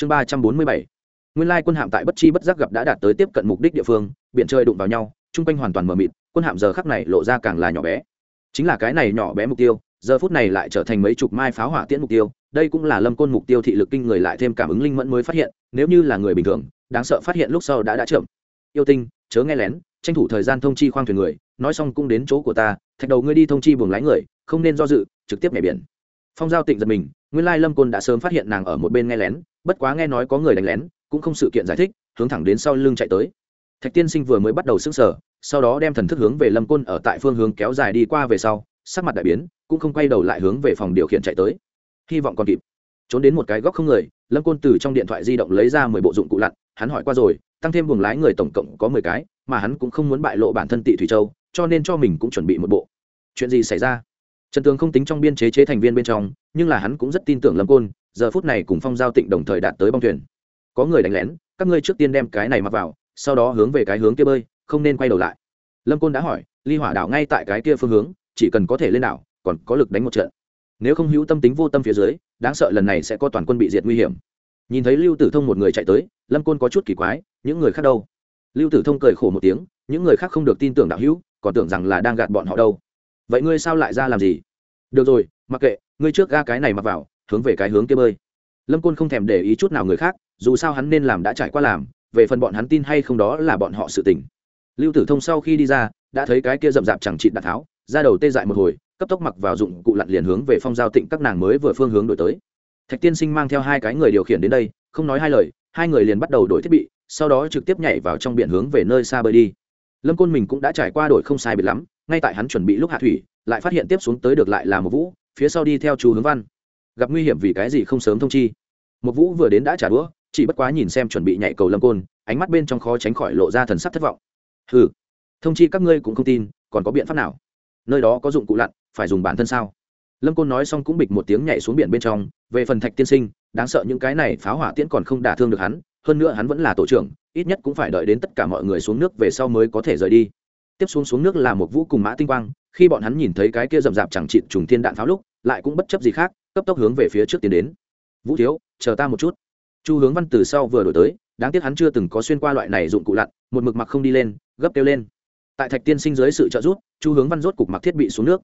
chương ba trăm bốn mươi bảy. Nguyên lai quân hạm tại bất chi bất giác gặp đã đạt tới tiếp cận mục đích địa phương, biển chơi đụng vào nhau, chung quanh hoàn toàn mờ mịt, quân hạm giờ khắc này lộ ra càng là nhỏ bé. Chính là cái này nhỏ bé mục tiêu, giờ phút này lại trở thành mấy chục mai pháo hỏa tiễn mục tiêu, đây cũng là lâm côn mục tiêu thị lực kinh người lại thêm cảm ứng linh mẫn mới phát hiện, nếu như là người bình thường, đáng sợ phát hiện lúc sau đã đã chậm. Yêu tinh, chớ nghe lén, tranh thủ thời gian thông chi khoang thuyền người, nói xong cũng đến chỗ của ta, thạch đầu ngươi đi thông chi buồng lái người, không nên do dự, trực tiếp nhảy biển. Phong giao tịnh giật mình nguyên lai lâm côn đã sớm phát hiện nàng ở một bên nghe lén, bất quá nghe nói có người đánh lén, cũng không sự kiện giải thích, hướng thẳng đến sau lưng chạy tới. Thạch tiên sinh vừa mới bắt đầu s ư n g sở sau đó đem thần thức hướng về lâm côn ở tại phương hướng kéo dài đi qua về sau, sắc mặt đại biến, cũng không quay đầu lại hướng về phòng điều khiển chạy tới. Hy vọng còn kịp. Trốn đến một cái góc không người, lâm côn từ trong điện thoại di động lấy ra mười bộ dụng cụ lặn, hắn hỏi qua rồi, tăng thêm buồng lái người tổng cộng có mười cái, mà hắn cũng không muốn bại lộ bản thân tị thủy châu, cho nên cho mình cũng chuẩn bị một bộ. Chuyện gì xảy ra? Trần tường không tính trong biên chế chế thành viên bên trong nhưng là hắn cũng rất tin tưởng lâm côn, giờ phút này cùng phong giao tịnh đồng thời đạt tới bong thuyền. Có người đánh lén, các ngươi trước tiên đem cái này mặc vào, sau đó hướng về cái hướng kia bơi, không nên quay đầu lại. Lâm côn đã hỏi, ly hỏa đảo ngay tại cái kia phương hướng, chỉ cần có thể lên đảo, còn có lực đánh một trận. Nếu không hữu tâm tính vô tâm phía dưới, đáng sợ lần này sẽ có toàn quân bị diệt nguy hiểm. Nhìn thấy lưu tử thông một người chạy tới, lâm côn có chút kỳ quái, những người khác đâu? Lưu tử thông cười khổ một tiếng, những người khác không được tin tưởng đạo hữu, còn tưởng rằng là đang gạt bọn họ đâu. Vậy ngươi sao lại ra làm gì? Được rồi, mặc kệ ngươi trước ga cái này mặc vào, hướng về cái hướng kia bơi. Lâm côn không thèm để ý chút nào người khác, dù sao hắn nên làm đã trải qua làm, về phần bọn hắn tin hay không đó là bọn họ sự tình. Lưu tử thông sau khi đi ra, đã thấy cái kia rậm rạp chẳng chịt đạn tháo, ra đầu tê dại một hồi, cấp tốc mặc vào dụng cụ lặn liền hướng về phong giao tịnh các nàng mới vừa phương hướng đổi tới. Thạch tiên sinh mang theo hai cái người điều khiển đến đây, không nói hai lời, hai người liền bắt đầu đổi thiết bị, sau đó trực tiếp nhảy vào trong biển hướng về nơi xa bơi đi. Lâm côn mình cũng đã trải qua đổi không sai biệt lắm, ngay tại hắn chuẩn bị lúc hạ thủy, lại phát hiện tiếp xuống tới được lại là một vũ phía sau đi theo chú hướng văn. Gặp nguy hiểm vì cái gì không sớm thông chi. Một vũ vừa đến đã trả đũa, chỉ bất quá nhìn xem chuẩn bị nhảy cầu lâm côn, ánh mắt bên trong khó tránh khỏi lộ ra thần sắc thất vọng. Hừ, thông chi các ngươi cũng không tin, còn có biện pháp nào? Nơi đó có dụng cụ lặn, phải dùng bản thân sao? Lâm côn nói xong cũng bịch một tiếng nhảy xuống biển bên trong, về phần thạch tiên sinh, đáng sợ những cái này pháo hỏa tiễn còn không đả thương được hắn, hơn nữa hắn vẫn là tổ trưởng, ít nhất cũng phải đợi đến tất cả mọi người xuống nước về sau mới có thể rời đi tiếp xuống xuống nước là một vũ cùng mã tinh quang, khi bọn hắn nhìn thấy cái kia rậm rạp chẳng chịt trùng thiên đạn pháo lúc, lại cũng bất chấp gì khác, cấp tốc hướng về phía trước tiến đến. Vũ thiếu, chờ ta một chút. Chu hướng văn từ sau vừa đổi tới, đáng tiếc hắn chưa từng có xuyên qua loại này dụng cụ lặn, một mực mặc không đi lên, gấp kêu lên. Tại thạch tiên sinh dưới sự trợ giúp, chu hướng văn rốt cục mặc thiết bị xuống nước.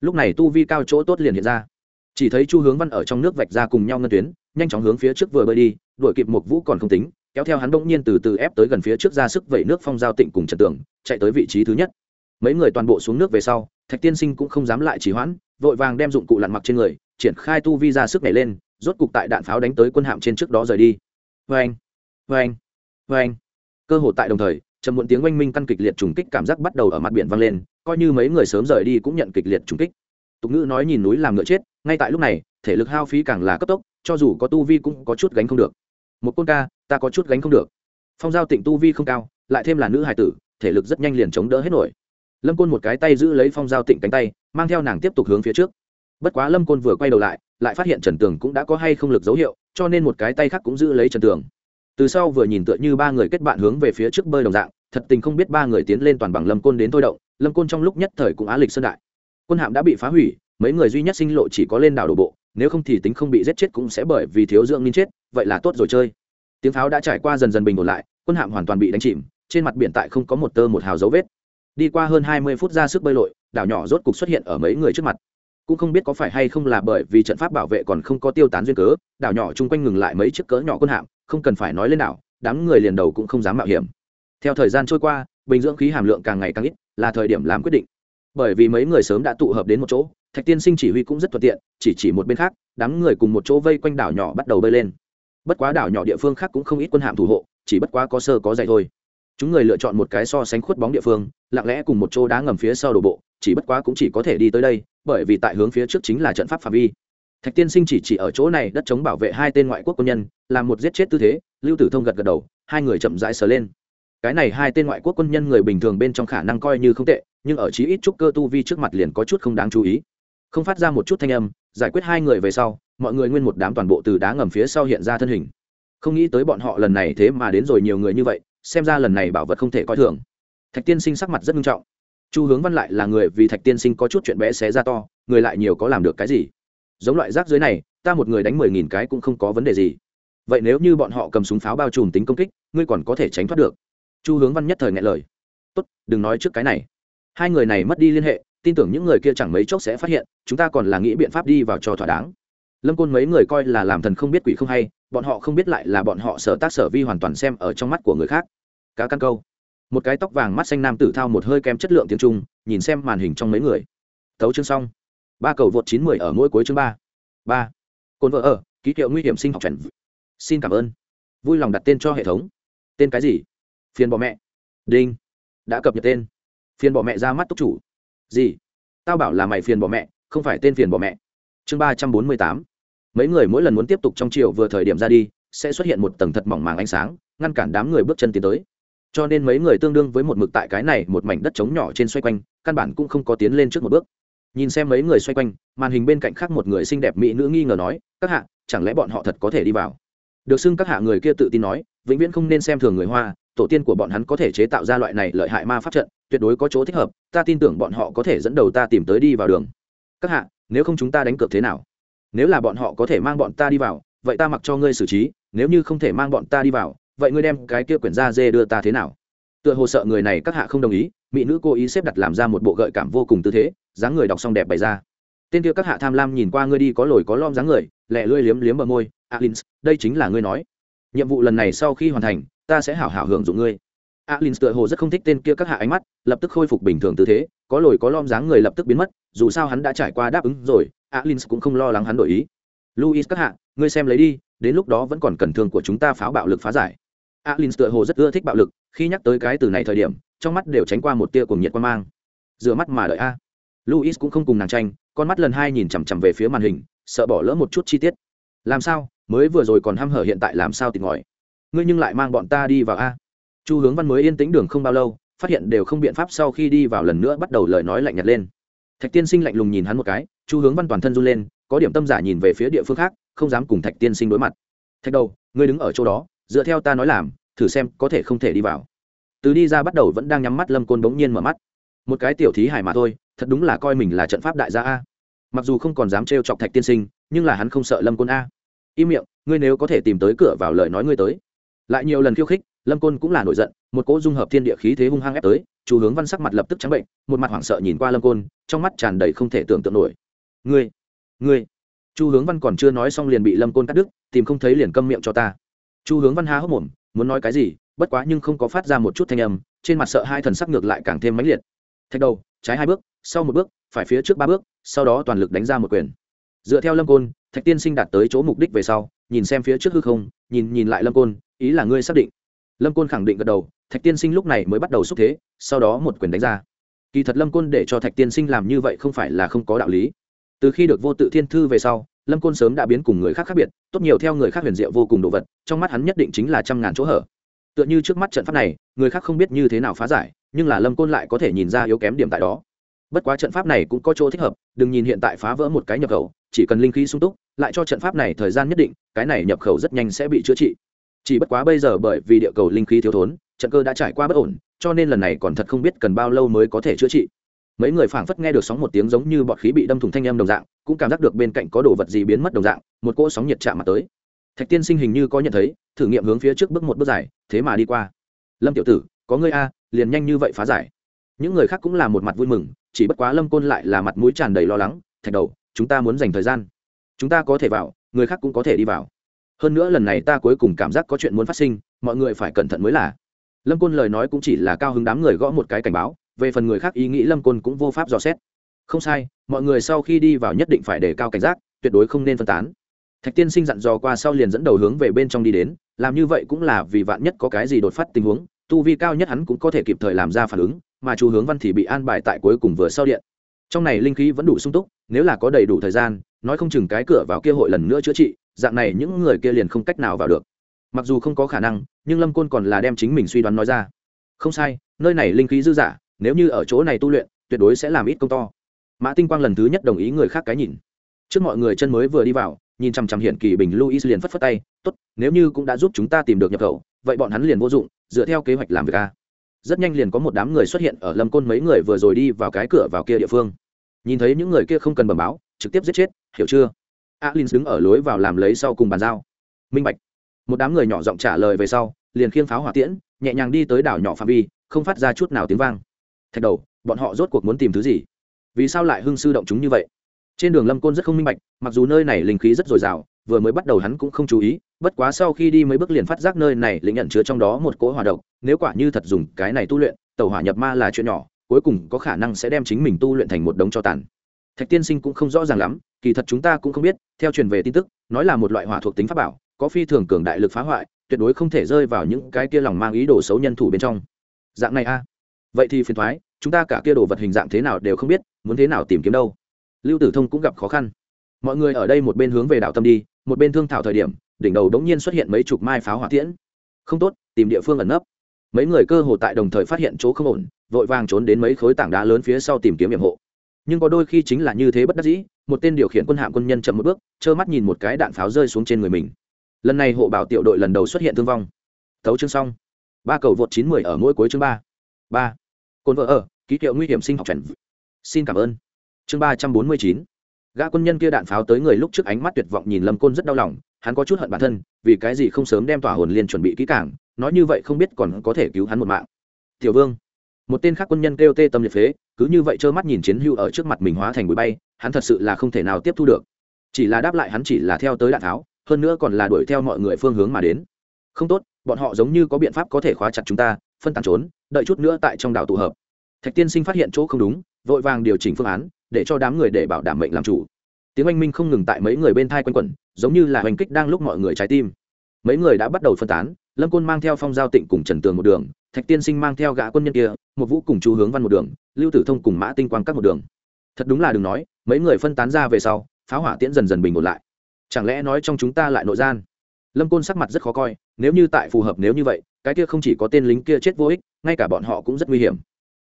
Lúc này tu vi cao chỗ tốt liền hiện ra. Chỉ thấy chu hướng văn ở trong nước vạch ra cùng nhau ngân tuyến, nhanh chóng hướng phía trước vừa bơi đi, đuổi kịp một vũ còn không tính kéo theo hắn bỗng nhiên từ từ ép tới gần phía trước ra sức vẩy nước phong giao tịnh cùng trần tường, chạy tới vị trí thứ nhất. Mấy người toàn bộ xuống nước về sau, thạch tiên sinh cũng không dám lại trì hoãn, vội vàng đem dụng cụ lặn mặc trên người, triển khai tu vi ra sức nhảy lên, rốt cục tại đạn pháo đánh tới quân hạm trên trước đó rời đi. Vê anh vê anh vê anh cơ hội tại đồng thời, trầm muộn tiếng oanh minh căn kịch liệt trùng kích cảm giác bắt đầu ở mặt biển vang lên, coi như mấy người sớm rời đi cũng nhận kịch liệt trùng kích. Tục ngữ nói nhìn núi làm ngựa chết, ngay tại lúc này, thể lực hao phí càng là cấp tốc, cho dù có tu vi cũng có chút gánh không được một côn ca, ta có chút gánh không được. Phong giao tịnh tu vi không cao, lại thêm là nữ hài tử, thể lực rất nhanh liền chống đỡ hết nổi. Lâm côn một cái tay giữ lấy phong giao tịnh cánh tay, mang theo nàng tiếp tục hướng phía trước. Bất quá lâm côn vừa quay đầu lại lại phát hiện trần tường cũng đã có hay không lực dấu hiệu, cho nên một cái tay khác cũng giữ lấy trần tường. Từ sau vừa nhìn tựa như ba người kết bạn hướng về phía trước bơi đồng dạng, thật tình không biết ba người tiến lên toàn bằng lâm côn đến thôi động, lâm côn trong lúc nhất thời cũng á lịch sơn đại. Quân hạm đã bị phá hủy, mấy người duy nhất sinh lộ chỉ có lên đảo đổ bộ, nếu không thì tính không bị giết chết cũng sẽ bởi vì thiếu dưỡng nên chết vậy là tốt rồi chơi. Tiếng pháo đã trải qua dần dần bình ổn lại, quân hạm hoàn toàn bị đánh chìm, trên mặt biển tại không có một tơ một hào dấu vết. Đi qua hơn hai mươi phút ra sức bơi lội, đảo nhỏ rốt cục xuất hiện ở mấy người trước mặt. Cũng không biết có phải hay không là bởi vì trận pháp bảo vệ còn không có tiêu tán duyên cớ, đảo nhỏ chung quanh ngừng lại mấy chiếc cỡ nhỏ quân hạm, không cần phải nói lên đảo, đám người liền đầu cũng không dám mạo hiểm. Theo thời gian trôi qua, bình dưỡng khí hàm lượng càng ngày càng ít, là thời điểm làm quyết định. Bởi vì mấy người sớm đã tụ hợp đến một chỗ, thạch tiên sinh chỉ huy cũng rất thuận tiện, chỉ chỉ một bên khác, đám người cùng một chỗ vây quanh đảo nhỏ bắt đầu bơi lên bất quá đảo nhỏ địa phương khác cũng không ít quân hạm thủ hộ, chỉ bất quá có sơ có dày thôi. Chúng người lựa chọn một cái so sánh khuất bóng địa phương, lặng lẽ cùng một chỗ đá ngầm phía sau đổ bộ, chỉ bất quá cũng chỉ có thể đi tới đây, bởi vì tại hướng phía trước chính là trận pháp phạm vi. Thạch tiên sinh chỉ chỉ ở chỗ này, đất chống bảo vệ hai tên ngoại quốc quân nhân, làm một giết chết tư thế, lưu tử thông gật gật đầu, hai người chậm rãi sờ lên. Cái này hai tên ngoại quốc quân nhân người bình thường bên trong khả năng coi như không tệ, nhưng ở chí ít chút cơ tu vi trước mặt liền có chút không đáng chú ý. Không phát ra một chút thanh âm, giải quyết hai người về sau mọi người nguyên một đám toàn bộ từ đá ngầm phía sau hiện ra thân hình. Không nghĩ tới bọn họ lần này thế mà đến rồi nhiều người như vậy, xem ra lần này bảo vật không thể coi thường. Thạch tiên sinh sắc mặt rất nghiêm trọng. Chu hướng văn lại là người vì thạch tiên sinh có chút chuyện bé xé ra to, người lại nhiều có làm được cái gì? Giống loại rác dưới này, ta một người đánh mười nghìn cái cũng không có vấn đề gì. Vậy nếu như bọn họ cầm súng pháo bao trùm tính công kích, ngươi còn có thể tránh thoát được. Chu hướng văn nhất thời ngại lời. Tốt, đừng nói trước cái này. Hai người này mất đi liên hệ, tin tưởng những người kia chẳng mấy chốc sẽ phát hiện, chúng ta còn là nghĩ biện pháp đi vào cho thỏa đáng lâm côn mấy người coi là làm thần không biết quỷ không hay, bọn họ không biết lại là bọn họ sở tác sở vi hoàn toàn xem ở trong mắt của người khác. Cá căn câu. Một cái tóc vàng mắt xanh nam tử thao một hơi kém chất lượng tiếng trung, nhìn xem màn hình trong mấy người. Thấu chương xong. Ba cầu vượt chín mười ở mỗi cuối chương ba. Ba. Cồn vợ ở, ký hiệu nguy hiểm sinh học trần xin cảm ơn. Vui lòng đặt tên cho hệ thống. Tên cái gì? Phiền bọ mẹ. Đinh. Đã cập nhật tên. Phiền bọ mẹ ra mắt túc chủ. Gì? Tao bảo là mày phiền bọ mẹ, không phải tên phiền bọ mẹ chương ba trăm bốn mươi tám. Mấy người mỗi lần muốn tiếp tục trong chiều vừa thời điểm ra đi, sẽ xuất hiện một tầng thật mỏng màng ánh sáng, ngăn cản đám người bước chân tiến tới. Cho nên mấy người tương đương với một mực tại cái này một mảnh đất trống nhỏ trên xoay quanh, căn bản cũng không có tiến lên trước một bước. Nhìn xem mấy người xoay quanh, màn hình bên cạnh khác một người xinh đẹp mỹ nữ nghi ngờ nói, các hạ, chẳng lẽ bọn họ thật có thể đi vào? Được xưng các hạ người kia tự tin nói, vĩnh viễn không nên xem thường người hoa, tổ tiên của bọn hắn có thể chế tạo ra loại này lợi hại ma pháp trận, tuyệt đối có chỗ thích hợp, ta tin tưởng bọn họ có thể dẫn đầu ta tìm tới đi vào đường. Các hạ nếu không chúng ta đánh cược thế nào? Nếu là bọn họ có thể mang bọn ta đi vào, vậy ta mặc cho ngươi xử trí, nếu như không thể mang bọn ta đi vào, vậy ngươi đem cái kia quyển da dê đưa ta thế nào? Tựa hồ sợ người này các hạ không đồng ý, mỹ nữ cố ý xếp đặt làm ra một bộ gợi cảm vô cùng tư thế, dáng người đọc xong đẹp bày ra. Tên kia các hạ tham lam nhìn qua ngươi đi có lồi có lom dáng người, lẹ lưỡi liếm liếm bờ môi, alins, đây chính là ngươi nói. Nhiệm vụ lần này sau khi hoàn thành, ta sẽ hảo hảo hưởng dụng ngươi alin tựa hồ rất không thích tên kia các hạ ánh mắt, lập tức khôi phục bình thường tư thế, có lồi có lom dáng người lập tức biến mất, dù sao hắn đã trải qua đáp ứng rồi alin cũng không lo lắng hắn đổi ý. Luis các hạ, ngươi xem lấy đi, đến lúc đó vẫn còn cần thương của chúng ta pháo bạo lực phá giải. Alin tựa hồ rất ưa thích bạo lực, khi nhắc tới cái từ này thời điểm, trong mắt đều tránh qua một tia cùng nhiệt quan mang. Rửa mắt mà đợi a. Luis cũng không cùng nàng tranh, con mắt lần hai nhìn chằm chằm về phía màn hình, sợ bỏ lỡ một chút chi tiết. Làm sao? Mới vừa rồi còn h hở hiện tại làm sao tìm ngòi ngươi nhưng lại mang bọn ta đi vào a chu hướng văn mới yên tĩnh đường không bao lâu, phát hiện đều không biện pháp sau khi đi vào lần nữa bắt đầu lời nói lạnh nhạt lên. Thạch tiên sinh lạnh lùng nhìn hắn một cái, chu hướng văn toàn thân run lên, có điểm tâm giả nhìn về phía địa phương khác, không dám cùng thạch tiên sinh đối mặt. Thạch đầu, ngươi đứng ở chỗ đó, dựa theo ta nói làm, thử xem có thể không thể đi vào. Từ đi ra bắt đầu vẫn đang nhắm mắt lâm côn bỗng nhiên mở mắt. Một cái tiểu thí hải mà thôi, thật đúng là coi mình là trận pháp đại gia a. Mặc dù không còn dám trêu chọc thạch tiên sinh, nhưng là hắn không sợ lâm côn a. Im miệng, ngươi nếu có thể tìm tới cửa vào lời nói ngươi tới. Lại nhiều lần khiêu khích lâm côn cũng là nổi giận, một cỗ dung hợp thiên địa khí thế hung hăng ép tới chủ hướng văn sắc mặt lập tức trắng bệnh, một mặt hoảng sợ nhìn qua lâm côn, trong mắt tràn đầy không thể tưởng tượng nổi. Ngươi ngươi. Chu hướng văn còn chưa nói xong liền bị lâm côn cắt đứt, tìm không thấy liền câm miệng cho ta. Chu hướng văn há hốc mồm, muốn nói cái gì, bất quá nhưng không có phát ra một chút thanh âm, trên mặt sợ hai thần sắc ngược lại càng thêm mãnh liệt. Thạch đầu, trái hai bước, sau một bước, phải phía trước ba bước, sau đó toàn lực đánh ra một quyền. Dựa theo lâm côn, thạch tiên sinh đạt tới chỗ mục đích về sau, nhìn xem phía trước hư không, nhìn nhìn lại lâm côn, ý là ngươi xác định lâm côn khẳng định gật đầu, thạch tiên sinh lúc này mới bắt đầu xúc thế, sau đó một quyền đánh ra. Kỳ thật lâm côn để cho thạch tiên sinh làm như vậy không phải là không có đạo lý. Từ khi được vô tự thiên thư về sau, lâm côn sớm đã biến cùng người khác khác biệt, tốt nhiều theo người khác huyền diệu vô cùng đồ vật, trong mắt hắn nhất định chính là trăm ngàn chỗ hở. Tựa như trước mắt trận pháp này, người khác không biết như thế nào phá giải, nhưng là lâm côn lại có thể nhìn ra yếu kém điểm tại đó. Bất quá trận pháp này cũng có chỗ thích hợp, đừng nhìn hiện tại phá vỡ một cái nhập khẩu, chỉ cần linh khí sung túc, lại cho trận pháp này thời gian nhất định, cái này nhập khẩu rất nhanh sẽ bị chữa trị chỉ bất quá bây giờ bởi vì địa cầu linh khí thiếu thốn, trận cơ đã trải qua bất ổn, cho nên lần này còn thật không biết cần bao lâu mới có thể chữa trị. Mấy người phảng phất nghe được sóng một tiếng giống như bọt khí bị đâm thủng thanh âm đồng dạng, cũng cảm giác được bên cạnh có đồ vật gì biến mất đồng dạng, một cỗ sóng nhiệt chạm mặt tới. Thạch tiên sinh hình như có nhận thấy, thử nghiệm hướng phía trước bước một bước dài, thế mà đi qua. Lâm tiểu tử, có ngươi a, liền nhanh như vậy phá giải. Những người khác cũng là một mặt vui mừng, chỉ bất quá lâm côn lại là mặt mũi tràn đầy lo lắng, thạch đầu, chúng ta muốn dành thời gian. Chúng ta có thể vào, người khác cũng có thể đi vào hơn nữa lần này ta cuối cùng cảm giác có chuyện muốn phát sinh, mọi người phải cẩn thận mới là. Lâm côn lời nói cũng chỉ là cao hứng đám người gõ một cái cảnh báo, về phần người khác ý nghĩ lâm côn cũng vô pháp dò xét. Không sai, mọi người sau khi đi vào nhất định phải đề cao cảnh giác, tuyệt đối không nên phân tán. Thạch tiên sinh dặn dò qua sau liền dẫn đầu hướng về bên trong đi đến, làm như vậy cũng là vì vạn nhất có cái gì đột phát tình huống, tu vi cao nhất hắn cũng có thể kịp thời làm ra phản ứng, mà chu hướng văn thì bị an bài tại cuối cùng vừa sau điện. Trong này linh khí vẫn đủ sung túc, nếu là có đầy đủ thời gian, nói không chừng cái cửa vào kia hội lần nữa chữa trị dạng này những người kia liền không cách nào vào được. Mặc dù không có khả năng, nhưng lâm côn còn là đem chính mình suy đoán nói ra. Không sai, nơi này linh khí dư dả nếu như ở chỗ này tu luyện, tuyệt đối sẽ làm ít công to. Mã tinh quang lần thứ nhất đồng ý người khác cái nhìn. Trước mọi người chân mới vừa đi vào, nhìn chằm chằm hiện kỳ bình luis liền phất phất tay, tốt, nếu như cũng đã giúp chúng ta tìm được nhập khẩu, vậy bọn hắn liền vô dụng, dựa theo kế hoạch làm việc a. Rất nhanh liền có một đám người xuất hiện ở lâm côn mấy người vừa rồi đi vào cái cửa vào kia địa phương. Nhìn thấy những người kia không cần bẩm báo, trực tiếp giết chết, hiểu chưa? Alin đứng ở lối vào làm lấy sau cùng bàn giao. Minh bạch. Một đám người nhỏ giọng trả lời về sau, liền khiêng pháo hỏa tiễn, nhẹ nhàng đi tới đảo nhỏ phạm vi, không phát ra chút nào tiếng vang. Thạch đầu, bọn họ rốt cuộc muốn tìm thứ gì? Vì sao lại hưng sư động chúng như vậy? Trên đường lâm côn rất không minh bạch, mặc dù nơi này linh khí rất dồi dào, vừa mới bắt đầu hắn cũng không chú ý, bất quá sau khi đi mấy bước liền phát giác nơi này lĩnh nhận chứa trong đó một cỗ hỏa độc, nếu quả như thật dùng cái này tu luyện, tàu hỏa nhập ma là chuyện nhỏ, cuối cùng có khả năng sẽ đem chính mình tu luyện thành một đống cho tàn thạch tiên sinh cũng không rõ ràng lắm, kỳ thật chúng ta cũng không biết, theo truyền về tin tức, nói là một loại hỏa thuộc tính pháp bảo, có phi thường cường đại lực phá hoại, tuyệt đối không thể rơi vào những cái kia lòng mang ý đồ xấu nhân thủ bên trong. Dạng này a. Vậy thì phiền thoái chúng ta cả kia đồ vật hình dạng thế nào đều không biết, muốn thế nào tìm kiếm đâu. Lưu tử thông cũng gặp khó khăn. Mọi người ở đây một bên hướng về đảo tâm đi, một bên thương thảo thời điểm, đỉnh đầu đống nhiên xuất hiện mấy chục mai pháo hỏa tiễn. Không tốt, tìm địa phương ẩn nấp. Mấy người cơ hồ tại đồng thời phát hiện chỗ không ổn, vội vàng trốn đến mấy khối tảng đá lớn phía sau tìm kiếm hiểm hộ nhưng có đôi khi chính là như thế bất đắc dĩ, một tên điều khiển quân hạm quân nhân chậm một bước, trơ mắt nhìn một cái đạn pháo rơi xuống trên người mình. Lần này hộ bảo tiểu đội lần đầu xuất hiện thương vong. Thấu chương xong. Ba cầu vượt chín mười ở mỗi cuối chương ba. Ba. Cồn vợ ở, ký hiệu nguy hiểm sinh học chuẩn xin cảm ơn. Chương ba trăm bốn mươi chín. Gã quân nhân kia đạn pháo tới người lúc trước ánh mắt tuyệt vọng nhìn lâm côn rất đau lòng, hắn có chút hận bản thân, vì cái gì không sớm đem tỏa hồn liên chuẩn bị kỹ cảng nói như vậy không biết còn có thể cứu hắn một mạng. Tiểu vương một tên khác quân nhân kêu tê tâm liệt phế, cứ như vậy trơ mắt nhìn chiến hưu ở trước mặt mình hóa thành bụi bay, hắn thật sự là không thể nào tiếp thu được. Chỉ là đáp lại hắn chỉ là theo tới đạn tháo, hơn nữa còn là đuổi theo mọi người phương hướng mà đến. Không tốt, bọn họ giống như có biện pháp có thể khóa chặt chúng ta, phân tán trốn, đợi chút nữa tại trong đảo tụ hợp. Thạch tiên sinh phát hiện chỗ không đúng, vội vàng điều chỉnh phương án, để cho đám người để bảo đảm mệnh làm chủ. Tiếng oanh minh không ngừng tại mấy người bên thai quanh quẩn, giống như là hành kích đang lúc mọi người trái tim mấy người đã bắt đầu phân tán, lâm côn mang theo phong giao tịnh cùng trần tường một đường, thạch tiên sinh mang theo gã quân nhân kia một vũ cùng chú hướng văn một đường, lưu tử thông cùng mã tinh quang các một đường. Thật đúng là đừng nói, mấy người phân tán ra về sau, pháo hỏa tiễn dần dần bình ổn lại. Chẳng lẽ nói trong chúng ta lại nội gian? Lâm côn sắc mặt rất khó coi, nếu như tại phù hợp nếu như vậy, cái kia không chỉ có tên lính kia chết vô ích, ngay cả bọn họ cũng rất nguy hiểm.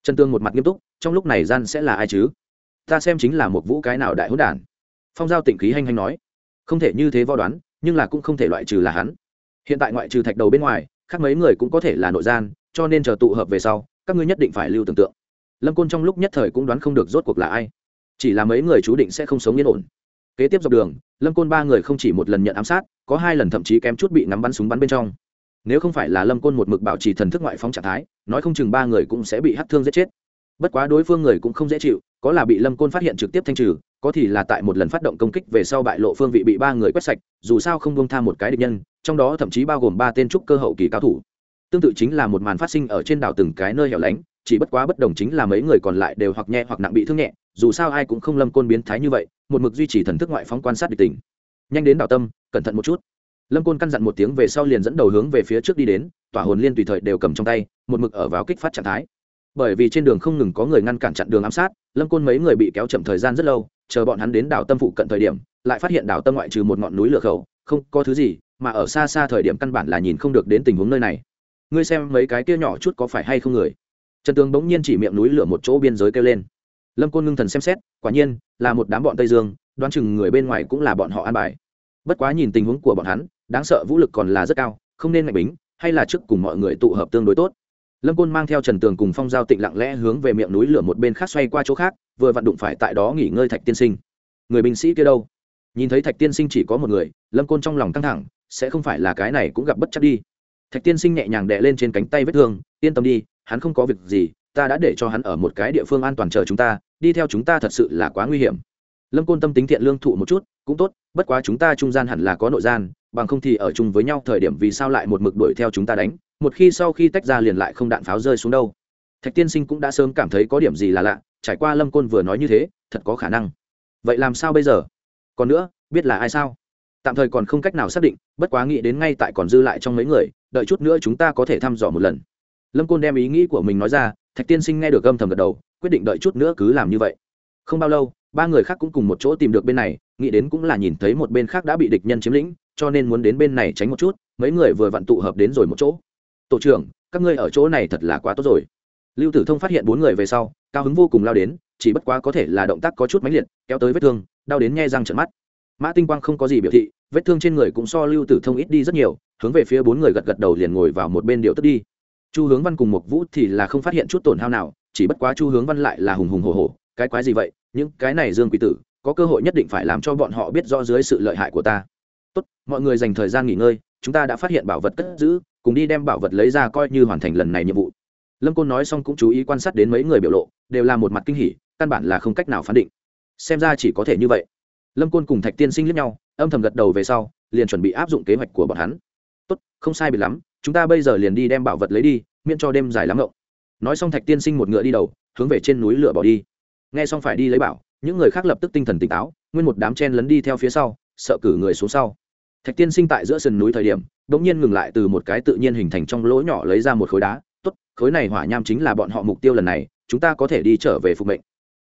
Trần tương một mặt nghiêm túc, trong lúc này gian sẽ là ai chứ? Ta xem chính là một vũ cái nào đại hữu đản. Phong giao tịnh khí hanh hanh nói, không thể như thế vo đoán, nhưng là cũng không thể loại trừ là hắn hiện tại ngoại trừ thạch đầu bên ngoài, khác mấy người cũng có thể là nội gian, cho nên chờ tụ hợp về sau, các ngươi nhất định phải lưu tưởng tượng. Lâm côn trong lúc nhất thời cũng đoán không được rốt cuộc là ai. Chỉ là mấy người chú định sẽ không sống yên ổn. Kế tiếp dọc đường, lâm côn ba người không chỉ một lần nhận ám sát, có hai lần thậm chí kém chút bị nắm bắn súng bắn bên trong. Nếu không phải là lâm côn một mực bảo trì thần thức ngoại phóng trạng thái, nói không chừng ba người cũng sẽ bị hắt thương giết chết. Bất quá đối phương người cũng không dễ chịu, có là bị lâm côn phát hiện trực tiếp thanh trừ, có thì là tại một lần phát động công kích về sau bại lộ phương vị bị ba người quét sạch, dù sao không bông tha một cái địch nhân trong đó thậm chí bao gồm ba tên trúc cơ hậu kỳ cao thủ. Tương tự chính là một màn phát sinh ở trên đảo từng cái nơi hẻo lánh, chỉ bất quá bất đồng chính là mấy người còn lại đều hoặc nhẹ hoặc nặng bị thương nhẹ, dù sao ai cũng không lâm côn biến thái như vậy, một mực duy trì thần thức ngoại phóng quan sát địch tình. Nhanh đến đảo tâm, cẩn thận một chút. Lâm côn căn dặn một tiếng về sau liền dẫn đầu hướng về phía trước đi đến, tỏa hồn liên tùy thời đều cầm trong tay, một mực ở vào kích phát trạng thái. Bởi vì trên đường không ngừng có người ngăn cản chặn đường ám sát, lâm côn mấy người bị kéo chậm thời gian rất lâu, chờ bọn hắn đến đảo tâm phụ cận thời điểm, lại phát hiện đảo tâm ngoại trừ một ngọn núi lửa khẩu, không có thứ gì mà ở xa xa thời điểm căn bản là nhìn không được đến tình huống nơi này. Ngươi xem mấy cái kia nhỏ chút có phải hay không người? Trần tướng bỗng nhiên chỉ miệng núi lửa một chỗ biên giới kêu lên. Lâm côn ngưng thần xem xét, quả nhiên, là một đám bọn tây dương, đoán chừng người bên ngoài cũng là bọn họ an bài. Bất quá nhìn tình huống của bọn hắn, đáng sợ vũ lực còn là rất cao, không nên ngạch bính, hay là trước cùng mọi người tụ hợp tương đối tốt. Lâm côn mang theo trần tường cùng phong giao tịnh lặng lẽ hướng về miệng núi lửa một bên khác xoay qua chỗ khác, vừa vặn đụng phải tại đó nghỉ ngơi thạch tiên sinh. Người binh sĩ kia đâu? Nhìn thấy thạch tiên sinh chỉ có một người, lâm côn trong lòng căng thẳng sẽ không phải là cái này cũng gặp bất chắc đi. Thạch tiên sinh nhẹ nhàng đè lên trên cánh tay vết thương, yên tâm đi, hắn không có việc gì, ta đã để cho hắn ở một cái địa phương an toàn chờ chúng ta, đi theo chúng ta thật sự là quá nguy hiểm. Lâm côn tâm tính thiện lương thụ một chút, cũng tốt, bất quá chúng ta trung gian hẳn là có nội gian, bằng không thì ở chung với nhau thời điểm vì sao lại một mực đuổi theo chúng ta đánh, một khi sau khi tách ra liền lại không đạn pháo rơi xuống đâu. Thạch tiên sinh cũng đã sớm cảm thấy có điểm gì là lạ, trải qua lâm côn vừa nói như thế, thật có khả năng. Vậy làm sao bây giờ? Còn nữa, biết là ai sao? Tạm thời còn không cách nào xác định, bất quá nghĩ đến ngay tại còn dư lại trong mấy người, đợi chút nữa chúng ta có thể thăm dò một lần. Lâm côn đem ý nghĩ của mình nói ra, thạch tiên sinh nghe được âm thầm gật đầu, quyết định đợi chút nữa cứ làm như vậy. Không bao lâu, ba người khác cũng cùng một chỗ tìm được bên này, nghĩ đến cũng là nhìn thấy một bên khác đã bị địch nhân chiếm lĩnh, cho nên muốn đến bên này tránh một chút, mấy người vừa vặn tụ hợp đến rồi một chỗ. Tổ trưởng, các ngươi ở chỗ này thật là quá tốt rồi. Lưu tử thông phát hiện bốn người về sau, cao hứng vô cùng lao đến, chỉ bất quá có thể là động tác có chút mãnh liệt, kéo tới vết thương, đau đến nghe răng trận mắt mã tinh quang không có gì biểu thị, vết thương trên người cũng so lưu tử thông ít đi rất nhiều, hướng về phía bốn người gật gật đầu liền ngồi vào một bên điệu tức đi. Chu hướng văn cùng một vũ thì là không phát hiện chút tổn hao nào, chỉ bất quá chu hướng văn lại là hùng hùng hồ hồ cái quái gì vậy, những cái này dương quỷ tử, có cơ hội nhất định phải làm cho bọn họ biết rõ dưới sự lợi hại của ta. Tốt, mọi người dành thời gian nghỉ ngơi, chúng ta đã phát hiện bảo vật cất giữ, cùng đi đem bảo vật lấy ra coi như hoàn thành lần này nhiệm vụ. Lâm côn nói xong cũng chú ý quan sát đến mấy người biểu lộ, đều là một mặt kinh hỉ, căn bản là không cách nào phán định. Xem ra chỉ có thể như vậy lâm côn cùng thạch tiên sinh lướt nhau, âm thầm gật đầu về sau, liền chuẩn bị áp dụng kế hoạch của bọn hắn. Tốt, không sai bị lắm, chúng ta bây giờ liền đi đem bảo vật lấy đi, miễn cho đêm dài lắm ngộng nói xong thạch tiên sinh một ngựa đi đầu, hướng về trên núi lửa bỏ đi. Nghe xong phải đi lấy bảo, những người khác lập tức tinh thần tỉnh táo, nguyên một đám chen lấn đi theo phía sau, sợ cử người xuống sau. Thạch tiên sinh tại giữa sườn núi thời điểm đ ỗ n g nhiên ngừng lại từ một cái tự nhiên hình thành trong lỗ nhỏ lấy ra một khối đá. Tốt, khối này hỏa nham chính là bọn họ mục tiêu lần này, chúng ta có thể đi trở về phục mệnh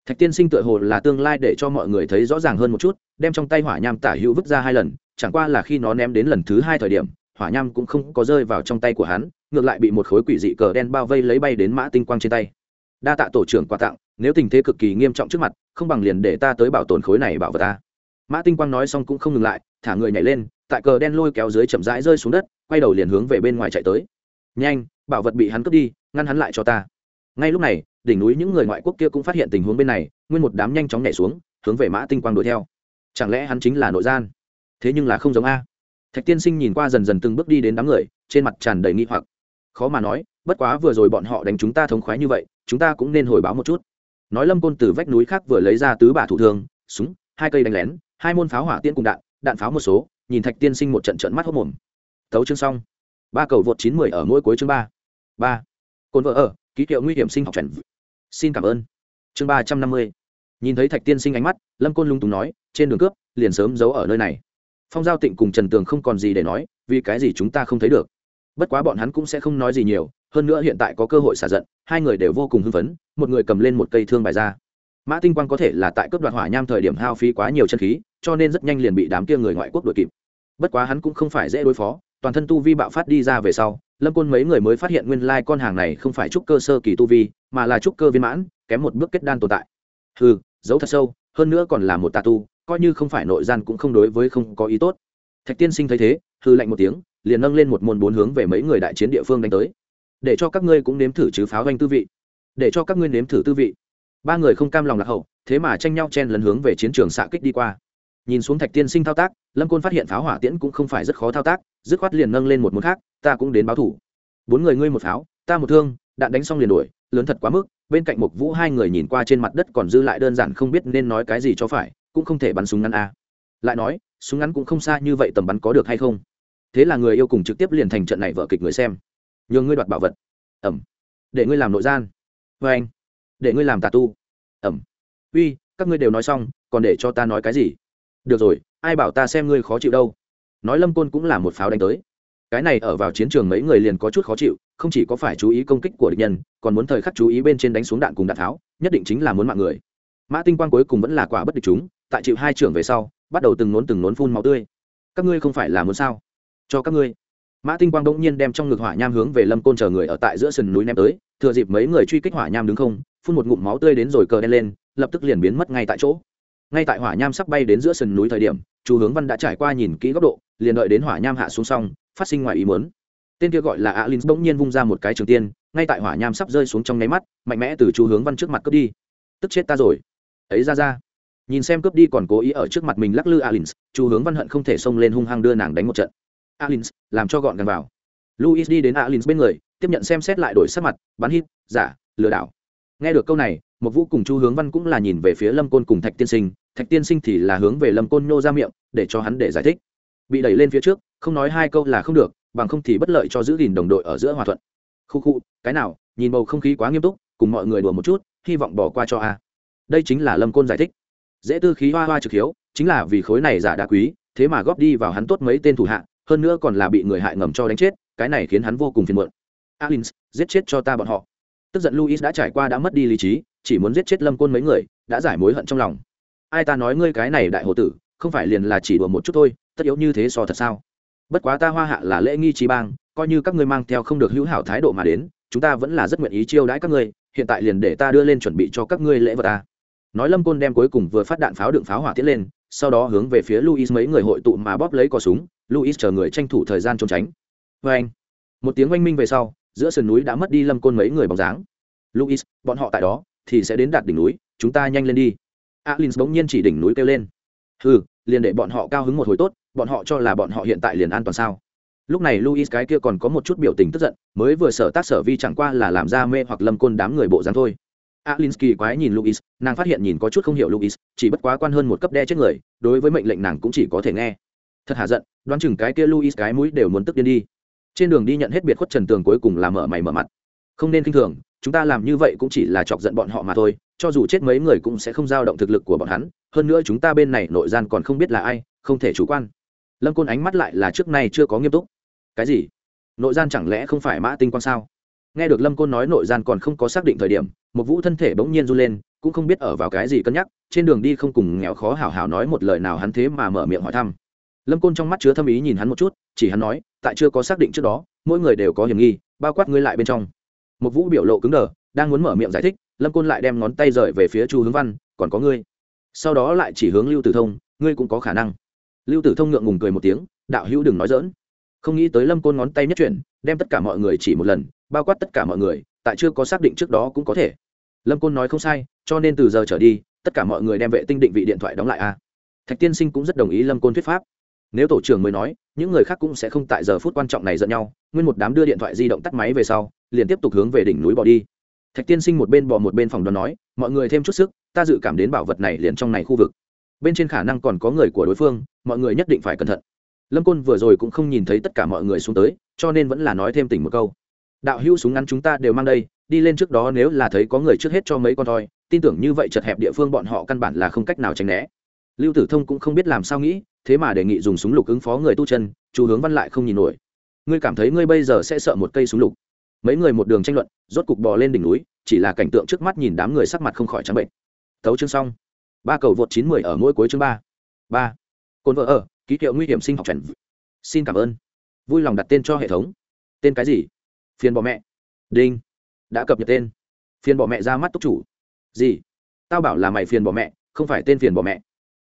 thạch tiên sinh tựa hồ là tương lai để cho mọi người thấy rõ ràng hơn một chút, đem trong tay hỏa nham tả hữu vứt ra hai lần, chẳng qua là khi nó ném đến lần thứ hai thời điểm, hỏa nham cũng không có rơi vào trong tay của hắn, ngược lại bị một khối quỷ dị cờ đen bao vây lấy bay đến mã tinh quang trên tay. Đa tạ tổ trưởng quà tặng, nếu tình thế cực kỳ nghiêm trọng trước mặt, không bằng liền để ta tới bảo tồn khối này bảo vật ta. Mã tinh quang nói xong cũng không ngừng lại, thả người nhảy lên, tại cờ đen lôi kéo dưới chậm rãi rơi xuống đất, quay đầu liền hướng về bên ngoài chạy tới. Nhanh, bảo vật bị hắn cướp đi, ngăn hắn lại cho ta. Ngay lúc này đỉnh núi những người ngoại quốc kia cũng phát hiện tình huống bên này, nguyên một đám nhanh chóng nhảy xuống, hướng về mã tinh quang đuổi theo. Chẳng lẽ hắn chính là nội gian? Thế nhưng là không giống a. Thạch tiên sinh nhìn qua dần dần từng bước đi đến đám người, trên mặt tràn đầy nghi hoặc. Khó mà nói, bất quá vừa rồi bọn họ đánh chúng ta thống khoái như vậy, chúng ta cũng nên hồi báo một chút. Nói lâm côn từ vách núi khác vừa lấy ra tứ bả thủ thương súng, hai cây đánh lén, hai môn pháo hỏa tiễn cùng đạn đạn pháo một số, nhìn thạch tiên sinh một trận trận mắt hốc mồm. Tấu chương xong. Ba cầu vượt chín mười ở mỗi cuối chương ba. Ba. Cồn vợ ở, ký hiệu nguy hiểm sinh học chuẩn xin cảm ơn. Chương ba trăm năm mươi. Nhìn thấy thạch tiên sinh ánh mắt, lâm côn lung túng nói, trên đường cướp, liền sớm giấu ở nơi này. Phong giao tịnh cùng trần tường không còn gì để nói, vì cái gì chúng ta không thấy được? Bất quá bọn hắn cũng sẽ không nói gì nhiều, hơn nữa hiện tại có cơ hội xả giận, hai người đều vô cùng hưng phấn, một người cầm lên một cây thương bài ra. Mã tinh quang có thể là tại cướp đoạt hỏa nham thời điểm hao phí quá nhiều chân khí, cho nên rất nhanh liền bị đám kia người ngoại quốc đuổi kịp. Bất quá hắn cũng không phải dễ đối phó toàn thân tu vi bạo phát đi ra về sau, lâm côn mấy người mới phát hiện nguyên lai con hàng này không phải trúc cơ sơ kỳ tu vi, mà là trúc cơ viên mãn, kém một bước kết đan tồn tại. Ừ giấu thật sâu, hơn nữa còn là một tà tu, coi như không phải nội gian cũng không đối với không có ý tốt. Thạch tiên sinh thấy thế hư lạnh một tiếng, liền nâng lên một môn bốn hướng về mấy người đại chiến địa phương đánh tới. Để cho các ngươi cũng nếm thử chứ pháo doanh tư vị. Để cho các ngươi nếm thử tư vị. Ba người không cam lòng lạc hậu, thế mà tranh nhau chen lấn hướng về chiến trường xạ kích đi qua. Nhìn xuống thạch tiên sinh thao tác lâm côn phát hiện pháo hỏa tiễn cũng không phải rất khó thao tác, dứt khoát liền nâng lên một môn khác, ta cũng đến báo thủ. Bốn người ngươi một pháo, ta một thương, đạn đánh xong liền đuổi, lớn thật quá mức. Bên cạnh một vũ hai người nhìn qua trên mặt đất còn dư lại đơn giản không biết nên nói cái gì cho phải, cũng không thể bắn súng ngắn a. Lại nói, súng ngắn cũng không xa như vậy tầm bắn có được hay không? Thế là người yêu cùng trực tiếp liền thành trận này vợ kịch người xem. Nhường ngươi đoạt bảo vật. Ẩm. Để ngươi làm nội gian. Vê anh. Để ngươi làm tà tu. Ẩm. Uy, các ngươi đều nói xong, còn để cho ta nói cái gì? Được rồi ai bảo ta xem ngươi khó chịu đâu. Nói lâm côn cũng là một pháo đánh tới. Cái này ở vào chiến trường mấy người liền có chút khó chịu, không chỉ có phải chú ý công kích của địch nhân, còn muốn thời khắc chú ý bên trên đánh xuống đạn cùng đạn tháo, nhất định chính là muốn mạng người. Mã tinh quang cuối cùng vẫn là quả bất địch chúng, tại chịu hai trưởng về sau, bắt đầu từng nốn từng nốn phun máu tươi. Các ngươi không phải là muốn sao? Cho các ngươi. Mã tinh quang đ ỗ n g nhiên đem trong ngực hỏa nham hướng về lâm côn chờ người ở tại giữa sườn núi ném tới, thừa dịp mấy người truy kích hỏa nham đứng không, phun một ngụm máu tươi đến rồi cờ đen lên, lập tức liền biến mất ngay tại chỗ. Ngay tại hỏa nham sắp bay đến giữa sườn núi thời điểm chú hướng văn đã trải qua nhìn kỹ góc độ, liền đợi đến hỏa nham hạ xuống xong, phát sinh ngoài ý muốn. Tên kia gọi là alin bỗng nhiên vung ra một cái trường tiên, ngay tại hỏa nham sắp rơi xuống trong nháy mắt, mạnh mẽ từ chú hướng văn trước mặt cướp đi. Tức chết ta rồi. Ấy ra ra. Nhìn xem cướp đi còn cố ý ở trước mặt mình lắc lư alin chú hướng văn hận không thể xông lên hung hăng đưa nàng đánh một trận. Alins làm cho gọn gàng vào. Luis đi đến alins bên người, tiếp nhận xem xét lại đổi sắc mặt, bắn hít, giả, lừa đảo. Nghe được câu này một vũ cùng chu hướng văn cũng là nhìn về phía lâm côn cùng thạch tiên sinh thạch tiên sinh thì là hướng về lâm côn nhô ra miệng, để cho hắn để giải thích. Bị đẩy lên phía trước, không nói hai câu là không được, bằng không thì bất lợi cho giữ gìn đồng đội ở giữa hòa thuận. Khu khu, cái nào, nhìn bầu không khí quá nghiêm túc, cùng mọi người đùa một chút, hy vọng bỏ qua cho a. Đây chính là lâm côn giải thích. Dễ tư khí hoa hoa trực hiếu, chính là vì khối này giả đá quý, thế mà góp đi vào hắn tốt mấy tên thủ hạ, hơn nữa còn là bị người hại ngầm cho đánh chết, cái này khiến hắn vô cùng phiền muộn. Alins, giết chết cho ta bọn họ. Tức giận luis đã trải qua đã mất đi lý trí, chỉ muốn giết chết lâm côn mấy người, đã giải mối hận trong lòng ai ta nói ngươi cái này đại hồ tử, không phải liền là chỉ đùa một chút thôi, tất yếu như thế so thật sao? Bất quá ta hoa hạ là lễ nghi trí bang, coi như các ngươi mang theo không được hữu hảo thái độ mà đến, chúng ta vẫn là rất nguyện ý chiêu đãi các ngươi, hiện tại liền để ta đưa lên chuẩn bị cho các ngươi lễ vật ta. Nói lâm côn đem cuối cùng vừa phát đạn pháo đựng pháo hỏa tiết lên, sau đó hướng về phía luis mấy người hội tụ mà bóp lấy cò súng luis chờ người tranh thủ thời gian trốn tránh. Vê anh. Một tiếng oanh minh về sau, giữa sườn núi đã mất đi lâm côn mấy người bóng dáng. Luis bọn họ tại đó, thì sẽ đến đạt đỉnh núi, chúng ta nhanh lên đi alins bỗng nhiên chỉ đỉnh núi kêu lên. Ừ liền để bọn họ cao hứng một hồi tốt, bọn họ cho là bọn họ hiện tại liền an toàn sao? Lúc này luis cái kia còn có một chút biểu tình tức giận, mới vừa sở tác sở vi chẳng qua là làm ra mê hoặc lâm côn đám người bộ dáng thôi. Alinsky quái nhìn luis nàng phát hiện nhìn có chút không hiểu luis chỉ bất quá quan hơn một cấp đe chết người, đối với mệnh lệnh nàng cũng chỉ có thể nghe. Thật hạ giận, đoán chừng cái kia luis cái mũi đều muốn tức điên đi. Trên đường đi nhận hết biệt khuất trần tường cuối cùng là mở mày mở mặt. Không nên kinh thường, chúng ta làm như vậy cũng chỉ là chọc giận bọn họ mà thôi cho dù chết mấy người cũng sẽ không dao động thực lực của bọn hắn, hơn nữa chúng ta bên này nội gian còn không biết là ai, không thể chủ quan. Lâm côn ánh mắt lại là trước nay chưa có nghiêm túc. Cái gì? Nội gian chẳng lẽ không phải mã tinh quang sao? Nghe được lâm côn nói nội gian còn không có xác định thời điểm, một vũ thân thể bỗng nhiên run lên, cũng không biết ở vào cái gì cân nhắc, trên đường đi không cùng nghèo khó hảo hảo nói một lời nào hắn thế mà mở miệng hỏi thăm. Lâm côn trong mắt chứa thâm ý nhìn hắn một chút, chỉ hắn nói, tại chưa có xác định trước đó, mỗi người đều có hiểm nghi, bao quát ngươi lại bên trong. Một vũ biểu lộ cứng đờ, đang muốn mở miệng giải thích lâm côn lại đem ngón tay rời về phía chu hướng văn, còn có ngươi. Sau đó lại chỉ hướng lưu tử thông, ngươi cũng có khả năng. Lưu tử thông ngượng ngùng cười một tiếng, đạo hữu đừng nói dỡn không nghĩ tới lâm côn ngón tay nhất chuyển, đem tất cả mọi người chỉ một lần, bao quát tất cả mọi người, tại chưa có xác định trước đó cũng có thể. Lâm côn nói không sai, cho nên từ giờ trở đi, tất cả mọi người đem vệ tinh định vị điện thoại đóng lại a. Thạch tiên sinh cũng rất đồng ý lâm côn thuyết pháp. Nếu tổ trưởng mới nói, những người khác cũng sẽ không tại giờ phút quan trọng này giận nhau, nguyên một đám đưa điện thoại di động tắt máy về sau, liền tiếp tục hướng về đỉnh núi bỏ đi thạch tiên sinh một bên bỏ một bên phòng đoán nói, mọi người thêm chút sức, ta dự cảm đến bảo vật này liền trong này khu vực. Bên trên khả năng còn có người của đối phương, mọi người nhất định phải cẩn thận. Lâm côn vừa rồi cũng không nhìn thấy tất cả mọi người xuống tới, cho nên vẫn là nói thêm tỉnh một câu. Đạo hữu súng ngắn chúng ta đều mang đây, đi lên trước đó nếu là thấy có người trước hết cho mấy con thôi tin tưởng như vậy chật hẹp địa phương bọn họ căn bản là không cách nào tránh né. Lưu tử thông cũng không biết làm sao nghĩ, thế mà đề nghị dùng súng lục ứng phó người tu chân chú hướng văn lại không nhìn nổi. Ngươi cảm thấy ngươi bây giờ sẽ sợ một cây súng lục? Mấy người một đường tranh luận, rốt cục bò lên đỉnh núi, chỉ là cảnh tượng trước mắt nhìn đám người sắc mặt không khỏi trắng bệnh. Thấu chương xong. Ba cầu vượt chín mười ở mỗi cuối chương ba. Ba. Cồn vợ ở, ký hiệu nguy hiểm sinh học trần xin cảm ơn. Vui lòng đặt tên cho hệ thống. Tên cái gì? Phiền bỏ mẹ. Đinh. Đã cập nhật tên. Phiền bỏ mẹ ra mắt túc chủ. Gì? Tao bảo là mày phiền bỏ mẹ, không phải tên phiền bỏ mẹ.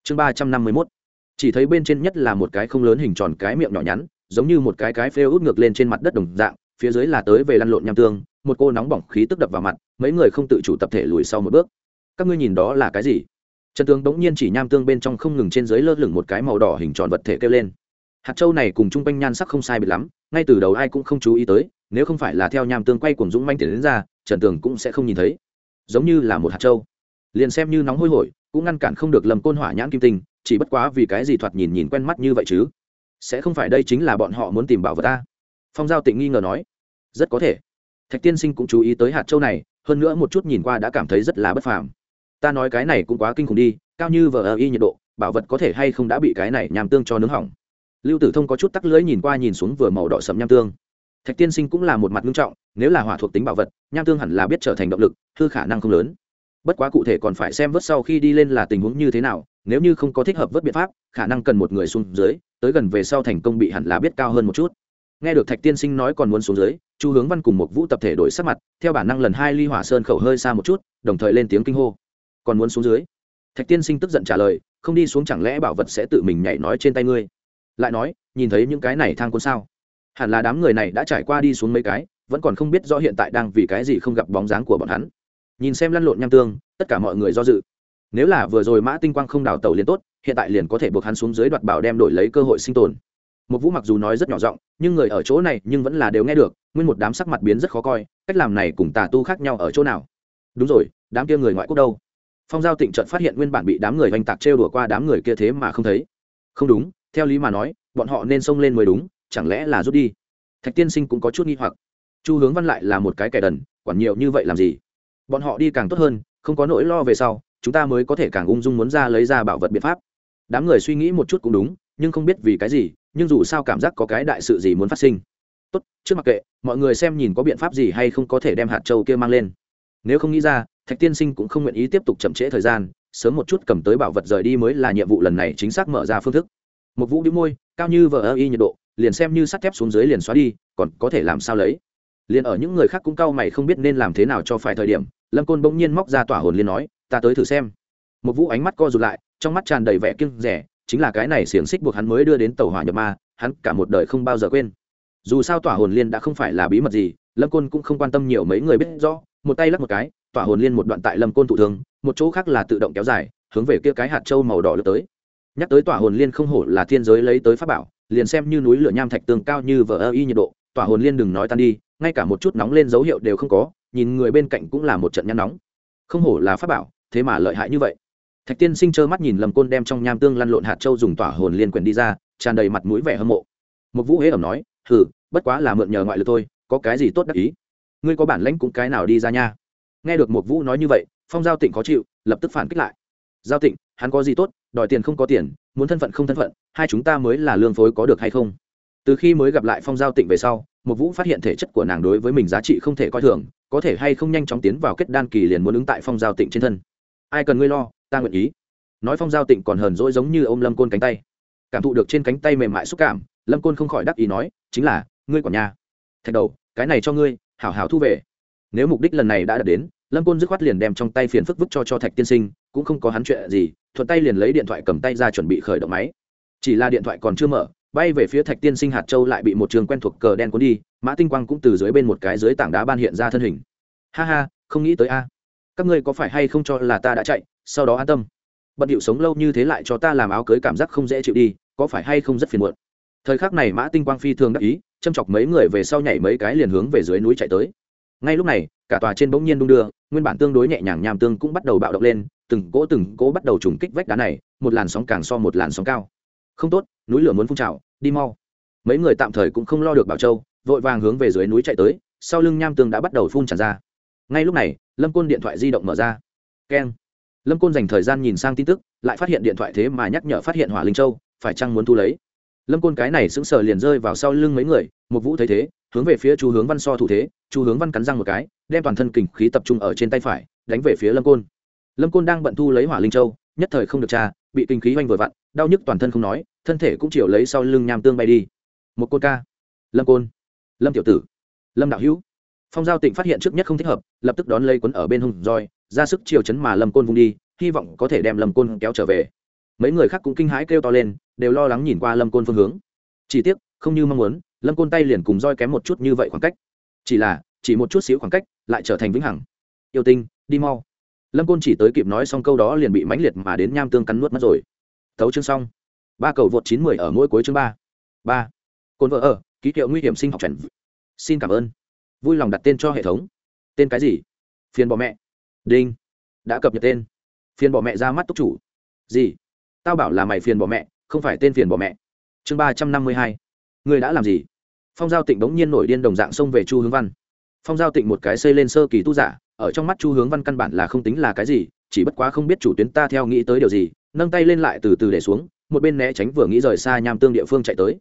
Chương ba trăm năm mươi mốt. Chỉ thấy bên trên nhất là một cái không lớn hình tròn cái miệng nhỏ nhắn, giống như một cái cái phêu út ngược lên trên mặt đất đồng dạng phía dưới là tới về lăn lộn nham tương, một cô nóng bỏng khí tức đập vào mặt, mấy người không tự chủ tập thể lùi sau một bước. Các ngươi nhìn đó là cái gì? Trần tướng đống nhiên chỉ nham tương bên trong không ngừng trên dưới lơ lửng một cái màu đỏ hình tròn vật thể kêu lên. Hạt châu này cùng chung quanh nhan sắc không sai biệt lắm, ngay từ đầu ai cũng không chú ý tới, nếu không phải là theo nham tương quay cùng dũng manh tiến đến ra, trần tường cũng sẽ không nhìn thấy. Giống như là một hạt châu. Liền xem như nóng hôi hổi, cũng ngăn cản không được lầm côn hỏa nhãn kim tinh, chỉ bất quá vì cái gì thoạt nhìn nhìn quen mắt như vậy chứ? Sẽ không phải đây chính là bọn họ muốn tìm bảo vật ta? Phong giao tịnh nghi ngờ nói, rất có thể. Thạch tiên sinh cũng chú ý tới hạt châu này, hơn nữa một chút nhìn qua đã cảm thấy rất là bất phàm. Ta nói cái này cũng quá kinh khủng đi, cao như vờ y nhiệt độ, bảo vật có thể hay không đã bị cái này nhàm tương cho nướng hỏng? Lưu tử thông có chút tắc lưỡi nhìn qua nhìn xuống vừa màu đỏ sầm nham tương. Thạch tiên sinh cũng là một mặt nghiêm trọng, nếu là hỏa thuộc tính bảo vật, nham tương hẳn là biết trở thành động lực, hư khả năng không lớn. Bất quá cụ thể còn phải xem vớt sau khi đi lên là tình huống như thế nào, nếu như không có thích hợp vớt biện pháp, khả năng cần một người xuống dưới, tới gần về sau thành công bị hẳn là biết cao hơn một chút nghe được thạch tiên sinh nói còn muốn xuống dưới, chu hướng văn cùng một vũ tập thể đổi sắc mặt, theo bản năng lần hai ly hỏa sơn khẩu hơi xa một chút, đồng thời lên tiếng kinh hô. Còn muốn xuống dưới? Thạch tiên sinh tức giận trả lời, không đi xuống chẳng lẽ bảo vật sẽ tự mình nhảy nói trên tay ngươi? Lại nói, nhìn thấy những cái này thang quân sao? Hẳn là đám người này đã trải qua đi xuống mấy cái, vẫn còn không biết rõ hiện tại đang vì cái gì không gặp bóng dáng của bọn hắn. Nhìn xem lăn lộn nham tương, tất cả mọi người do dự. Nếu là vừa rồi mã tinh quang không đào tàu liền tốt, hiện tại liền có thể buộc hắn xuống dưới đoạt bảo đem đổi lấy cơ hội sinh tồn một vũ mặc dù nói rất nhỏ giọng, nhưng người ở chỗ này nhưng vẫn là đều nghe được, nguyên một đám sắc mặt biến rất khó coi, cách làm này cùng tà tu khác nhau ở chỗ nào? Đúng rồi, đám kia người ngoại quốc đâu? Phong giao tịnh trận phát hiện nguyên bản bị đám người oanh tạc trêu đùa qua đám người kia thế mà không thấy. Không đúng, theo lý mà nói, bọn họ nên xông lên mới đúng, chẳng lẽ là rút đi? Thạch tiên sinh cũng có chút nghi hoặc. Chu hướng văn lại là một cái kẻ đần, quản nhiều như vậy làm gì? Bọn họ đi càng tốt hơn, không có nỗi lo về sau, chúng ta mới có thể càng ung dung muốn ra lấy ra bảo vật biện pháp. Đám người suy nghĩ một chút cũng đúng nhưng không biết vì cái gì, nhưng dù sao cảm giác có cái đại sự gì muốn phát sinh. Tốt, trước mặc kệ, mọi người xem nhìn có biện pháp gì hay không có thể đem hạt châu kia mang lên. Nếu không nghĩ ra, thạch tiên sinh cũng không nguyện ý tiếp tục chậm trễ thời gian, sớm một chút cầm tới bảo vật rời đi mới là nhiệm vụ lần này chính xác mở ra phương thức. Một vũ đĩu môi, cao như vờ ơ y nhiệt độ, liền xem như sắt thép xuống dưới liền xóa đi, còn có thể làm sao lấy? Liền ở những người khác cũng cao mày không biết nên làm thế nào cho phải thời điểm, lâm côn bỗng nhiên móc ra tỏa hồn liên nói, ta tới thử xem. Một vũ ánh mắt co rụt lại, trong mắt tràn đầy vẻ kiêng rẻ chính là cái này xiềng xích buộc hắn mới đưa đến tàu hỏa nhập ma, hắn cả một đời không bao giờ quên. Dù sao tỏa hồn liên đã không phải là bí mật gì, lâm côn cũng không quan tâm nhiều mấy người biết rõ, một tay lắc một cái, tỏa hồn liên một đoạn tại lâm côn thụ thương, một chỗ khác là tự động kéo dài, hướng về kia cái hạt trâu màu đỏ lướt tới. Nhắc tới tỏa hồn liên không hổ là thiên giới lấy tới pháp bảo, liền xem như núi lửa nham thạch tương cao như vờ ơ y nhiệt độ, tỏa hồn liên đừng nói tan đi, ngay cả một chút nóng lên dấu hiệu đều không có, nhìn người bên cạnh cũng là một trận nhăn nóng. Không hổ là pháp bảo, thế mà lợi hại như vậy thạch tiên sinh trơ mắt nhìn lầm côn đem trong nham tương lăn lộn hạt châu dùng tỏa hồn liên quyền đi ra, tràn đầy mặt mũi vẻ hâm mộ. Một vũ hễ ẩm nói, hừ, bất quá là mượn nhờ ngoại lực thôi, có cái gì tốt đắc ý? Ngươi có bản lãnh cũng cái nào đi ra nha? Nghe được một vũ nói như vậy, phong giao tịnh khó chịu, lập tức phản kích lại. Giao tịnh, hắn có gì tốt? Đòi tiền không có tiền, muốn thân phận không thân phận, hai chúng ta mới là lương phối có được hay không? Từ khi mới gặp lại phong giao tịnh về sau một vũ phát hiện thể chất của nàng đối với mình giá trị không thể coi thường, có thể hay không nhanh chóng tiến vào kết đan kỳ liền muốn ứng tại phong giao tịnh trên thân. Ai cần ngươi lo ta nguyện ý. Nói phong giao tịnh còn hờn dỗi giống như ô m lâm côn cánh tay. Cảm thụ được trên cánh tay mềm mại xúc cảm, lâm côn không khỏi đắc ý nói, chính là, ngươi quản nhà. Thạch đầu, cái này cho ngươi, hảo hảo thu về. Nếu mục đích lần này đã đạt đến, lâm côn dứt khoát liền đem trong tay phiền phức vức cho cho thạch tiên sinh, cũng không có hắn chuyện gì, thuận tay liền lấy điện thoại cầm tay ra chuẩn bị khởi động máy. Chỉ là điện thoại còn chưa mở, bay về phía thạch tiên sinh hạt châu lại bị một trường quen thuộc cờ đen cuốn đi, mã tinh quang cũng từ dưới bên một cái dưới tảng đá ban hiện ra thân hình. Ha ha, không nghĩ tới a. Các ngươi có phải hay không cho là ta đã chạy? Sau đó an tâm. Bận điệu sống lâu như thế lại cho ta làm áo cưới cảm giác không dễ chịu đi, có phải hay không rất phiền muộn? Thời khắc này mã tinh quang phi thường đắc ý, châm chọc mấy người về sau nhảy mấy cái liền hướng về dưới núi chạy tới. Ngay lúc này, cả tòa trên bỗng nhiên đung đưa, nguyên bản tương đối nhẹ nhàng nham tương cũng bắt đầu bạo động lên, từng cỗ từng cỗ bắt đầu trùng kích vách đá này, một làn sóng càng so một làn sóng cao. Không tốt, núi lửa muốn phun trào, đi mau. Mấy người tạm thời cũng không lo được bảo châu, vội vàng hướng về dưới núi chạy tới, sau lưng nham tương đã bắt đầu phun tràn ra. Ngay lúc này, lâm côn điện thoại di động mở ra. Keng lâm côn dành thời gian nhìn sang tin tức, lại phát hiện điện thoại thế mà nhắc nhở phát hiện hỏa linh châu, phải chăng muốn thu lấy? Lâm côn cái này sững sờ liền rơi vào sau lưng mấy người, một vũ thấy thế, hướng về phía chu hướng văn so thủ thế, chu hướng văn cắn răng một cái, đem toàn thân kình khí tập trung ở trên tay phải, đánh về phía lâm côn. Lâm côn đang bận thu lấy hỏa linh châu, nhất thời không được tra, bị kinh khí oanh vừa vặn, đau nhức toàn thân không nói, thân thể cũng chịu lấy sau lưng nham tương bay đi. Một côn ca. Lâm côn. Lâm tiểu tử. Lâm đạo hữu. Phong giao tịnh phát hiện trước nhất không thích hợp, lập tức đón lấy quấn ở bên hùng roi ra sức chiều chấn mà lâm côn vung đi, hy vọng có thể đem lâm côn kéo trở về. Mấy người khác cũng kinh hãi kêu to lên, đều lo lắng nhìn qua lâm côn phương hướng. Chỉ tiếc, không như mong muốn, lâm côn tay liền cùng roi kém một chút như vậy khoảng cách. Chỉ là, chỉ một chút xíu khoảng cách, lại trở thành vĩnh hằng. Yêu tinh, đi mau. Lâm côn chỉ tới kịp nói xong câu đó liền bị mãnh liệt mà đến nham tương cắn nuốt mất rồi. Thấu chương xong. Ba cầu vượt chín mười ở mỗi cuối chương ba. Ba. Côn vợ ở, ký hiệu nguy hiểm sinh học trần xin cảm ơn. Vui lòng đặt tên cho hệ thống. Tên cái gì? Phiền bỏ mẹ đinh, đã cập nhật tên. Phiền bỏ mẹ ra mắt túc chủ. Gì? Tao bảo là mày phiền bỏ mẹ, không phải tên phiền bỏ mẹ. Chương ba trăm năm mươi hai. Người đã làm gì? Phong giao tịnh bỗng nhiên nổi điên đồng dạng xông về chu hướng văn. Phong giao tịnh một cái xây lên sơ kỳ tu giả, ở trong mắt chu hướng văn căn bản là không tính là cái gì, chỉ bất quá không biết chủ tuyến ta theo nghĩ tới điều gì, nâng tay lên lại từ từ để xuống, một bên né tránh vừa nghĩ rời xa nham tương địa phương chạy tới.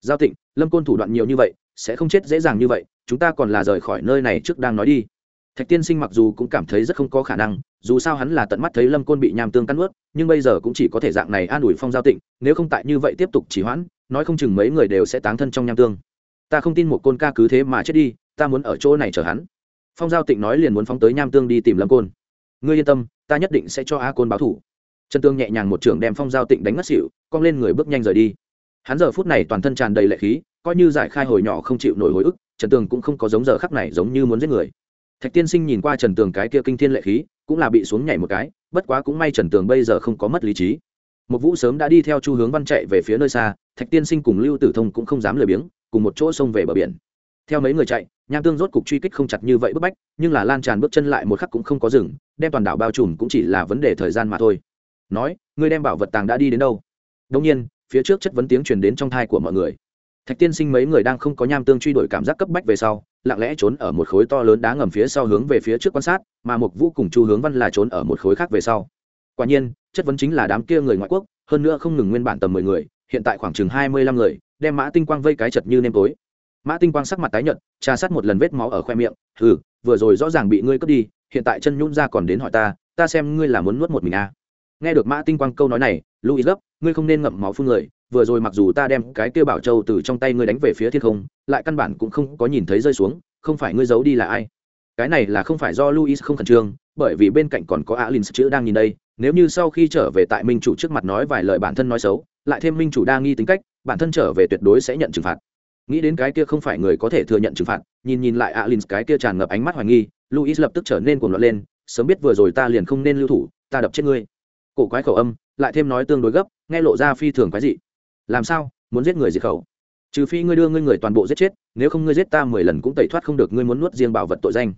Giao tịnh, lâm côn thủ đoạn nhiều như vậy, sẽ không chết dễ dàng như vậy, chúng ta còn là rời khỏi nơi này trước đang nói đi thạch tiên sinh mặc dù cũng cảm thấy rất không có khả năng, dù sao hắn là tận mắt thấy lâm côn bị nham tương cắn ướt nhưng bây giờ cũng chỉ có thể dạng này an ủi phong giao tịnh, nếu không tại như vậy tiếp tục chỉ hoãn, nói không chừng mấy người đều sẽ táng thân trong nham tương. Ta không tin một côn ca cứ thế mà chết đi, ta muốn ở chỗ này chờ hắn. Phong giao tịnh nói liền muốn phóng tới nham tương đi tìm lâm côn. Ngươi yên tâm, ta nhất định sẽ cho a côn báo thủ. Trần tương nhẹ nhàng một trưởng đem phong giao tịnh đánh ngất xỉu, cong lên người bước nhanh rời đi. Hắn giờ phút này toàn thân tràn đầy lệ khí, coi như giải khai hồi nhỏ không chịu nổi hồi ức, trần tường cũng không có giống giờ khắc này giống như muốn giết người thạch tiên sinh nhìn qua trần tường cái kia kinh thiên lệ khí, cũng là bị xuống nhảy một cái, bất quá cũng may trần tường bây giờ không có mất lý trí. Một vũ sớm đã đi theo chu hướng văn chạy về phía nơi xa, thạch tiên sinh cùng lưu tử thông cũng không dám lười biếng, cùng một chỗ xông về bờ biển. Theo mấy người chạy, nham tương rốt cục truy kích không chặt như vậy bức bách, nhưng là lan tràn bước chân lại một khắc cũng không có rừng đem toàn đảo bao trùm cũng chỉ là vấn đề thời gian mà thôi. Nói, ngươi đem bảo vật tàng đã đi đến đâu? Đông nhiên, phía trước chất vấn tiếng truyền đến trong thai của mọi người thạch tiên sinh mấy người đang không có nham tương truy đuổi cảm giác cấp bách về sau, lặng lẽ trốn ở một khối to lớn đá ngầm phía sau hướng về phía trước quan sát, mà Mục vũ cùng chu hướng văn là trốn ở một khối khác về sau quả nhiên, chất vấn chính là đám kia người ngoại quốc, hơn nữa không ngừng nguyên bản tầm mười người, hiện tại khoảng chừng hai mươi lăm người, đem mã tinh quang vây cái chật như nêm tối mã tinh quang sắc mặt tái nhợt, trà sát một lần vết máu ở khoe miệng ừ vừa rồi rõ ràng bị ngươi cướp đi, hiện tại chân nhún ra còn đến hỏi ta ta xem ngươi là muốn nuốt một mình à nghe được mã tinh quang câu nói này, louis gấp, ngươi không nên ngậm máu phun người, vừa rồi mặc dù ta đem cái kia bảo châu từ trong tay ngươi đánh về phía thiên không, lại căn bản cũng không có nhìn thấy rơi xuống, không phải ngươi giấu đi là ai? Cái này là không phải do luis không khẩn trương, bởi vì bên cạnh còn có alin chữ đang nhìn đây, nếu như sau khi trở về tại minh chủ trước mặt nói vài lời bản thân nói xấu, lại thêm minh chủ đa nghi tính cách, bản thân trở về tuyệt đối sẽ nhận trừng phạt. Nghĩ đến cái kia không phải người có thể thừa nhận trừng phạt, nhìn nhìn lại alin cái kia tràn ngập ánh mắt hoài nghi luis lập tức trở nên cuồng loạn lên, sớm biết vừa rồi ta liền không nên lưu thủ, ta đập chết ngươi cổ quái khẩu âm, lại thêm nói tương đối gấp, nghe lộ ra phi thường quái dị. Làm sao? Muốn giết người diệt khẩu? Trừ phi ngươi đưa ngươi người toàn bộ giết chết, nếu không ngươi giết ta mười lần cũng tẩy thoát không được, ngươi muốn nuốt riêng bảo vật tội danh.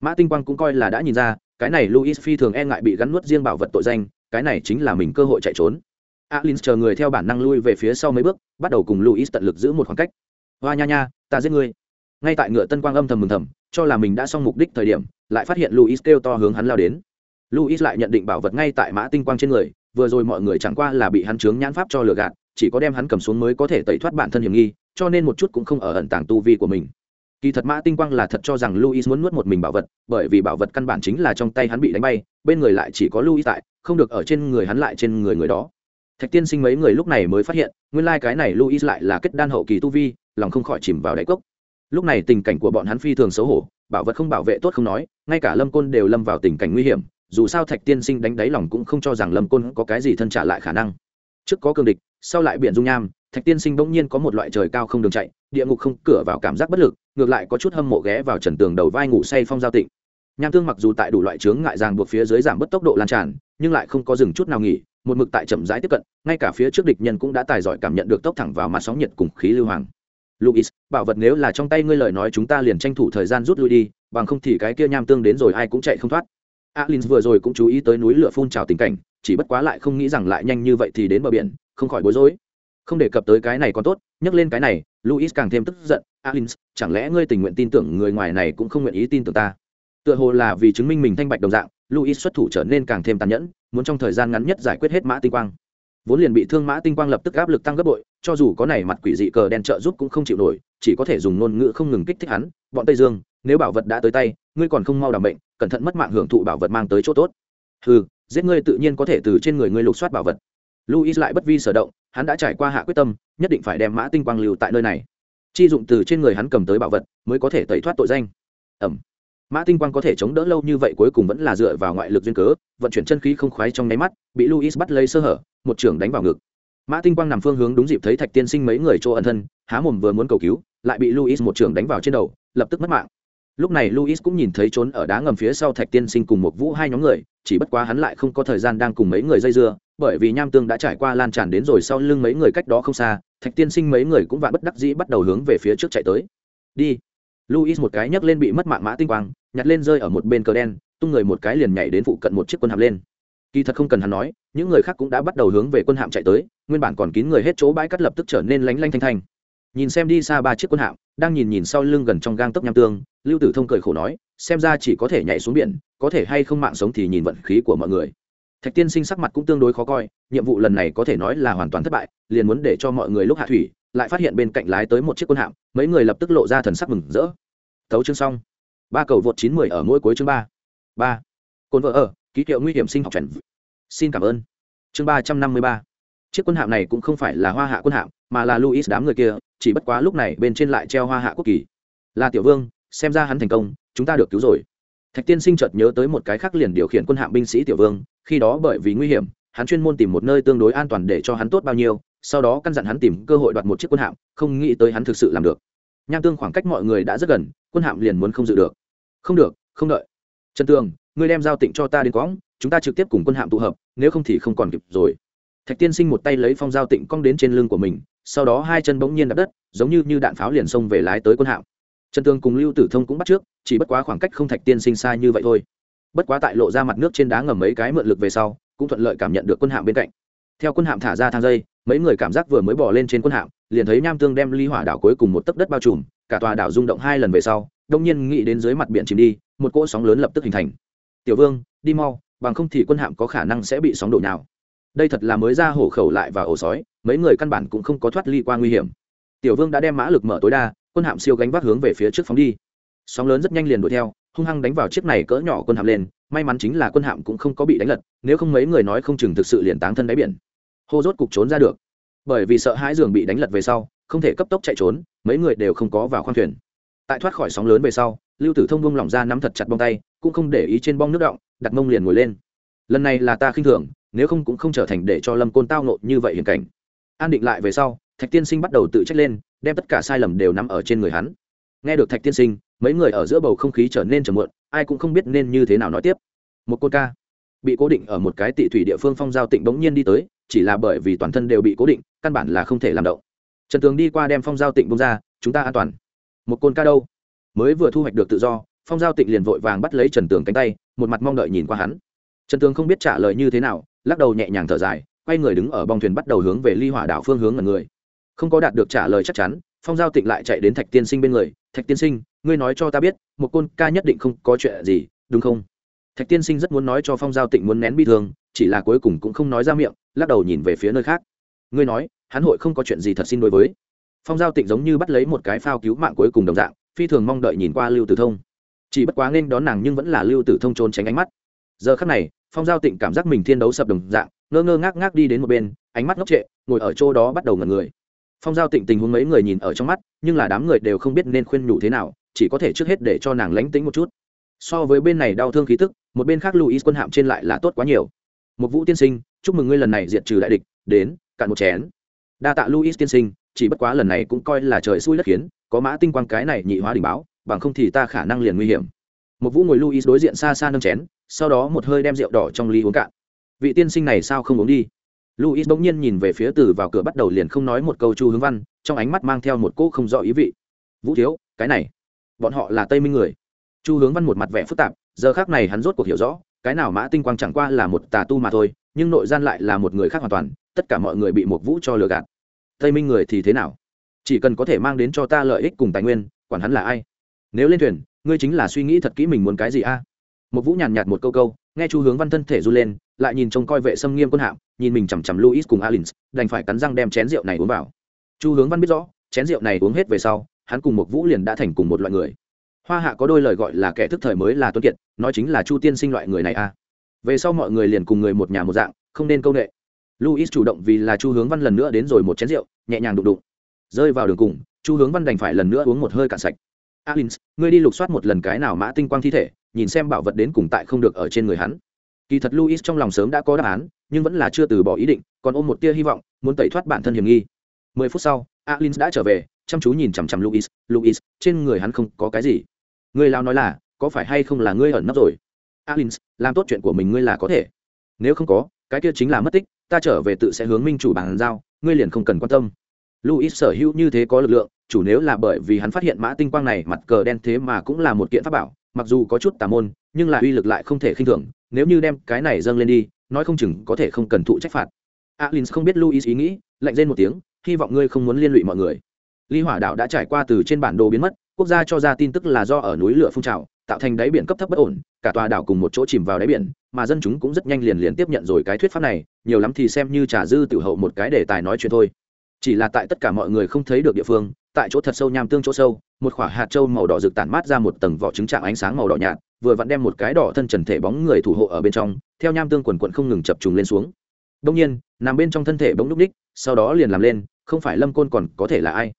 Mã tinh quang cũng coi là đã nhìn ra, cái này luis phi thường e ngại bị gắn nuốt riêng bảo vật tội danh, cái này chính là mình cơ hội chạy trốn. Alin chờ người theo bản năng lui về phía sau mấy bước, bắt đầu cùng luis tận lực giữ một khoảng cách. Hoa nha nha, ta giết ngươi. Ngay tại ngựa tân quang âm thầm mừng thầm, cho là mình đã xong mục đích thời điểm, lại phát hiện luis kêu to hướng hắn lao đến luis lại nhận định bảo vật ngay tại mã tinh quang trên người, vừa rồi mọi người chẳng qua là bị hắn chướng nhãn pháp cho lừa gạt, chỉ có đem hắn cầm xuống mới có thể tẩy thoát bản thân hiểm nghi, cho nên một chút cũng không ở ẩn tàng tu vi của mình. Kỳ thật mã tinh quang là thật cho rằng luis muốn nuốt một mình bảo vật, bởi vì bảo vật căn bản chính là trong tay hắn bị đánh bay, bên người lại chỉ có luis tại, không được ở trên người hắn lại trên người người đó. Thạch tiên sinh mấy người lúc này mới phát hiện, nguyên lai、like、cái này luis lại là kết đan hậu kỳ tu vi, lòng không khỏi chìm vào đáy cốc. Lúc này tình cảnh của bọn hắn phi thường xấu hổ, bảo vật không bảo vệ tốt không nói, ngay cả lâm côn đều lâm vào tình cảnh nguy hiểm dù sao thạch tiên sinh đánh đáy lòng cũng không cho rằng lâm côn có cái gì thân trả lại khả năng. Trước có cường địch, sau lại biển dung nham, thạch tiên sinh bỗng nhiên có một loại trời cao không đường chạy, địa ngục không cửa vào cảm giác bất lực, ngược lại có chút hâm mộ ghé vào trần tường đầu vai ngủ say phong giao tịnh. Nham tương mặc dù tại đủ loại chướng ngại ràng buộc phía dưới giảm bớt tốc độ lan tràn, nhưng lại không có dừng chút nào nghỉ, một mực tại chậm rãi tiếp cận, ngay cả phía trước địch nhân cũng đã tài giỏi cảm nhận được tốc thẳng vào mặt sóng nhiệt cùng khí lưu hoàng. Luis, bảo vật nếu là trong tay ngươi lời nói chúng ta liền tranh thủ thời gian rút lui đi, bằng không thì cái kia nham tương đến rồi ai cũng chạy không thoát alin vừa rồi cũng chú ý tới núi lửa phun trào tình cảnh, chỉ bất quá lại không nghĩ rằng lại nhanh như vậy thì đến bờ biển, không khỏi bối rối. Không đề cập tới cái này còn tốt, nhắc lên cái này luis càng thêm tức giận. Alin, chẳng lẽ ngươi tình nguyện tin tưởng người ngoài này cũng không nguyện ý tin tưởng ta? Tựa hồ là vì chứng minh mình thanh bạch đồng dạng luis xuất thủ trở nên càng thêm tàn nhẫn, muốn trong thời gian ngắn nhất giải quyết hết mã tinh quang. Vốn liền bị thương mã tinh quang lập tức áp lực tăng gấp bội, cho dù có này mặt quỷ dị cờ đen trợ giúp cũng không chịu nổi, chỉ có thể dùng ngôn ngữ không ngừng kích thích hắn. Bọn tây dương, nếu bảo vật đã tới tay ngươi còn không mau đảm bệnh, cẩn thận mất mạng hưởng thụ bảo vật mang tới chỗ tốt. Ừ giết ngươi tự nhiên có thể từ trên người ngươi lục soát bảo vật. Luis lại bất vi sở động, hắn đã trải qua hạ quyết tâm, nhất định phải đem mã tinh quang lưu tại nơi này. Chi dụng từ trên người hắn cầm tới bảo vật, mới có thể tẩy thoát tội danh. Ẩm. Mã tinh quang có thể chống đỡ lâu như vậy cuối cùng vẫn là dựa vào ngoại lực duyên cớ, vận chuyển chân khí không khoái trong nháy mắt, bị luis bắt lấy sơ hở, một trưởng đánh vào ngực. Mã tinh quang nằm phương hướng đúng dịp thấy thạch tiên sinh mấy người chỗ ẩn thân, há mồm vừa muốn cầu cứu, lại bị luis một trưởng đánh vào trên đầu, lập tức mất mạng lúc này luis cũng nhìn thấy trốn ở đá ngầm phía sau thạch tiên sinh cùng một vũ hai nhóm người, chỉ bất quá hắn lại không có thời gian đang cùng mấy người dây dưa, bởi vì nham tương đã trải qua lan tràn đến rồi sau lưng mấy người cách đó không xa, thạch tiên sinh mấy người cũng vạn bất đắc dĩ bắt đầu hướng về phía trước chạy tới. Đi. Luis một cái nhấc lên bị mất mạng mã tinh quang, nhặt lên rơi ở một bên cờ đen, tung người một cái liền nhảy đến phụ cận một chiếc quân hạm lên. Kỳ thật không cần hắn nói, những người khác cũng đã bắt đầu hướng về quân hạm chạy tới, nguyên bản còn kín người hết chỗ bãi cắt lập tức trở nên lánh lanh thanh thanh. Nhìn xem đi xa ba chiếc quân hạm đang nhìn nhìn sau lưng gần trong gang tấc nham tương, lưu tử thông cười khổ nói, xem ra chỉ có thể nhảy xuống biển, có thể hay không mạng sống thì nhìn vận khí của mọi người. Thạch tiên sinh sắc mặt cũng tương đối khó coi, nhiệm vụ lần này có thể nói là hoàn toàn thất bại, liền muốn để cho mọi người lúc hạ thủy, lại phát hiện bên cạnh lái tới một chiếc quân hạm, mấy người lập tức lộ ra thần sắc mừng rỡ. Tấu chương xong. Ba cầu vượt chín mười ở mỗi cuối chương ba. Ba. Cồn vợ ở, ký hiệu nguy hiểm sinh học chuẩn xin cảm ơn. Chương ba trăm năm mươi ba. Chiếc quân hạm này cũng không phải là hoa hạ quân hạm, mà là luis đám người kia chỉ bất quá lúc này bên trên lại treo hoa hạ quốc kỳ. Là tiểu vương, xem ra hắn thành công, chúng ta được cứu rồi. Thạch tiên sinh chợt nhớ tới một cái khác liền điều khiển quân hạm binh sĩ tiểu vương, khi đó bởi vì nguy hiểm, hắn chuyên môn tìm một nơi tương đối an toàn để cho hắn tốt bao nhiêu, sau đó căn dặn hắn tìm cơ hội đoạt một chiếc quân hạm, không nghĩ tới hắn thực sự làm được. Nham tương khoảng cách mọi người đã rất gần, quân hạm liền muốn không dự được. Không được, không đợi. Trần tường, ngươi đem giao tịnh cho ta đến quãng chúng ta trực tiếp cùng quân hạm tụ hợp, nếu không thì không còn kịp rồi. Thạch tiên sinh một tay lấy phong giao tịnh cong đến trên lưng của mình sau đó hai chân bỗng nhiên đập đất, giống như như đạn pháo liền xông về lái tới quân hạm. Trần tường cùng lưu tử thông cũng bắt trước, chỉ bất quá khoảng cách không thạch tiên sinh xa như vậy thôi. Bất quá tại lộ ra mặt nước trên đá ngầm mấy cái mượn lực về sau, cũng thuận lợi cảm nhận được quân hạm bên cạnh. Theo quân hạm thả ra thang dây, mấy người cảm giác vừa mới bỏ lên trên quân hạm, liền thấy nham tương đem ly hỏa đảo cuối cùng một tấc đất bao trùm, cả tòa đảo rung động hai lần về sau, đông nhiên nghĩ đến dưới mặt biển chìm đi, một cỗ sóng lớn lập tức hình thành. Tiểu vương, đi mau, bằng không thì quân hạm có khả năng sẽ bị sóng đổ nào đây thật là mới ra hổ khẩu lại và ổ sói, mấy người căn bản cũng không có thoát ly qua nguy hiểm. Tiểu vương đã đem mã lực mở tối đa, quân hạm siêu gánh vác hướng về phía trước phóng đi. Sóng lớn rất nhanh liền đuổi theo, hung hăng đánh vào chiếc này cỡ nhỏ quân hạm lên, may mắn chính là quân hạm cũng không có bị đánh lật, nếu không mấy người nói không chừng thực sự liền táng thân đáy biển. Hô rốt cục trốn ra được. Bởi vì sợ hãi giường bị đánh lật về sau, không thể cấp tốc chạy trốn, mấy người đều không có vào khoang thuyền. Tại thoát khỏi sóng lớn về sau, lưu tử thông bông lỏng ra nắm thật chặt bong tay, cũng không để ý trên bong nước động, đặt mông liền ngồi lên. Lần này là ta khinh thường nếu không cũng không trở thành để cho lâm côn tao nộ như vậy hiền cảnh. An định lại về sau, thạch tiên sinh bắt đầu tự trách lên, đem tất cả sai lầm đều nằm ở trên người hắn. Nghe được thạch tiên sinh, mấy người ở giữa bầu không khí trở nên trầm muộn, ai cũng không biết nên như thế nào nói tiếp. Một côn ca bị cố định ở một cái tị thủy địa phương phong giao tịnh bỗng nhiên đi tới, chỉ là bởi vì toàn thân đều bị cố định, căn bản là không thể làm động. Trần tường đi qua đem phong giao tịnh bông ra, chúng ta an toàn. Một côn ca đâu? Mới vừa thu hoạch được tự do, phong giao tịnh liền vội vàng bắt lấy trần tường cánh tay, một mặt mong đợi nhìn qua hắn. Trần tường không biết trả lời như thế nào lắc đầu nhẹ nhàng thở dài, quay người đứng ở bong thuyền bắt đầu hướng về ly hỏa đảo phương hướng ngần người. Không có đạt được trả lời chắc chắn, phong giao tịnh lại chạy đến thạch tiên sinh bên người, thạch tiên sinh, ngươi nói cho ta biết, một côn ca nhất định không có chuyện gì, đúng không? Thạch tiên sinh rất muốn nói cho phong giao tịnh muốn nén bi thương, chỉ là cuối cùng cũng không nói ra miệng, lắc đầu nhìn về phía nơi khác. Ngươi nói, hắn hội không có chuyện gì thật xin đối với. Phong giao tịnh giống như bắt lấy một cái phao cứu mạng cuối cùng đồng dạng, phi thường mong đợi nhìn qua lưu tử thông. Chỉ bất quá nên đón nàng nhưng vẫn là lưu tử thông trốn tránh ánh mắt. Giờ khắc này phong giao tịnh cảm giác mình thiên đấu sập đồng dạng, ngơ ngơ ngác ngác đi đến một bên, ánh mắt ngốc trệ, ngồi ở chỗ đó bắt đầu ngẩn người. Phong giao tịnh tình huống mấy người nhìn ở trong mắt, nhưng là đám người đều không biết nên khuyên nhủ thế nào, chỉ có thể trước hết để cho nàng lánh tính một chút. So với bên này đau thương khí tức, một bên khác luis quân hạm trên lại là tốt quá nhiều. Một vũ tiên sinh, chúc mừng ngươi lần này diệt trừ đại địch, đến, cạn một chén. Đa tạ luis tiên sinh, chỉ bất quá lần này cũng coi là trời xui đất khiến, có mã tinh quang cái này nhị hóa đình báo, bằng không thì ta khả năng liền nguy hiểm một vũ ngồi luis đối diện xa xa nâng chén, sau đó một hơi đem rượu đỏ trong ly uống cạn. Vị tiên sinh này sao không uống đi? Luis bỗng nhiên nhìn về phía từ vào cửa bắt đầu liền không nói một câu chu hướng văn, trong ánh mắt mang theo một cỗ không rõ ý vị. Vũ thiếu, cái này, bọn họ là tây minh người. Chu hướng văn một mặt vẻ phức tạp, giờ khác này hắn rốt cuộc hiểu rõ, cái nào mã tinh quang chẳng qua là một tà tu mà thôi, nhưng nội gian lại là một người khác hoàn toàn, tất cả mọi người bị một vũ cho lừa gạt. Tây minh người thì thế nào? Chỉ cần có thể mang đến cho ta lợi ích cùng tài nguyên, quản hắn là ai? Nếu lên thuyền ngươi chính là suy nghĩ thật kỹ mình muốn cái gì a? Một vũ nhàn nhạt một câu câu, nghe chu hướng văn thân thể r u lên, lại nhìn trông coi vệ xâm nghiêm quân hạm, nhìn mình chằm chằm luis cùng alin đành phải cắn răng đem chén rượu này uống vào. Chu hướng văn biết rõ, chén rượu này uống hết về sau, hắn cùng một vũ liền đã thành cùng một loại người. Hoa hạ có đôi lời gọi là kẻ thức thời mới là tuấn kiệt, nói chính là chu tiên sinh loại người này a. Về sau mọi người liền cùng người một nhà một dạng, không nên công nghệ luis chủ động vì là chu hướng văn lần nữa đến rồi một chén rượu, nhẹ nhàng đụng đụng. Rơi vào đường cùng, chu hướng văn đành phải lần nữa uống một hơi cạn sạch alins, ngươi đi lục soát một lần cái nào mã tinh quang thi thể, nhìn xem bảo vật đến cùng tại không được ở trên người hắn. Kỳ thật luis trong lòng sớm đã có đáp án, nhưng vẫn là chưa từ bỏ ý định, còn ôm một tia hy vọng, muốn tẩy thoát bản thân hiểm nghi. Mười phút sau, alins đã trở về, chăm chú nhìn chằm chằm luis luis trên người hắn không có cái gì. Ngươi lao nói là, có phải hay không là ngươi ẩn nấp rồi? Alins, làm tốt chuyện của mình ngươi là có thể. Nếu không có, cái kia chính là mất tích, ta trở về tự sẽ hướng minh chủ bàn giao, ngươi liền không cần quan tâm. Luis sở hữu như thế có lực lượng chủ nếu là bởi vì hắn phát hiện mã tinh quang này mặt cờ đen thế mà cũng là một kiện pháp bảo, mặc dù có chút tà môn, nhưng là uy lực lại không thể khinh thường, nếu như đem cái này dâng lên đi, nói không chừng có thể không cần thụ trách phạt. Alin không biết luis ý nghĩ, lạnh lên một tiếng, hy vọng ngươi không muốn liên lụy mọi người. Ly hỏa đảo đã trải qua từ trên bản đồ biến mất, quốc gia cho ra tin tức là do ở núi lửa phun trào, tạo thành đáy biển cấp thấp bất ổn, cả tòa đảo cùng một chỗ chìm vào đáy biển, mà dân chúng cũng rất nhanh liền liền tiếp nhận rồi cái thuyết pháp này, nhiều lắm thì xem như trả dư tự hậu một cái đề tài nói chuyện thôi chỉ là tại tất cả mọi người không thấy được địa phương, tại chỗ thật sâu nham tương chỗ sâu, một khoả hạt trâu màu đỏ rực tản mát ra một tầng vỏ trứng trạng ánh sáng màu đỏ nhạt, vừa vặn đem một cái đỏ thân trần thể bóng người thủ hộ ở bên trong, theo nham tương quần quận không ngừng chập trùng lên xuống. Đông nhiên, nằm bên trong thân thể bỗng núp ních, sau đó liền làm lên, không phải lâm côn còn có thể là ai?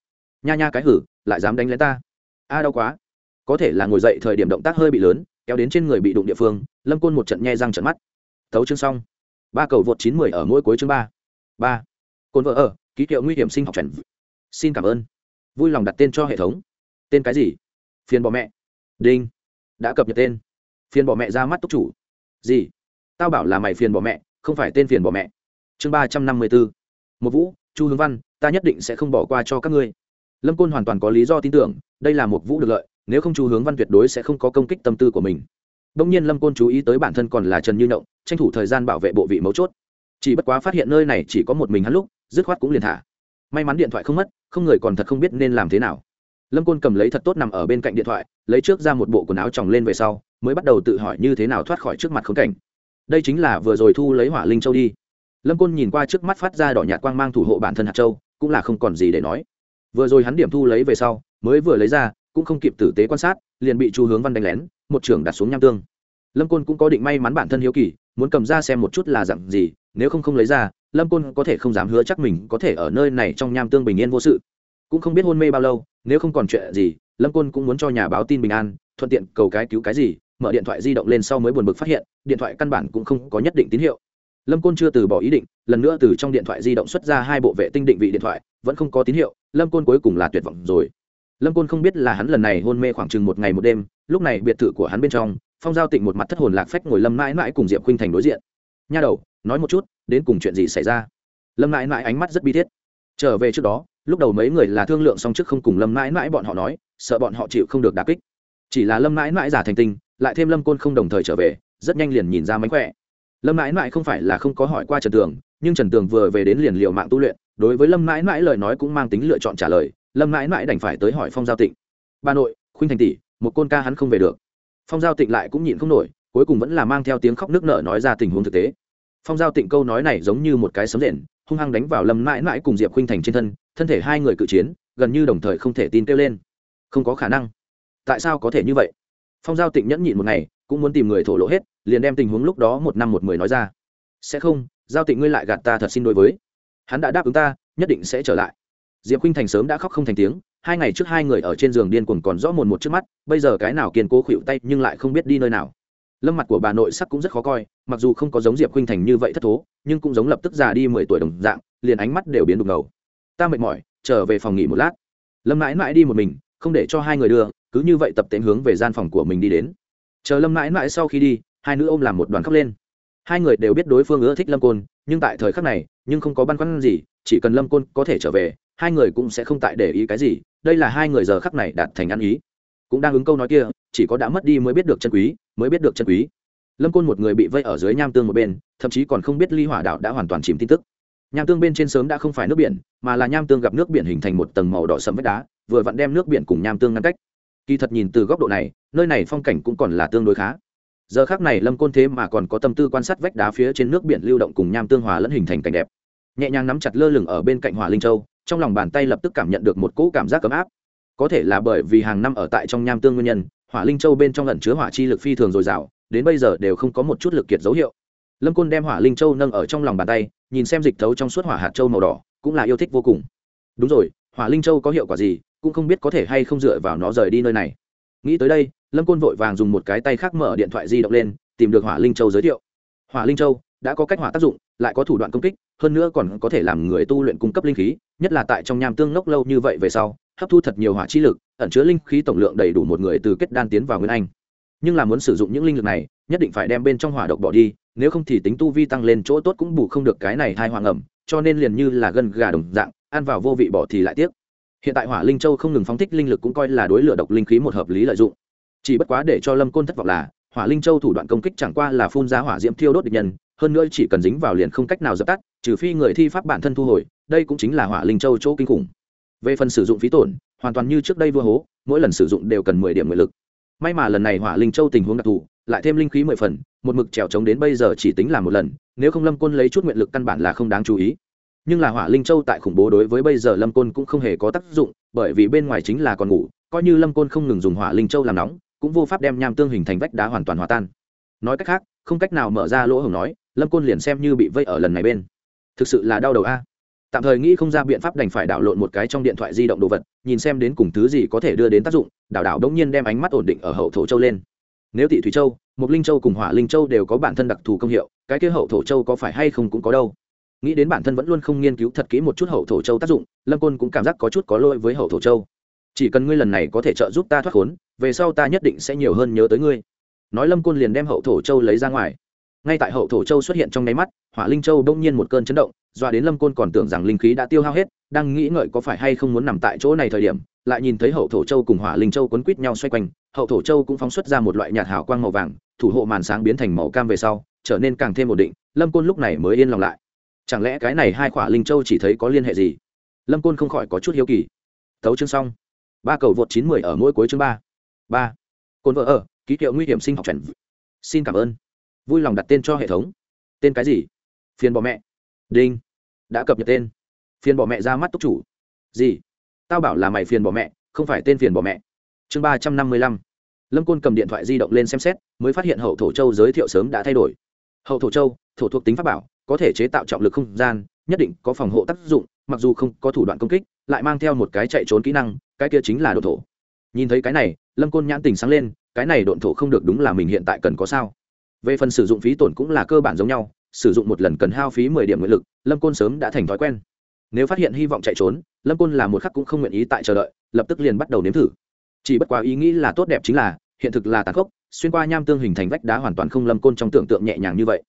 Nha nha cái hử, lại dám đánh lấy ta? A, đau quá. Có thể là ngồi dậy thời điểm động tác hơi bị lớn, kéo đến trên người bị đụng địa phương, lâm côn một trận nhe răng trận mắt. Tấu chương xong. Ba cầu vượt chín mười ở mỗi cuối chương ba. Ba. Côn vợ ở ký hiệu nguy hiểm sinh học chuẩn xin cảm ơn. Vui lòng đặt tên cho hệ thống. Tên cái gì? Phiền bỏ mẹ. Đinh. Đã cập nhật tên. Phiền bỏ mẹ ra mắt túc chủ. Gì? Tao bảo là mày phiền bỏ mẹ không phải tên phiền bỏ mẹ. Chương ba trăm năm mươi bốn một vũ chu hướng văn ta nhất định sẽ không bỏ qua cho các ngươi. Lâm côn hoàn toàn có lý do tin tưởng đây là một vũ được lợi nếu không chu hướng văn tuyệt đối sẽ không có công kích tâm tư của mình. Đông nhiên lâm côn chú ý tới bản thân còn là trần như Động, tranh thủ thời gian bảo vệ bộ vị mấu chốt. Chỉ bất quá phát hiện nơi này chỉ có một mình hắn lúc dứt khoát cũng liền thả. May mắn điện thoại không mất, không người còn thật không biết nên làm thế nào. Lâm côn cầm lấy thật tốt nằm ở bên cạnh điện thoại, lấy trước ra một bộ quần áo tròng lên về sau, mới bắt đầu tự hỏi như thế nào thoát khỏi trước mặt khốn cảnh. Đây chính là vừa rồi thu lấy hỏa linh châu đi. Lâm côn nhìn qua trước mắt phát ra đỏ nhạt quang mang thủ hộ bản thân hạt châu, cũng là không còn gì để nói. Vừa rồi hắn điểm thu lấy về sau, mới vừa lấy ra, cũng không kịp tử tế quan sát, liền bị chu hướng văn đánh lén, một trưởng đặt xuống nham tương. Lâm côn cũng có định may mắn bản thân hiếu kỳ, muốn cầm ra xem một chút là dặn gì, nếu không không lấy ra lâm côn có thể không dám hứa chắc mình có thể ở nơi này trong nham tương bình yên vô sự. Cũng không biết hôn mê bao lâu, nếu không còn chuyện gì, lâm côn cũng muốn cho nhà báo tin bình an, thuận tiện cầu cái cứu cái gì, mở điện thoại di động lên sau mới buồn bực phát hiện, điện thoại căn bản cũng không có nhất định tín hiệu. Lâm côn chưa từ bỏ ý định, lần nữa từ trong điện thoại di động xuất ra hai bộ vệ tinh định vị điện thoại, vẫn không có tín hiệu, lâm côn cuối cùng là tuyệt vọng rồi. Lâm côn không biết là hắn lần này hôn mê khoảng chừng một ngày một đêm, lúc này biệt thự của hắn bên trong, phong giao tịnh một mặt thất hồn lạc phách ngồi lâm mãi mãi cùng diệp khuynh thành đối diện. Nha đầu, nói một chút đến cùng chuyện gì xảy ra? Lâm mãi mãi ánh mắt rất bi thiết. Trở về trước đó, lúc đầu mấy người là thương lượng xong trước không cùng lâm mãi mãi bọn họ nói, sợ bọn họ chịu không được đà kích. Chỉ là lâm mãi mãi giả thành tinh, lại thêm lâm côn không đồng thời trở về, rất nhanh liền nhìn ra mánh khỏe. Lâm mãi mãi không phải là không có hỏi qua trần tường, nhưng trần tường vừa về đến liền liệu mạng tu luyện, đối với lâm mãi mãi lời nói cũng mang tính lựa chọn trả lời, lâm mãi mãi đành phải tới hỏi phong giao tịnh. Bà nội, khuynh thành tỷ, một côn ca hắn không về được. Phong giao tịnh lại cũng nhịn không nổi, cuối cùng vẫn là mang theo tiếng khóc nước nở nói ra tình huống thực tế phong giao tịnh câu nói này giống như một cái sấm rền, hung hăng đánh vào lâm mãi mãi cùng diệp khuynh thành trên thân thân thể hai người cự chiến, gần như đồng thời không thể tin kêu lên. Không có khả năng. Tại sao có thể như vậy? Phong giao tịnh nhẫn nhịn một ngày, cũng muốn tìm người thổ lộ hết, liền đem tình huống lúc đó một năm một mười nói ra. Sẽ không, giao tịnh ngươi lại gạt ta thật xin đối với. Hắn đã đáp ứng ta, nhất định sẽ trở lại. Diệp khuynh thành sớm đã khóc không thành tiếng, hai ngày trước hai người ở trên giường điên cuồng còn rõ mồn một trước mắt, bây giờ cái nào kiên cố khuỵu tay nhưng lại không biết đi nơi nào lâm mặt của bà nội sắc cũng rất khó coi, mặc dù không có giống diệp khuynh thành như vậy thất thố, nhưng cũng giống lập tức già đi mười tuổi đồng dạng, liền ánh mắt đều biến đục ngầu. Ta mệt mỏi, trở về phòng nghỉ một lát. Lâm mãi mãi đi một mình, không để cho hai người đưa, cứ như vậy tập tễnh hướng về gian phòng của mình đi đến. Chờ lâm mãi mãi sau khi đi, hai nữ ôm làm một đoàn khóc lên. Hai người đều biết đối phương ưa thích lâm côn, nhưng tại thời khắc này, nhưng không có băn khoăn gì, chỉ cần lâm côn có thể trở về, hai người cũng sẽ không tại để ý cái gì, đây là hai người giờ khắc này đạt thành ăn ý cũng đang ứng câu nói kia, chỉ có đã mất đi mới biết được chân quý, mới biết được chân quý. Lâm côn một người bị vây ở dưới nham tương một bên, thậm chí còn không biết ly hỏa đạo đã hoàn toàn chìm tin tức. Nham tương bên trên sớm đã không phải nước biển, mà là nham tương gặp nước biển hình thành một tầng màu đỏ sẫm vách đá, vừa vặn đem nước biển cùng nham tương ngăn cách. Kỳ thật nhìn từ góc độ này, nơi này phong cảnh cũng còn là tương đối khá. Giờ khác này lâm côn thế mà còn có tâm tư quan sát vách đá phía trên nước biển lưu động cùng nham tương hòa lẫn hình thành cảnh đẹp. Nhẹ nhàng nắm chặt lơ lửng ở bên cạnh hỏa linh châu, trong lòng bàn tay lập tức cảm nhận được một cỗ cảm giác ấm áp có thể là bởi vì hàng năm ở tại trong nham tương nguyên nhân, hỏa linh châu bên trong lẩn chứa hỏa chi lực phi thường dồi dào, đến bây giờ đều không có một chút lực kiệt dấu hiệu. Lâm côn đem hỏa linh châu nâng ở trong lòng bàn tay, nhìn xem dịch thấu trong suốt hỏa hạt châu màu đỏ, cũng là yêu thích vô cùng. Đúng rồi, hỏa linh châu có hiệu quả gì, cũng không biết có thể hay không dựa vào nó rời đi nơi này. Nghĩ tới đây, lâm côn vội vàng dùng một cái tay khác mở điện thoại di động lên, tìm được hỏa linh châu giới thiệu. Hỏa linh châu đã có cách hỏa tác dụng, lại có thủ đoạn công kích, hơn nữa còn có thể làm người tu luyện cung cấp linh khí, nhất là tại trong nham tương ngốc lâu như vậy về sau hấp thu thật nhiều hỏa chi lực, ẩn chứa linh khí tổng lượng đầy đủ một người từ kết đan tiến vào nguyên anh. Nhưng là muốn sử dụng những linh lực này, nhất định phải đem bên trong hỏa độc bỏ đi, nếu không thì tính tu vi tăng lên chỗ tốt cũng bù không được cái này thai hoàng ẩm, cho nên liền như là gân gà đồng dạng, ăn vào vô vị bỏ thì lại tiếc. Hiện tại hỏa linh châu không ngừng phóng thích linh lực cũng coi là đối lửa độc linh khí một hợp lý lợi dụng. Chỉ bất quá để cho lâm côn thất vọng là, hỏa linh châu thủ đoạn công kích chẳng qua là phun ra hỏa diễm thiêu đốt địch nhân, hơn nữa chỉ cần dính vào liền không cách nào dập tắt, trừ phi người thi pháp bản thân thu hồi, đây cũng chính là hỏa linh châu chỗ kinh khủng về phần sử dụng phí tổn, hoàn toàn như trước đây vua hố, mỗi lần sử dụng đều cần mười điểm nguyện lực. May mà lần này hỏa linh châu tình huống đặc thù, lại thêm linh khí mười phần, một mực trèo trống đến bây giờ chỉ tính là một lần, nếu không lâm côn lấy chút nguyện lực căn bản là không đáng chú ý. Nhưng là hỏa linh châu tại khủng bố đối với bây giờ lâm côn cũng không hề có tác dụng, bởi vì bên ngoài chính là còn ngủ, coi như lâm côn không ngừng dùng hỏa linh châu làm nóng, cũng vô pháp đem nham tương hình thành vách đá hoàn toàn hòa tan. Nói cách khác, không cách nào mở ra lỗ hổng nói, lâm côn liền xem như bị vây ở lần này bên. Thực sự là đau đầu a tạm thời nghĩ không ra biện pháp đành phải đảo lộn một cái trong điện thoại di động đồ vật, nhìn xem đến cùng thứ gì có thể đưa đến tác dụng, đảo đảo đống nhiên đem ánh mắt ổn định ở hậu thổ châu lên. Nếu tị thủy châu mục linh châu cùng hỏa linh châu đều có bản thân đặc thù công hiệu, cái kia hậu thổ châu có phải hay không cũng có đâu. Nghĩ đến bản thân vẫn luôn không nghiên cứu thật kỹ một chút hậu thổ châu tác dụng, lâm côn cũng cảm giác có chút có lỗi với hậu thổ châu. Chỉ cần ngươi lần này có thể trợ giúp ta thoát khốn, về sau ta nhất định sẽ nhiều hơn nhớ tới ngươi. Nói lâm côn liền đem hậu thổ châu lấy ra ngoài. Ngay tại hậu thổ châu xuất hiện trong nháy mắt, hỏa linh châu đông nhiên một cơn chấn động doa đến lâm côn còn tưởng rằng linh khí đã tiêu hao hết, đang nghĩ ngợi có phải hay không muốn nằm tại chỗ này thời điểm, lại nhìn thấy hậu thổ châu cùng hỏa linh châu quấn quít nhau xoay quanh. Hậu thổ châu cũng phóng xuất ra một loại nhạt hào quang màu vàng, thủ hộ màn sáng biến thành màu cam về sau, trở nên càng thêm ổn định. Lâm côn lúc này mới yên lòng lại. Chẳng lẽ cái này hai khỏa linh châu chỉ thấy có liên hệ gì? Lâm côn không khỏi có chút hiếu kỳ. Tấu chương xong. Ba cầu vượt chín mười ở mỗi cuối chương ba. Ba. Côn vợ ở, ký hiệu nguy hiểm sinh học chuẩn xin cảm ơn. Vui lòng đặt tên cho hệ thống. Tên cái gì? Phiền bỏ mẹ. Đinh đã cập nhật tên. Phiền bỏ mẹ ra mắt túc chủ. Gì? Tao bảo là mày phiền bỏ mẹ, không phải tên phiền bỏ mẹ. Chương ba trăm năm mươi lăm. Lâm côn cầm điện thoại di động lên xem xét, mới phát hiện hậu thổ châu giới thiệu sớm đã thay đổi. Hậu thổ châu, thổ thuộc tính pháp bảo, có thể chế tạo trọng lực không gian, nhất định có phòng hộ tác dụng, mặc dù không có thủ đoạn công kích, lại mang theo một cái chạy trốn kỹ năng, cái kia chính là độn thổ. Nhìn thấy cái này, lâm côn nhãn tình sáng lên, cái này độn thổ không được đúng là mình hiện tại cần có sao? Về phần sử dụng phí tổn cũng là cơ bản giống nhau sử dụng một lần cần hao phí mười điểm nguyện lực, lâm côn sớm đã thành thói quen. Nếu phát hiện hy vọng chạy trốn, lâm côn là một khắc cũng không nguyện ý tại chờ đợi, lập tức liền bắt đầu nếm thử. Chỉ bất quá ý nghĩ là tốt đẹp chính là, hiện thực là tàn khốc, xuyên qua nham tương hình thành vách đá hoàn toàn không lâm côn trong tưởng tượng nhẹ nhàng như vậy.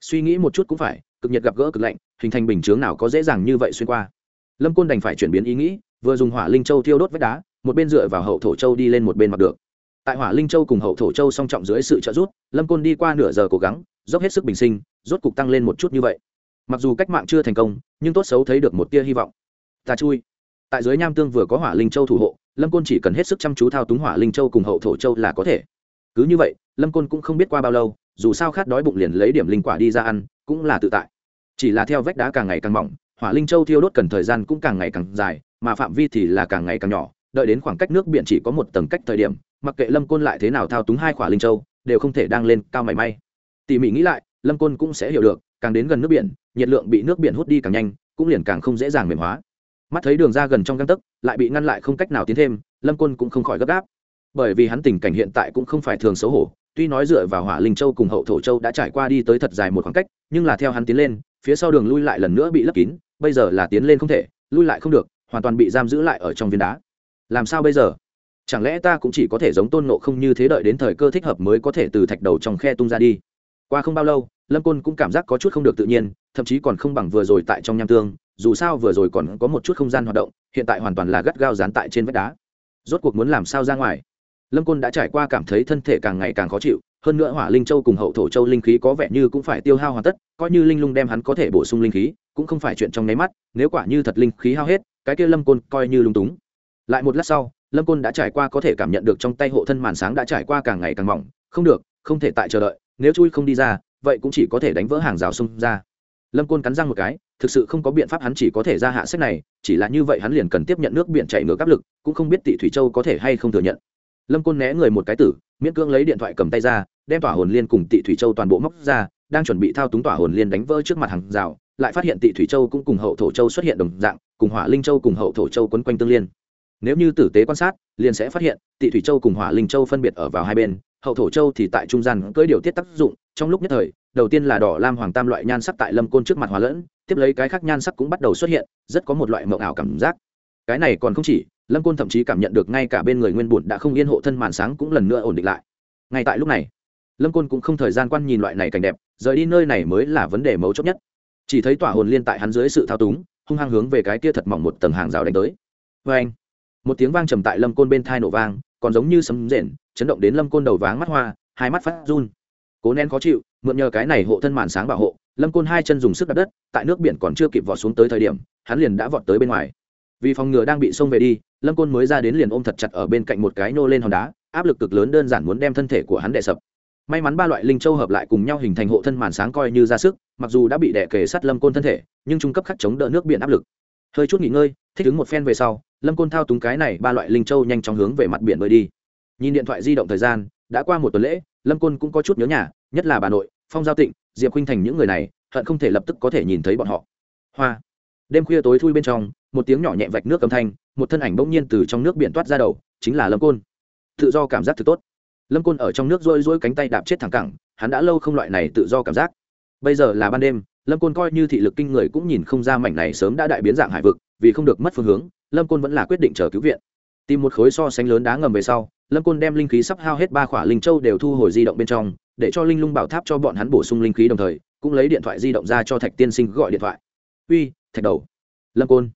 Suy nghĩ một chút cũng phải, cực nhiệt gặp gỡ cực lạnh, hình thành bình chướng nào có dễ dàng như vậy xuyên qua. Lâm côn đành phải chuyển biến ý nghĩ, vừa dùng hỏa linh châu thiêu đốt vách đá, một bên dựa vào hậu thổ châu đi lên một bên mặc được tại hỏa linh châu cùng hậu thổ châu song trọng dưới sự trợ giúp, lâm côn đi qua nửa giờ cố gắng, dốc hết sức bình sinh, rốt cục tăng lên một chút như vậy. Mặc dù cách mạng chưa thành công, nhưng tốt xấu thấy được một tia hy vọng. Ta chui. Tại dưới nham tương vừa có hỏa linh châu thủ hộ, lâm côn chỉ cần hết sức chăm chú thao túng hỏa linh châu cùng hậu thổ châu là có thể. Cứ như vậy, lâm côn cũng không biết qua bao lâu, dù sao khát đói bụng liền lấy điểm linh quả đi ra ăn, cũng là tự tại. Chỉ là theo vách đá càng ngày càng mỏng, hỏa linh châu thiêu đốt cần thời gian cũng càng ngày càng dài, mà phạm vi thì là càng ngày càng nhỏ đợi đến khoảng cách nước biển chỉ có một tầng cách thời điểm, mặc kệ lâm côn lại thế nào thao túng hai khỏa linh châu, đều không thể đang lên cao mảy may. Tỉ mỉ nghĩ lại, lâm côn cũng sẽ hiểu được, càng đến gần nước biển, nhiệt lượng bị nước biển hút đi càng nhanh, cũng liền càng không dễ dàng mềm hóa. Mắt thấy đường ra gần trong găng tấc, lại bị ngăn lại không cách nào tiến thêm, lâm côn cũng không khỏi gấp gáp. Bởi vì hắn tình cảnh hiện tại cũng không phải thường xấu hổ, tuy nói dựa vào hỏa linh châu cùng hậu thổ châu đã trải qua đi tới thật dài một khoảng cách, nhưng là theo hắn tiến lên, phía sau đường lui lại lần nữa bị lấp kín, bây giờ là tiến lên không thể, lui lại không được, hoàn toàn bị giam giữ lại ở trong viên đá làm sao bây giờ? Chẳng lẽ ta cũng chỉ có thể giống tôn nộ không như thế đợi đến thời cơ thích hợp mới có thể từ thạch đầu trong khe tung ra đi? Qua không bao lâu, lâm côn cũng cảm giác có chút không được tự nhiên, thậm chí còn không bằng vừa rồi tại trong nham tương, dù sao vừa rồi còn có một chút không gian hoạt động, hiện tại hoàn toàn là gắt gao dán tại trên vách đá. Rốt cuộc muốn làm sao ra ngoài? Lâm côn đã trải qua cảm thấy thân thể càng ngày càng khó chịu, hơn nữa hỏa linh châu cùng hậu thổ châu linh khí có vẻ như cũng phải tiêu hao hoàn tất, coi như linh lung đem hắn có thể bổ sung linh khí, cũng không phải chuyện trong nháy mắt, nếu quả như thật linh khí hao hết, cái kia lâm côn coi như lung túng lại một lát sau, lâm côn đã trải qua có thể cảm nhận được trong tay hộ thân màn sáng đã trải qua càng ngày càng mỏng. Không được, không thể tại chờ đợi, nếu chui không đi ra, vậy cũng chỉ có thể đánh vỡ hàng rào xông ra. Lâm côn cắn răng một cái, thực sự không có biện pháp hắn chỉ có thể ra hạ sách này, chỉ là như vậy hắn liền cần tiếp nhận nước biển chạy ngược áp lực, cũng không biết tị thủy châu có thể hay không thừa nhận. Lâm côn né người một cái tử, miễn cưỡng lấy điện thoại cầm tay ra, đem tỏa hồn liên cùng tị thủy châu toàn bộ móc ra, đang chuẩn bị thao túng tỏa hồn liên đánh vỡ trước mặt hàng rào, lại phát hiện tị thủy châu cũng cùng hậu thổ châu xuất hiện đồng dạng, cùng hỏa linh châu cùng hậu thổ châu quấn quanh tương liên nếu như tử tế quan sát, liền sẽ phát hiện, tị thủy châu cùng hỏa linh châu phân biệt ở vào hai bên, hậu thổ châu thì tại trung gian cưỡi điều tiết tác dụng, trong lúc nhất thời, đầu tiên là đỏ lam hoàng tam loại nhan sắc tại lâm côn trước mặt hòa lẫn, tiếp lấy cái khác nhan sắc cũng bắt đầu xuất hiện, rất có một loại mộng ảo cảm giác. Cái này còn không chỉ, lâm côn thậm chí cảm nhận được ngay cả bên người nguyên bùn đã không yên hộ thân màn sáng cũng lần nữa ổn định lại. Ngay tại lúc này, lâm côn cũng không thời gian quan nhìn loại này cảnh đẹp, rời đi nơi này mới là vấn đề mấu chốt nhất. Chỉ thấy tỏa hồn liên tại hắn dưới sự thao túng, hung hăng hướng về cái kia thật mỏng một tầng hàng rào đánh tới. Vê anh một tiếng vang trầm tại lâm côn bên thai nổ vang, còn giống như sấm rền, chấn động đến lâm côn đầu váng mắt hoa, hai mắt phát run. Cố nén khó chịu, mượn nhờ cái này hộ thân màn sáng bảo hộ, lâm côn hai chân dùng sức đặt đất, tại nước biển còn chưa kịp vọt xuống tới thời điểm, hắn liền đã vọt tới bên ngoài. Vì phòng ngừa đang bị xông về đi, lâm côn mới ra đến liền ôm thật chặt ở bên cạnh một cái nô lên hòn đá, áp lực cực lớn đơn giản muốn đem thân thể của hắn đè sập. May mắn ba loại linh châu hợp lại cùng nhau hình thành hộ thân màn sáng coi như ra sức, mặc dù đã bị đè kề sát lâm côn thân thể, nhưng trung cấp khắc chống đỡ nước biển áp lực hơi chút nghỉ ngơi, thích ứng một phen về sau, lâm côn thao túng cái này ba loại linh châu nhanh chóng hướng về mặt biển bơi đi. Nhìn điện thoại di động thời gian, đã qua một tuần lễ, lâm côn cũng có chút nhớ nhà, nhất là bà nội, phong giao tịnh, diệp huynh thành những người này, hận không thể lập tức có thể nhìn thấy bọn họ. Hoa. Đêm khuya tối thui bên trong, một tiếng nhỏ nhẹ vạch nước âm thanh, một thân ảnh bỗng nhiên từ trong nước biển toát ra đầu, chính là lâm côn. Tự do cảm giác thực tốt. Lâm côn ở trong nước rôi rôi cánh tay đạp chết thẳng cẳng, hắn đã lâu không loại này tự do cảm giác. Bây giờ là ban đêm lâm côn coi như thị lực kinh người cũng nhìn không ra mảnh này sớm đã đại biến dạng hải vực, vì không được mất phương hướng, lâm côn vẫn là quyết định chờ cứu viện. Tìm một khối so sánh lớn đá ngầm về sau, lâm côn đem linh khí sắp hao hết ba khỏa linh châu đều thu hồi di động bên trong, để cho linh lung bảo tháp cho bọn hắn bổ sung linh khí đồng thời, cũng lấy điện thoại di động ra cho thạch tiên sinh gọi điện thoại. Uy, thạch đầu. Lâm côn.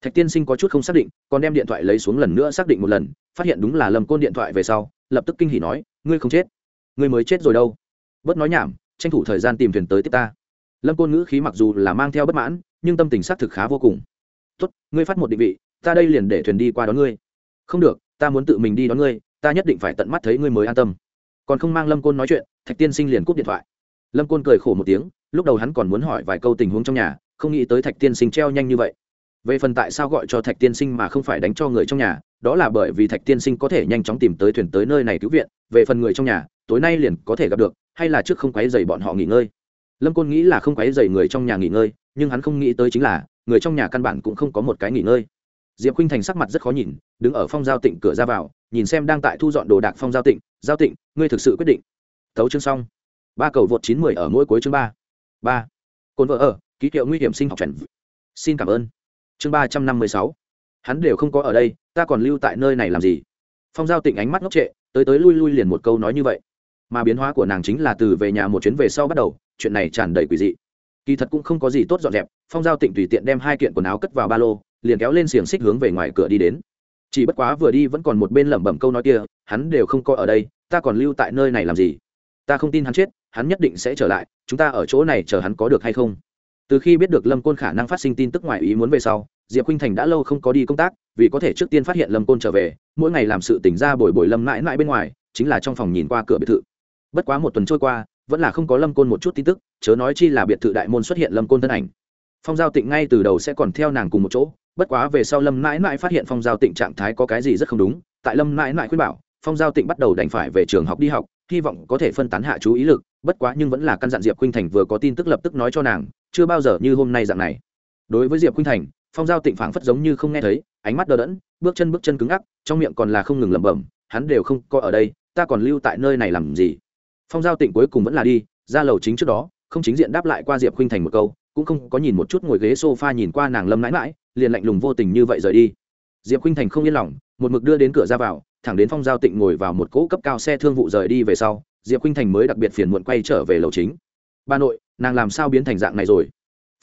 Thạch tiên sinh có chút không xác định, còn đem điện thoại lấy xuống lần nữa xác định một lần, phát hiện đúng là lâm côn điện thoại về sau, lập tức kinh hỉ nói, ngươi không chết? Ngươi mới chết rồi đâu. Bớt nói nhảm, tranh thủ thời gian tìm thuyền tới tiếp ta lâm côn ngữ khí mặc dù là mang theo bất mãn, nhưng tâm tình xác thực khá vô cùng. Tốt, ngươi phát một định vị, ta đây liền để thuyền đi qua đón ngươi. Không được, ta muốn tự mình đi đón ngươi, ta nhất định phải tận mắt thấy ngươi mới an tâm. Còn không mang lâm côn nói chuyện, thạch tiên sinh liền cúp điện thoại. Lâm côn cười khổ một tiếng, lúc đầu hắn còn muốn hỏi vài câu tình huống trong nhà, không nghĩ tới thạch tiên sinh treo nhanh như vậy. Về phần tại sao gọi cho thạch tiên sinh mà không phải đánh cho người trong nhà, đó là bởi vì thạch tiên sinh có thể nhanh chóng tìm tới thuyền tới nơi này cứu viện, về phần người trong nhà, tối nay liền có thể gặp được, hay là trước không quấy dày bọn họ nghỉ ngơi lâm côn nghĩ là không quấy dày người trong nhà nghỉ ngơi, nhưng hắn không nghĩ tới chính là, người trong nhà căn bản cũng không có một cái nghỉ ngơi. Diệp khinh thành sắc mặt rất khó nhìn, đứng ở phong giao tịnh cửa ra vào, nhìn xem đang tại thu dọn đồ đạc phong giao tịnh giao tịnh, ngươi thực sự quyết định thấu chương xong. Ba cầu vượt chín mười ở mỗi cuối chương ba. Ba. Cồn vợ ở, ký hiệu nguy hiểm sinh học trần xin cảm ơn. Chương ba trăm năm mươi sáu. Hắn đều không có ở đây, ta còn lưu tại nơi này làm gì? Phong giao tịnh ánh mắt ngốc trệ, tới tới lui lui liền một câu nói như vậy. Mà biến hóa của nàng chính là từ về nhà một chuyến về sau bắt đầu chuyện này tràn đầy quỷ dị. Kỳ thật cũng không có gì tốt dọn dẹp, phong giao tịnh tùy tiện đem hai kiện quần áo cất vào ba lô, liền kéo lên xiềng xích hướng về ngoài cửa đi đến. Chỉ bất quá vừa đi vẫn còn một bên lẩm bẩm câu nói kia, hắn đều không coi ở đây, ta còn lưu tại nơi này làm gì? Ta không tin hắn chết, hắn nhất định sẽ trở lại, chúng ta ở chỗ này chờ hắn có được hay không? Từ khi biết được lâm côn khả năng phát sinh tin tức ngoài ý muốn về sau, diệp khinh thành đã lâu không có đi công tác, vì có thể trước tiên phát hiện lâm côn trở về, mỗi ngày làm sự tỉnh ra bồi bồi lâm mãi mãi bên ngoài, chính là trong phòng nhìn qua cửa biệt thự. Bất quá một tuần trôi qua vẫn là không có lâm côn một chút tin tức, chớ nói chi là biệt thự đại môn xuất hiện lâm côn thân ảnh. Phong giao tịnh ngay từ đầu sẽ còn theo nàng cùng một chỗ, bất quá về sau lâm mãi mãi phát hiện phong giao tịnh trạng thái có cái gì rất không đúng, tại lâm mãi mãi khuyên bảo, phong giao tịnh bắt đầu đành phải về trường học đi học, hy vọng có thể phân tán hạ chú ý lực, bất quá nhưng vẫn là căn dặn diệp khuynh thành vừa có tin tức lập tức nói cho nàng, chưa bao giờ như hôm nay dạng này. Đối với diệp khuynh thành, phong giao tịnh phảng phất giống như không nghe thấy, ánh mắt đờ đẫn, bước chân bước chân cứng ngắc, trong miệng còn là không ngừng lẩm bẩm, hắn đều không có ở đây, ta còn lưu tại nơi này làm gì? Phong giao tịnh cuối cùng vẫn là đi, ra lầu chính trước đó, không chính diện đáp lại qua diệp khinh thành một câu, cũng không có nhìn một chút ngồi ghế sofa nhìn qua nàng lâm mãi mãi, liền lạnh lùng vô tình như vậy rời đi. Diệp khinh thành không yên lòng, một mực đưa đến cửa ra vào, thẳng đến phong giao tịnh ngồi vào một cỗ cấp cao xe thương vụ rời đi về sau, diệp khinh thành mới đặc biệt phiền muộn quay trở về lầu chính. Bà nội, nàng làm sao biến thành dạng này rồi?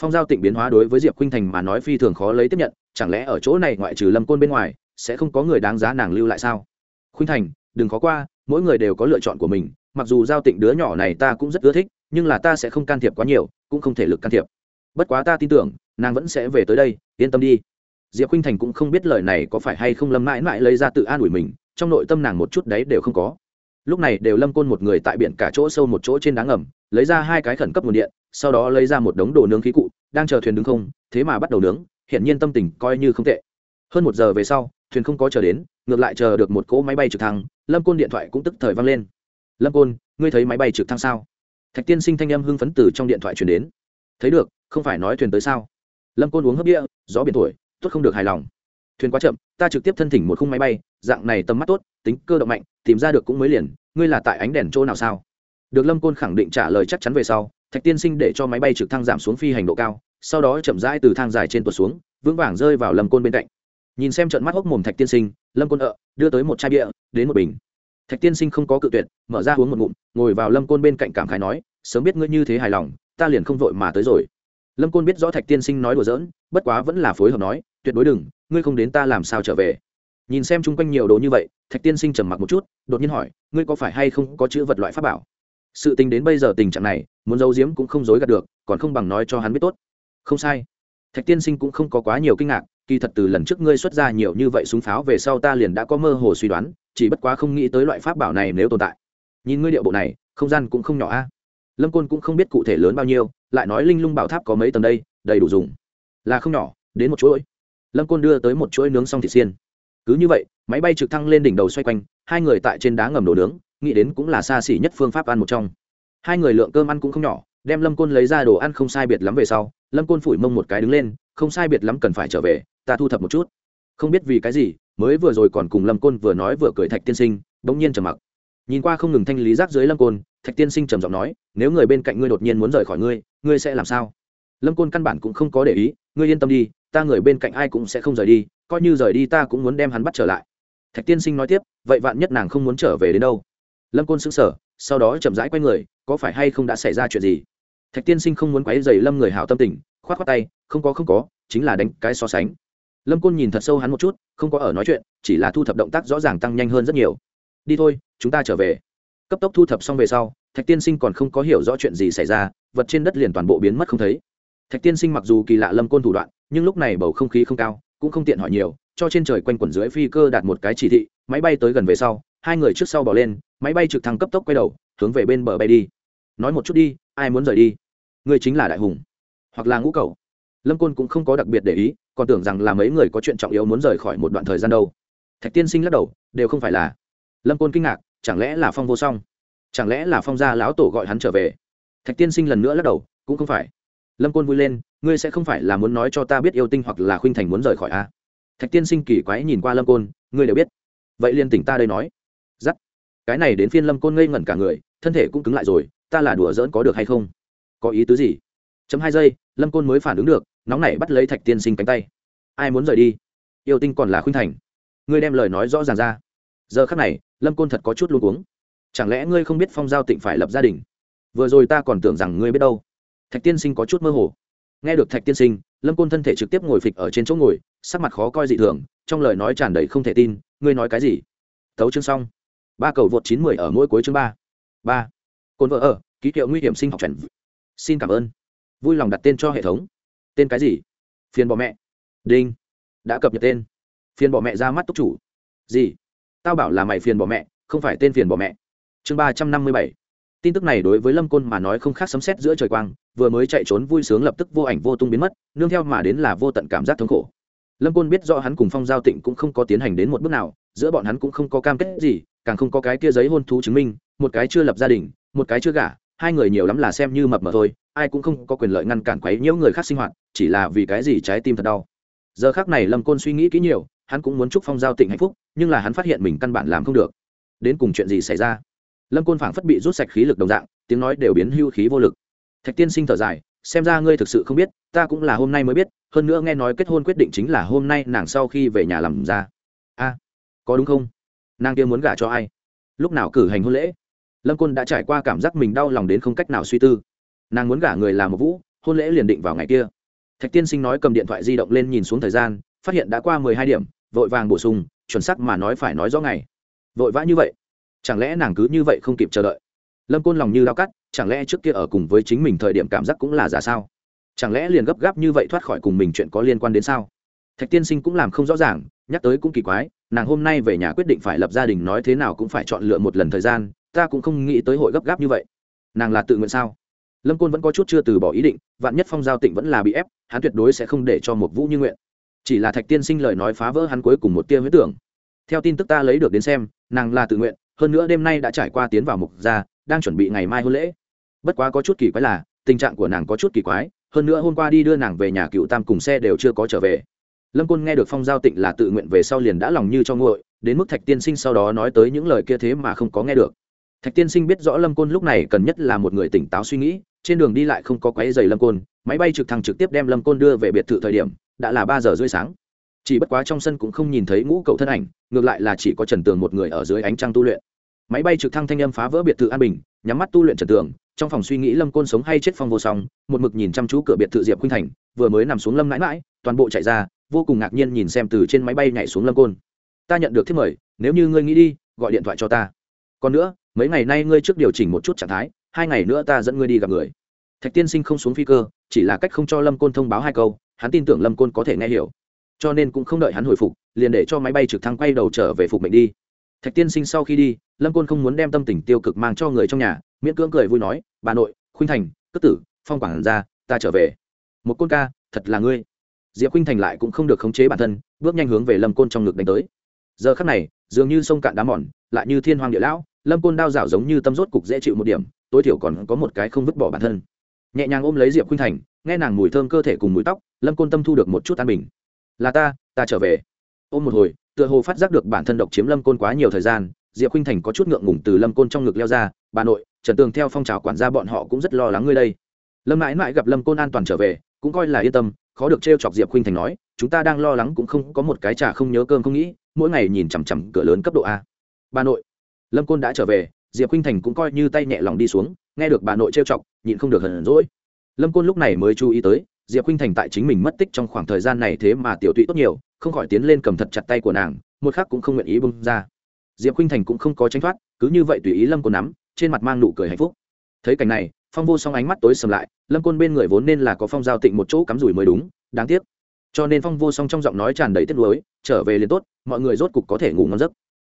Phong giao tịnh biến hóa đối với diệp khinh thành mà nói phi thường khó lấy tiếp nhận, chẳng lẽ ở chỗ này ngoại trừ lâm côn bên ngoài, sẽ không có người đáng giá nàng lưu lại sao? Khuynh thành, đừng khó qua, mỗi người đều có lựa chọn của mình mặc dù giao tịnh đứa nhỏ này ta cũng rất ưa thích, nhưng là ta sẽ không can thiệp quá nhiều, cũng không thể lực can thiệp. Bất quá ta tin tưởng, nàng vẫn sẽ về tới đây, yên tâm đi. Diệp khinh thành cũng không biết lời này có phải hay không lâm mãi mãi lấy ra tự an ủi mình, trong nội tâm nàng một chút đấy đều không có. Lúc này đều lâm côn một người tại biển cả chỗ sâu một chỗ trên đá ngầm, lấy ra hai cái khẩn cấp nguồn điện, sau đó lấy ra một đống đồ nướng khí cụ, đang chờ thuyền đứng không, thế mà bắt đầu nướng hiện nhiên tâm tình coi như không tệ. Hơn một giờ về sau, thuyền không có chờ đến, ngược lại chờ được một cỗ máy bay trực thăng, lâm côn điện thoại cũng tức thời văng lên lâm côn, ngươi thấy máy bay trực thăng sao? Thạch tiên sinh thanh âm hưng phấn từ trong điện thoại truyền đến. Thấy được, không phải nói thuyền tới sao? Lâm côn uống hấp địa gió biển tuổi tốt không được hài lòng. Thuyền quá chậm, ta trực tiếp thân thỉnh một khung máy bay, dạng này tầm mắt tốt, tính cơ động mạnh, tìm ra được cũng mới liền, ngươi là tại ánh đèn chỗ nào sao? Được lâm côn khẳng định trả lời chắc chắn về sau, thạch tiên sinh để cho máy bay trực thăng giảm xuống phi hành độ cao, sau đó chậm rãi từ thang dài trên tuột xuống, vững vàng rơi vào lâm côn bên cạnh. Nhìn xem trận mắt hốc mồm thạch tiên sinh, lâm côn ợ đưa tới một chai bia, đến một bình thạch tiên sinh không có cự tuyệt, mở ra uống một ngụm, ngồi vào lâm côn bên cạnh cảm khái nói, sớm biết ngươi như thế hài lòng, ta liền không vội mà tới rồi. Lâm côn biết rõ thạch tiên sinh nói đùa giỡn, bất quá vẫn là phối hợp nói, tuyệt đối đừng, ngươi không đến ta làm sao trở về. Nhìn xem chung quanh nhiều đồ như vậy, thạch tiên sinh trầm mặc một chút, đột nhiên hỏi, ngươi có phải hay không có chữ vật loại pháp bảo? Sự tình đến bây giờ tình trạng này, muốn giấu giếm cũng không dối gạt được, còn không bằng nói cho hắn biết tốt. Không sai. Thạch tiên sinh cũng không có quá nhiều kinh ngạc, kỳ thật từ lần trước ngươi xuất ra nhiều như vậy súng pháo về sau ta liền đã có mơ hồ suy đoán chỉ bất quá không nghĩ tới loại pháp bảo này nếu tồn tại. Nhìn ngươi điệu bộ này, không gian cũng không nhỏ a. Lâm côn cũng không biết cụ thể lớn bao nhiêu, lại nói linh lung bảo tháp có mấy tầng đây, đầy đủ dùng. Là không nhỏ, đến một chuỗi. Lâm côn đưa tới một chuỗi nướng xong thịt xiên. Cứ như vậy, máy bay trực thăng lên đỉnh đầu xoay quanh, hai người tại trên đá ngầm đồ nướng, nghĩ đến cũng là xa xỉ nhất phương pháp ăn một trong. Hai người lượng cơm ăn cũng không nhỏ, đem lâm côn lấy ra đồ ăn không sai biệt lắm về sau, lâm côn phủi mông một cái đứng lên, không sai biệt lắm cần phải trở về, ta thu thập một chút. Không biết vì cái gì mới vừa rồi còn cùng lâm côn vừa nói vừa cười thạch tiên sinh, bỗng nhiên trầm mặc. Nhìn qua không ngừng thanh lý rác dưới lâm côn, thạch tiên sinh trầm giọng nói, nếu người bên cạnh ngươi đột nhiên muốn rời khỏi ngươi ngươi sẽ làm sao? Lâm côn căn bản cũng không có để ý, ngươi yên tâm đi, ta người bên cạnh ai cũng sẽ không rời đi, coi như rời đi ta cũng muốn đem hắn bắt trở lại. Thạch tiên sinh nói tiếp, vậy vạn nhất nàng không muốn trở về đến đâu? Lâm côn sững sờ, sau đó chậm rãi quay người, có phải hay không đã xảy ra chuyện gì? Thạch tiên sinh không muốn quấy dày lâm người hảo tâm tình k h o á t k h o á tay, không có không có, chính là đánh cái so sánh lâm côn nhìn thật sâu hắn một chút, không có ở nói chuyện, chỉ là thu thập động tác rõ ràng tăng nhanh hơn rất nhiều. Đi thôi, chúng ta trở về. Cấp tốc thu thập xong về sau, thạch tiên sinh còn không có hiểu rõ chuyện gì xảy ra, vật trên đất liền toàn bộ biến mất không thấy. Thạch tiên sinh mặc dù kỳ lạ lâm côn thủ đoạn, nhưng lúc này bầu không khí không cao, cũng không tiện hỏi nhiều, cho trên trời quanh quẩn dưới phi cơ đạt một cái chỉ thị, máy bay tới gần về sau, hai người trước sau bỏ lên, máy bay trực thăng cấp tốc quay đầu, hướng về bên bờ bay đi. Nói một chút đi, ai muốn rời đi? Ngươi chính là đại hùng, hoặc là ngũ cầu lâm côn cũng không có đặc biệt để ý, còn tưởng rằng là mấy người có chuyện trọng yếu muốn rời khỏi một đoạn thời gian đâu. Thạch tiên sinh lắc đầu, đều không phải là. Lâm côn kinh ngạc, chẳng lẽ là phong vô song? Chẳng lẽ là phong gia lão tổ gọi hắn trở về? Thạch tiên sinh lần nữa lắc đầu, cũng không phải. Lâm côn vui lên, ngươi sẽ không phải là muốn nói cho ta biết yêu tinh hoặc là khuynh thành muốn rời khỏi a à? thạch tiên sinh kỳ quái nhìn qua lâm côn, ngươi đều biết. Vậy liền tỉnh ta đây nói. Giắt. Cái này đến phiên lâm côn ngây ngẩn cả người, thân thể cũng cứng lại rồi, ta là đùa giỡn có được hay không? Có ý tứ gì? Chấm hai giây lâm côn mới phản ứng được, nóng nảy bắt lấy thạch tiên sinh cánh tay. Ai muốn rời đi? Yêu tinh còn là khuynh thành. Ngươi đem lời nói rõ ràng ra. Giờ khắc này, lâm côn thật có chút luôn uống chẳng lẽ ngươi không biết phong giao tịnh phải lập gia đình? Vừa rồi ta còn tưởng rằng ngươi biết đâu. Thạch tiên sinh có chút mơ hồ. Nghe được thạch tiên sinh, lâm côn thân thể trực tiếp ngồi phịch ở trên chỗ ngồi, sắc mặt khó coi dị thường, trong lời nói tràn đầy không thể tin, ngươi nói cái gì? Tấu chương xong. Ba cầu vượt chín mười ở mỗi cuối chương ba. Ba. Cồn vợ ở, ký hiệu nguy hiểm sinh học chuẩn xin cảm ơn vui lòng đặt tên cho hệ thống. Tên cái gì? Phiền bỏ mẹ. Đinh. Đã cập nhật tên. Phiền bỏ mẹ ra mắt túc chủ. Gì? Tao bảo là mày phiền bỏ mẹ, không phải tên phiền bỏ mẹ. Chương ba trăm năm mươi bảy. Tin tức này đối với lâm côn mà nói không khác sấm sét giữa trời quang, vừa mới chạy trốn vui sướng lập tức vô ảnh vô tung biến mất, nương theo mà đến là vô tận cảm giác thống khổ. Lâm côn biết rõ hắn cùng phong giao tịnh cũng không có tiến hành đến một bước nào, giữa bọn hắn cũng không có cam kết gì, càng không có cái kia giấy hôn thú chứng minh, một cái chưa lập gia đình, một cái chưa gả hai người nhiều lắm là xem như mập mờ thôi, ai cũng không có quyền lợi ngăn cản quấy nhiễu người khác sinh hoạt, chỉ là vì cái gì trái tim thật đau. Giờ khác này lâm côn suy nghĩ kỹ nhiều, hắn cũng muốn chúc phong giao tịnh hạnh phúc, nhưng là hắn phát hiện mình căn bản làm không được. Đến cùng chuyện gì xảy ra? Lâm côn phảng phất bị rút sạch khí lực đồng dạng, tiếng nói đều biến hưu khí vô lực. Thạch tiên sinh thở dài, xem ra ngươi thực sự không biết, ta cũng là hôm nay mới biết, hơn nữa nghe nói kết hôn quyết định chính là hôm nay nàng sau khi về nhà làm ra. A, có đúng không? Nàng kia muốn gả cho ai? Lúc nào cử hành hôn lễ? Lâm côn đã trải qua cảm giác mình đau lòng đến không cách nào suy tư nàng muốn gả người làm một vũ hôn lễ liền định vào ngày kia thạch tiên sinh nói cầm điện thoại di động lên nhìn xuống thời gian phát hiện đã qua mười hai điểm vội vàng bổ sung chuẩn sắc mà nói phải nói rõ ngày vội vã như vậy chẳng lẽ nàng cứ như vậy không kịp chờ đợi lâm côn lòng như lao cắt chẳng lẽ trước kia ở cùng với chính mình thời điểm cảm giác cũng là giả sao chẳng lẽ liền gấp gáp như vậy thoát khỏi cùng mình chuyện có liên quan đến sao thạch tiên sinh cũng làm không rõ ràng nhắc tới cũng kỳ quái nàng hôm nay về nhà quyết định phải lập gia đình nói thế nào cũng phải chọn lựa một lần thời gian ta cũng không nghĩ tới hội gấp gáp như vậy. Nàng là tự nguyện sao? Lâm côn vẫn có chút chưa từ bỏ ý định, vạn nhất phong giao tịnh vẫn là bị ép, hắn tuyệt đối sẽ không để cho một vũ như nguyện. Chỉ là thạch tiên sinh lời nói phá vỡ hắn cuối cùng một tia huyết tưởng. Theo tin tức ta lấy được đến xem, nàng là tự nguyện, hơn nữa đêm nay đã trải qua tiến vào mục gia, đang chuẩn bị ngày mai hôn lễ. Bất quá có chút kỳ quái là, tình trạng của nàng có chút kỳ quái, hơn nữa hôm qua đi đưa nàng về nhà cựu tam cùng xe đều chưa có trở về. Lâm côn nghe được phong giao tịnh là tự nguyện về sau liền đã lòng như cho nguội, đến mức thạch tiên sinh sau đó nói tới những lời kia thế mà không có nghe được thạch tiên sinh biết rõ lâm côn lúc này cần nhất là một người tỉnh táo suy nghĩ, trên đường đi lại không có quáy dày lâm côn, máy bay trực thăng trực tiếp đem lâm côn đưa về biệt thự thời điểm, đã là ba giờ rưỡi sáng. Chỉ bất quá trong sân cũng không nhìn thấy ngũ cậu thân ảnh, ngược lại là chỉ có trần tường một người ở dưới ánh trăng tu luyện. Máy bay trực thăng thanh âm phá vỡ biệt thự an bình, nhắm mắt tu luyện trần tường, trong phòng suy nghĩ lâm côn sống hay chết phong vô song, một mực nhìn chăm chú cửa biệt thự diệp khuynh thành, vừa mới nằm xuống lâm mãi mãi, toàn bộ chạy ra, vô cùng ngạc nhiên nhìn xem từ trên máy bay nhảy xuống lâm côn. Ta nhận được thiết mời, nếu như ngươi nghĩ đi, gọi điện thoại cho ta. Còn nữa mấy ngày nay ngươi trước điều chỉnh một chút trạng thái, hai ngày nữa ta dẫn ngươi đi gặp người. Thạch tiên sinh không xuống phi cơ, chỉ là cách không cho lâm côn thông báo hai câu, hắn tin tưởng lâm côn có thể nghe hiểu. Cho nên cũng không đợi hắn hồi phục, liền để cho máy bay trực thăng quay đầu trở về phục mệnh đi. Thạch tiên sinh sau khi đi, lâm côn không muốn đem tâm tình tiêu cực mang cho người trong nhà, miễn cưỡng cười vui nói, bà nội, khuynh thành, cất tử, phong quảng ra, ta trở về. Một côn ca, thật là ngươi. Diệp khuynh thành lại cũng không được khống chế bản thân, bước nhanh hướng về lâm côn trong ngực đánh tới. Giờ khắc này, dường như sông cạn đá mòn, lại như thiên hoàng địa lão lâm côn đao rảo giống như tâm rốt cục dễ chịu một điểm, tối thiểu còn có một cái không vứt bỏ bản thân. Nhẹ nhàng ôm lấy diệp khuynh thành, nghe nàng mùi thơm cơ thể cùng mùi tóc, lâm côn tâm thu được một chút an bình. Là ta ta trở về. Ôm một hồi, tựa hồ phát giác được bản thân độc chiếm lâm côn quá nhiều thời gian, diệp khuynh thành có chút ngượng ngùng từ lâm côn trong ngực leo ra, bà nội, trần tường theo phong trào quản gia bọn họ cũng rất lo lắng ngươi đây. Lâm mãi mãi gặp lâm côn an toàn trở về, cũng coi là yên tâm, khó được t chọc diệp khuynh thành nói, chúng ta đang lo lắng cũng không có một cái trà không nhớ cơm không nghĩ, mỗi ngày nhìn chằm chằm cửa lớn cấp độ a. Bà nội lâm côn đã trở về, diệp khinh thành cũng coi như tay nhẹ lòng đi xuống, nghe được bà nội trêu chọc, nhịn không được hờn rỗi lâm côn lúc này mới chú ý tới, diệp khinh thành tại chính mình mất tích trong khoảng thời gian này thế mà tiểu tụy tốt nhiều, không khỏi tiến lên cầm thật chặt tay của nàng, một khác cũng không nguyện ý bung ra. Diệp khinh thành cũng không có tránh thoát, cứ như vậy tùy ý lâm côn nắm, trên mặt mang nụ cười hạnh phúc. Thấy cảnh này, phong vô song ánh mắt tối sầm lại, lâm côn bên người vốn nên là có phong giao tịnh một chỗ cắm rủi mới đúng, đáng tiếc. Cho nên phong vô song trong giọng nói tràn đầy tiếc nuối, trở về liền tốt, mọi người rốt cục có thể ngủ ngon giấc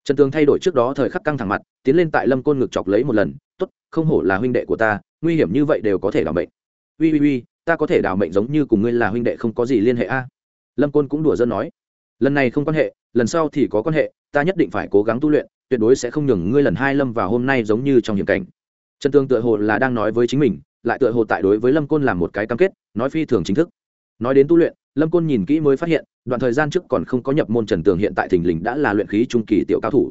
trần tường thay đổi trước đó thời khắc căng thẳng mặt, tiến lên tại lâm côn ngực chọc lấy một lần, tốt, không hổ là huynh đệ của ta, nguy hiểm như vậy đều có thể đảo mệnh. Ui ui ui ta có thể đảo mệnh giống như cùng ngươi là huynh đệ không có gì liên hệ a? Lâm côn cũng đùa dân nói, lần này không quan hệ, lần sau thì có quan hệ, ta nhất định phải cố gắng tu luyện, tuyệt đối sẽ không nhường ngươi lần hai lâm vào hôm nay giống như trong hiểm cảnh. Trần tường tựa hồ là đang nói với chính mình, lại tựa hồ tại đối với lâm côn làm một cái cam kết, nói phi thường chính thức. Nói đến tu luyện lâm côn nhìn kỹ mới phát hiện, đoạn thời gian trước còn không có nhập môn trần tường hiện tại thình lình đã là luyện khí trung kỳ tiểu cao thủ.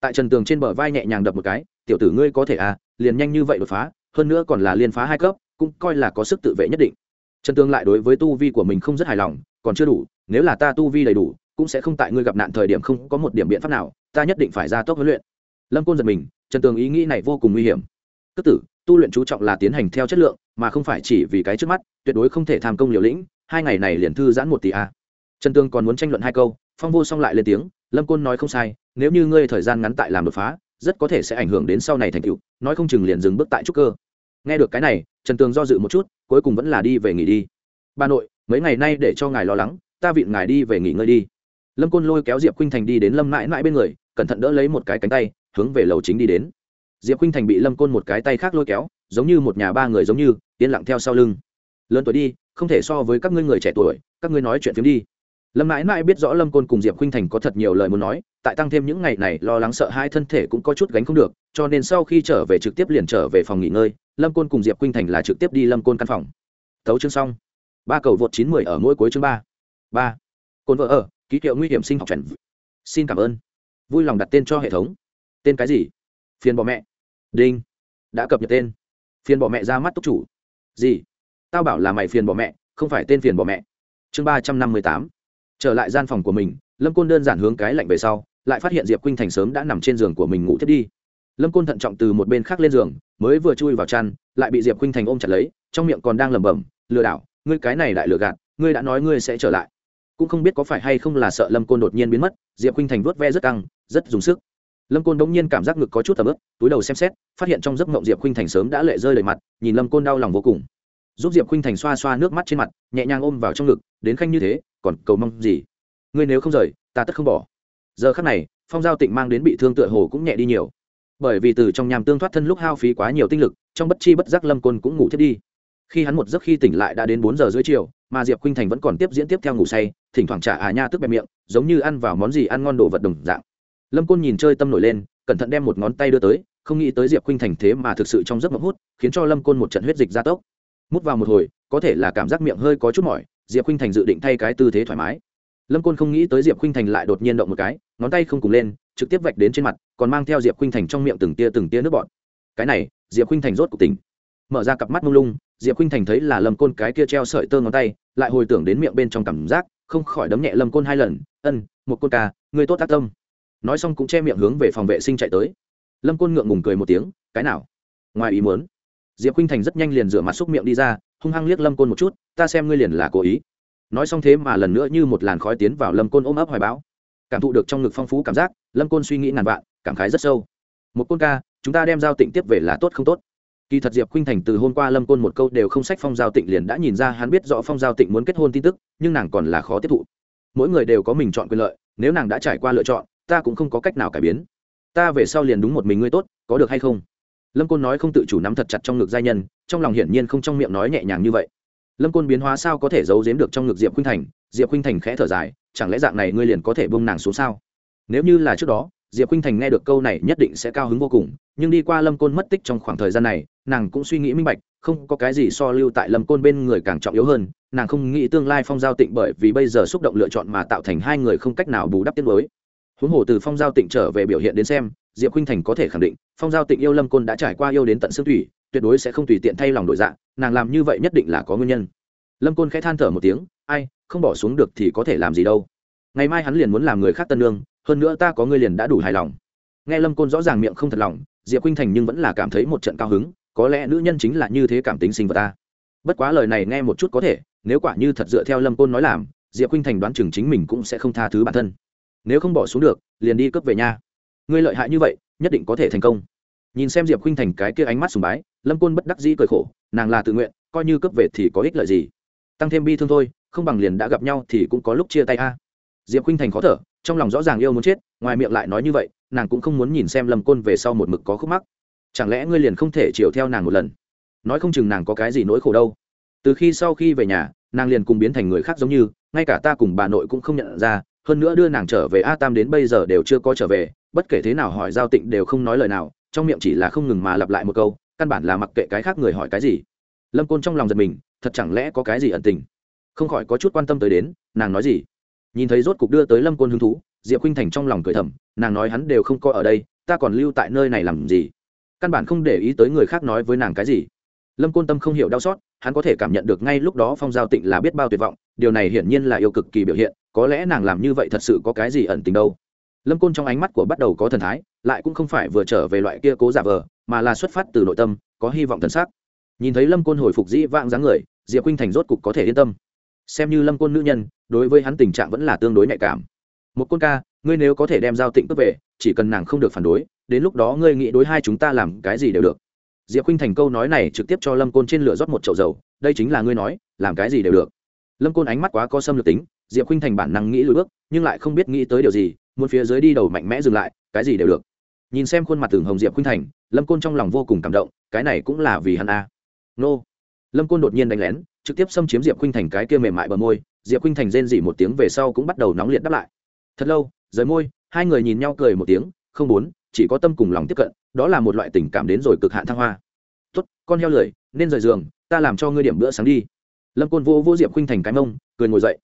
Tại trần tường trên bờ vai nhẹ nhàng đập một cái, tiểu tử ngươi có thể à liền nhanh như vậy đột phá, hơn nữa còn là liên phá hai cấp, cũng coi là có sức tự vệ nhất định. Trần tường lại đối với tu vi của mình không rất hài lòng, còn chưa đủ, nếu là ta tu vi đầy đủ, cũng sẽ không tại ngươi gặp nạn thời điểm không có một điểm biện pháp nào, ta nhất định phải ra tốc huấn luyện. Lâm côn giật mình, trần tường ý nghĩ này vô cùng nguy hiểm. Tức tử, tu luyện chú trọng là tiến hành theo chất lượng, mà không phải chỉ vì cái trước mắt, tuyệt đối không thể tham công liều lĩnh hai ngày này liền thư giãn một tỷ a à. trần tương còn muốn tranh luận hai câu, phong vô song lại lên tiếng, lâm côn nói không sai, nếu như ngươi thời gian ngắn tại làm đột phá, rất có thể sẽ ảnh hưởng đến sau này thành tựu, nói không chừng liền dừng bước tại trúc cơ. Nghe được cái này, trần tường do dự một chút, cuối cùng vẫn là đi về nghỉ đi. Bà nội, mấy ngày nay để cho ngài lo lắng, ta vịn ngài đi về nghỉ ngơi đi. Lâm côn lôi kéo diệp khinh thành đi đến lâm mãi mãi bên người, cẩn thận đỡ lấy một cái cánh tay, hướng về lầu chính đi đến. Diệp khinh thành bị lâm côn một cái tay khác lôi kéo, giống như một nhà ba người giống như, yên lặng theo sau lưng. Lớn tuổi đi không thể so với các ngươi người trẻ tuổi, các ngươi nói chuyện phiếm đi. Lâm mãi mãi biết rõ lâm côn cùng diệp khinh thành có thật nhiều lời muốn nói, tại tăng thêm những ngày này lo lắng sợ hai thân thể cũng có chút gánh không được, cho nên sau khi trở về trực tiếp liền trở về phòng nghỉ ngơi, lâm côn cùng diệp khinh thành là trực tiếp đi lâm côn căn phòng. Thấu chương xong. Ba cầu vượt chín mười ở mỗi cuối chương ba. Ba. Côn vợ ở, ký hiệu nguy hiểm sinh học chuẩn xin cảm ơn. Vui lòng đặt tên cho hệ thống. Tên cái gì? Phiền bỏ mẹ. Đinh. Đã cập nhật tên. Phiền bỏ mẹ ra mắt túc chủ. Gì? Tao bảo là mày phiền bỏ mẹ, không phải tên phiền bỏ mẹ. Chương ba trăm năm mươi tám. Trở lại gian phòng của mình, lâm côn đơn giản hướng cái lạnh về sau, lại phát hiện diệp khuynh thành sớm đã nằm trên giường của mình ngủ thiết đi. Lâm côn thận trọng từ một bên khác lên giường, mới vừa chui vào chăn, lại bị diệp khuynh thành ôm chặt lấy, trong miệng còn đang lẩm bẩm, lừa đảo, ngươi cái này lại lừa gạt, ngươi đã nói ngươi sẽ trở lại. Cũng không biết có phải hay không là sợ lâm côn đột nhiên biến mất, diệp khuynh thành vuốt ve rất căng, rất dùng sức. Lâm côn đống nhiên cảm giác ngực có chút tầm ướp túi đầu xem xét, phát hiện trong giấc mộng diệp khuynh thành sớm đã lệ rơi đầy mặt, nhìn lâm côn đau lòng vô cùng giúp diệp khuynh thành xoa xoa nước mắt trên mặt, nhẹ nhàng ôm vào trong ngực, đến khanh như thế, còn cầu mong gì? Ngươi nếu không rời, ta tất không bỏ. Giờ khắc này, phong giao tịnh mang đến bị thương tựa hồ cũng nhẹ đi nhiều. Bởi vì từ trong nhàm tương thoát thân lúc hao phí quá nhiều tinh lực, trong bất chi bất giác lâm côn cũng ngủ thiết đi. Khi hắn một giấc khi tỉnh lại đã đến bốn giờ dưới chiều, mà diệp khuynh thành vẫn còn tiếp diễn tiếp theo ngủ say, thỉnh thoảng trả à nha tức bẹp miệng, giống như ăn vào món gì ăn ngon đồ vật đồng dạng. Lâm côn nhìn chơi tâm nổi lên, cẩn thận đem một ngón tay đưa tới, không nghĩ tới diệp khuynh thành thế mà thực sự trong giấc mộng hút, khiến cho lâm côn một trận huyết dịch gia tốc mút vào một hồi, có thể là cảm giác miệng hơi có chút mỏi, diệp khinh thành dự định thay cái tư thế thoải mái. Lâm côn không nghĩ tới diệp khinh thành lại đột nhiên động một cái, ngón tay không cùng lên, trực tiếp vạch đến trên mặt, còn mang theo diệp khinh thành trong miệng từng tia từng tia nước bọt. Cái này, diệp khinh thành rốt cuộc tỉnh. Mở ra cặp mắt mông lung, diệp khinh thành thấy là lâm côn cái kia treo sợi tơ ngón tay, lại hồi tưởng đến miệng bên trong cảm giác, không khỏi đấm nhẹ lâm côn hai lần, ân, một côn ca người tốt tác tâm. Nói xong cũng che miệng hướng về phòng vệ sinh chạy tới. Lâm côn ngượng ngùng cười một tiếng, cái nào? Ngoài ý muốn diệp khinh thành rất nhanh liền rửa mặt xúc miệng đi ra, hung hăng liếc lâm côn một chút, ta xem ngươi liền là cố ý. Nói xong thế mà lần nữa như một làn khói tiến vào lâm côn ôm ấp hoài báo cảm thụ được trong ngực phong phú cảm giác, lâm côn suy nghĩ ngàn vạn, cảm khái rất sâu. Một côn ca, chúng ta đem giao tịnh tiếp về là tốt không tốt? Kỳ thật diệp khinh thành từ hôm qua lâm côn một câu đều không sách phong giao tịnh liền đã nhìn ra hắn biết rõ phong giao tịnh muốn kết hôn tin tức, nhưng nàng còn là khó tiếp thụ. Mỗi người đều có mình chọn quyền lợi, nếu nàng đã trải qua lựa chọn, ta cũng không có cách nào cải biến. Ta về sau liền đúng một mình ngươi tốt, có được hay không? Lâm côn nói không tự chủ nắm thật chặt trong ngực giai nhân, trong lòng hiển nhiên không trong miệng nói nhẹ nhàng như vậy. Lâm côn biến hóa sao có thể giấu giếm được trong ngực diệp khuynh thành? Diệp khuynh thành khẽ thở dài, chẳng lẽ dạng này ngươi liền có thể bông nàng xuống sao? Nếu như là trước đó, diệp khuynh thành nghe được câu này nhất định sẽ cao hứng vô cùng, nhưng đi qua lâm côn mất tích trong khoảng thời gian này, nàng cũng suy nghĩ minh bạch, không có cái gì so lưu tại lâm côn bên người càng trọng yếu hơn, nàng không nghĩ tương lai phong giao tịnh bởi vì bây giờ xúc động lựa chọn mà tạo thành hai người không cách nào bù đắp tiết mới huống hồ từ phong giao tịnh trở về biểu hiện đến xem diệp khuynh thành có thể khẳng định, phong giao tịnh yêu lâm côn đã trải qua yêu đến tận xương thủy, tuyệt đối sẽ không tùy tiện thay lòng đổi dạng nàng làm như vậy nhất định là có nguyên nhân. Lâm côn khẽ than thở một tiếng, ai, không bỏ xuống được thì có thể làm gì đâu. Ngày mai hắn liền muốn làm người khác tân lương, hơn nữa ta có ngươi liền đã đủ hài lòng. Nghe lâm côn rõ ràng miệng không thật lòng, diệp khuynh thành nhưng vẫn là cảm thấy một trận cao hứng, có lẽ nữ nhân chính là như thế cảm tính sinh vật ta. Bất quá lời này nghe một chút có thể, nếu quả như thật dựa theo lâm côn nói làm, diệp khuynh thành đoán chừng chính mình cũng sẽ không tha thứ bản thân. Nếu không bỏ xuống được, liền đi cướp về nhà ngươi lợi hại như vậy, nhất định có thể thành công. Nhìn xem diệp khinh thành cái kia ánh mắt sùng bái, lâm côn bất đắc dĩ cười khổ, nàng là tự nguyện, coi như cướp về thì có ích lợi gì. Tăng thêm bi thương thôi, không bằng liền đã gặp nhau thì cũng có lúc chia tay a. Diệp khinh thành khó thở, trong lòng rõ ràng yêu muốn chết, ngoài miệng lại nói như vậy, nàng cũng không muốn nhìn xem lâm côn về sau một mực có khúc mắc. Chẳng lẽ ngươi liền không thể chiều theo nàng một lần? Nói không chừng nàng có cái gì nỗi khổ đâu. Từ khi sau khi về nhà, nàng liền cùng biến thành người khác giống như, ngay cả ta cùng bà nội cũng không nhận ra hơn nữa đưa nàng trở về a tam đến bây giờ đều chưa có trở về, bất kể thế nào hỏi giao tịnh đều không nói lời nào, trong miệng chỉ là không ngừng mà lặp lại một câu, căn bản là mặc kệ cái khác người hỏi cái gì. Lâm côn trong lòng giật mình, thật chẳng lẽ có cái gì ẩn tình? Không khỏi có chút quan tâm tới đến, nàng nói gì? Nhìn thấy rốt cục đưa tới lâm côn hứng thú, diệp khinh thành trong lòng cười thầm, nàng nói hắn đều không có ở đây, ta còn lưu tại nơi này làm gì? Căn bản không để ý tới người khác nói với nàng cái gì. Lâm côn tâm không hiểu đau xót hắn có thể cảm nhận được ngay lúc đó phong giao tịnh là biết bao tuyệt vọng, điều này hiển nhiên là yêu cực kỳ biểu hiện, có lẽ nàng làm như vậy thật sự có cái gì ẩn tình đâu. Lâm côn trong ánh mắt của bắt đầu có thần thái, lại cũng không phải vừa trở về loại kia cố giả vờ, mà là xuất phát từ nội tâm, có hy vọng thần sắc. Nhìn thấy lâm côn hồi phục dĩ vãng dáng người, diệp khinh thành rốt cục có thể yên tâm. Xem như lâm côn nữ nhân, đối với hắn tình trạng vẫn là tương đối nhạy cảm. Một côn ca, ngươi nếu có thể đem giao tịnh cướp về, chỉ cần nàng không được phản đối, đến lúc đó ngươi nghĩ đối hai chúng ta làm cái gì đều được diệp khinh thành câu nói này trực tiếp cho lâm côn trên lửa rót một chậu dầu, đây chính là ngươi nói, làm cái gì đều được. Lâm côn ánh mắt quá có xâm lược tính, diệp khinh thành bản năng nghĩ lùi bước, nhưng lại không biết nghĩ tới điều gì, muốn phía dưới đi đầu mạnh mẽ dừng lại, cái gì đều được. Nhìn xem khuôn mặt tường hồng diệp khinh thành, lâm côn trong lòng vô cùng cảm động, cái này cũng là vì hắn a. Nô. Lâm côn đột nhiên đánh lén, trực tiếp xâm chiếm diệp khinh thành cái kia mềm mại bờ môi, diệp khinh thành rên dỉ một tiếng về sau cũng bắt đầu nóng liệt đáp lại. Thật lâu, rời môi, hai người nhìn nhau cười một tiếng, không muốn, chỉ có tâm cùng lòng tiếp cận đó là một loại tình cảm đến rồi cực hạn thăng hoa. Tốt, con heo lười, nên rời giường, ta làm cho ngươi điểm bữa sáng đi. Lâm côn vô vô diệp khinh thành cái mông, cười ngồi dậy.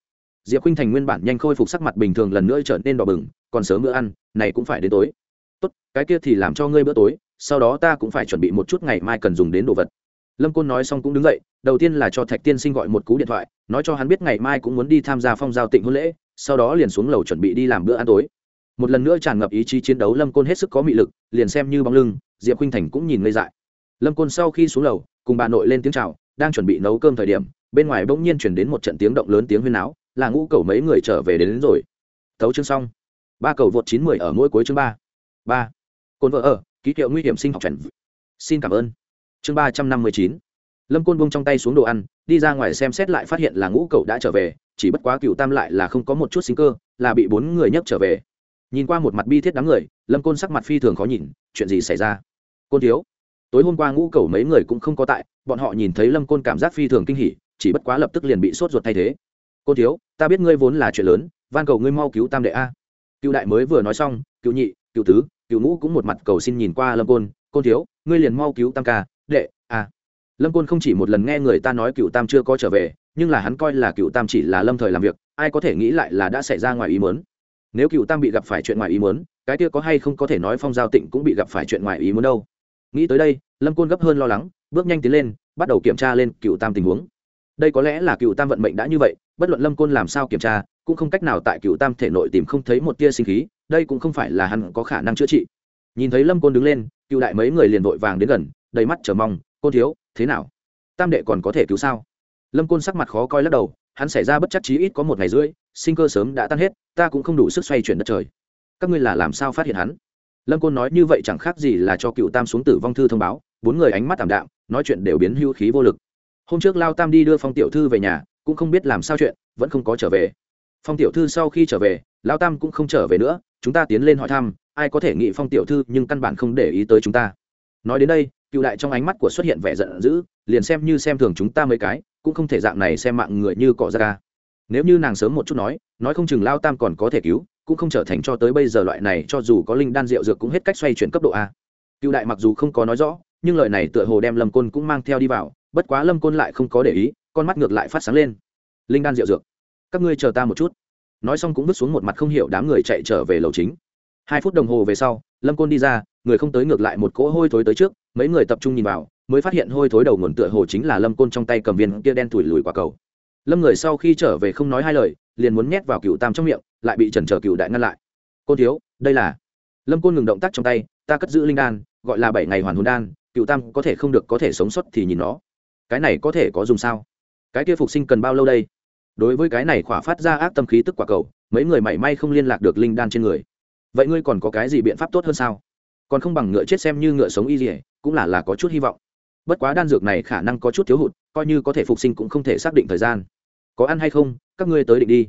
Diệp khinh thành nguyên bản nhanh khôi phục sắc mặt bình thường lần nữa trở nên đỏ bừng, còn sớm bữa ăn, này cũng phải đến tối. Tốt, cái kia thì làm cho ngươi bữa tối, sau đó ta cũng phải chuẩn bị một chút ngày mai cần dùng đến đồ vật. Lâm côn nói xong cũng đứng dậy, đầu tiên là cho thạch tiên sinh gọi một cú điện thoại, nói cho hắn biết ngày mai cũng muốn đi tham gia phong giao tịnh hôn lễ, sau đó liền xuống lầu chuẩn bị đi làm bữa ăn tối một lần nữa tràn ngập ý chí chiến đấu lâm côn hết sức có mị lực liền xem như bóng lưng diệp khinh thành cũng nhìn ngây dại. Lâm côn sau khi xuống lầu cùng bà nội lên tiếng c h à o đang chuẩn bị nấu cơm thời điểm bên ngoài bỗng nhiên chuyển đến một trận tiếng động lớn tiếng huyên áo là ngũ cầu mấy người trở về đến, đến rồi. Thấu chương xong. Ba cầu vượt chín mười ở mỗi cuối chương ba. Ba. Côn vợ ở ký hiệu nguy hiểm sinh học trần. Xin cảm ơn. Chương ba trăm năm mươi chín. Lâm côn bông trong tay xuống đồ ăn đi ra ngoài xem xét lại phát hiện là ngũ cậu đã trở về chỉ bất quá cựu tam lại là không có một chút sinh cơ là bị bốn người nhấc trở về nhìn qua một mặt bi thiết đám người, lâm côn sắc mặt phi thường khó nhìn, chuyện gì xảy ra? Côn thiếu, tối hôm qua ngũ cầu mấy người cũng không có tại, bọn họ nhìn thấy lâm côn cảm giác phi thường kinh hỉ, chỉ bất quá lập tức liền bị sốt ruột thay thế. Côn thiếu, ta biết ngươi vốn là chuyện lớn, van cầu ngươi mau cứu tam đệ a. Cựu đại mới vừa nói xong, cựu nhị, cựu tứ, cựu ngũ cũng một mặt cầu xin nhìn qua lâm côn côn thiếu, ngươi liền mau cứu tam ca, đệ, a. Lâm côn không chỉ một lần nghe người ta nói cựu tam chưa có trở về, nhưng là hắn coi là cựu tam chỉ là lâm thời làm việc, ai có thể nghĩ lại là đã xảy ra ngoài ý muốn nếu cựu tam bị gặp phải chuyện ngoài ý muốn, cái kia có hay không có thể nói phong giao tịnh cũng bị gặp phải chuyện ngoài ý muốn đâu. Nghĩ tới đây, lâm côn gấp hơn lo lắng, bước nhanh tiến lên, bắt đầu kiểm tra lên cựu tam tình huống. Đây có lẽ là cựu tam vận mệnh đã như vậy, bất luận lâm côn làm sao kiểm tra, cũng không cách nào tại cựu tam thể nội tìm không thấy một tia sinh khí, đây cũng không phải là hắn có khả năng chữa trị. Nhìn thấy lâm côn đứng lên, cựu đại mấy người liền vội vàng đến gần, đầy mắt chờ mong, côn thiếu, thế nào? Tam đệ còn có thể cứu sao? Lâm côn sắc mặt khó coi lắc đầu hắn xảy ra bất chắc chí ít có một ngày rưỡi, sinh cơ sớm đã tan hết, ta cũng không đủ sức xoay chuyển đất trời. Các ngươi là làm sao phát hiện hắn? Lâm côn nói như vậy chẳng khác gì là cho cựu tam xuống tử vong thư thông báo, bốn người ánh mắt tảm đạm, nói chuyện đều biến hưu khí vô lực. Hôm trước lao tam đi đưa phong tiểu thư về nhà, cũng không biết làm sao chuyện, vẫn không có trở về. Phong tiểu thư sau khi trở về, lao tam cũng không trở về nữa, chúng ta tiến lên hỏi thăm, ai có thể nghị phong tiểu thư nhưng căn bản không để ý tới chúng ta. Nói đến đây, cựu đại trong ánh mắt của xuất hiện vẻ giận dữ, liền xem như xem thường chúng ta mấy cái cũng không thể dạng này xem mạng người như cọ ra ca nếu như nàng sớm một chút nói nói không chừng lao tam còn có thể cứu, cũng không trở thành cho tới bây giờ loại này cho dù có linh đan rượu dược cũng hết cách xoay chuyển cấp độ a. Cựu đại mặc dù không có nói rõ, nhưng lời này tựa hồ đem lâm côn cũng mang theo đi vào, bất quá lâm côn lại không có để ý, con mắt ngược lại phát sáng lên. Linh đan rượu dược, các ngươi chờ ta một chút. Nói xong cũng vứt xuống một mặt không hiểu đám người chạy trở về lầu chính hai phút đồng hồ về sau, lâm côn đi ra, người không tới ngược lại một cỗ hôi thối tới trước, mấy người tập trung nhìn vào, mới phát hiện hôi thối đầu nguồn tựa hồ chính là lâm côn trong tay cầm viên kia đen thủi lùi quả cầu. Lâm người sau khi trở về không nói hai lời, liền muốn nhét vào cựu tam trong miệng, lại bị trần trở cựu đại ngăn lại. Côn thiếu, đây là lâm côn ngừng động tác trong tay, ta cất giữ linh đan, gọi là bảy ngày hoàn hồn đan, cựu tam có thể không được, có thể sống sót thì nhìn nó. Cái này có thể có dùng sao? Cái kia phục sinh cần bao lâu đây? Đối với cái này khỏa phát ra ác tâm khí tức quả cầu, mấy người mảy may không liên lạc được linh đan trên người vậy ngươi còn có cái gì biện pháp tốt hơn sao? Còn không bằng ngựa chết xem như ngựa sống y dỉa, cũng là là có chút hy vọng. Bất quá đan dược này khả năng có chút thiếu hụt, coi như có thể phục sinh cũng không thể xác định thời gian. Có ăn hay không, các ngươi tới định đi.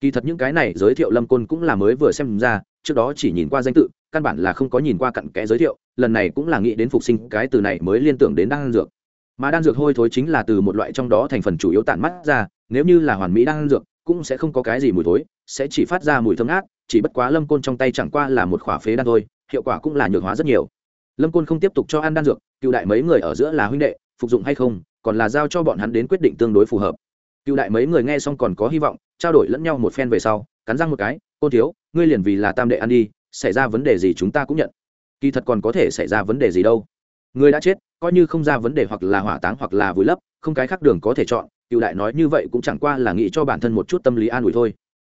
Kỳ thật những cái này giới thiệu lâm côn cũng là mới vừa xem ra, trước đó chỉ nhìn qua danh tự, căn bản là không có nhìn qua cặn kẽ giới thiệu, lần này cũng là nghĩ đến phục sinh cái từ này mới liên tưởng đến đan dược. Mà đan dược hôi thối chính là từ một loại trong đó thành phần chủ yếu tản mắt ra, nếu như là hoàn mỹ đan dược, cũng sẽ không có cái gì mùi thối, sẽ chỉ phát ra mùi thơm ngát chỉ bất quá lâm côn trong tay chẳng qua là một khỏa phế đan thôi, hiệu quả cũng là nhược hóa rất nhiều. Lâm côn không tiếp tục cho ăn đan dược, cựu đại mấy người ở giữa là huynh đệ, phục dụng hay không, còn là giao cho bọn hắn đến quyết định tương đối phù hợp. Cựu đại mấy người nghe xong còn có hy vọng, trao đổi lẫn nhau một phen về sau, cắn răng một cái, côn thiếu, ngươi liền vì là tam đệ ăn đi, xảy ra vấn đề gì chúng ta cũng nhận. Kỳ thật còn có thể xảy ra vấn đề gì đâu. Người đã chết, coi như không ra vấn đề hoặc là hỏa táng hoặc là vùi lấp, không cái khác đường có thể chọn. Cựu đại nói như vậy cũng chẳng qua là nghĩ cho bản thân một chút tâm lý an ủi thôi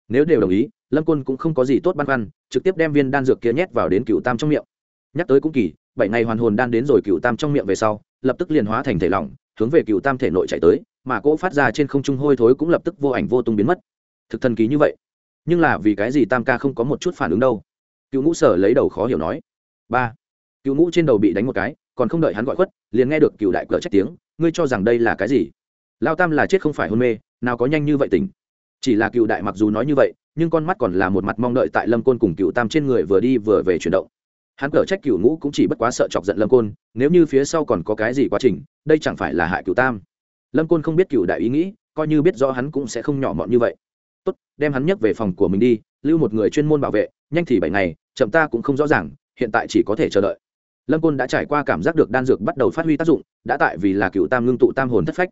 nếu đều đồng ý, lâm quân cũng không có gì tốt băn khoăn, trực tiếp đem viên đan dược kia nhét vào đến cựu tam trong miệng. Nhắc tới cũng kỳ, bảy ngày hoàn hồn đan đến rồi cựu tam trong miệng về sau, lập tức liền hóa thành thể lỏng, hướng về cựu tam thể nội chạy tới, mà cỗ phát ra trên không trung hôi thối cũng lập tức vô ảnh vô tung biến mất. Thực thần kỳ như vậy. Nhưng là vì cái gì tam ca không có một chút phản ứng đâu? Cựu ngũ sở lấy đầu khó hiểu nói. Ba. Cựu ngũ trên đầu bị đánh một cái, còn không đợi hắn gọi khuất, liền nghe được cựu đại cờ trách tiếng, ngươi cho rằng đây là cái gì? Lao tam là chết không phải hôn mê, nào có nhanh như vậy tỉnh chỉ là cựu đại mặc dù nói như vậy, nhưng con mắt còn là một mặt mong đợi tại lâm côn cùng cựu tam trên người vừa đi vừa về chuyển động. Hắn cờ trách cựu ngũ cũng chỉ bất quá sợ chọc giận lâm côn, nếu như phía sau còn có cái gì quá trình, đây chẳng phải là hại cựu tam. Lâm côn không biết cựu đại ý nghĩ, coi như biết rõ hắn cũng sẽ không nhỏ mọn như vậy. Tốt, đem hắn nhấc về phòng của mình đi, lưu một người chuyên môn bảo vệ, nhanh thì bảy ngày, chậm ta cũng không rõ ràng, hiện tại chỉ có thể chờ đợi. Lâm côn đã trải qua cảm giác được đan dược bắt đầu phát huy tác dụng, đã tại vì là cựu tam ngưng tụ tam hồn thất phách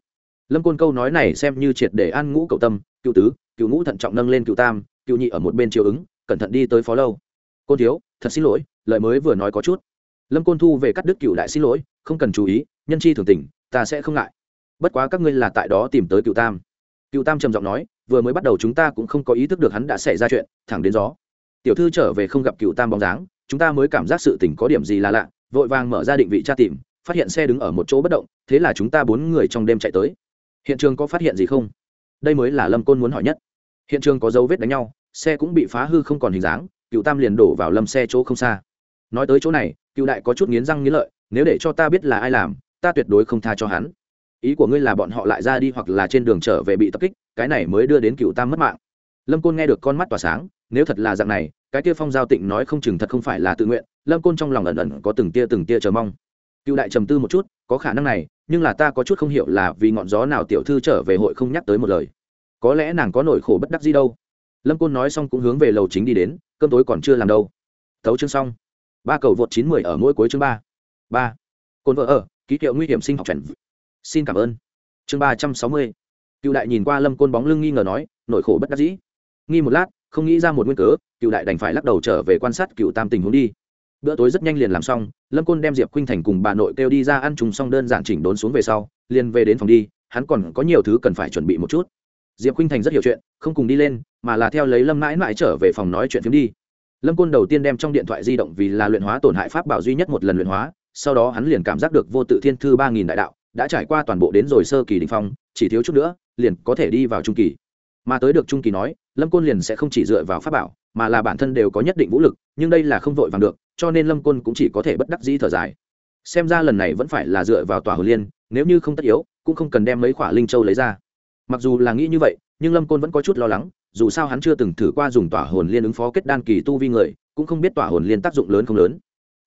lâm côn câu nói này xem như triệt để an ngũ cậu tâm, cựu tứ, cựu ngũ thận trọng nâng lên cựu tam, cựu nhị ở một bên chiều ứng, cẩn thận đi tới phó lâu. Côn thiếu, thật xin lỗi, lời mới vừa nói có chút. Lâm côn thu về cắt đứt cựu đại xin lỗi, không cần chú ý, nhân chi thường tình, ta sẽ không ngại. Bất quá các ngươi là tại đó tìm tới cựu tam. Cựu tam trầm giọng nói, vừa mới bắt đầu chúng ta cũng không có ý thức được hắn đã xảy ra chuyện, thẳng đến gió. Tiểu thư trở về không gặp cựu tam bóng dáng, chúng ta mới cảm giác sự tình có điểm gì là lạ, vội vàng mở ra định vị tra tìm, phát hiện xe đứng ở một chỗ bất động, thế là chúng ta bốn người trong đêm chạy tới hiện trường có phát hiện gì không? Đây mới là lâm côn muốn hỏi nhất. Hiện trường có dấu vết đánh nhau, xe cũng bị phá hư không còn hình dáng, cựu tam liền đổ vào lâm xe chỗ không xa. Nói tới chỗ này, cựu đại có chút nghiến răng nghiến lợi, nếu để cho ta biết là ai làm, ta tuyệt đối không tha cho hắn. Ý của ngươi là bọn họ lại ra đi hoặc là trên đường trở về bị tập kích, cái này mới đưa đến cựu tam mất mạng. Lâm côn nghe được con mắt tỏa sáng, nếu thật là dạng này, cái kia phong giao tịnh nói không chừng thật không phải là tự nguyện, lâm côn trong lòng ẩn ẩn có từng tia từng tia chờ mong cựu đại trầm tư một chút, có khả năng này, nhưng là ta có chút không hiểu là vì ngọn gió nào tiểu thư trở về hội không nhắc tới một lời. Có lẽ nàng có nỗi khổ bất đắc gì đâu. Lâm côn nói xong cũng hướng về lầu chính đi đến, cơm tối còn chưa làm đâu. Thấu chương xong. Ba cầu vượt chín mười ở mỗi cuối chương ba. Ba. Côn vợ ở, ký hiệu nguy hiểm sinh học trần xin cảm ơn. Chương ba trăm sáu mươi. Cựu đại nhìn qua lâm côn bóng lưng nghi ngờ nói, nỗi khổ bất đắc dĩ. Nghi một lát, không nghĩ ra một nguyên cớ, cựu đại đành phải lắc đầu trở về quan sát cựu tam tình huống đi bữa tối rất nhanh liền làm xong, lâm côn đem diệp khuynh thành cùng bà nội kêu đi ra ăn trùng xong đơn giản chỉnh đốn xuống về sau, liền về đến phòng đi, hắn còn có nhiều thứ cần phải chuẩn bị một chút. Diệp khuynh thành rất hiểu chuyện, không cùng đi lên, mà là theo lấy lâm mãi mãi trở về phòng nói chuyện phiếm đi. Lâm côn đầu tiên đem trong điện thoại di động vì là luyện hóa tổn hại pháp bảo duy nhất một lần luyện hóa, sau đó hắn liền cảm giác được vô tự thiên thư ba nghìn đại đạo, đã trải qua toàn bộ đến rồi sơ kỳ đình phong, chỉ thiếu chút nữa, liền có thể đi vào trung kỳ. Mà tới được trung kỳ nói, lâm côn liền sẽ không chỉ dựa vào pháp bảo, mà là bản thân đều có nhất định vũ lực, nhưng đây là không vội vàng được cho nên lâm côn cũng chỉ có thể bất đắc dĩ thở dài. Xem ra lần này vẫn phải là dựa vào tòa hồ liên, nếu như không tất yếu, cũng không cần đem mấy khỏa linh châu lấy ra. Mặc dù là nghĩ như vậy, nhưng lâm côn vẫn có chút lo lắng, dù sao hắn chưa từng thử qua dùng tỏa hồn liên ứng phó kết đan kỳ tu vi người, cũng không biết tỏa hồn liên tác dụng lớn không lớn.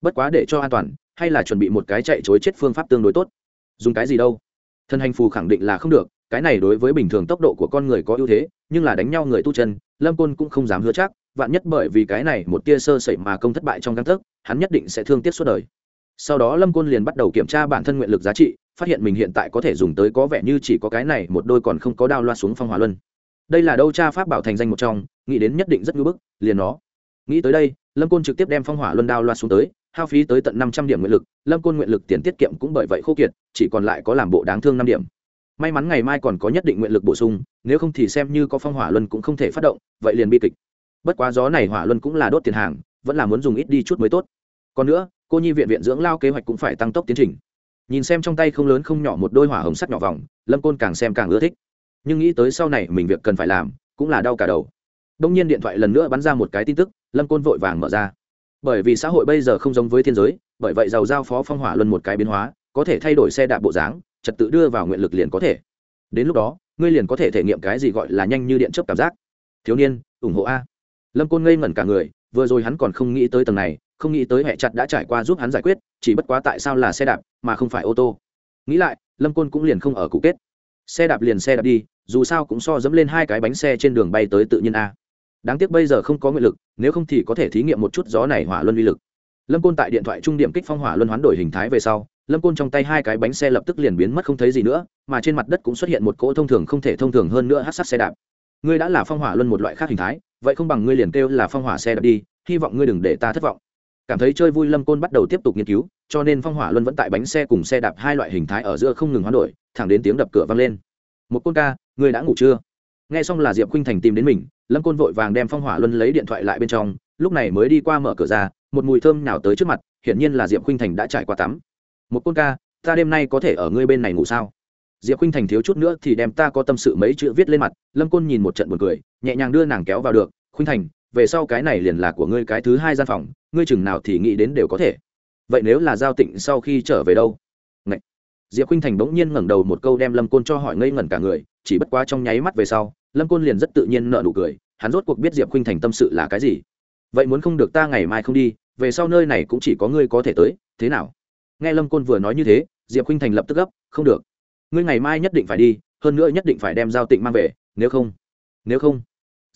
Bất quá để cho an toàn, hay là chuẩn bị một cái chạy chối chết phương pháp tương đối tốt. Dùng cái gì đâu? Thân hành phù khẳng định là không được, cái này đối với bình thường tốc độ của con người có ưu thế, nhưng là đánh nhau người tu chân, lâm côn cũng không dám hứa chắc vạn nhất bởi vì cái này một tia sơ sẩy mà công thất bại trong găng tấc, hắn nhất định sẽ thương tiếc suốt đời. Sau đó lâm côn liền bắt đầu kiểm tra bản thân nguyện lực giá trị, phát hiện mình hiện tại có thể dùng tới có vẻ như chỉ có cái này một đôi còn không có đao loa xuống phong hỏa luân. Đây là đâu cha pháp bảo thành danh một trong, nghĩ đến nhất định rất ngưỡng bức, liền nó. Nghĩ tới đây, lâm côn trực tiếp đem phong hỏa luân đao loa xuống tới, hao phí tới tận năm trăm điểm nguyện lực, lâm côn nguyện lực tiền tiết kiệm cũng bởi vậy khô kiệt, chỉ còn lại có làm bộ đáng thương năm điểm. May mắn ngày mai còn có nhất định nguyện lực bổ sung, nếu không thì xem như có phong hỏa luân cũng không thể phát động, vậy liền bi kịch bất quá gió này hỏa luân cũng là đốt tiền hàng, vẫn là muốn dùng ít đi chút mới tốt. Còn nữa, cô nhi viện viện dưỡng lao kế hoạch cũng phải tăng tốc tiến trình. Nhìn xem trong tay không lớn không nhỏ một đôi hỏa hồng sắt nhỏ vòng, lâm côn càng xem càng ưa thích. Nhưng nghĩ tới sau này mình việc cần phải làm, cũng là đau cả đầu. Đông nhiên điện thoại lần nữa bắn ra một cái tin tức, lâm côn vội vàng mở ra. Bởi vì xã hội bây giờ không giống với thiên giới, bởi vậy giàu giao phó phong hỏa luân một cái biến hóa, có thể thay đổi xe đạp bộ dáng, trật tự đưa vào nguyện lực liền có thể. Đến lúc đó, ngươi liền có thể thể nghiệm cái gì gọi là nhanh như điện chớp cảm giác. Thiếu niên, ủng hộ a lâm côn ngây ngẩn cả người, vừa rồi hắn còn không nghĩ tới tầng này, không nghĩ tới hệ chặt đã trải qua giúp hắn giải quyết, chỉ bất quá tại sao là xe đạp, mà không phải ô tô. Nghĩ lại, lâm côn cũng liền không ở cụ kết. Xe đạp liền xe đạp đi, dù sao cũng so dẫm lên hai cái bánh xe trên đường bay tới tự nhiên a. Đáng tiếc bây giờ không có nguyện lực, nếu không thì có thể thí nghiệm một chút gió này hỏa luân uy lực. Lâm côn tại điện thoại trung điểm kích phong hỏa luân hoán đổi hình thái về sau, lâm côn trong tay hai cái bánh xe lập tức liền biến mất không thấy gì nữa, mà trên mặt đất cũng xuất hiện một cỗ thông thường không thể thông thường hơn nữa hát sắt xe đạp. Ngươi đã là phong hỏa luân một loại khác hình thái vậy không bằng ngươi liền kêu là phong hỏa xe đạp đi, hy vọng ngươi đừng để ta thất vọng. Cảm thấy chơi vui lâm côn bắt đầu tiếp tục nghiên cứu, cho nên phong hỏa luân vẫn tại bánh xe cùng xe đạp hai loại hình thái ở giữa không ngừng hoán đổi, thẳng đến tiếng đập cửa vang lên. Một côn ca, ngươi đã ngủ chưa? Nghe xong là diệp khuynh thành tìm đến mình, lâm côn vội vàng đem phong hỏa luân lấy điện thoại lại bên trong, lúc này mới đi qua mở cửa ra, một mùi thơm nào tới trước mặt, hiển nhiên là diệp khuynh thành đã trải qua tắm. Một côn ca, ta đêm nay có thể ở ngươi bên này ngủ sao? Diệp khinh thành thiếu chút nữa thì đem ta có tâm sự mấy chữ viết lên mặt, lâm côn nhìn một trận buồn cười nhẹ nhàng đưa nàng kéo vào được khinh thành, về sau cái này liền là của ngươi cái thứ hai gian phòng, ngươi chừng nào thì nghĩ đến đều có thể. Vậy nếu là giao tịnh sau khi trở về đâu? Ngậy. diệp khinh thành bỗng nhiên ngẩng đầu một câu đem lâm côn cho hỏi ngây ngẩn cả người, chỉ bất quá trong nháy mắt về sau, lâm côn liền rất tự nhiên nợ nụ cười, hắn rốt cuộc biết diệp khinh thành tâm sự là cái gì. Vậy muốn không được ta ngày mai không đi, về sau nơi này cũng chỉ có ngươi có thể tới, thế nào? Nghe lâm côn vừa nói như thế, diệp khinh thành lập tức gấp, không được. Ngươi ngày mai nhất định phải đi, hơn nữa nhất định phải đem giao tịnh mang về, nếu không nếu không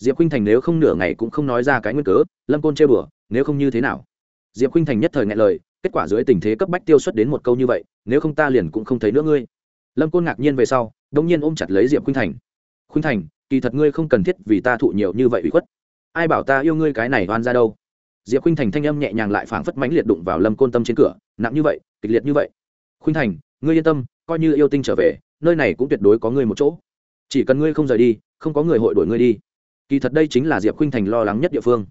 diệp khinh thành nếu không nửa ngày cũng không nói ra cái nguyên cớ, lâm côn chơi bừa nếu không như thế nào? Diệp khinh thành nhất thời ngại lời, kết quả dưới tình thế cấp bách tiêu xuất đến một câu như vậy, nếu không ta liền cũng không thấy nữa ngươi. Lâm côn ngạc nhiên về sau đông nhiên ôm chặt lấy diệp khinh thành. Khinh thành, kỳ thật ngươi không cần thiết vì ta thụ nhiều như vậy ủy khuất. Ai bảo ta yêu ngươi cái này oan ra đâu? Diệp khinh thành thanh âm nhẹ nhàng lại phảng phất mãnh liệt đụng vào lâm côn tâm trên cửa, nặng như vậy, kịch liệt như vậy. Khinh thành, ngươi yên tâm, coi như yêu tinh trở về, nơi này cũng tuyệt đối có ngươi một chỗ. Chỉ cần ngươi không rời đi, không có người hội đuổi ngươi đi kỳ thật đây chính là diệp khuynh thành lo lắng nhất địa phương.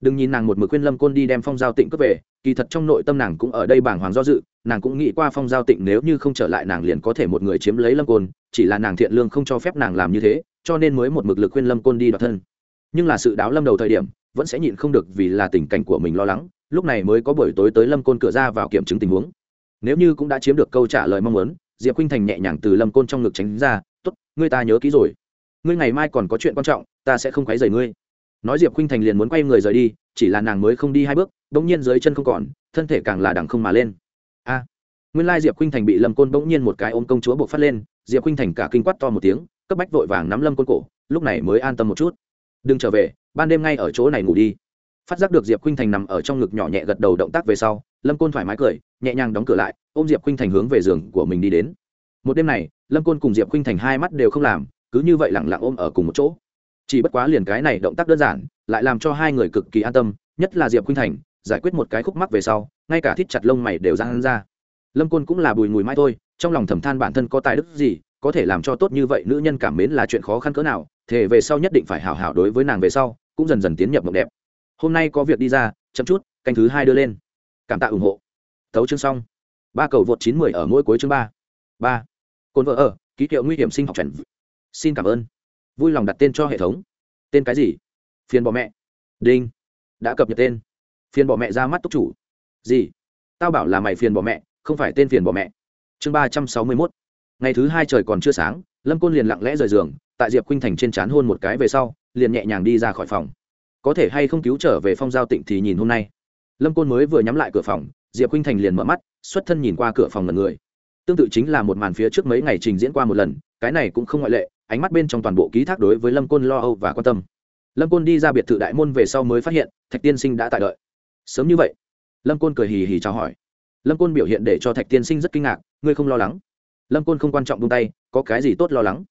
Đừng nhìn nàng một mực khuyên lâm côn đi đem phong giao tịnh cướp về, kỳ thật trong nội tâm nàng cũng ở đây bảng hoàng do dự, nàng cũng nghĩ qua phong giao tịnh nếu như không trở lại nàng liền có thể một người chiếm lấy lâm côn, chỉ là nàng thiện lương không cho phép nàng làm như thế, cho nên mới một mực lực khuyên lâm côn đi đoạt thân. Nhưng là sự đáo lâm đầu thời điểm, vẫn sẽ nhịn không được vì là tình cảnh của mình lo lắng, lúc này mới có buổi tối tới lâm côn cửa ra vào kiểm chứng tình huống. Nếu như cũng đã chiếm được câu trả lời mong muốn, diệp khinh thành nhẹ nhàng từ lâm côn trong ngực tránh ra t ố t ngươi ta nhớ kỹ rồi. Ngươi ngày mai còn có chuyện quan trọng ta sẽ không quấy rầy ngươi. Nói diệp khinh thành liền muốn quay người rời đi, chỉ là nàng mới không đi hai bước đ ỗ n g nhiên dưới chân không còn, thân thể càng là đằng không mà lên. A! Nguyên lai diệp khinh thành bị lâm côn bỗng nhiên một cái ôm công chúa buộc phát lên, diệp khinh thành cả kinh quát to một tiếng, cấp bách vội vàng nắm lâm côn cổ, lúc này mới an tâm một chút. Đừng trở về, ban đêm ngay ở chỗ này ngủ đi. Phát giác được diệp khinh thành nằm ở trong ngực nhỏ nhẹ gật đầu động tác về sau, lâm côn thoải mái cười, nhẹ nhàng đóng cửa lại, ôm diệp khinh thành hướng về giường của mình đi đến. Một đêm này, lâm côn cùng diệp khinh thành hai mắt đều không làm, cứ như vậy lẳng lặng ôm ở cùng một chỗ chỉ bất quá liền cái này động tác đơn giản, lại làm cho hai người cực kỳ an tâm, nhất là diệp khuynh thành, giải quyết một cái khúc mắc về sau, ngay cả thít chặt lông mày đều ra hắn ra. Lâm côn cũng là bùi mùi mai thôi, trong lòng thầm than bản thân có tài đức gì, có thể làm cho tốt như vậy nữ nhân cảm mến là chuyện khó khăn cỡ nào thể về sau nhất định phải hào hảo đối với nàng về sau, cũng dần dần tiến nhập mộng đẹp. Hôm nay có việc đi ra, chậm chút, canh thứ hai đưa lên. Cảm tạ ủng hộ. Thấu chương xong. Ba cầu vượt chín mười ở mỗi cuối chương ba. Ba. Cồn vợ ở, ký hiệu nguy hiểm sinh học trần. Xin cảm ơn vui lòng đặt tên cho hệ thống. Tên cái gì? Phiền bỏ mẹ. Đinh. Đã cập nhật tên. Phiền bỏ mẹ ra mắt túc chủ. Gì? Tao bảo là mày phiền bỏ mẹ, không phải tên phiền bỏ mẹ. Chương ba trăm sáu mươi mốt. Ngày thứ hai trời còn chưa sáng, lâm côn liền lặng lẽ rời giường, tại diệp khuynh thành trên c h á n hôn một cái về sau, liền nhẹ nhàng đi ra khỏi phòng. Có thể hay không cứu trở về phong giao tịnh thì nhìn hôm nay. Lâm côn mới vừa nhắm lại cửa phòng, diệp khuynh thành liền mở mắt, xuất thân nhìn qua cửa phòng lần người. Tương tự chính là một màn phía trước mấy ngày trình diễn qua một lần, cái này cũng không ngoại lệ ánh mắt bên trong toàn bộ ký thác đối với lâm côn lo âu và quan tâm. Lâm côn đi ra biệt thự đại môn về sau mới phát hiện, thạch tiên sinh đã tại đợi. Sớm như vậy, lâm côn cười hì hì chào hỏi. Lâm côn biểu hiện để cho thạch tiên sinh rất kinh ngạc, ngươi không lo lắng? Lâm côn không quan trọng buông tay, có cái gì tốt lo lắng?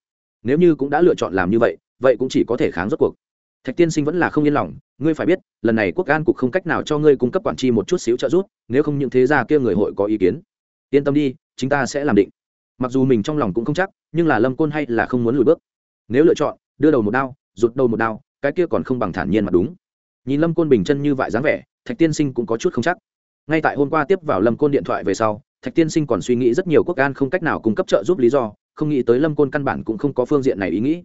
Nếu như cũng đã lựa chọn làm như vậy vậy cũng chỉ có thể kháng rốt cuộc. Thạch tiên sinh vẫn là không yên lòng, ngươi phải biết, lần này quốc an cục không cách nào cho ngươi cung cấp quản tri một chút xíu trợ giúp, nếu không những thế gia kia người hội có ý kiến. Yên tâm đi chúng ta sẽ làm định mặc dù mình trong lòng cũng không chắc, nhưng là lâm côn hay là không muốn lùi bước. Nếu lựa chọn, đưa đầu một đao, rụt đầu một đao, cái kia còn không bằng thản nhiên mà đúng. Nhìn lâm côn bình chân như vại dáng vẻ, thạch tiên sinh cũng có chút không chắc. Ngay tại hôm qua tiếp vào lâm côn điện thoại về sau, thạch tiên sinh còn suy nghĩ rất nhiều quốc an không cách nào cung cấp trợ giúp lý do, không nghĩ tới lâm côn căn bản cũng không có phương diện này ý nghĩ.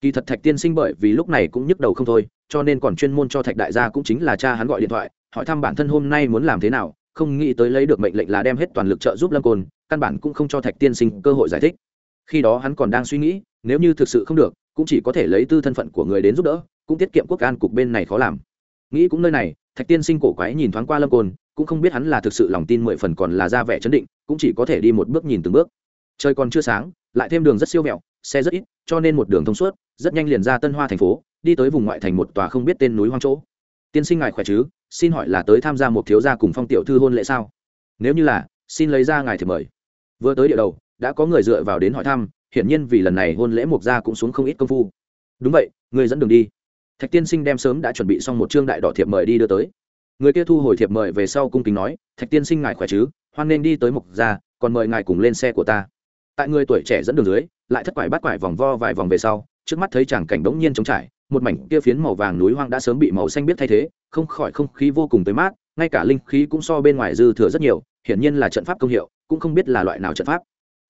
Kỳ thật thạch tiên sinh bởi vì lúc này cũng nhức đầu không thôi, cho nên còn chuyên môn cho thạch đại gia cũng chính là cha hắn gọi điện thoại, hỏi thăm bản thân hôm nay muốn làm thế nào, không nghĩ tới lấy được mệnh lệnh là đem hết toàn lực trợ giúp lâm côn căn bản cũng không cho thạch tiên sinh cơ hội giải thích. Khi đó hắn còn đang suy nghĩ, nếu như thực sự không được, cũng chỉ có thể lấy tư thân phận của người đến giúp đỡ, cũng tiết kiệm quốc an cục bên này khó làm. Nghĩ cũng nơi này, thạch tiên sinh cổ quái nhìn thoáng qua lâm côn, cũng không biết hắn là thực sự lòng tin mười phần còn là ra vẻ chấn định, cũng chỉ có thể đi một bước nhìn từng bước. Trời còn chưa sáng, lại thêm đường rất siêu vẹo, xe rất ít, cho nên một đường thông suốt, rất nhanh liền ra tân hoa thành phố, đi tới vùng ngoại thành một tòa không biết tên núi hoang chỗ. Tiên sinh ngài khỏe chứ? Xin hỏi là tới tham gia một thiếu gia cùng phong tiểu thư hôn lễ sao? Nếu như là, xin lấy ra ngài thì mời vừa tới địa đầu, đã có người dựa vào đến hỏi thăm, hiển nhiên vì lần này hôn lễ mộc gia cũng xuống không ít công phu. Đúng vậy, người dẫn đường đi. Thạch tiên sinh đem sớm đã chuẩn bị xong một chương đại đỏ thiệp mời đi đưa tới. Người kia thu hồi thiệp mời về sau cung kính nói, thạch tiên sinh ngài khỏe chứ? Hoan nên đi tới mộc gia, còn mời ngài cùng lên xe của ta. Tại người tuổi trẻ dẫn đường dưới, lại thất quải bắt quải vòng vo vài vòng về sau, trước mắt thấy chàng cảnh đống nhiên trống trải, một mảnh kia phiến màu vàng núi hoang đã sớm bị màu xanh biết thay thế, không khỏi không khí vô cùng tới mát, ngay cả linh khí cũng so bên ngoài dư thừa rất nhiều, hiển nhiên là trận pháp công hiệu cũng không biết là loại nào trận pháp.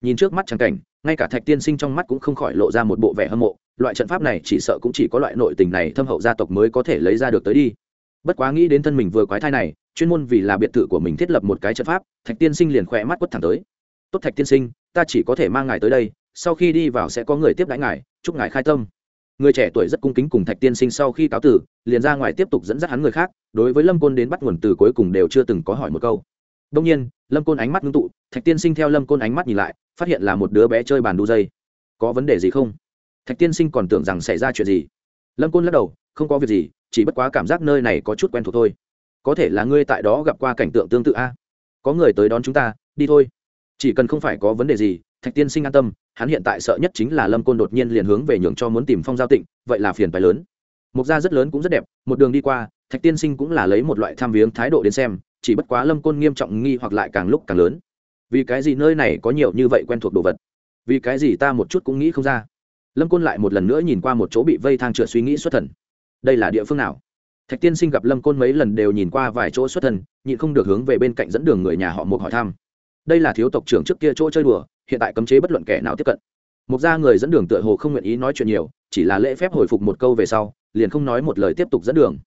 Nhìn trước mắt trắng cảnh, ngay cả thạch tiên sinh trong mắt cũng không khỏi lộ ra một bộ vẻ hâm mộ. Loại trận pháp này chỉ sợ cũng chỉ có loại nội tình này thâm hậu gia tộc mới có thể lấy ra được tới đi. Bất quá nghĩ đến thân mình vừa quái thai này, chuyên môn vì là biệt thự của mình thiết lập một cái trận pháp, thạch tiên sinh liền khỏe mắt quất thẳng tới. Tốt thạch tiên sinh, ta chỉ có thể mang ngài tới đây, sau khi đi vào sẽ có người tiếp đãi ngài, chúc ngài khai tâm. Người trẻ tuổi rất cung kính cùng thạch tiên sinh sau khi cáo tử, liền ra ngoài tiếp tục dẫn dắt hắn người khác, đối với lâm côn đến bắt nguồn từ cuối cùng đều chưa từng có hỏi một câu đông nhiên, lâm côn ánh mắt ngưng tụ, thạch tiên sinh theo lâm côn ánh mắt nhìn lại, phát hiện là một đứa bé chơi bàn đu dây. Có vấn đề gì không? Thạch tiên sinh còn tưởng rằng xảy ra chuyện gì. Lâm côn lắc đầu, không có việc gì, chỉ bất quá cảm giác nơi này có chút quen thuộc thôi. Có thể là ngươi tại đó gặp qua cảnh tượng tương tự a. Có người tới đón chúng ta, đi thôi. Chỉ cần không phải có vấn đề gì, thạch tiên sinh an tâm, hắn hiện tại sợ nhất chính là lâm côn đột nhiên liền hướng về nhường cho muốn tìm phong giao tịnh, vậy là phiền phải lớn. Mục gia rất lớn cũng rất đẹp, một đường đi qua, thạch tiên sinh cũng là lấy một loại tham viếng thái độ đến xem chỉ bất quá lâm côn nghiêm trọng nghi hoặc lại càng lúc càng lớn. Vì cái gì nơi này có nhiều như vậy quen thuộc đồ vật? Vì cái gì ta một chút cũng nghĩ không ra? Lâm côn lại một lần nữa nhìn qua một chỗ bị vây thang trượt suy nghĩ xuất thần. Đây là địa phương nào? Thạch tiên sinh gặp lâm côn mấy lần đều nhìn qua vài chỗ xuất thần, nhịn không được hướng về bên cạnh dẫn đường người nhà họ một hỏi thăm. Đây là thiếu tộc trưởng trước kia chỗ chơi đùa, hiện tại cấm chế bất luận kẻ nào tiếp cận. Một gia người dẫn đường tựa hồ không nguyện ý nói chuyện nhiều, chỉ là lễ phép hồi phục một câu về sau, liền không nói một lời tiếp tục dẫn đường.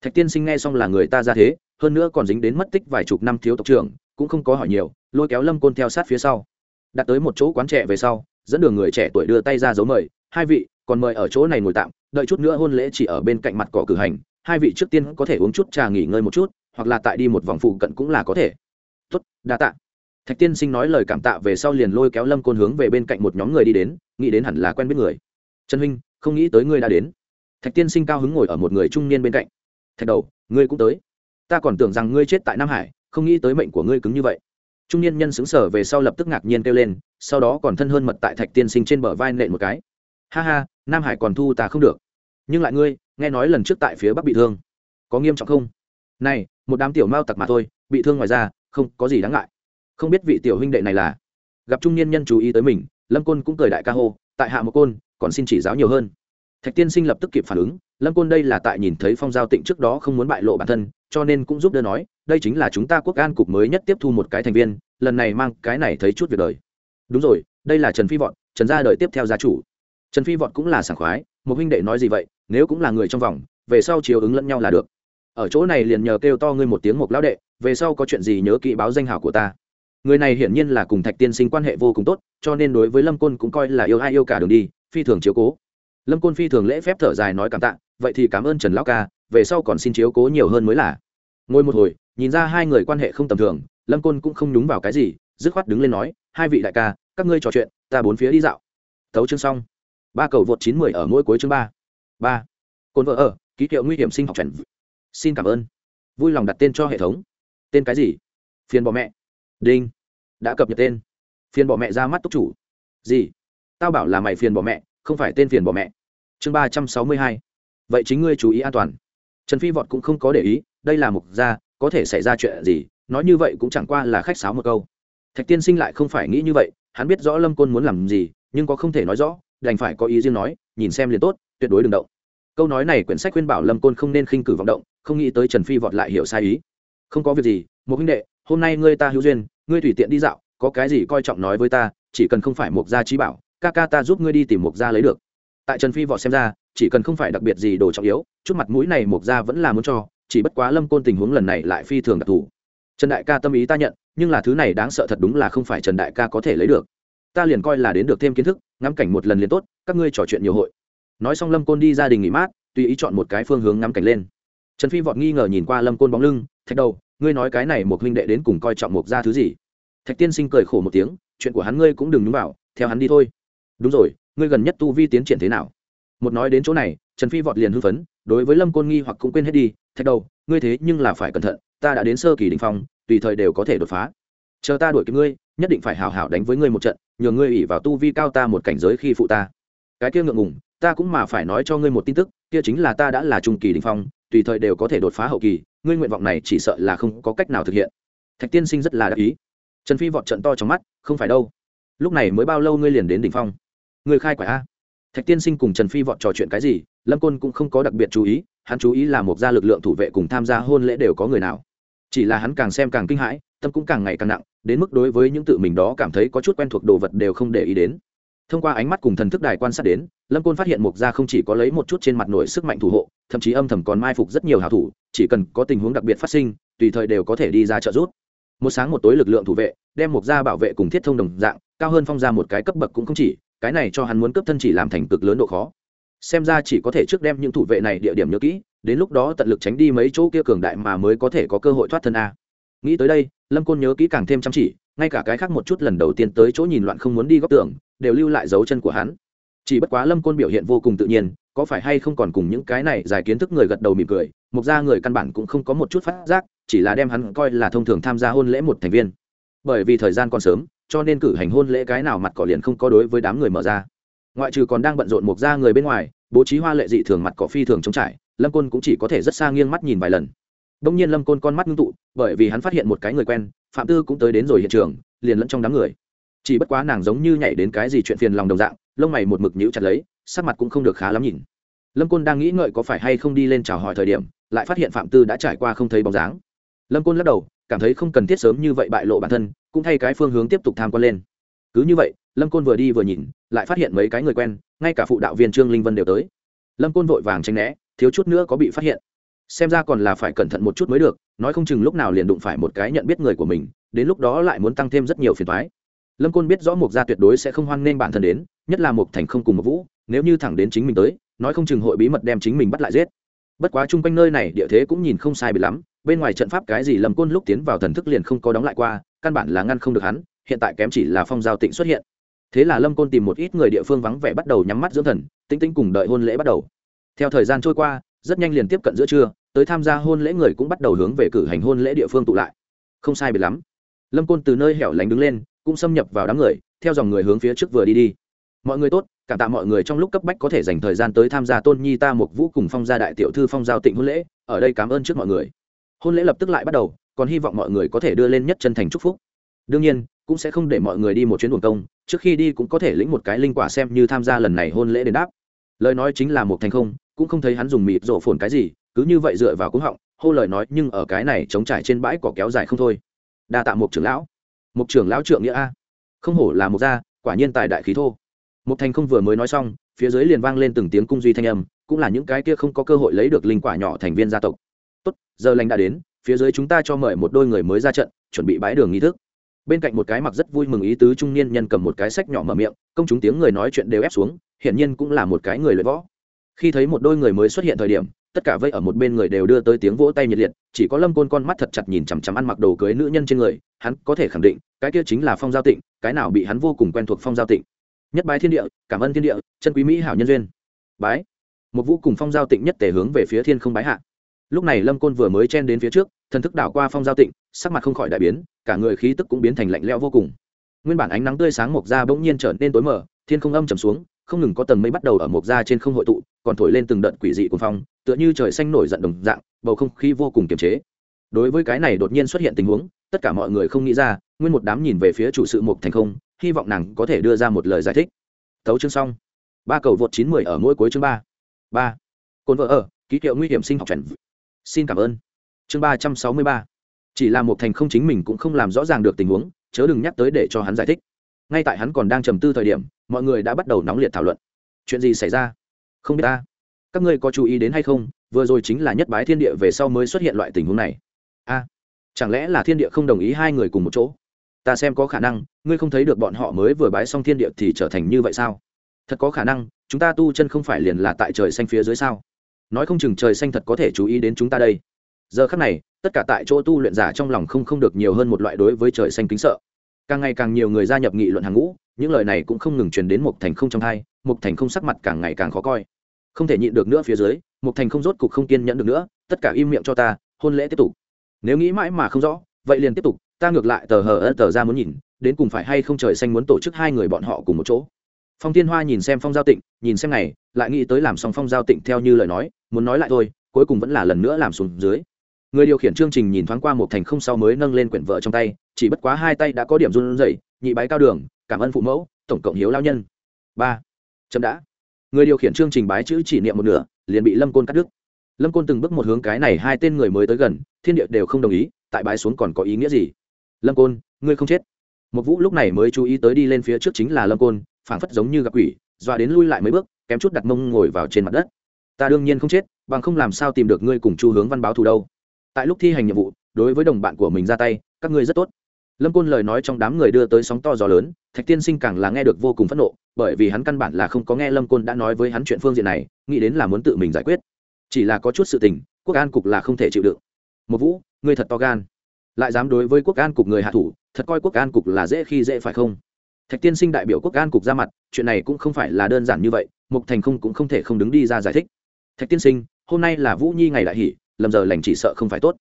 Thạch tiên sinh nghe xong là người ta ra thế hơn nữa còn dính đến mất tích vài chục năm thiếu tộc trưởng, cũng không có hỏi nhiều, lôi kéo lâm côn theo sát phía sau. Đặt tới một chỗ quán trẻ về sau, dẫn đường người trẻ tuổi đưa tay ra dấu mời, hai vị, còn mời ở chỗ này ngồi tạm, đợi chút nữa hôn lễ chỉ ở bên cạnh mặt cỏ cử hành, hai vị trước tiên có thể uống chút trà nghỉ ngơi một chút, hoặc là tại đi một vòng phụ cận cũng là có thể. Tốt, đa tạ. Thạch tiên sinh nói lời cảm tạ về sau liền lôi kéo lâm côn hướng về bên cạnh một nhóm người đi đến, nghĩ đến hẳn là quen biết người. Trần huynh, không nghĩ tới ngươi đã đến. Thạch tiên sinh cao hứng ngồi ở một người trung niên bên cạnh. Thạch đầu, ngươi cũng tới ta còn tưởng rằng ngươi chết tại nam hải, không nghĩ tới mệnh của ngươi cứng như vậy. Trung niên nhân xứng sở về sau lập tức ngạc nhiên kêu lên, sau đó còn thân hơn mật tại thạch tiên sinh trên bờ vai nện một cái. Ha ha, nam hải còn thu ta không được. Nhưng lại ngươi, nghe nói lần trước tại phía bắc bị thương. Có nghiêm trọng không? Này, một đám tiểu mao tặc mà thôi, bị thương ngoài ra không có gì đáng ngại. Không biết vị tiểu huynh đệ này là? Gặp trung niên nhân chú ý tới mình, lâm côn cũng cười đại ca hô, tại hạ một côn, còn xin chỉ giáo nhiều hơn thạch tiên sinh lập tức kịp phản ứng, lâm côn đây là tại nhìn thấy phong giao tịnh trước đó không muốn bại lộ bản thân, cho nên cũng giúp đỡ nói, đây chính là chúng ta quốc an cục mới nhất tiếp thu một cái thành viên, lần này mang cái này thấy chút việc đời. Đúng rồi, đây là trần phi vọn trần gia đời tiếp theo gia chủ. Trần phi vọn cũng là sảng khoái, một huynh đệ nói gì vậy, nếu cũng là người trong vòng, về sau chiều ứng lẫn nhau là được. Ở chỗ này liền nhờ kêu to ngươi một tiếng một lão đệ, về sau có chuyện gì nhớ kỹ báo danh hảo của ta. Người này hiển nhiên là cùng thạch tiên sinh quan hệ vô cùng tốt, cho nên đối với lâm côn cũng coi là yêu ai yêu cả đường đi, phi thường chiếu cố lâm côn phi thường lễ phép thở dài nói cảm tạ, vậy thì cảm ơn trần lão ca, về sau còn xin chiếu cố nhiều hơn mới là. Ngồi một hồi, nhìn ra hai người quan hệ không tầm thường, lâm côn cũng không nhúng vào cái gì, dứt khoát đứng lên nói, hai vị đại ca, các ngươi trò chuyện, ta bốn phía đi dạo. Tấu chương xong. Ba cầu vượt chín mười ở mỗi cuối chương ba. Ba. Cồn vợ ở, ký hiệu nguy hiểm sinh học chuẩn xin cảm ơn. Vui lòng đặt tên cho hệ thống. Tên cái gì? Phiền bỏ mẹ. Đinh. Đã cập nhật tên. Phiền bỏ mẹ ra mắt túc chủ. Gì? Tao bảo là mày phiền bỏ mẹ, không phải tên phiền bỏ mẹ chương ba trăm sáu mươi hai. Vậy chính ngươi chú ý an toàn. Trần phi vọt cũng không có để ý, đây là mục gia, có thể xảy ra chuyện gì, nói như vậy cũng chẳng qua là khách sáo một câu. Thạch tiên sinh lại không phải nghĩ như vậy, hắn biết rõ lâm côn muốn làm gì, nhưng có không thể nói rõ, đành phải có ý riêng nói, nhìn xem liền tốt, tuyệt đối đừng động. Câu nói này quyển sách khuyên bảo lâm côn không nên khinh cử vọng động, không nghĩ tới trần phi vọt lại hiểu sai ý. Không có việc gì, một huynh đệ, hôm nay ngươi ta hữu duyên, ngươi tùy tiện đi dạo, có cái gì coi trọng nói với ta, chỉ cần không phải một gia trí bảo, ca ca ta giúp ngươi đi tìm một gia lấy được tại trần phi Võ xem ra, chỉ cần không phải đặc biệt gì đồ trọng yếu, chút mặt mũi này mộc gia vẫn là muốn cho, chỉ bất quá lâm côn tình huống lần này lại phi thường đặc thù. Trần đại ca tâm ý ta nhận, nhưng là thứ này đáng sợ thật đúng là không phải trần đại ca có thể lấy được. Ta liền coi là đến được thêm kiến thức, ngắm cảnh một lần liền tốt, các ngươi trò chuyện nhiều hội. Nói xong lâm côn đi gia đình nghỉ mát, tùy ý chọn một cái phương hướng ngắm cảnh lên. Trần phi vọt nghi ngờ nhìn qua lâm côn bóng lưng, thạch đầu, ngươi nói cái này một huynh đệ đến cùng coi trọng mộc gia thứ gì? Thạch tiên sinh cười khổ một tiếng, chuyện của hắn ngươi cũng đừng nhúng vào, theo hắn đi thôi. Đúng rồi ngươi gần nhất tu vi tiến triển thế nào? Một nói đến chỗ này, trần phi vọt liền hưng phấn, đối với lâm côn nghi hoặc cũng quên hết đi, thạch đầu, ngươi thế nhưng là phải cẩn thận, ta đã đến sơ kỳ đình phong, tùy thời đều có thể đột phá. Chờ ta đuổi kịp ngươi, nhất định phải hào hào đánh với ngươi một trận, nhờ ngươi ủy vào tu vi cao ta một cảnh giới khi phụ ta. Cái kia ngượng ngùng, ta cũng mà phải nói cho ngươi một tin tức, kia chính là ta đã là trung kỳ đình phong, tùy thời đều có thể đột phá hậu kỳ, ngươi nguyện vọng này chỉ sợ là không có cách nào thực hiện. Thạch tiên sinh rất là đắc ý. Trần phi vọt trận to trong mắt, không phải đâu. Lúc này mới bao lâu ngươi liền đến đỉnh phong? Người khai quả a. Thạch tiên sinh cùng trần phi vọt trò chuyện cái gì, lâm côn cũng không có đặc biệt chú ý, hắn chú ý là một gia lực lượng thủ vệ cùng tham gia hôn lễ đều có người nào. Chỉ là hắn càng xem càng kinh hãi, tâm cũng càng ngày càng nặng, đến mức đối với những tự mình đó cảm thấy có chút quen thuộc đồ vật đều không để ý đến. Thông qua ánh mắt cùng thần thức đài quan sát đến, lâm côn phát hiện mục gia không chỉ có lấy một chút trên mặt nổi sức mạnh thủ hộ, thậm chí âm thầm còn mai phục rất nhiều hảo thủ, chỉ cần có tình huống đặc biệt phát sinh, tùy thời đều có thể đi ra trợ giúp. Một sáng một tối lực lượng thủ vệ, đem mục gia bảo vệ cùng thiết thông đồng dạng, cao hơn phong ra một cái cấp bậc cũng không chỉ cái này cho hắn muốn cấp thân chỉ làm thành cực lớn độ khó. Xem ra chỉ có thể trước đem những thủ vệ này địa điểm nhớ kỹ, đến lúc đó tận lực tránh đi mấy chỗ kia cường đại mà mới có thể có cơ hội thoát thân a. Nghĩ tới đây, lâm côn nhớ kỹ càng thêm chăm chỉ, ngay cả cái khác một chút lần đầu tiên tới chỗ nhìn loạn không muốn đi góc tường, đều lưu lại dấu chân của hắn. Chỉ bất quá lâm côn biểu hiện vô cùng tự nhiên, có phải hay không còn cùng những cái này giải kiến thức người gật đầu mỉm cười, mục ra người căn bản cũng không có một chút phát giác, chỉ là đem hắn coi là thông thường tham gia hôn lễ một thành viên. Bởi vì thời gian còn sớm cho nên cử hành hôn lễ cái nào mặt cỏ liền không có đối với đám người mở ra. Ngoại trừ còn đang bận rộn mục ra người bên ngoài, bố trí hoa lệ dị thường mặt cỏ phi thường chống trải, lâm côn cũng chỉ có thể rất xa nghiêng mắt nhìn vài lần. Đông nhiên lâm côn con mắt ngưng tụ, bởi vì hắn phát hiện một cái người quen, phạm tư cũng tới đến rồi hiện trường, liền lẫn trong đám người. Chỉ bất quá nàng giống như nhảy đến cái gì chuyện phiền lòng đồng dạng, lông mày một mực nhíu chặt lấy, sắc mặt cũng không được khá lắm nhìn. Lâm côn đang nghĩ ngợi có phải hay không đi lên chào hỏi thời điểm, lại phát hiện phạm tư đã trải qua không thấy bóng dáng. Lâm côn lắc đầu, cảm thấy không cần thiết sớm như vậy bại lộ bản thân cũng thay cái phương hướng tiếp tục tham quan lên. Cứ như vậy, lâm côn vừa đi vừa nhìn, lại phát hiện mấy cái người quen, ngay cả phụ đạo viên trương linh vân đều tới. Lâm côn vội vàng tranh né, thiếu chút nữa có bị phát hiện. Xem ra còn là phải cẩn thận một chút mới được, nói không chừng lúc nào liền đụng phải một cái nhận biết người của mình, đến lúc đó lại muốn tăng thêm rất nhiều phiền thoái lâm côn biết rõ mục gia tuyệt đối sẽ không hoan nghênh bản thân đến, nhất là mục thành không cùng một vũ, nếu như thẳng đến chính mình tới, nói không chừng hội bí mật đem chính mình bắt lại giết. Bất quá chung quanh nơi này địa thế cũng nhìn không sai bị lắm bên ngoài trận pháp cái gì lâm côn lúc tiến vào thần thức liền không có đóng lại qua, căn bản là ngăn không được hắn, hiện tại kém chỉ là phong giao tịnh xuất hiện. Thế là lâm côn tìm một ít người địa phương vắng vẻ bắt đầu nhắm mắt dưỡng thần tinh tinh cùng đợi hôn lễ bắt đầu. Theo thời gian trôi qua, rất nhanh liền tiếp cận giữa trưa, tới tham gia hôn lễ người cũng bắt đầu hướng về cử hành hôn lễ địa phương tụ lại. Không sai biệt lắm. Lâm côn từ nơi hẻo lánh đứng lên, cũng xâm nhập vào đám người, theo dòng người hướng phía trước vừa đi đi. Mọi người tốt, cảm tạ mọi người trong lúc cấp bách có thể dành thời gian tới tham gia tôn nhi ta một vũ cùng phong gia đại tiểu thư phong giao tịnh hôn lễ, ở đây cảm ơn trước mọi người hôn lễ lập tức lại bắt đầu, còn hy vọng mọi người có thể đưa lên nhất chân thành chúc phúc. Đương nhiên, cũng sẽ không để mọi người đi một chuyến buồn công, trước khi đi cũng có thể lĩnh một cái linh quả xem như tham gia lần này hôn lễ đền đáp. Lời nói chính là một thành không, cũng không thấy hắn dùng mịt rổ phồn cái gì, cứ như vậy dựa vào cúng họng, hô lời nói nhưng ở cái này chống trải trên bãi cỏ kéo dài không thôi. Đa tạ một trưởng lão. Một trưởng lão trượng nghĩa a. Không hổ là một gia, quả nhiên tài đại khí thô. Một thành không vừa mới nói xong, phía dưới liền vang lên từng tiếng cung duy thanh âm, cũng là những cái kia không có cơ hội lấy được linh quả nhỏ thành viên gia tộc tốt, giờ lành đã đến, phía dưới chúng ta cho mời một đôi người mới ra trận, chuẩn bị bãi đường nghi thức. Bên cạnh một cái mặc rất vui mừng ý tứ trung niên nhân cầm một cái sách nhỏ mở miệng, công chúng tiếng người nói chuyện đều ép xuống, hiển nhiên cũng là một cái người luyện võ. Khi thấy một đôi người mới xuất hiện thời điểm, tất cả vây ở một bên người đều đưa tới tiếng vỗ tay nhiệt liệt, chỉ có lâm côn con mắt thật chặt nhìn chằm chằm ăn mặc đồ cưới nữ nhân trên người, hắn có thể khẳng định, cái kia chính là phong giao tịnh, cái nào bị hắn vô cùng quen thuộc phong giao tịnh. Nhất bái thiên địa, cảm ơn thiên địa, chân quý mỹ hảo nhân duyên. Bái. Một vũ cùng phong giao tịnh nhất tể hướng về phía thiên không bái hạ lúc này lâm côn vừa mới chen đến phía trước, thần thức đảo qua phong giao tịnh, sắc mặt không khỏi đại biến, cả người khí tức cũng biến thành lạnh lẽo vô cùng. Nguyên bản ánh nắng tươi sáng mộc ra bỗng nhiên trở nên tối mờ, thiên không âm trầm xuống, không ngừng có tầng mây bắt đầu ở mộc ra trên không hội tụ, còn thổi lên từng đợt quỷ dị của phong, tựa như trời xanh nổi giận đồng dạng, bầu không khí vô cùng kiềm chế. Đối với cái này đột nhiên xuất hiện tình huống, tất cả mọi người không nghĩ ra, nguyên một đám nhìn về phía chủ sự mộc thành không, hy vọng nàng có thể đưa ra một lời giải thích. Tấu chương xong. Ba cầu vượt chín mười ở mỗi cuối chương ba. Ba. Cồn vợ ở, ký hiệu nguy hiểm sinh học chuẩn xin cảm ơn. Chương ba trăm sáu mươi ba. Chỉ là một thành không chính mình cũng không làm rõ ràng được tình huống, chớ đừng nhắc tới để cho hắn giải thích. Ngay tại hắn còn đang trầm tư thời điểm, mọi người đã bắt đầu nóng liệt thảo luận. Chuyện gì xảy ra? Không biết ta. Các ngươi có chú ý đến hay không? Vừa rồi chính là nhất bái thiên địa về sau mới xuất hiện loại tình huống này. A, chẳng lẽ là thiên địa không đồng ý hai người cùng một chỗ? Ta xem có khả năng, ngươi không thấy được bọn họ mới vừa bái xong thiên địa thì trở thành như vậy sao? Thật có khả năng, chúng ta tu chân không phải liền là tại trời xanh phía dưới sao? Nói không chừng trời xanh thật có thể chú ý đến chúng ta đây. Giờ khắc này, tất cả tại chỗ tu luyện giả trong lòng không không được nhiều hơn một loại đối với trời xanh kính sợ. Càng ngày càng nhiều người gia nhập nghị luận hàng ngũ, những lời này cũng không ngừng truyền đến một thành không trong hai, một thành không sắc mặt càng ngày càng khó coi. Không thể nhịn được nữa phía dưới, một thành không rốt cục không kiên nhẫn được nữa, tất cả im miệng cho ta, hôn lễ tiếp tục. Nếu nghĩ mãi mà không rõ, vậy liền tiếp tục, ta ngược lại tờ hờ ân tờ ra muốn nhìn, đến cùng phải hay không trời xanh muốn tổ chức hai người bọn họ cùng một chỗ. Phong tiên hoa nhìn xem phong giao tịnh, nhìn xem này, lại nghĩ tới làm xong phong giao tịnh theo như lời nói muốn nói lại thôi, cuối cùng vẫn là lần nữa làm xuống dưới. Người điều khiển chương trình nhìn thoáng qua một thành không sau mới nâng lên quyển vợ trong tay, chỉ bất quá hai tay đã có điểm run rẩy, nhị bái cao đường, cảm ơn phụ mẫu, tổng cộng hiếu lao nhân. Ba. Chậm đã. Người điều khiển chương trình bái chữ chỉ niệm một nửa, liền bị lâm côn cắt đứt. Lâm côn từng bước một hướng cái này hai tên người mới tới gần, thiên địa đều không đồng ý, tại bái xuống còn có ý nghĩa gì? Lâm côn, ngươi không chết. Một vũ lúc này mới chú ý tới đi lên phía trước chính là lâm côn, phảng phất giống như gặp quỷ, dọa đến lui lại mấy bước, kém chút đặt mông ngồi vào trên mặt đất ta đương nhiên không chết, bằng không làm sao tìm được ngươi cùng chu hướng văn báo thù đâu. Tại lúc thi hành nhiệm vụ, đối với đồng bạn của mình ra tay, các ngươi rất tốt. Lâm côn lời nói trong đám người đưa tới sóng to gió lớn, thạch tiên sinh càng là nghe được vô cùng phẫn nộ, bởi vì hắn căn bản là không có nghe lâm côn đã nói với hắn chuyện phương diện này, nghĩ đến là muốn tự mình giải quyết. Chỉ là có chút sự tình, quốc an cục là không thể chịu đựng. Một vũ, ngươi thật to gan. Lại dám đối với quốc an cục người hạ thủ, thật coi quốc an cục là dễ khi dễ phải không? Thạch tiên sinh đại biểu quốc an cục ra mặt, chuyện này cũng không phải là đơn giản như vậy, mục thành không cũng không thể không đứng đi ra giải thích thạch tiên sinh, hôm nay là vũ nhi ngày đại hỷ, lầm giờ lành chỉ sợ không phải tốt.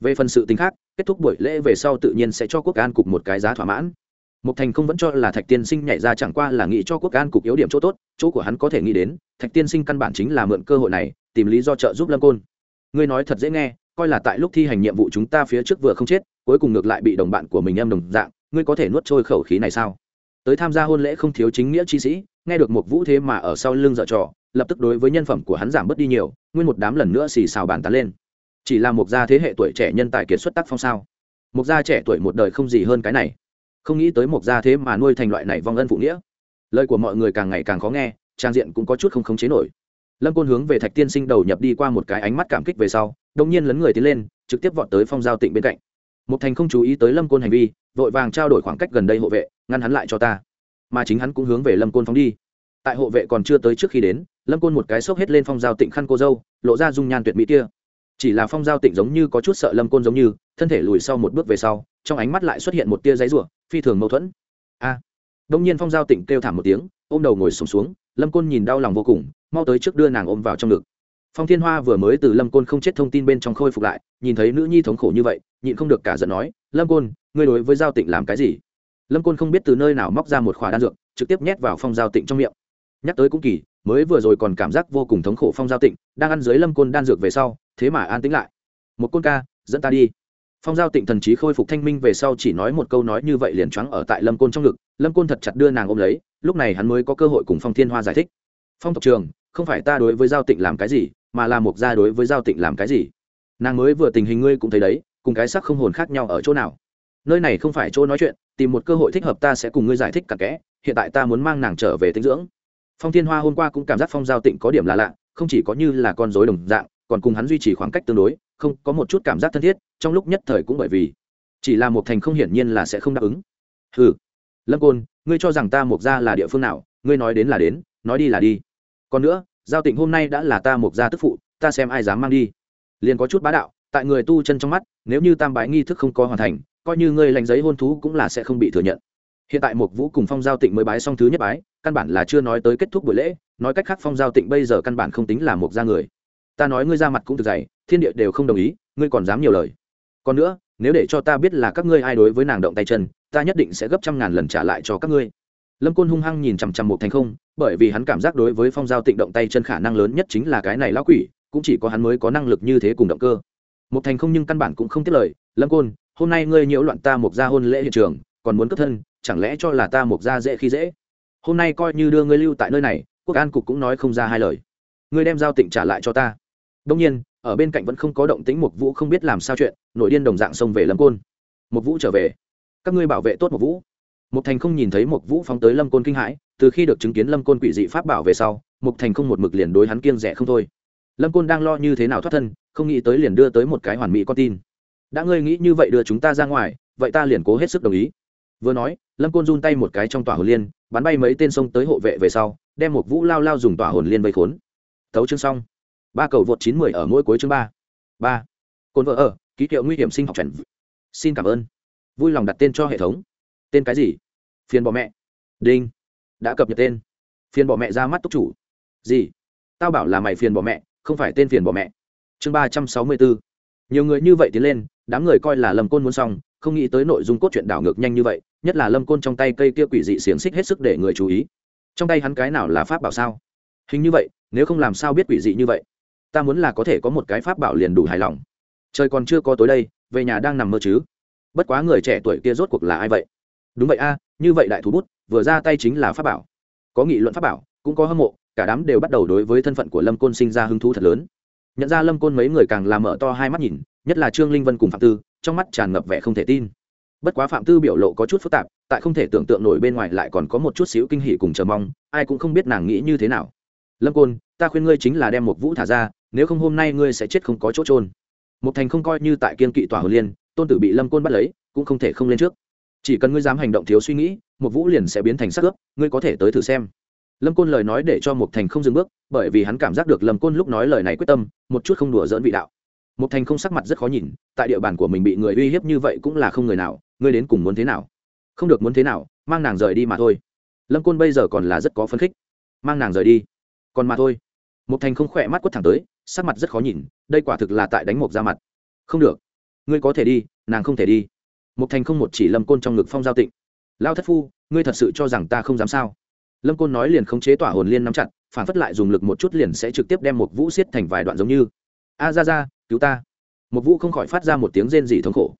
Về phần sự tính khác, kết thúc buổi lễ về sau tự nhiên sẽ cho quốc an cục một cái giá thỏa mãn. Mục thành không vẫn cho là thạch tiên sinh nhảy ra chẳng qua là nghĩ cho quốc an cục yếu điểm chỗ tốt, chỗ của hắn có thể nghĩ đến, thạch tiên sinh căn bản chính là mượn cơ hội này, tìm lý do trợ giúp lâm côn. Ngươi nói thật dễ nghe, coi là tại lúc thi hành nhiệm vụ chúng ta phía trước vừa không chết, cuối cùng ngược lại bị đồng bạn của mình em đồng dạng, ngươi có thể nuốt trôi khẩu khí này sao? Tới tham gia hôn lễ không thiếu chính nghĩa chi sĩ, nghe được một vũ thế mà ở sau lưng dở trò lập tức đối với nhân phẩm của hắn giảm bớt đi nhiều, nguyên một đám lần nữa xì xào bàn tán lên. Chỉ là một gia thế hệ tuổi trẻ nhân tài kiệt xuất tác phong sao? Một gia trẻ tuổi một đời không gì hơn cái này. Không nghĩ tới một gia thế mà nuôi thành loại này vong ân phụ nghĩa. Lời của mọi người càng ngày càng khó nghe, trang diện cũng có chút không khống chế nổi. Lâm côn hướng về thạch tiên sinh đầu nhập đi qua một cái ánh mắt cảm kích về sau đông nhiên lấn người tiến lên, trực tiếp vọt tới phong giao tịnh bên cạnh. Một thành không chú ý tới lâm côn hành vi, vội vàng trao đổi khoảng cách gần đây hộ vệ, ngăn hắn lại cho ta. Mà chính hắn cũng hướng về lâm côn phóng đi tại hộ vệ còn chưa tới trước khi đến lâm côn một cái xốc hết lên phong giao tịnh khăn cô dâu lộ ra dung nhan tuyệt mỹ kia. Chỉ là phong giao tịnh giống như có chút sợ lâm côn giống như thân thể lùi sau một bước về sau trong ánh mắt lại xuất hiện một tia giấy rủa phi thường mâu thuẫn. A! Đông nhiên phong giao tịnh kêu thảm một tiếng ôm đầu ngồi sùng xuống, xuống lâm côn nhìn đau lòng vô cùng mau tới trước đưa nàng ôm vào trong ngực. Phong thiên hoa vừa mới từ lâm côn không chết thông tin bên trong khôi phục lại nhìn thấy nữ nhi thống khổ như vậy nhịn không được cả giận nói lâm côn ngươi đối với giao tịnh làm cái gì? Lâm côn không biết từ nơi nào móc ra một khỏa đan dược trực tiếp nhét vào phong giao tịnh trong miệng nhắc tới cũng kỳ, mới vừa rồi còn cảm giác vô cùng thống khổ phong giao tịnh, đang ăn dưới lâm côn đan dược về sau, thế mà an tĩnh lại. Một côn ca, dẫn ta đi. Phong giao tịnh thần trí khôi phục thanh minh về sau chỉ nói một câu nói như vậy liền choáng ở tại lâm côn trong ngực, lâm côn thật chặt đưa nàng ôm lấy, lúc này hắn mới có cơ hội cùng phong thiên hoa giải thích. Phong tộc trường không phải ta đối với giao tịnh làm cái gì, mà là mục gia đối với giao tịnh làm cái gì? Nàng mới vừa tình hình ngươi cũng thấy đấy, cùng cái sắc không hồn khác nhau ở chỗ nào? Nơi này không phải chỗ nói chuyện, tìm một cơ hội thích hợp ta sẽ cùng ngươi giải thích cặn kẽ, hiện tại ta muốn mang nàng trở về tinh dưỡng phong thiên hoa hôm qua cũng cảm giác phong giao tịnh có điểm là lạ, không chỉ có như là con dối đồng dạng, còn cùng hắn duy trì khoảng cách tương đối, không, có một chút cảm giác thân thiết, trong lúc nhất thời cũng bởi vì chỉ là một thành không hiển nhiên là sẽ không đáp ứng. Ừ lâm côn, ngươi cho rằng ta mục gia là địa phương nào, ngươi nói đến là đến, nói đi là đi. Còn nữa, giao tịnh hôm nay đã là ta mục gia tức phụ, ta xem ai dám mang đi. Liền có chút bá đạo, tại người tu chân trong mắt, nếu như tam bái nghi thức không có hoàn thành, coi như ngươi lành giấy hôn thú cũng là sẽ không bị thừa nhận. Hiện tại mộc vũ cùng phong giao tịnh mới bái xong thứ nhất bái căn bản là chưa nói tới kết thúc buổi lễ, nói cách khác phong giao tịnh bây giờ căn bản không tính là một gia người. Ta nói ngươi ra mặt cũng thực dày, thiên địa đều không đồng ý, ngươi còn dám nhiều lời. Còn nữa, nếu để cho ta biết là các ngươi ai đối với nàng động tay chân, ta nhất định sẽ gấp trăm ngàn lần trả lại cho các ngươi. Lâm côn hung hăng nhìn chằm chằm một thành không, bởi vì hắn cảm giác đối với phong giao tịnh động tay chân khả năng lớn nhất chính là cái này lão quỷ, cũng chỉ có hắn mới có năng lực như thế cùng động cơ. Một thành không nhưng căn bản cũng không tiết lời, lâm côn, hôm nay ngươi nhiễu loạn ta một gia hôn lễ hiện trường, còn muốn cướp thân, chẳng lẽ cho là ta một gia dễ khi dễ? Hôm nay coi như đưa ngươi lưu tại nơi này, quốc an cục cũng nói không ra hai lời. Ngươi đem giao tịnh trả lại cho ta. Đông nhiên, ở bên cạnh vẫn không có động tĩnh một vũ không biết làm sao chuyện, nội điên đồng dạng xông về lâm côn. Một vũ trở về. Các ngươi bảo vệ tốt một vũ. Một thành không nhìn thấy một vũ phóng tới lâm côn kinh hãi, từ khi được chứng kiến lâm côn quỷ dị pháp bảo về sau một thành không một mực liền đối hắn kiêng rẻ không thôi. Lâm côn đang lo như thế nào thoát thân, không nghĩ tới liền đưa tới một cái hoàn mỹ con tin. Đã ngươi nghĩ như vậy đưa chúng ta ra ngoài, vậy ta liền cố hết sức đồng ý. Vừa nói, lâm côn run tay một cái trong tòa hồ liên bắn bay mấy tên sông tới hộ vệ về sau, đem một vũ lao lao dùng tỏa hồn liên vây khốn. Thấu chương xong. Ba cầu vượt chín mười ở mỗi cuối chương ba. Ba. Cồn vợ ở, ký hiệu nguy hiểm sinh học trần xin cảm ơn. Vui lòng đặt tên cho hệ thống. Tên cái gì? Phiền bỏ mẹ. Đinh. Đã cập nhật tên. Phiền bỏ mẹ ra mắt túc chủ. Gì? Tao bảo là mày phiền bỏ mẹ, không phải tên phiền bỏ mẹ. Chương ba trăm sáu mươi bốn nhiều người như vậy tiến lên đám người coi là lâm côn muốn xong, không nghĩ tới nội dung cốt truyện đảo ngược nhanh như vậy, nhất là lâm côn trong tay cây kia quỷ dị xiềng xích hết sức để người chú ý. Trong tay hắn cái nào là pháp bảo sao? Hình như vậy, nếu không làm sao biết quỷ dị như vậy? Ta muốn là có thể có một cái pháp bảo liền đủ hài lòng. Trời còn chưa có tối đây, về nhà đang nằm mơ chứ. Bất quá người trẻ tuổi kia rốt cuộc là ai vậy? Đúng vậy a, như vậy đại thú bút, vừa ra tay chính là pháp bảo. Có nghị luận pháp bảo, cũng có hâm mộ, cả đám đều bắt đầu đối với thân phận của lâm côn sinh ra hứng thú thật lớn nhận ra lâm côn mấy người càng làm mở to hai mắt nhìn, nhất là trương linh vân cùng phạm tư, trong mắt tràn ngập vẻ không thể tin. Bất quá phạm tư biểu lộ có chút phức tạp, tại không thể tưởng tượng nổi bên ngoài lại còn có một chút xíu kinh hỉ cùng chờ mong, ai cũng không biết nàng nghĩ như thế nào. Lâm côn, ta khuyên ngươi chính là đem một vũ thả ra, nếu không hôm nay ngươi sẽ chết không có chỗ trôn một thành không coi như tại kiên kỵ tòa hồn liên, tôn tử bị lâm côn bắt lấy, cũng không thể không lên trước. Chỉ cần ngươi dám hành động thiếu suy nghĩ, một vũ liền sẽ biến thành sắc ướp, ngươi có thể tới thử xem lâm côn lời nói để cho Mục thành không dừng bước, bởi vì hắn cảm giác được lâm côn lúc nói lời này quyết tâm, một chút không đùa dỡn vị đạo. Mục thành không sắc mặt rất khó nhìn, tại địa bàn của mình bị người uy hiếp như vậy cũng là không người nào, ngươi đến cùng muốn thế nào? Không được muốn thế nào, mang nàng rời đi mà thôi. Lâm côn bây giờ còn là rất có phấn khích. Mang nàng rời đi. Còn mà thôi. Mục thành không khỏe mắt quất thẳng tới, sắc mặt rất khó nhìn, đây quả thực là tại đánh một ra mặt. Không được. Ngươi có thể đi, nàng không thể đi. Mục thành không một chỉ lâm côn trong ngực phong giao tịnh. Lao thất phu, ngươi thật sự cho rằng ta không dám sao? Lâm côn nói liền khống chế tỏa hồn liên nắm chặt, phản phất lại dùng lực một chút liền sẽ trực tiếp đem một vũ xiết thành vài đoạn giống như. A ra ra, cứu ta. Một vũ không khỏi phát ra một tiếng rên dị thống khổ.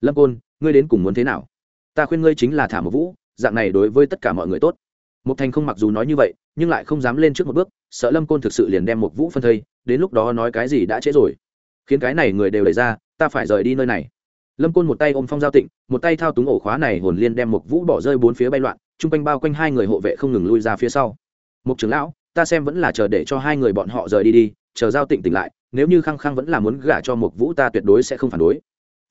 Lâm côn, ngươi đến cùng muốn thế nào? Ta khuyên ngươi chính là thả một vũ, dạng này đối với tất cả mọi người tốt. Một thành không mặc dù nói như vậy, nhưng lại không dám lên trước một bước, sợ lâm côn thực sự liền đem một vũ phân thây, đến lúc đó nói cái gì đã trễ rồi. Khiến cái này người đều đẩy ra, ta phải rời đi nơi này. Lâm côn một tay ôm phong giao tịnh, một tay thao túng ổ khóa này hồn liên đem một vũ bỏ rơi bốn phía bay loạn chung quanh bao quanh hai người hộ vệ không ngừng lui ra phía sau. Mục trưởng lão, ta xem vẫn là chờ để cho hai người bọn họ rời đi đi, chờ giao tịnh tỉnh lại, nếu như khăng khăng vẫn là muốn gả cho Mục vũ ta tuyệt đối sẽ không phản đối.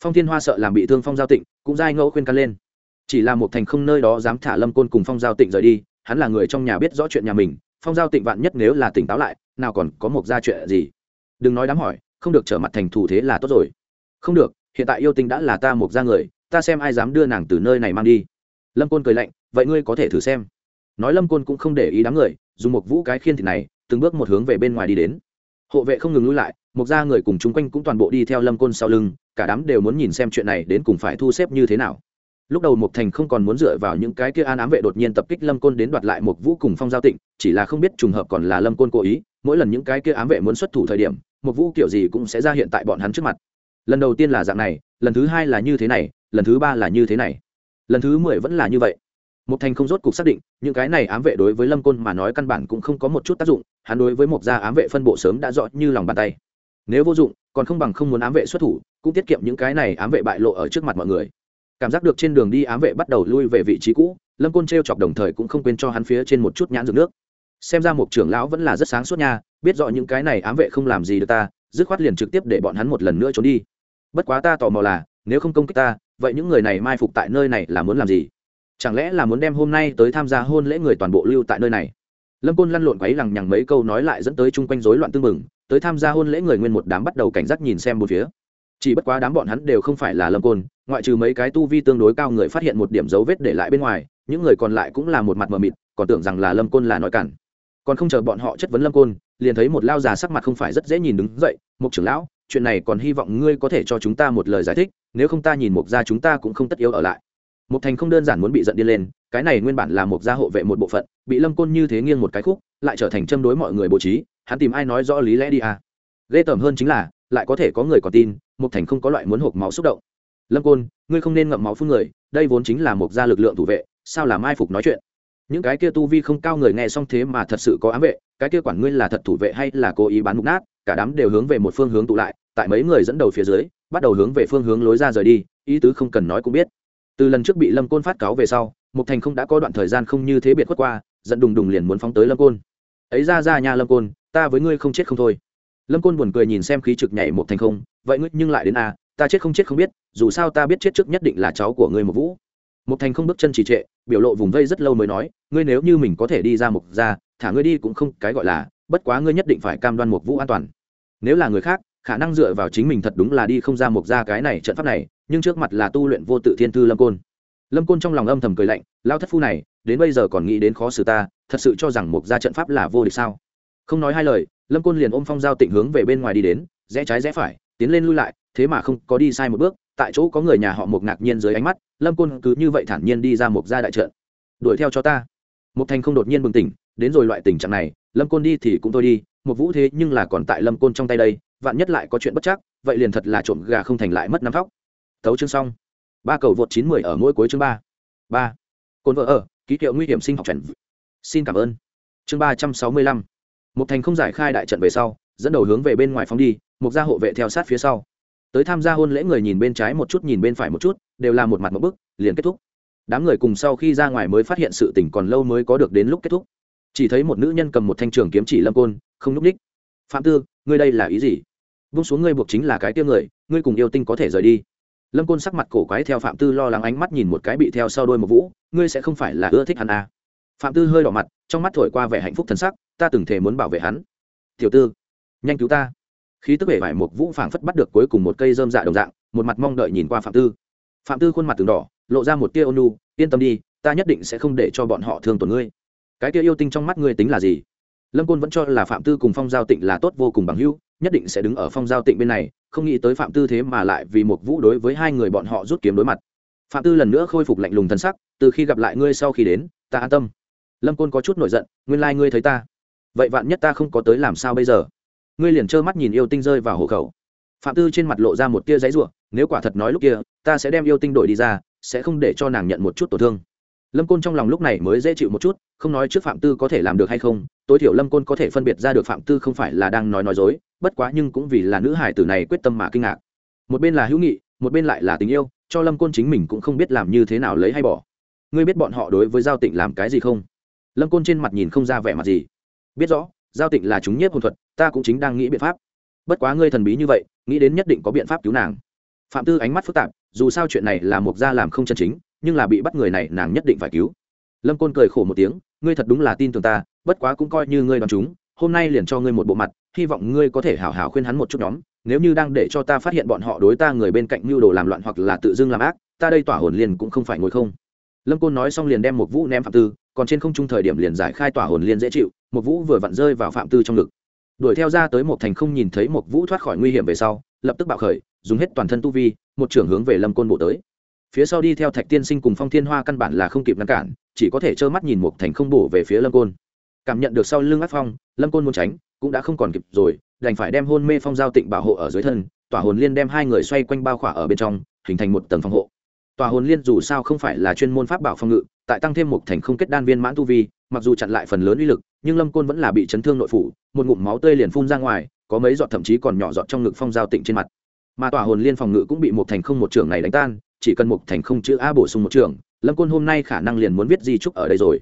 Phong thiên hoa sợ làm bị thương phong giao tịnh, cũng dai ngẫu khuyên can lên. Chỉ là một thành không nơi đó dám thả lâm côn cùng phong giao tịnh rời đi, hắn là người trong nhà biết rõ chuyện nhà mình, phong giao tịnh vạn nhất nếu là tỉnh táo lại, nào còn có một gia chuyện gì? Đừng nói đám hỏi, không được trở mặt thành thủ thế là tốt rồi. Không được, hiện tại yêu tinh đã là ta một gia người, ta xem ai dám đưa nàng từ nơi này mang đi lâm côn cười lạnh, vậy ngươi có thể thử xem. Nói lâm côn cũng không để ý đám người, dùng một vũ cái khiên thịt này, từng bước một hướng về bên ngoài đi đến. Hộ vệ không ngừng lui lại, một gia người cùng chung quanh cũng toàn bộ đi theo lâm côn sau lưng, cả đám đều muốn nhìn xem chuyện này đến cùng phải thu xếp như thế nào. Lúc đầu mục thành không còn muốn dựa vào những cái kia an ám vệ đột nhiên tập kích lâm côn đến đoạt lại một vũ cùng phong giao tịnh, chỉ là không biết trùng hợp còn là lâm côn cố ý, mỗi lần những cái kia ám vệ muốn xuất thủ thời điểm, một vũ kiểu gì cũng sẽ ra hiện tại bọn hắn trước mặt. Lần đầu tiên là dạng này, lần thứ hai là như thế này, lần thứ ba là như thế này lần thứ mười vẫn là như vậy. Một thành không rốt cục xác định, những cái này ám vệ đối với lâm côn mà nói căn bản cũng không có một chút tác dụng, hắn đối với một gia ám vệ phân bộ sớm đã rõ như lòng bàn tay. Nếu vô dụng, còn không bằng không muốn ám vệ xuất thủ, cũng tiết kiệm những cái này ám vệ bại lộ ở trước mặt mọi người. Cảm giác được trên đường đi ám vệ bắt đầu lui về vị trí cũ, lâm côn t r e o chọc đồng thời cũng không quên cho hắn phía trên một chút nhãn dược nước. Xem ra một trưởng lão vẫn là rất sáng suốt nha, biết rõ những cái này ám vệ không làm gì được ta, dứt khoát liền trực tiếp để bọn hắn một lần nữa trốn đi. Bất quá ta tò mò là, nếu không công kích ta vậy những người này mai phục tại nơi này là muốn làm gì? Chẳng lẽ là muốn đem hôm nay tới tham gia hôn lễ người toàn bộ lưu tại nơi này? Lâm côn lăn lộn quấy lằng nhằng mấy câu nói lại dẫn tới chung quanh rối loạn tương mừng tới tham gia hôn lễ người nguyên một đám bắt đầu cảnh giác nhìn xem một phía. Chỉ bất quá đám bọn hắn đều không phải là lâm côn, ngoại trừ mấy cái tu vi tương đối cao người phát hiện một điểm dấu vết để lại bên ngoài, những người còn lại cũng là một mặt mờ mịt, còn tưởng rằng là lâm côn là nói cản. Còn không chờ bọn họ chất vấn lâm côn, liền thấy một lao già sắc mặt không phải rất dễ nhìn đứng dậy một trưởng lão chuyện này còn hy vọng ngươi có thể cho chúng ta một lời giải thích, nếu không ta nhìn một gia chúng ta cũng không tất yếu ở lại. Một thành không đơn giản muốn bị giận đi lên, cái này nguyên bản là một gia hộ vệ một bộ phận, bị lâm côn như thế nghiêng một cái khúc, lại trở thành châm đối mọi người bố trí, hắn tìm ai nói rõ lý lẽ đi à? Ghê tởm hơn chính là, lại có thể có người còn tin một thành không có loại muốn hộp máu xúc động. Lâm côn, ngươi không nên ngậm máu phun người, đây vốn chính là một gia lực lượng thủ vệ, sao làm ai phục nói chuyện? Những cái kia tu vi không cao người nghe xong thế mà thật sự có ám vệ, cái kia quản ngươi là thật thủ vệ hay là cố ý bán mục nát, cả đám đều hướng về một phương hướng tụ lại, tại mấy người dẫn đầu phía dưới, bắt đầu hướng về phương hướng lối ra rời đi, ý tứ không cần nói cũng biết. Từ lần trước bị lâm côn phát cáo về sau, mục thành không đã có đoạn thời gian không như thế biệt khuất qua dẫn đùng đùng liền muốn phóng tới lâm côn. Ấy ra ra nhà lâm côn, ta với ngươi không chết không thôi. Lâm côn buồn cười nhìn xem khí trực nhảy một thành không, vậy ngươi nhưng lại đến a ta chết không chết không biết, dù sao ta biết chết trước nhất định là cháu của ngươi một vũ. Một thành không bước chân trì trệ biểu lộ vùng vây rất lâu mới nói, ngươi nếu như mình có thể đi ra một ra thả ngươi đi cũng không cái gọi là, bất quá ngươi nhất định phải cam đoan một vũ an toàn. Nếu là người khác, khả năng dựa vào chính mình thật đúng là đi không ra một ra cái này trận pháp này, nhưng trước mặt là tu luyện vô tự thiên thư lâm côn. Lâm côn trong lòng âm thầm cười lạnh lao thất phu này, đến bây giờ còn nghĩ đến khó xử ta, thật sự cho rằng một ra trận pháp là vô địch sao? Không nói hai lời, lâm côn liền ôm phong giao tịnh hướng về bên ngoài đi đến, rẽ trái rẽ phải, tiến lên lui lại thế mà không có đi sai một bước, tại chỗ có người nhà họ mộc ngạc nhiên dưới ánh mắt, lâm côn cứ như vậy thản nhiên đi ra một gia đại trận. Đuổi theo cho ta. Một thành không đột nhiên bừng tỉnh, đến rồi loại tình trạng này, lâm côn đi thì cũng thôi đi một vũ thế nhưng là còn tại lâm côn trong tay đây, vạn nhất lại có chuyện bất chắc, vậy liền thật là trộm gà không thành lại mất năm phóc tấu chương xong. Ba cầu vượt chín mười ở mỗi cuối chương ba. Ba. Cồn vợ ở, ký hiệu nguy hiểm sinh học chuẩn xin cảm ơn. Chương ba trăm sáu mươi lăm. Một thành không giải khai đại trận về sau, dẫn đầu hướng về bên ngoài phóng đi một gia hộ vệ theo sát phía sau tới tham gia hôn lễ người nhìn bên trái một chút, nhìn bên phải một chút, đều là một mặt một bức, liền kết thúc. Đám người cùng sau khi ra ngoài mới phát hiện sự tỉnh còn lâu mới có được đến lúc kết thúc. Chỉ thấy một nữ nhân cầm một thanh trường kiếm chỉ lâm côn, không núp ních phạm tư, ngươi đây là ý gì? Vung xuống ngươi buộc chính là cái tiêu người, ngươi cùng yêu tinh có thể rời đi. Lâm côn sắc mặt cổ quái theo phạm tư lo lắng ánh mắt nhìn một cái bị theo sau đôi một vũ, ngươi sẽ không phải là ưa thích hắn à. phạm tư hơi đỏ mặt, trong mắt thổi qua vẻ hạnh phúc thân sắc, ta từng thể muốn bảo vệ hắn. Tiểu tư, nhanh cứu ta khí tức vẻ vải một vũ phảng phất bắt được cuối cùng một cây dơm dạ đồng dạng, một mặt mong đợi nhìn qua phạm tư. Phạm tư khuôn mặt từng đỏ, lộ ra một tia ônu yên tâm đi, ta nhất định sẽ không để cho bọn họ thương tổn ngươi. Cái tia yêu tinh trong mắt ngươi tính là gì? Lâm côn vẫn cho là phạm tư cùng phong giao tịnh là tốt vô cùng bằng hữu, nhất định sẽ đứng ở phong giao tịnh bên này, không nghĩ tới phạm tư thế mà lại vì một vũ đối với hai người bọn họ rút kiếm đối mặt. Phạm tư lần nữa khôi phục lạnh lùng thân sắc, từ khi gặp lại ngươi sau khi đến, ta an tâm. Lâm côn có chút nổi giận, nguyên lai、like、ngươi thấy ta. Vậy vạn nhất ta không có tới làm sao bây giờ? Ngươi liền trơ mắt nhìn yêu tinh rơi vào hộ khẩu. Phạm tư trên mặt lộ ra một tia giấy ruộng nếu quả thật nói lúc kia, ta sẽ đem yêu tinh đổi đi ra, sẽ không để cho nàng nhận một chút tổn thương. Lâm côn trong lòng lúc này mới dễ chịu một chút, không nói trước phạm tư có thể làm được hay không, tối thiểu lâm côn có thể phân biệt ra được phạm tư không phải là đang nói nói dối, bất quá nhưng cũng vì là nữ hải tử này quyết tâm mà kinh ngạc. Một bên là hữu nghị, một bên lại là tình yêu, cho lâm côn chính mình cũng không biết làm như thế nào lấy hay bỏ. Ngươi biết bọn họ đối với giao tịnh làm cái gì không? Lâm côn trên mặt nhìn không ra vẻ mặt gì. Biết rõ giao tịnh là chúng nhiếp hồn thuật, ta cũng chính đang nghĩ biện pháp. Bất quá ngươi thần bí như vậy, nghĩ đến nhất định có biện pháp cứu nàng. Phạm tư ánh mắt phức tạp, dù sao chuyện này là một gia làm không chân chính, nhưng là bị bắt người này nàng nhất định phải cứu. Lâm côn cười khổ một tiếng, ngươi thật đúng là tin tưởng ta, bất quá cũng coi như ngươi đoán chúng, hôm nay liền cho ngươi một bộ mặt, hy vọng ngươi có thể hảo hảo khuyên hắn một chút nhóm, nếu như đang để cho ta phát hiện bọn họ đối ta người bên cạnh mưu đồ làm loạn hoặc là tự dưng làm ác, ta đây tỏa hồn liền cũng không phải ngồi không. Lâm côn nói xong liền đem một vũ ném phạm tư, còn trên không trung thời điểm liền giải khai tỏa hồn liên dễ chịu một vũ vừa vặn rơi vào phạm tư trong ngực. Đuổi theo ra tới một thành không nhìn thấy một vũ thoát khỏi nguy hiểm về sau, lập tức bạo khởi, dùng hết toàn thân tu vi, một trưởng hướng về lâm côn bộ tới. Phía sau đi theo thạch tiên sinh cùng phong thiên hoa căn bản là không kịp ngăn cản, chỉ có thể trơ mắt nhìn một thành không bổ về phía lâm côn. Cảm nhận được sau lưng ác phong, lâm côn muốn tránh, cũng đã không còn kịp rồi, đành phải đem hôn mê phong giao tịnh bảo hộ ở dưới thân, tỏa hồn liên đem hai người xoay quanh bao khỏa ở bên trong, hình thành một tầng phòng hộ. Tòa hồn liên dù sao không phải là chuyên môn pháp bảo phòng ngự, tại tăng thêm một thành không kết đan viên mãn tu vi mặc dù chặn lại phần lớn uy lực, nhưng lâm côn vẫn là bị chấn thương nội phủ, một ngụm máu tươi liền phun ra ngoài, có mấy giọt thậm chí còn nhỏ giọt trong ngực phong giao tịnh trên mặt. Mà tòa hồn liên phòng ngự cũng bị một thành không một trường này đánh tan, chỉ cần một thành không chữ a bổ sung một trường lâm côn hôm nay khả năng liền muốn viết di trúc ở đây rồi.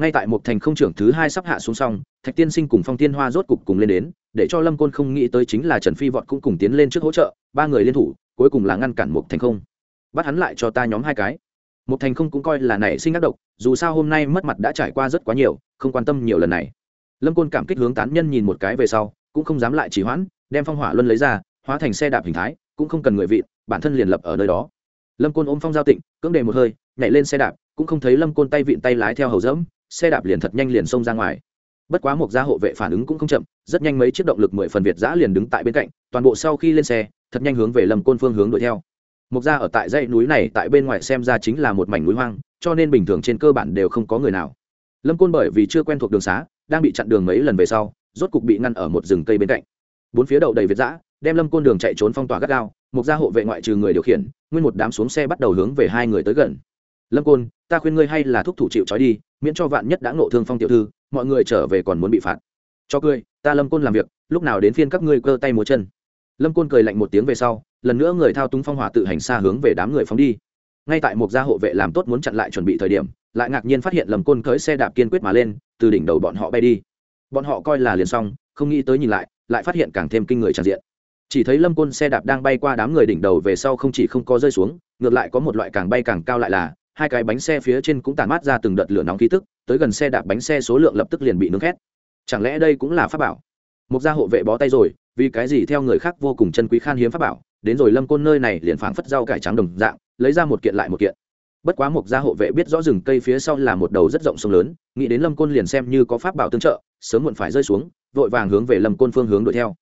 Ngay tại một thành không trưởng thứ hai sắp hạ xuống xong, thạch tiên sinh cùng phong tiên hoa rốt cục cùng lên đến, để cho lâm côn không nghĩ tới chính là trần phi vọt cũng cùng tiến lên trước hỗ trợ, ba người liên thủ, cuối cùng là ngăn cản một thành không. Bắt hắn lại cho ta nhóm hai cái một thành không cũng coi là nảy sinh ác độc, dù sao hôm nay mất mặt đã trải qua rất quá nhiều, không quan tâm nhiều lần này. Lâm côn cảm kích hướng tán nhân nhìn một cái về sau, cũng không dám lại chỉ hoãn, đem phong hỏa luân lấy ra, hóa thành xe đạp hình thái, cũng không cần người vị bản thân liền lập ở nơi đó. Lâm côn ôm phong giao tịnh, cưỡng đề một hơi, nhảy lên xe đạp, cũng không thấy lâm côn tay vịn tay lái theo hầu dẫm, xe đạp liền thật nhanh liền xông ra ngoài. Bất quá một gia hộ vệ phản ứng cũng không chậm, rất nhanh mấy chiếc động lực mười phần việt giã liền đứng tại bên cạnh, toàn bộ sau khi lên xe, thật nhanh hướng về lâm côn phương hướng đuổi theo mục gia ở tại dãy núi này tại bên ngoài xem ra chính là một mảnh núi hoang, cho nên bình thường trên cơ bản đều không có người nào. Lâm côn bởi vì chưa quen thuộc đường xá, đang bị chặn đường mấy lần về sau, rốt cục bị ngăn ở một rừng cây bên cạnh. Bốn phía đậu đầy việt giã đem lâm côn đường chạy trốn phong tỏa gắt gao mục gia hộ vệ ngoại trừ người điều khiển, nguyên một đám xuống xe bắt đầu hướng về hai người tới gần. Lâm côn, ta khuyên ngươi hay là thúc thủ chịu trói đi, miễn cho vạn nhất đã ngộ thương phong tiểu thư, mọi người trở về còn muốn bị phạt. Cho cười, ta lâm côn làm việc, lúc nào đến phiên các ngươi cơ tay múa chân. Lâm côn cười lạnh một tiếng về sau lần nữa người thao túng phong hỏa tự hành xa hướng về đám người phóng đi. Ngay tại một gia hộ vệ làm tốt muốn chặn lại chuẩn bị thời điểm, lại ngạc nhiên phát hiện lầm côn cưới xe đạp kiên quyết mà lên, từ đỉnh đầu bọn họ bay đi. Bọn họ coi là liền xong, không nghĩ tới nhìn lại lại phát hiện càng thêm kinh người tràn diện. Chỉ thấy lâm côn xe đạp đang bay qua đám người đỉnh đầu về sau không chỉ không có rơi xuống, ngược lại có một loại càng bay càng cao lại là, hai cái bánh xe phía trên cũng tàn mát ra từng đợt lửa nóng khí tức, tới gần xe đạp bánh xe số lượng lập tức liền bị nướng khét. Chẳng lẽ đây cũng là pháp bảo? Một gia hộ vệ bó tay rồi, vì cái gì theo người khác vô cùng chân quý khan hiếm pháp bảo? Đến rồi lâm côn nơi này liền phảng phất rau cải trắng đồng dạng, lấy ra một kiện lại một kiện. Bất quá một gia hộ vệ biết rõ rừng cây phía sau là một đầu rất rộng sông lớn, nghĩ đến lâm côn liền xem như có pháp bảo tương trợ, sớm muộn phải rơi xuống, vội vàng hướng về lâm côn phương hướng đuổi theo.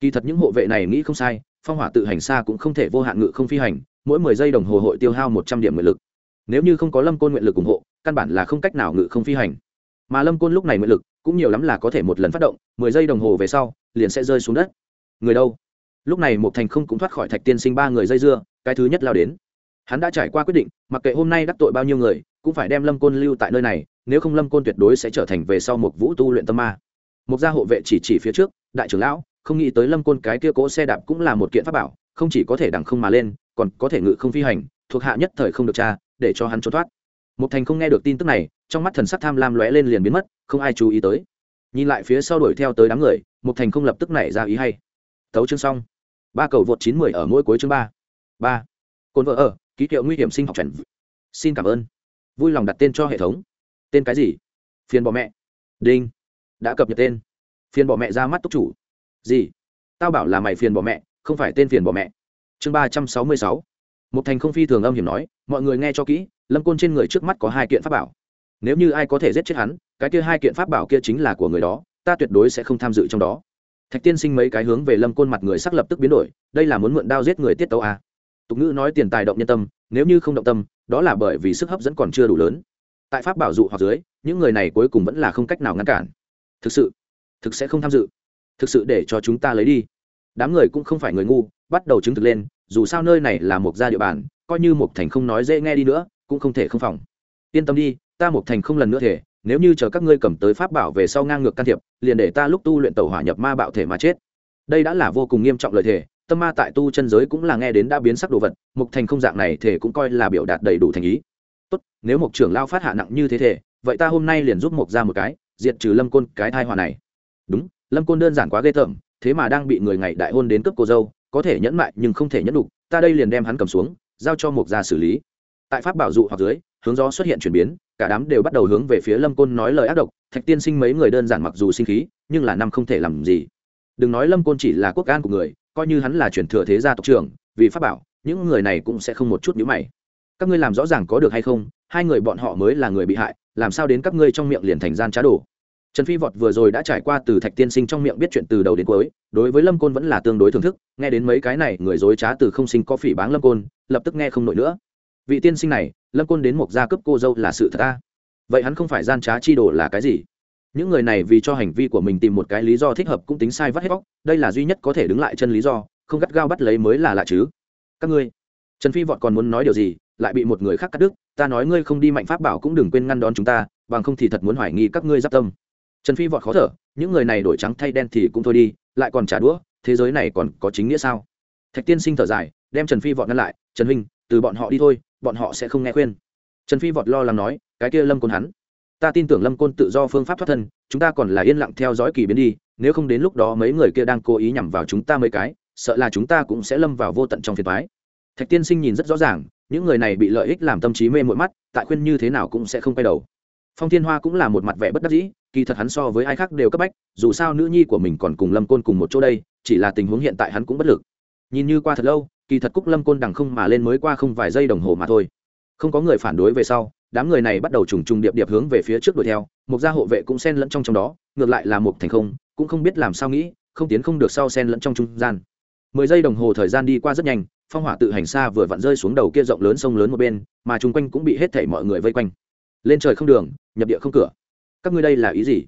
Kỳ thật những hộ vệ này nghĩ không sai, phong hỏa tự hành xa cũng không thể vô hạn ngự không phi hành, mỗi mười giây đồng hồ hội tiêu hao một trăm điểm nguyện lực. Nếu như không có lâm côn nguyện lực ủng hộ, căn bản là không cách nào ngự không phi hành. Mà lâm côn lúc này nguyện lực cũng nhiều lắm là có thể một lần phát động, mười giây đồng hồ về sau, liền sẽ rơi xuống đất. Người đâu? Lúc này một thành không cũng thoát khỏi thạch tiên sinh ba người dây dưa, cái thứ nhất lao đến. Hắn đã trải qua quyết định, mặc kệ hôm nay đắc tội bao nhiêu người, cũng phải đem lâm côn lưu tại nơi này, nếu không lâm côn tuyệt đối sẽ trở thành về sau một vũ tu luyện tâm ma. Một gia hộ vệ chỉ chỉ phía trước, đại trưởng lão, không nghĩ tới lâm côn cái kia cỗ xe đạp cũng là một kiện pháp bảo, không chỉ có thể đằng không mà lên, còn có thể ngự không phi hành, thuộc hạ nhất thời không được tra, để cho hắn trốn thoát. Một thành không nghe được tin tức này, trong mắt thần sắc tham lam lóe lên liền biến mất, không ai chú ý tới. Nhìn lại phía sau đuổi theo tới đám người một thành không lập tức nảy ra ý hay thấu chương xong. Ba cầu vượt chín mười ở mỗi cuối chương ba. Ba. Cồn vợ ở, ký hiệu nguy hiểm sinh học trần xin cảm ơn. Vui lòng đặt tên cho hệ thống. Tên cái gì? Phiền bỏ mẹ. Đinh. Đã cập nhật tên. Phiền bỏ mẹ ra mắt túc chủ. Gì? Tao bảo là mày phiền bỏ mẹ, không phải tên phiền bỏ mẹ. Chương ba trăm sáu mươi sáu. Một thành không phi thường âm hiểm nói, mọi người nghe cho kỹ, lâm côn trên người trước mắt có hai kiện pháp bảo. Nếu như ai có thể giết chết hắn, cái kia hai kiện pháp bảo kia chính là của người đó, ta tuyệt đối sẽ không tham dự trong đó thạch tiên sinh mấy cái hướng về lâm côn mặt người sắc lập tức biến đổi, đây là muốn mượn đao giết người tiết tấu à. tục ngữ nói tiền tài động nhân tâm, nếu như không động tâm, đó là bởi vì sức hấp dẫn còn chưa đủ lớn. Tại pháp bảo dụ hoặc dưới, những người này cuối cùng vẫn là không cách nào ngăn cản. Thực sự, thực sẽ không tham dự. Thực sự để cho chúng ta lấy đi. Đám người cũng không phải người ngu, bắt đầu chứng thực lên, dù sao nơi này là một gia địa bàn, coi như một thành không nói dễ nghe đi nữa, cũng không thể không phòng. Yên tâm đi, ta một thành không lần nữa thể nếu như chờ các ngươi cầm tới pháp bảo về sau ngang ngược can thiệp, liền để ta lúc tu luyện tàu hỏa nhập ma bạo thể mà chết. Đây đã là vô cùng nghiêm trọng lời thể tâm ma tại tu chân giới cũng là nghe đến đã biến sắc đồ vật, mục thành không dạng này thể cũng coi là biểu đạt đầy đủ thành ý. Tốt, nếu mục trưởng lao phát hạ nặng như thế thể vậy ta hôm nay liền giúp mục ra một cái, diệt trừ lâm côn cái thai hòa này. Đúng, lâm côn đơn giản quá ghê tởm, thế mà đang bị người ngày đại hôn đến cướp cô dâu, có thể nhẫn mại nhưng không thể nhẫn đủ, ta đây liền đem hắn cầm xuống, giao cho mục gia xử lý. Tại pháp bảo dụ hoặc dưới, hướng gió xuất hiện chuyển biến cả đám đều bắt đầu hướng về phía lâm côn nói lời ác độc. Thạch tiên sinh mấy người đơn giản mặc dù sinh khí, nhưng là năm không thể làm gì. Đừng nói lâm côn chỉ là quốc an của người, coi như hắn là truyền thừa thế gia tộc trưởng, vì pháp bảo, những người này cũng sẽ không một chút nhíu mày. Các ngươi làm rõ ràng có được hay không, hai người bọn họ mới là người bị hại, làm sao đến các ngươi trong miệng liền thành gian trá đổ? trần phi vọt vừa rồi đã trải qua từ thạch tiên sinh trong miệng biết chuyện từ đầu đến cuối, đối với lâm côn vẫn là tương đối thưởng thức, nghe đến mấy cái này người dối trá từ không sinh có phỉ báng lâm côn, lập tức nghe không nổi nữa vị tiên sinh này, lâm côn đến một gia cấp cô dâu là sự thật ta. Vậy hắn không phải gian trá chi đồ là cái gì? Những người này vì cho hành vi của mình tìm một cái lý do thích hợp cũng tính sai vắt hết bóc, đây là duy nhất có thể đứng lại chân lý do, không gắt gao bắt lấy mới là lạ chứ. Các ngươi, trần phi vọt còn muốn nói điều gì, lại bị một người khác cắt đứt, ta nói ngươi không đi mạnh pháp bảo cũng đừng quên ngăn đón chúng ta, bằng không thì thật muốn hoài nghi các ngươi giáp tâm. Trần phi vọt khó thở, những người này đổi trắng thay đen thì cũng thôi đi, lại còn trả đũa, thế giới này còn có chính nghĩa sao? Thạch tiên sinh thở dài, đem trần phi vọt ngăn lại, trần huynh, từ bọn họ đi thôi bọn họ sẽ không nghe khuyên. Trần phi vọt lo lắng nói, cái kia lâm côn hắn. Ta tin tưởng lâm côn tự do phương pháp thoát thân, chúng ta còn là yên lặng theo dõi kỳ biến đi, nếu không đến lúc đó mấy người kia đang cố ý nhằm vào chúng ta mấy cái, sợ là chúng ta cũng sẽ lâm vào vô tận trong phiền thoái thạch tiên sinh nhìn rất rõ ràng, những người này bị lợi ích làm tâm trí mê mội mắt, tại khuyên như thế nào cũng sẽ không quay đầu. Phong thiên hoa cũng là một mặt vẻ bất đắc dĩ, kỳ thật hắn so với ai khác đều cấp bách, dù sao nữ nhi của mình còn cùng lâm côn cùng một chỗ đây, chỉ là tình huống hiện tại hắn cũng bất lực. Nhìn như qua thật lâu kỳ thật cúc lâm côn đằng không mà lên mới qua không vài giây đồng hồ mà thôi. Không có người phản đối về sau, đám người này bắt đầu trùng trùng điệp điệp hướng về phía trước đuổi theo, một gia hộ vệ cũng xen lẫn trong trong đó, ngược lại là một thành không, cũng không biết làm sao nghĩ, không tiến không được sau xen lẫn trong trung gian. Mười giây đồng hồ thời gian đi qua rất nhanh, phong hỏa tự hành xa vừa vặn rơi xuống đầu kia rộng lớn sông lớn một bên, mà chung quanh cũng bị hết thảy mọi người vây quanh. Lên trời không đường, nhập địa không cửa. Các ngươi đây là ý gì?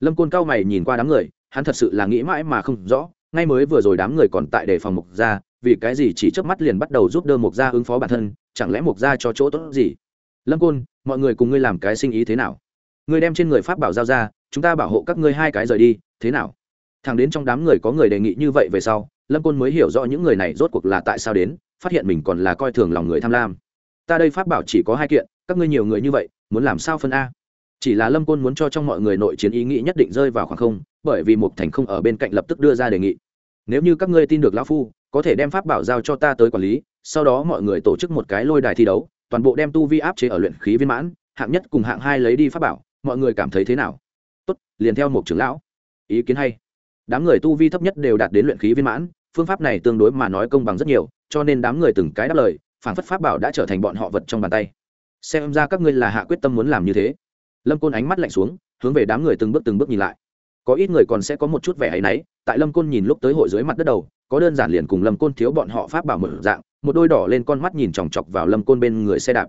Lâm côn cao mày nhìn qua đám người, hắn thật sự là nghĩ mãi mà không rõ, ngay mới vừa rồi đám người còn tại đề phòng mục gia vì cái gì chỉ chớp mắt liền bắt đầu giúp đỡ mục gia ứng phó bản thân, chẳng lẽ mục gia cho chỗ tốt gì? Lâm côn, mọi người cùng ngươi làm cái sinh ý thế nào? Ngươi đem trên người pháp bảo giao ra, chúng ta bảo hộ các ngươi hai cái rời đi, thế nào? Thằng đến trong đám người có người đề nghị như vậy về sau, lâm côn mới hiểu rõ những người này rốt cuộc là tại sao đến, phát hiện mình còn là coi thường lòng người tham lam. Ta đây pháp bảo chỉ có hai kiện, các ngươi nhiều người như vậy, muốn làm sao phân a? Chỉ là lâm côn muốn cho trong mọi người nội chiến ý nghĩ nhất định rơi vào khoảng không, bởi vì một thành không ở bên cạnh lập tức đưa ra đề nghị. Nếu như các ngươi tin được lão phu có thể đem pháp bảo giao cho ta tới quản lý, sau đó mọi người tổ chức một cái lôi đài thi đấu, toàn bộ đem tu vi áp chế ở luyện khí viên mãn, hạng nhất cùng hạng hai lấy đi pháp bảo, mọi người cảm thấy thế nào? Tốt, liền theo một trưởng lão. Ý kiến hay. Đám người tu vi thấp nhất đều đạt đến luyện khí viên mãn, phương pháp này tương đối mà nói công bằng rất nhiều, cho nên đám người từng cái đáp lời phản phất pháp bảo đã trở thành bọn họ vật trong bàn tay. Xem ra các ngươi là hạ quyết tâm muốn làm như thế. Lâm côn ánh mắt lạnh xuống, hướng về đám người từng bước từng bước nhìn lại có ít người còn sẽ có một chút vẻ hay náy, tại lâm côn nhìn lúc tới hội dưới mặt đất đầu, có đơn giản liền cùng lâm côn thiếu bọn họ pháp bảo mở dạng, một đôi đỏ lên con mắt nhìn chòng chọc vào lâm côn bên người xe đạp.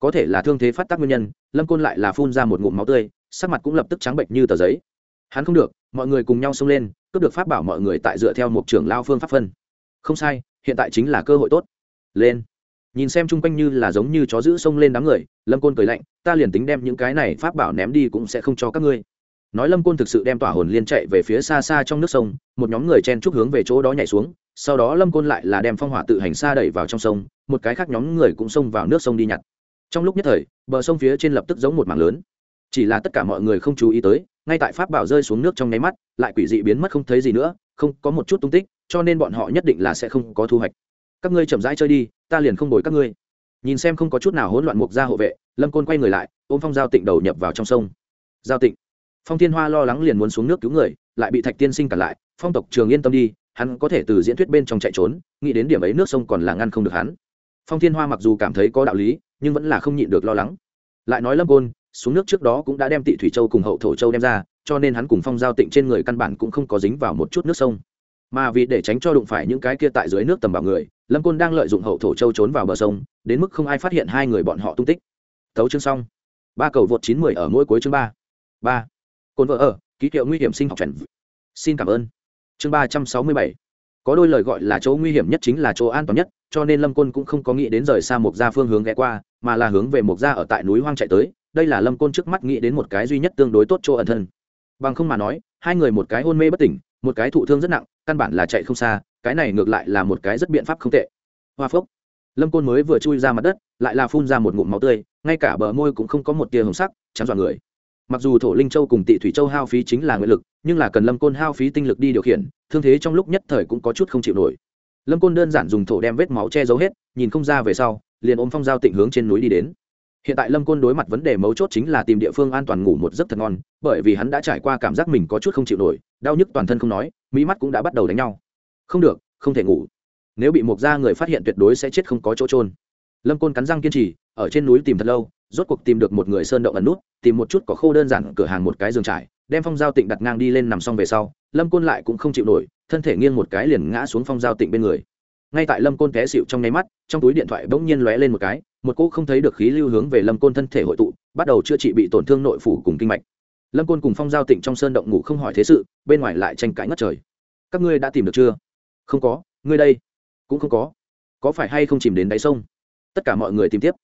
Có thể là thương thế phát tác nguyên nhân, lâm côn lại là phun ra một ngụm máu tươi, sắc mặt cũng lập tức trắng bệnh như tờ giấy. Hắn không được, mọi người cùng nhau xông lên, cướp được pháp bảo mọi người tại dựa theo một trưởng lao phương pháp phân. Không sai, hiện tại chính là cơ hội tốt. Lên. Nhìn xem chung quanh như là giống như chó giữ xông lên đám người, lâm côn cười lạnh, ta liền tính đem những cái này pháp bảo ném đi cũng sẽ không cho các ngươi nói lâm côn thực sự đem tỏa hồn liên chạy về phía xa xa trong nước sông, một nhóm người chen chúc hướng về chỗ đó nhảy xuống, sau đó lâm côn lại là đem phong hỏa tự hành xa đẩy vào trong sông, một cái khác nhóm người cũng xông vào nước sông đi nhặt. Trong lúc nhất thời, bờ sông phía trên lập tức giống một mảng lớn. Chỉ là tất cả mọi người không chú ý tới, ngay tại pháp bảo rơi xuống nước trong nháy mắt, lại quỷ dị biến mất không thấy gì nữa, không có một chút tung tích, cho nên bọn họ nhất định là sẽ không có thu hoạch. Các ngươi chậm rãi chơi đi, ta liền không đổi các ngươi. Nhìn xem không có chút nào hỗn loạn mục ra hộ vệ, lâm côn quay người lại, ôm phong giao tịnh đầu nhập vào trong sông. Giao tịnh phong thiên hoa lo lắng liền muốn xuống nước cứu người, lại bị thạch tiên sinh cản lại, phong tộc trường yên tâm đi, hắn có thể từ diễn thuyết bên trong chạy trốn, nghĩ đến điểm ấy nước sông còn là ngăn không được hắn. Phong thiên hoa mặc dù cảm thấy có đạo lý, nhưng vẫn là không nhịn được lo lắng. Lại nói lâm côn, xuống nước trước đó cũng đã đem tị thủy châu cùng hậu thổ châu đem ra, cho nên hắn cùng phong giao tịnh trên người căn bản cũng không có dính vào một chút nước sông. Mà vì để tránh cho đụng phải những cái kia tại dưới nước tầm bảo người, lâm côn đang lợi dụng hậu thổ châu trốn vào bờ sông, đến mức không ai phát hiện hai người bọn họ tung tích. Thấu chương xong. Ba cầu vượt chín mười ở mỗi cuối chương ba. Ba cồn vợ ở, ký hiệu nguy hiểm sinh học chuẩn xin cảm ơn. Chương ba trăm sáu mươi bảy. Có đôi lời gọi là chỗ nguy hiểm nhất chính là chỗ an toàn nhất, cho nên lâm côn cũng không có nghĩ đến rời xa một gia phương hướng ghé qua, mà là hướng về một gia ở tại núi hoang chạy tới. Đây là lâm côn trước mắt nghĩ đến một cái duy nhất tương đối tốt chỗ ẩn thân. Bằng không mà nói, hai người một cái hôn mê bất tỉnh, một cái thụ thương rất nặng, căn bản là chạy không xa, cái này ngược lại là một cái rất biện pháp không tệ. Hoa phốc lâm côn mới vừa chui ra mặt đất, lại là phun ra một ngụm máu tươi, ngay cả bờ môi cũng không có một tia hồng sắc chắn dọa người mặc dù thổ linh châu cùng tị thủy châu hao phí chính là nguyện lực, nhưng là cần lâm côn hao phí tinh lực đi điều khiển, thương thế trong lúc nhất thời cũng có chút không chịu nổi. Lâm côn đơn giản dùng thổ đem vết máu che giấu hết, nhìn không ra về sau, liền ôm phong giao tịnh hướng trên núi đi đến. Hiện tại lâm côn đối mặt vấn đề mấu chốt chính là tìm địa phương an toàn ngủ một giấc thật ngon, bởi vì hắn đã trải qua cảm giác mình có chút không chịu nổi, đau nhức toàn thân không nói, mỹ mắt cũng đã bắt đầu đánh nhau. Không được, không thể ngủ. Nếu bị mộc ra người phát hiện tuyệt đối sẽ chết không có chỗ trôn lâm côn cắn răng kiên trì ở trên núi tìm thật lâu, rốt cuộc tìm được một người sơn động ẩn nút, tìm một chút có khô đơn giản cửa hàng một cái giường trải, đem phong giao tịnh đặt ngang đi lên nằm xong về sau, lâm côn lại cũng không chịu nổi, thân thể nghiêng một cái liền ngã xuống phong giao tịnh bên người. Ngay tại lâm côn té xịu trong nháy mắt, trong túi điện thoại bỗng nhiên lóe lên một cái, một cô không thấy được khí lưu hướng về lâm côn thân thể hội tụ, bắt đầu chữa trị bị tổn thương nội phủ cùng kinh mạch. Lâm côn cùng phong giao tịnh trong sơn động ngủ không hỏi thế sự, bên ngoài lại tranh cãi ngất trời. Các ngươi đã tìm được chưa? Không có, ngươi đây. Cũng không có. Có phải hay không chìm đến đáy sông? Tất cả mọi người tìm tiếp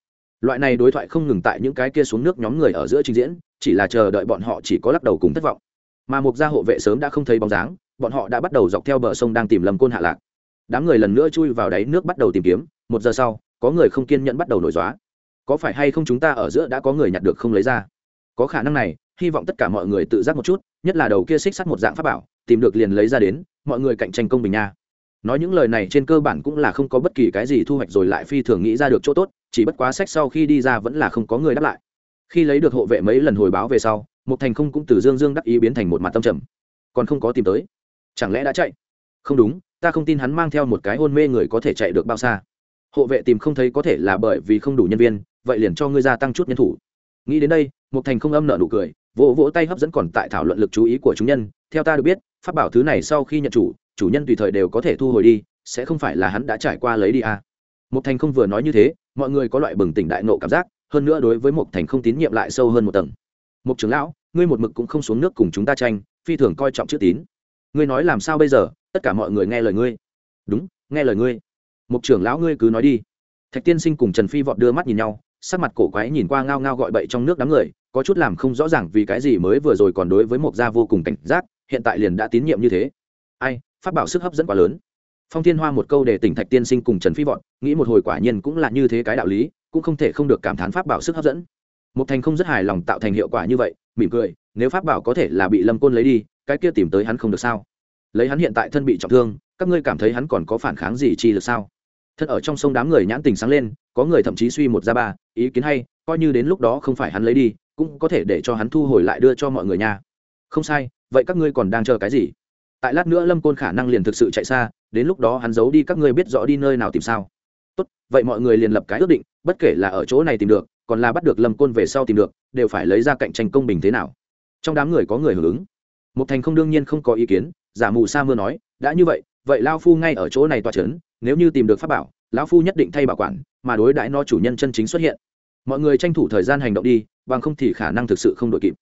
loại này đối thoại không ngừng tại những cái kia xuống nước nhóm người ở giữa trình diễn, chỉ là chờ đợi bọn họ chỉ có lắc đầu cùng thất vọng. Mà một gia hộ vệ sớm đã không thấy bóng dáng, bọn họ đã bắt đầu dọc theo bờ sông đang tìm lầm côn hạ lạc. Đám người lần nữa chui vào đáy nước bắt đầu tìm kiếm, một giờ sau, có người không kiên nhẫn bắt đầu nổi dóa. Có phải hay không chúng ta ở giữa đã có người nhặt được không lấy ra? Có khả năng này, hy vọng tất cả mọi người tự giác một chút, nhất là đầu kia xích sắt một dạng pháp bảo, tìm được liền lấy ra đến, mọi người cạnh tranh công bình nha. Nói những lời này trên cơ bản cũng là không có bất kỳ cái gì thu hoạch rồi lại phi thường nghĩ ra được chỗ tốt chỉ bất quá sách sau khi đi ra vẫn là không có người đáp lại. Khi lấy được hộ vệ mấy lần hồi báo về sau một thành không cũng từ dương dương đắc ý biến thành một mặt tâm trầm. Còn không có tìm tới. Chẳng lẽ đã chạy? Không đúng, ta không tin hắn mang theo một cái hôn mê người có thể chạy được bao xa. Hộ vệ tìm không thấy có thể là bởi vì không đủ nhân viên, vậy liền cho ngươi gia tăng chút nhân thủ. Nghĩ đến đây một thành không âm nợ nụ cười, vỗ vỗ tay hấp dẫn còn tại thảo luận lực chú ý của chúng nhân. Theo ta được biết phát bảo thứ này sau khi nhận chủ chủ nhân tùy thời đều có thể thu hồi đi, sẽ không phải là hắn đã trải qua lấy đi à. một thành không vừa nói như thế mọi người có loại bừng tỉnh đại nộ cảm giác, hơn nữa đối với một thành không tín nhiệm lại sâu hơn một tầng. Một trưởng lão, ngươi một mực cũng không xuống nước cùng chúng ta tranh, phi thường coi trọng chữ tín. Ngươi nói làm sao bây giờ, tất cả mọi người nghe lời ngươi. Đúng, nghe lời ngươi. Một trưởng lão ngươi cứ nói đi. Thạch tiên sinh cùng trần phi vọt đưa mắt nhìn nhau, sắc mặt cổ quái nhìn qua ngao ngao gọi bậy trong nước đám người, có chút làm không rõ ràng vì cái gì mới vừa rồi còn đối với một gia vô cùng cảnh giác, hiện tại liền đã tín nhiệm như thế. Ai phát bảo sức hấp dẫn quá lớn phong thiên hoa một câu để tỉnh thạch tiên sinh cùng trần phi vọt, nghĩ một hồi quả nhiên cũng là như thế cái đạo lý, cũng không thể không được cảm thán pháp bảo sức hấp dẫn. Một thành không rất hài lòng tạo thành hiệu quả như vậy, mỉm cười, nếu pháp bảo có thể là bị lâm côn lấy đi, cái kia tìm tới hắn không được sao? Lấy hắn hiện tại thân bị trọng thương, các ngươi cảm thấy hắn còn có phản kháng gì chi được sao? Thật ở trong sông đám người nhãn tình sáng lên, có người thậm chí suy một ra ba, ý kiến hay, coi như đến lúc đó không phải hắn lấy đi, cũng có thể để cho hắn thu hồi lại đưa cho mọi người nha không sai, vậy các ngươi còn đang chờ cái gì? Tại lát nữa lâm côn khả năng liền thực sự chạy xa, đến lúc đó hắn giấu đi các ngươi biết rõ đi nơi nào tìm sao. Tốt, vậy mọi người liền lập cái ước định, bất kể là ở chỗ này tìm được, còn là bắt được lâm côn về sau tìm được, đều phải lấy ra cạnh tranh công bình thế nào. Trong đám người có người hưởng ứng. Một thành không đương nhiên không có ý kiến, giả mù sa mưa nói, đã như vậy vậy lao phu ngay ở chỗ này toa c h ấ n nếu như tìm được pháp bảo, lão phu nhất định thay bảo quản, mà đối đãi nó chủ nhân chân chính xuất hiện. Mọi người tranh thủ thời gian hành động đi, bằng không thì khả năng thực sự không đội kịp.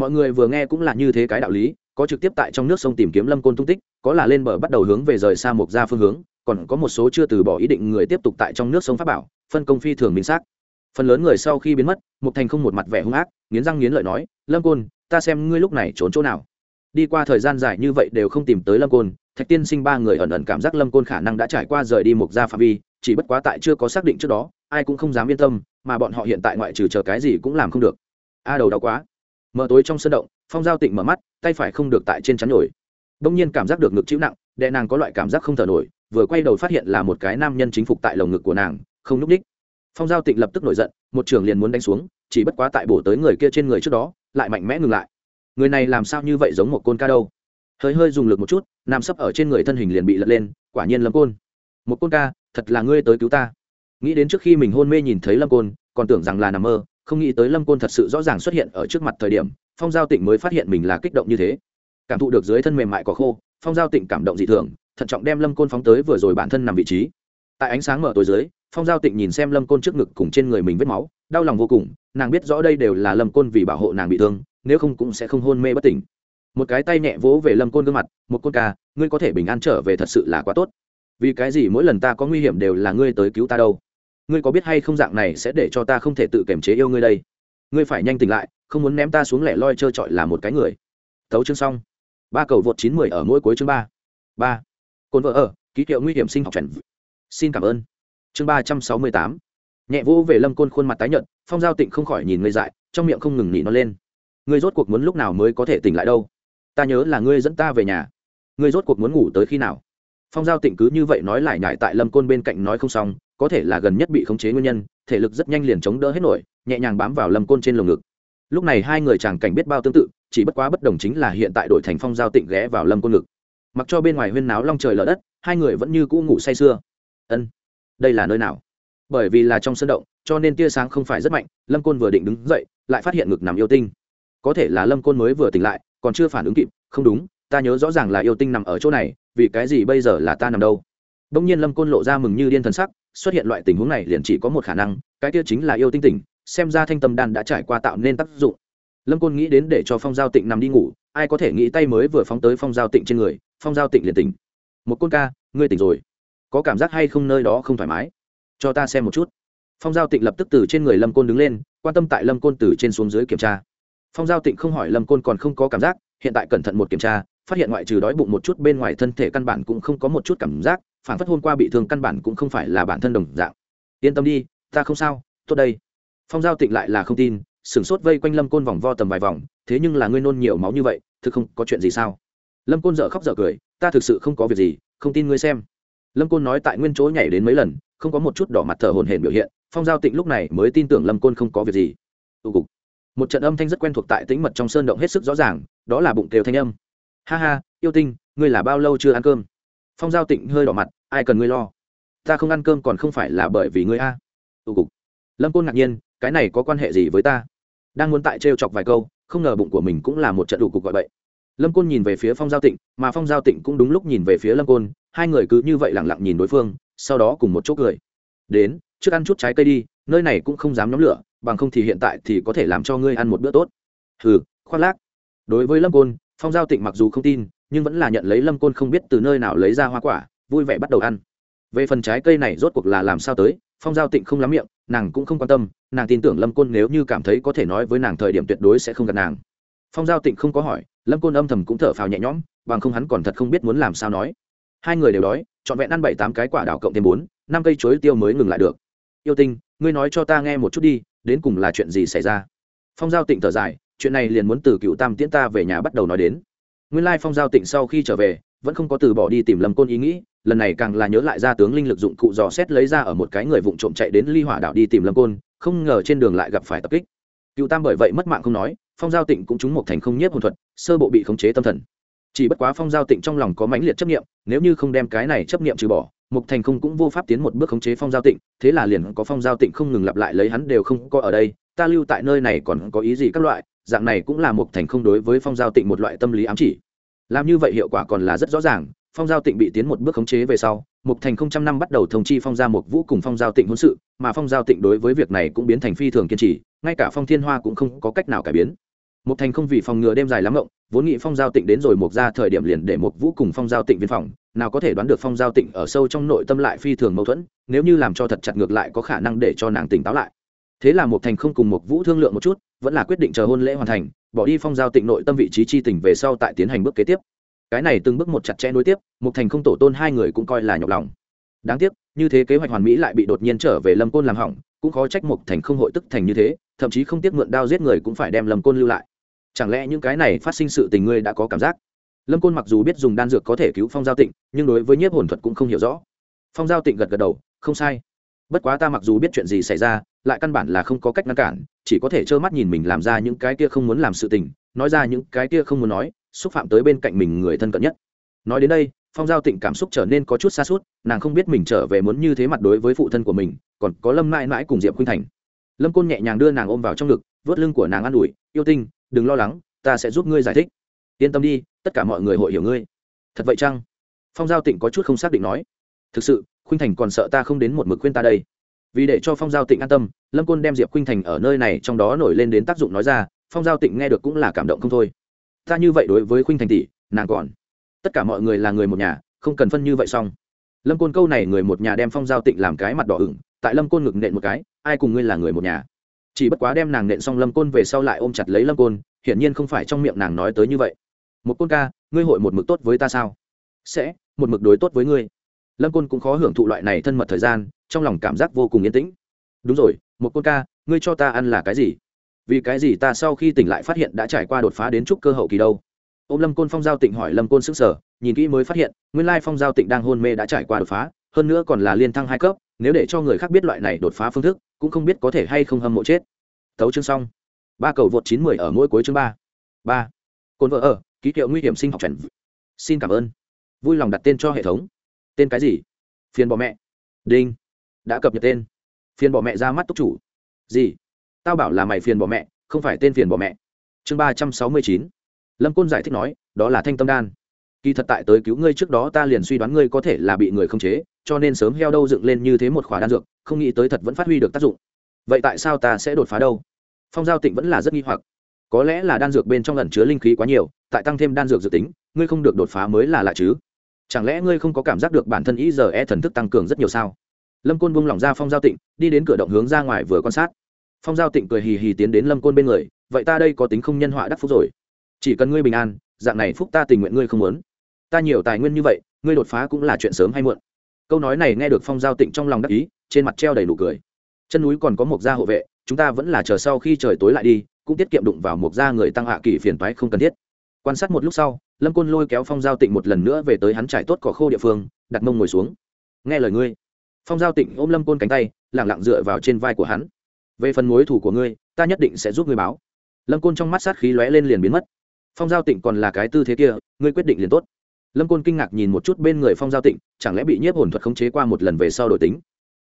Mọi người vừa nghe cũng là như thế cái đạo lý có trực tiếp tại trong nước sông tìm kiếm lâm côn tung tích, có là lên bờ bắt đầu hướng về rời xa mục ra phương hướng, còn có một số chưa từ bỏ ý định người tiếp tục tại trong nước sông pháp bảo, phân công phi thường minh xác. Phần lớn người sau khi biến mất mục thành không một mặt vẻ hung ác, nghiến răng nghiến lợi nói, lâm côn, ta xem ngươi lúc này trốn chỗ nào? Đi qua thời gian dài như vậy đều không tìm tới lâm côn, thạch tiên sinh ba người ẩn ẩn cảm giác lâm côn khả năng đã trải qua rời đi mục ra phạm vi, chỉ bất quá tại chưa có xác định trước đó, ai cũng không dám yên tâm, mà bọn họ hiện tại ngoại trừ chờ cái gì cũng làm không được. A, đầu đau quá. Mở tối trong sân động, phong giao tịnh mở mắt tay phải không được tại trên chắn nổi. Đông nhiên cảm giác được ngực chịu nặng đệ nàng có loại cảm giác không thở nổi, vừa quay đầu phát hiện là một cái nam nhân chính phục tại lồng ngực của nàng, không núp đích phong giao tịnh lập tức nổi giận, một trưởng liền muốn đánh xuống, chỉ bất quá tại bổ tới người kia trên người trước đó, lại mạnh mẽ ngừng lại. Người này làm sao như vậy giống một côn ca đâu? Hơi hơi dùng lực một chút nằm sấp ở trên người thân hình liền bị lật lên, quả nhiên lâm côn. Một côn ca, thật là ngươi tới cứu ta. Nghĩ đến trước khi mình hôn mê nhìn thấy lâm côn, còn tưởng rằng là nằm mơ, không nghĩ tới lâm côn thật sự rõ ràng xuất hiện ở trước mặt thời điểm phong giao tịnh mới phát hiện mình là kích động như thế. Cảm thụ được dưới thân mềm mại có khô, phong giao tịnh cảm động dị thường, thận trọng đem lâm côn phóng tới vừa rồi bản thân nằm vị trí. Tại ánh sáng mở tối dưới, phong giao tịnh nhìn xem lâm côn trước ngực cùng trên người mình vết máu, đau lòng vô cùng, nàng biết rõ đây đều là lâm côn vì bảo hộ nàng bị thương, nếu không cũng sẽ không hôn mê bất tỉnh. Một cái tay nhẹ vỗ về lâm côn gương mặt, một côn ca, ngươi có thể bình an trở về thật sự là quá tốt. Vì cái gì mỗi lần ta có nguy hiểm đều là ngươi tới cứu ta đâu? Ngươi có biết hay không dạng này sẽ để cho ta không thể tự kiềm chế yêu ngươi đây? Ngươi phải nhanh tỉnh lại không muốn ném ta xuống lẻ loi trơ trọi là một cái người. Tấu chương xong. Ba cầu vượt chín mười ở mỗi cuối chương ba. Ba. Cồn vợ ở, ký hiệu nguy hiểm sinh học chuẩn xin cảm ơn. Chương ba trăm sáu mươi tám. Nhẹ vỗ về lâm côn khuôn mặt tái nhợt, phong giao tịnh không khỏi nhìn ngây dại, trong miệng không ngừng nỉ nó lên. Ngươi rốt cuộc muốn lúc nào mới có thể tỉnh lại đâu? Ta nhớ là ngươi dẫn ta về nhà. Ngươi rốt cuộc muốn ngủ tới khi nào? Phong giao tịnh cứ như vậy nói lại nhại tại lâm côn bên cạnh nói không xong, có thể là gần nhất bị khống chế nguyên nhân, thể lực rất nhanh liền chống đỡ hết nổi, nhẹ nhàng bám vào lâm côn trên lồng ngực lúc này hai người chàng cảnh biết bao tương tự, chỉ bất quá bất đồng chính là hiện tại đội thành phong giao tịnh ghé vào lâm côn ngực. Mặc cho bên ngoài huyên náo long trời lở đất, hai người vẫn như cũ ngủ say sưa. Ân, đây là nơi nào? Bởi vì là trong sân động, cho nên tia sáng không phải rất mạnh, lâm côn vừa định đứng dậy, lại phát hiện ngực nằm yêu tinh. Có thể là lâm côn mới vừa tỉnh lại, còn chưa phản ứng kịp, không đúng, ta nhớ rõ ràng là yêu tinh nằm ở chỗ này, vì cái gì bây giờ là ta nằm đâu? Đông nhiên lâm côn lộ ra mừng như điên thần sắc, xuất hiện loại tình huống này liền chỉ có một khả năng, cái kia chính là yêu tinh tỉnh xem ra thanh tâm đan đã trải qua tạo nên tác dụng. Lâm côn nghĩ đến để cho phong giao tịnh nằm đi ngủ, ai có thể nghĩ tay mới vừa phóng tới phong giao tịnh trên người, phong giao tịnh liền tỉnh. Một côn ca, ngươi tỉnh rồi. Có cảm giác hay không nơi đó không thoải mái? Cho ta xem một chút. Phong giao tịnh lập tức từ trên người lâm côn đứng lên, quan tâm tại lâm côn từ trên xuống dưới kiểm tra. Phong giao tịnh không hỏi lâm côn còn không có cảm giác, hiện tại cẩn thận một kiểm tra, phát hiện ngoại trừ đói bụng một chút bên ngoài thân thể căn bản cũng không có một chút cảm giác, phản phất hôm qua bị thương căn bản cũng không phải là bản thân đồng dạng. Yên tâm đi, ta không sao, tốt đây phong giao tịnh lại là không tin, sửng sốt vây quanh lâm côn vòng vo tầm vài vòng, thế nhưng là ngươi nôn nhiều máu như vậy, thực không có chuyện gì sao? Lâm côn dở khóc dở cười, ta thực sự không có việc gì, không tin ngươi xem. Lâm côn nói tại nguyên chỗ nhảy đến mấy lần, không có một chút đỏ mặt thở hồn hển biểu hiện, phong giao tịnh lúc này mới tin tưởng lâm côn không có việc gì. Tụ cục. Một trận âm thanh rất quen thuộc tại tĩnh mật trong sơn động hết sức rõ ràng, đó là bụng kêu thanh âm. Ha ha, yêu tinh, ngươi là bao lâu chưa ăn cơm? Phong giao tịnh hơi đỏ mặt, ai cần ngươi lo? Ta không ăn cơm còn không phải là bởi vì ngươi a. Tụ cục. Lâm côn ngạc nhiên cái này có quan hệ gì với ta? Đang muốn tại trêu chọc vài câu, không ngờ bụng của mình cũng là một trận đủ cục gọi bậy. Lâm côn nhìn về phía phong giao tịnh, mà phong giao tịnh cũng đúng lúc nhìn về phía lâm côn, hai người cứ như vậy lẳng lặng nhìn đối phương, sau đó cùng một chỗ cười. Đến, trước ăn chút trái cây đi, nơi này cũng không dám nhóm lửa, bằng không thì hiện tại thì có thể làm cho ngươi ăn một bữa tốt. Hừ khoác lác. Đối với lâm côn, phong giao tịnh mặc dù không tin, nhưng vẫn là nhận lấy lâm côn không biết từ nơi nào lấy ra hoa quả, vui vẻ bắt đầu ăn. Về phần trái cây này rốt cuộc là làm sao tới, phong giao tịnh không lắm miệng nàng cũng không quan tâm, nàng tin tưởng lâm côn nếu như cảm thấy có thể nói với nàng thời điểm tuyệt đối sẽ không gặp nàng. Phong giao tịnh không có hỏi, lâm côn âm thầm cũng thở phào nhẹ nhõm, bằng không hắn còn thật không biết muốn làm sao nói. Hai người đều đói, trọn vẹn ăn bảy tám cái quả đào cộng thêm bốn, năm cây chuối tiêu mới ngừng lại được. Yêu tinh, ngươi nói cho ta nghe một chút đi, đến cùng là chuyện gì xảy ra? Phong giao tịnh thở dài, chuyện này liền muốn từ cựu tam tiễn ta về nhà bắt đầu nói đến. Nguyên lai phong giao tịnh sau khi trở về, vẫn không có từ bỏ đi tìm lâm côn ý nghĩ lần này càng là nhớ lại ra tướng linh lực dụng cụ dò xét lấy ra ở một cái người vụng trộm chạy đến ly hỏa đảo đi tìm lâm côn, không ngờ trên đường lại gặp phải tập kích. Cựu tam bởi vậy mất mạng không nói, phong giao tịnh cũng trúng một thành không nhiếp hồn thuật, sơ bộ bị khống chế tâm thần. Chỉ bất quá phong giao tịnh trong lòng có mãnh liệt chấp nghiệm nếu như không đem cái này chấp nghiệm trừ bỏ mục thành không cũng vô pháp tiến một bước khống chế phong giao tịnh, thế là liền có phong giao tịnh không ngừng lặp lại lấy hắn đều không có ở đây, ta lưu tại nơi này còn có ý gì các loại, dạng này cũng là mục thành không đối với phong giao tịnh một loại tâm lý ám chỉ. Làm như vậy hiệu quả còn là rất rõ ràng phong giao tịnh bị tiến một bước khống chế về sau, mục thành không trăm năm bắt đầu thông chi phong gia mục vũ cùng phong giao tịnh hôn sự, mà phong giao tịnh đối với việc này cũng biến thành phi thường kiên trì, ngay cả phong thiên hoa cũng không có cách nào cải biến. Mục thành không vì phòng ngừa đêm dài lắm rộng vốn nghĩ phong giao tịnh đến rồi mục ra thời điểm liền để mục vũ cùng phong giao tịnh viên phòng, nào có thể đoán được phong giao tịnh ở sâu trong nội tâm lại phi thường mâu thuẫn, nếu như làm cho thật chặt ngược lại có khả năng để cho nàng tỉnh táo lại. Thế là mục thành không cùng mục vũ thương lượng một chút, vẫn là quyết định chờ hôn lễ hoàn thành, bỏ đi phong giao tịnh nội tâm vị trí chi tỉnh về sau tại tiến hành bước kế tiếp cái này từng bước một chặt chẽ nối tiếp một thành không tổ tôn hai người cũng coi là nhọc lòng. Đáng tiếc, như thế kế hoạch hoàn mỹ lại bị đột nhiên trở về lâm côn làm hỏng, cũng khó trách một thành không hội tức thành như thế, thậm chí không tiếc mượn đao giết người cũng phải đem lâm côn lưu lại. Chẳng lẽ những cái này phát sinh sự tình ngươi đã có cảm giác? Lâm côn mặc dù biết dùng đan dược có thể cứu phong giao tịnh, nhưng đối với nhiếp hồn thuật cũng không hiểu rõ. Phong giao tịnh gật gật đầu, không sai. Bất quá ta mặc dù biết chuyện gì xảy ra, lại căn bản là không có cách ngăn cản, chỉ có thể trơ mắt nhìn mình làm ra những cái kia không muốn làm sự tình, nói ra những cái kia không muốn nói xúc phạm tới bên cạnh mình người thân cận nhất. Nói đến đây, phong giao tịnh cảm xúc trở nên có chút xa suốt nàng không biết mình trở về muốn như thế mặt đối với phụ thân của mình, còn có lâm mãi mãi cùng diệp khuynh thành. Lâm côn nhẹ nhàng đưa nàng ôm vào trong ngực vớt lưng của nàng an ủi, yêu tinh, đừng lo lắng, ta sẽ giúp ngươi giải thích. Yên tâm đi, tất cả mọi người hội hiểu ngươi. Thật vậy chăng? Phong giao tịnh có chút không xác định nói. Thực sự, khuynh thành còn sợ ta không đến một mực khuyên ta đây. Vì để cho phong giao tịnh an tâm, lâm côn đem diệp khuynh thành ở nơi này trong đó nổi lên đến tác dụng nói ra, phong giao tịnh nghe được cũng là cảm động không thôi ta như vậy đối với khuynh thành tỷ, nàng còn. Tất cả mọi người là người một nhà, không cần phân như vậy xong. Lâm côn câu này người một nhà đem phong giao tịnh làm cái mặt đỏ ửng, tại lâm côn ngực nện một cái, ai cùng ngươi là người một nhà? Chỉ bất quá đem nàng nện xong lâm côn về sau lại ôm chặt lấy lâm côn, hiển nhiên không phải trong miệng nàng nói tới như vậy. Một côn ca, ngươi hội một mực tốt với ta sao? Sẽ, một mực đối tốt với ngươi. Lâm côn cũng khó hưởng thụ loại này thân mật thời gian, trong lòng cảm giác vô cùng yên tĩnh. Đúng rồi, một côn ca, ngươi cho ta ăn là cái gì? Vì cái gì ta sau khi tỉnh lại phát hiện đã trải qua đột phá đến trúc cơ hậu kỳ đâu? Ô m lâm côn phong giao tịnh hỏi lâm côn sức sở nhìn kỹ mới phát hiện, nguyên lai phong giao tịnh đang hôn mê đã trải qua đột phá, hơn nữa còn là liên thăng hai cấp, nếu để cho người khác biết loại này đột phá phương thức, cũng không biết có thể hay không hâm mộ chết. Thấu chương xong. Ba cầu vượt chín mười ở mỗi cuối chương ba. Ba. Cồn vợ ở, ký hiệu nguy hiểm sinh học trần xin cảm ơn. Vui lòng đặt tên cho hệ thống. Tên cái gì? Phiền bỏ mẹ. Đinh. Đã cập nhật tên. Phiền bỏ mẹ ra mắt túc chủ. Gì? Tao bảo là mày phiền bỏ mẹ, không phải tên phiền bỏ mẹ. Chương ba trăm sáu mươi chín. Lâm côn giải thích nói, đó là thanh tâm đan. Kỳ thật tại tới cứu ngươi trước đó ta liền suy đoán ngươi có thể là bị người không chế, cho nên sớm heo đâu dựng lên như thế một khóa đan dược, không nghĩ tới thật vẫn phát huy được tác dụng. Vậy tại sao ta sẽ đột phá đâu? Phong giao tịnh vẫn là rất nghi hoặc. Có lẽ là đan dược bên trong ẩn chứa linh khí quá nhiều, tại tăng thêm đan dược dự tính, ngươi không được đột phá mới là lạ chứ. Chẳng lẽ ngươi không có cảm giác được bản thân ý giờ e thần thức tăng cường rất nhiều sao? Lâm côn buông lỏng ra phong giao tịnh, đi đến cửa động hướng ra ngoài vừa quan sát phong giao tịnh cười hì hì tiến đến lâm côn bên người, vậy ta đây có tính không nhân họa đắc phúc rồi. Chỉ cần ngươi bình an, dạng này phúc ta tình nguyện ngươi không muốn. Ta nhiều tài nguyên như vậy, ngươi đột phá cũng là chuyện sớm hay muộn. Câu nói này nghe được phong giao tịnh trong lòng đắc ý, trên mặt treo đầy nụ cười. Chân núi còn có một gia hộ vệ, chúng ta vẫn là chờ sau khi trời tối lại đi, cũng tiết kiệm đụng vào một gia người tăng hạ kỳ phiền toái không cần thiết. Quan sát một lúc sau, lâm côn lôi kéo phong giao tịnh một lần nữa về tới hắn trải tốt cỏ khô địa phương, đặt mông ngồi xuống. Nghe lời ngươi. Phong giao tịnh ôm lâm côn cánh tay lẳng lặng dựa vào trên vai của hắn về phần mối thủ của ngươi, ta nhất định sẽ giúp ngươi báo. Lâm côn trong mắt sát khí lóe lên liền biến mất. Phong giao tịnh còn là cái tư thế kia, ngươi quyết định liền tốt. Lâm côn kinh ngạc nhìn một chút bên người phong giao tịnh, chẳng lẽ bị nhiếp hồn thuật khống chế qua một lần về sau đổi tính?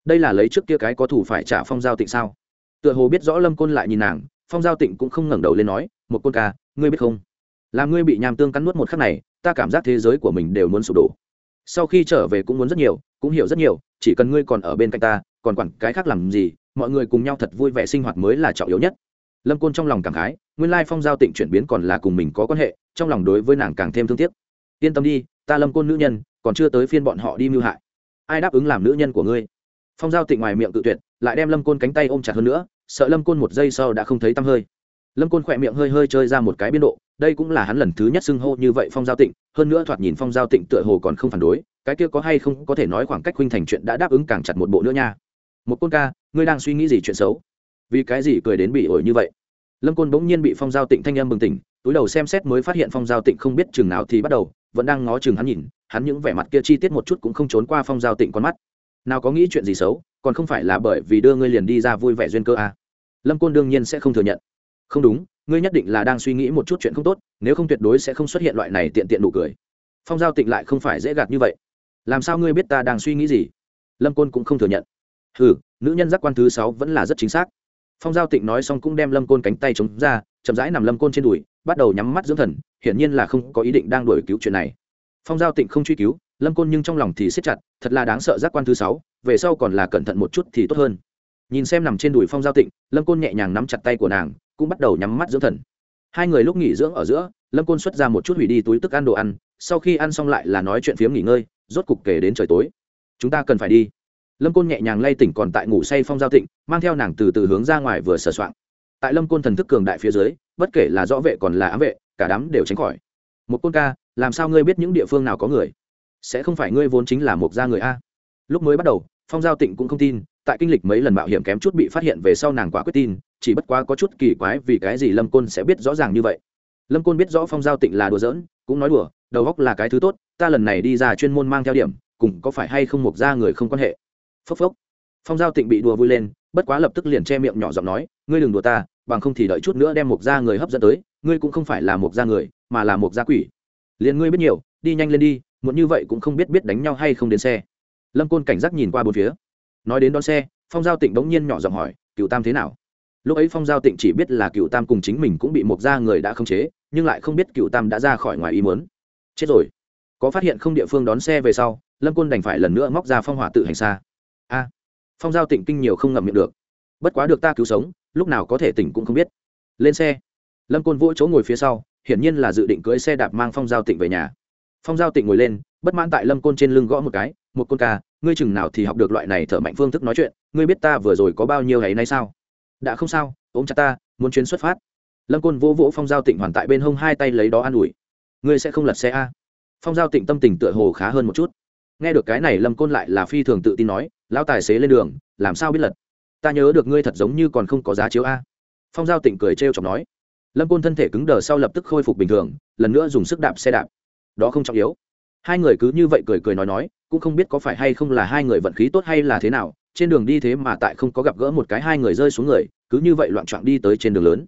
Đây là lấy trước kia cái có thủ phải trả phong giao tịnh sao? Tựa hồ biết rõ lâm côn lại nhìn nàng, phong giao tịnh cũng không ngẩng đầu lên nói, một côn ca, ngươi biết không? Là ngươi bị nhàm tương cắn nuốt một khắc này, ta cảm giác thế giới của mình đều muốn sụp đổ. Sau khi trở về cũng muốn rất nhiều, cũng hiểu rất nhiều, chỉ cần ngươi còn ở bên cạnh ta, còn quản cái khác làm gì mọi người cùng nhau thật vui vẻ sinh hoạt mới là trọng yếu nhất. Lâm côn trong lòng cảm khái, nguyên lai phong giao tịnh chuyển biến còn là cùng mình có quan hệ, trong lòng đối với nàng càng thêm thương tiếc. Yên tâm đi, ta lâm côn nữ nhân, còn chưa tới phiên bọn họ đi mưu hại. Ai đáp ứng làm nữ nhân của ngươi? Phong giao tịnh ngoài miệng tự tuyệt, lại đem lâm côn cánh tay ôm chặt hơn nữa, sợ lâm côn một giây sau đã không thấy tăm hơi. Lâm côn khỏe miệng hơi hơi chơi ra một cái biên độ, đây cũng là hắn lần thứ nhất xưng hô như vậy phong giao tịnh, hơn nữa thoạt nhìn phong giao tịnh tựa hồ còn không phản đối, cái kia có hay không có thể nói khoảng cách huynh thành chuyện đã đáp ứng càng chặt một bộ nữa nha một côn ca, ngươi đang suy nghĩ gì chuyện xấu? Vì cái gì cười đến bị ổi như vậy? Lâm côn bỗng nhiên bị phong giao tịnh thanh âm bừng tỉnh, túi đầu xem xét mới phát hiện phong giao tịnh không biết chừng nào thì bắt đầu, vẫn đang ngó chừng hắn nhìn, hắn những vẻ mặt kia chi tiết một chút cũng không trốn qua phong giao tịnh con mắt. Nào có nghĩ chuyện gì xấu, còn không phải là bởi vì đưa ngươi liền đi ra vui vẻ duyên cơ à. lâm côn đương nhiên sẽ không thừa nhận. Không đúng, ngươi nhất định là đang suy nghĩ một chút chuyện không tốt, nếu không tuyệt đối sẽ không xuất hiện loại này tiện tiện nụ cười. Phong giao tịnh lại không phải dễ gạt như vậy. Làm sao ngươi biết ta đang suy nghĩ gì? Lâm côn cũng không thừa nhận hừ, nữ nhân giác quan thứ sáu vẫn là rất chính xác. Phong giao tịnh nói xong cũng đem lâm côn cánh tay chống ra, chậm rãi nằm lâm côn trên đùi, bắt đầu nhắm mắt dưỡng thần, hiển nhiên là không có ý định đang đổi cứu chuyện này. Phong giao tịnh không truy cứu, lâm côn nhưng trong lòng thì siết chặt, thật là đáng sợ giác quan thứ sáu, về sau còn là cẩn thận một chút thì tốt hơn. Nhìn xem nằm trên đùi phong giao tịnh, lâm côn nhẹ nhàng nắm chặt tay của nàng, cũng bắt đầu nhắm mắt dưỡng thần. Hai người lúc nghỉ dưỡng ở giữa, lâm côn xuất ra một chút hủy đi túi tức ăn đồ ăn, sau khi ăn xong lại là nói chuyện phiếm nghỉ ngơi, rốt cục kể đến trời tối. Chúng ta cần phải đi lâm côn nhẹ nhàng lay tỉnh còn tại ngủ say phong giao tịnh, mang theo nàng từ từ hướng ra ngoài vừa sờ soạng. Tại lâm côn thần thức cường đại phía dưới, bất kể là rõ vệ còn là ám vệ, cả đám đều tránh khỏi. Một côn ca, làm sao ngươi biết những địa phương nào có người? Sẽ không phải ngươi vốn chính là một gia người a? Lúc mới bắt đầu, phong giao tịnh cũng không tin, tại kinh lịch mấy lần mạo hiểm kém chút bị phát hiện về sau nàng quả quyết tin, chỉ bất quá có chút kỳ quái vì cái gì lâm côn sẽ biết rõ ràng như vậy. Lâm côn biết rõ phong giao tịnh là đùa giỡn, cũng nói đùa, đầu góc là cái thứ tốt, ta lần này đi ra chuyên môn mang theo điểm, cùng có phải hay không một gia người không quan hệ phốc phốc. Phong giao tịnh bị đùa vui lên, bất quá lập tức liền che miệng nhỏ giọng nói, ngươi đừng đùa ta, bằng không thì đợi chút nữa đem một gia người hấp dẫn tới, ngươi cũng không phải là một gia người, mà là một gia quỷ. Liền ngươi biết nhiều, đi nhanh lên đi muốn như vậy cũng không biết biết đánh nhau hay không đến xe. Lâm côn cảnh giác nhìn qua bốn phía. Nói đến đón xe, phong giao tịnh bỗng nhiên nhỏ giọng hỏi cựu tam thế nào? Lúc ấy phong giao tịnh chỉ biết là cựu tam cùng chính mình cũng bị một gia người đã khống chế, nhưng lại không biết cựu tam đã ra khỏi ngoài ý muốn. Chết rồi. Có phát hiện không địa phương đón xe về sau, lâm côn đành phải lần nữa móc ra phong hỏa tự hành xa a. Phong giao tịnh kinh nhiều không ngậm miệng được. Bất quá được ta cứu sống, lúc nào có thể tỉnh cũng không biết. Lên xe. Lâm côn vỗ chỗ ngồi phía sau, hiển nhiên là dự định cưới xe đạp mang phong giao tịnh về nhà. Phong giao tịnh ngồi lên, bất mãn tại lâm côn trên lưng gõ một cái, một côn ca, ngươi chừng nào thì học được loại này thở mạnh phương thức nói chuyện, ngươi biết ta vừa rồi có bao nhiêu ngày nay sao? Đã không sao, ôm chặt ta, muốn chuyến xuất phát. Lâm côn vỗ vỗ phong giao tịnh hoàn tại bên hông hai tay lấy đó an ủi. Ngươi sẽ không lật xe a. Phong giao tịnh tâm tình tựa hồ khá hơn một chút. Nghe được cái này, lâm côn lại là phi thường tự tin nói lão tài xế lên đường, làm sao biết lật? Ta nhớ được ngươi thật giống như còn không có giá chiếu a. Phong giao tịnh cười trêu chọc nói. Lâm côn thân thể cứng đờ sau lập tức khôi phục bình thường, lần nữa dùng sức đạp xe đạp. Đó không trọng yếu. Hai người cứ như vậy cười cười nói nói, cũng không biết có phải hay không là hai người vận khí tốt hay là thế nào, trên đường đi thế mà tại không có gặp gỡ một cái hai người rơi xuống người, cứ như vậy loạn trọn đi tới trên đường lớn.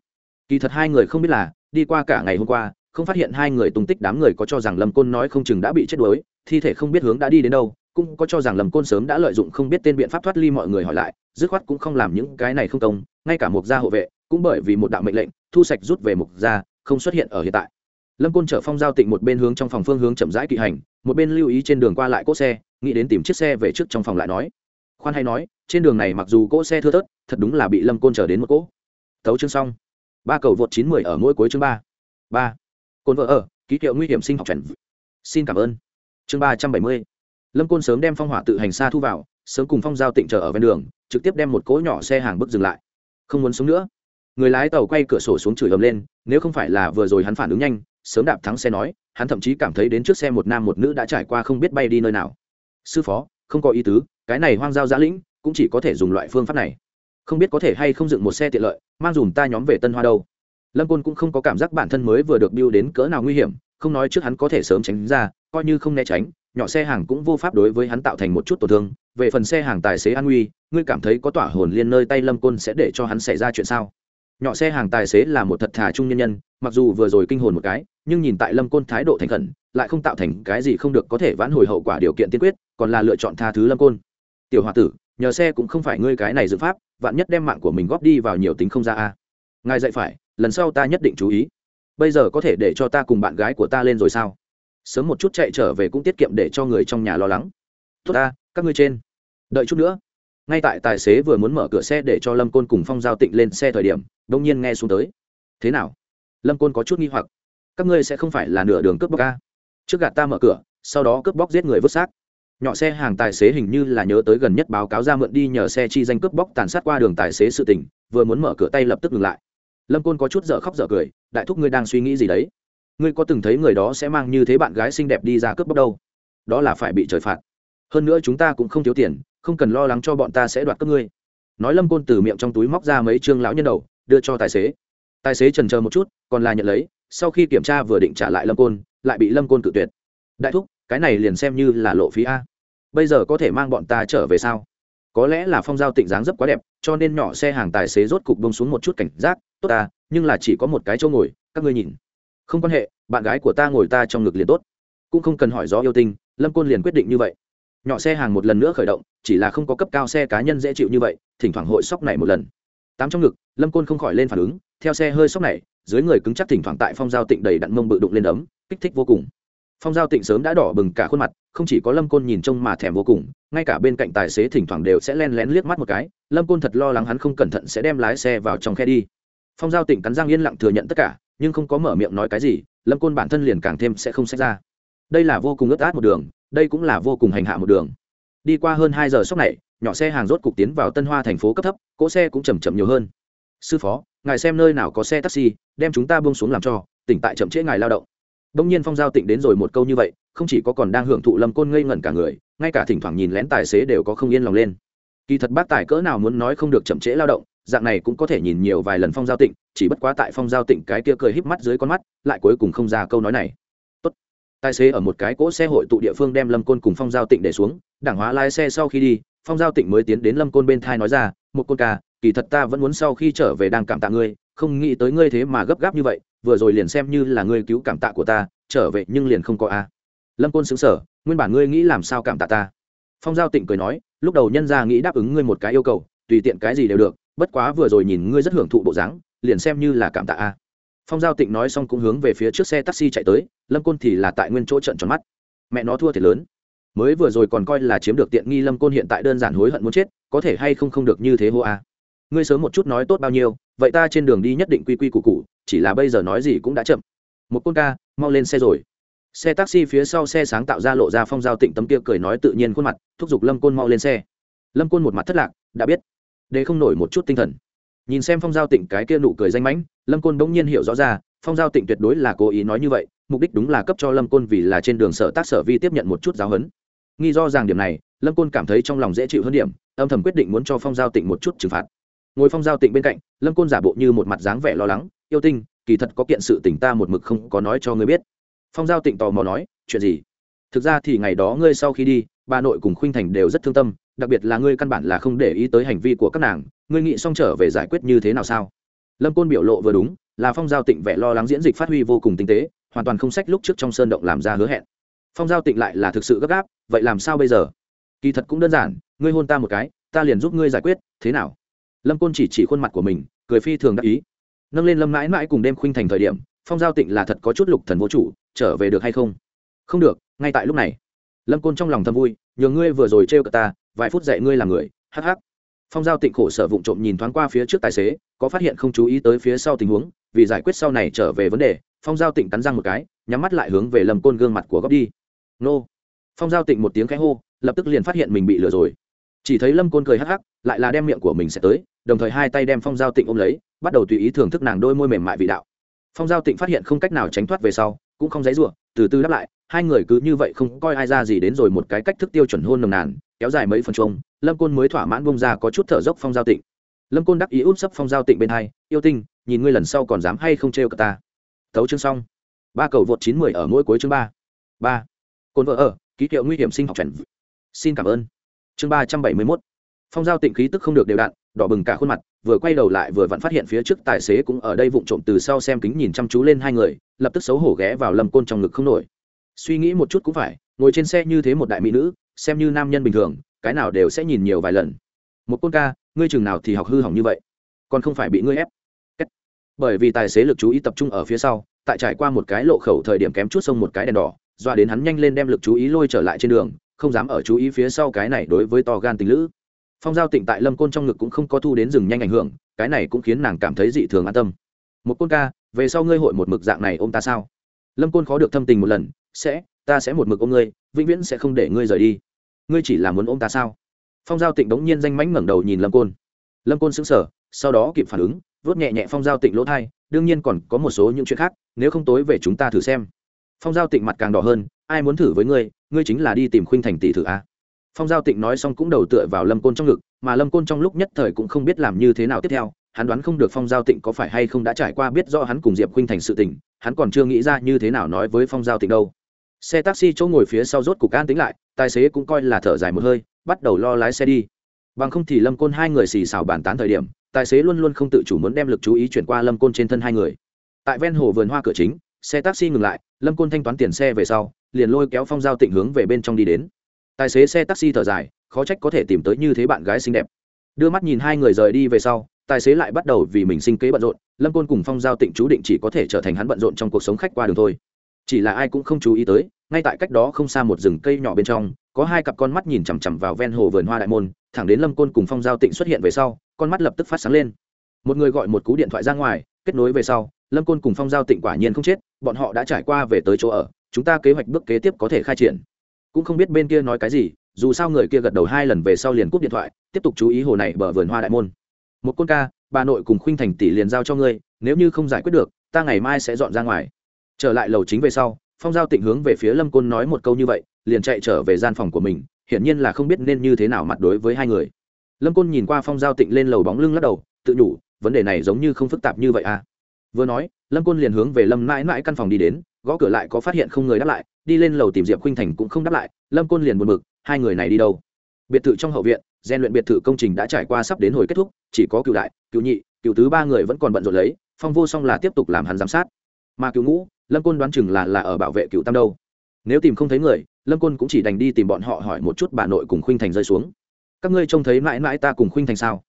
Kỳ thật hai người không biết là, đi qua cả ngày hôm qua, không phát hiện hai người tung tích đám người có cho rằng lâm côn nói không chừng đã bị chết đuối, thi thể không biết hướng đã đi đến đâu cũng có cho rằng lâm côn sớm đã lợi dụng không biết tên biện pháp thoát ly mọi người hỏi lại, dứt khoát cũng không làm những cái này không công, ngay cả một gia hộ vệ, cũng bởi vì một đạo mệnh lệnh, thu sạch rút về mục gia, không xuất hiện ở hiện tại. Lâm côn chở phong giao tịnh một bên hướng trong phòng phương hướng chậm rãi kỵ hành, một bên lưu ý trên đường qua lại cỗ xe, nghĩ đến tìm chiếc xe về trước trong phòng lại nói. Khoan hay nói, trên đường này mặc dù cỗ xe thưa thớt, thật đúng là bị lâm côn chở đến một cỗ. Thấu chương xong. Ba cầu vượt chín mười ở mỗi cuối chương ba. Ba. Côn vợ ở, ký hiệu nguy hiểm sinh học trần xin cảm ơn. Chương ba trăm bảy mươi lâm côn sớm đem phong hỏa tự hành xa thu vào, sớm cùng phong giao tịnh chờ ở ven đường, trực tiếp đem một cỗ nhỏ xe hàng bước dừng lại. Không muốn sống nữa. Người lái tàu quay cửa sổ xuống chửi ầm lên, nếu không phải là vừa rồi hắn phản ứng nhanh, sớm đạp thắng xe nói, hắn thậm chí cảm thấy đến trước xe một nam một nữ đã trải qua không biết bay đi nơi nào. Sư phó, không có ý tứ, cái này hoang giao giã lĩnh, cũng chỉ có thể dùng loại phương pháp này. Không biết có thể hay không dựng một xe tiện lợi, mang dùm ta nhóm về tân hoa đâu. Lâm côn cũng không có cảm giác bản thân mới vừa được biêu đến cỡ nào nguy hiểm, không nói trước hắn có thể sớm tránh ra, coi như không né tránh nhỏ xe hàng cũng vô pháp đối với hắn tạo thành một chút tổn thương. Về phần xe hàng tài xế an nguy ngươi cảm thấy có tỏa hồn liên nơi tay lâm côn sẽ để cho hắn xảy ra chuyện sao? Nhỏ xe hàng tài xế là một thật thà trung nhân nhân, mặc dù vừa rồi kinh hồn một cái, nhưng nhìn tại lâm côn thái độ thành khẩn, lại không tạo thành cái gì không được có thể vãn hồi hậu quả điều kiện tiên quyết, còn là lựa chọn tha thứ lâm côn. Tiểu h o a tử, nhờ xe cũng không phải ngươi cái này dự pháp, vạn nhất đem mạng của mình góp đi vào nhiều tính không ra a. Ngài dạy phải, lần sau ta nhất định chú ý. Bây giờ có thể để cho ta cùng bạn gái của ta lên rồi sao? Sớm một chút chạy trở về cũng tiết kiệm để cho người trong nhà lo lắng. Tốt ta, các ngươi trên. Đợi chút nữa. Ngay tại tài xế vừa muốn mở cửa xe để cho lâm côn cùng phong giao tịnh lên xe thời điểm đông nhiên nghe xuống tới. Thế nào? Lâm côn có chút nghi hoặc. Các ngươi sẽ không phải là nửa đường cướp bóc ca trước gạt ta mở cửa, sau đó cướp bóc giết người vứt xác. Nhỏ xe hàng tài xế hình như là nhớ tới gần nhất báo cáo ra mượn đi nhờ xe chi danh cướp bóc tàn sát qua đường tài xế sự tình, vừa muốn mở cửa tay lập tức ngừng lại. Lâm côn có chút dở khóc dở cười, đại thúc ngươi đang suy nghĩ gì đấy? Ngươi có từng thấy người đó sẽ mang như thế bạn gái xinh đẹp đi ra cướp bóc đâu? Đó là phải bị trời phạt. Hơn nữa chúng ta cũng không thiếu tiền, không cần lo lắng cho bọn ta sẽ đoạt cướp ngươi. Nói lâm côn từ miệng trong túi móc ra mấy trương lão nhân đầu, đưa cho tài xế. Tài xế trần chờ một chút, còn là nhận lấy, sau khi kiểm tra vừa định trả lại lâm côn, lại bị lâm côn cự tuyệt. Đại thúc, cái này liền xem như là lộ phí a. Bây giờ có thể mang bọn ta trở về sao? Có lẽ là phong giao tịnh dáng dấp quá đẹp, cho nên nhỏ xe hàng tài xế rốt cục bông xuống một chút cảnh giác. Tốt ta, nhưng là chỉ có một cái chỗ ngồi, các ngươi nhìn không quan hệ, bạn gái của ta ngồi ta trong ngực liền tốt. Cũng không cần hỏi rõ yêu tinh, lâm côn liền quyết định như vậy. Nhỏ xe hàng một lần nữa khởi động, chỉ là không có cấp cao xe cá nhân dễ chịu như vậy, thỉnh thoảng hội sóc này một lần. Tám trong ngực, lâm côn không khỏi lên phản ứng, theo xe hơi sóc này, dưới người cứng chắc thỉnh thoảng tại phong giao tịnh đầy đặn mông bự đụng lên đấm, kích thích vô cùng. Phong giao tịnh sớm đã đỏ bừng cả khuôn mặt, không chỉ có lâm côn nhìn trông mà thèm vô cùng, ngay cả bên cạnh tài xế thỉnh thoảng đều sẽ len lén liếc mắt một cái, lâm côn thật lo lắng hắn không cẩn thận sẽ đem lái xe vào trong khe đi. Phong giao tịnh cắn răng yên lặng thừa nhận tất cả nhưng không có mở miệng nói cái gì, lâm côn bản thân liền càng thêm sẽ không sách ra. Đây là vô cùng ướt át một đường, đây cũng là vô cùng hành hạ một đường. Đi qua hơn hai giờ sốc này, nhỏ xe hàng rốt cục tiến vào tân hoa thành phố cấp thấp, cỗ xe cũng chầm chậm nhiều hơn. Sư phó, ngài xem nơi nào có xe taxi, đem chúng ta bông xuống làm cho, tỉnh tại chậm trễ ngài lao động. Đông nhiên phong giao tịnh đến rồi một câu như vậy, không chỉ có còn đang hưởng thụ lâm côn ngây ngẩn cả người, ngay cả thỉnh thoảng nhìn lén tài xế đều có không yên lòng lên. Kỳ thật bác tài cỡ nào muốn nói không được chậm trễ lao động dạng này cũng có thể nhìn nhiều vài lần phong giao tịnh, chỉ bất quá tại phong giao tịnh cái kia cười híp mắt dưới con mắt, lại cuối cùng không ra câu nói này. Tốt. tài xế ở một cái cỗ xe hội tụ địa phương đem lâm côn cùng phong giao tịnh để xuống, đảng hóa lái xe sau khi đi, phong giao tịnh mới tiến đến lâm côn bên thai nói ra, một côn ca, kỳ thật ta vẫn muốn sau khi trở về đang cảm tạ ngươi, không nghĩ tới ngươi thế mà gấp gáp như vậy, vừa rồi liền xem như là ngươi cứu cảm tạ của ta, trở về nhưng liền không có a. Lâm côn xứng sở nguyên bản ngươi nghĩ làm sao cảm tạ ta? Phong giao tịnh cười nói, lúc đầu nhân ra nghĩ đáp ứng ngươi một cái yêu cầu, tùy tiện cái gì đều được bất quá vừa rồi nhìn ngươi rất hưởng thụ bộ dáng liền xem như là cảm tạ a. Phong giao tịnh nói xong cũng hướng về phía trước xe taxi chạy tới lâm côn thì là tại nguyên chỗ trận tròn mắt. Mẹ nó thua thiệt lớn. Mới vừa rồi còn coi là chiếm được tiện nghi lâm côn hiện tại đơn giản hối hận muốn chết có thể hay không không được như thế hô a. Ngươi sớm một chút nói tốt bao nhiêu vậy ta trên đường đi nhất định quy quy củ củ, chỉ là bây giờ nói gì cũng đã chậm. Một côn ca mau lên xe rồi. Xe taxi phía sau xe sáng tạo ra lộ ra phong giao tịnh tấm kia cười nói tự nhiên khuôn mặt thúc giục lâm côn mau lên xe. Lâm côn một mặt thất lạc đã biết để không nổi một chút tinh thần. Nhìn xem phong giao tịnh cái kia nụ cười danh mãnh, lâm côn bỗng nhiên hiểu rõ ra, phong giao tịnh tuyệt đối là cố ý nói như vậy, mục đích đúng là cấp cho lâm côn vì là trên đường sở tác sở vi tiếp nhận một chút giáo huấn. Nghi do rằng điểm này, lâm côn cảm thấy trong lòng dễ chịu hơn điểm, âm thầm quyết định muốn cho phong giao tịnh một chút trừng phạt. Ngồi phong giao tịnh bên cạnh, lâm côn giả bộ như một mặt dáng vẻ lo lắng, yêu tinh, kỳ thật có kiện sự tình ta một mực không có nói cho ngươi biết. Phong giao tịnh tò mò nói, chuyện gì? Thực ra thì ngày đó ngươi sau khi đi, bà nội cùng khuynh thành đều rất thương tâm đặc biệt là ngươi căn bản là không để ý tới hành vi của các nàng, ngươi nghĩ xong trở về giải quyết như thế nào sao? Lâm côn biểu lộ vừa đúng, là phong giao tịnh vẻ lo lắng diễn dịch phát huy vô cùng tinh tế, hoàn toàn không sách lúc trước trong sơn động làm ra hứa hẹn. Phong giao tịnh lại là thực sự gấp gáp, vậy làm sao bây giờ? Kỳ thật cũng đơn giản, ngươi hôn ta một cái, ta liền giúp ngươi giải quyết, thế nào? Lâm côn chỉ chỉ khuôn mặt của mình, cười phi thường đắc ý. Nâng lên lâm mãi mãi cùng đêm khuynh thành thời điểm, phong giao tịnh là thật có chút lục thần vô chủ, trở về được hay không? Không được, ngay tại lúc này. Lâm côn trong lòng thầm vui, nhờ ngươi vừa rồi trêu cả ta vài phút dạy ngươi là người, hắc hắc. Phong giao tịnh khổ sở vụng trộm nhìn thoáng qua phía trước tài xế, có phát hiện không chú ý tới phía sau tình huống, vì giải quyết sau này trở về vấn đề, phong giao tịnh cắn răng một cái, nhắm mắt lại hướng về lầm côn gương mặt của góc đi. Nô. Phong giao tịnh một tiếng khẽ hô, lập tức liền phát hiện mình bị lừa rồi. Chỉ thấy lâm côn cười hắc hắc, lại là đem miệng của mình sẽ tới, đồng thời hai tay đem phong giao tịnh ôm lấy, bắt đầu tùy ý thưởng thức nàng đôi môi mềm mại vị đạo. Phong giao tịnh phát hiện không cách nào tránh thoát về sau, cũng không dãy ruộng từ từ đáp lại hai người cứ như vậy không coi ai ra gì đến rồi một cái cách thức tiêu chuẩn hôn nồng nàn, kéo dài mấy phần chung, lâm côn mới thỏa mãn bông ra có chút thở dốc phong giao tịnh. Lâm côn đắc ý út sấp phong giao tịnh bên hai, yêu tinh, nhìn ngươi lần sau còn dám hay không trêu cả ta? Thấu chương xong. Ba cầu vượt chín mười ở mỗi cuối chương ba. Ba. Côn vợ ở, ký hiệu nguy hiểm sinh học chuẩn xin cảm ơn. Chương ba trăm bảy mươi mốt. Phong giao tịnh khí tức không được đều đặn, đỏ bừng cả khuôn mặt, vừa quay đầu lại vừa vặn phát hiện phía trước tài xế cũng ở đây vụng trộm từ sau xem kính nhìn chăm chú lên hai người, lập tức xấu hổ ghé vào lâm côn trong ngực không nổi suy nghĩ một chút cũng phải, ngồi trên xe như thế một đại mỹ nữ, xem như nam nhân bình thường, cái nào đều sẽ nhìn nhiều vài lần. Một côn ca, ngươi chừng nào thì học hư hỏng như vậy? Còn không phải bị ngươi ép. Bởi vì tài xế lực chú ý tập trung ở phía sau, tại trải qua một cái lộ khẩu thời điểm kém chút sông một cái đèn đỏ, doa đến hắn nhanh lên đem lực chú ý lôi trở lại trên đường, không dám ở chú ý phía sau cái này đối với to gan tình lữ. Phong giao tịnh tại lâm côn trong ngực cũng không có thu đến rừng nhanh ảnh hưởng, cái này cũng khiến nàng cảm thấy dị thường an tâm. Một côn ca, về sau ngươi hội một mực dạng này ôm ta sao? Lâm côn khó được thâm tình một lần sẽ, ta sẽ một mực ôm ngươi, vĩnh viễn sẽ không để ngươi rời đi. Ngươi chỉ là muốn ôm ta sao? Phong giao tịnh đống nhiên danh mánh ngẩng đầu nhìn lâm côn. Lâm côn sững sờ, sau đó kịp phản ứng vớt nhẹ nhẹ phong giao tịnh lỗ thai, đương nhiên còn có một số những chuyện khác, nếu không tối về chúng ta thử xem. Phong giao tịnh mặt càng đỏ hơn, ai muốn thử với ngươi ngươi chính là đi tìm khuynh thành tỷ thử a. Phong giao tịnh nói xong cũng đầu tựa vào lâm côn trong ngực, mà lâm côn trong lúc nhất thời cũng không biết làm như thế nào tiếp theo, hắn đoán không được phong giao tịnh có phải hay không đã trải qua biết rõ hắn cùng diệp khuynh thành sự tình, hắn còn chưa nghĩ ra như thế nào nói với phong giao tịnh đâu xe taxi chỗ ngồi phía sau rốt cục an tính lại, tài xế cũng coi là thở dài một hơi, bắt đầu lo lái xe đi. Bằng không thì lâm côn hai người xì xào bàn tán thời điểm, tài xế luôn luôn không tự chủ muốn đem lực chú ý chuyển qua lâm côn trên thân hai người. Tại ven hồ vườn hoa cửa chính, xe taxi ngừng lại, lâm côn thanh toán tiền xe về sau, liền lôi kéo phong giao tịnh hướng về bên trong đi đến. Tài xế xe taxi thở dài, khó trách có thể tìm tới như thế bạn gái xinh đẹp. Đưa mắt nhìn hai người rời đi về sau, tài xế lại bắt đầu vì mình sinh kế bận rộn, lâm côn cùng phong giao tịnh chú định chỉ có thể trở thành hắn bận rộn trong cuộc sống khách qua đường thôi chỉ là ai cũng không chú ý tới, ngay tại cách đó không xa một rừng cây nhỏ bên trong, có hai cặp con mắt nhìn chằm chằm vào ven hồ vườn hoa đại môn, thẳng đến lâm côn cùng phong giao tịnh xuất hiện về sau, con mắt lập tức phát sáng lên. Một người gọi một cú điện thoại ra ngoài, kết nối về sau, lâm côn cùng phong giao tịnh quả nhiên không chết, bọn họ đã trải qua về tới chỗ ở, chúng ta kế hoạch bước kế tiếp có thể khai triển. Cũng không biết bên kia nói cái gì, dù sao người kia gật đầu hai lần về sau liền cúp điện thoại, tiếp tục chú ý hồ này bờ vườn hoa đại môn. Một côn ca, bà nội cùng khuynh thành tỷ liền giao cho ngươi, nếu như không giải quyết được, ta ngày mai sẽ dọn ra ngoài trở lại lầu chính về sau, phong giao tịnh hướng về phía lâm côn nói một câu như vậy, liền chạy trở về gian phòng của mình, hiển nhiên là không biết nên như thế nào mặt đối với hai người. Lâm côn nhìn qua phong giao tịnh lên lầu bóng lưng lắc đầu, tự nhủ, vấn đề này giống như không phức tạp như vậy à. Vừa nói, lâm côn liền hướng về lâm mãi mãi căn phòng đi đến, gõ cửa lại có phát hiện không người đáp lại, đi lên lầu tìm diệp khuynh thành cũng không đáp lại, lâm côn liền buồn b ự c hai người này đi đâu? Biệt thự trong hậu viện, gian luyện biệt thự công trình đã trải qua sắp đến hồi kết thúc, chỉ có cựu đại, cựu nhị, cựu tứ ba người vẫn còn bận rộn lấy, phong vô song là tiếp tục làm hắn giám sát mà cựu ngũ, lâm côn đoán chừng là là ở bảo vệ cựu tam đâu. Nếu tìm không thấy người, lâm côn cũng chỉ đành đi tìm bọn họ hỏi một chút bà nội cùng khuynh thành rơi xuống. Các ngươi trông thấy mãi mãi ta cùng khuynh thành sao?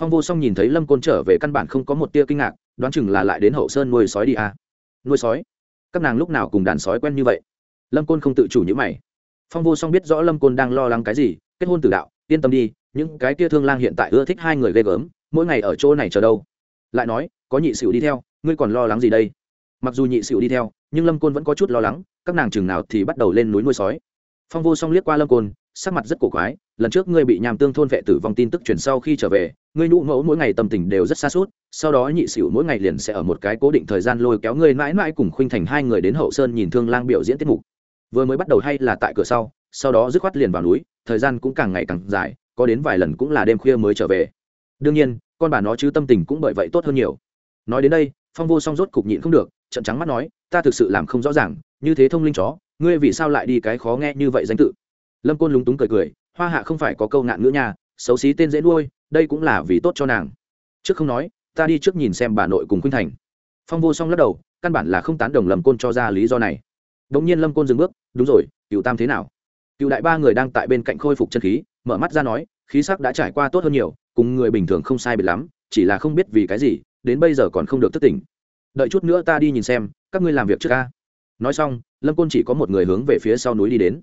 Phong vô song nhìn thấy lâm côn trở về căn bản không có một tia kinh ngạc, đoán chừng là lại đến hậu sơn nuôi sói đi à. nuôi sói? Các nàng lúc nào cùng đàn sói quen như vậy? Lâm côn không tự chủ như mày. Phong vô song biết rõ lâm côn đang lo lắng cái gì, kết hôn tử đạo, yên tâm đi, những cái tia thương lang hiện tại ưa thích hai người ghê gớm, mỗi ngày ở chỗ này chờ đâu. Lại nói, có nhị xỉu đi theo, ngươi còn lo lắng gì đây? Mặc dù nhị xỉu đi theo, nhưng lâm côn vẫn có chút lo lắng, các nàng chừng nào thì bắt đầu lên núi nuôi sói. Phong vô song liếc qua lâm côn, sắc mặt rất cổ quái, lần trước ngươi bị nhàm tương thôn vệ tử vong tin tức truyền sau khi trở về, ngươi nhũ mẫu mỗi ngày tâm tình đều rất xa suốt, sau đó nhị xỉu mỗi ngày liền sẽ ở một cái cố định thời gian lôi kéo ngươi mãi mãi cùng khuynh thành hai người đến hậu sơn nhìn thương lang biểu diễn tiết mục. Vừa mới bắt đầu hay là tại cửa sau sau đó dứt khoát liền vào núi, thời gian cũng càng ngày càng dài, có đến vài lần cũng là đêm khuya mới trở về. Đương nhiên, con bà nó chứ tâm tình cũng bởi vậy tốt hơn nhiều. Nói đến đây, phong vô song rốt cục nhịn không được trận trắng mắt nói, ta thực sự làm không rõ ràng, như thế thông linh chó, ngươi vì sao lại đi cái khó nghe như vậy danh tự? Lâm côn lúng túng cười cười, hoa hạ không phải có câu nạn ngữ nhà xấu xí tên dễ nuôi, đây cũng là vì tốt cho nàng. Trước không nói, ta đi trước nhìn xem bà nội cùng khuynh thành. Phong vô song lắc đầu, căn bản là không tán đồng lâm côn cho ra lý do này. Đ ỗ n g nhiên lâm côn dừng bước, đúng rồi cựu tam thế nào? Cựu đại ba người đang tại bên cạnh khôi phục chân khí, mở mắt ra nói, khí sắc đã trải qua tốt hơn nhiều, cùng người bình thường không sai biệt lắm, chỉ là không biết vì cái gì, đến bây giờ còn không được thất tỉnh đợi chút nữa ta đi nhìn xem, các ngươi làm việc trước ca nói xong, lâm côn chỉ có một người hướng về phía sau núi đi đến.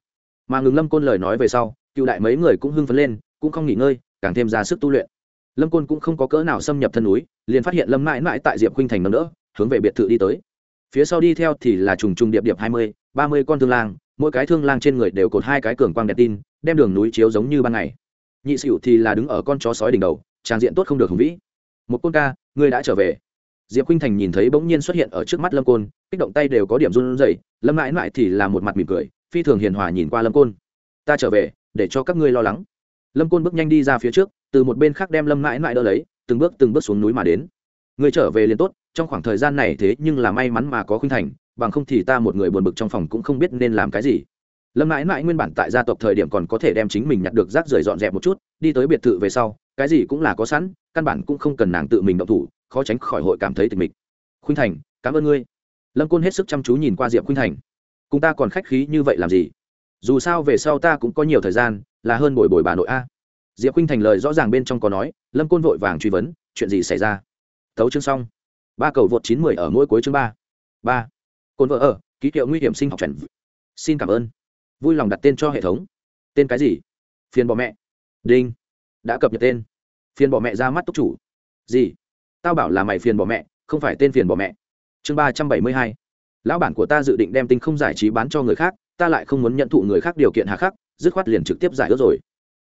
Mà ngừng lâm côn lời nói về sau, cựu đại mấy người cũng hưng phấn lên, cũng không nghỉ ngơi, càng thêm ra sức tu luyện. Lâm côn cũng không có cỡ nào xâm nhập thân núi, liền phát hiện lâm mãi mãi tại diệp khuynh thành nâng đỡ, hướng về biệt thự đi tới. Phía sau đi theo thì là trùng trùng điệp điệp hai mươi, ba mươi con thương lang, mỗi cái thương lang trên người đều cột hai cái cường quang đèn tin, đem đường núi chiếu giống như ban ngày. Nhị xỉu thì là đứng ở con chó sói đỉnh đầu, trang diện tốt không được hùng vĩ. Một côn ca, ngươi đã trở về diệp khuynh thành nhìn thấy bỗng nhiên xuất hiện ở trước mắt lâm côn, kích động tay đều có điểm run rẩy, lâm mãi mãi thì là một mặt mỉm cười, phi thường hiền hòa nhìn qua lâm côn. Ta trở về, để cho các ngươi lo lắng. Lâm côn bước nhanh đi ra phía trước, từ một bên khác đem lâm mãi mãi đỡ lấy, từng bước từng bước xuống núi mà đến. Người trở về liền tốt, trong khoảng thời gian này thế nhưng là may mắn mà có khuynh thành, bằng không thì ta một người buồn bực trong phòng cũng không biết nên làm cái gì. Lâm mãi mãi nguyên bản tại gia tộc thời điểm còn có thể đem chính mình nhặt được rác rưởi dọn dẹp một chút, đi tới biệt thự về sau, cái gì cũng là có sẵn, căn bản cũng không cần nàng tự mình động thủ khó tránh khỏi hội cảm thấy tình mình khuynh thành, cảm ơn ngươi. Lâm côn hết sức chăm chú nhìn qua diệp khuynh thành. Cùng ta còn khách khí như vậy làm gì? Dù sao về sau ta cũng có nhiều thời gian, là hơn bồi bồi bà nội a. Diệp khuynh thành lời rõ ràng bên trong có nói, lâm côn vội vàng truy vấn, chuyện gì xảy ra? Thấu chương xong. Ba cầu vượt chín mười ở mỗi cuối chương ba. Ba. Côn vợ ở, ký hiệu nguy hiểm sinh học chuẩn xin cảm ơn. Vui lòng đặt tên cho hệ thống. Tên cái gì? Phiền bỏ mẹ. Đinh. Đã cập nhật tên. Phiền bỏ mẹ ra mắt túc chủ. Gì? Tao bảo là mày phiền bỏ mẹ, không phải tên phiền bỏ mẹ. Chương ba trăm bảy mươi hai. Lão bản của ta dự định đem tinh không giải trí bán cho người khác, ta lại không muốn nhận thụ người khác điều kiện hà khắc, dứt khoát liền trực tiếp giải ước rồi.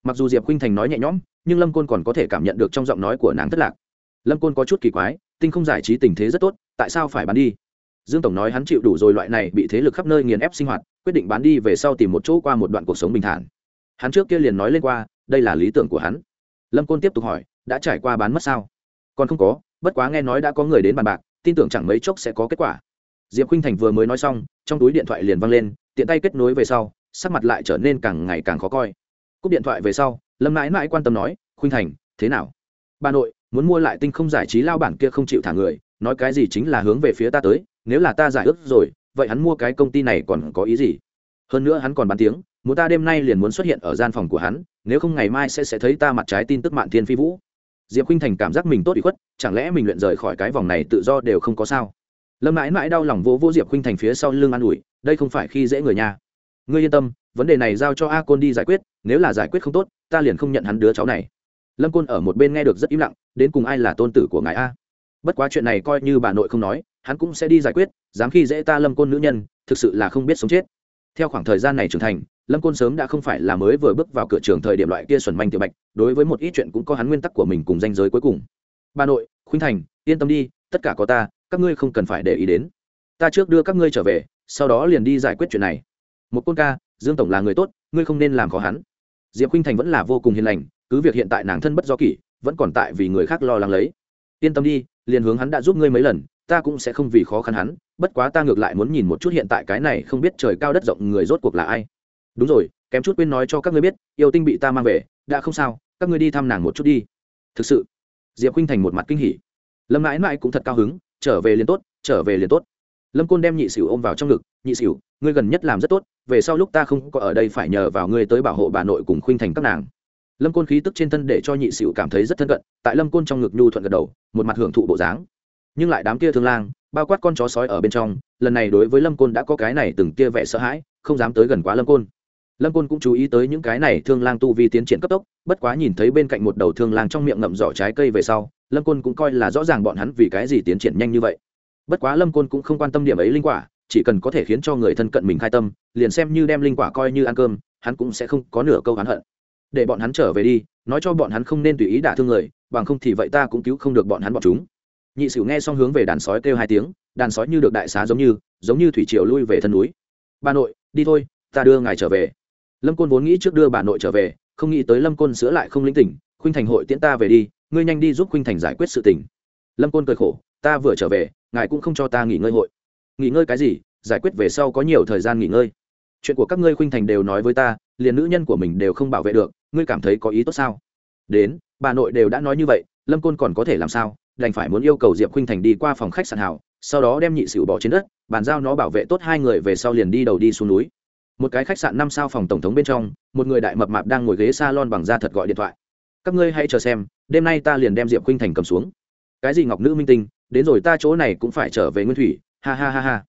Mặc dù diệp khinh thành nói nhẹ nhõm, nhưng lâm côn còn có thể cảm nhận được trong giọng nói của nàng thất lạc. Lâm côn có chút kỳ quái, tinh không giải trí tình thế rất tốt, tại sao phải bán đi? Dương tổng nói hắn chịu đủ rồi loại này bị thế lực khắp nơi nghiền ép sinh hoạt, quyết định bán đi về sau tìm một chỗ qua một đoạn cuộc sống bình thản. Hắn trước kia liền nói lên qua, đây là lý tưởng của hắn. Lâm côn tiếp tục hỏi, đã trải qua bán mất sao? Còn không có, bất quá nghe nói đã có người đến bàn bạc, tin tưởng chẳng mấy chốc sẽ có kết quả. Diệp khinh thành vừa mới nói xong, trong túi điện thoại liền văng lên, tiện tay kết nối về sau, sắc mặt lại trở nên càng ngày càng khó coi. Cúp điện thoại về sau, lâm mãi mãi quan tâm nói, khuynh thành, thế nào? Bà nội, muốn mua lại tinh không giải trí lao bản kia không chịu thả người, nói cái gì chính là hướng về phía ta tới, nếu là ta giải ước rồi, vậy hắn mua cái công ty này còn có ý gì? Hơn nữa hắn còn bán tiếng, muốn ta đêm nay liền muốn xuất hiện ở gian phòng của hắn, nếu không ngày mai sẽ sẽ thấy ta mặt trái tin tức mạng thiên phi vũ diệp khinh thành cảm giác mình tốt bị khuất, chẳng lẽ mình luyện rời khỏi cái vòng này tự do đều không có sao? Lâm mãi mãi đau lòng vô vô diệp khinh thành phía sau lưng an ủi, đây không phải khi dễ người nhà ngươi yên tâm, vấn đề này giao cho a côn đi giải quyết, nếu là giải quyết không tốt, ta liền không nhận hắn đứa cháu này. Lâm côn ở một bên nghe được rất im lặng, đến cùng ai là tôn tử của ngài a? Bất quá chuyện này coi như bà nội không nói, hắn cũng sẽ đi giải quyết, dám khi dễ ta lâm côn nữ nhân, thực sự là không biết sống chết. Theo khoảng thời gian này trưởng thành lâm côn sớm đã không phải là mới vừa bước vào cửa trường thời điểm loại kia xuẩn manh tiểu bạch, đối với một ít chuyện cũng có hắn nguyên tắc của mình cùng danh giới cuối cùng. Bà nội, khuynh thành, yên tâm đi, tất cả có ta, các ngươi không cần phải để ý đến. Ta trước đưa các ngươi trở về, sau đó liền đi giải quyết chuyện này. Một côn ca, dương tổng là người tốt, ngươi không nên làm khó hắn. Diệp khinh thành vẫn là vô cùng hiền lành, cứ việc hiện tại nàng thân bất do kỷ, vẫn còn tại vì người khác lo lắng lấy. Yên tâm đi, liền hướng hắn đã giúp ngươi mấy lần, ta cũng sẽ không vì khó khăn hắn, bất quá ta ngược lại muốn nhìn một chút hiện tại cái này không biết trời cao đất rộng người rốt cuộc là ai đúng rồi, kém chút quên nói cho các ngươi biết, yêu tinh bị ta mang về, đã không sao, các ngươi đi thăm nàng một chút đi. Thực sự, diệp khinh thành một mặt kinh hỉ. Lâm mãi mãi cũng thật cao hứng, trở về liền tốt, trở về liền tốt. Lâm côn đem nhị xỉu ôm vào trong ngực, nhị xỉu, ngươi gần nhất làm rất tốt, về sau lúc ta không có ở đây phải nhờ vào ngươi tới bảo hộ bà nội cùng khuynh thành các nàng. Lâm côn khí tức trên thân để cho nhị xỉu cảm thấy rất thân cận, tại lâm côn trong ngực nhu thuận gật đầu, một mặt hưởng thụ bộ dáng. Nhưng lại đám kia thương lang, bao quát con chó sói ở bên trong, lần này đối với lâm côn đã có cái này từng kia vẻ sợ hãi, không dám tới gần quá lâm côn lâm côn cũng chú ý tới những cái này thương lang tu vi tiến triển cấp tốc, bất quá nhìn thấy bên cạnh một đầu thương lang trong miệng ngậm giỏ trái cây về sau, lâm côn cũng coi là rõ ràng bọn hắn vì cái gì tiến triển nhanh như vậy. Bất quá lâm côn cũng không quan tâm điểm ấy linh quả, chỉ cần có thể khiến cho người thân cận mình khai tâm, liền xem như đem linh quả coi như ăn cơm, hắn cũng sẽ không có nửa câu hắn hận. Để bọn hắn trở về đi, nói cho bọn hắn không nên tùy ý đả thương người, bằng không thì vậy ta cũng cứu không được bọn hắn bọn chúng. Nhị sửu nghe xong hướng về đàn sói kêu hai tiếng, đàn sói như được đại xá giống như giống như thủy triều lui về thân núi. Bà nội, đi thôi, ta đưa ngài trở về lâm côn vốn nghĩ trước đưa bà nội trở về, không nghĩ tới lâm côn sữa lại không linh tỉnh, khuynh thành hội tiễn ta về đi, ngươi nhanh đi giúp khuynh thành giải quyết sự tình. Lâm côn cười khổ, ta vừa trở về, ngài cũng không cho ta nghỉ ngơi hội. Nghỉ ngơi cái gì? Giải quyết về sau có nhiều thời gian nghỉ ngơi. Chuyện của các ngươi khuynh thành đều nói với ta, liền nữ nhân của mình đều không bảo vệ được, ngươi cảm thấy có ý tốt sao? Đến, bà nội đều đã nói như vậy, lâm côn còn có thể làm sao? Đành phải muốn yêu cầu diệp khuynh thành đi qua phòng khách sạn hảo, sau đó đem nhị sửu bỏ trên đất, bàn giao nó bảo vệ tốt hai người về sau liền đi đầu đi xuống núi một cái khách sạn năm sao phòng tổng thống bên trong, một người đại mập mạp đang ngồi ghế s a lon bằng da thật gọi điện thoại. Các ngươi hãy chờ xem, đêm nay ta liền đem diệp khinh thành cầm xuống. Cái gì ngọc nữ minh tinh, đến rồi ta chỗ này cũng phải trở về nguyên thủy, ha ha ha ha.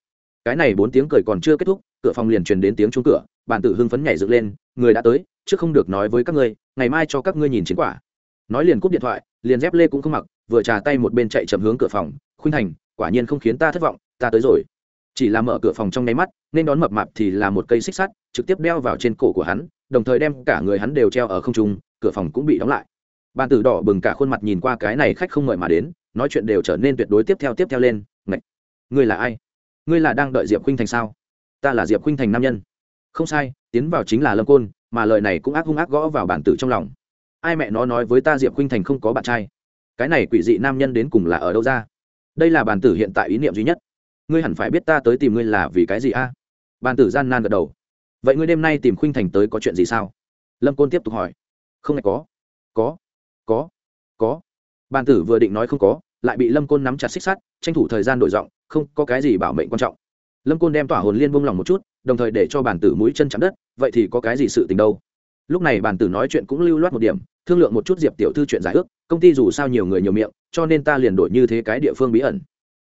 Cái này bốn tiếng cười còn chưa kết thúc, cửa phòng liền truyền đến tiếng trúng cửa bản tử hưng phấn nhảy dựng lên, người đã tới chứ không được nói với các ngươi, ngày mai cho các ngươi nhìn chiến quả. Nói liền cúp điện thoại, liền dép lê cũng không mặc, vừa trà tay một bên chạy chậm hướng cửa phòng, khuynh thành, quả nhiên không khiến ta thất vọng, ta tới rồi chỉ là mở cửa phòng trong nháy mắt, nên đón mập mạp thì là một cây xích sắt, trực tiếp đeo vào trên cổ của hắn, đồng thời đem cả người hắn đều treo ở không trung, cửa phòng cũng bị đóng lại. Bàn tử đỏ bừng cả khuôn mặt nhìn qua cái này khách không mời mà đến, nói chuyện đều trở nên tuyệt đối tiếp theo tiếp theo lên ngạch ngươi là ai? Ngươi là đang đợi diệp khuynh thành sao? Ta là diệp khuynh thành nam nhân. Không sai, tiến vào chính là lâm côn, mà lời này cũng ác hung ác gõ vào bản tử trong lòng. Ai mẹ nó nói với ta diệp khuynh thành không có bạn trai? Cái này quỷ dị nam nhân đến cùng là ở đâu ra? Đây là bản tử hiện tại ý niệm duy nhất ngươi hẳn phải biết ta tới tìm ngươi là vì cái gì a? À? tử gian nan gật đầu. Vậy ngươi đêm nay tìm khuynh thành tới có chuyện gì sao? Lâm côn tiếp tục hỏi. Không có. Có. Có. Có. Bàn tử vừa định nói không có, lại bị lâm côn nắm chặt xích sắt, tranh thủ thời gian đổi giọng, không có cái gì bảo mệnh quan trọng. Lâm côn đem tỏa hồn liên buông lòng một chút, đồng thời để cho bản tử mũi chân chạm đất, vậy thì có cái gì sự tình đâu? Lúc này bản tử nói chuyện cũng lưu loát một điểm, thương lượng một chút diệp tiểu thư chuyện giải ước, công ty dù sao nhiều người nhiều miệng, cho nên ta liền đổi như thế cái địa phương bí ẩn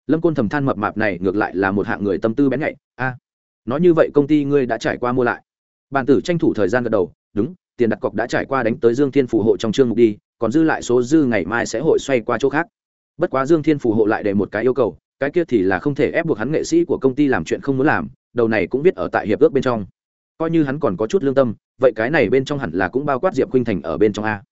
lâm côn thầm than mập mạp này ngược lại là một hạng người tâm tư bén nhạy. A, nói như vậy công ty ngươi đã trải qua mua lại. Bàn tử tranh thủ thời gian gật đầu, đúng, tiền đặt cọc đã trải qua đánh tới dương thiên phù hộ trong chương mục đi, còn dư lại số dư ngày mai sẽ hội xoay qua chỗ khác. Bất quá dương thiên phù hộ lại để một cái yêu cầu, cái kia thì là không thể ép buộc hắn nghệ sĩ của công ty làm chuyện không muốn làm, đầu này cũng viết ở tại hiệp ước bên trong. Coi như hắn còn có chút lương tâm, vậy cái này bên trong hẳn là cũng bao quát diệp khuynh thành ở bên trong a.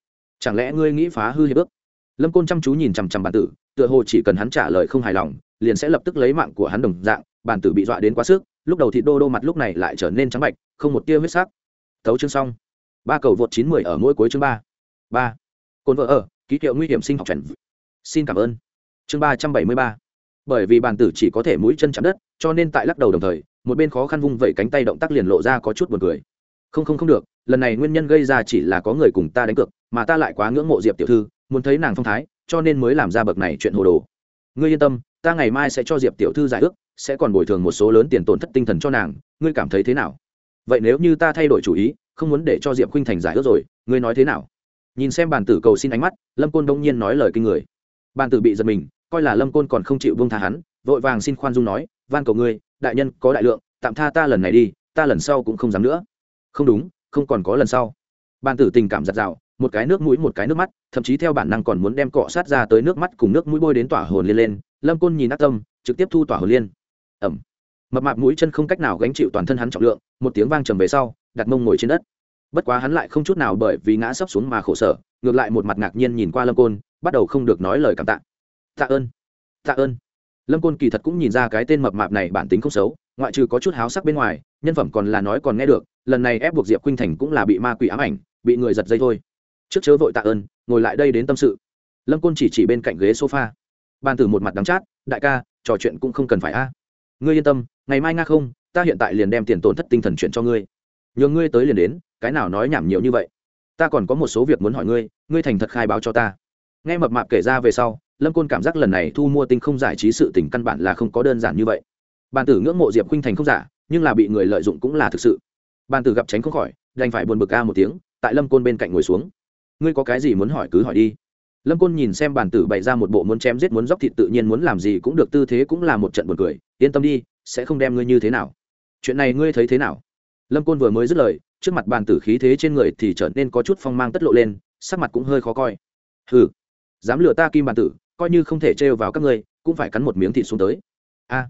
Chẳng lẽ ngươi nghĩ phá hư hiệp ước? Lâm côn chăm chú nhìn chằm chằm bản tử, tựa hồ chỉ cần hắn trả lời không hài lòng liền sẽ lập tức lấy mạng của hắn đồng dạng, bản tử bị dọa đến quá sức, lúc đầu thì đô đô mặt lúc này lại trở nên trắng bạch, không một tia huyết sắc. Thấu chương xong. Ba cầu vượt chín mười ở mỗi cuối chương ba. Ba. Cồn vợ ở, ký hiệu nguy hiểm sinh học chuẩn xin cảm ơn. Chương ba trăm bảy mươi ba. Bởi vì bàn tử chỉ có thể mũi chân chạm đất, cho nên tại lắc đầu đồng thời, một bên khó khăn vung vẩy cánh tay động tác liền lộ ra có chút buồn cười. Không không không được, lần này nguyên nhân gây ra chỉ là có người cùng ta đánh cược, mà ta lại quá ngưỡng mộ diệp tiểu thư, muốn thấy nàng phong thái, cho nên mới làm ra bậc này chuyện hồ đồ. Ngươi yên tâm ta ngày mai sẽ cho diệp tiểu thư giải ước, sẽ còn bồi thường một số lớn tiền tổn thất tinh thần cho nàng, ngươi cảm thấy thế nào? Vậy nếu như ta thay đổi chủ ý, không muốn để cho diệp khuynh thành giải ước rồi, ngươi nói thế nào? Nhìn xem bàn tử cầu xin ánh mắt, lâm côn đông nhiên nói lời kinh người. Bàn tử bị giật mình, coi là lâm côn còn không chịu buông tha hắn, vội vàng xin khoan dung nói, van cầu ngươi, đại nhân có đại lượng, tạm tha ta lần này đi, ta lần sau cũng không dám nữa. Không đúng, không còn có lần sau. Bàn tử tình cảm giặt rào một cái nước mũi, một cái nước mắt, thậm chí theo bản năng còn muốn đem cọ sát ra tới nước mắt cùng nước mũi bôi đến tỏa hồn lên lên lâm côn nhìn ác tâm, trực tiếp thu tỏa hồn liên. Ẩm mập mạp mũi chân không cách nào gánh chịu toàn thân hắn trọng lượng, một tiếng vang trầm về sau, đặt mông ngồi trên đất. Bất quá hắn lại không chút nào bởi vì ngã sấp xuống mà khổ sở, ngược lại một mặt ngạc nhiên nhìn qua lâm côn, bắt đầu không được nói lời cảm tạ. Tạ ơn. Tạ ơn. Lâm côn kỳ thật cũng nhìn ra cái tên mập mạp này bản tính không xấu, ngoại trừ có chút háo sắc bên ngoài, nhân phẩm còn là nói còn nghe được, lần này ép buộc diệp khuynh thành cũng là bị ma quỷ ám ảnh, bị người giật dây thôi. Trước chớ vội tạ ơn, ngồi lại đây đến tâm sự. Lâm côn chỉ chỉ bên cạnh ghế sofa ban tử một mặt đắng chát, đại ca, trò chuyện cũng không cần phải a. Ngươi yên tâm, ngày mai nga không, ta hiện tại liền đem tiền tổn thất tinh thần chuyện cho ngươi. Nhường ngươi tới liền đến, cái nào nói nhảm nhiều như vậy? Ta còn có một số việc muốn hỏi ngươi ngươi thành thật khai báo cho ta. Nghe mập mạp kể ra về sau, lâm côn cảm giác lần này thu mua tinh không giải trí sự tình căn bản là không có đơn giản như vậy. Bàn tử ngưỡng mộ diệp khinh thành không giả, nhưng là bị người lợi dụng cũng là thực sự. Bàn tử gặp tránh không khỏi, đành phải buồn bực ca một tiếng, tại lâm côn bên cạnh ngồi xuống. Ngươi có cái gì muốn hỏi cứ hỏi đi lâm côn nhìn xem bản tử bày ra một bộ muốn chém giết muốn dóc thịt tự nhiên muốn làm gì cũng được tư thế cũng là một trận buồn cười, yên tâm đi, sẽ không đem ngươi như thế nào. Chuyện này ngươi thấy thế nào? Lâm côn vừa mới dứt lời, trước mặt bàn tử khí thế trên người thì trở nên có chút phong mang tất lộ lên, sắc mặt cũng hơi khó coi. Hừ, dám lừa ta kim bàn tử, coi như không thể trêu vào các ngươi, cũng phải cắn một miếng thịt xuống tới. A,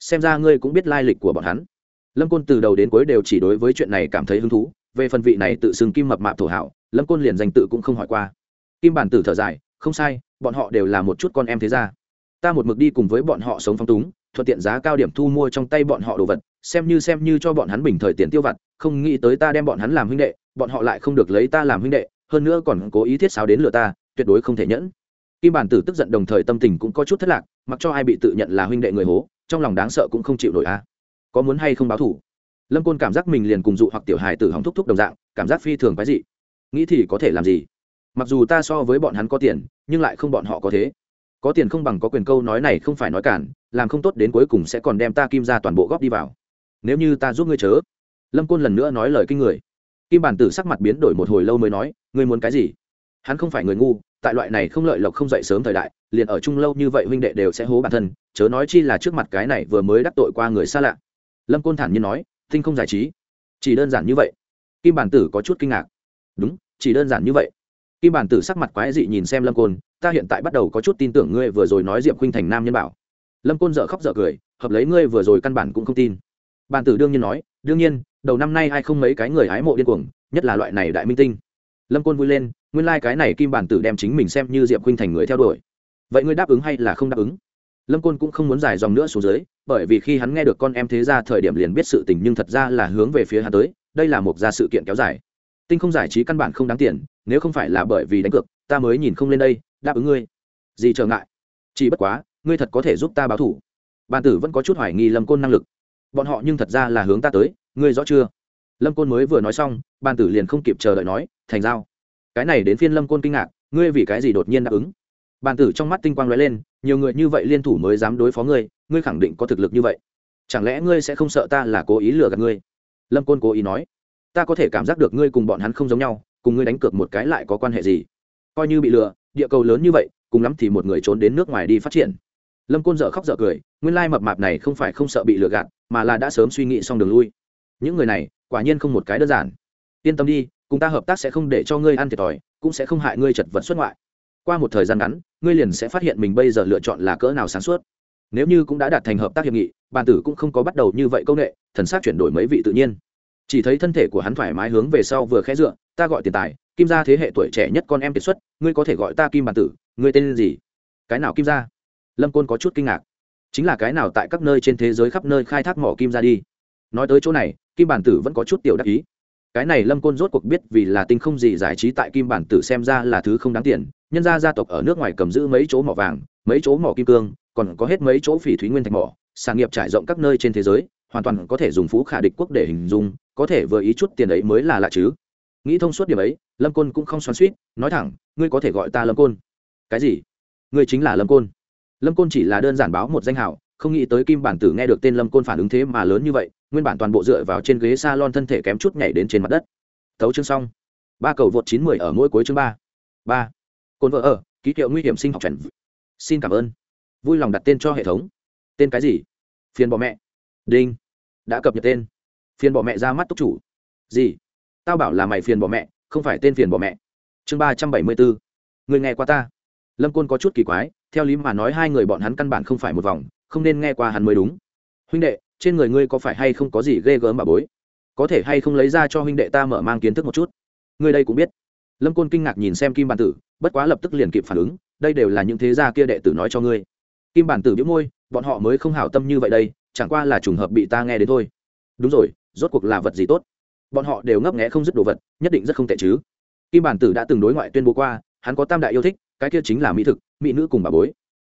xem ra ngươi cũng biết lai lịch của bọn hắn. Lâm côn từ đầu đến cuối đều chỉ đối với chuyện này cảm thấy hứng thú, về phần vị này tự xưng kim mập mạp thổ hảo, lâm côn liền danh tự cũng không hỏi qua kim bản tử thở dài, không sai, bọn họ đều là một chút con em thế ra ta một mực đi cùng với bọn họ sống phong túng, thuận tiện giá cao điểm thu mua trong tay bọn họ đồ vật, xem như xem như cho bọn hắn bình thời tiền tiêu vặt, không nghĩ tới ta đem bọn hắn làm huynh đệ, bọn họ lại không được lấy ta làm huynh đệ, hơn nữa còn cố ý thiết sáo đến lừa ta, tuyệt đối không thể nhẫn. Kim bản tử tức giận đồng thời tâm tình cũng có chút thất lạc, mặc cho ai bị tự nhận là huynh đệ người hố, trong lòng đáng sợ cũng không chịu nổi a. Có muốn hay không báo thủ? Lâm côn cảm giác mình liền cùng dụ hoặc tiểu hài tử hỏng thúc thúc đồng dạng, cảm giác phi thường quái dị. Nghĩ thì có thể làm gì? Mặc dù ta so với bọn hắn có tiền, nhưng lại không bọn họ có thế. Có tiền không bằng có quyền câu nói này không phải nói cản, làm không tốt đến cuối cùng sẽ còn đem ta kim ra toàn bộ góp đi vào. Nếu như ta giúp ngươi chớ. Lâm côn lần nữa nói lời kinh người. Kim bản tử sắc mặt biến đổi một hồi lâu mới nói, ngươi muốn cái gì? Hắn không phải người ngu, tại loại này không lợi lộc không dậy sớm thời đại, liền ở chung lâu như vậy huynh đệ đều sẽ hố bản thân, chớ nói chi là trước mặt cái này vừa mới đắc tội qua người xa lạ. Lâm côn thản nhiên nói, tinh không giải trí. Chỉ đơn giản như vậy. Kim bản tử có chút kinh ngạc. Đúng, chỉ đơn giản như vậy kim bản tử sắc mặt quái dị nhìn xem lâm côn, ta hiện tại bắt đầu có chút tin tưởng ngươi vừa rồi nói diệp khuynh thành nam nhân bảo. Lâm côn dợ khóc dợ cười, hợp lấy ngươi vừa rồi căn bản cũng không tin. Bản tử đương nhiên nói, đương nhiên, đầu năm nay ai không mấy cái người hái mộ điên cuồng, nhất là loại này đại minh tinh. Lâm côn vui lên, nguyên lai、like、cái này kim bản tử đem chính mình xem như diệp khuynh thành người theo đuổi. Vậy ngươi đáp ứng hay là không đáp ứng? Lâm côn cũng không muốn dài dòng nữa xuống dưới, bởi vì khi hắn nghe được con em thế ra thời điểm liền biết sự tình nhưng thật ra là hướng về phía hắn tới, đây là một gia sự kiện kéo dài tinh không giải trí căn bản không đáng tiền, nếu không phải là bởi vì đánh cược, ta mới nhìn không lên đây, đáp ứng ngươi. Gì trở ngại? Chỉ bất quá, ngươi thật có thể giúp ta báo thủ. Bàn tử vẫn có chút hoài nghi lâm côn năng lực. Bọn họ nhưng thật ra là hướng ta tới, ngươi rõ chưa? Lâm côn mới vừa nói xong, bàn tử liền không kịp chờ đợi nói, thành giao. Cái này đến phiên lâm côn kinh ngạc, ngươi vì cái gì đột nhiên đáp ứng? Bàn tử trong mắt tinh quang lóe lên, nhiều người như vậy liên thủ mới dám đối phó ngươi ngươi khẳng định có thực lực như vậy. Chẳng lẽ ngươi sẽ không sợ ta là cố ý lừa gạt ngươi? Lâm côn cố ý nói ta có thể cảm giác được ngươi cùng bọn hắn không giống nhau, cùng ngươi đánh cược một cái lại có quan hệ gì? Coi như bị lừa, địa cầu lớn như vậy, cùng lắm thì một người trốn đến nước ngoài đi phát triển. Lâm côn dở khóc dở cười, nguyên lai mập mạp này không phải không sợ bị lừa gạt, mà là đã sớm suy nghĩ xong đường lui. Những người này, quả nhiên không một cái đơn giản. Yên tâm đi, cùng ta hợp tác sẽ không để cho ngươi ăn thiệt thòi, cũng sẽ không hại ngươi chật vật xuất ngoại. Qua một thời gian ngắn, ngươi liền sẽ phát hiện mình bây giờ lựa chọn là cỡ nào sáng suốt. Nếu như cũng đã đạt thành hợp tác hiệp nghị, bàn tử cũng không có bắt đầu như vậy công nghệ thần s á c chuyển đổi mấy vị tự nhiên chỉ thấy thân thể của hắn thoải mái hướng về sau vừa khẽ dựa, ta gọi tiền tài, kim gia thế hệ tuổi trẻ nhất con em kiệt xuất, ngươi có thể gọi ta kim bản tử, ngươi tên gì? Cái nào kim gia? Lâm côn có chút kinh ngạc. Chính là cái nào tại các nơi trên thế giới khắp nơi khai thác mỏ kim ra đi? Nói tới chỗ này, kim bản tử vẫn có chút tiểu đắc ý. Cái này lâm côn rốt cuộc biết vì là tinh không gì giải trí tại kim bản tử xem ra là thứ không đáng tiền, nhân gia gia tộc ở nước ngoài cầm giữ mấy chỗ mỏ vàng, mấy chỗ mỏ kim cương, còn có hết mấy chỗ phỉ thúy nguyên thạch mỏ, sản nghiệp trải rộng các nơi trên thế giới hoàn toàn có thể dùng phú khả địch quốc để hình dung, có thể vừa ý chút tiền ấy mới là lạ chứ. Nghĩ thông suốt điểm ấy, lâm côn cũng không xoắn suýt nói thẳng, ngươi có thể gọi ta lâm côn. Cái gì? Ngươi chính là lâm côn? Lâm côn chỉ là đơn giản báo một danh hào, không nghĩ tới kim bản tử nghe được tên lâm côn phản ứng thế mà lớn như vậy, nguyên bản toàn bộ dựa vào trên ghế s a lon thân thể kém chút nhảy đến trên mặt đất. Thấu chương xong. Ba cầu vượt chín mười ở mỗi cuối chương ba. Ba. Côn vợ ở, ký hiệu nguy hiểm sinh học trần. Xin cảm ơn. Vui lòng đặt tên cho hệ thống. Tên cái gì? Phiền bọ mẹ đinh, đã cập nhật tên. Phiền bỏ mẹ ra mắt túc chủ. Gì? Tao bảo là mày phiền bỏ mẹ, không phải tên phiền bỏ mẹ. Chương ba trăm bảy mươi bốn. Người nghe qua ta? Lâm côn có chút kỳ quái, theo lý mà nói hai người bọn hắn căn bản không phải một vòng, không nên nghe qua hắn mới đúng. Huynh đệ, trên người ngươi có phải hay không có gì ghê gớm bà bối? Có thể hay không lấy ra cho huynh đệ ta mở mang kiến thức một chút? Ngươi đây cũng biết. Lâm côn kinh ngạc nhìn xem kim bản tử, bất quá lập tức liền kịp phản ứng, đây đều là những thế gia kia đệ tử nói cho ngươi. Kim bản tử biếu môi, bọn họ mới không hảo tâm như vậy đây chẳng qua là trùng hợp bị ta nghe đến thôi. Đúng rồi, rốt cuộc là vật gì tốt? Bọn họ đều ngấp nghẽ không dứt đồ vật, nhất định rất không tệ chứ. Kim bản tử đã từng đối ngoại tuyên bố qua, hắn có tam đại yêu thích, cái kia chính là mỹ thực, mỹ nữ cùng bà bối.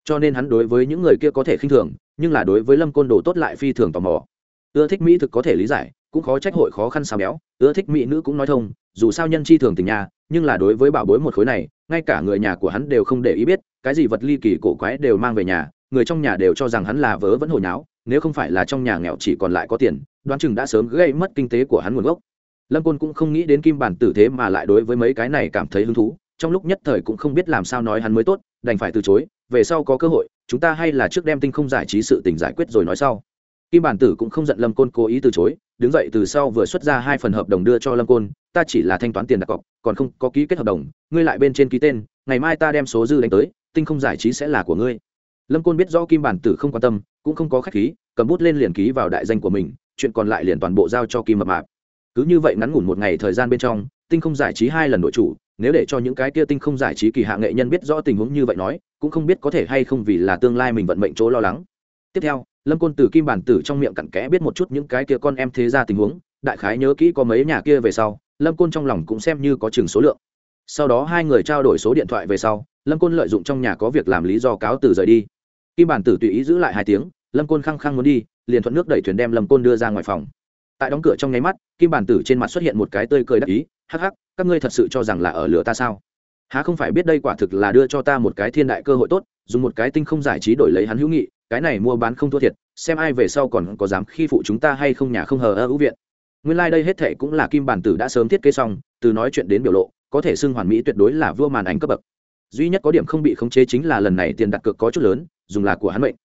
Cho nên hắn đối với những người kia có thể khinh thường, nhưng là đối với lâm côn đồ tốt lại phi thường tò mò. Ưa thích mỹ thực có thể lý giải, cũng khó trách hội khó khăn sao béo, ưa thích mỹ nữ cũng nói thông, dù sao nhân chi thường tình nhà, nhưng là đối với bảo bối một khối này, ngay cả người nhà của hắn đều không để ý biết, cái gì vật ly kỳ cổ quái đều mang về nhà, người trong nhà đều cho rằng hắn là vớ vẫn hồi nháo nếu không phải là trong nhà nghèo chỉ còn lại có tiền, đoán chừng đã sớm gây mất kinh tế của hắn nguồn gốc. Lâm côn cũng không nghĩ đến kim bản tử thế mà lại đối với mấy cái này cảm thấy hứng thú, trong lúc nhất thời cũng không biết làm sao nói hắn mới tốt, đành phải từ chối, về sau có cơ hội, chúng ta hay là trước đem tinh không giải trí sự tình giải quyết rồi nói sau. Kim bản tử cũng không giận lâm côn cố ý từ chối, đứng dậy từ sau vừa xuất ra hai phần hợp đồng đưa cho lâm côn, ta chỉ là thanh toán tiền đặt cọc, còn không có ký kết hợp đồng, ngươi lại bên trên ký tên, ngày mai ta đem số dư đánh tới, tinh không giải trí sẽ là của ngươi lâm côn biết rõ kim bản tử không quan tâm, cũng không có khách khí, cầm bút lên liền ký vào đại danh của mình, chuyện còn lại liền toàn bộ giao cho kim mập mạp. Cứ như vậy ngắn ngủn một ngày thời gian bên trong, tinh không giải trí hai lần nội chủ, nếu để cho những cái kia tinh không giải trí kỳ hạ nghệ nhân biết rõ tình huống như vậy nói, cũng không biết có thể hay không vì là tương lai mình vận mệnh chỗ lo lắng. Tiếp theo, lâm côn từ kim bản tử trong miệng cặn kẽ biết một chút những cái kia con em thế ra tình huống, đại khái nhớ kỹ có mấy nhà kia về sau, lâm côn trong lòng cũng xem như có chừng số lượng. Sau đó hai người trao đổi số điện thoại về sau, lâm côn lợi dụng trong nhà có việc làm lý do cáo từ rời đi kim bản tử tùy ý giữ lại hai tiếng, lâm côn khăng khăng muốn đi, liền thuận nước đẩy thuyền đem lâm côn đưa ra ngoài phòng. Tại đóng cửa trong nháy mắt, kim bản tử trên mặt xuất hiện một cái tươi cười đắc ý, hắc hắc, các ngươi thật sự cho rằng là ở lửa ta sao? Há không phải biết đây quả thực là đưa cho ta một cái thiên đại cơ hội tốt, dùng một cái tinh không giải trí đổi lấy hắn hữu nghị, cái này mua bán không thua thiệt, xem ai về sau còn có dám khi phụ chúng ta hay không nhà không hờ ơ hữu viện. Nguyên lai、like、đây hết thệ cũng là kim bản tử đã sớm thiết kế xong, từ nói chuyện đến biểu lộ, có thể xưng hoàn mỹ tuyệt đối là vua màn ảnh cấp bậc duy nhất có điểm không bị khống chế chính là lần này tiền đặt cược có chút lớn, dùng là của hắn mệnh.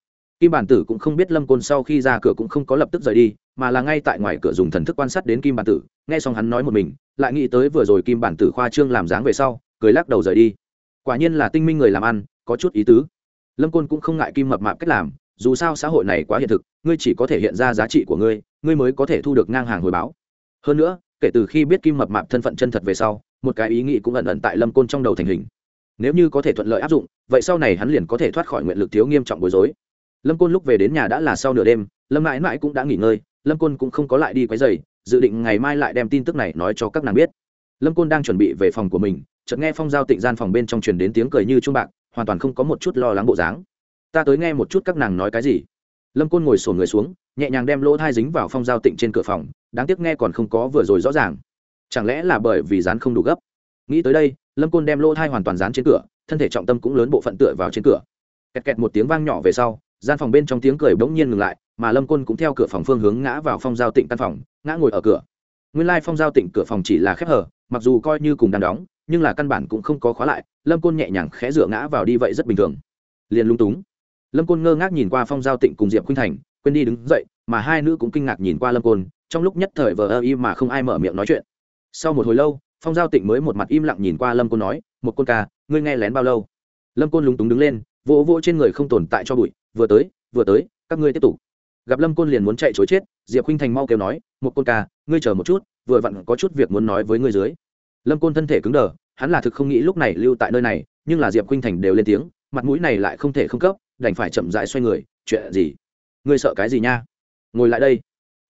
Kim bản tử cũng không biết lâm côn sau khi ra cửa cũng không có lập tức rời đi, mà là ngay tại ngoài cửa dùng thần thức quan sát đến kim bản tử, nghe xong hắn nói một mình, lại nghĩ tới vừa rồi kim bản tử khoa trương làm dáng về sau, cười lắc đầu rời đi. Quả nhiên là tinh minh người làm ăn, có chút ý tứ. Lâm côn cũng không ngại kim mập mạp cách làm, dù sao xã hội này quá hiện thực, ngươi chỉ có thể hiện ra giá trị của ngươi ngươi mới có thể thu được ngang hàng hồi báo. Hơn nữa, kể từ khi biết kim mập mạp thân phận chân thật về sau, một cái ý nghĩ cũng ẩn ẩn tại lâm côn trong đầu thành hình nếu như có thể thuận lợi áp dụng, vậy sau này hắn liền có thể thoát khỏi nguyện lực thiếu nghiêm trọng bối rối. Lâm côn lúc về đến nhà đã là sau nửa đêm, lâm mãi mãi cũng đã nghỉ ngơi, lâm côn cũng không có lại đi quấy dày dự định ngày mai lại đem tin tức này nói cho các nàng biết. Lâm côn đang chuẩn bị về phòng của mình, chợt nghe phong giao tịnh gian phòng bên trong truyền đến tiếng cười như trung bạc, hoàn toàn không có một chút lo lắng bộ dáng. Ta tới nghe một chút các nàng nói cái gì. Lâm côn ngồi sổ người xuống, nhẹ nhàng đem lỗ thai dính vào phong giao tịnh trên cửa phòng, đáng tiếc nghe còn không có vừa rồi rõ ràng. Chẳng lẽ là bởi vì dán không đủ gấp? Nghĩ tới đây lâm côn đem lỗ thai hoàn toàn dán trên cửa, thân thể trọng tâm cũng lớn bộ phận tựa vào trên cửa. Kẹt kẹt một tiếng vang nhỏ về sau, gian phòng bên trong tiếng cười bỗng nhiên ngừng lại, mà lâm côn cũng theo cửa phòng phương hướng ngã vào phong giao tịnh căn phòng, ngã ngồi ở cửa. Nguyên lai phong giao tịnh cửa phòng chỉ là khép hở mặc dù coi như cùng đang đóng, nhưng là căn bản cũng không có khóa lại, lâm côn nhẹ nhàng khẽ dựa ngã vào đi vậy rất bình thường. Liền lung túng. Lâm côn ngơ ngác nhìn qua phong giao tịnh cùng diệp khuynh thành, quên đi đứng dậy, mà hai nữ cũng kinh ngạc nhìn qua lâm côn, trong lúc nhất thời vờ ơ y mà không ai mở miệng nói chuyện. Sau một hồi lâu phong giao tịnh mới một mặt im lặng nhìn qua lâm côn nói, một côn ca, ngươi nghe lén bao lâu? Lâm côn lúng túng đứng lên, vỗ vỗ trên người không tồn tại cho bụi, vừa tới vừa tới, các ngươi tiếp tục. Gặp lâm côn liền muốn chạy chối chết, diệp khinh thành mau kêu nói, một côn ca, ngươi chờ một chút, vừa vặn có chút việc muốn nói với ngươi dưới. Lâm côn thân thể cứng đờ, hắn là thực không nghĩ lúc này lưu tại nơi này, nhưng là diệp khinh thành đều lên tiếng, mặt mũi này lại không thể không cấp, đành phải chậm dại xoay người, chuyện gì? Ngươi sợ cái gì nha? Ngồi lại đây.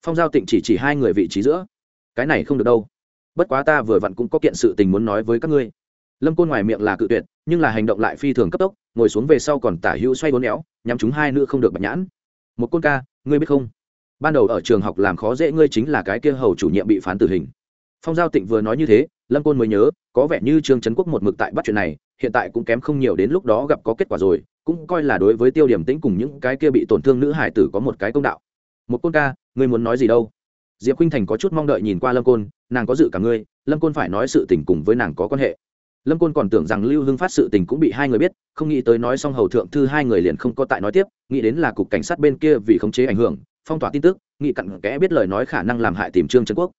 Phong giao tịnh chỉ chỉ hai người vị trí giữa. Cái này không được đâu bất quá ta vừa vặn cũng có kiện sự tình muốn nói với các ngươi. Lâm côn ngoài miệng là cự tuyệt, nhưng là hành động lại phi thường cấp tốc, ngồi xuống về sau còn tả hữu xoay bốn éo nhắm chúng hai nữ không được bạch nhãn. Một côn ca, ngươi biết không? Ban đầu ở trường học làm khó dễ ngươi chính là cái kia hầu chủ nhiệm bị phán tử hình. Phong giao tịnh vừa nói như thế, lâm côn mới nhớ, có vẻ như trương trấn quốc một mực tại bắt chuyện này, hiện tại cũng kém không nhiều đến lúc đó gặp có kết quả rồi, cũng coi là đối với tiêu điểm tĩnh cùng những cái kia bị tổn thương nữ hải tử có một cái công đạo. Một côn ca, ngươi muốn nói gì đâu? Diệp khinh thành có chút mong đợi nhìn qua lâm côn, nàng có dự cả ngươi, lâm côn phải nói sự tình cùng với nàng có quan hệ. Lâm côn còn tưởng rằng lưu hưng phát sự tình cũng bị hai người biết, không nghĩ tới nói xong hầu thượng thư hai người liền không có tại nói tiếp, nghĩ đến là cục cảnh sát bên kia vì khống chế ảnh hưởng, phong tỏa tin tức, nghĩ cặn kẽ biết lời nói khả năng làm hại tìm trương trấn quốc.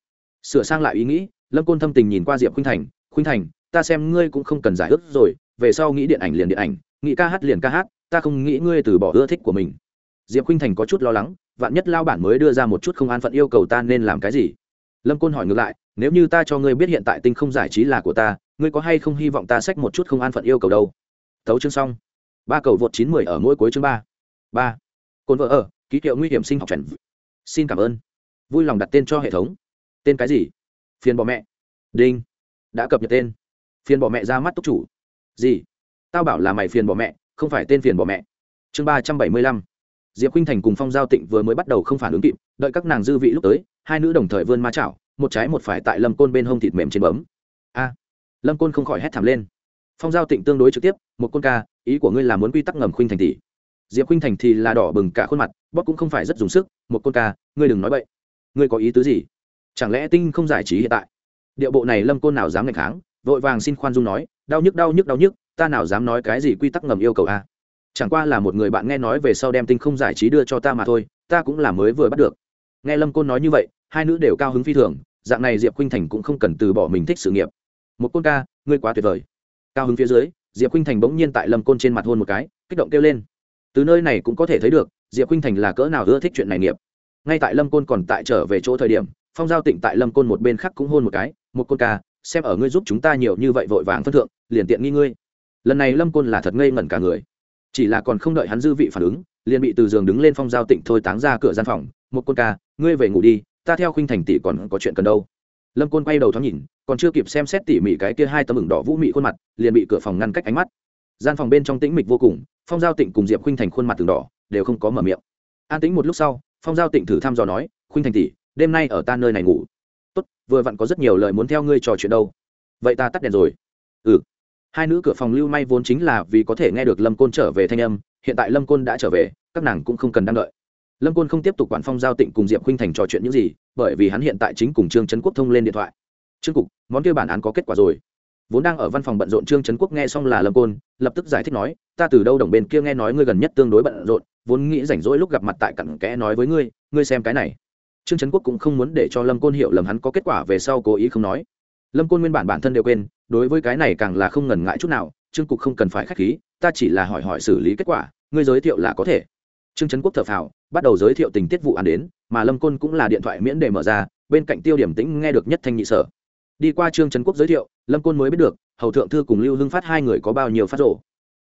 Sửa sang lại ý nghĩ, lâm côn thâm tình nhìn qua diệp khuynh thành khuynh thành, ta xem ngươi cũng không cần giải ước rồi, về sau nghĩ điện ảnh liền điện ảnh, nghĩ ca hát liền ca hát, ta không nghĩ ngươi từ bỏ ưa thích của mình diệp khuynh thành có chút lo lắng, vạn nhất lao bản mới đưa ra một chút không an phận yêu cầu ta nên làm cái gì? Lâm côn hỏi ngược lại, nếu như ta cho ngươi biết hiện tại tinh không giải trí là của ta, ngươi có hay không hy vọng ta xách một chút không an phận yêu cầu đâu? Thấu chương xong. Ba cầu vượt chín mười ở mỗi cuối chương ba. Ba. Cồn vợ ở, ký hiệu nguy hiểm sinh học chuẩn. Xin cảm ơn. Vui lòng đặt tên cho hệ thống. Tên cái gì? Phiền bỏ mẹ. Đinh. Đã cập nhật tên. Phiền bỏ mẹ ra mắt túc chủ. Gì? Tao bảo là mày phiền bỏ mẹ, không phải tên phiền bỏ mẹ. Chương ba trăm bảy mươi lăm diệp khinh thành cùng phong giao tịnh vừa mới bắt đầu không phản ứng kịp, đợi các nàng dư vị lúc tới, hai nữ đồng thời vươn ma chảo, một trái một phải tại lâm côn bên hông thịt mềm trên bấm. A! Lâm côn không khỏi hét thảm lên. Phong giao tịnh tương đối trực tiếp, một côn ca, ý của ngươi là muốn quy tắc ngầm khuynh thành tỷ? Diệp khuynh thành thì là đỏ bừng cả khuôn mặt, bóp cũng không phải rất dùng sức, một côn ca, ngươi đừng nói bậy. Ngươi có ý tứ gì? Chẳng lẽ tinh không giải trí hiện tại? Điệu bộ này lâm côn nào dám ngày kháng, vội vàng xin khoan dung nói, đau nhức đau nhức đau nhức, ta nào dám nói cái gì quy tắc ngầm yêu cầu a? Chẳng qua là một người bạn nghe nói về sau đem tinh không giải trí đưa cho ta mà thôi, ta cũng là mới vừa bắt được. Nghe lâm côn nói như vậy, hai nữ đều cao hứng phi thường, dạng này diệp khuynh thành cũng không cần từ bỏ mình thích sự nghiệp. Một côn ca, ngươi quá tuyệt vời. Cao hứng phía dưới, diệp khuynh thành bỗng nhiên tại lâm côn trên mặt hôn một cái, kích động kêu lên. Từ nơi này cũng có thể thấy được, diệp khuynh thành là cỡ nào ưa thích chuyện này nghiệp. Ngay tại lâm côn còn tại trở về chỗ thời điểm, phong giao tịnh tại lâm côn một bên khác cũng hôn một cái, một côn ca, xem ở ngươi giúp chúng ta nhiều như vậy vội vàng phân thượng, liền tiện nghi ngươi. Lần này lâm côn là thật ngây ngẩn cả người chỉ là còn không đợi hắn dư vị phản ứng, liền bị từ giường đứng lên phong giao tịnh thôi táng ra cửa gian phòng. Một côn ca, ngươi về ngủ đi, ta theo khuynh thành tỷ còn có chuyện cần đâu. Lâm côn quay đầu thoáng nhìn, còn chưa kịp xem xét tỉ mỉ cái kia hai tấm ửng đỏ vũ mị khuôn mặt, liền bị cửa phòng ngăn cách ánh mắt. Gian phòng bên trong tĩnh mịch vô cùng, phong giao tịnh cùng diệp khuynh thành khuôn mặt từng đỏ, đều không có mở miệng. An tĩnh một lúc sau, phong giao tịnh thử thăm dò nói, khuynh thành tỷ, đêm nay ở ta nơi này ngủ. Tốt, vừa vặn có rất nhiều lời muốn theo ngươi trò chuyện đâu. Vậy ta tắt đèn rồi. Ừ hai nữ cửa phòng lưu may vốn chính là vì có thể nghe được lâm côn trở về thanh âm, hiện tại lâm côn đã trở về, các nàng cũng không cần đang đợi. Lâm côn không tiếp tục quản phong giao tịnh cùng diệp khuynh thành trò chuyện những gì, bởi vì hắn hiện tại chính cùng trương trấn quốc thông lên điện thoại. Trương cục, món kia bản án có kết quả rồi. Vốn đang ở văn phòng bận rộn trương trấn quốc nghe xong là lâm côn, lập tức giải thích nói, ta từ đâu đồng bên kia nghe nói ngươi gần nhất tương đối bận rộn, vốn nghĩ rảnh rỗi lúc gặp mặt tại cặn kẽ nói với ngươi ngươi xem cái này. Trương trấn quốc cũng không muốn để cho lâm côn hiểu lầm hắn có kết quả về sau cố ý không nói lâm côn nguyên bản bản thân đều quên, đối với cái này càng là không ngần ngại chút nào, trương cục không cần phải k h á c h khí, ta chỉ là hỏi hỏi xử lý kết quả, ngươi giới thiệu là có thể. Trương trấn quốc thở phào, bắt đầu giới thiệu tình tiết vụ án đến, mà lâm côn cũng là điện thoại miễn để mở ra, bên cạnh tiêu điểm tĩnh nghe được nhất thanh nhị sở. Đi qua trương trấn quốc giới thiệu, lâm côn mới biết được, hầu thượng thư cùng lưu hưng phát hai người có bao nhiêu phát rổ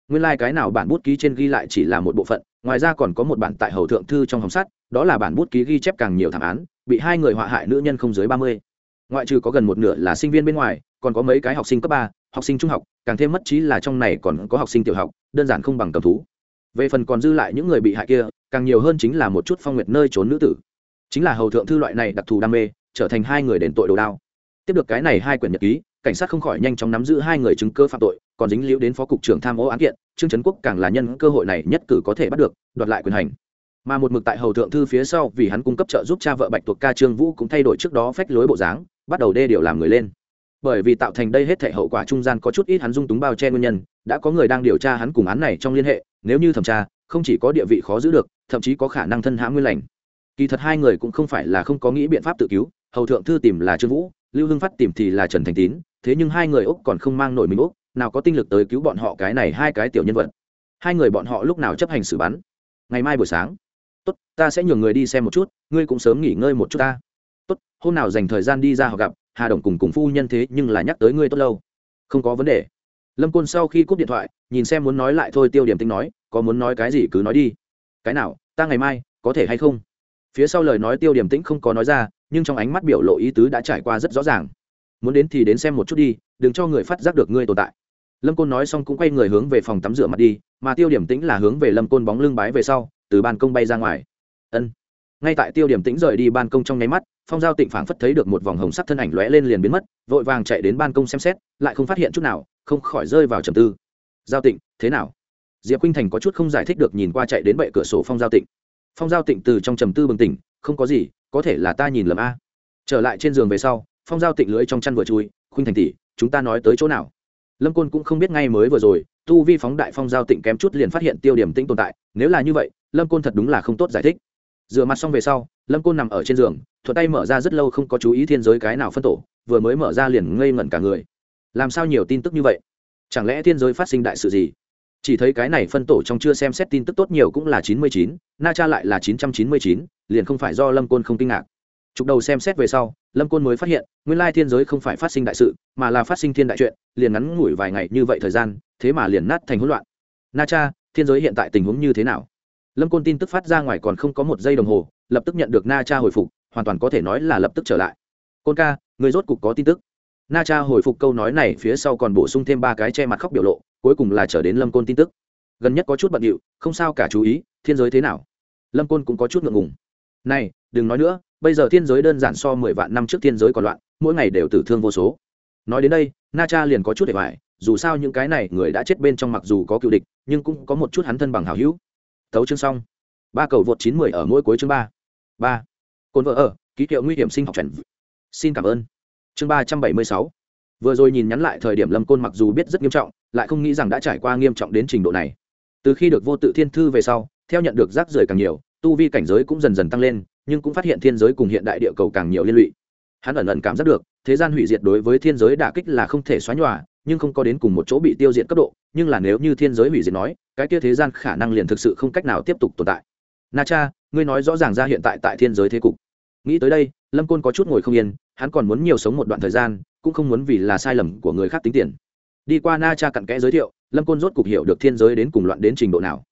nguyên lai、like、cái nào bản bút ký trên ghi lại chỉ là một bộ phận, ngoài ra còn có một bản tại hầu thượng thư trong hồng sắt, đó là bản bút ký ghi chép càng nhiều thảm án, bị hai người họa hại nữ nhân không dưới ba mươi ngoại trừ có gần một nửa là sinh viên bên ngoài, còn có mấy cái học sinh cấp ba, học sinh trung học, càng thêm mất trí là trong này còn có học sinh tiểu học, đơn giản không bằng cầm thú. Về phần còn dư lại những người bị hại kia, càng nhiều hơn chính là một chút phong nguyệt nơi trốn nữ tử. Chính là hầu thượng thư loại này đặc thù đam mê, trở thành hai người đền tội đồ đao. Tiếp được cái này hai quyển nhật ký, cảnh sát không khỏi nhanh chóng nắm giữ hai người chứng cơ phạm tội, còn dính liễu đến phó cục trưởng tham ô án kiện, trương trấn quốc càng là nhân cơ hội này nhất cử có thể bắt được, đoạt lại quyền hành. Mà một mực tại hầu thượng thư phía sau vì hắn cung cấp trợ giúp cha vợ bạch tuộc ca trương vũ cũng thay đổi trước đó phách lối bộ dáng bắt đầu đê điều làm người lên. Bởi vì tạo thành đây hết thể hậu quả trung gian có chút ít hắn dung túng bao che nguyên nhân, đã có người đang điều tra hắn cùng án này trong liên hệ, nếu như thẩm tra, không chỉ có địa vị khó giữ được, thậm chí có khả năng thân hãm nguyên lành. Kỳ thật hai người cũng không phải là không có nghĩ biện pháp tự cứu, hầu thượng thư tìm là trương vũ, lưu hưng phát tìm thì là trần thành tín, thế nhưng hai người úc còn không mang nổi mình úc, nào có tinh lực tới cứu bọn họ cái này hai cái tiểu nhân vật. Hai người bọn họ lúc nào chấp hành xử bắn? Ngày mai buổi sáng. Tốt, ta sẽ nhường người đi xem một chút, ngươi cũng sớm nghỉ ngơi một chút ta hôm nào dành thời gian đi ra họ gặp, hà đồng cùng cùng phu nhân thế nhưng là nhắc tới ngươi tốt lâu. Không có vấn đề. Lâm côn sau khi cúp điện thoại, nhìn xem muốn nói lại thôi, tiêu điểm tính nói, có muốn nói cái gì cứ nói đi. Cái nào, ta ngày mai, có thể hay không? Phía sau lời nói tiêu điểm tĩnh không có nói ra, nhưng trong ánh mắt biểu lộ ý tứ đã trải qua rất rõ ràng. Muốn đến thì đến xem một chút đi, đừng cho người phát giác được ngươi tồn tại. Lâm côn nói xong cũng quay người hướng về phòng tắm rửa mặt đi, mà tiêu điểm tĩnh là hướng về lâm côn bóng lưng bái về sau, từ ban công bay ra ngoài. Ân ngay tại tiêu điểm tĩnh rời đi ban công trong nháy mắt, phong giao tịnh phảng phất thấy được một vòng hồng sắc thân ảnh lóe lên liền biến mất, vội vàng chạy đến ban công xem xét, lại không phát hiện chút nào, không khỏi rơi vào trầm tư. Giao tịnh, thế nào? Diệp khinh thành có chút không giải thích được nhìn qua chạy đến bệ cửa sổ phong giao tịnh. Phong giao tịnh từ trong trầm tư bừng tỉnh, không có gì, có thể là ta nhìn lầm a. Trở lại trên giường về sau, phong giao tịnh lưới trong chăn vừa chui, khuynh thành tỷ, chúng ta nói tới chỗ nào? Lâm côn cũng không biết ngay mới vừa rồi, tu vi phóng đại phong giao tịnh kém chút liền phát hiện tiêu điểm tĩnh tồn tại, nếu là như vậy, lâm côn thật đúng là không tốt giải thích rửa mặt xong về sau, lâm côn nằm ở trên giường, thuận tay mở ra rất lâu không có chú ý thiên giới cái nào phân tổ, vừa mới mở ra liền ngây ngẩn cả người. Làm sao nhiều tin tức như vậy? Chẳng lẽ thiên giới phát sinh đại sự gì? Chỉ thấy cái này phân tổ trong chưa xem xét tin tức tốt nhiều cũng là chín mươi chín, na cha lại là chín trăm chín mươi chín, liền không phải do lâm côn không kinh ngạc. Chụp đầu xem xét về sau, lâm côn mới phát hiện, nguyên lai thiên giới không phải phát sinh đại sự, mà là phát sinh thiên đại chuyện, liền ngắn ngủi vài ngày như vậy thời gian, thế mà liền nát thành hỗn loạn. Na cha, thiên giới hiện tại tình huống như thế nào? Lâm côn tin tức phát ra ngoài còn không có một giây đồng hồ, lập tức nhận được na cha hồi phục, hoàn toàn có thể nói là lập tức trở lại. Côn ca, người rốt cục có tin tức. Na cha hồi phục câu nói này phía sau còn bổ sung thêm ba cái che mặt khóc biểu lộ, cuối cùng là trở đến lâm côn tin tức. Gần nhất có chút bận điệu, không sao cả chú ý, thiên giới thế nào? Lâm côn cũng có chút ngượng ngùng. Này, đừng nói nữa, bây giờ thiên giới đơn giản so mười vạn năm trước thiên giới còn loạn, mỗi ngày đều tử thương vô số. Nói đến đây, na cha liền có chút để hoài, dù sao những cái này người đã chết bên trong mặc dù có cựu địch, nhưng cũng có một chút hắn thân bằng hào hữu tấu chương xong. Ba cầu vượt chín mười ở mỗi cuối chương ba. Ba. Cồn vợ ở, ký hiệu nguy hiểm sinh học chuẩn xin cảm ơn. Chương ba trăm bảy mươi sáu. Vừa rồi nhìn nhắn lại thời điểm lâm côn mặc dù biết rất nghiêm trọng, lại không nghĩ rằng đã trải qua nghiêm trọng đến trình độ này. Từ khi được vô tự thiên thư về sau, theo nhận được rác rưởi càng nhiều, tu vi cảnh giới cũng dần dần tăng lên, nhưng cũng phát hiện thiên giới cùng hiện đại địa cầu càng nhiều liên lụy. Hắn ẩn ẩn cảm giác được, thế gian hủy diệt đối với thiên giới đả kích là không thể xóa nhòa nhưng không có đến cùng một chỗ bị tiêu diệt cấp độ, nhưng là nếu như thiên giới hủy diệt nói, cái kia thế gian khả năng liền thực sự không cách nào tiếp tục tồn tại. Na cha, ngươi nói rõ ràng ra hiện tại tại thiên giới thế cục. Nghĩ tới đây, lâm côn có chút ngồi không yên, hắn còn muốn nhiều sống một đoạn thời gian, cũng không muốn vì là sai lầm của người khác tính tiền. Đi qua na cha cặn kẽ giới thiệu, lâm côn rốt cục hiểu được thiên giới đến cùng loạn đến trình độ nào.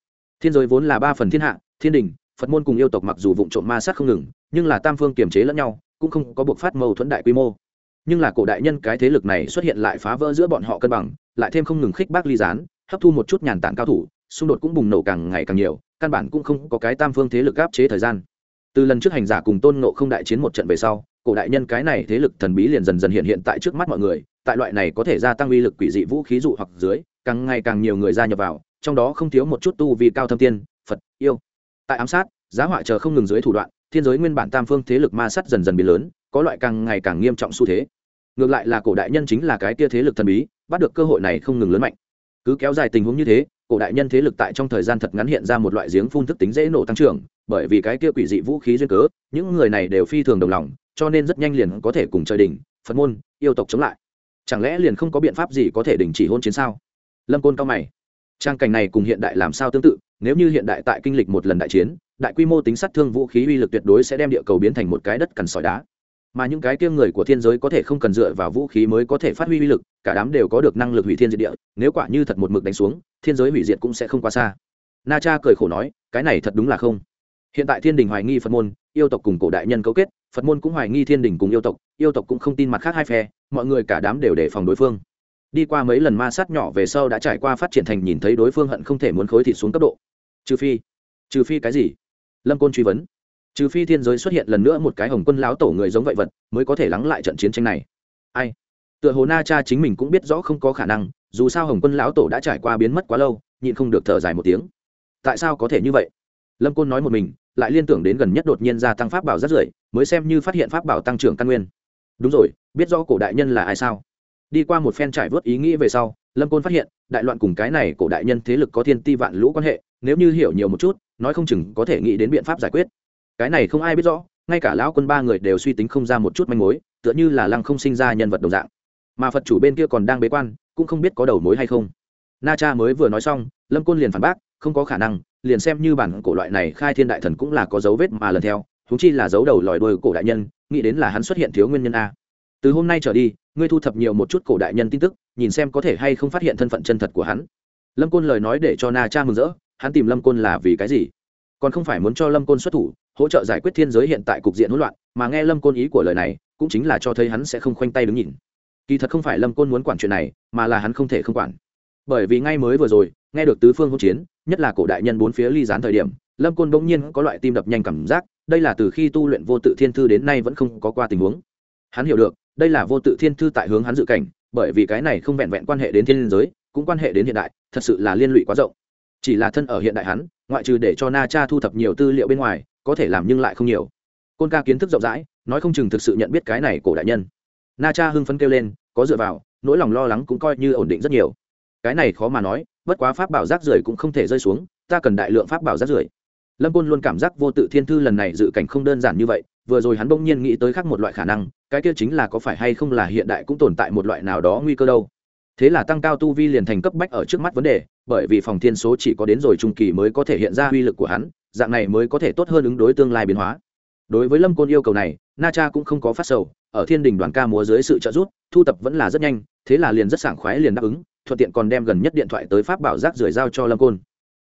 Thiên giới vốn là ba phần thiên hạ, thiên đình, phật môn cùng yêu tộc mặc dù vụ trộm ma sát không ngừng, nhưng là tam phương kiềm chế lẫn nhau, cũng không có buộc phát mâu thuẫn đại quy mô nhưng là cổ đại nhân cái thế lực này xuất hiện lại phá vỡ giữa bọn họ cân bằng, lại thêm không ngừng khích bác ly gián, hấp thu một chút nhàn tản cao thủ, xung đột cũng bùng nổ càng ngày càng nhiều, căn bản cũng không có cái tam phương thế lực áp chế thời gian. Từ lần trước hành giả cùng tôn nộ không đại chiến một trận về sau, cổ đại nhân cái này thế lực thần bí liền dần dần hiện hiện tại trước mắt mọi người, tại loại này có thể gia tăng uy lực quỷ dị vũ khí dụ hoặc dưới, càng ngày càng nhiều người gia nhập vào, trong đó không thiếu một chút tu vì cao thâm tiên, phật, yêu. Tại ám sát, giá họa chờ không ngừng dưới thủ đoạn, thiên giới nguyên bản tam phương thế lực ma sát dần dần biến lớn có loại càng ngày càng nghiêm trọng xu thế. Ngược lại là cổ đại nhân chính là cái tia thế lực thần bí, bắt được cơ hội này không ngừng lớn mạnh. Cứ kéo dài tình huống như thế, cổ đại nhân thế lực tại trong thời gian thật ngắn hiện ra một loại giếng phun thức tính dễ nổ tăng trưởng, bởi vì cái kia quỷ dị vũ khí duyên cớ, những người này đều phi thường đồng lòng, cho nên rất nhanh liền có thể cùng trời đình phật môn, yêu tộc chống lại. Chẳng lẽ liền không có biện pháp gì có thể đình chỉ hôn chiến sao? Lâm côn cao mày. Trang cảnh này cùng hiện đại làm sao tương tự, nếu như hiện đại tại kinh lịch một lần đại chiến, đại quy mô tính sát thương vũ khí uy lực tuyệt đối sẽ đem địa cầu biến thành một cái đất cằn sỏi đá mà những cái kia người của thiên giới có thể không cần dựa vào vũ khí mới có thể phát huy uy lực, cả đám đều có được năng lực hủy thiên diệt địa, nếu quả như thật một mực đánh xuống, thiên giới hủy diệt cũng sẽ không quá xa. Na cha cười khổ nói, cái này thật đúng là không. Hiện tại thiên đình hoài nghi phật môn, yêu tộc cùng cổ đại nhân cấu kết, phật môn cũng hoài nghi thiên đình cùng yêu tộc yêu tộc cũng không tin mặt khác hai phe, mọi người cả đám đều đề phòng đối phương. Đi qua mấy lần ma sát nhỏ về sau đã trải qua phát triển thành nhìn thấy đối phương hận không thể muốn khối thịt xuống cấp độ. Trừ phi trừ phi cái gì? Lâm côn truy vấn trừ phi thiên giới xuất hiện lần nữa một cái hồng quân láo tổ người giống vậy vật, mới có thể lắng lại trận chiến tranh này. Ai? Tựa hồ na cha chính mình cũng biết rõ không có khả năng, dù sao hồng quân lão tổ đã trải qua biến mất quá lâu, nhịn không được thở dài một tiếng. Tại sao có thể như vậy? Lâm côn nói một mình, lại liên tưởng đến gần nhất đột nhiên gia tăng pháp bảo rất rưỡi mới xem như phát hiện pháp bảo tăng trưởng căn nguyên. Đúng rồi, biết rõ cổ đại nhân là ai sao? Đi qua một phen trải vớt ý nghĩ về sau, lâm côn phát hiện, đại loạn cùng cái này cổ đại nhân thế lực có thiên ti vạn lũ quan hệ, nếu như hiểu nhiều một chút, nói không chừng có thể nghĩ đến biện pháp giải quyết cái này không ai biết rõ, ngay cả lão quân ba người đều suy tính không ra một chút manh mối, tựa như là lăng không sinh ra nhân vật đồng dạng. Mà phật chủ bên kia còn đang bế quan, cũng không biết có đầu mối hay không. Na cha mới vừa nói xong, lâm côn liền phản bác, không có khả năng, liền xem như bản cổ loại này khai thiên đại thần cũng là có dấu vết mà lần theo thúng chi là dấu đầu lòi đôi cổ đại nhân, nghĩ đến là hắn xuất hiện thiếu nguyên nhân a. Từ hôm nay trở đi, ngươi thu thập nhiều một chút cổ đại nhân tin tức, nhìn xem có thể hay không phát hiện thân phận chân thật của hắn. Lâm côn lời nói để cho na cha mừng rỡ, hắn tìm lâm côn là vì cái gì? Còn không phải muốn cho lâm côn xuất thủ, hỗ trợ giải quyết thiên giới hiện tại cục diện hỗn loạn, mà nghe lâm côn ý của lời này, cũng chính là cho thấy hắn sẽ không khoanh tay đứng nhìn. Kỳ thật không phải lâm côn muốn quản chuyện này, mà là hắn không thể không quản. Bởi vì ngay mới vừa rồi, nghe được tứ phương hỗn chiến, nhất là cổ đại nhân bốn phía ly gián thời điểm, lâm côn bỗng nhiên có loại tim đập nhanh cảm giác, đây là từ khi tu luyện vô tự thiên thư đến nay vẫn không có qua tình huống. Hắn hiểu được, đây là vô tự thiên thư tại hướng hắn dự cảnh, bởi vì cái này không vẹn vẹn quan hệ đến thiên giới, cũng quan hệ đến hiện đại, thật sự là liên lụy quá rộng chỉ là thân ở hiện đại hắn, ngoại trừ để cho na cha thu thập nhiều tư liệu bên ngoài, có thể làm nhưng lại không nhiều. Côn ca kiến thức rộng rãi, nói không chừng thực sự nhận biết cái này cổ đại nhân. Na cha hưng phấn kêu lên, có dựa vào, nỗi lòng lo lắng cũng coi như ổn định rất nhiều. Cái này khó mà nói, bất quá pháp bảo rác rưởi cũng không thể rơi xuống, ta cần đại lượng pháp bảo rác rưởi. Lâm côn luôn cảm giác vô tự thiên thư lần này dự cảnh không đơn giản như vậy, vừa rồi hắn bỗng nhiên nghĩ tới khác một loại khả năng, cái kia chính là có phải hay không là hiện đại cũng tồn tại một loại nào đó nguy cơ đâu thế là tăng cao tu vi liền thành cấp bách ở trước mắt vấn đề, bởi vì phòng thiên số chỉ có đến rồi trung kỳ mới có thể hiện ra uy lực của hắn, dạng này mới có thể tốt hơn ứng đối tương lai biến hóa. Đối với lâm côn yêu cầu này, na cha cũng không có phát sầu, ở thiên đình đoàn ca múa dưới sự trợ giúp, thu tập vẫn là rất nhanh, thế là liền rất sảng khoái liền đáp ứng, thuận tiện còn đem gần nhất điện thoại tới pháp bảo giác rời giao cho lâm côn.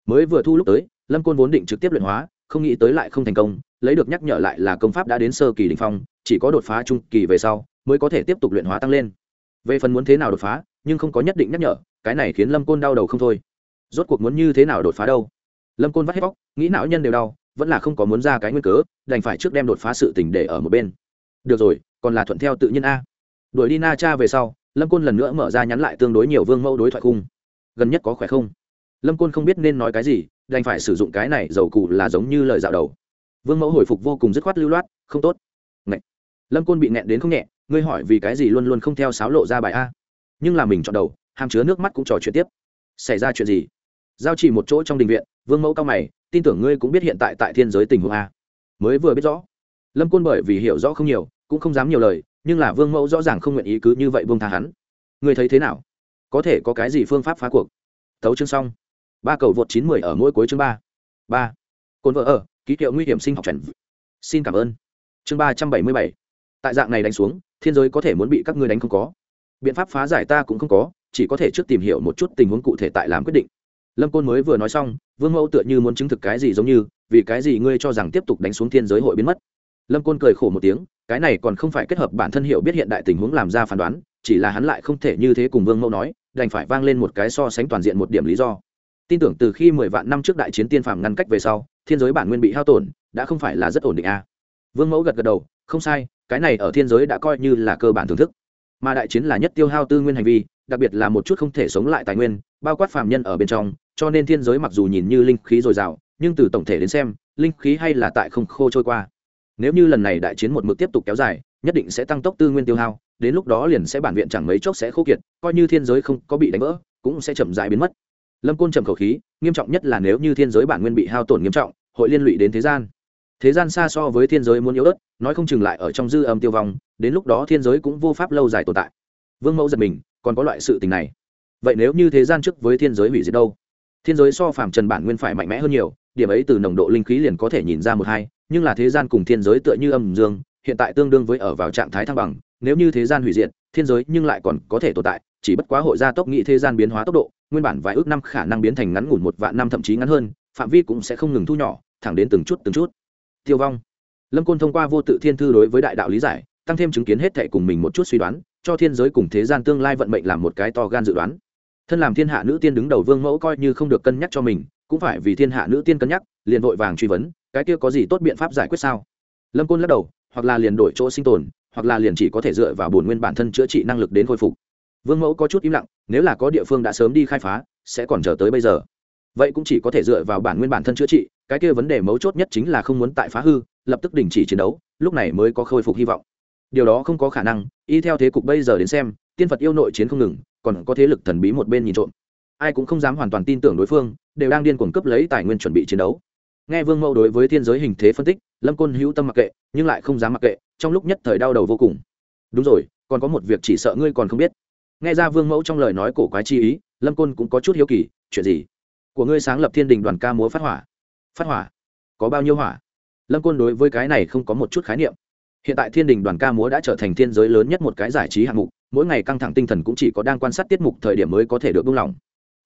Mới vừa thu lúc tới, lâm côn vốn định trực tiếp luyện hóa, không nghĩ tới lại không thành công, lấy được nhắc nhở lại là công pháp đã đến sơ kỳ đình phong, chỉ có đột phá trung kỳ về sau, mới có thể tiếp tục luyện hóa tăng lên. Về phần muốn thế nào đột phá nhưng không có nhất định nhắc nhở, cái này khiến lâm côn đau đầu không thôi. Rốt cuộc muốn như thế nào đột phá đâu? Lâm côn vắt hết vóc nghĩ não nhân đều đau, vẫn là không có muốn ra cái nguyên cớ, đành phải trước đem đột phá sự tình để ở một bên. Được rồi, còn là thuận theo tự nhiên a. Đuổi đi na cha về sau, lâm côn lần nữa mở ra nhắn lại tương đối nhiều vương mẫu đối thoại khung. Gần nhất có khỏe không? Lâm côn không biết nên nói cái gì, đành phải sử dụng cái này dầu cụ là giống như lời dạo đầu. Vương mẫu hồi phục vô cùng dứt khoát lưu loát, không tốt. Ngậy. lâm côn bị nẹn đến không nhẹ, ngươi hỏi vì cái gì luôn luôn không theo sáo lộ ra bài a? Nhưng là mình chọn đầu, hàm chứa nước mắt cũng trò chuyện tiếp. Xảy ra chuyện gì? Giao chỉ một chỗ trong đình viện, vương mẫu cao mày, tin tưởng ngươi cũng biết hiện tại tại thiên giới tình huống a. Mới vừa biết rõ. Lâm côn bởi vì hiểu rõ không nhiều, cũng không dám nhiều lời, nhưng là vương mẫu rõ ràng không nguyện ý cứ như vậy buông tha hắn. Ngươi thấy thế nào? Có thể có cái gì phương pháp phá cuộc? Thấu chương xong. Ba cầu vượt chín mười ở mỗi cuối chương ba. Ba. Cồn vợ ở, ký hiệu nguy hiểm sinh học trần xin cảm ơn. Chương ba trăm bảy mươi bảy. Tại dạng này đánh xuống, thiên giới có thể muốn bị các ngươi đánh không có biện pháp phá giải ta cũng không có, chỉ có thể trước tìm hiểu một chút tình huống cụ thể tại làm quyết định. Lâm côn mới vừa nói xong, vương mẫu tựa như muốn chứng thực cái gì giống như, vì cái gì ngươi cho rằng tiếp tục đánh xuống thiên giới hội biến mất? Lâm côn cười khổ một tiếng, cái này còn không phải kết hợp bản thân hiểu biết hiện đại tình huống làm ra phán đoán, chỉ là hắn lại không thể như thế cùng vương mẫu nói, đành phải vang lên một cái so sánh toàn diện một điểm lý do. Tin tưởng từ khi mười vạn năm trước đại chiến tiên phàm ngăn cách về sau, thiên giới bản nguyên bị hao tổn, đã không phải là rất ổn định a à. vương mẫu gật gật đầu, không sai, cái này ở thiên giới đã coi như là cơ bản thưởng thức mà đại chiến là nhất tiêu hao tư nguyên hành vi, đặc biệt là một chút không thể sống lại tài nguyên, bao quát phạm nhân ở bên trong, cho nên thiên giới mặc dù nhìn như linh khí dồi dào, nhưng từ tổng thể đến xem, linh khí hay là tại không khô trôi qua. Nếu như lần này đại chiến một mực tiếp tục kéo dài, nhất định sẽ tăng tốc tư nguyên tiêu hao, đến lúc đó liền sẽ bản viện chẳng mấy chốc sẽ khô kiệt, coi như thiên giới không có bị đánh vỡ, cũng sẽ chậm dại biến mất. Lâm côn trầm khẩu khí, nghiêm trọng nhất là nếu như thiên giới bản nguyên bị hao tổn nghiêm trọng, hội liên lụy đến thế gian. Thế gian xa so với thiên giới muốn yếu ớt, nói không chừng lại ở trong dư âm tiêu vong đến lúc đó thiên giới cũng vô pháp lâu dài tồn tại. Vương mẫu giật mình, còn có loại sự tình này. Vậy nếu như thế gian trước với thiên giới hủy diệt đâu? Thiên giới so phàm trần bản nguyên phải mạnh mẽ hơn nhiều, điểm ấy từ nồng độ linh khí liền có thể nhìn ra một hai, nhưng là thế gian cùng thiên giới tựa như âm dương, hiện tại tương đương với ở vào trạng thái thăng bằng, nếu như thế gian hủy diệt, thiên giới nhưng lại còn có thể tồn tại, chỉ bất quá hội gia tốc nghị thế gian biến hóa tốc độ, nguyên bản vài ước năm khả năng biến thành ngắn ngủn một vạn năm thậm chí ngắn hơn, phạm vi cũng sẽ không ngừng thu nhỏ, thẳng đến từng chút từng chút. Tiêu vong. Lâm côn thông qua vô tự thiên thư đối với đại đạo lý giải tăng thêm chứng kiến hết thệ cùng mình một chút suy đoán, cho thiên giới cùng thế gian tương lai vận mệnh làm một cái to gan dự đoán. Thân làm thiên hạ nữ tiên đứng đầu vương mẫu coi như không được cân nhắc cho mình, cũng phải vì thiên hạ nữ tiên cân nhắc, liền vội vàng truy vấn, cái kia có gì tốt biện pháp giải quyết sao? Lâm côn lắc đầu, hoặc là liền đổi chỗ sinh tồn, hoặc là liền chỉ có thể dựa vào bổn nguyên bản thân chữa trị năng lực đến khôi phục. Vương mẫu có chút im lặng, nếu là có địa phương đã sớm đi khai phá, sẽ còn chờ tới bây giờ. Vậy cũng chỉ có thể dựa vào bản nguyên bản thân chữa trị, cái kia vấn đề mấu chốt nhất chính là không muốn tại phá hư, lập tức đình chỉ chiến đấu, lúc này mới có khôi phục hy vọng điều đó không có khả năng, y theo thế cục bây giờ đến xem, tiên phật yêu nội chiến không ngừng, còn có thế lực thần bí một bên nhìn trộm. Ai cũng không dám hoàn toàn tin tưởng đối phương, đều đang điên cuồng cấp lấy tài nguyên chuẩn bị chiến đấu. Nghe vương mẫu đối với thiên giới hình thế phân tích, lâm côn hữu tâm mặc kệ, nhưng lại không dám mặc kệ, trong lúc nhất thời đau đầu vô cùng. Đúng rồi, còn có một việc chỉ sợ ngươi còn không biết. Nghe ra vương mẫu trong lời nói cổ quái chi ý, lâm côn cũng có chút hiếu kỳ, chuyện gì? Của ngươi sáng lập thiên đình đoàn ca múa phát hỏa. Phát hỏa? Có bao nhiêu hỏa? Lâm côn đối với cái này không có một chút khái niệm hiện tại thiên đình đoàn ca múa đã trở thành thiên giới lớn nhất một cái giải trí hạng mục, mỗi ngày căng thẳng tinh thần cũng chỉ có đang quan sát tiết mục thời điểm mới có thể được buông lỏng.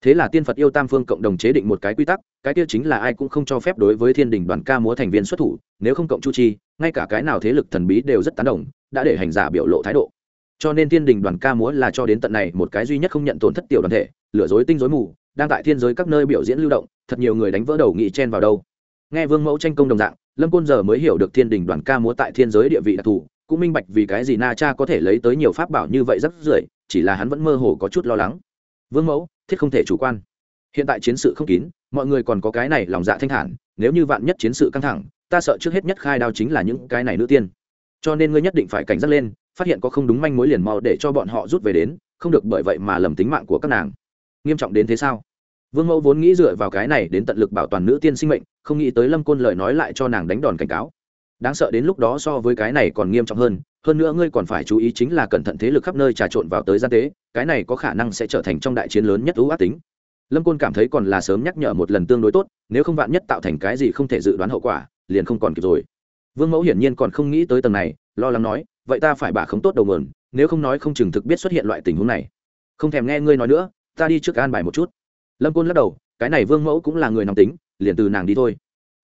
Thế là tiên phật yêu tam phương cộng đồng chế định một cái quy tắc, cái kia chính là ai cũng không cho phép đối với thiên đình đoàn ca múa thành viên xuất thủ, nếu không cộng chu chi, ngay cả cái nào thế lực thần bí đều rất tán đồng, đã để hành giả biểu lộ thái độ. Cho nên thiên đình đoàn ca múa là cho đến tận này một cái duy nhất không nhận tổn thất tiểu đoàn thể lừa dối tinh dối mù, đang tại thiên giới các nơi biểu diễn lưu động, thật nhiều người đánh vỡ đầu nghị chen vào đâu. Nghe vương mẫu tranh công đồng dạng lâm côn giờ mới hiểu được thiên đình đoàn ca múa tại thiên giới địa vị đặc thù, cũng minh bạch vì cái gì na cha có thể lấy tới nhiều pháp bảo như vậy rất rưỡi chỉ là hắn vẫn mơ hồ có chút lo lắng. Vương mẫu, thiết không thể chủ quan. Hiện tại chiến sự không kín, mọi người còn có cái này lòng dạ thanh thản, nếu như vạn nhất chiến sự căng thẳng, ta sợ trước hết nhất khai đao chính là những cái này nữ tiên. Cho nên ngươi nhất định phải cảnh giác lên, phát hiện có không đúng manh mối liền mau để cho bọn họ rút về đến, không được bởi vậy mà lầm tính mạng của các nàng. Nghiêm trọng đến thế sao? Vương mẫu vốn nghĩ dựa vào cái này đến tận lực bảo toàn nữ tiên sinh mệnh không nghĩ tới lâm côn lời nói lại cho nàng đánh đòn cảnh cáo đáng sợ đến lúc đó so với cái này còn nghiêm trọng hơn hơn nữa ngươi còn phải chú ý chính là cẩn thận thế lực khắp nơi trà trộn vào tới gian tế cái này có khả năng sẽ trở thành trong đại chiến lớn nhất ưu ác tính lâm côn cảm thấy còn là sớm nhắc nhở một lần tương đối tốt nếu không vạn nhất tạo thành cái gì không thể dự đoán hậu quả liền không còn kịp rồi vương mẫu hiển nhiên còn không nghĩ tới tầng này lo lắng nói vậy ta phải bà không tốt đầu mườn nếu không nói không chừng thực biết xuất hiện loại tình huống này không thèm nghe ngươi nói nữa ta đi trước an bài một chút lâm côn lắc đầu cái này vương mẫu cũng là người nóng tính liền từ nàng đi thôi.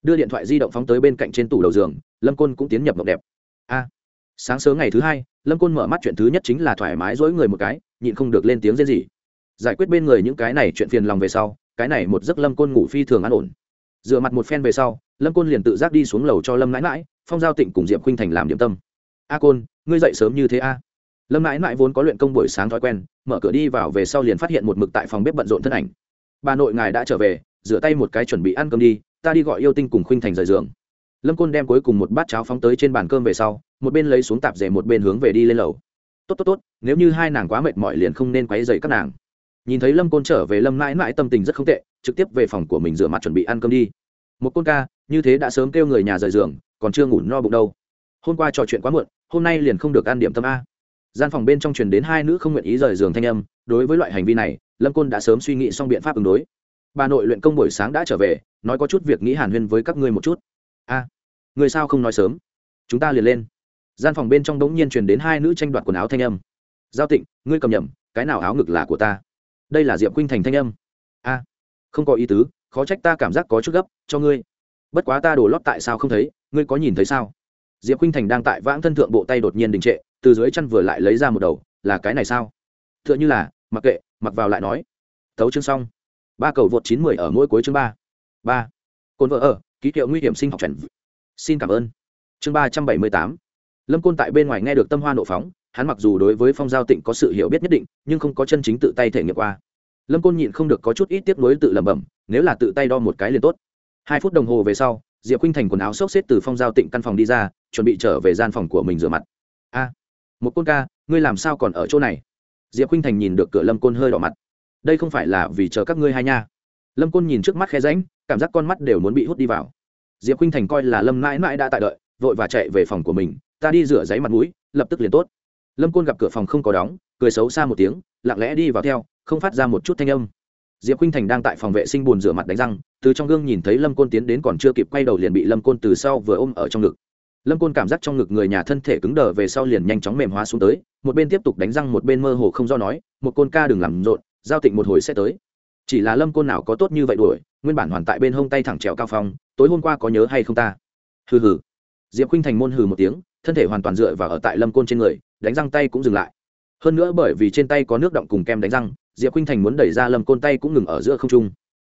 Đưa điện thoại di động phóng tới bên cạnh trên tủ đầu giường, lâm côn cũng tiến nhập mộng đẹp. A, sáng sớm ngày thứ hai, lâm côn mở mắt chuyện thứ nhất chính là thoải mái dỗi người một cái, nhịn không được lên tiếng rên gì giải quyết bên người những cái này chuyện phiền lòng về sau, cái này một giấc lâm côn ngủ phi thường an ổn. Dựa mặt một phen về sau, lâm côn liền tự giác đi xuống lầu cho lâm mãi mãi phong giao tịnh cùng diệp khuynh thành làm điểm tâm. A côn, ngươi dậy sớm như thế a? Lâm mãi mãi vốn có luyện công buổi sáng thói quen, mở cửa đi vào về sau liền phát hiện một mực tại phòng bếp bận rộn thân ảnh. Bà nội ngài đã trở về rửa tay một cái chuẩn bị ăn cơm đi, ta đi gọi yêu tinh cùng khuynh thành rời giường. Lâm côn đem cuối cùng một bát cháo phóng tới trên bàn cơm về sau, một bên lấy xuống tạp rể một bên hướng về đi lên lầu. Tốt tốt tốt, nếu như hai nàng quá mệt mỏi liền không nên quấy dậy các nàng. Nhìn thấy lâm côn trở về, lâm mãi mãi tâm tình rất không tệ, trực tiếp về phòng của mình rửa mặt chuẩn bị ăn cơm đi. Một côn ca, như thế đã sớm kêu người nhà rời giường, còn chưa ngủ no bụng đâu. Hôm qua trò chuyện quá muộn, hôm nay liền không được ăn điểm tâm a. Gian phòng bên trong truyền đến hai nữ không nguyện ý rời giường thanh âm, đối với loại hành vi này, lâm côn đã sớm suy nghĩ xong biện pháp ứng đối bà nội luyện công buổi sáng đã trở về, nói có chút việc nghĩ hàn huyên với các ngươi một chút. A, người sao không nói sớm? Chúng ta liền lên. Gian phòng bên trong đống nhiên truyền đến hai nữ tranh đoạt quần áo thanh âm. Giao tịnh, ngươi cầm nhầm, cái nào áo ngực là của ta? Đây là diệp khuynh thành thanh âm. A, không có ý tứ, khó trách ta cảm giác có chút gấp, cho ngươi. Bất quá ta đổ lót tại sao không thấy, ngươi có nhìn thấy sao? Diệp khuynh thành đang tại vãng thân thượng bộ tay đột nhiên đình trệ, từ dưới chân vừa lại lấy ra một đầu, là cái này sao? T h ư ợ n h ư là, mặc kệ, mặc vào lại nói. Thấu chương xong ba cầu vượt chín mười ở mỗi cuối chương ba. Ba. Côn vợ ở, ký hiệu nguy hiểm sinh học chuẩn xin cảm ơn. Chương ba trăm bảy mươi tám. Lâm côn tại bên ngoài nghe được tâm hoa nộ phóng, hắn mặc dù đối với phong giao tịnh có sự hiểu biết nhất định, nhưng không có chân chính tự tay thể nghiệm qua. Lâm côn nhịn không được có chút ít tiếc nuối tự lẩm bẩm, nếu là tự tay đo một cái liền tốt. Hai phút đồng hồ về sau, diệp Khuynh thành quần áo xốc xếp từ phong giao tịnh căn phòng đi ra, chuẩn bị trở về gian phòng của mình rửa mặt. A, một côn ca, ngươi làm sao còn ở chỗ này? Diệp Khuynh thành nhìn được cửa lâm côn hơi đỏ mặt đây không phải là vì chờ các ngươi hai nha. Lâm côn nhìn trước mắt khe ránh cảm giác con mắt đều muốn bị hút đi vào. Diệp khinh thành coi là lâm mãi mãi đã tại đợi, vội và chạy về phòng của mình, ta đi rửa giấy mặt mũi, lập tức liền tốt. Lâm côn gặp cửa phòng không có đóng, cười xấu xa một tiếng, lặng lẽ đi vào theo, không phát ra một chút thanh âm. Diệp khinh thành đang tại phòng vệ sinh bùn rửa mặt đánh răng, từ trong gương nhìn thấy lâm côn tiến đến còn chưa kịp quay đầu liền bị lâm côn từ sau vừa ôm ở trong ngực. Lâm côn cảm giác trong ngực người nhà thân thể cứng đờ về sau liền nhanh chóng mềm hóa xuống tới, một bên tiếp tục đánh răng một bên mơ hồ không do nói, một côn ca đừng làm rộn giao tịnh một hồi sẽ tới. Chỉ là lâm côn nào có tốt như vậy đuổi, nguyên bản hoàn tại bên hông tay thẳng trèo cao phong, tối hôm qua có nhớ hay không ta? Hừ hừ. Diệp khinh thành môn hừ một tiếng, thân thể hoàn toàn dựa vào ở tại lâm côn trên người, đánh răng tay cũng dừng lại. Hơn nữa bởi vì trên tay có nước động cùng kem đánh răng, diệp khinh thành muốn đẩy ra lâm côn tay cũng ngừng ở giữa không trung.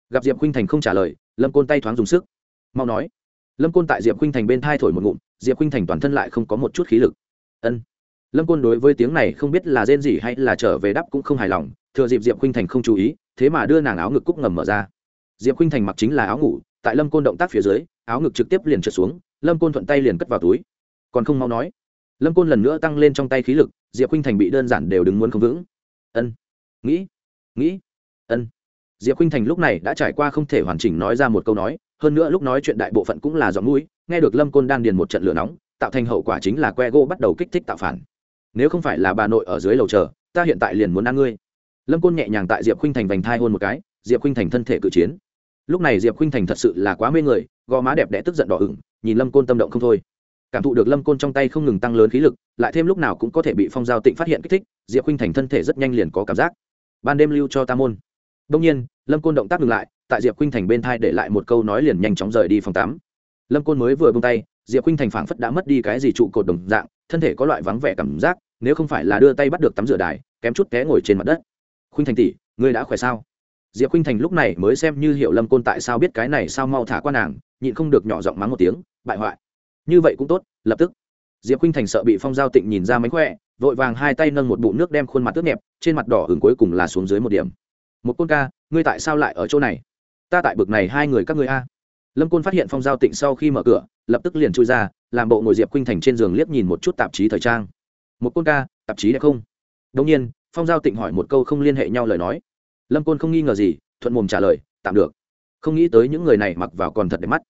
Gặp diệp khinh thành không trả lời, lâm côn tay thoáng dùng sức. Mau nói. Lâm côn tại diệp khinh thành bên thai thổi một ngụm, diệp khinh thành toàn thân lại không có một chút khí lực. Ân lâm côn đối với tiếng này không biết là rên gì hay là trở về đáp cũng không hài lòng, thừa dịp diệp khinh thành không chú ý, thế mà đưa nàng áo ngực cúc ngầm mở ra. Diệp khinh thành mặc chính là áo ngủ, tại lâm côn động tác phía dưới, áo ngực trực tiếp liền trượt xuống, lâm côn thuận tay liền cất vào túi. Còn không mau nói. Lâm côn lần nữa tăng lên trong tay khí lực, diệp khinh thành bị đơn giản đều đứng muốn không vững. Ân, nghĩ nghĩ, ân. Diệp khinh thành lúc này đã trải qua không thể hoàn chỉnh nói ra một câu nói, hơn nữa lúc nói chuyện đại bộ phận cũng là giọng mũi, nghe được lâm côn đan điền một trận lửa nóng, tạo thành hậu quả chính là que gỗ bắt đầu kích thích tạo phản nếu không phải là bà nội ở dưới lầu chờ, ta hiện tại liền muốn ăn ngươi. Lâm côn nhẹ nhàng tại diệp khinh thành vành thai hôn một cái, diệp khinh thành thân thể cự chiến. Lúc này diệp khinh thành thật sự là quá mê người, gò má đẹp đẽ tức giận đỏ ửng, nhìn lâm côn tâm động không thôi. Cảm thụ được lâm côn trong tay không ngừng tăng lớn khí lực, lại thêm lúc nào cũng có thể bị phong giao tịnh phát hiện kích thích, diệp khinh thành thân thể rất nhanh liền có cảm giác. Ban đêm lưu cho ta môn. Đông nhiên, lâm côn động tác ngừng lại, tại diệp khinh thành bên thai để lại một câu nói liền nhanh chóng rời đi phòng tắm. Lâm côn mới vừa bông tay, diệp khinh thành phảng phất đã mất đi cái gì trụ cột đồng dạng thân thể có loại vắng vẻ cảm giác, nếu không phải là đưa tay bắt được tắm rửa đài, kém chút té ngồi trên mặt đất. Khuynh thành tỷ, ngươi đã khỏe sao? Diệp khuynh thành lúc này mới xem như hiểu lâm côn tại sao biết cái này sao mau thả qua nàng, nhịn không được nhỏ giọng mắng một tiếng, bại hoại. Như vậy cũng tốt, lập tức. Diệp khuynh thành sợ bị phong giao tịnh nhìn ra mánh khỏe, vội vàng hai tay nâng một bụng nước đem khuôn mặt tước nhẹp, trên mặt đỏ hừng cuối cùng là xuống dưới một điểm. Một côn ca, ngươi tại sao lại ở chỗ này? Ta tại bực này hai người các ngươi a lâm côn phát hiện phong giao tịnh sau khi mở cửa, lập tức liền chui ra, làm bộ ngồi diệp khuynh thành trên giường liếc nhìn một chút tạp chí thời trang. Một côn ca, tạp chí đẹp không? Đông nhiên, phong giao tịnh hỏi một câu không liên hệ nhau lời nói. Lâm côn không nghi ngờ gì, thuận mồm trả lời, tạm được. Không nghĩ tới những người này mặc vào còn thật đẹp mắt.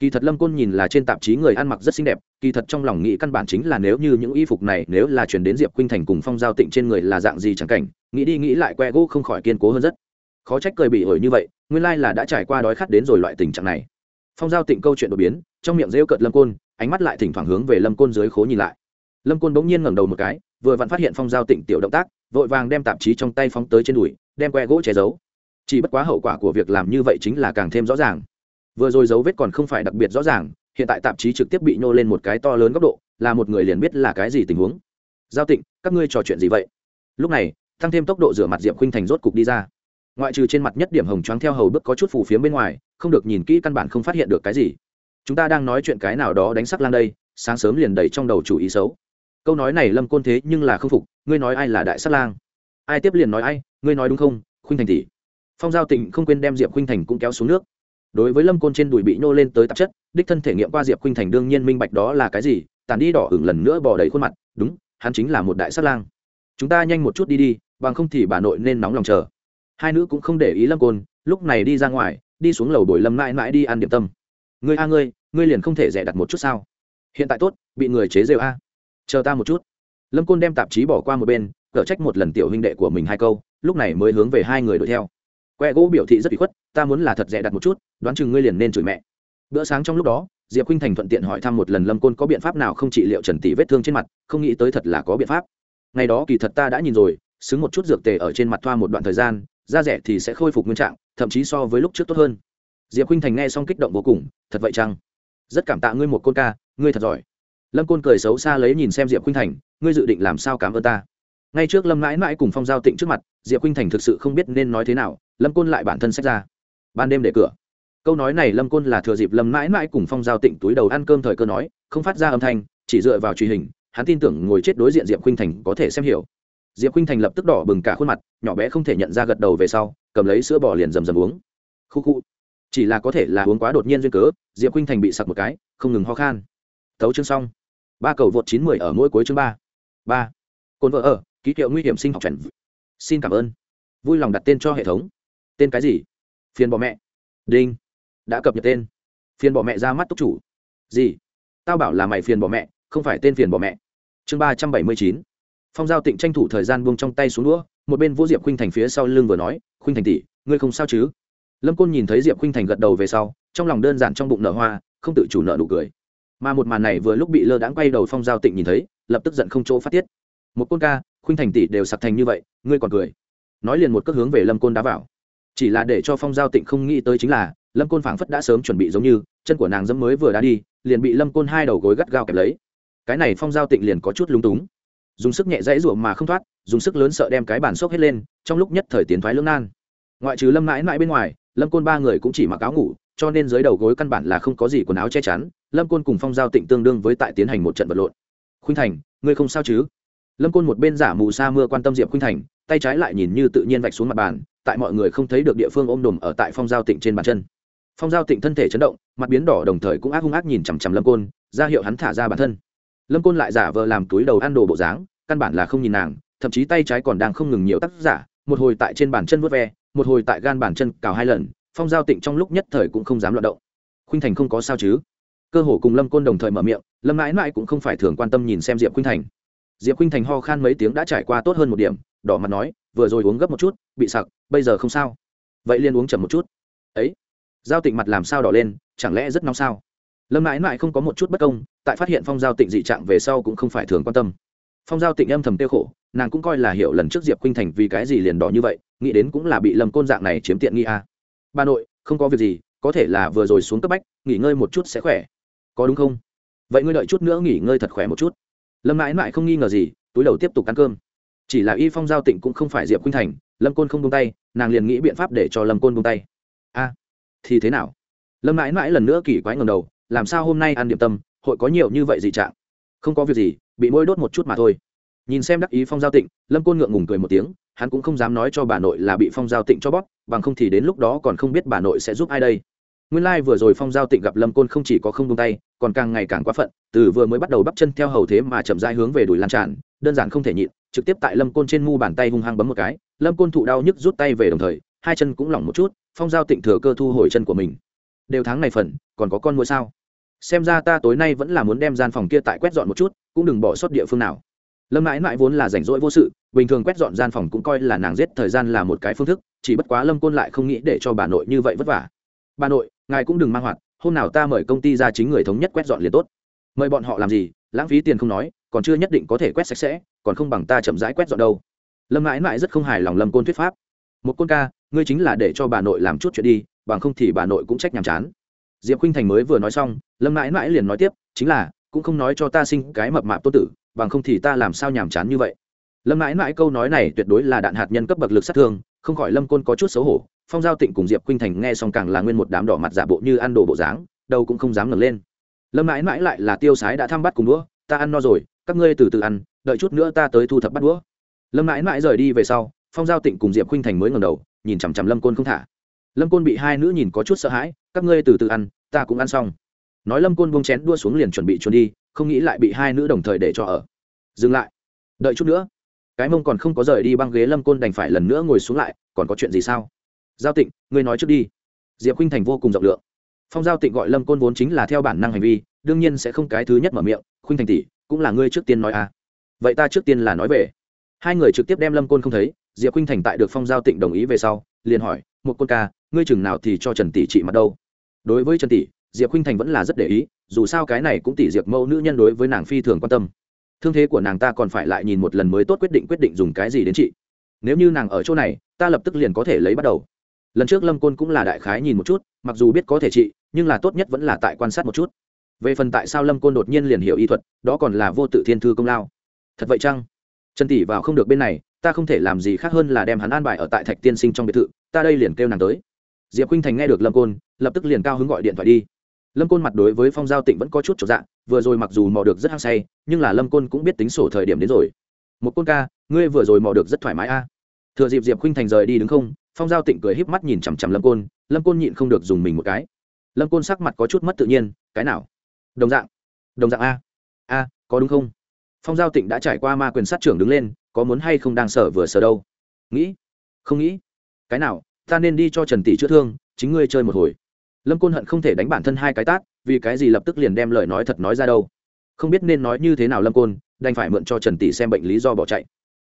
Kỳ thật lâm côn nhìn là trên tạp chí người ăn mặc rất xinh đẹp, kỳ thật trong lòng nghĩ căn bản chính là nếu như những y phục này nếu là chuyển đến diệp khuynh thành cùng phong giao tịnh trên người là dạng gì chẳng cảnh, nghĩ đi nghĩ lại que gỗ không khỏi kiên cố hơn rất. Khó trách cười bị ổi như vậy, nguyên lai là đã trải qua đói khát đến rồi loại tình trạng này phong giao tịnh câu chuyện đột biến, trong miệng rêu cợt lâm côn, ánh mắt lại thỉnh thoảng hướng về lâm côn dưới khố nhìn lại. Lâm côn bỗng nhiên ngẩng đầu một cái, vừa vặn phát hiện phong giao tịnh tiểu động tác, vội vàng đem tạp chí trong tay phóng tới trên đùi, đem que gỗ che giấu. Chỉ bất quá hậu quả của việc làm như vậy chính là càng thêm rõ ràng. Vừa rồi dấu vết còn không phải đặc biệt rõ ràng, hiện tại tạp chí trực tiếp bị nhô lên một cái to lớn góc độ, là một người liền biết là cái gì tình huống. Giao tịnh, các ngươi trò chuyện gì vậy? Lúc này tăng thêm tốc độ rửa mặt diệp Khinh thành rốt cục đi ra ngoại trừ trên mặt nhất điểm hồng choáng theo hầu bước có chút phù phía bên ngoài, không được nhìn kỹ căn bản không phát hiện được cái gì. Chúng ta đang nói chuyện cái nào đó đánh sắc lang đây, sáng sớm liền đầy trong đầu chủ ý xấu. Câu nói này lâm côn thế nhưng là không phục, ngươi nói ai là đại sắc lang? Ai tiếp liền nói ai, ngươi nói đúng không, khuynh thành tỷ? Phong giao tịnh không quên đem diệp khuynh thành cũng kéo xuống nước. Đối với lâm côn trên đùi bị nô lên tới tạp chất, đích thân thể nghiệm qua diệp khuynh thành đương nhiên minh bạch đó là cái gì, tàn đi đỏ hửng lần nữa bỏ đầy khuôn mặt, đúng, hắn chính là một đại sắc lang. Chúng ta nhanh một chút đi đi, bằng không thì bà nội nên nóng lòng chờ hai nữ cũng không để ý lâm côn, lúc này đi ra ngoài, đi xuống lầu bồi lâm mãi mãi đi ăn điểm tâm. Ngươi a, ngươi ngươi liền không thể rẻ đặt một chút sao? Hiện tại tốt, bị người chế rêu a. Chờ ta một chút. Lâm côn đem tạp chí bỏ qua một bên cở trách một lần tiểu huynh đệ của mình hai câu, lúc này mới hướng về hai người đuổi theo. Que gỗ biểu thị rất bị khuất, ta muốn là thật rẻ đặt một chút, đoán chừng ngươi liền nên chửi mẹ. Bữa sáng trong lúc đó, diệp khinh thành thuận tiện hỏi thăm một lần lâm côn có biện pháp nào không trị liệu trần tỷ vết thương trên mặt, không nghĩ tới thật là có biện pháp. Ngày đó kỳ thật ta đã nhìn rồi, xứng một chút dược tề ở trên mặt thoa một đoạn thời gian da rẻ thì sẽ khôi phục nguyên trạng, thậm chí so với lúc trước tốt hơn. Diệp khinh thành nghe xong kích động vô cùng, thật vậy chăng? Rất cảm tạ ngươi một côn ca, ngươi thật giỏi. Lâm côn cười xấu xa lấy nhìn xem diệp khinh thành, ngươi dự định làm sao cảm ơn ta? Ngay trước lâm mãi mãi cùng phong giao tịnh trước mặt, diệp khinh thành thực sự không biết nên nói thế nào, lâm côn lại bản thân sách ra. Ban đêm để cửa. Câu nói này lâm côn là thừa dịp lâm mãi mãi cùng phong giao tịnh túi đầu ăn cơm thời cơ nói, không phát ra âm thanh, chỉ dựa vào truy hình, hắn tin tưởng ngồi chết đối diện diệp khinh thành có thể xem hiểu diệp khinh thành lập tức đỏ bừng cả khuôn mặt, nhỏ bé không thể nhận ra gật đầu về sau, cầm lấy sữa bò liền rầm rầm uống. Khu khu. Chỉ là có thể là uống quá đột nhiên duyên cớ, diệp khinh thành bị sặc một cái, không ngừng ho khan. Tấu chương xong. Ba cầu vượt chín mười ở mỗi cuối chương ba. Ba. Cồn vợ ở, ký hiệu nguy hiểm sinh học chuẩn xin cảm ơn. Vui lòng đặt tên cho hệ thống. Tên cái gì? Phiền bỏ mẹ. Đinh. Đã cập nhật tên. Phiền bỏ mẹ ra mắt túc chủ. Gì? Tao bảo là mày phiền bỏ mẹ, không phải tên phiền bỏ mẹ. Chương ba trăm bảy mươi chín phong giao tịnh tranh thủ thời gian buông trong tay xuống đũa, một bên Vũ diệp khuynh thành phía sau lưng vừa nói, khuynh thành tỷ, ngươi không sao chứ? Lâm côn nhìn thấy diệp khuynh thành gật đầu về sau, trong lòng đơn giản trong bụng nở hoa, không tự chủ nợ nụ cười. Mà một màn này vừa lúc bị lơ đãng quay đầu phong giao tịnh nhìn thấy, lập tức giận không chỗ phát tiết. Một côn ca, khuynh thành tỷ đều sặc thành như vậy, ngươi còn cười? Nói liền một cước hướng về lâm côn đá vào. Chỉ là để cho phong giao tịnh không nghĩ tới chính là, lâm côn phảng phất đã sớm chuẩn bị giống như, chân của nàng dẫm mới vừa đá đi, liền bị lâm côn hai đầu gối gắt gao kẹp lấy. Cái này phong giao tịnh liền có chút lúng túng dùng sức nhẹ dãy ruộng mà không thoát, dùng sức lớn sợ đem cái bản xốc hết lên, trong lúc nhất thời tiến thoái lưỡng nan. Ngoại trừ lâm mãi mãi bên ngoài, lâm côn ba người cũng chỉ mặc áo ngủ, cho nên dưới đầu gối căn bản là không có gì quần áo che chắn, lâm côn cùng phong giao tịnh tương đương với tại tiến hành một trận vật lộn. Khuynh thành, ngươi không sao chứ? Lâm côn một bên giả mù sa mưa quan tâm diệp khuynh thành, tay trái lại nhìn như tự nhiên vạch xuống mặt bàn, tại mọi người không thấy được địa phương ôm đùm ở tại phong giao tịnh trên bàn chân. Phong giao tịnh thân thể chấn động, mặt biến đỏ đồng thời cũng ác hung ác nhìn chằm chằm lâm côn, ra hiệu hắn thả ra bản thân lâm côn lại giả vờ làm túi đầu ăn đồ bộ dáng, căn bản là không nhìn nàng, thậm chí tay trái còn đang không ngừng nhiều tác giả, một hồi tại trên bàn chân vớt ve, một hồi tại gan bàn chân cào hai lần, phong giao tịnh trong lúc nhất thời cũng không dám loạt động. Khuynh thành không có sao chứ? Cơ hồ cùng lâm côn đồng thời mở miệng, lâm mãi mãi cũng không phải thường quan tâm nhìn xem diệp khuynh thành. Diệp khuynh thành ho khan mấy tiếng đã trải qua tốt hơn một điểm, đỏ mặt nói, vừa rồi uống gấp một chút, bị sặc, bây giờ không sao. Vậy liền uống chậm một chút. Ấy, giao tịnh mặt làm sao đỏ lên, chẳng lẽ rất nóng sao? Lâm mãi mãi không có một chút bất công, tại phát hiện phong giao tịnh dị trạng về sau cũng không phải thường quan tâm. Phong giao tịnh âm thầm tiêu khổ, nàng cũng coi là hiểu lần trước diệp khuynh thành vì cái gì liền đỏ như vậy, nghĩ đến cũng là bị lâm côn dạng này chiếm tiện nghi a à. bà nội, không có việc gì, có thể là vừa rồi xuống cấp bách, nghỉ ngơi một chút sẽ khỏe. Có đúng không? Vậy ngươi đợi chút nữa nghỉ ngơi thật khỏe một chút. Lâm mãi mãi không nghi ngờ gì, túi đầu tiếp tục ăn cơm. Chỉ là y phong giao tịnh cũng không phải diệp khuynh thành, lâm côn không buông tay, nàng liền nghĩ biện pháp để cho lâm côn buông tay. A thì thế nào? Lâm mãi mãi lần nữa kỳ quái ngầm đầu làm sao hôm nay ăn điểm tâm, hội có nhiều như vậy dị trạng? Không có việc gì, bị môi đốt một chút mà thôi. Nhìn xem đắc ý phong giao tịnh, lâm côn ngượng ngùng cười một tiếng, hắn cũng không dám nói cho bà nội là bị phong giao tịnh cho bóp, bằng không thì đến lúc đó còn không biết bà nội sẽ giúp ai đây. Nguyên lai、like、vừa rồi phong giao tịnh gặp lâm côn không chỉ có không tung tay, còn càng ngày càng quá phận, từ vừa mới bắt đầu bắp chân theo hầu thế mà chậm dai hướng về đùi lan tràn, đơn giản không thể nhịn, trực tiếp tại lâm côn trên mu bàn tay hung hăng bấm một cái, lâm côn thụ đau nhức rút tay về đồng thời, hai chân cũng lỏng một chút, phong giao tịnh thừa cơ thu hồi chân của mình. Đều tháng này phần, còn có con mua sao? Xem ra ta tối nay vẫn là muốn đem gian phòng kia tại quét dọn một chút, cũng đừng bỏ sót địa phương nào. Lâm mãi mãi vốn là rảnh rỗi vô sự, bình thường quét dọn gian phòng cũng coi là nàng giết thời gian là một cái phương thức, chỉ bất quá lâm côn lại không nghĩ để cho bà nội như vậy vất vả. Bà nội, ngài cũng đừng mang hoạt, hôm nào ta mời công ty ra chính người thống nhất quét dọn liền tốt. Mời bọn họ làm gì? Lãng phí tiền không nói, còn chưa nhất định có thể quét sạch sẽ, còn không bằng ta chậm rãi quét dọn đâu. Lâm mãi mãi rất không hài lòng lâm côn thuyết pháp. Một côn ca, ngươi chính là để cho bà nội làm chút chuyện đi, bằng không thì bà nội cũng trách nhàm chán diệp khinh thành mới vừa nói xong, lâm mãi mãi liền nói tiếp, chính là, cũng không nói cho ta sinh cái mập mạp tốt tử, bằng không thì ta làm sao nhàm chán như vậy. Lâm mãi mãi câu nói này tuyệt đối là đạn hạt nhân cấp bậc lực sát thương, không khỏi lâm côn có chút xấu hổ, phong giao tịnh cùng diệp khinh thành nghe xong càng là nguyên một đám đỏ mặt giả bộ như ăn đồ bộ dáng đâu cũng không dám ngẩng lên. Lâm mãi mãi lại là tiêu sái đã thăm bắt cùng đũa, ta ăn no rồi, các ngươi từ từ ăn, đợi chút nữa ta tới thu thập bắt đũa. Lâm mãi mãi rời đi về sau, phong giao tịnh cùng diệp khinh thành mới ngẩng đầu, nhìn chằm chằm lâm côn không thả lâm côn bị hai nữ nhìn có chút sợ hãi, các ngươi từ từ ăn, ta cũng ăn xong. Nói lâm côn buông chén đua xuống liền chuẩn bị trốn đi, không nghĩ lại bị hai nữ đồng thời để cho ở. Dừng lại, đợi chút nữa. Cái mông còn không có rời đi băng ghế, lâm côn đành phải lần nữa ngồi xuống lại, còn có chuyện gì sao? Giao tịnh, ngươi nói trước đi. Diệp khinh thành vô cùng rộng lượng. Phong giao tịnh gọi lâm côn vốn chính là theo bản năng hành vi, đương nhiên sẽ không cái thứ nhất mở miệng, khuynh thành tỷ, cũng là ngươi trước tiên nói à. Vậy ta trước tiên là nói về. Hai người trực tiếp đem lâm côn không thấy, diệp khuynh thành tại được phong giao tịnh đồng ý về sau, liền hỏi, một côn ca ngươi chừng nào thì cho trần tỷ trị mặt đâu. Đối với trần tỷ, diệp Khinh thành vẫn là rất để ý, dù sao cái này cũng tỷ diệp mẫu nữ nhân đối với nàng phi thường quan tâm. Thương thế của nàng ta còn phải lại nhìn một lần mới tốt quyết định quyết định dùng cái gì đến chị. nếu như nàng ở chỗ này, ta lập tức liền có thể lấy bắt đầu. Lần trước lâm côn cũng là đại khái nhìn một chút, mặc dù biết có thể trị, nhưng là tốt nhất vẫn là tại quan sát một chút. Về phần tại sao lâm côn đột nhiên liền hiểu y thuật, đó còn là vô tự thiên thư công lao. Thật vậy chăng? Trần tỷ vào không được bên này, ta không thể làm gì khác hơn là đem hắn an bài ở tại thạch tiên sinh trong biệt thự, ta đây liền kêu nàng tới diệp khinh thành nghe được lâm côn, lập tức liền cao hứng gọi điện thoại đi. Lâm côn mặt đối với phong giao tịnh vẫn có chút trọn dạng vừa rồi mặc dù mò được rất hăng say, nhưng là lâm côn cũng biết tính sổ thời điểm đến rồi. Một côn ca, ngươi vừa rồi mò được rất thoải mái a. Thừa dịp diệp khinh thành rời đi đứng không, phong giao tịnh cười híp mắt nhìn chằm chằm lâm côn lâm côn nhịn không được dùng mình một cái. Lâm côn sắc mặt có chút mất tự nhiên, cái nào? Đồng dạng. Đồng dạng a. A, có đúng không? Phong giao tịnh đã trải qua ma quyền sát trưởng đứng lên, có muốn hay không đang sở vừa sở đâu. Nghĩ. Không nghĩ. Cái nào? Ta nên đi cho trần tỷ chữa thương, chính ngươi chơi một hồi. Lâm côn hận không thể đánh bản thân hai cái tát, vì cái gì lập tức liền đem lời nói thật nói ra đâu. Không biết nên nói như thế nào lâm côn, đành phải mượn cho trần tỷ xem bệnh lý do bỏ chạy.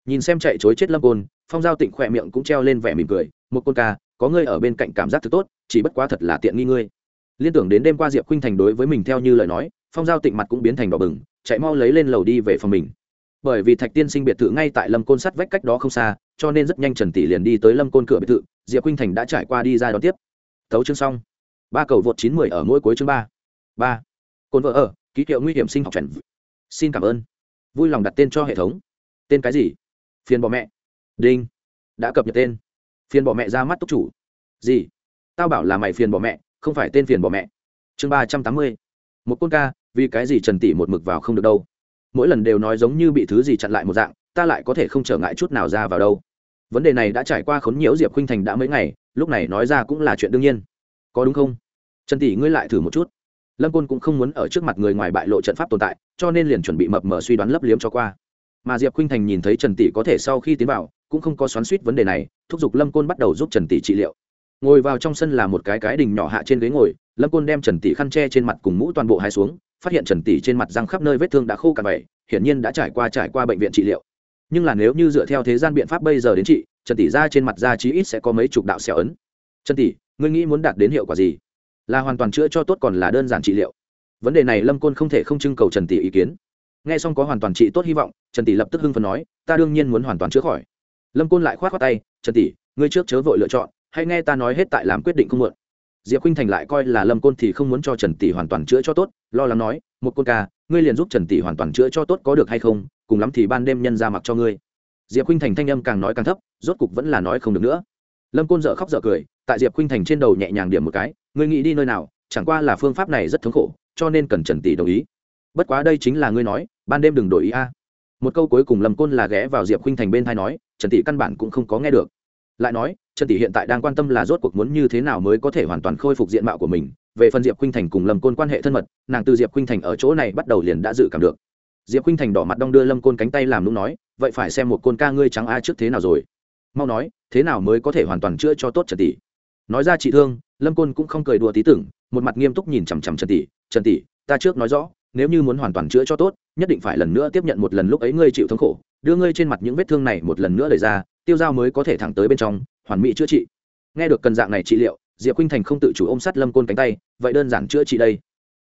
Nhìn xem chạy chối chết lâm côn, phong giao tịnh khỏe miệng cũng treo lên vẻ mỉm cười, một côn ca, có ngươi ở bên cạnh cảm giác thật tốt, chỉ bất quá thật là tiện nghi ngươi. Liên tưởng đến đêm qua diệp khuynh thành đối với mình theo như lời nói, phong giao tịnh mặt cũng biến thành đỏ bừng, chạy mau lấy lên lầu đi về phòng mình. Bởi vì thạch tiên sinh biệt thự ngay tại lâm côn sắt vách cách đó không xa, cho nên rất nhanh trần tỷ liền đi tới lâm côn cửa biệt thự diệp khuynh thành đã trải qua đi ra đón tiếp. Tấu chương xong. Ba cầu vượt chín mười ở mỗi cuối chương ba. Ba. Côn vợ ở, ký hiệu nguy hiểm sinh học chuẩn xin cảm ơn. Vui lòng đặt tên cho hệ thống. Tên cái gì? Phiền bỏ mẹ. Đinh. Đã cập nhật tên. Phiền bỏ mẹ ra mắt túc chủ. Gì? Tao bảo là mày phiền bỏ mẹ, không phải tên phiền bỏ mẹ. Chương ba trăm tám mươi. Một côn ca, vì cái gì trần tỷ một mực vào không được đâu? Mỗi lần đều nói giống như bị thứ gì chặn lại một dạng, ta lại có thể không trở ngại chút nào ra vào đâu vấn đề này đã trải qua khốn nhiễu diệp khinh thành đã mấy ngày, lúc này nói ra cũng là chuyện đương nhiên. Có đúng không? Trần tỷ, ngươi lại thử một chút. Lâm côn cũng không muốn ở trước mặt người ngoài bại lộ trận pháp tồn tại, cho nên liền chuẩn bị mập mờ suy đoán lấp liếm cho qua. Mà diệp khinh thành nhìn thấy trần tỷ có thể sau khi tiến vào, cũng không có xoắn suýt vấn đề này, thúc giục lâm côn bắt đầu giúp trần tỷ trị liệu. Ngồi vào trong sân là một cái cái đình nhỏ hạ trên ghế ngồi, lâm côn đem trần tỷ khăn tre trên mặt cùng mũ toàn bộ hai xuống, phát hiện trần tỷ trên mặt răng khắp nơi vết thương đã khô cạn bảy hiển nhiên đã trải qua trải qua bệnh viện trị liệu nhưng là nếu như dựa theo thế gian biện pháp bây giờ đến trị, trần tỷ ra trên mặt da chí ít sẽ có mấy chục đạo xẻo ấn. Trần tỷ, ngươi nghĩ muốn đạt đến hiệu quả gì? Là hoàn toàn chữa cho tốt còn là đơn giản trị liệu? Vấn đề này lâm côn không thể không trưng cầu trần tỷ ý kiến. Nghe xong có hoàn toàn trị tốt hy vọng, trần tỷ lập tức hưng phấn nói, ta đương nhiên muốn hoàn toàn chữa khỏi. Lâm côn lại k h o á t khoác tay, trần tỷ, ngươi trước chớ vội lựa chọn, hãy nghe ta nói hết tại làm quyết định không muộn. Diệp khinh thành lại coi là lâm côn thì không muốn cho trần tỷ hoàn toàn chữa cho tốt, lo lắng nói, một côn ca, ngươi liền giúp trần tỷ hoàn toàn chữa cho tốt có được hay không? Cùng lắm thì ban đêm nhân ra mặc cho ngươi. Diệp khinh thành thanh âm càng nói càng thấp, rốt cục vẫn là nói không được nữa. Lâm côn dợ khóc dợ cười, tại diệp khinh thành trên đầu nhẹ nhàng điểm một cái, ngươi nghĩ đi nơi nào, chẳng qua là phương pháp này rất thống khổ, cho nên cần trần tỷ đồng ý. Bất quá đây chính là ngươi nói, ban đêm đừng đổi ý a. Một câu cuối cùng lâm côn là ghé vào diệp khinh thành bên thai nói, trần tỷ căn bản cũng không có nghe được. Lại nói, trần tỷ hiện tại đang quan tâm là rốt cuộc muốn như thế nào mới có thể hoàn toàn khôi phục diện mạo của mình. Về phần diệp khinh thành cùng lâm côn quan hệ thân mật, nàng từ diệp khinh thành ở chỗ này bắt đầu liền đã dự cảm được diệp khinh thành đỏ mặt đong đưa lâm côn cánh tay làm lúc nói, vậy phải xem một côn ca ngươi trắng a trước thế nào rồi. Mau nói, thế nào mới có thể hoàn toàn chữa cho tốt trần tỷ? Nói ra chị thương, lâm côn cũng không cười đùa tí tưởng, một mặt nghiêm túc nhìn chằm chằm trần tỷ trần tỷ, ta trước nói rõ, nếu như muốn hoàn toàn chữa cho tốt, nhất định phải lần nữa tiếp nhận một lần lúc ấy ngươi chịu thống khổ, đưa ngươi trên mặt những vết thương này một lần nữa đẩy ra, tiêu dao mới có thể thẳng tới bên trong, hoàn mỹ chữa trị. Nghe được cần dạng này trị liệu, diệp khinh thành không tự chủ ôm sát lâm côn cánh tay, vậy đơn giản chữa trị đây.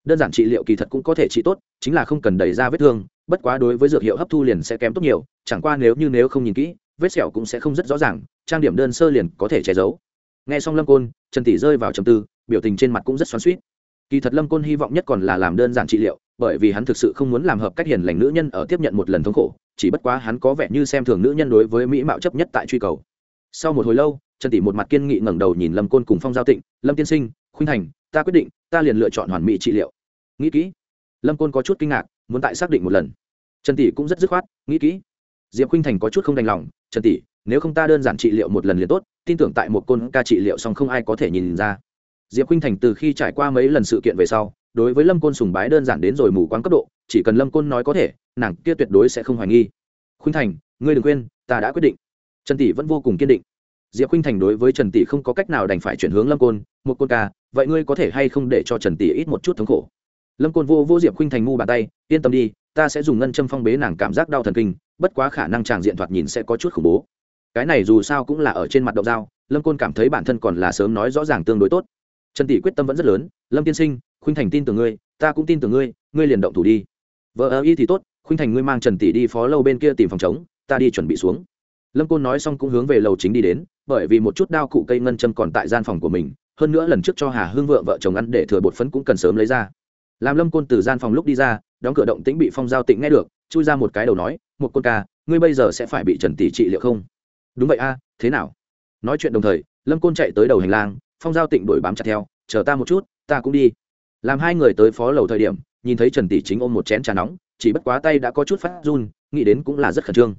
Đơn giản trị liệu kỳ thật cũng có thể trị tốt chính là không cần đẩy ra vết thương, bất quá đối với dược hiệu hấp thu liền sẽ kém tốt nhiều, chẳng qua nếu như nếu không nhìn kỹ, vết sẹo cũng sẽ không rất rõ ràng, trang điểm đơn sơ liền có thể che giấu. Nghe xong lâm côn, trần tỷ rơi vào trầm tư, biểu tình trên mặt cũng rất xoắn suýt kỳ thật lâm côn hy vọng nhất còn là làm đơn giản trị liệu, bởi vì hắn thực sự không muốn làm hợp cách hiền lành nữ nhân ở tiếp nhận một lần thống khổ, chỉ bất quá hắn có vẻ như xem thường nữ nhân đối với mỹ mạo chấp nhất tại truy cầu. Sau một hồi lâu, trần tỷ một mặt kiên nghị ngẩng đầu nhìn lâm côn cùng phong giao tịnh, lâm tiên sinh, khuynh thành, ta quyết định, ta liền lựa chọn hoàn mỹ trị liệu. Nghĩ kỹ lâm côn có chút kinh ngạc, muốn tại xác định một lần. Trần tỷ cũng rất dứt khoát, nghĩ kỹ. Diệp khinh thành có chút không đành lòng, trần tỷ, nếu không ta đơn giản trị liệu một lần liền tốt, tin tưởng tại một côn ca trị liệu xong không ai có thể nhìn ra. Diệp khinh thành từ khi trải qua mấy lần sự kiện về sau, đối với lâm côn sùng bái đơn giản đến rồi mù quáng cấp độ, chỉ cần lâm côn nói có thể, nàng kia tuyệt đối sẽ không hoài nghi. Khuynh thành, ngươi đừng quên, ta đã quyết định. Trần tỷ vẫn vô cùng kiên định. Diệp khuynh thành đối với trần tỷ không có cách nào đành phải chuyển hướng lâm côn, một côn ca, vậy ngươi có thể hay không để cho trần tỷ ít một chút thống khổ? Lâm côn vô vô diệp khuynh thành ngu bàn tay, yên tâm đi, ta sẽ dùng ngân châm phong bế nàng cảm giác đau thần kinh, bất quá khả năng tràng diện thoạt nhìn sẽ có chút khủng bố. Cái này dù sao cũng là ở trên mặt động dao, lâm côn cảm thấy bản thân còn là sớm nói rõ ràng tương đối tốt. Trần tỷ quyết tâm vẫn rất lớn, lâm tiên sinh, khuynh thành tin tưởng ngươi, ta cũng tin tưởng ngươi ngươi liền động thủ đi. Vợ ơ y thì tốt, khuynh thành ngươi mang trần tỷ đi phó lâu bên kia tìm phòng chống ta đi chuẩn bị xuống. Lâm côn nói xong cũng hướng về lầu chính đi đến, bởi vì một chút đao cụ cây ngân châm còn tại gian phòng của mình, hơn nữa lần trước cho hà hương vợ vợ chồng ăn để thừa bột phấn cũng cần sớm lấy ra làm lâm côn từ gian phòng lúc đi ra, đóng cửa động tĩnh bị phong giao tịnh nghe được, chui ra một cái đầu nói, một côn ca, ngươi bây giờ sẽ phải bị trần tỷ trị liệu không? Đúng vậy a, thế nào? Nói chuyện đồng thời, lâm côn chạy tới đầu hành lang, phong giao tịnh đuổi bám chặt theo, chờ ta một chút, ta cũng đi. Làm hai người tới phó lầu thời điểm, nhìn thấy trần tỷ chính ôm một chén trà nóng, chỉ bất quá tay đã có chút phát run, nghĩ đến cũng là rất khẩn trương.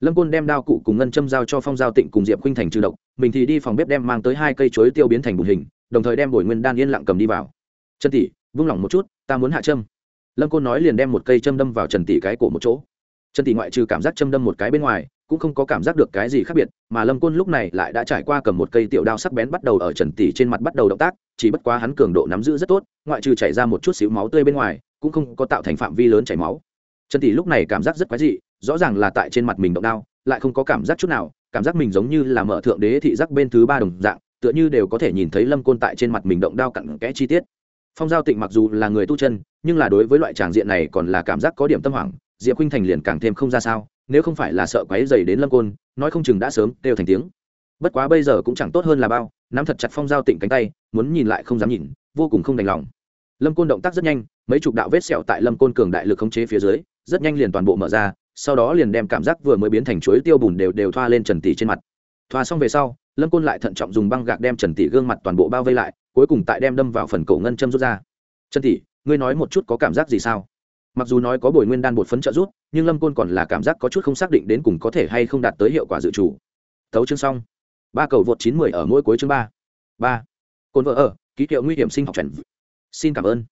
Lâm côn đem đao cụ cùng ngân châm giao cho phong giao tịnh cùng diệp khuynh thành trừ độc, mình thì đi phòng bếp đem mang tới hai cây chuối tiêu biến thành bùn hình, đồng thời đem bồi nguyên đan yên lặng cầm đi vào. Trần tỷ vung lòng một chút, ta muốn hạ châm. Lâm côn nói liền đem một cây châm đâm vào trần tỷ cái cổ một chỗ. Trần tỷ ngoại trừ cảm giác châm đâm một cái bên ngoài, cũng không có cảm giác được cái gì khác biệt, mà lâm côn lúc này lại đã trải qua cầm một cây tiểu đao sắc bén bắt đầu ở trần tỷ trên mặt bắt đầu động tác, chỉ bất quá hắn cường độ nắm giữ rất tốt, ngoại trừ chảy ra một chút xíu máu tươi bên ngoài, cũng không có tạo thành phạm vi lớn chảy máu. Trần tỷ lúc này cảm giác rất quái dị, rõ ràng là tại trên mặt mình động đao, lại không có cảm giác chút nào, cảm giác mình giống như là mở thượng đế thị giác bên thứ ba đồng dạng, tựa như đều có thể nhìn thấy lâm côn tại trên mặt mình động đao cặn kẽ chi tiết phong giao tịnh mặc dù là người tu chân, nhưng là đối với loại tràng diện này còn là cảm giác có điểm tâm hoảng, diệp khuynh thành liền càng thêm không ra sao, nếu không phải là sợ quáy dày đến lâm côn, nói không chừng đã sớm đều thành tiếng. Bất quá bây giờ cũng chẳng tốt hơn là bao, nắm thật chặt phong giao tịnh cánh tay, muốn nhìn lại không dám nhìn, vô cùng không đành lòng. Lâm côn động tác rất nhanh, mấy chục đạo vết sẹo tại lâm côn cường đại lực khống chế phía dưới, rất nhanh liền toàn bộ mở ra, sau đó liền đem cảm giác vừa mới biến thành chuối tiêu bùn đều đều thoa lên trần tỷ trên mặt. Thoa xong về sau lâm côn lại thận trọng dùng băng gạc đem trần tỷ gương mặt toàn bộ bao vây lại, cuối cùng tại đem đâm vào phần cổ ngân châm rút ra. Trần tỷ, ngươi nói một chút có cảm giác gì sao? Mặc dù nói có bồi nguyên đan bột phấn trợ rút nhưng lâm côn còn là cảm giác có chút không xác định đến cùng có thể hay không đạt tới hiệu quả dự trù. Thấu chương xong. Ba cầu vượt chín mười ở mỗi cuối chương ba. Ba. Cồn vợ ở, ký hiệu nguy hiểm sinh học trần xin cảm ơn.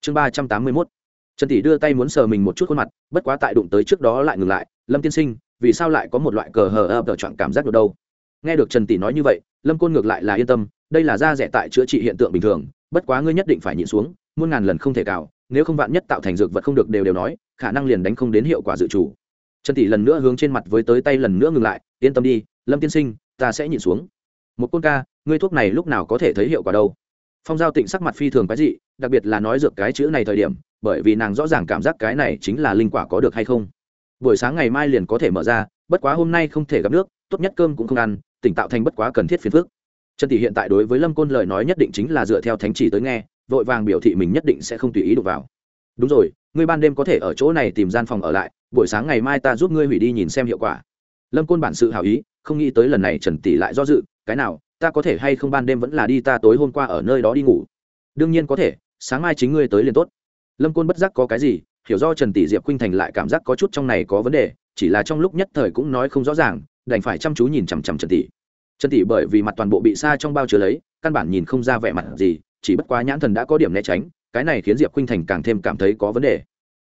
Chương ba trăm tám mươi mốt. Trần tỷ đưa tay muốn sờ mình một chút khuôn mặt, bất quá tại đụng tới trước đó lại ngừng lại. Lâm tiên sinh, vì sao lại có một loại cờ hờ ập ở chọn cảm giác được đâu? Nghe được trần tỷ nói như vậy, lâm côn ngược lại là yên tâm, đây là da rẻ tại chữa trị hiện tượng bình thường, bất quá ngươi nhất định phải nhịn xuống, muôn ngàn lần không thể cào nếu không vạn nhất tạo thành dược vật không được đều đều nói, khả năng liền đánh không đến hiệu quả dự chủ trần tỷ lần nữa hướng trên mặt với tới tay lần nữa ngừng lại, yên tâm đi, lâm tiên sinh, ta sẽ nhịn xuống. Một côn ca, ngươi thuốc này lúc nào có thể thấy hiệu quả đâu? Phong giao tịnh sắc mặt phi thường cái gì đặc biệt là nói dược cái chữ này thời điểm, bởi vì nàng rõ ràng cảm giác cái này chính là linh quả có được hay không. Buổi sáng ngày mai liền có thể mở ra, bất quá hôm nay không thể gặp nước, tốt nhất cơm cũng không ăn tỉnh tạo thành bất quá cần thiết phiền phức. Trần tỷ hiện tại đối với lâm côn lời nói nhất định chính là dựa theo thánh chỉ tới nghe, vội vàng biểu thị mình nhất định sẽ không tùy ý đụng vào. Đúng rồi, ngươi ban đêm có thể ở chỗ này tìm gian phòng ở lại, buổi sáng ngày mai ta giúp ngươi hủy đi nhìn xem hiệu quả. Lâm côn bản sự hào ý, không nghĩ tới lần này trần tỷ lại do dự, cái nào, ta có thể hay không ban đêm vẫn là đi ta tối hôm qua ở nơi đó đi ngủ? Đương nhiên có thể, sáng mai chính ngươi tới liền tốt. Lâm côn bất giác có cái gì, hiểu do trần tỷ diệp khuynh thành lại cảm giác có chút trong này có vấn đề, chỉ là trong lúc nhất thời cũng nói không rõ ràng đành phải chăm chú nhìn chằm chằm trần tỷ. Trần tỷ bởi vì mặt toàn bộ bị xa trong bao chứa lấy, căn bản nhìn không ra vẻ mặt gì, chỉ bất quá nhãn thần đã có điểm né tránh, cái này khiến diệp khuynh thành càng thêm cảm thấy có vấn đề.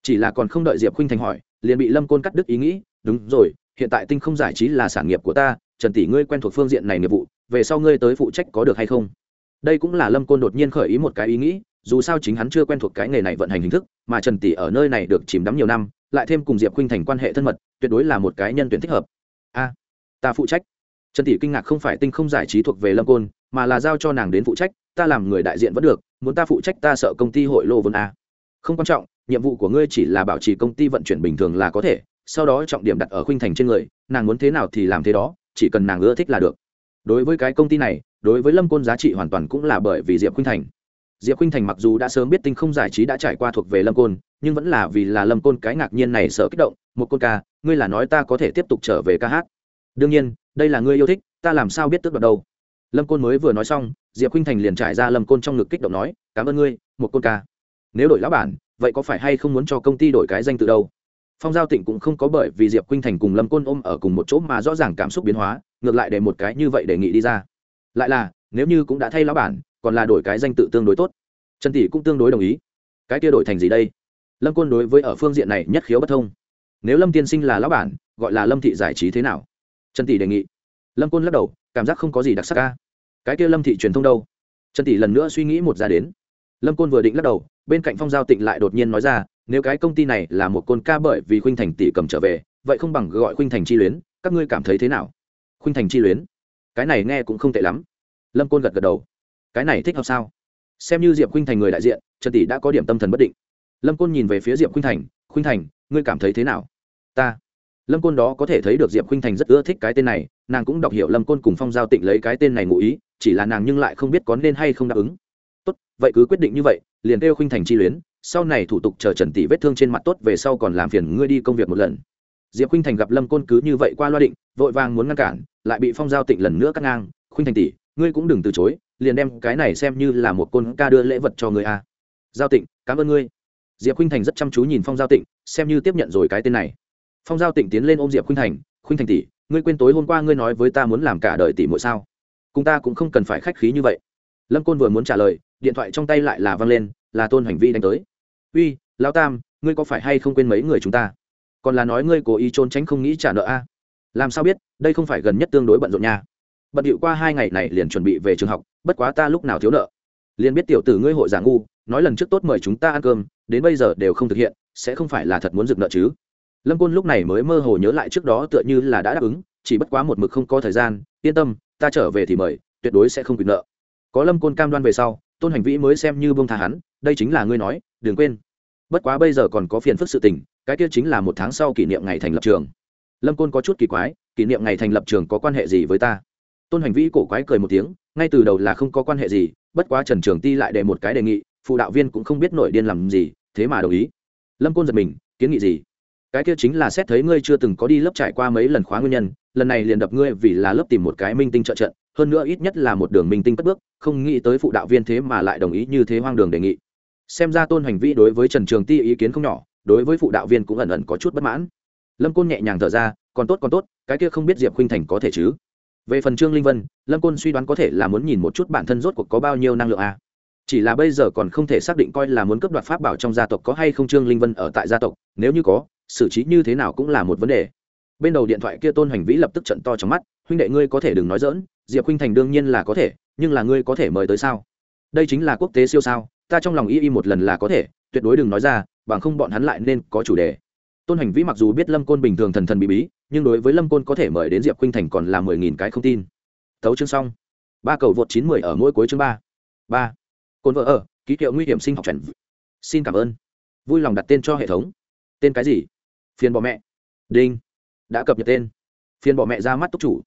Chỉ là còn không đợi diệp khuynh thành hỏi, liền bị lâm côn cắt đứt ý nghĩ, đúng rồi, hiện tại tinh không giải trí là sản nghiệp của ta, trần tỷ ngươi quen thuộc phương diện này nghiệp vụ, về sau ngươi tới phụ trách có được hay không? Đây cũng là lâm côn đột nhiên khởi ý một cái ý nghĩ, dù sao chính hắn chưa quen thuộc cái nghề này vận hành hình thức, mà trần tỷ ở nơi này được chìm đắm nhiều năm, lại thêm cùng diệp khuynh thành quan hệ thân mật, tuyệt đối là một cái nhân tuyển thích hợp. A! Ta phụ trách. Trần tỷ kinh ngạc không phải tinh không giải trí thuộc về lâm côn, mà là giao cho nàng đến phụ trách, ta làm người đại diện vẫn được, muốn ta phụ trách ta sợ công ty hội lô vốn a. Không quan trọng, nhiệm vụ của ngươi chỉ là bảo trì công ty vận chuyển bình thường là có thể, sau đó trọng điểm đặt ở khuynh thành trên người, nàng muốn thế nào thì làm thế đó, chỉ cần nàng ưa thích là được. Đối với cái công ty này, đối với lâm côn giá trị hoàn toàn cũng là bởi vì diệp khuynh thành. Diệp khuynh thành mặc dù đã sớm biết tinh không giải trí đã trải qua thuộc về lâm côn, nhưng vẫn là vì là lâm côn cái ngạc nhiên này sợ kích động. Một côn ca, ngươi là nói ta có thể tiếp tục trở về ca hát đương nhiên, đây là ngươi yêu thích, ta làm sao biết tước đoạt đâu? Lâm côn mới vừa nói xong, diệp khinh thành liền trải ra lâm côn trong ngực kích động nói, cảm ơn ngươi, một côn ca. Nếu đổi lão bản, vậy có phải hay không muốn cho công ty đổi cái danh từ đâu? Phong giao tịnh cũng không có bởi vì diệp khinh thành cùng lâm côn ôm ở cùng một chỗ mà rõ ràng cảm xúc biến hóa, ngược lại để một cái như vậy đề nghị đi ra. Lại là, nếu như cũng đã thay lão bản, còn là đổi cái danh tự tương đối tốt. Trần tỷ cũng tương đối đồng ý. Cái kia đổi thành gì đây? Lâm côn đối với ở phương diện này nhất khiếu bất thông. Nếu lâm tiên sinh là lão bản, gọi là lâm thị giải trí thế nào? Trần tỷ đề nghị. Lâm côn lắc đầu, cảm giác không có gì đặc sắc ca cái kia lâm thị truyền thông đâu? Trần tỷ lần nữa suy nghĩ một ra đến. Lâm côn vừa định lắc đầu, bên cạnh phong giao tịnh lại đột nhiên nói ra, nếu cái công ty này là một côn ca bởi vì khuynh thành tỷ cầm trở về, vậy không bằng gọi khuynh thành chi luyến, các ngươi cảm thấy thế nào? Khuynh thành chi luyến? Cái này nghe cũng không tệ lắm. Lâm côn gật gật đầu. Cái này thích hợp sao? Xem như diệp khuynh thành người đại diện, trần tỷ đã có điểm tâm thần bất định. Lâm côn nhìn về phía diệp khuynh thành khuynh thành, ngươi cảm thấy thế nào? Ta lâm côn đó có thể thấy được diệp khinh thành rất ưa thích cái tên này, nàng cũng đọc hiểu lâm côn cùng phong giao tịnh lấy cái tên này ngụ ý, chỉ là nàng nhưng lại không biết có nên hay không đáp ứng. Tốt, vậy cứ quyết định như vậy, liền kêu khinh thành chi luyến, sau này thủ tục chờ trần tỷ vết thương trên mặt tốt về sau còn làm phiền ngươi đi công việc một lần. Diệp khinh thành gặp lâm côn cứ như vậy qua loa định, vội vàng muốn ngăn cản, lại bị phong giao tịnh lần nữa cắt ngang. Khinh thành tỷ, ngươi cũng đừng từ chối, liền đem cái này xem như là một côn ca đưa lễ vật cho người a. Giao tịnh, cảm ơn ngươi. Diệp khinh thành rất chăm chú nhìn phong giao tịnh, xem như tiếp nhận rồi cái tên này phong giao tịnh tiến lên ôm diệp khuynh thành khuynh thành tỷ, ngươi quên tối hôm qua ngươi nói với ta muốn làm cả đời tỷ mỗi sao? Cùng ta cũng không cần phải khách khí như vậy. Lâm côn vừa muốn trả lời, điện thoại trong tay lại là văng lên, là tôn hành vi đánh tới. Uy, lão tam, ngươi có phải hay không quên mấy người chúng ta? Còn là nói ngươi cố ý trốn tránh không nghĩ trả nợ a? Làm sao biết, đây không phải gần nhất tương đối bận rộn nha. Bận điệu qua hai ngày này liền chuẩn bị về trường học, bất quá ta lúc nào thiếu nợ. Liền biết tiểu tử ngươi hội giả ngu, nói lần trước tốt mời chúng ta ăn cơm, đến bây giờ đều không thực hiện, sẽ không phải là thật muốn dựng nợ chứ lâm côn lúc này mới mơ hồ nhớ lại trước đó tựa như là đã đáp ứng, chỉ bất quá một mực không có thời gian, yên tâm, ta trở về thì mời, tuyệt đối sẽ không quyền nợ. Có lâm côn cam đoan về sau, tôn hành vĩ mới xem như bông tha hắn, đây chính là ngươi nói, đừng quên. Bất quá bây giờ còn có phiền phức sự tình, cái kia chính là một tháng sau kỷ niệm ngày thành lập trường. Lâm côn có chút kỳ quái, kỷ niệm ngày thành lập trường có quan hệ gì với ta? Tôn hành vĩ cổ quái cười một tiếng, ngay từ đầu là không có quan hệ gì, bất quá trần trường ti lại để một cái đề nghị, phụ đạo viên cũng không biết nổi điên làm gì, thế mà đồng ý. Lâm côn giật mình, kiến nghị gì? Cái kia chính là xét thấy ngươi chưa từng có đi lớp trải qua mấy lần khóa nguyên nhân, lần này liền đập ngươi vì là lớp tìm một cái minh tinh trợ trận, hơn nữa ít nhất là một đường minh tinh cất bước, không nghĩ tới phụ đạo viên thế mà lại đồng ý như thế hoang đường đề nghị. Xem ra tôn hành vi đối với trần trường ti ý kiến không nhỏ, đối với phụ đạo viên cũng ẩn ẩn có chút bất mãn. Lâm côn nhẹ nhàng thở ra, còn tốt còn tốt, cái kia không biết diệp khuynh thành có thể chứ? Về phần trương linh vân, lâm côn suy đoán có thể là muốn nhìn một chút bản thân rốt cuộc có bao nhiêu năng lượng à. chỉ là bây giờ còn không thể xác định coi là muốn cấp đoạt pháp bảo trong gia tộc có hay không trương linh vân ở tại gia tộc, nếu như có xử trí như thế nào cũng là một vấn đề. Bên đầu điện thoại kia tôn hành vĩ lập tức trận to trong mắt, huynh đệ ngươi có thể đừng nói dỡn diệp huynh thành đương nhiên là có thể, nhưng là ngươi có thể mời tới sao? Đây chính là quốc tế siêu sao, ta trong lòng y y một lần là có thể, tuyệt đối đừng nói ra, bằng không bọn hắn lại nên có chủ đề. Tôn hành vĩ mặc dù biết lâm côn bình thường thần thần bí bí, nhưng đối với lâm côn có thể mời đến diệp khuynh thành còn là mười nghìn cái không tin. Tấu chương xong. Ba cầu vượt chín mười ở mỗi cuối chương ba. Ba. Côn vợ ở, ký hiệu nguy hiểm sinh học chuẩn xin cảm ơn. Vui lòng đặt tên cho hệ thống. Tên cái gì? Phiền bỏ mẹ. Đinh. Đã cập nhật tên. Phiền bỏ mẹ ra mắt túc chủ.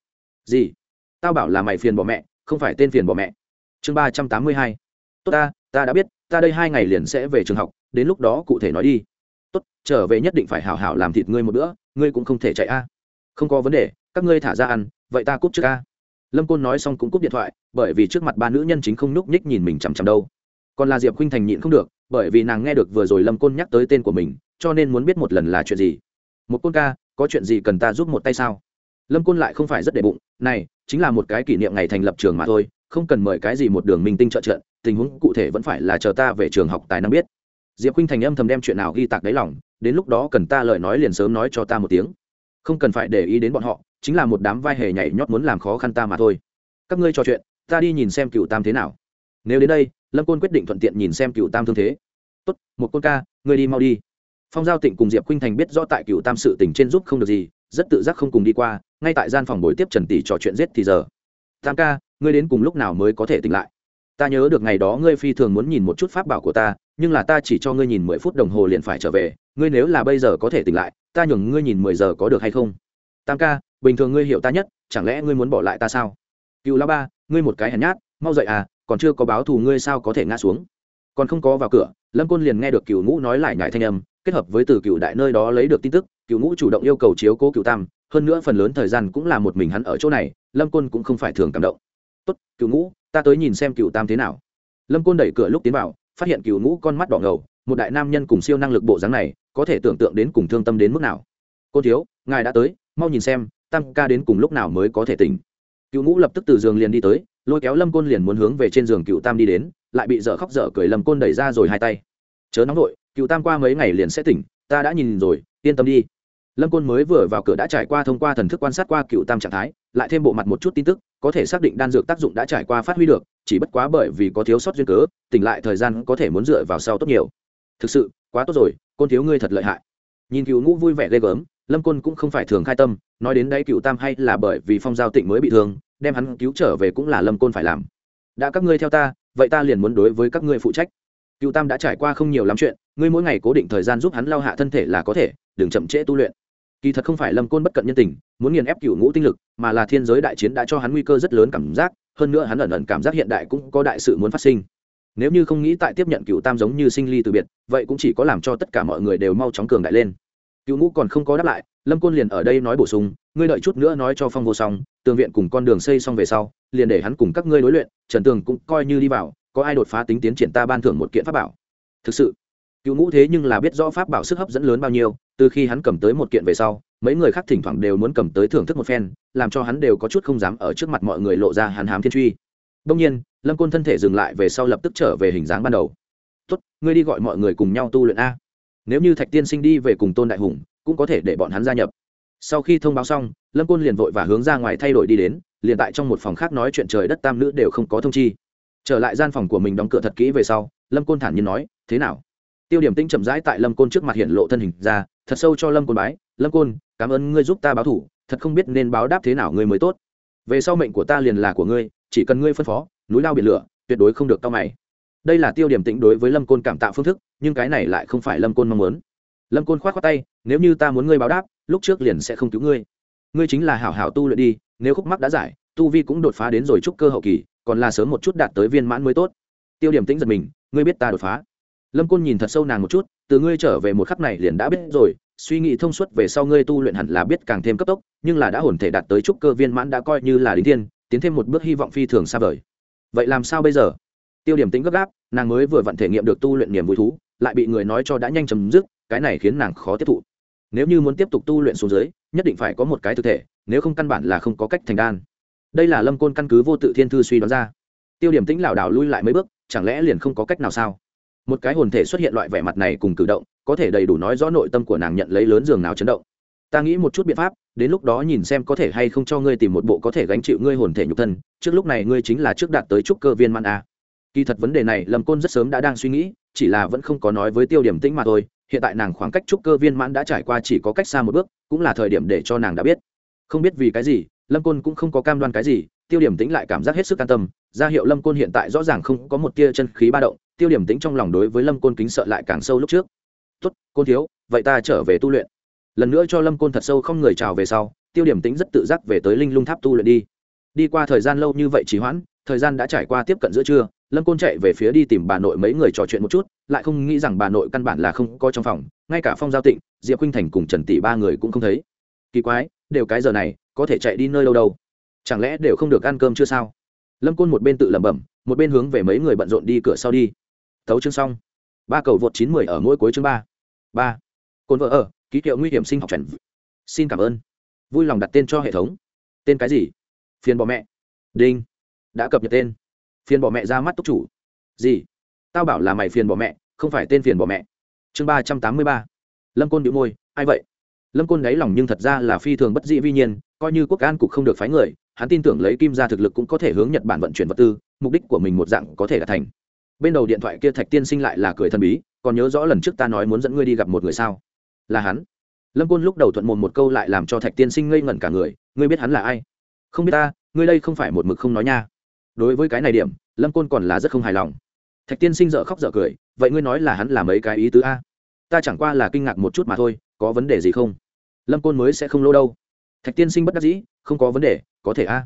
Gì? Tao bảo là mày phiền bỏ mẹ, không phải tên phiền bỏ mẹ. Chương ba trăm tám mươi hai. Tốt ta ta đã biết, ta đây hai ngày liền sẽ về trường học, đến lúc đó cụ thể nói đi. Tốt, trở về nhất định phải hảo hảo làm thịt ngươi một bữa, ngươi cũng không thể chạy a. Không có vấn đề, các ngươi thả ra ăn, vậy ta cúp trước a. Lâm côn nói xong cũng cúp điện thoại, bởi vì trước mặt ba nữ nhân chính không nhúc nhích nhìn mình chằm chằm đâu. Còn là diệp khinh thành nhịn không được, bởi vì nàng nghe được vừa rồi lâm côn nhắc tới tên của mình cho nên muốn biết một lần là chuyện gì. Một côn ca, có chuyện gì cần ta giúp một tay sao? Lâm côn lại không phải rất để bụng, này, chính là một cái kỷ niệm ngày thành lập trường mà thôi, không cần mời cái gì một đường minh tinh trợ trận, tình huống cụ thể vẫn phải là chờ ta về trường học tài năng biết. Diệp khinh thành âm thầm đem chuyện nào ghi tạc đáy lòng, đến lúc đó cần ta lời nói liền sớm nói cho ta một tiếng. Không cần phải để ý đến bọn họ, chính là một đám vai hề nhảy nhót muốn làm khó khăn ta mà thôi. Các ngươi trò chuyện, ta đi nhìn xem cựu tam thế nào. Nếu đến đây, lâm côn quyết định thuận tiện nhìn xem cựu tam thương thế. Tốt, một côn ca, ngươi đi mau đi phong giao tịnh cùng diệp khinh thành biết rõ tại cựu tam sự tình trên giúp không được gì, rất tự giác không cùng đi qua, ngay tại gian phòng buổi tiếp trần tỷ trò chuyện giết thì giờ. Tam ca, ngươi đến cùng lúc nào mới có thể tỉnh lại? Ta nhớ được ngày đó ngươi phi thường muốn nhìn một chút pháp bảo của ta, nhưng là ta chỉ cho ngươi nhìn mười phút đồng hồ liền phải trở về, ngươi nếu là bây giờ có thể tỉnh lại, ta nhường ngươi nhìn mười giờ có được hay không? Tam ca, bình thường ngươi hiểu ta nhất, chẳng lẽ ngươi muốn bỏ lại ta sao? Cựu la ba, ngươi một cái hèn nhát, mau dậy à còn chưa có báo thù ngươi sao có thể ngã xuống? Còn không có vào cửa. Lâm côn liền nghe được cựu ngũ nói lại nhải thanh âm kết hợp với từ cựu đại nơi đó lấy được tin tức, cựu ngũ chủ động yêu cầu chiếu cố cựu tam, hơn nữa phần lớn thời gian cũng là một mình hắn ở chỗ này, lâm côn cũng không phải thường cảm động. Tốt, cựu ngũ, ta tới nhìn xem cựu tam thế nào. Lâm côn đẩy cửa lúc tiến vào, phát hiện cựu ngũ con mắt đỏ ngầu, một đại nam nhân cùng siêu năng lực bộ dáng này, có thể tưởng tượng đến cùng thương tâm đến mức nào. Cô thiếu, ngài đã tới, mau nhìn xem, tam ca đến cùng lúc nào mới có thể tỉnh. Cựu ngũ lập tức từ giường liền đi tới, lôi kéo lâm côn liền muốn hướng về trên giường cựu tam đi đến, lại bị dở khóc dở cười lâm côn đẩy ra rồi hai tay. Chớ nóng vội cựu tam qua mấy ngày liền sẽ tỉnh, ta đã nhìn rồi, yên tâm đi. Lâm côn mới vừa vào cửa đã trải qua thông qua thần thức quan sát qua cựu tam trạng thái, lại thêm bộ mặt một chút tin tức, có thể xác định đan dược tác dụng đã trải qua phát huy được, chỉ bất quá bởi vì có thiếu sót duyên cớ, tỉnh lại thời gian có thể muốn dựa vào sau tốt nhiều. Thực sự, quá tốt rồi, côn thiếu ngươi thật lợi hại. Nhìn cựu ngũ vui vẻ ghê gớm, lâm côn cũng không phải thường khai tâm, nói đến đây cựu tam hay là bởi vì phong giao tịnh mới bị thương, đem hắn cứu trở về cũng là lâm côn phải làm. Đã các ngươi theo ta, vậy ta liền muốn đối với các ngươi phụ trách cựu tam đã trải qua không nhiều lắm chuyện, ngươi mỗi ngày cố định thời gian giúp hắn lao hạ thân thể là có thể, đừng chậm trễ tu luyện. Kỳ thật không phải lâm côn bất cận nhân tình, muốn nghiền ép cựu ngũ tinh lực, mà là thiên giới đại chiến đã cho hắn nguy cơ rất lớn cảm giác, hơn nữa hắn ẩn ẩn cảm giác hiện đại cũng có đại sự muốn phát sinh. Nếu như không nghĩ tại tiếp nhận cựu tam giống như sinh ly từ biệt, vậy cũng chỉ có làm cho tất cả mọi người đều mau chóng cường đại lên. Cựu ngũ còn không có đáp lại, lâm côn liền ở đây nói bổ sung, ngươi đợi chút nữa nói cho phong vô xong tường viện cùng con đường xây xong về sau, liền để hắn cùng các ngươi đối luyện, trần tường cũng coi như đi vào có ai đột phá tính tiến triển ta ban thưởng một kiện pháp bảo. Thực sự, cựu ngũ thế nhưng là biết rõ pháp bảo sức hấp dẫn lớn bao nhiêu, từ khi hắn cầm tới một kiện về sau, mấy người khác thỉnh thoảng đều muốn cầm tới thưởng thức một phen, làm cho hắn đều có chút không dám ở trước mặt mọi người lộ ra hắn hám thiên truy. Đông nhiên, lâm côn thân thể dừng lại về sau lập tức trở về hình dáng ban đầu. Tốt, ngươi đi gọi mọi người cùng nhau tu luyện a. Nếu như thạch tiên sinh đi về cùng tôn đại hùng, cũng có thể để bọn hắn gia nhập. Sau khi thông báo xong, lâm côn liền vội và hướng ra ngoài thay đổi đi đến, liền tại trong một phòng khác nói chuyện trời đất tam nữ đều không có thông chi trở lại gian phòng của mình đóng cửa thật kỹ về sau, lâm côn thản nhiên nói, thế nào? Tiêu điểm tinh chậm rãi tại lâm côn trước mặt hiện lộ thân hình ra, thật sâu cho lâm côn bái, lâm côn, cảm ơn ngươi giúp ta báo thủ, thật không biết nên báo đáp thế nào ngươi mới tốt. Về sau mệnh của ta liền là của ngươi, chỉ cần ngươi phân phó, núi lao biển lửa, tuyệt đối không được tao mày. Đây là tiêu điểm tĩnh đối với lâm côn cảm tạo phương thức, nhưng cái này lại không phải lâm côn mong muốn. Lâm côn k h o á t khoác tay, nếu như ta muốn ngươi báo đáp, lúc trước liền sẽ không cứu ngươi. Ngươi chính là hảo hảo tu luyện đi, nếu khúc mắc đã giải, tu vi cũng đột phá đến rồi chúc cơ hậu kỳ còn là sớm một chút đạt tới viên mãn mới tốt. Tiêu điểm tĩnh giật mình, ngươi biết ta đột phá? Lâm côn nhìn thật sâu nàng một chút, từ ngươi trở về một khắc này liền đã biết rồi, suy nghĩ thông suốt về sau ngươi tu luyện hẳn là biết càng thêm cấp tốc, nhưng là đã hồn thể đạt tới trúc cơ viên mãn đã coi như là đính thiên, tiến thêm một bước hy vọng phi thường xa vời. Vậy làm sao bây giờ? Tiêu điểm tính gấp gáp, nàng mới vừa vặn thể nghiệm được tu luyện niềm vui thú, lại bị người nói cho đã nhanh chấm dứt, cái này khiến nàng khó tiếp thụ. Nếu như muốn tiếp tục tu luyện xuống dưới, nhất định phải có một cái thực thể, nếu không căn bản là không có cách thành đan đây là lâm côn căn cứ vô tự thiên thư suy đoán ra. Tiêu điểm tĩnh lảo đảo lui lại mấy bước, chẳng lẽ liền không có cách nào sao? Một cái hồn thể xuất hiện loại vẻ mặt này cùng cử động, có thể đầy đủ nói rõ nội tâm của nàng nhận lấy lớn giường nào chấn động. Ta nghĩ một chút biện pháp, đến lúc đó nhìn xem có thể hay không cho ngươi tìm một bộ có thể gánh chịu ngươi hồn thể nhục thân, trước lúc này ngươi chính là trước đạt tới trúc cơ viên man a. Kỳ thật vấn đề này lâm côn rất sớm đã đang suy nghĩ, chỉ là vẫn không có nói với tiêu điểm tĩnh mà thôi, hiện tại nàng khoảng cách trúc cơ viên mãn đã trải qua chỉ có cách xa một bước, cũng là thời điểm để cho nàng đã biết. Không biết vì cái gì lâm côn cũng không có cam đoan cái gì, tiêu điểm tĩnh lại cảm giác hết sức an tâm, ra hiệu lâm côn hiện tại rõ ràng không có một tia chân khí ba động, tiêu điểm tĩnh trong lòng đối với lâm côn kính sợ lại càng sâu lúc trước. Tốt, côn thiếu, vậy ta trở về tu luyện. Lần nữa cho lâm côn thật sâu không người chào về sau, tiêu điểm tĩnh rất tự giác về tới linh lung tháp tu luyện đi. Đi qua thời gian lâu như vậy trì hoãn, thời gian đã trải qua tiếp cận giữa trưa, lâm côn chạy về phía đi tìm bà nội mấy người trò chuyện một chút, lại không nghĩ rằng bà nội căn bản là không có trong phòng, ngay cả phong giao tịnh, diệp khuynh thành cùng trần tỷ ba người cũng không thấy. Kỳ quái, đều cái giờ này có thể chạy đi nơi đâu đâu. Chẳng lẽ đều không được ăn cơm chưa sao? Lâm côn một bên tự lẩm bẩm, một bên hướng về mấy người bận rộn đi cửa sau đi. Thấu chương xong. Ba cầu vượt chín mười ở mỗi cuối chương ba. Ba. Cồn vợ ở, ký hiệu nguy hiểm sinh học chuẩn xin cảm ơn. Vui lòng đặt tên cho hệ thống. Tên cái gì? Phiền bỏ mẹ. Đinh. Đã cập nhật tên. Phiền bỏ mẹ ra mắt túc chủ. Gì? Tao bảo là mày phiền bỏ mẹ, không phải tên phiền bỏ mẹ. Chương ba trăm tám mươi ba. Lâm côn đĩu môi, ai vậy? Lâm côn đáy lòng nhưng thật ra là phi thường bất dĩ vi nhiên, coi như quốc an cục không được phái người, hắn tin tưởng lấy kim ra thực lực cũng có thể hướng nhật bản vận chuyển vật tư, mục đích của mình một dạng có thể đạt thành. Bên đầu điện thoại kia thạch tiên sinh lại là cười thần bí, còn nhớ rõ lần trước ta nói muốn dẫn ngươi đi gặp một người sao? Là hắn. Lâm côn lúc đầu thuận mồm một câu lại làm cho thạch tiên sinh ngây ngẩn cả người, ngươi biết hắn là ai? Không biết ta, ngươi đây không phải một mực không nói nha. Đối với cái này điểm, lâm côn còn là rất không hài lòng. Thạch tiên sinh dợ khóc dợ cười, vậy ngươi nói là hắn làm mấy cái ý tứ a? Ta chẳng qua là kinh ngạc một chút mà thôi, có vấn đề gì không? Lâm côn mới sẽ không lô đâu. Thạch tiên sinh bất đắc dĩ, không có vấn đề, có thể a.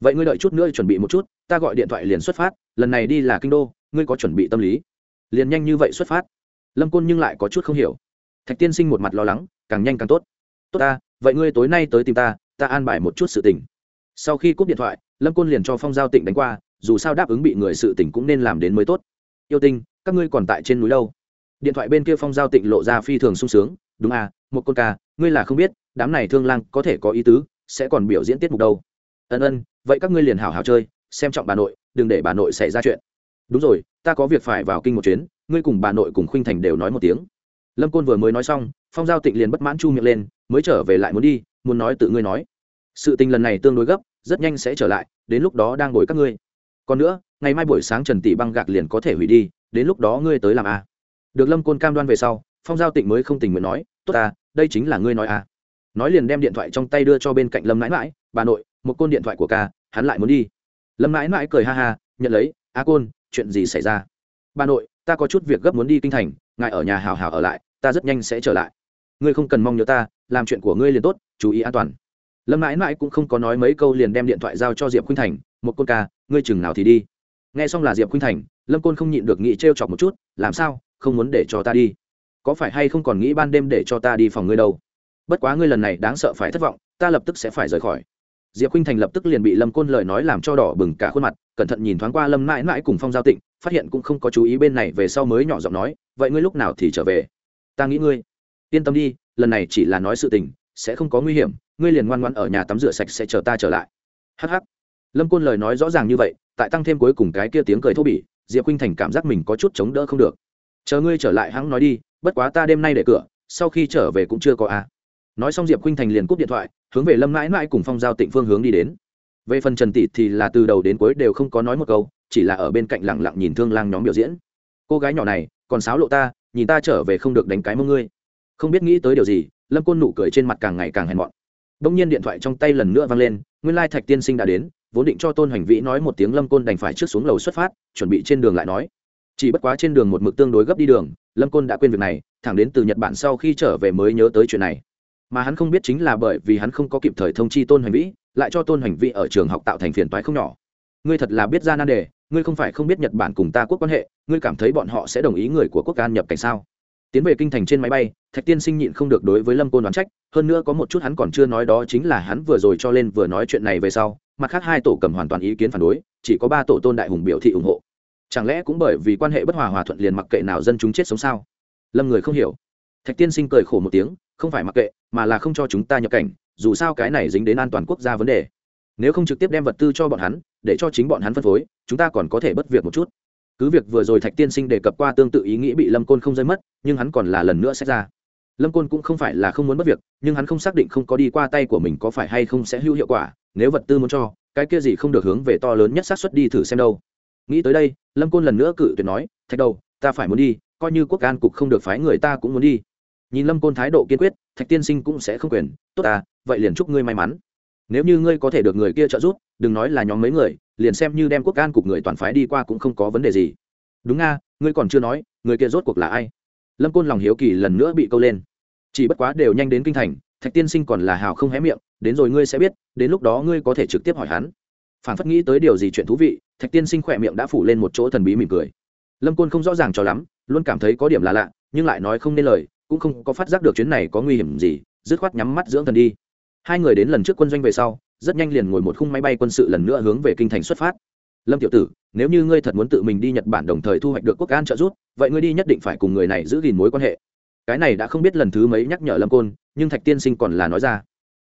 Vậy ngươi đợi chút nữa chuẩn bị một chút, ta gọi điện thoại liền xuất phát, lần này đi là kinh đô, ngươi có chuẩn bị tâm lý? Liền nhanh như vậy xuất phát. Lâm côn nhưng lại có chút không hiểu. Thạch tiên sinh một mặt lo lắng, càng nhanh càng tốt. Tốt ta, vậy ngươi tối nay tới tìm ta ta an bài một chút sự tình. Sau khi cúp điện thoại, lâm côn liền cho phong giao tịnh đánh qua, dù sao đáp ứng bị người sự tỉnh cũng nên làm đến mới tốt. Yêu tinh, các ngươi còn tại trên núi đâu? Điện thoại bên kia phong giao tịnh lộ ra phi thường sung sướng, đúng à một con ca, ngươi là không biết, đám này thương lang có thể có ý tứ, sẽ còn biểu diễn tiết mục đâu. Ân ân, vậy các ngươi liền hảo hảo chơi, xem trọng bà nội, đừng để bà nội xảy ra chuyện. Đúng rồi, ta có việc phải vào kinh một chuyến, ngươi cùng bà nội cùng khuynh thành đều nói một tiếng. Lâm côn vừa mới nói xong, phong giao tịnh liền bất mãn chu miệng lên, mới trở về lại muốn đi, muốn nói tự ngươi nói. Sự tình lần này tương đối gấp, rất nhanh sẽ trở lại, đến lúc đó đang ngồi các ngươi. Còn nữa, ngày mai buổi sáng trần tỷ băng gạc liền có thể hủy đi, đến lúc đó ngươi tới làm a à được lâm côn cam đoan về sau, phong giao tịnh mới không tình nguyện nói, tốt ta, đây chính là ngươi nói à. nói liền đem điện thoại trong tay đưa cho bên cạnh lâm mãi mãi bà nội, một côn điện thoại của ca, hắn lại muốn đi. Lâm mãi mãi cười ha ha, nhận lấy, a côn, chuyện gì xảy ra? Bà nội, ta có chút việc gấp muốn đi kinh thành, ngài ở nhà hào hào ở lại, ta rất nhanh sẽ trở lại. Ngươi không cần mong nhớ ta, làm chuyện của ngươi liền tốt, chú ý an toàn. Lâm mãi mãi cũng không có nói mấy câu liền đem điện thoại giao cho diệp khuynh thành, một côn ca, ngươi chừng nào thì đi. Nghe xong là diệp khuynh thành, lâm côn không nhịn được nghĩ t r e o chọc một chút, làm sao? Không muốn để cho ta đi. Có phải hay không còn nghĩ ban đêm để cho ta đi phòng ngươi đâu? Bất quá ngươi lần này đáng sợ phải thất vọng, ta lập tức sẽ phải rời khỏi. Diệp khinh thành lập tức liền bị lâm côn lời nói làm cho đỏ bừng cả khuôn mặt, cẩn thận nhìn thoáng qua lâm mãi mãi cùng phong giao tịnh, phát hiện cũng không có chú ý bên này về sau mới nhỏ giọng nói, vậy ngươi lúc nào thì trở về? Ta nghĩ ngươi. Yên tâm đi, lần này chỉ là nói sự tình, sẽ không có nguy hiểm, ngươi liền ngoan ngoan ở nhà tắm rửa sạch sẽ chờ ta trở lại. Hh lâm côn lời nói rõ ràng như vậy, tại tăng thêm cuối cùng cái kia tiếng cười thô bỉ, diệp khinh thành cảm giác mình có chút chống đỡ không được chờ ngươi trở lại hắn nói đi, bất quá ta đêm nay để cửa, sau khi trở về cũng chưa có a nói xong diệp khinh thành liền cúp điện thoại, hướng về lâm mãi mãi cùng phong giao tịnh phương hướng đi đến. Về phần trần tỷ thì là từ đầu đến cuối đều không có nói một câu, chỉ là ở bên cạnh lẳng lặng nhìn thương lang nhóm biểu diễn. Cô gái nhỏ này, còn sáo lộ ta, nhìn ta trở về không được đánh cái mông ngươi. Không biết nghĩ tới điều gì, lâm côn nụ cười trên mặt càng ngày càng hèn mọn. Đông nhiên điện thoại trong tay lần nữa vang lên, nguyên lai thạch tiên sinh đã đến, vốn định cho tôn hành vĩ nói một tiếng lâm côn đành phải trước xuống lầu xuất phát, chuẩn bị trên đường lại nói chỉ bất quá trên đường một mực tương đối gấp đi đường, lâm côn đã quên việc này, thẳng đến từ nhật bản sau khi trở về mới nhớ tới chuyện này. Mà hắn không biết chính là bởi vì hắn không có kịp thời thông chi tôn hành vĩ, lại cho tôn hành vĩ ở trường học tạo thành phiền toái không nhỏ. Ngươi thật là biết ra nan đề, ngươi không phải không biết nhật bản cùng ta quốc quan hệ, ngươi cảm thấy bọn họ sẽ đồng ý người của quốc can nhập cảnh sao? Tiến về kinh thành trên máy bay, thạch tiên sinh nhịn không được đối với lâm côn đoán trách, hơn nữa có một chút hắn còn chưa nói đó chính là hắn vừa rồi cho lên vừa nói chuyện này về sau, mặt khác hai tổ cầm hoàn toàn ý kiến phản đối, chỉ có ba tổ tôn đại hùng biểu thị ủng hộ chẳng lẽ cũng bởi vì quan hệ bất hòa hòa thuận liền mặc kệ nào dân chúng chết sống sao? Lâm người không hiểu. Thạch tiên sinh cười khổ một tiếng, không phải mặc kệ, mà là không cho chúng ta nhập cảnh, dù sao cái này dính đến an toàn quốc gia vấn đề. Nếu không trực tiếp đem vật tư cho bọn hắn, để cho chính bọn hắn phân phối, chúng ta còn có thể bất việc một chút. Cứ việc vừa rồi thạch tiên sinh đề cập qua tương tự ý nghĩ bị lâm côn không rơi mất, nhưng hắn còn là lần nữa xét ra. Lâm côn cũng không phải là không muốn mất việc, nhưng hắn không xác định không có đi qua tay của mình có phải hay không sẽ hữu hiệu quả, nếu vật tư muốn cho, cái kia gì không được hướng về to lớn nhất xác suất đi thử xem đâu nghĩ tới đây, lâm côn lần nữa cự tuyệt nói, thạch đầu, ta phải muốn đi, coi như quốc an cục không được phái người ta cũng muốn đi. Nhìn lâm côn thái độ kiên quyết, thạch tiên sinh cũng sẽ không quyền. Tốt à vậy liền chúc ngươi may mắn. Nếu như ngươi có thể được người kia trợ giúp, đừng nói là nhóm mấy người, liền xem như đem quốc an cục người toàn phái đi qua cũng không có vấn đề gì. Đúng nga, ngươi còn chưa nói, người kia rốt cuộc là ai? Lâm côn lòng hiếu kỳ lần nữa bị câu lên. Chỉ bất quá đều nhanh đến kinh thành, thạch tiên sinh còn là hào không hé miệng, đến rồi ngươi sẽ biết, đến lúc đó ngươi có thể trực tiếp hỏi hắn. Phản phất nghĩ tới điều gì chuyện thú vị thạch tiên sinh khỏe miệng đã phủ lên một chỗ thần bí mỉm cười. Lâm côn không rõ ràng cho lắm, luôn cảm thấy có điểm là lạ, nhưng lại nói không nên lời, cũng không có phát giác được chuyến này có nguy hiểm gì, dứt khoát nhắm mắt dưỡng thần đi. Hai người đến lần trước quân doanh về sau, rất nhanh liền ngồi một khung máy bay quân sự lần nữa hướng về kinh thành xuất phát. Lâm tiểu tử, nếu như ngươi thật muốn tự mình đi nhật bản đồng thời thu hoạch được quốc an trợ giúp, vậy ngươi đi nhất định phải cùng người này giữ gìn mối quan hệ. Cái này đã không biết lần thứ mấy nhắc nhở lâm côn, nhưng thạch tiên sinh còn là nói ra.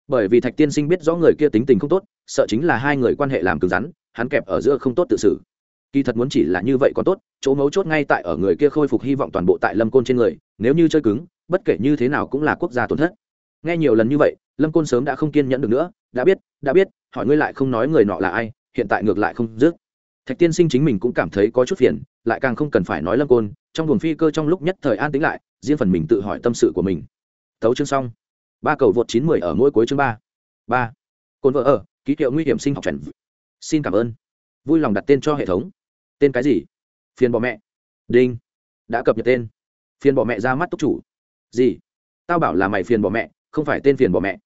Bởi vì thạch tiên sinh biết rõ người kia tính tình không tốt, sợ chính là hai người quan hệ làm cứng rắn hắn kẹp ở giữa không tốt tự xử. Kỳ thật muốn chỉ là như vậy còn tốt, chỗ mấu chốt ngay tại ở người kia khôi phục hy vọng toàn bộ tại lâm côn trên người, nếu như chơi cứng, bất kể như thế nào cũng là quốc gia tổn thất. Nghe nhiều lần như vậy, lâm côn sớm đã không kiên nhẫn được nữa, đã biết đã biết, hỏi ngươi lại không nói người nọ là ai, hiện tại ngược lại không dứt. Thạch tiên sinh chính mình cũng cảm thấy có chút phiền, lại càng không cần phải nói lâm côn, trong buồng phi cơ trong lúc nhất thời an tính lại, riêng phần mình tự hỏi tâm sự của mình. Thấu chương xong. Ba cầu vượt chín mười ở mỗi cuối chương ba. Ba. Cồn vợ ở, ký hiệu nguy hiểm sinh học trần xin cảm ơn. Vui lòng đặt tên cho hệ thống. Tên cái gì? Phiền bỏ mẹ. Đinh. Đã cập nhật tên. Phiền bỏ mẹ ra mắt túc chủ. Gì? Tao bảo là mày phiền bỏ mẹ, không phải tên phiền bỏ mẹ.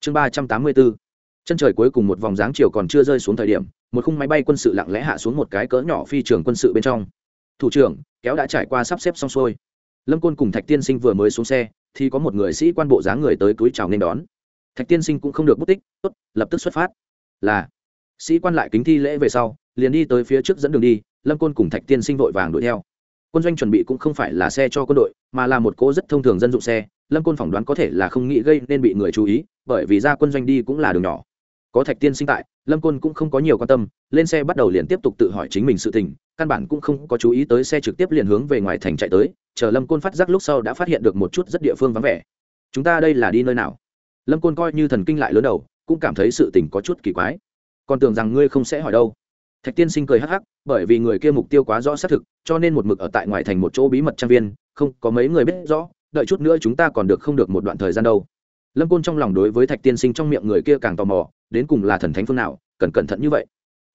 Chương ba trăm tám mươi bốn chân trời cuối cùng một vòng dáng chiều còn chưa rơi xuống thời điểm, một khung máy bay quân sự lặng lẽ hạ xuống một cái cỡ nhỏ phi trường quân sự bên trong. Thủ trưởng, kéo đã trải qua sắp xếp xong xuôi. Lâm côn cùng thạch tiên sinh vừa mới xuống xe, thì có một người sĩ quan bộ dáng người tới túi chào nên đón. Thạch tiên sinh cũng không được bút tích, tốt, lập tức xuất phát. Là sĩ quan lại kính thi lễ về sau, liền đi tới phía trước dẫn đường đi, lâm côn cùng thạch tiên sinh vội vàng đuổi theo. Quân doanh chuẩn bị cũng không phải là xe cho quân đội, mà là một cỗ rất thông thường dân dụng xe, lâm côn phỏng đoán có thể là không nghĩ gây nên bị người chú ý, bởi vì ra quân doanh đi cũng là đường nhỏ. Có thạch tiên sinh tại, lâm côn cũng không có nhiều quan tâm, lên xe bắt đầu liền tiếp tục tự hỏi chính mình sự tình, căn bản cũng không có chú ý tới xe trực tiếp liền hướng về ngoài thành chạy tới, chờ lâm côn phát giác lúc sau đã phát hiện được một chút rất địa phương vắng vẻ. Chúng ta đây là đi nơi nào? Lâm côn coi như thần kinh lại lớn đầu, cũng cảm thấy sự tình có chút kỳ quái còn tưởng rằng ngươi không sẽ hỏi đâu. Thạch tiên sinh cười hắc hắc, bởi vì người kia mục tiêu quá rõ xác thực, cho nên một mực ở tại ngoài thành một chỗ bí mật trang viên, không có mấy người biết rõ, đợi chút nữa chúng ta còn được không được một đoạn thời gian đâu. Lâm côn trong lòng đối với thạch tiên sinh trong miệng người kia càng tò mò, đến cùng là thần thánh phương nào, cần cẩn thận như vậy.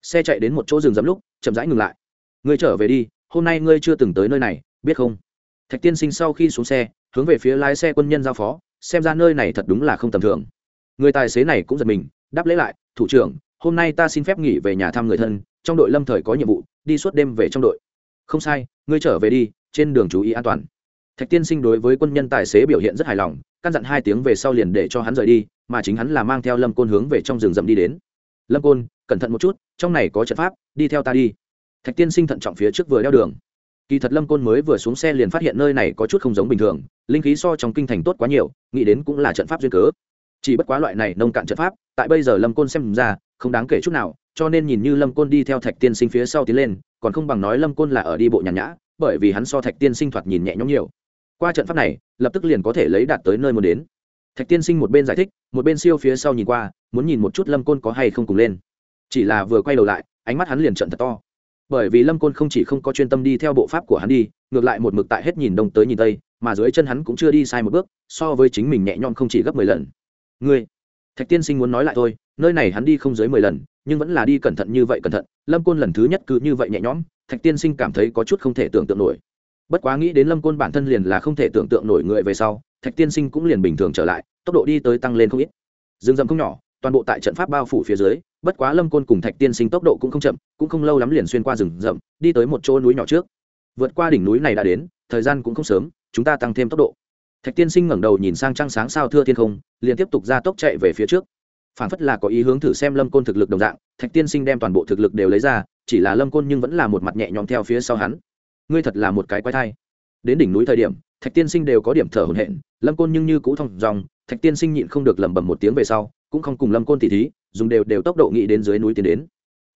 Xe chạy đến một chỗ rừng rậm lúc, chậm rãi ngừng lại. Ngươi trở về đi, hôm nay ngươi chưa từng tới nơi này, biết không? Thạch tiên sinh sau khi xuống xe, hướng về phía lái xe quân nhân giao phó, xem ra nơi này thật đúng là không tầm thường. Người tài xế này cũng giật mình, đáp lễ lại, thủ trưởng hôm nay ta xin phép nghỉ về nhà thăm người thân, trong đội lâm thời có nhiệm vụ, đi suốt đêm về trong đội. Không sai, ngươi trở về đi, trên đường chú ý an toàn. Thạch tiên sinh đối với quân nhân tài xế biểu hiện rất hài lòng, căn dặn hai tiếng về sau liền để cho hắn rời đi, mà chính hắn là mang theo lâm côn hướng về trong rừng rậm đi đến. Lâm côn, cẩn thận một chút, trong này có trận pháp, đi theo ta đi. Thạch tiên sinh thận trọng phía trước vừa đeo đường. Kỳ thật lâm côn mới vừa xuống xe liền phát hiện nơi này có chút không giống bình thường, linh khí so trong kinh thành tốt quá nhiều, nghĩ đến cũng là trận pháp duyên cớ. Chỉ bất quá loại này nông cạn trận pháp, tại bây giờ lâm côn xem ra không đáng kể chút nào, cho nên nhìn như lâm côn đi theo thạch tiên sinh phía sau tiến lên, còn không bằng nói lâm côn là ở đi bộ nhàn nhã, bởi vì hắn so thạch tiên sinh thoạt nhìn nhẹ nhõm nhiều. Qua trận pháp này, lập tức liền có thể lấy đạt tới nơi muốn đến. Thạch tiên sinh một bên giải thích, một bên siêu phía sau nhìn qua, muốn nhìn một chút lâm côn có hay không cùng lên. Chỉ là vừa quay đầu lại, ánh mắt hắn liền trận thật to. Bởi vì lâm côn không chỉ không có chuyên tâm đi theo bộ pháp của hắn đi, ngược lại một mực tại hết nhìn đông tới nhìn tây, mà dưới chân hắn cũng chưa đi sai một bước, so với chính mình nhẹ nhõm không chỉ gấp mười lần. Ngươi? Thạch tiên sinh muốn nói lại thôi nơi này hắn đi không dưới mười lần, nhưng vẫn là đi cẩn thận như vậy cẩn thận. Lâm côn lần thứ nhất cứ như vậy nhẹ nhõm, thạch tiên sinh cảm thấy có chút không thể tưởng tượng nổi. Bất quá nghĩ đến lâm côn bản thân liền là không thể tưởng tượng nổi người về sau, thạch tiên sinh cũng liền bình thường trở lại, tốc độ đi tới tăng lên không ít. Rừng rậm không nhỏ, toàn bộ tại trận pháp bao phủ phía dưới, bất quá lâm côn cùng thạch tiên sinh tốc độ cũng không chậm, cũng không lâu lắm liền xuyên qua rừng rậm, đi tới một chỗ núi nhỏ trước. Vượt qua đỉnh núi này đã đến, thời gian cũng không sớm, chúng ta tăng thêm tốc độ. Thạch tiên sinh ngẩng đầu nhìn sang trăng sáng sao thưa thiên không, liền tiếp tục ra tốc chạy về phía trước phản phất là có ý hướng thử xem lâm côn thực lực đồng dạng, thạch tiên sinh đem toàn bộ thực lực đều lấy ra, chỉ là lâm côn nhưng vẫn là một mặt nhẹ nhõm theo phía sau hắn. Ngươi thật là một cái quái thai. Đến đỉnh núi thời điểm, thạch tiên sinh đều có điểm thở hổn hển, lâm côn nhưng như cũ thong dòng thạch tiên sinh nhịn không được lẩm bẩm một tiếng về sau, cũng không cùng lâm côn tỉ thí, dùng đều đều tốc độ nghĩ đến dưới núi tiến đến.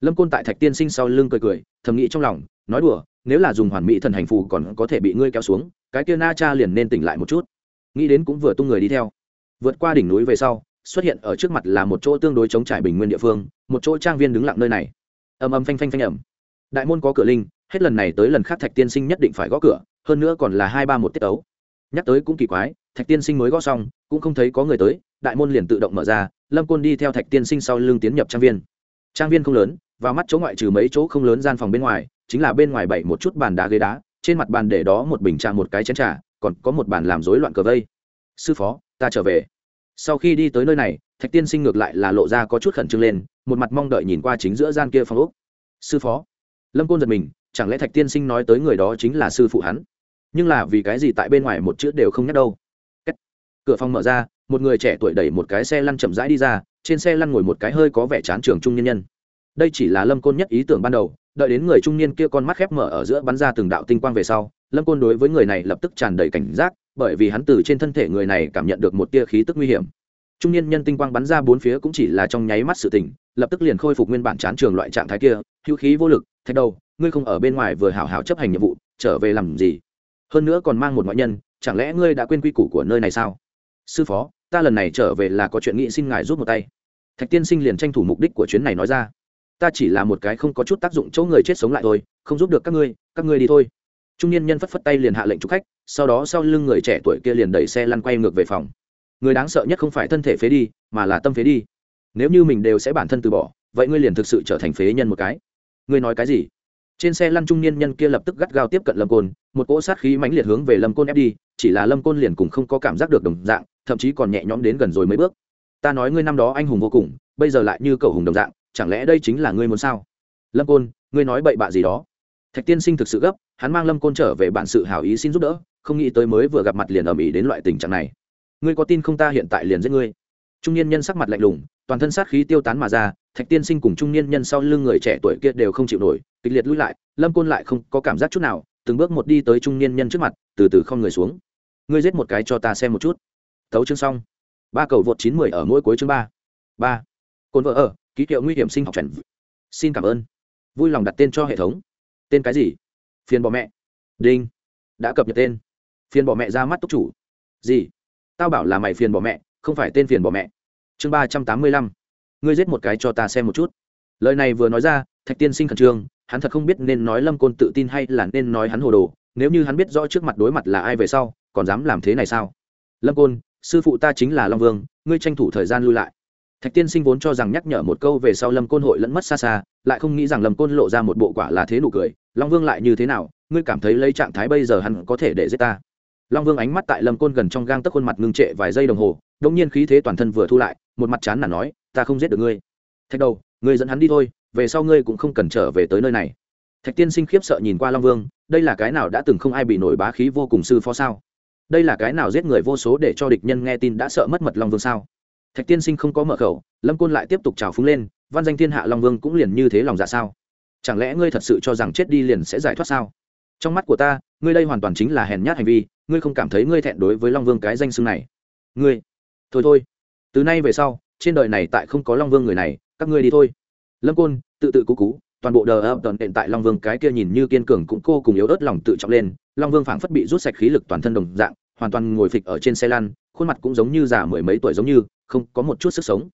Lâm côn tại thạch tiên sinh sau lưng cười cười, thầm nghĩ trong lòng, nói đùa, nếu là dùng hoàn mỹ thần hành phù còn có thể bị ngươi kéo xuống, cái kia na cha liền nên tỉnh lại một chút. Nghĩ đến cũng vừa tung người đi theo. Vượt qua đỉnh núi về sau xuất hiện ở trước mặt là một chỗ tương đối chống trải bình nguyên địa phương, một chỗ trang viên đứng lặng nơi này. Ầm ầm phanh phanh phanh ầm. đại môn có cửa linh, hết lần này tới lần khác thạch tiên sinh nhất định phải gõ cửa, hơn nữa còn là hai ba một tiết ấu. Nhắc tới cũng kỳ quái, thạch tiên sinh mới gõ xong, cũng không thấy có người tới, đại môn liền tự động mở ra, lâm côn đi theo thạch tiên sinh sau lưng tiến nhập trang viên. Trang viên không lớn và mắt chỗ ngoại trừ mấy chỗ không lớn gian phòng bên ngoài, chính là bên ngoài bảy một chút bàn đá ghế đá, trên mặt bàn để đó một bình trà một cái chén trà, còn có một bàn làm rối loạn cờ vây. Sư phó, ta trở về sau khi đi tới nơi này, thạch tiên sinh ngược lại là lộ ra có chút khẩn trương lên, một mặt mong đợi nhìn qua chính giữa gian kia phòng úc sư phó. Lâm côn giật mình, chẳng lẽ thạch tiên sinh nói tới người đó chính là sư phụ hắn? Nhưng là vì cái gì tại bên ngoài một chữ đều không nhắc đâu? Cửa phòng mở ra, một người trẻ tuổi đẩy một cái xe lăn chậm rãi đi ra, trên xe lăn ngồi một cái hơi có vẻ chán trường trung nhân nhân. Đây chỉ là lâm côn nhất ý tưởng ban đầu, đợi đến người trung niên kia con mắt khép mở ở giữa bắn ra từng đạo tinh quang về sau lâm côn đối với người này lập tức tràn đầy cảnh giác, bởi vì hắn từ trên thân thể người này cảm nhận được một tia khí tức nguy hiểm. Trung niên nhân tinh quang bắn ra bốn phía cũng chỉ là trong nháy mắt sự tỉnh, lập tức liền khôi phục nguyên bản chán trường loại trạng thái kia, hữu khí vô lực, thạch đầu, ngươi không ở bên ngoài vừa hảo hảo chấp hành nhiệm vụ, trở về làm gì? Hơn nữa còn mang một ngoại nhân, chẳng lẽ ngươi đã quên quy củ của nơi này sao? Sư phó, ta lần này trở về là có chuyện nghị xin ngài giúp một tay. Thạch tiên sinh liền tranh thủ mục đích của chuyến này nói ra. Ta chỉ là một cái không có chút tác dụng chỗ người chết sống lại thôi, không giúp được các ngươi các ngươi đi thôi trung niên nhân phất phất tay liền hạ lệnh chụp khách, sau đó sau lưng người trẻ tuổi kia liền đẩy xe lăn quay ngược về phòng. Người đáng sợ nhất không phải thân thể phế đi, mà là tâm phế đi. Nếu như mình đều sẽ bản thân từ bỏ, vậy ngươi liền thực sự trở thành phế nhân một cái. Ngươi nói cái gì? Trên xe lăn trung niên nhân kia lập tức gắt gao tiếp cận lâm côn, một cỗ sát khí mãnh liệt hướng về lâm côn ép đi, chỉ là lâm côn liền cùng không có cảm giác được đồng dạng, thậm chí còn nhẹ nhõm đến gần rồi mấy bước. Ta nói ngươi năm đó anh hùng vô cùng, bây giờ lại như cầu hùng đồng dạng, chẳng lẽ đây chính là ngươi muốn sao? Lâm côn, ngươi nói bậy bạ gì đó? Thạch tiên sinh thực sự gấp, hắn mang lâm côn trở về bản sự hảo ý xin giúp đỡ, không nghĩ tới mới vừa gặp mặt liền ầm ĩ đến loại tình trạng này. Ngươi có tin không ta hiện tại liền giết ngươi. Trung niên nhân sắc mặt lạnh lùng, toàn thân sát khí tiêu tán mà ra, thạch tiên sinh cùng trung niên nhân sau lưng người trẻ tuổi kia đều không chịu nổi, kịch liệt lui lại, lâm côn lại không có cảm giác chút nào, từng bước một đi tới trung niên nhân trước mặt, từ từ không người xuống. Ngươi giết một cái cho ta xem một chút. Thấu chương xong. Ba cầu vượt chín mười ở mỗi cuối chương ba. Ba. Cồn vợ ở, ký hiệu nguy hiểm sinh học trần xin cảm ơn. Vui lòng đặt tên cho hệ thống tên cái gì? Phiền bỏ mẹ. Đinh. Đã cập nhật tên. Phiền bỏ mẹ ra mắt túc chủ. Gì? Tao bảo là mày phiền bỏ mẹ, không phải tên phiền bỏ mẹ. Chương ba trăm tám mươi lăm. Ngươi giết một cái cho ta xem một chút. Lời này vừa nói ra, thạch tiên sinh khẩn trương, hắn thật không biết nên nói lâm côn tự tin hay là nên nói hắn hồ đồ, nếu như hắn biết rõ trước mặt đối mặt là ai về sau, còn dám làm thế này sao? Lâm côn, sư phụ ta chính là long vương, ngươi tranh thủ thời gian lui lại thạch tiên sinh vốn cho rằng nhắc nhở một câu về sau lâm côn hội lẫn mất xa xa, lại không nghĩ rằng lâm côn lộ ra một bộ quả là thế nụ cười. Long vương lại như thế nào? Ngươi cảm thấy lấy trạng thái bây giờ hắn có thể để giết ta? Long vương ánh mắt tại lâm côn gần trong gang tấc khuôn mặt ngưng trệ vài giây đồng hồ đông nhiên khí thế toàn thân vừa thu lại, một mặt chán là nói, ta không giết được ngươi. Thạch đầu, ngươi dẫn hắn đi thôi, về sau ngươi cũng không cần trở về tới nơi này. Thạch tiên sinh khiếp sợ nhìn qua long vương, đây là cái nào đã từng không ai bị nổi bá khí vô cùng sư phó sao? Đây là cái nào giết người vô số để cho địch nhân nghe tin đã sợ mất mật long vương sao? Thạch tiên sinh không có mở khẩu, lâm côn lại tiếp tục trào phúng lên, văn danh thiên hạ long vương cũng liền như thế lòng dạ sao? Chẳng lẽ ngươi thật sự cho rằng chết đi liền sẽ giải thoát sao? Trong mắt của ta, ngươi đây hoàn toàn chính là hèn nhát hành vi, ngươi không cảm thấy ngươi thẹn đối với long vương cái danh xưng này. Ngươi, thôi thôi, từ nay về sau, trên đời này tại không có long vương người này, các ngươi đi thôi. Lâm côn tự tự cú cú, toàn bộ đờ ập tận hiện tại long vương cái kia nhìn như kiên cường cũng cô cùng yếu ớt lòng tự trọng lên, long vương phảng phất bị rút sạch khí lực toàn thân đồng dạng, hoàn toàn ngồi phịch ở trên xe lăn, khuôn mặt cũng giống như già mười mấy tuổi giống như không có một chút sức sống.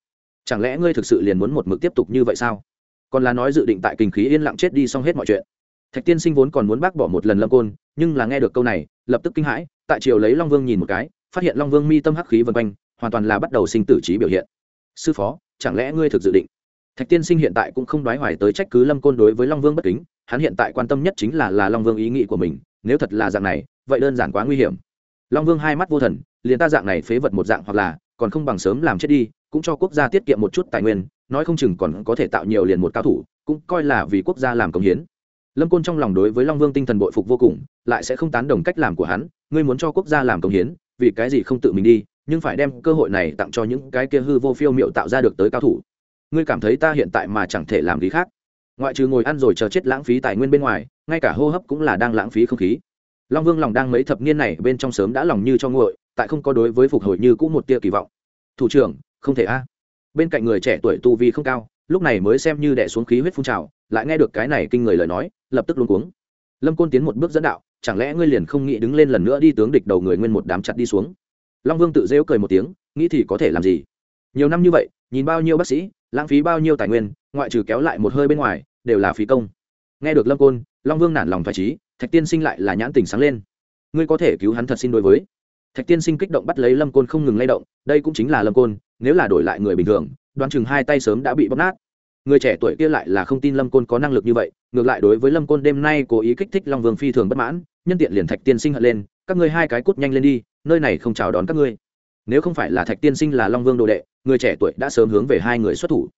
Chẳng lẽ ngươi thực sự liền muốn một mực tiếp tục như vậy sao? Còn là nói dự định tại kinh khí yên lặng chết đi xong hết mọi chuyện. Thạch tiên sinh vốn còn muốn bác bỏ một lần lâm côn, nhưng là nghe được câu này, lập tức kinh hãi, tại triều lấy long vương nhìn một cái, phát hiện long vương mi tâm hắc khí vân quanh, hoàn toàn là bắt đầu sinh tử trí biểu hiện. Sư phó, chẳng lẽ ngươi thực dự định? Thạch tiên sinh hiện tại cũng không đoái hoài tới trách cứ lâm côn đối với long vương bất kính, hắn hiện tại quan tâm nhất chính là là long vương ý nghĩ của mình, nếu thật là dạng này, vậy đơn giản quá nguy hiểm. Long vương hai mắt vô thần, liền ta dạng này phế vật một dạng hoặc là còn không bằng sớm làm chết đi, cũng cho quốc gia tiết kiệm một chút tài nguyên, nói không chừng còn có thể tạo nhiều liền một cao thủ, cũng coi là vì quốc gia làm công hiến. Lâm côn trong lòng đối với long vương tinh thần bội phục vô cùng, lại sẽ không tán đồng cách làm của hắn, ngươi muốn cho quốc gia làm công hiến, vì cái gì không tự mình đi, nhưng phải đem cơ hội này tặng cho những cái kia hư vô phiêu miệu tạo ra được tới cao thủ. Ngươi cảm thấy ta hiện tại mà chẳng thể làm gì khác. Ngoại trừ ngồi ăn rồi chờ chết lãng phí tài nguyên bên ngoài, ngay cả hô hấp cũng là đang lãng phí không khí. Long vương lòng đang mấy thập niên này bên trong sớm đã lòng như cho nguội tại không có đối với phục hồi như cũ một tia kỳ vọng. Thủ trưởng, không thể a. Bên cạnh người trẻ tuổi tu vi không cao, lúc này mới xem như đẻ xuống khí huyết phun trào, lại nghe được cái này kinh người lời nói, lập tức luôn cuống. Lâm côn tiến một bước dẫn đạo, chẳng lẽ ngươi liền không nghĩ đứng lên lần nữa đi tướng địch đầu người nguyên một đám chặt đi xuống? Long vương tự rêu cười một tiếng, nghĩ thì có thể làm gì? Nhiều năm như vậy, nhìn bao nhiêu bác sĩ, lãng phí bao nhiêu tài nguyên, ngoại trừ kéo lại một hơi bên ngoài, đều là phí công. Nghe được lâm côn, long vương nản lòng phải trí, thạch tiên sinh lại là nhãn tình sáng lên. Ngươi có thể cứu hắn thật xin đối với thạch tiên sinh kích động bắt lấy lâm côn không ngừng lay động, đây cũng chính là lâm côn, nếu là đổi lại người bình thường, đoán chừng hai tay sớm đã bị bóp nát. Người trẻ tuổi kia lại là không tin lâm côn có năng lực như vậy, ngược lại đối với lâm côn đêm nay cố ý kích thích long vương phi thường bất mãn, nhân tiện liền thạch tiên sinh hận lên, các ngươi hai cái cút nhanh lên đi, nơi này không chào đón các ngươi. Nếu không phải là thạch tiên sinh là long vương đồ đệ, người trẻ tuổi đã sớm hướng về hai người xuất thủ.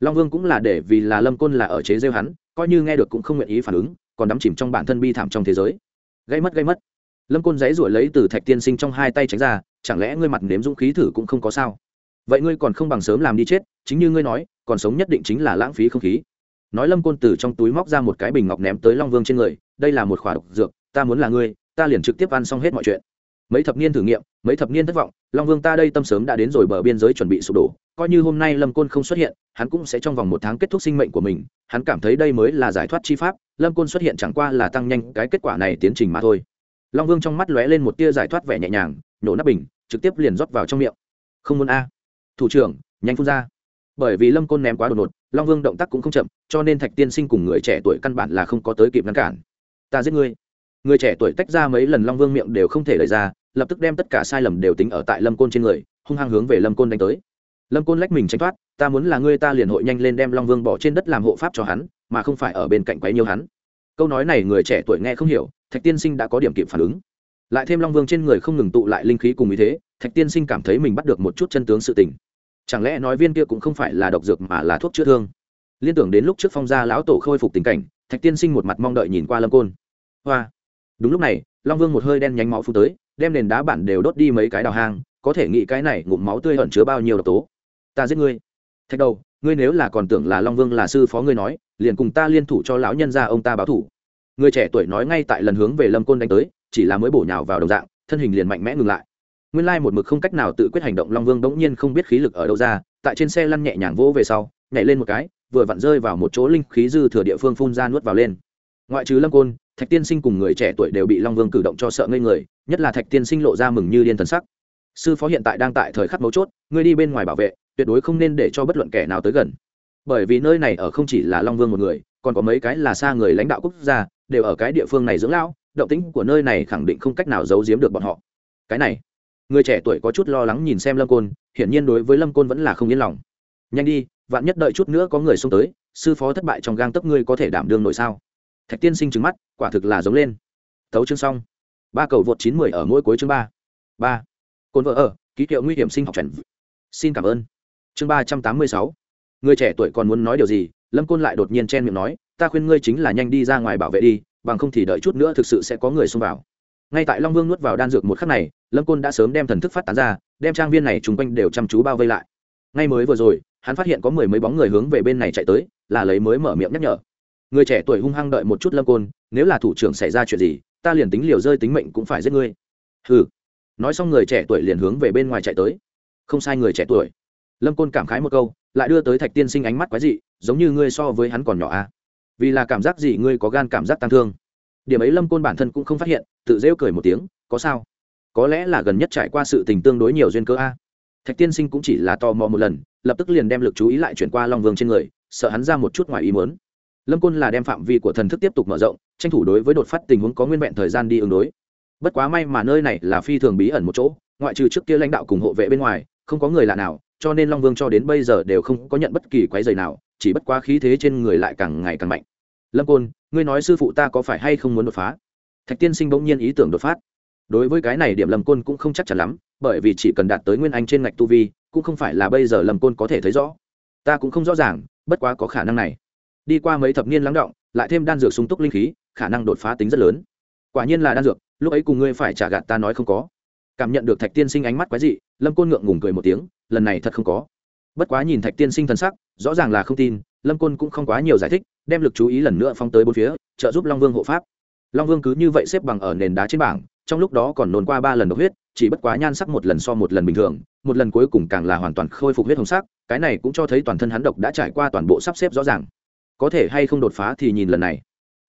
Long vương cũng là để vì là lâm côn là ở chế rêu hắn, coi như nghe được cũng không nguyện ý phản ứng, còn đắm chìm trong bản thân bi thảm trong thế giới. Gây mất gây mất lâm côn giấy ruổi lấy từ thạch tiên sinh trong hai tay tránh ra, chẳng lẽ ngươi mặt nếm dũng khí thử cũng không có sao? Vậy ngươi còn không bằng sớm làm đi chết, chính như ngươi nói, còn sống nhất định chính là lãng phí không khí. Nói lâm côn từ trong túi móc ra một cái bình ngọc ném tới long vương trên người, đây là một khỏa độc dược, ta muốn là ngươi, ta liền trực tiếp ăn xong hết mọi chuyện. Mấy thập niên thử nghiệm, mấy thập niên thất vọng, long vương ta đây tâm sớm đã đến rồi bờ biên giới chuẩn bị sụp đổ, coi như hôm nay lâm côn không xuất hiện, hắn cũng sẽ trong vòng một tháng kết thúc sinh mệnh của mình, hắn cảm thấy đây mới là giải thoát chi pháp, lâm côn xuất hiện chẳng qua là tăng nhanh cái kết quả này tiến trình mà thôi long vương trong mắt lóe lên một tia giải thoát vẻ nhẹ nhàng nhổ nắp bình, trực tiếp liền rót vào trong miệng. Không muốn a. Thủ trưởng, nhanh phun ra. Bởi vì lâm côn ném quá đột ngột, long vương động tác cũng không chậm, cho nên thạch tiên sinh cùng người trẻ tuổi căn bản là không có tới kịp ngăn cản. Ta giết ngươi. Người trẻ tuổi tách ra mấy lần long vương miệng đều không thể lời ra, lập tức đem tất cả sai lầm đều tính ở tại lâm côn trên người, hung hăng hướng về lâm côn đánh tới. Lâm côn lách mình tránh thoát, ta muốn là ngươi ta liền hội nhanh lên đem long vương bỏ trên đất làm hộ pháp cho hắn, mà không phải ở bên cạnh quấy nhiêu hắn. Câu nói này người trẻ tuổi nghe không hiểu thạch tiên sinh đã có điểm kịp phản ứng. Lại thêm long vương trên người không ngừng tụ lại linh khí cùng ý thế, thạch tiên sinh cảm thấy mình bắt được một chút chân tướng sự tình. Chẳng lẽ nói viên kia cũng không phải là độc dược mà là thuốc chữa thương? Liên tưởng đến lúc trước phong gia lão tổ khôi phục tình cảnh, thạch tiên sinh một mặt mong đợi nhìn qua lâm côn. Hoa! Đúng lúc này, long vương một hơi đen nhánh máu phụ tới, đem nền đá bản đều đốt đi mấy cái đào hang, có thể nghĩ cái này ngụm máu tươi ẩn chứa bao nhiêu độc tố? Ta giết ngươi. Thạch đầu, ngươi nếu là còn tưởng là long vương là sư phó ngươi nói, liền cùng ta liên thủ cho lão nhân ra ông ta báo thủ người trẻ tuổi nói ngay tại lần hướng về lâm côn đánh tới, chỉ là mới bổ nhào vào đồng dạng, thân hình liền mạnh mẽ ngừng lại. Nguyên lai một mực không cách nào tự quyết hành động long vương bỗng nhiên không biết khí lực ở đâu ra, tại trên xe lăn nhẹ nhàng vỗ về sau, nhảy lên một cái, vừa vặn rơi vào một chỗ linh khí dư thừa địa phương phun ra nuốt vào lên. Ngoại trừ lâm côn, thạch tiên sinh cùng người trẻ tuổi đều bị long vương cử động cho sợ ngây người, nhất là thạch tiên sinh lộ ra mừng như điên thần sắc. Sư phó hiện tại đang tại thời khắc mấu chốt, ngươi đi bên ngoài bảo vệ, tuyệt đối không nên để cho bất luận kẻ nào tới gần. Bởi vì nơi này ở không chỉ là long vương một người, còn có mấy cái là xa người lãnh đạo quốc gia đều ở cái địa phương này dưỡng lão, động tĩnh của nơi này khẳng định không cách nào giấu giếm được bọn họ. Cái này, người trẻ tuổi có chút lo lắng nhìn xem lâm côn, hiển nhiên đối với lâm côn vẫn là không yên lòng. Nhanh đi, vạn nhất đợi chút nữa có người xông tới, sư phó thất bại trong gang tấc ngươi có thể đảm đương nội sao? Thạch tiên sinh trứng mắt, quả thực là giống lên. Thấu chương xong. Ba cầu vượt chín mười ở mỗi cuối chương ba. Ba. Cồn vợ ở, ký hiệu nguy hiểm sinh học trần xin cảm ơn. Chương ba trăm tám mươi sáu. Người trẻ tuổi còn muốn nói điều gì? Lâm côn lại đột nhiên chen miệng nói, ta khuyên ngươi chính là nhanh đi ra ngoài bảo vệ đi, bằng không thì đợi chút nữa thực sự sẽ có người xông vào. Ngay tại long vương nuốt vào đan dược một khắc này, lâm côn đã sớm đem thần thức phát tán ra, đem trang viên này chung quanh đều chăm chú bao vây lại. Ngay mới vừa rồi, hắn phát hiện có mười mấy bóng người hướng về bên này chạy tới, là lấy mới mở miệng nhắc nhở. Người trẻ tuổi hung hăng đợi một chút lâm côn, nếu là thủ trưởng xảy ra chuyện gì, ta liền tính liều rơi tính mệnh cũng phải giết ngươi. Ừ nói xong người trẻ tuổi liền hướng về bên ngoài chạy tới. Không sai người trẻ tuổi lâm côn cảm khái một câu, lại đưa tới thạch tiên sinh ánh mắt quái dị, giống như ngươi so với hắn còn nhỏ à? Vì là cảm giác gì ngươi có gan cảm giác tăng thương? Điểm ấy lâm côn bản thân cũng không phát hiện, tự rêu cười một tiếng, có sao? Có lẽ là gần nhất trải qua sự tình tương đối nhiều duyên cơ a. Thạch tiên sinh cũng chỉ là tò mò một lần, lập tức liền đem lực chú ý lại chuyển qua long vương trên người, sợ hắn ra một chút ngoài ý muốn. Lâm côn là đem phạm vi của thần thức tiếp tục mở rộng, tranh thủ đối với đột phát tình huống có nguyên vẹn thời gian đi ứng đối. Bất quá may mà nơi này là phi thường bí ẩn một chỗ, ngoại trừ trước kia lãnh đạo cùng hộ vệ bên ngoài, không có người lạ nào cho nên long vương cho đến bây giờ đều không có nhận bất kỳ quái dày nào, chỉ bất quá khí thế trên người lại càng ngày càng mạnh. Lâm côn, ngươi nói sư phụ ta có phải hay không muốn đột phá? Thạch tiên sinh bỗng nhiên ý tưởng đột phát. Đối với cái này điểm lâm côn cũng không chắc chắn lắm, bởi vì chỉ cần đạt tới nguyên anh trên ngạch tu vi, cũng không phải là bây giờ lâm côn có thể thấy rõ. Ta cũng không rõ ràng, bất quá có khả năng này. Đi qua mấy thập niên lắng động, lại thêm đan dược sung túc linh khí, khả năng đột phá tính rất lớn. Quả nhiên là đan dược, lúc ấy cùng ngươi phải trả gạt ta nói không có cảm nhận được thạch tiên sinh ánh mắt quái dị, lâm côn ngượng ngùng cười một tiếng, lần này thật không có. Bất quá nhìn thạch tiên sinh thân sắc, rõ ràng là không tin, lâm côn cũng không quá nhiều giải thích, đem lực chú ý lần nữa phóng tới bốn phía, trợ giúp long vương hộ pháp. Long vương cứ như vậy xếp bằng ở nền đá trên bảng, trong lúc đó còn nôn qua ba lần độc huyết, chỉ bất quá nhan sắc một lần so một lần bình thường, một lần cuối cùng càng là hoàn toàn khôi phục huyết hồng sắc, cái này cũng cho thấy toàn thân hắn độc đã trải qua toàn bộ sắp xếp rõ ràng. Có thể hay không đột phá thì nhìn lần này.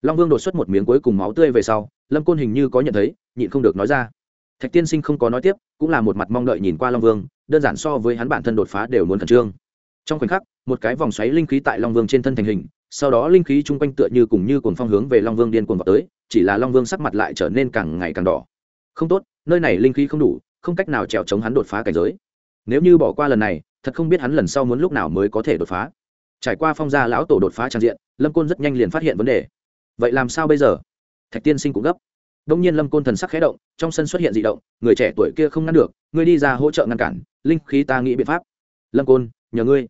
Long vương đột xuất một miếng cuối cùng máu tươi về sau, lâm côn hình như có nhận thấy, nhịn không được nói ra thạch tiên sinh không có nói tiếp, cũng là một mặt mong đợi nhìn qua long vương, đơn giản so với hắn bản thân đột phá đều muốn khẩn trương. Trong khoảnh khắc, một cái vòng xoáy linh khí tại long vương trên thân thành hình, sau đó linh khí chung quanh tựa như cùng như cuồng phong hướng về long vương điên cuồng vào tới, chỉ là long vương sắc mặt lại trở nên càng ngày càng đỏ. Không tốt, nơi này linh khí không đủ, không cách nào trèo chống hắn đột phá cảnh giới. Nếu như bỏ qua lần này, thật không biết hắn lần sau muốn lúc nào mới có thể đột phá. Trải qua phong gia lão tổ đột phá trang diện, lâm côn rất nhanh liền phát hiện vấn đề. Vậy làm sao bây giờ? Thạch tiên sinh cũng gấp đông nhiên lâm côn thần sắc khẽ động, trong sân xuất hiện dị động, người trẻ tuổi kia không ngăn được, ngươi đi ra hỗ trợ ngăn cản, linh khí ta nghĩ biện pháp. Lâm côn, nhờ ngươi.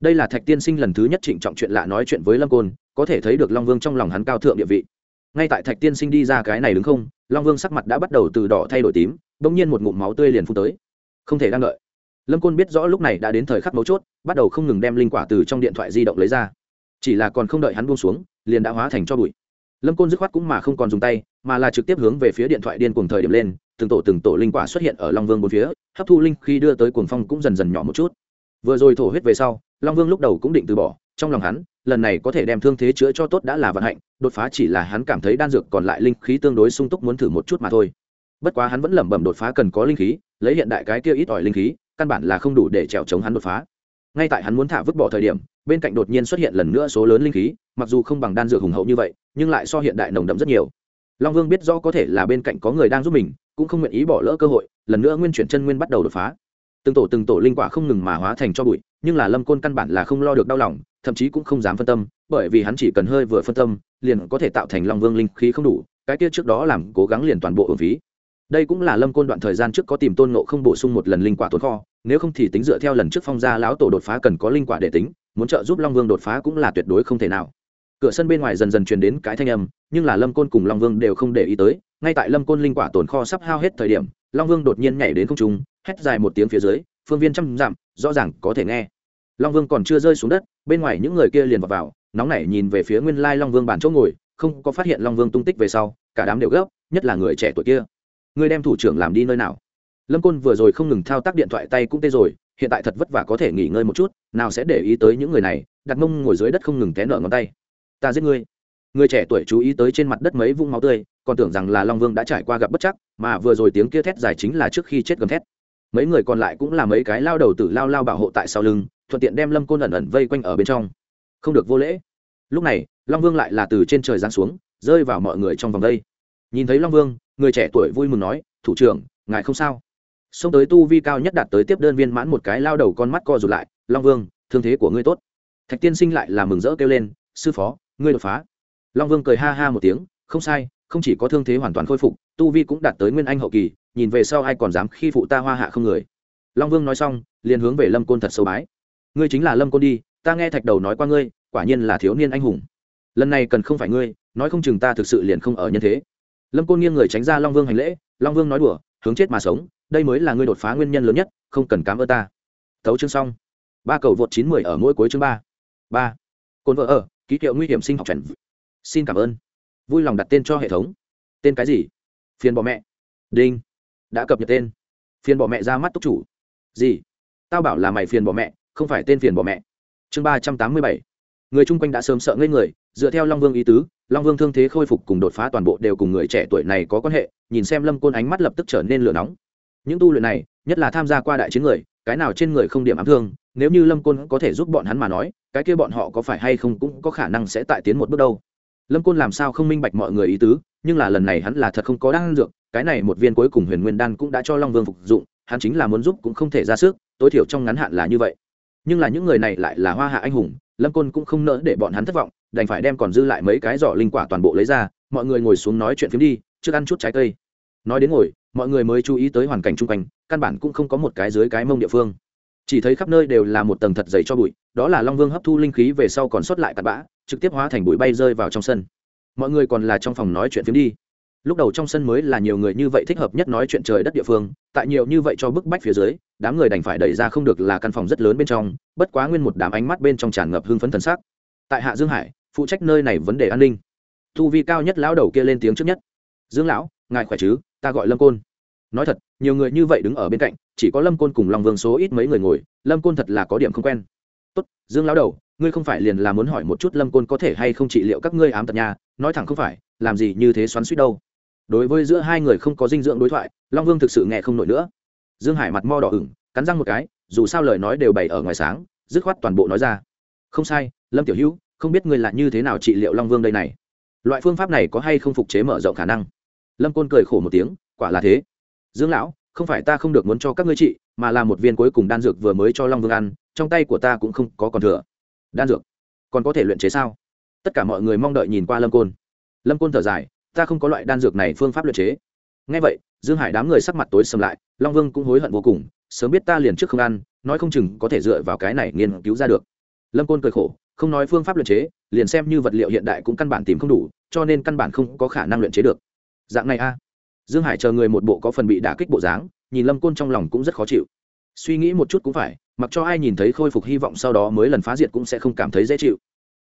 Đây là thạch tiên sinh lần thứ nhất trịnh trọng chuyện lạ nói chuyện với lâm côn, có thể thấy được long vương trong lòng hắn cao thượng địa vị. Ngay tại thạch tiên sinh đi ra cái này đứng không, long vương sắc mặt đã bắt đầu từ đỏ thay đổi tím bỗng nhiên một ngụm máu tươi liền phun tới. Không thể đang đợi. Lâm côn biết rõ lúc này đã đến thời khắc mấu chốt, bắt đầu không ngừng đem linh quả từ trong điện thoại di động lấy ra. Chỉ là còn không đợi hắn buông xuống, liền đã hóa thành cho bụi. Lâm côn dứt khoát cũng mà không còn dùng tay mà là trực tiếp hướng về phía điện thoại điên cuồng thời điểm lên, từng tổ từng tổ linh quả xuất hiện ở long vương bốn phía, hấp thu linh khi đưa tới cuồng phong cũng dần dần nhỏ một chút. Vừa rồi thổ huyết về sau, long vương lúc đầu cũng định từ bỏ, trong lòng hắn, lần này có thể đem thương thế chữa cho tốt đã là vận hạnh, đột phá chỉ là hắn cảm thấy đan dược còn lại linh khí tương đối sung túc muốn thử một chút mà thôi. Bất quá hắn vẫn lẩm bẩm đột phá cần có linh khí, lấy hiện đại cái kia ít ỏi linh khí, căn bản là không đủ để trèo chống hắn đột phá. Ngay tại hắn muốn thả vứt bỏ thời điểm, bên cạnh đột nhiên xuất hiện lần nữa số lớn linh khí, mặc dù không bằng đan dược hùng hậu như vậy, nhưng lại so hiện đại nồng đậm rất nhiều long vương biết rõ có thể là bên cạnh có người đang giúp mình, cũng không nguyện ý bỏ lỡ cơ hội, lần nữa nguyên chuyển chân nguyên bắt đầu đột phá. Từng tổ từng tổ linh quả không ngừng mà hóa thành cho bụi, nhưng là lâm côn căn bản là không lo được đau lòng, thậm chí cũng không dám phân tâm, bởi vì hắn chỉ cần hơi vừa phân tâm, liền có thể tạo thành long vương linh khí không đủ, cái kia trước đó làm cố gắng liền toàn bộ ở phí. Đây cũng là lâm côn đoạn thời gian trước có tìm tôn nộ không bổ sung một lần linh quả tốn kho, nếu không thì tính dựa theo lần trước phong gia lão tổ đột phá cần có linh quả để tính, muốn trợ giúp long vương đột phá cũng là tuyệt đối không thể nào cửa sân bên ngoài dần dần truyền đến cái thanh âm nhưng là lâm côn cùng long vương đều không để ý tới ngay tại lâm côn linh quả tồn kho sắp hao hết thời điểm long vương đột nhiên nhảy đến không trung hét dài một tiếng phía dưới phương viên trăm dặm rõ ràng có thể nghe. Long vương còn chưa rơi xuống đất bên ngoài những người kia liền vào, vào nóng nảy nhìn về phía nguyên lai long vương bàn chỗ ngồi không có phát hiện long vương tung tích về sau cả đám đều gấp nhất là người trẻ tuổi kia. Người đem thủ trưởng làm đi nơi nào? Lâm côn vừa rồi không ngừng thao tác điện thoại tay cũng tê rồi hiện tại thật vất vả có thể nghỉ ngơi một chút nào sẽ để ý tới những người này đặt mông ngồi dưới đất không ngừng té nợ ngón tay ta giết ngươi. Người trẻ tuổi chú ý tới trên mặt đất mấy vũng máu tươi, còn tưởng rằng là long vương đã trải qua gặp bất chắc, mà vừa rồi tiếng kia thét dài chính là trước khi chết gầm thét. Mấy người còn lại cũng là mấy cái lao đầu tử lao lao bảo hộ tại sau lưng, thuận tiện đem lâm côn ẩn ẩn vây quanh ở bên trong. Không được vô lễ. Lúc này, long vương lại là từ trên trời giáng xuống, rơi vào mọi người trong vòng đây. Nhìn thấy long vương, người trẻ tuổi vui mừng nói, thủ trưởng, ngài không sao. Xông tới tu vi cao nhất đạt tới tiếp đơn viên mãn một cái lao đầu con mắt co rụt lại, long vương, thương thế của ngươi tốt. Thạch tiên sinh lại là mừng rỡ kêu lên, sư phó ngươi đột phá. Long vương cười ha ha một tiếng, không sai, không chỉ có thương thế hoàn toàn khôi phục, tu vi cũng đạt tới nguyên anh hậu kỳ, nhìn về sau ai còn dám khi phụ ta hoa hạ không người. Long vương nói xong, liền hướng về lâm côn thật sâu bái. Ngươi chính là lâm côn đi, ta nghe thạch đầu nói qua ngươi, quả nhiên là thiếu niên anh hùng. Lần này cần không phải ngươi, nói không chừng ta thực sự liền không ở nhân thế. Lâm côn nghiêng người tránh ra long vương hành lễ, long vương nói đùa, hướng chết mà sống, đây mới là ngươi đột phá nguyên nhân lớn nhất, không cần cám ơn ta. Thấu chương xong. Ba cầu vượt chín mười ở mỗi cuối chương ba. Ba. Cồn vợ ở ký hiệu nguy hiểm sinh học trần xin cảm ơn. Vui lòng đặt tên cho hệ thống. Tên cái gì? Phiền bỏ mẹ. Đinh. Đã cập nhật tên. Phiền bỏ mẹ ra mắt túc chủ. Gì? Tao bảo là mày phiền bỏ mẹ, không phải tên phiền bỏ mẹ. Chương ba trăm tám mươi bảy. Người chung quanh đã sớm sợ ngây người, dựa theo long vương ý tứ, long vương thương thế khôi phục cùng đột phá toàn bộ đều cùng người trẻ tuổi này có quan hệ, nhìn xem lâm côn ánh mắt lập tức trở nên lửa nóng. Những tu luyện này, nhất là tham gia qua đại chiến người cái nào trên người không điểm ám thương, nếu như lâm côn có thể giúp bọn hắn mà nói, cái kia bọn họ có phải hay không cũng có khả năng sẽ tại tiến một bước đâu. Lâm côn làm sao không minh bạch mọi người ý tứ, nhưng là lần này hắn là thật không có đan dược, cái này một viên cuối cùng huyền nguyên đan cũng đã cho long vương phục dụng, hắn chính là muốn giúp cũng không thể ra sức, tối thiểu trong ngắn hạn là như vậy. Nhưng là những người này lại là hoa hạ anh hùng, lâm côn cũng không nỡ để bọn hắn thất vọng, đành phải đem còn dư lại mấy cái giỏ linh quả toàn bộ lấy ra, mọi người ngồi xuống nói chuyện phiếm đi, trước ăn chút trái cây. Nói đến ngồi mọi người mới chú ý tới hoàn cảnh chung quanh, căn bản cũng không có một cái dưới cái mông địa phương. Chỉ thấy khắp nơi đều là một tầng thật dày cho bụi, đó là long vương hấp thu linh khí về sau còn sót lại tạt bã, trực tiếp hóa thành bụi bay rơi vào trong sân. Mọi người còn là trong phòng nói chuyện phiếm đi. Lúc đầu trong sân mới là nhiều người như vậy thích hợp nhất nói chuyện trời đất địa phương, tại nhiều như vậy cho bức bách phía dưới, đám người đành phải đẩy ra không được là căn phòng rất lớn bên trong, bất quá nguyên một đám ánh mắt bên trong tràn ngập hưng phấn thần sắc. Tại hạ dương hải, phụ trách nơi này vấn đề an ninh. Thu vi cao nhất lão đầu kia lên tiếng trước nhất. Dương lão ngài khỏe chứ? Ta gọi lâm côn. Nói thật, nhiều người như vậy đứng ở bên cạnh, chỉ có lâm côn cùng long vương số ít mấy người ngồi, lâm côn thật là có điểm không quen. Tốt, dương lão đầu, ngươi không phải liền là muốn hỏi một chút lâm côn có thể hay không trị liệu các ngươi ám tật nhà nói thẳng không phải, làm gì như thế xoắn suýt đâu. Đối với giữa hai người không có dinh dưỡng đối thoại, long vương thực sự nghe không nổi nữa. Dương hải mặt mo đỏ ửng, cắn răng một cái, dù sao lời nói đều bày ở ngoài sáng, dứt khoát toàn bộ nói ra. Không sai, lâm tiểu hữu, không biết ngươi là như thế nào trị liệu long vương đây này? Loại phương pháp này có hay không phục chế mở rộng khả năng? Lâm côn cười khổ một tiếng, quả là thế. Dương lão, không phải ta không được muốn cho các ngươi trị, mà là một viên cuối cùng đan dược vừa mới cho long vương ăn, trong tay của ta cũng không có còn thừa. Đan dược? Còn có thể luyện chế sao? Tất cả mọi người mong đợi nhìn qua lâm côn. Lâm côn thở dài, ta không có loại đan dược này phương pháp luyện chế. Ngay vậy, dương hải đám người sắc mặt tối sầm lại, long vương cũng hối hận vô cùng, sớm biết ta liền trước không ăn, nói không chừng có thể dựa vào cái này nghiên cứu ra được. Lâm côn cười khổ, không nói phương pháp luyện chế, liền xem như vật liệu hiện đại cũng căn bản tìm không đủ, cho nên căn bản không có khả năng luyện chế được dạng này a. Dương hải chờ người một bộ có phần bị đả kích bộ dáng, nhìn lâm côn trong lòng cũng rất khó chịu. Suy nghĩ một chút cũng phải, mặc cho ai nhìn thấy khôi phục hy vọng sau đó mới lần phá diệt cũng sẽ không cảm thấy dễ chịu.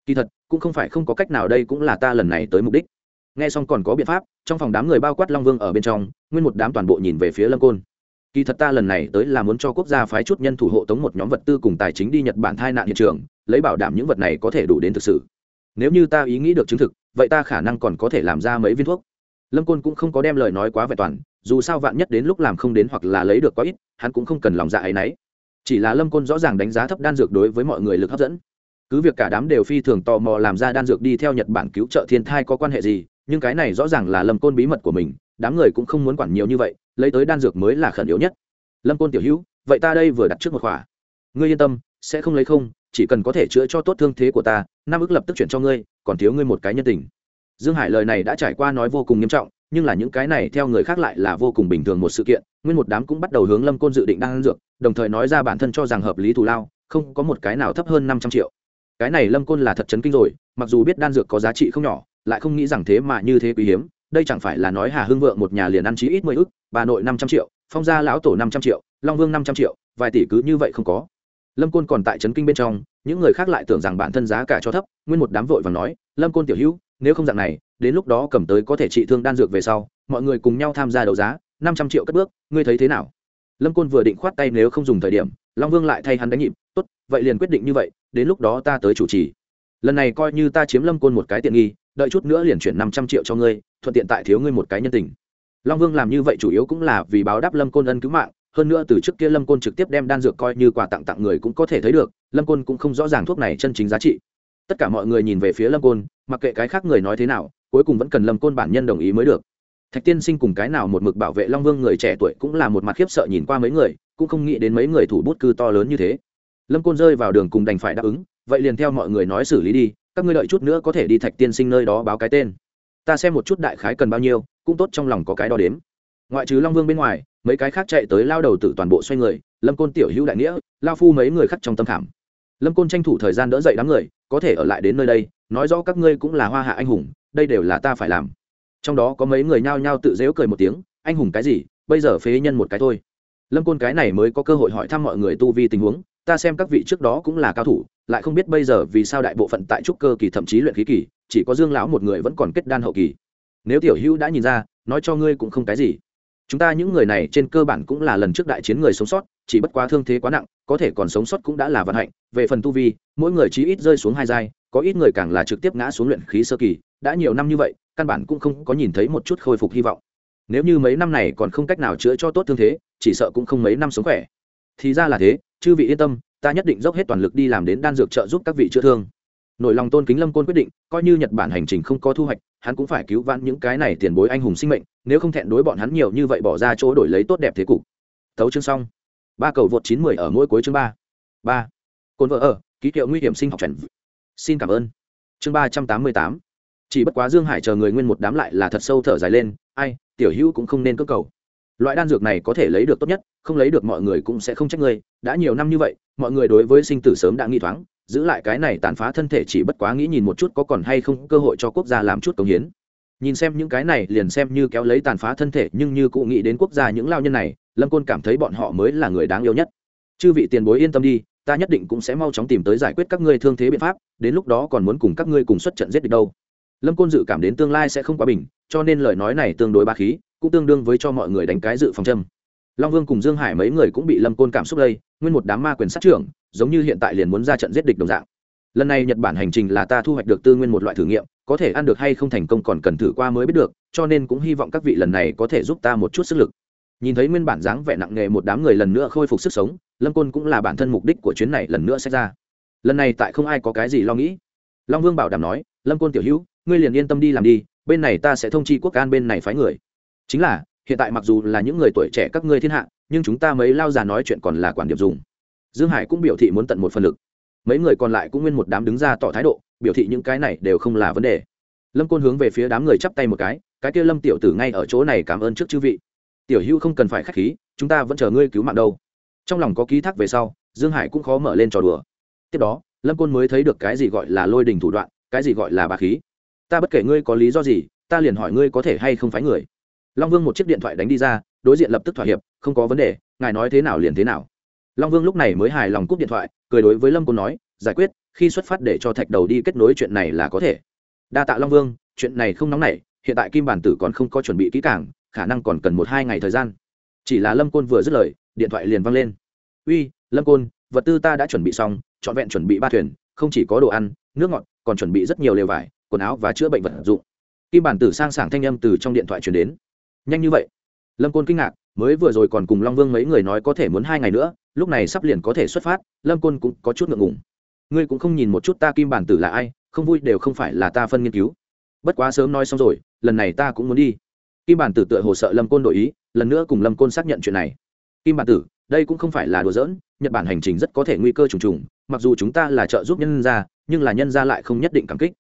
Kỳ thật, cũng không phải không có cách nào đây cũng là ta lần này tới mục đích. Nghe xong còn có biện pháp, trong phòng đám người bao quát long vương ở bên trong, nguyên một đám toàn bộ nhìn về phía lâm côn. Kỳ thật ta lần này tới là muốn cho quốc gia phái chút nhân thủ hộ tống một nhóm vật tư cùng tài chính đi nhật bản thai nạn hiện trường, lấy bảo đảm những vật này có thể đủ đến thực sự. Nếu như ta ý nghĩ được chứng thực, vậy ta khả năng còn có thể làm ra mấy viên thuốc lâm côn cũng không có đem lời nói quá vẹn toàn, dù sao vạn nhất đến lúc làm không đến hoặc là lấy được quá ít, hắn cũng không cần lòng dạ ấy nấy. Chỉ là lâm côn rõ ràng đánh giá thấp đan dược đối với mọi người lực hấp dẫn. Cứ việc cả đám đều phi thường tò mò làm ra đan dược đi theo nhật bản cứu trợ thiên thai có quan hệ gì, nhưng cái này rõ ràng là lâm côn bí mật của mình, đám người cũng không muốn quản nhiều như vậy, lấy tới đan dược mới là khẩn yếu nhất. Lâm côn tiểu hữu, vậy ta đây vừa đặt trước một khỏa. Ngươi yên tâm, sẽ không lấy không, chỉ cần có thể chữa cho tốt thương thế của ta nam ức lập tức chuyển cho ngươi, còn thiếu ngươi một cái nhân tình dương hải lời này đã trải qua nói vô cùng nghiêm trọng, nhưng là những cái này theo người khác lại là vô cùng bình thường một sự kiện, nguyên một đám cũng bắt đầu hướng lâm côn dự định đang dược, đồng thời nói ra bản thân cho rằng hợp lý thù lao, không có một cái nào thấp hơn năm trăm triệu. Cái này lâm côn là thật chấn kinh rồi, mặc dù biết đan dược có giá trị không nhỏ, lại không nghĩ rằng thế mà như thế quý hiếm, đây chẳng phải là nói hà hưng vượng một nhà liền ăn chí ít mười ức, bà nội năm trăm triệu, phong gia lão tổ năm trăm triệu, long vương năm trăm triệu, vài tỷ cứ như vậy không có. Lâm côn còn tại trấn kinh bên trong, những người khác lại tưởng rằng bản thân giá cả cho thấp, nguyên một đám vội và nói, lâm côn tiểu hữu nếu không dạng này, đến lúc đó cầm tới có thể trị thương đan dược về sau, mọi người cùng nhau tham gia đấu giá, năm trăm triệu cất bước, ngươi thấy thế nào? Lâm côn vừa định khoát tay nếu không dùng thời điểm, long vương lại thay hắn đánh nhịp, tốt, vậy liền quyết định như vậy, đến lúc đó ta tới chủ trì. Lần này coi như ta chiếm lâm côn một cái tiện nghi, đợi chút nữa liền chuyển năm trăm triệu cho ngươi, thuận tiện tại thiếu ngươi một cái nhân tình. Long vương làm như vậy chủ yếu cũng là vì báo đáp lâm côn ân cứu mạng, hơn nữa từ trước kia lâm côn trực tiếp đem đan dược coi như quà tặng tặng người cũng có thể thấy được, lâm côn cũng không rõ ràng thuốc này chân chính giá trị tất cả mọi người nhìn về phía lâm côn, mặc kệ cái khác người nói thế nào, cuối cùng vẫn cần lâm côn bản nhân đồng ý mới được. Thạch tiên sinh cùng cái nào một mực bảo vệ long vương người trẻ tuổi cũng là một mặt khiếp sợ nhìn qua mấy người, cũng không nghĩ đến mấy người thủ bút cư to lớn như thế. Lâm côn rơi vào đường cùng đành phải đáp ứng, vậy liền theo mọi người nói xử lý đi, các ngươi đợi chút nữa có thể đi thạch tiên sinh nơi đó báo cái tên. Ta xem một chút đại khái cần bao nhiêu, cũng tốt trong lòng có cái đo đếm. Ngoại trừ long vương bên ngoài, mấy cái khác chạy tới lao đầu tử toàn bộ xoay người, lâm côn tiểu hữu đại nghĩa, lao phu mấy người khác trong tâm khảm. Lâm côn tranh thủ thời gian đỡ dậy đám người có thể ở lại đến nơi đây, nói rõ các ngươi cũng là hoa hạ anh hùng, đây đều là ta phải làm. Trong đó có mấy người nhao nhao tự dễu cười một tiếng, anh hùng cái gì, bây giờ phế nhân một cái thôi. Lâm côn cái này mới có cơ hội hỏi thăm mọi người tu vi tình huống, ta xem các vị trước đó cũng là cao thủ, lại không biết bây giờ vì sao đại bộ phận tại trúc cơ kỳ thậm chí luyện khí kỳ, chỉ có dương lão một người vẫn còn kết đan hậu kỳ. Nếu tiểu hữu đã nhìn ra, nói cho ngươi cũng không cái gì chúng ta những người này trên cơ bản cũng là lần trước đại chiến người sống sót, chỉ bất quá thương thế quá nặng, có thể còn sống sót cũng đã là vận hạnh. Về phần tu vi, mỗi người chí ít rơi xuống hai giai, có ít người càng là trực tiếp ngã xuống luyện khí sơ kỳ, đã nhiều năm như vậy, căn bản cũng không có nhìn thấy một chút khôi phục hy vọng. Nếu như mấy năm này còn không cách nào chữa cho tốt thương thế, chỉ sợ cũng không mấy năm sống khỏe. Thì ra là thế, chư vị yên tâm, ta nhất định dốc hết toàn lực đi làm đến đan dược trợ giúp các vị chữa thương. Nổi lòng tôn kính lâm côn quyết định, coi như nhật bản hành trình không có thu hoạch hắn cũng phải cứu vãn những cái này tiền bối anh hùng sinh mệnh, nếu không thẹn đối bọn hắn nhiều như vậy bỏ ra chỗ đổi lấy tốt đẹp thế cục. Tấu chương xong. Ba cầu vượt chín mười ở mỗi cuối chương ba. Ba. Cồn vợ ở, ký hiệu nguy hiểm sinh học chuẩn xin cảm ơn. Chương ba trăm tám mươi tám. Chỉ bất quá dương hải chờ người nguyên một đám lại là thật sâu thở dài lên, ai, tiểu hữu cũng không nên cơ cầu loại đan dược này có thể lấy được tốt nhất, không lấy được mọi người cũng sẽ không trách ngươi. Đã nhiều năm như vậy, mọi người đối với sinh tử sớm đã nghi thoáng, giữ lại cái này tàn phá thân thể chỉ bất quá nghĩ nhìn một chút có còn hay không cơ hội cho quốc gia làm chút công hiến. Nhìn xem những cái này, liền xem như kéo lấy tàn phá thân thể, nhưng như cụ nghĩ đến quốc gia những lao nhân này, lâm côn cảm thấy bọn họ mới là người đáng yêu nhất. Chư vị tiền bối yên tâm đi, ta nhất định cũng sẽ mau chóng tìm tới giải quyết các ngươi thương thế biện pháp, đến lúc đó còn muốn cùng các ngươi cùng xuất trận giết địch đâu. Lâm côn dự cảm đến tương lai sẽ không quá bình, cho nên lời nói này tương đối ba khí cũng tương đương với cho mọi người đánh cái dự phòng châm. Long vương cùng dương hải mấy người cũng bị lâm côn cảm xúc đây, nguyên một đám ma quyền sát trưởng, giống như hiện tại liền muốn ra trận giết địch đồng dạng. Lần này nhật bản hành trình là ta thu hoạch được tư nguyên một loại thử nghiệm, có thể ăn được hay không thành công còn cần thử qua mới biết được, cho nên cũng hy vọng các vị lần này có thể giúp ta một chút sức lực. Nhìn thấy nguyên bản dáng vẻ nặng nề một đám người lần nữa khôi phục sức sống, lâm côn cũng là bản thân mục đích của chuyến này lần nữa sẽ ra. Lần này tại không ai có cái gì lo nghĩ. Long vương bảo đảm nói, lâm côn tiểu hữu, ngươi liền yên tâm đi làm đi, bên này ta sẽ thông chi quốc an bên này phái người chính là, hiện tại mặc dù là những người tuổi trẻ các ngươi thiên hạ, nhưng chúng ta mấy lao già nói chuyện còn là quản điểm dùng. Dương hải cũng biểu thị muốn tận một phần lực. Mấy người còn lại cũng nguyên một đám đứng ra tỏ thái độ, biểu thị những cái này đều không là vấn đề. Lâm côn hướng về phía đám người chắp tay một cái cái kia lâm tiểu tử ngay ở chỗ này cảm ơn trước chư vị. Tiểu hữu không cần phải k h á c h khí, chúng ta vẫn chờ ngươi cứu mạng đâu. Trong lòng có ký thác về sau, dương hải cũng khó mở lên trò đùa. Tiếp đó, lâm côn mới thấy được cái gì gọi là lôi đình thủ đoạn, cái gì gọi là bà khí. Ta bất kể ngươi có lý do gì, ta liền hỏi ngươi có thể hay không phái người long vương một chiếc điện thoại đánh đi ra, đối diện lập tức thỏa hiệp, không có vấn đề, ngài nói thế nào liền thế nào. Long vương lúc này mới hài lòng cúp điện thoại, cười đối với lâm côn nói, giải quyết, khi xuất phát để cho thạch đầu đi kết nối chuyện này là có thể. Đa tạ long vương, chuyện này không nóng nảy, hiện tại kim bản tử còn không có chuẩn bị kỹ càng, khả năng còn cần một hai ngày thời gian. Chỉ là lâm côn vừa dứt lời, điện thoại liền văng lên. Uy, lâm côn, vật tư ta đã chuẩn bị xong, trọn vẹn chuẩn bị ba thuyền, không chỉ có đồ ăn, nước ngọt, còn chuẩn bị rất nhiều lều vải, quần áo và chữa bệnh vật dụng. Kim bản tử sang sảng thanh âm từ trong điện thoại chuyển đến nhanh như vậy? Lâm côn kinh ngạc, mới vừa rồi còn cùng long vương mấy người nói có thể muốn hai ngày nữa, lúc này sắp liền có thể xuất phát, lâm côn cũng có chút ngượng ngùng. Ngươi cũng không nhìn một chút ta kim bản tử là ai, không vui đều không phải là ta phân nghiên cứu. Bất quá sớm nói xong rồi, lần này ta cũng muốn đi. Kim bản tử tựa hồ sợ lâm côn đổi ý, lần nữa cùng lâm côn xác nhận chuyện này. Kim bản tử, đây cũng không phải là đùa giỡn, nhật bản hành trình rất có thể nguy cơ trùng trùng, mặc dù chúng ta là trợ giúp nhân gia, nhưng là nhân gia lại không nhất định cảm kích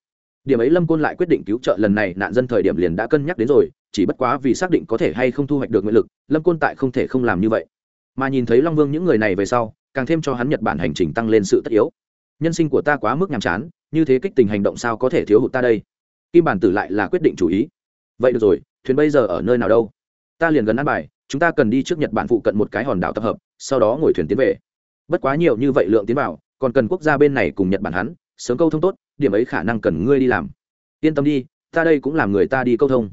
điểm ấy lâm côn lại quyết định cứu trợ lần này, nạn dân thời điểm liền đã cân nhắc đến rồi, chỉ bất quá vì xác định có thể hay không thu hoạch được nguyện lực, lâm côn tại không thể không làm như vậy. Mà nhìn thấy long vương những người này về sau, càng thêm cho hắn nhật bản hành trình tăng lên sự tất yếu. Nhân sinh của ta quá mức nhàm chán, như thế kích tình hành động sao có thể thiếu hụt ta đây? Kim bản tử lại là quyết định chủ ý. Vậy được rồi, thuyền bây giờ ở nơi nào đâu? Ta liền gần ăn bài, chúng ta cần đi trước nhật bản phụ cận một cái hòn đảo tập hợp, sau đó ngồi thuyền tiến về. Bất quá nhiều như vậy lượng tiến vào, còn cần quốc gia bên này cùng nhật bản hắn, sớm câu thông tốt điểm ấy khả năng cần ngươi đi làm. Yên tâm đi, ta đây cũng làm người ta đi câu thông.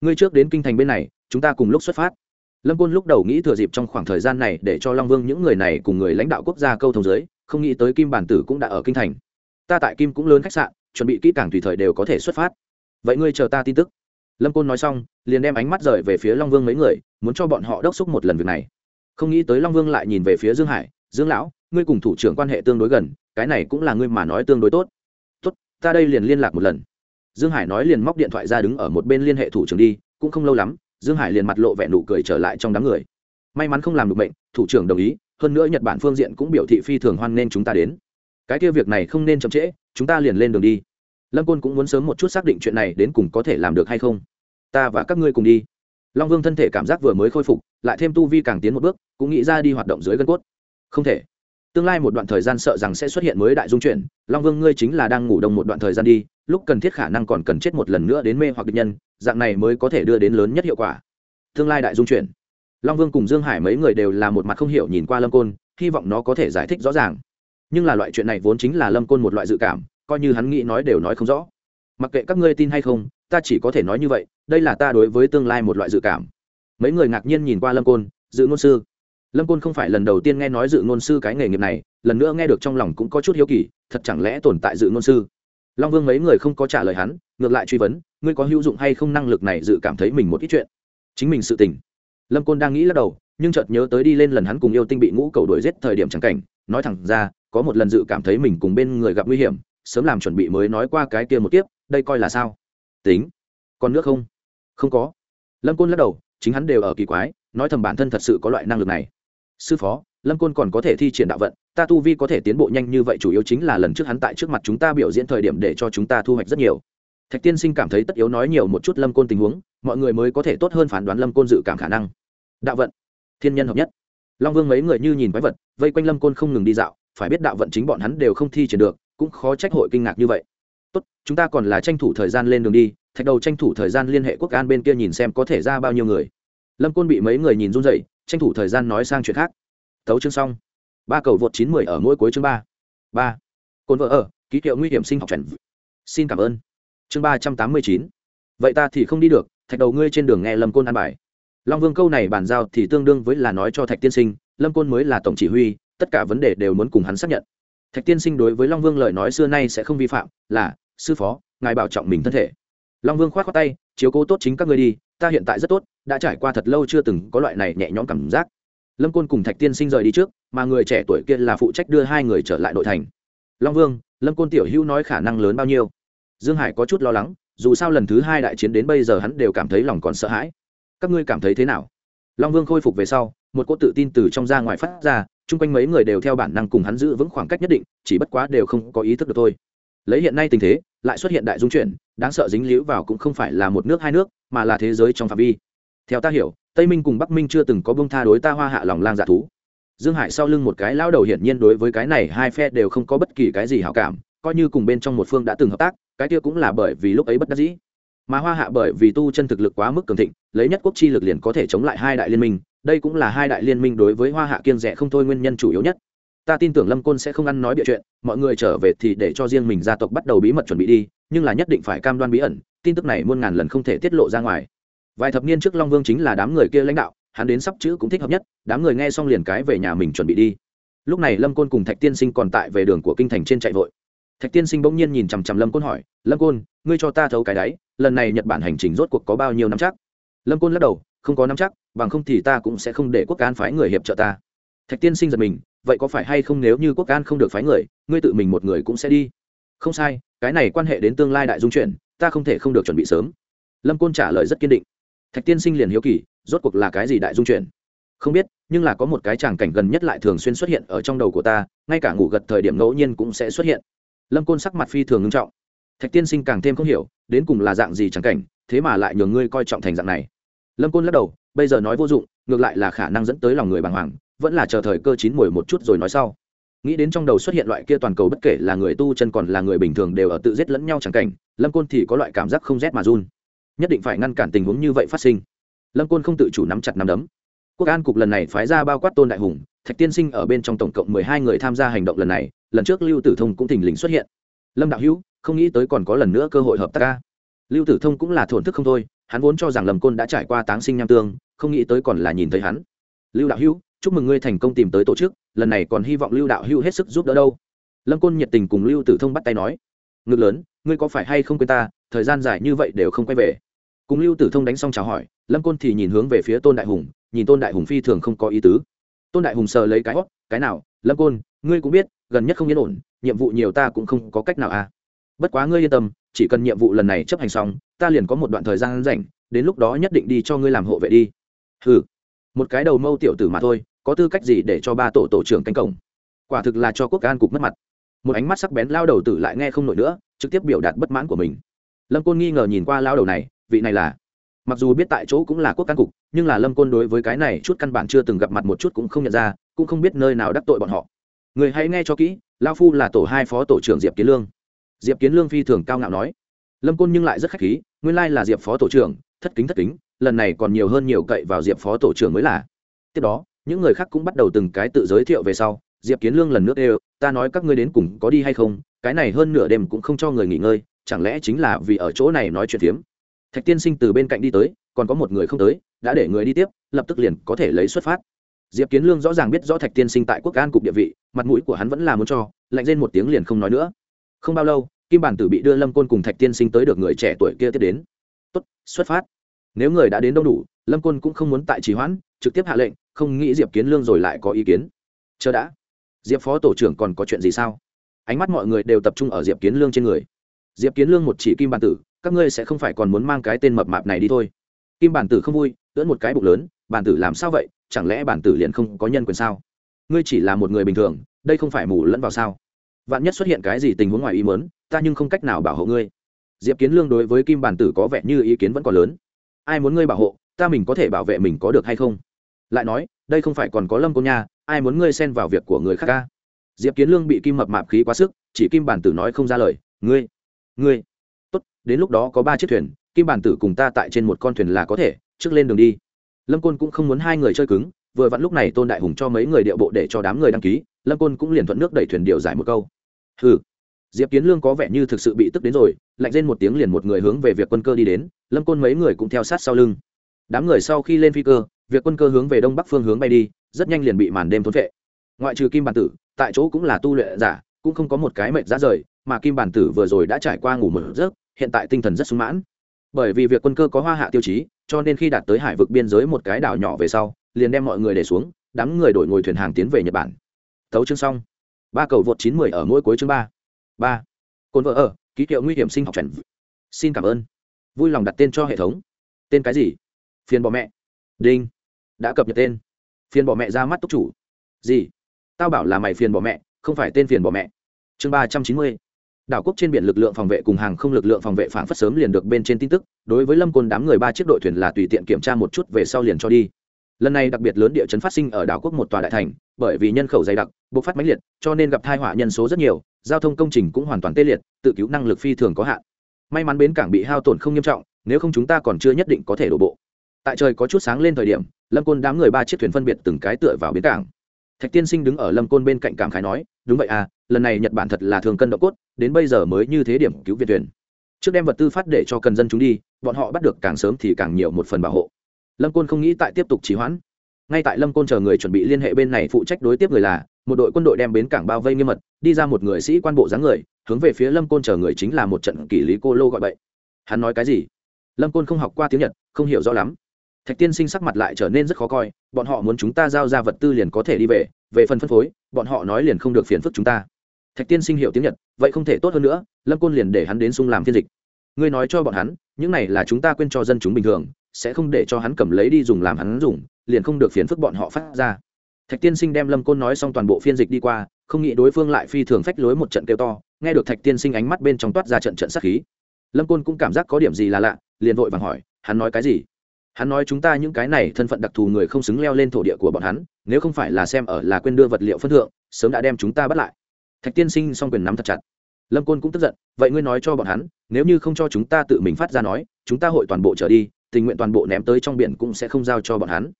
Ngươi trước đến kinh thành bên này, chúng ta cùng lúc xuất phát. Lâm côn lúc đầu nghĩ thừa dịp trong khoảng thời gian này để cho long vương những người này cùng người lãnh đạo quốc gia câu thông giới không nghĩ tới kim bản tử cũng đã ở kinh thành. Ta tại kim cũng lớn khách sạn, chuẩn bị kỹ càng tùy thời đều có thể xuất phát. Vậy ngươi chờ ta tin tức. Lâm côn nói xong, liền đem ánh mắt rời về phía long vương mấy người, muốn cho bọn họ đốc xúc một lần việc này. Không nghĩ tới long vương lại nhìn về phía dương hải, dương lão, ngươi cùng thủ trưởng quan hệ tương đối gần, cái này cũng là ngươi mà nói tương đối tốt tốt ta đây liền liên lạc một lần. Dương hải nói liền móc điện thoại ra đứng ở một bên liên hệ thủ trưởng đi, cũng không lâu lắm, dương hải liền mặt lộ vẻ nụ cười trở lại trong đám người. May mắn không làm được bệnh thủ trưởng đồng ý, hơn nữa nhật bản phương diện cũng biểu thị phi thường hoan nên chúng ta đến. Cái kia việc này không nên chậm trễ, chúng ta liền lên đường đi. Lâm côn cũng muốn sớm một chút xác định chuyện này đến cùng có thể làm được hay không. Ta và các ngươi cùng đi. Long vương thân thể cảm giác vừa mới khôi phục, lại thêm tu vi càng tiến một bước, cũng nghĩ ra đi hoạt động dưới gân cốt. Không thể tương lai một đoạn thời gian sợ rằng sẽ xuất hiện mới đại dung chuyển, long vương ngươi chính là đang ngủ đông một đoạn thời gian đi, lúc cần thiết khả năng còn cần chết một lần nữa đến mê hoặc địch nhân, dạng này mới có thể đưa đến lớn nhất hiệu quả. Tương lai đại dung chuyển. Long vương cùng dương hải mấy người đều là một mặt không hiểu nhìn qua lâm côn, hy vọng nó có thể giải thích rõ ràng. Nhưng là loại chuyện này vốn chính là lâm côn một loại dự cảm, coi như hắn nghĩ nói đều nói không rõ. Mặc kệ các ngươi tin hay không, ta chỉ có thể nói như vậy, đây là ta đối với tương lai một loại dự cảm. Mấy người ngạc nhiên nhìn qua lâm côn, dự ngôn sư lâm côn không phải lần đầu tiên nghe nói dự ngôn sư cái nghề nghiệp này, lần nữa nghe được trong lòng cũng có chút hiếu kỳ, thật chẳng lẽ tồn tại dự ngôn sư? Long vương mấy người không có trả lời hắn, ngược lại truy vấn, ngươi có hữu dụng hay không năng lực này dự cảm thấy mình một ít chuyện? Chính mình sự tình. Lâm côn đang nghĩ lắc đầu, nhưng chợt nhớ tới đi lên lần hắn cùng yêu tinh bị ngũ cầu đuổi giết thời điểm chẳng cảnh, nói thẳng ra, có một lần dự cảm thấy mình cùng bên người gặp nguy hiểm, sớm làm chuẩn bị mới nói qua cái kia một kiếp, đây coi là sao? Tính. Còn nước không? Không có. Lâm côn lắc đầu, chính hắn đều ở kỳ quái, nói thầm bản thân thật sự có loại năng lực này sư phó, lâm côn còn có thể thi triển đạo vận, ta tu vi có thể tiến bộ nhanh như vậy chủ yếu chính là lần trước hắn tại trước mặt chúng ta biểu diễn thời điểm để cho chúng ta thu hoạch rất nhiều. Thạch tiên sinh cảm thấy tất yếu nói nhiều một chút lâm côn tình huống, mọi người mới có thể tốt hơn phán đoán lâm côn dự cảm khả năng. Đạo vận, thiên nhân hợp nhất. Long vương mấy người như nhìn quái vật, vây quanh lâm côn không ngừng đi dạo, phải biết đạo vận chính bọn hắn đều không thi triển được, cũng khó trách hội kinh ngạc như vậy. Tốt, chúng ta còn là tranh thủ thời gian lên đường đi, thạch đầu tranh thủ thời gian liên hệ quốc an bên kia nhìn xem có thể ra bao nhiêu người. Lâm côn bị mấy người nhìn run dậy tranh thủ thời gian nói sang chuyện khác. Tấu chương xong. Ba cầu vượt chín mười ở mỗi cuối chương ba. Ba. Cồn vợ ở, ký hiệu nguy hiểm sinh học chuẩn xin cảm ơn. Chương ba trăm tám mươi chín. Vậy ta thì không đi được, thạch đầu ngươi trên đường nghe lâm côn an bài. Long vương câu này bàn giao thì tương đương với là nói cho thạch tiên sinh, lâm côn mới là tổng chỉ huy, tất cả vấn đề đều muốn cùng hắn xác nhận. Thạch tiên sinh đối với long vương lời nói xưa nay sẽ không vi phạm, là, sư phó, ngài bảo trọng mình thân thể long vương k h o á t khoác tay, chiếu cố tốt chính các ngươi đi, ta hiện tại rất tốt, đã trải qua thật lâu chưa từng có loại này nhẹ nhõm cảm giác. Lâm côn cùng thạch tiên sinh rời đi trước, mà người trẻ tuổi kia là phụ trách đưa hai người trở lại nội thành. Long vương, lâm côn tiểu hữu nói khả năng lớn bao nhiêu? Dương hải có chút lo lắng, dù sao lần thứ hai đại chiến đến bây giờ hắn đều cảm thấy lòng còn sợ hãi. Các ngươi cảm thấy thế nào? Long vương khôi phục về sau, một cô tự tin từ trong ra ngoài phát ra, chung quanh mấy người đều theo bản năng cùng hắn giữ vững khoảng cách nhất định, chỉ bất quá đều không có ý thức được thôi. Lấy hiện nay tình thế lại xuất hiện đại dung chuyển, đáng sợ dính líu vào cũng không phải là một nước hai nước, mà là thế giới trong phạm vi. Theo ta hiểu, tây minh cùng bắc minh chưa từng có bông tha đối ta hoa hạ lòng lang dạ thú. Dương hải sau lưng một cái lao đầu hiển nhiên đối với cái này hai phe đều không có bất kỳ cái gì hảo cảm, coi như cùng bên trong một phương đã từng hợp tác, cái kia cũng là bởi vì lúc ấy bất đắc dĩ. Mà hoa hạ bởi vì tu chân thực lực quá mức cường thịnh, lấy nhất quốc chi lực liền có thể chống lại hai đại liên minh, đây cũng là hai đại liên minh đối với hoa hạ kiên rẻ không thôi nguyên nhân chủ yếu nhất ta tin tưởng lâm côn sẽ không ăn nói bịa chuyện, mọi người trở về thì để cho riêng mình gia tộc bắt đầu bí mật chuẩn bị đi, nhưng là nhất định phải cam đoan bí ẩn, tin tức này muôn ngàn lần không thể tiết lộ ra ngoài. Vài thập niên trước long vương chính là đám người kia lãnh đạo, hắn đến sắp chữ cũng thích hợp nhất, đám người nghe xong liền cái về nhà mình chuẩn bị đi. Lúc này lâm côn cùng thạch tiên sinh còn tại về đường của kinh thành trên chạy vội. Thạch tiên sinh bỗng nhiên nhìn chằm chằm lâm côn hỏi, lâm côn, ngươi cho ta thấu cái đáy, lần này nhật bản hành trình rốt cuộc có bao nhiêu năm chắc? Lâm côn lắc đầu, không có năm chắc, bằng không thì ta cũng sẽ không để quốc an phái người hiệp trợ ta. Thạch tiên sinh giật mình vậy có phải hay không nếu như quốc an không được phái người, ngươi tự mình một người cũng sẽ đi? Không sai, cái này quan hệ đến tương lai đại dung chuyển, ta không thể không được chuẩn bị sớm. Lâm côn trả lời rất kiên định. Thạch tiên sinh liền hiếu kỳ, rốt cuộc là cái gì đại dung chuyển? Không biết, nhưng là có một cái tràng cảnh gần nhất lại thường xuyên xuất hiện ở trong đầu của ta, ngay cả ngủ gật thời điểm ngẫu nhiên cũng sẽ xuất hiện. Lâm côn sắc mặt phi thường ngưng trọng. Thạch tiên sinh càng thêm không hiểu, đến cùng là dạng gì tràng cảnh, thế mà lại nhường ngươi coi trọng thành dạng này. Lâm côn lắc đầu, bây giờ nói vô dụng, ngược lại là khả năng dẫn tới lòng người bàng hoàng vẫn là chờ thời cơ chín mùi một chút rồi nói sau. Nghĩ đến trong đầu xuất hiện loại kia toàn cầu bất kể là người tu chân còn là người bình thường đều ở tự giết lẫn nhau chẳng cảnh, lâm côn thì có loại cảm giác không rét mà run. Nhất định phải ngăn cản tình huống như vậy phát sinh. Lâm côn không tự chủ nắm chặt nắm đấm. Quốc an cục lần này phái ra bao quát tôn đại hùng, thạch tiên sinh ở bên trong tổng cộng mười hai người tham gia hành động lần này, lần trước lưu tử thông cũng thình lình xuất hiện. Lâm đạo hữu, không nghĩ tới còn có lần nữa cơ hội hợp tác ca lưu tử thông cũng là thổn thức không thôi, hắn vốn cho rằng lâm côn đã trải qua táng sinh nham tương, không nghĩ tới còn là nhìn thấy hắn. Lưu đạo hữu chúc mừng ngươi thành công tìm tới tổ chức, lần này còn hy vọng lưu đạo hữu hết sức giúp đỡ đâu. Lâm côn nhiệt tình cùng lưu tử thông bắt tay nói. Ngực lớn, ngươi có phải hay không quên ta, thời gian dài như vậy đều không quay về. Cùng lưu tử thông đánh xong chào hỏi, lâm côn thì nhìn hướng về phía tôn đại hùng, nhìn tôn đại hùng phi thường không có ý tứ. Tôn đại hùng sờ lấy cái hót cái nào, lâm côn, ngươi cũng biết, gần nhất không yên ổn, nhiệm vụ nhiều ta cũng không có cách nào à. Bất quá ngươi yên tâm, chỉ cần nhiệm vụ lần này chấp hành xong, ta liền có một đoạn thời gian rảnh, đến lúc đó nhất định đi cho ngươi làm hộ vệ đi. Ừ một cái đầu mâu tiểu tử mà thôi có tư cách gì để cho ba tổ tổ trưởng canh cổng? Quả thực là cho quốc an cục mất mặt. Một ánh mắt sắc bén lao đầu tử lại nghe không nổi nữa, trực tiếp biểu đạt bất mãn của mình. Lâm côn nghi ngờ nhìn qua lao đầu này, vị này là? Mặc dù biết tại chỗ cũng là quốc can cục, nhưng là lâm côn đối với cái này chút căn bản chưa từng gặp mặt một chút cũng không nhận ra, cũng không biết nơi nào đắc tội bọn họ. Người hãy nghe cho kỹ, lao phu là tổ hai phó tổ trưởng diệp kiến lương. Diệp kiến lương phi thường cao ngạo nói. Lâm côn nhưng lại rất khách khí, nguyên lai là diệp phó tổ trưởng, thất kính thất kính, lần này còn nhiều hơn nhiều cậy vào diệp phó tổ trưởng mới là. Tiếp đó những người khác cũng bắt đầu từng cái tự giới thiệu về sau, diệp kiến lương lần nước đều ta nói các ngươi đến cùng có đi hay không? Cái này hơn nửa đêm cũng không cho người nghỉ ngơi, chẳng lẽ chính là vì ở chỗ này nói chuyện phiếm? Thạch tiên sinh từ bên cạnh đi tới, còn có một người không tới, đã để người đi tiếp, lập tức liền có thể lấy xuất phát. Diệp kiến lương rõ ràng biết rõ thạch tiên sinh tại quốc an cục địa vị, mặt mũi của hắn vẫn là muốn cho, lạnh lên một tiếng liền không nói nữa. Không bao lâu, kim bản tử bị đưa lâm côn cùng thạch tiên sinh tới được người trẻ tuổi kia tiếp đến. Tốt, xuất phát. Nếu người đã đến đông đủ, lâm côn cũng không muốn tại trì hoãn trực tiếp hạ lệnh, không nghĩ diệp kiến lương rồi lại có ý kiến. Chờ đã. Diệp phó tổ trưởng còn có chuyện gì sao? Ánh mắt mọi người đều tập trung ở diệp kiến lương trên người. Diệp kiến lương một chỉ kim bản tử, các ngươi sẽ không phải còn muốn mang cái tên mập mạp này đi thôi. Kim bản tử không vui, ưỡn một cái bụng lớn, bản tử làm sao vậy, chẳng lẽ bản tử liền không có nhân quyền sao? Ngươi chỉ là một người bình thường, đây không phải mù lẫn vào sao? Vạn nhất xuất hiện cái gì tình huống ngoài ý mớn ta nhưng không cách nào bảo hộ ngươi. Diệp kiến lương đối với kim bản tử có vẻ như ý kiến vẫn còn lớn. Ai muốn ngươi bảo hộ, ta mình có thể bảo vệ mình có được hay không? Lại nói, đây không phải còn có lâm cô nha, ai muốn ngươi xen vào việc của người khác ca? Diệp kiến lương bị kim mập mạp khí quá sức, chỉ kim bản tử nói không ra lời. Ngươi ngươi. Tốt, đến lúc đó có ba chiếc thuyền, kim bản tử cùng ta tại trên một con thuyền là có thể, trước lên đường đi. Lâm côn cũng không muốn hai người chơi cứng, vừa vặn lúc này tôn đại hùng cho mấy người điệu bộ để cho đám người đăng ký, lâm côn cũng liền thuận nước đẩy thuyền điều giải một câu. Hừ. Diệp kiến lương có vẻ như thực sự bị tức đến rồi, lạnh lên một tiếng liền một người hướng về việc quân cơ đi đến, lâm côn mấy người cũng theo sát sau lưng đám người sau khi lên phi cơ, việc quân cơ hướng về đông bắc phương hướng bay đi, rất nhanh liền bị màn đêm thốn vệ ngoại trừ kim bản tử, tại chỗ cũng là tu luyện giả, cũng không có một cái mệnh ra rời, mà kim bản tử vừa rồi đã trải qua ngủ mở giấc, hiện tại tinh thần rất sung mãn. Bởi vì việc quân cơ có hoa hạ tiêu chí, cho nên khi đạt tới hải vực biên giới một cái đảo nhỏ về sau, liền đem mọi người để xuống, đám người đổi ngồi thuyền hàng tiến về nhật bản. Thấu chương xong. Ba cầu vượt chín mười ở mỗi cuối chương ba. Ba. Cồn vợ ở, ký hiệu nguy hiểm sinh học trần. Xin cảm ơn. Vui lòng đặt tên cho hệ thống. Tên cái gì? Phiền bỏ mẹ. Đinh. Đã cập nhật tên. Phiền bỏ mẹ ra mắt túc chủ. Gì? Tao bảo là mày phiền bỏ mẹ, không phải tên phiền bỏ mẹ. Chương ba trăm chín mươi. Đảo quốc trên biển lực lượng phòng vệ cùng hàng không lực lượng phòng vệ phản phất sớm liền được bên trên tin tức, đối với lâm côn đám người ba chiếc đội thuyền là tùy tiện kiểm tra một chút về sau liền cho đi. Lần này đặc biệt lớn địa chấn phát sinh ở đảo quốc một tòa đại thành, bởi vì nhân khẩu dày đặc, bộc phát mãnh liệt, cho nên gặp thai họa nhân số rất nhiều, giao thông công trình cũng hoàn toàn tê liệt, tự cứu năng lực phi thường có hạn. May mắn bến cảng bị hao tổn không nghiêm trọng, nếu không chúng ta còn chưa nhất định có thể đổ bộ tại trời có chút sáng lên thời điểm, lâm côn đám người ba chiếc thuyền phân biệt từng cái tựa vào bến cảng. Thạch tiên sinh đứng ở lâm côn bên cạnh cảm khái nói, đúng vậy à lần này nhật bản thật là thường cân độ cốt, đến bây giờ mới như thế điểm cứu viện thuyền. Trước đem vật tư phát để cho cần dân chúng đi, bọn họ bắt được càng sớm thì càng nhiều một phần bảo hộ. Lâm côn không nghĩ tại tiếp tục trì hoãn. Ngay tại lâm côn chờ người chuẩn bị liên hệ bên này phụ trách đối tiếp người là, một đội quân đội đem bến cảng bao vây nghiêm mật, đi ra một người sĩ quan bộ dáng người, hướng về phía lâm côn chờ người chính là một trận kỷ lý cô lô gọi bậy. Hắn nói cái gì? Lâm côn không học qua tiếng nhật, không hiểu rõ lắm thạch tiên sinh sắc mặt lại trở nên rất khó coi, bọn họ muốn chúng ta giao ra vật tư liền có thể đi về về phần phân phối, bọn họ nói liền không được phiền phức chúng ta. Thạch tiên sinh hiểu tiếng nhật, vậy không thể tốt hơn nữa, lâm côn liền để hắn đến sung làm phiên dịch. Ngươi nói cho bọn hắn, những này là chúng ta quên cho dân chúng bình thường, sẽ không để cho hắn cầm lấy đi dùng làm hắn dùng, liền không được phiền phức bọn họ phát ra. Thạch tiên sinh đem lâm côn nói xong toàn bộ phiên dịch đi qua, không nghĩ đối phương lại phi thường phách lối một trận kêu to, nghe được thạch tiên sinh ánh mắt bên trong toát ra trận trận sát khí. Lâm côn cũng cảm giác có điểm gì là lạ, liền vội vàng hỏi, hắn nói cái gì? Hắn nói chúng ta những cái này thân phận đặc thù người không xứng leo lên thổ địa của bọn hắn, nếu không phải là xem ở là quên đưa vật liệu phân thượng, sớm đã đem chúng ta bắt lại. Thạch tiên sinh s o n g quyền nắm thật chặt. Lâm côn cũng tức giận, vậy ngươi nói cho bọn hắn, nếu như không cho chúng ta tự mình phát ra nói, chúng ta hội toàn bộ trở đi, tình nguyện toàn bộ ném tới trong biển cũng sẽ không giao cho bọn hắn.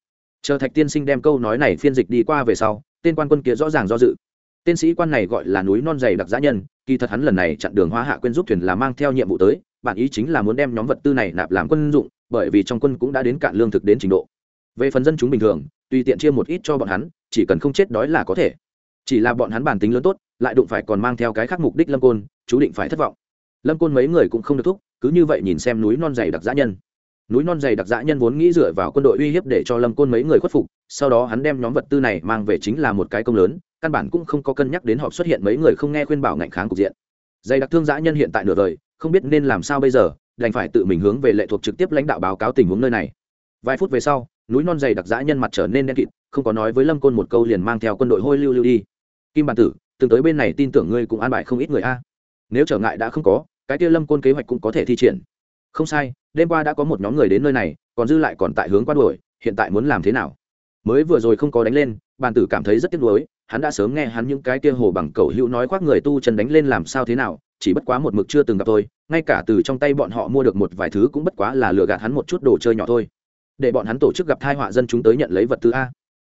Chờ thạch tiên sinh đem câu nói này phiên dịch đi qua về sau, tên quan quân kia rõ ràng do dự. Tên sĩ quan này gọi là núi non dày đặc giã nhân, kỳ thật hắn lần này chặn đường hoa hạ quên giúp thuyền là mang theo nhiệm vụ tới, bản ý chính là muốn đem nhóm vật tư này nạp làm quân dụng bởi vì trong quân cũng đã đến cạn lương thực đến trình độ. Về phần dân chúng bình thường, tùy tiện chia một ít cho bọn hắn, chỉ cần không chết đói là có thể. Chỉ là bọn hắn bản tính lớn tốt, lại đụng phải còn mang theo cái khác mục đích lâm côn, chú định phải thất vọng. Lâm côn mấy người cũng không được thúc, cứ như vậy nhìn xem núi non dày đặc dã nhân. Núi non dày đặc dã nhân vốn nghĩ dựa vào quân đội uy hiếp để cho lâm côn mấy người khuất phục, sau đó hắn đem nhóm vật tư này mang về chính là một cái công lớn, căn bản cũng không có cân nhắc đến họ xuất hiện mấy người không nghe khuyên bảo ngạnh kháng cục diện. Dày đặc thương dã nhân hiện tại nửa đời, không biết nên làm sao bây giờ đành phải tự mình hướng về lệ thuộc trực tiếp lãnh đạo báo cáo tình huống nơi này. Vài phút về sau, núi non dày đặc dã nhân mặt trở nên đen kịt, không có nói với lâm côn một câu liền mang theo quân đội hôi lưu lưu đi. Kim bản tử, từng tới bên này tin tưởng ngươi cũng an bài không ít người a. Nếu trở ngại đã không có, cái kia lâm côn kế hoạch cũng có thể thi triển. Không sai, đêm qua đã có một nhóm người đến nơi này, còn dư lại còn tại hướng qua đuổi, hiện tại muốn làm thế nào? Mới vừa rồi không có đánh lên bàn tử cảm thấy rất tiếc nuối, hắn đã sớm nghe hắn những cái kia hồ bằng cầu hữu nói khoác người tu chân đánh lên làm sao thế nào chỉ bất quá một mực chưa từng gặp tôi ngay cả từ trong tay bọn họ mua được một vài thứ cũng bất quá là lừa gạt hắn một chút đồ chơi nhỏ thôi. Để bọn hắn tổ chức gặp thai họa dân chúng tới nhận lấy vật tư a.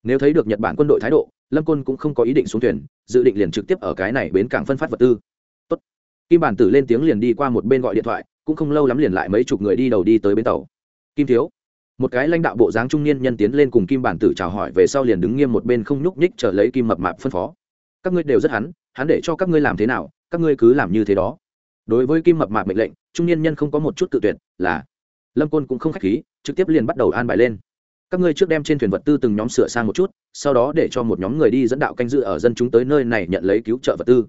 Nếu thấy được nhật bản quân đội thái độ, lâm côn cũng không có ý định xuống thuyền, dự định liền trực tiếp ở cái này bến cảng phân phát vật tư. Tốt. kim bản tử lên tiếng liền đi qua một bên gọi điện thoại, cũng không lâu lắm liền lại mấy chục người đi đầu đi tới bến tàu. Kim thiếu. Một cái lãnh đạo bộ dáng trung niên nhân tiến lên cùng kim bản tử chào hỏi về sau liền đứng nghiêm một bên không nhúc nhích chờ lấy kim mập mạp phân phó. Các ngươi đều rất hắn hắn để cho các ngươi làm thế nào các ngươi cứ làm như thế đó. Đối với kim mập mạp mệnh lệnh, trung niên nhân không có một chút tự tuyệt, là lâm côn cũng không k h á c h khí, trực tiếp liền bắt đầu an bài lên. Các ngươi trước đem trên thuyền vật tư từng nhóm sửa sang một chút, sau đó để cho một nhóm người đi dẫn đạo canh dự ở dân chúng tới nơi này nhận lấy cứu trợ vật tư.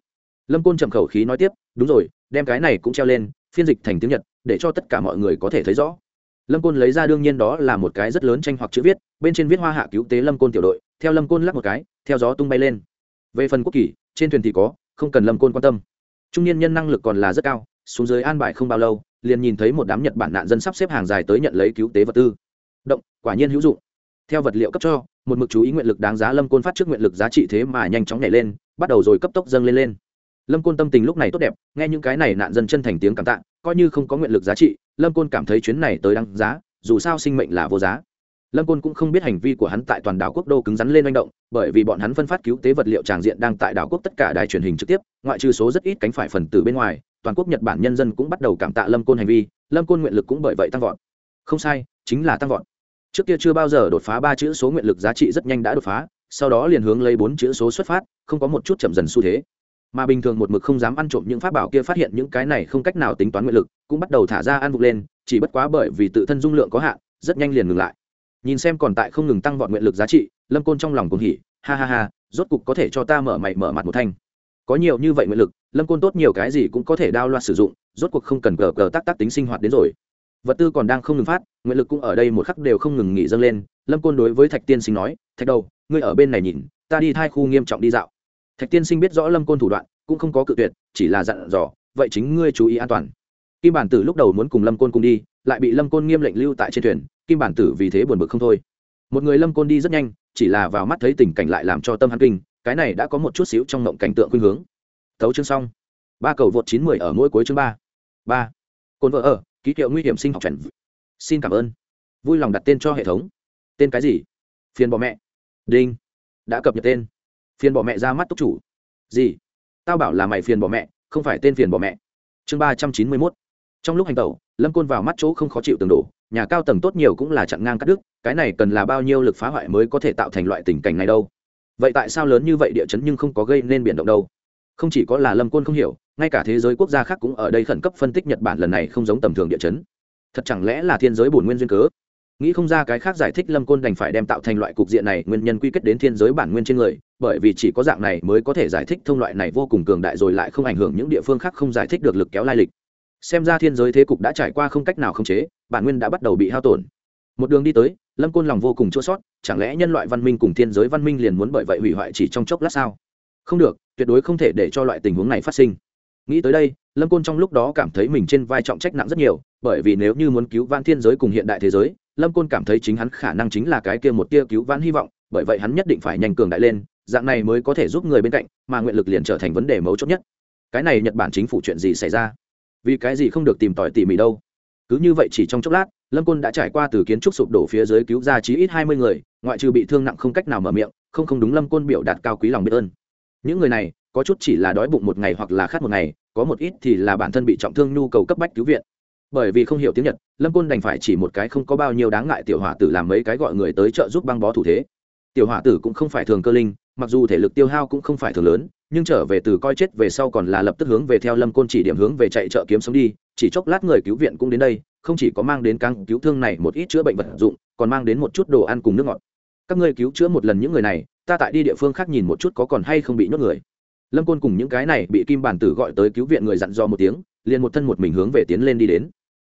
Lâm côn trầm khẩu khí nói tiếp, đúng rồi, đem cái này cũng treo lên, phiên dịch thành tiếng nhật, để cho tất cả mọi người có thể thấy rõ. Lâm côn lấy ra đương nhiên đó là một cái rất lớn tranh hoặc chữ viết, bên trên viết hoa hạ cứu tế lâm côn tiểu đội theo lâm côn lắc một cái, theo gió tung bay lên. Về phần quốc kỳ, trên thuyền thì có, không cần lâm côn quan tâm trung niên nhân năng lực còn là rất cao, xuống dưới an bài không bao lâu, liền nhìn thấy một đám nhật bản nạn dân sắp xếp hàng dài tới nhận lấy cứu tế vật tư. Động, quả nhiên hữu dụng. Theo vật liệu cấp cho, một mực chú ý nguyện lực đáng giá lâm côn phát trước nguyện lực giá trị thế mà nhanh chóng nhảy lên, bắt đầu rồi cấp tốc dâng lên lên. Lâm côn tâm tình lúc này tốt đẹp, nghe những cái này nạn dân chân thành tiếng cảm tạ, coi như không có nguyện lực giá trị, lâm côn cảm thấy chuyến này tới đáng giá, dù sao sinh mệnh là vô giá lâm côn cũng không biết hành vi của hắn tại toàn đảo quốc đô cứng rắn lên manh động, bởi vì bọn hắn phân phát cứu tế vật liệu tràng diện đang tại đảo quốc tất cả đài truyền hình trực tiếp, ngoại trừ số rất ít cánh phải phần từ bên ngoài, toàn quốc nhật bản nhân dân cũng bắt đầu cảm tạ lâm côn hành vi, lâm côn nguyện lực cũng bởi vậy tăng vọt. Không sai, chính là tăng vọt. Trước kia chưa bao giờ đột phá ba chữ số nguyện lực giá trị rất nhanh đã đột phá, sau đó liền hướng lấy bốn chữ số xuất phát, không có một chút chậm dần xu thế. Mà bình thường một mực không dám ăn trộm những pháp bảo kia phát hiện những cái này không cách nào tính toán nguyện lực, cũng bắt đầu thả ra ăn vụt lên, chỉ bất quá bởi vì tự thân dung lượng có hạn, rất nhanh liền ngừng lại nhìn xem còn tại không ngừng tăng vọt nguyện lực giá trị, lâm côn trong lòng cùng hỉ, ha ha ha, rốt cục có thể cho ta mở mày mở mặt một thanh. Có nhiều như vậy nguyện lực, lâm côn tốt nhiều cái gì cũng có thể đao loạt sử dụng, rốt cuộc không cần cờ cờ tác tác tính sinh hoạt đến rồi. Vật tư còn đang không ngừng phát, nguyện lực cũng ở đây một khắc đều không ngừng nghỉ dâng lên, lâm côn đối với thạch tiên sinh nói, thạch đầu, ngươi ở bên này nhìn, ta đi thai khu nghiêm trọng đi dạo. Thạch tiên sinh biết rõ lâm côn thủ đoạn, cũng không có cự tuyệt, chỉ là dặn dò, vậy chính ngươi chú ý an toàn. Kim bản tử lúc đầu muốn cùng lâm côn cùng đi, lại bị lâm côn nghiêm lệnh lưu tại trên thuyền kim bản tử vì thế buồn bực không thôi. Một người lâm côn đi rất nhanh, chỉ là vào mắt thấy tình cảnh lại làm cho tâm hắn kinh, cái này đã có một chút xíu trong mộng cảnh tượng khuynh hướng. Tấu chương xong. Ba cầu vượt chín mười ở mỗi cuối chương ba. Ba. Cồn vợ ở, ký hiệu nguy hiểm sinh học chuẩn xin cảm ơn. Vui lòng đặt tên cho hệ thống. Tên cái gì? Phiền bỏ mẹ. Đinh. Đã cập nhật tên. Phiền bỏ mẹ ra mắt túc chủ. Gì? Tao bảo là mày phiền bỏ mẹ, không phải tên phiền bỏ mẹ. Chương ba trăm chín mươi mốt. Trong lúc hành tẩu, lâm côn vào mắt chỗ không khó chịu tường đổ nhà cao tầng tốt nhiều cũng là chặn ngang cắt đứt, cái này cần là bao nhiêu lực phá hoại mới có thể tạo thành loại tình cảnh này đâu? Vậy tại sao lớn như vậy địa chấn nhưng không có gây nên biển động đâu? Không chỉ có là lâm côn không hiểu, ngay cả thế giới quốc gia khác cũng ở đây khẩn cấp phân tích nhật bản lần này không giống tầm thường địa chấn. Thật chẳng lẽ là thiên giới bổn nguyên duyên cớ? Nghĩ không ra cái khác giải thích lâm côn đành phải đem tạo thành loại cục diện này nguyên nhân quy kết đến thiên giới bản nguyên trên người, bởi vì chỉ có dạng này mới có thể giải thích thông loại này vô cùng cường đại rồi lại không ảnh hưởng những địa phương khác không giải thích được lực kéo lai lịch xem ra thiên giới thế cục đã trải qua không cách nào khống chế, bản nguyên đã bắt đầu bị hao tổn. Một đường đi tới, lâm côn lòng vô cùng chua sót chẳng lẽ nhân loại văn minh cùng thiên giới văn minh liền muốn bởi vậy hủy hoại chỉ trong chốc lát sao? Không được, tuyệt đối không thể để cho loại tình huống này phát sinh. Nghĩ tới đây, lâm côn trong lúc đó cảm thấy mình trên vai trọng trách nặng rất nhiều, bởi vì nếu như muốn cứu van thiên giới cùng hiện đại thế giới, lâm côn cảm thấy chính hắn khả năng chính là cái kia một tia cứu vãn hy vọng, bởi vậy hắn nhất định phải nhanh cường đại lên, dạng này mới có thể giúp người bên cạnh, mà nguyện lực liền trở thành vấn đề mấu chốt nhất. Cái này nhật bản chính phủ chuyện gì xảy ra? Vì cái gì không được tìm tòi tỉ mỉ đâu? Cứ như vậy chỉ trong chốc lát, lâm côn đã trải qua từ kiến trúc sụp đổ phía dưới cứu ra chí ít hai mươi người, ngoại trừ bị thương nặng không cách nào mở miệng, không không đúng lâm côn biểu đạt cao quý lòng biết ơn. Những người này, có chút chỉ là đói bụng một ngày hoặc là khát một ngày, có một ít thì là bản thân bị trọng thương nhu cầu cấp bách cứu viện. Bởi vì không hiểu tiếng nhật, lâm côn đành phải chỉ một cái không có bao nhiêu đáng ngại tiểu hỏa tử làm mấy cái gọi người tới trợ giúp băng bó thủ thế. Tiểu hỏa tử cũng không phải thường cơ linh, mặc dù thể lực tiêu hao cũng không phải thường lớn nhưng trở về từ coi chết về sau còn là lập tức hướng về theo lâm côn chỉ điểm hướng về chạy chợ kiếm sống đi, chỉ chốc lát người cứu viện cũng đến đây, không chỉ có mang đến căng cứu thương này một ít chữa bệnh vật dụng, còn mang đến một chút đồ ăn cùng nước ngọt. Các ngươi cứu chữa một lần những người này, ta tại đi địa phương khác nhìn một chút có còn hay không bị nhốt người. Lâm côn cùng những cái này bị kim bản tử gọi tới cứu viện người dặn dò một tiếng, liền một thân một mình hướng về tiến lên đi đến.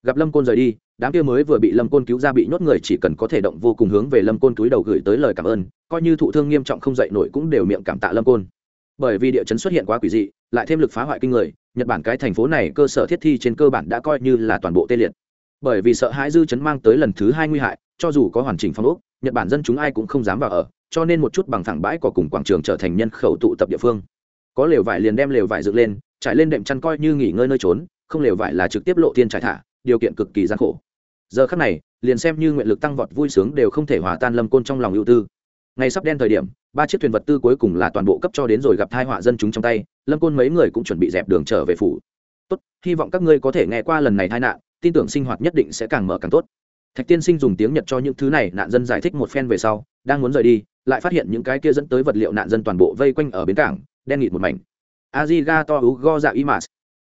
Gặp lâm côn rời đi, đám kia mới vừa bị lâm côn cứu ra bị nhốt người chỉ cần có thể động vô cùng hướng về lâm côn túi đầu gửi tới lời cảm ơn, coi như thụ thương nghiêm trọng không dậy nổi cũng đều miệng cảm tạ lâm côn bởi vì địa chấn xuất hiện quá quỷ dị, lại thêm lực phá hoại kinh người, nhật bản cái thành phố này cơ sở thiết thi trên cơ bản đã coi như là toàn bộ tê liệt. Bởi vì sợ hãi dư chấn mang tới lần thứ hai nguy hại, cho dù có hoàn chỉnh phong ốc, nhật bản dân chúng ai cũng không dám vào ở, cho nên một chút bằng thẳng bãi cỏ cùng quảng trường trở thành nhân khẩu tụ tập địa phương. Có lều vải liền đem lều vải dựng lên, trải lên đệm chăn coi như nghỉ ngơi nơi trốn, không lều vải là trực tiếp lộ thiên trải thả, điều kiện cực kỳ gian khổ. Giờ khắc này, liền xem như nguyện lực tăng vọt vui sướng đều không thể hòa tan lâm côn trong lòng ưu tư. Ngày sắp đen thời điểm ba chiếc thuyền vật tư cuối cùng là toàn bộ cấp cho đến rồi gặp thai họa dân chúng trong tay, lâm côn mấy người cũng chuẩn bị dẹp đường trở về phủ. Tốt, hy vọng các ngươi có thể nghe qua lần này tai nạn, tin tưởng sinh hoạt nhất định sẽ càng mở càng tốt. Thạch tiên sinh dùng tiếng nhật cho những thứ này, nạn dân giải thích một phen về sau, đang muốn rời đi, lại phát hiện những cái kia dẫn tới vật liệu nạn dân toàn bộ vây quanh ở bến cảng, đen nghịt một mảnh. Aziga to u go dạ imas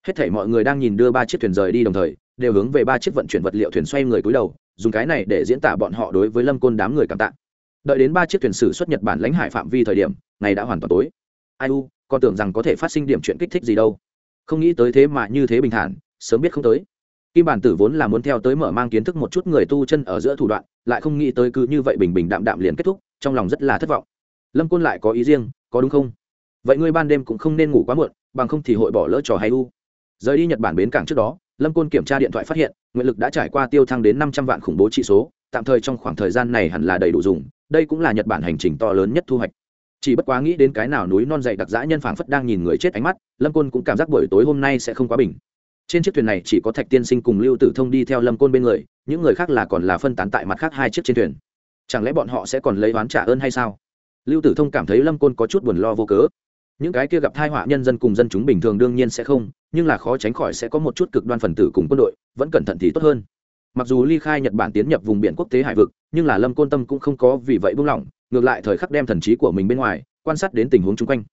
hết thảy mọi người đang nhìn đưa ba chiếc thuyền rời đi đồng thời, đều hướng về ba chiếc vận chuyển vật liệu thuyền xoay người cúi đầu, dùng cái này để diễn tả bọn họ đối với lâm côn đám người cảm tạ đợi đến ba chiếc thuyền sử xuất nhật bản lãnh hải phạm vi thời điểm, ngày đã hoàn toàn tối. Ai u còn tưởng rằng có thể phát sinh điểm chuyện kích thích gì đâu. Không nghĩ tới thế mà như thế bình thản, sớm biết không tới. Kim bản tử vốn là muốn theo tới mở mang kiến thức một chút người tu chân ở giữa thủ đoạn, lại không nghĩ tới cứ như vậy bình bình đạm đạm liền kết thúc, trong lòng rất là thất vọng. Lâm côn lại có ý riêng, có đúng không? Vậy ngươi ban đêm cũng không nên ngủ quá muộn, bằng không thì hội bỏ lỡ trò hay u. Rời đi nhật bản bến cảng trước đó, lâm côn kiểm tra điện thoại phát hiện, nguyện lực đã trải qua tiêu thăng đến năm trăm vạn khủng bố trị số, tạm thời trong khoảng thời gian này hẳn là đầy đủ dùng đây cũng là nhật bản hành trình to lớn nhất thu hoạch. Chỉ bất quá nghĩ đến cái nào núi non dày đặc dã nhân phảng phất đang nhìn người chết ánh mắt, lâm côn cũng cảm giác buổi tối hôm nay sẽ không quá bình. Trên chiếc thuyền này chỉ có thạch tiên sinh cùng lưu tử thông đi theo lâm côn bên người, những người khác là còn là phân tán tại mặt khác hai chiếc trên thuyền. Chẳng lẽ bọn họ sẽ còn lấy oán trả ơn hay sao? Lưu tử thông cảm thấy lâm côn có chút buồn lo vô cớ. Những cái kia gặp thai họa nhân dân cùng dân chúng bình thường đương nhiên sẽ không, nhưng là khó tránh khỏi sẽ có một chút cực đoan phần tử cùng quân đội, vẫn cẩn thận thì tốt hơn mặc dù ly khai nhật bản tiến nhập vùng biển quốc tế hải vực, nhưng là lâm côn tâm cũng không có vì vậy buông lỏng, ngược lại thời khắc đem thần trí của mình bên ngoài, quan sát đến tình huống chung quanh.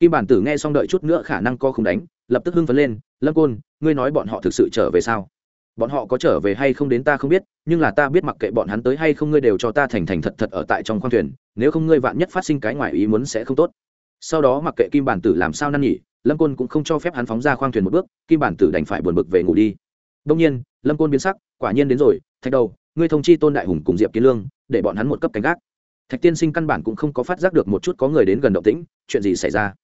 Kim bản tử nghe xong đợi chút nữa khả năng co không đánh, lập tức hưng phấn lên, lâm côn, ngươi nói bọn họ thực sự trở về sao? Bọn họ có trở về hay không đến ta không biết, nhưng là ta biết mặc kệ bọn hắn tới hay không ngươi đều cho ta thành thành thật thật ở tại trong khoang thuyền, nếu không ngươi vạn nhất phát sinh cái ngoài ý muốn sẽ không tốt. Sau đó mặc kệ kim bản tử làm sao năn nhỉ lâm côn cũng không cho phép hắn phóng ra khoang thuyền một bước, kim bản tử đành phải buồn bực về ngủ đi. Đông nhiên, lâm côn biến sắc quả nhiên đến rồi, thạch đầu, ngươi thông chi tôn đại hùng cùng diệp kiến lương, để bọn hắn một cấp canh gác. Thạch tiên sinh căn bản cũng không có phát giác được một chút có người đến gần động tĩnh, chuyện gì xảy ra?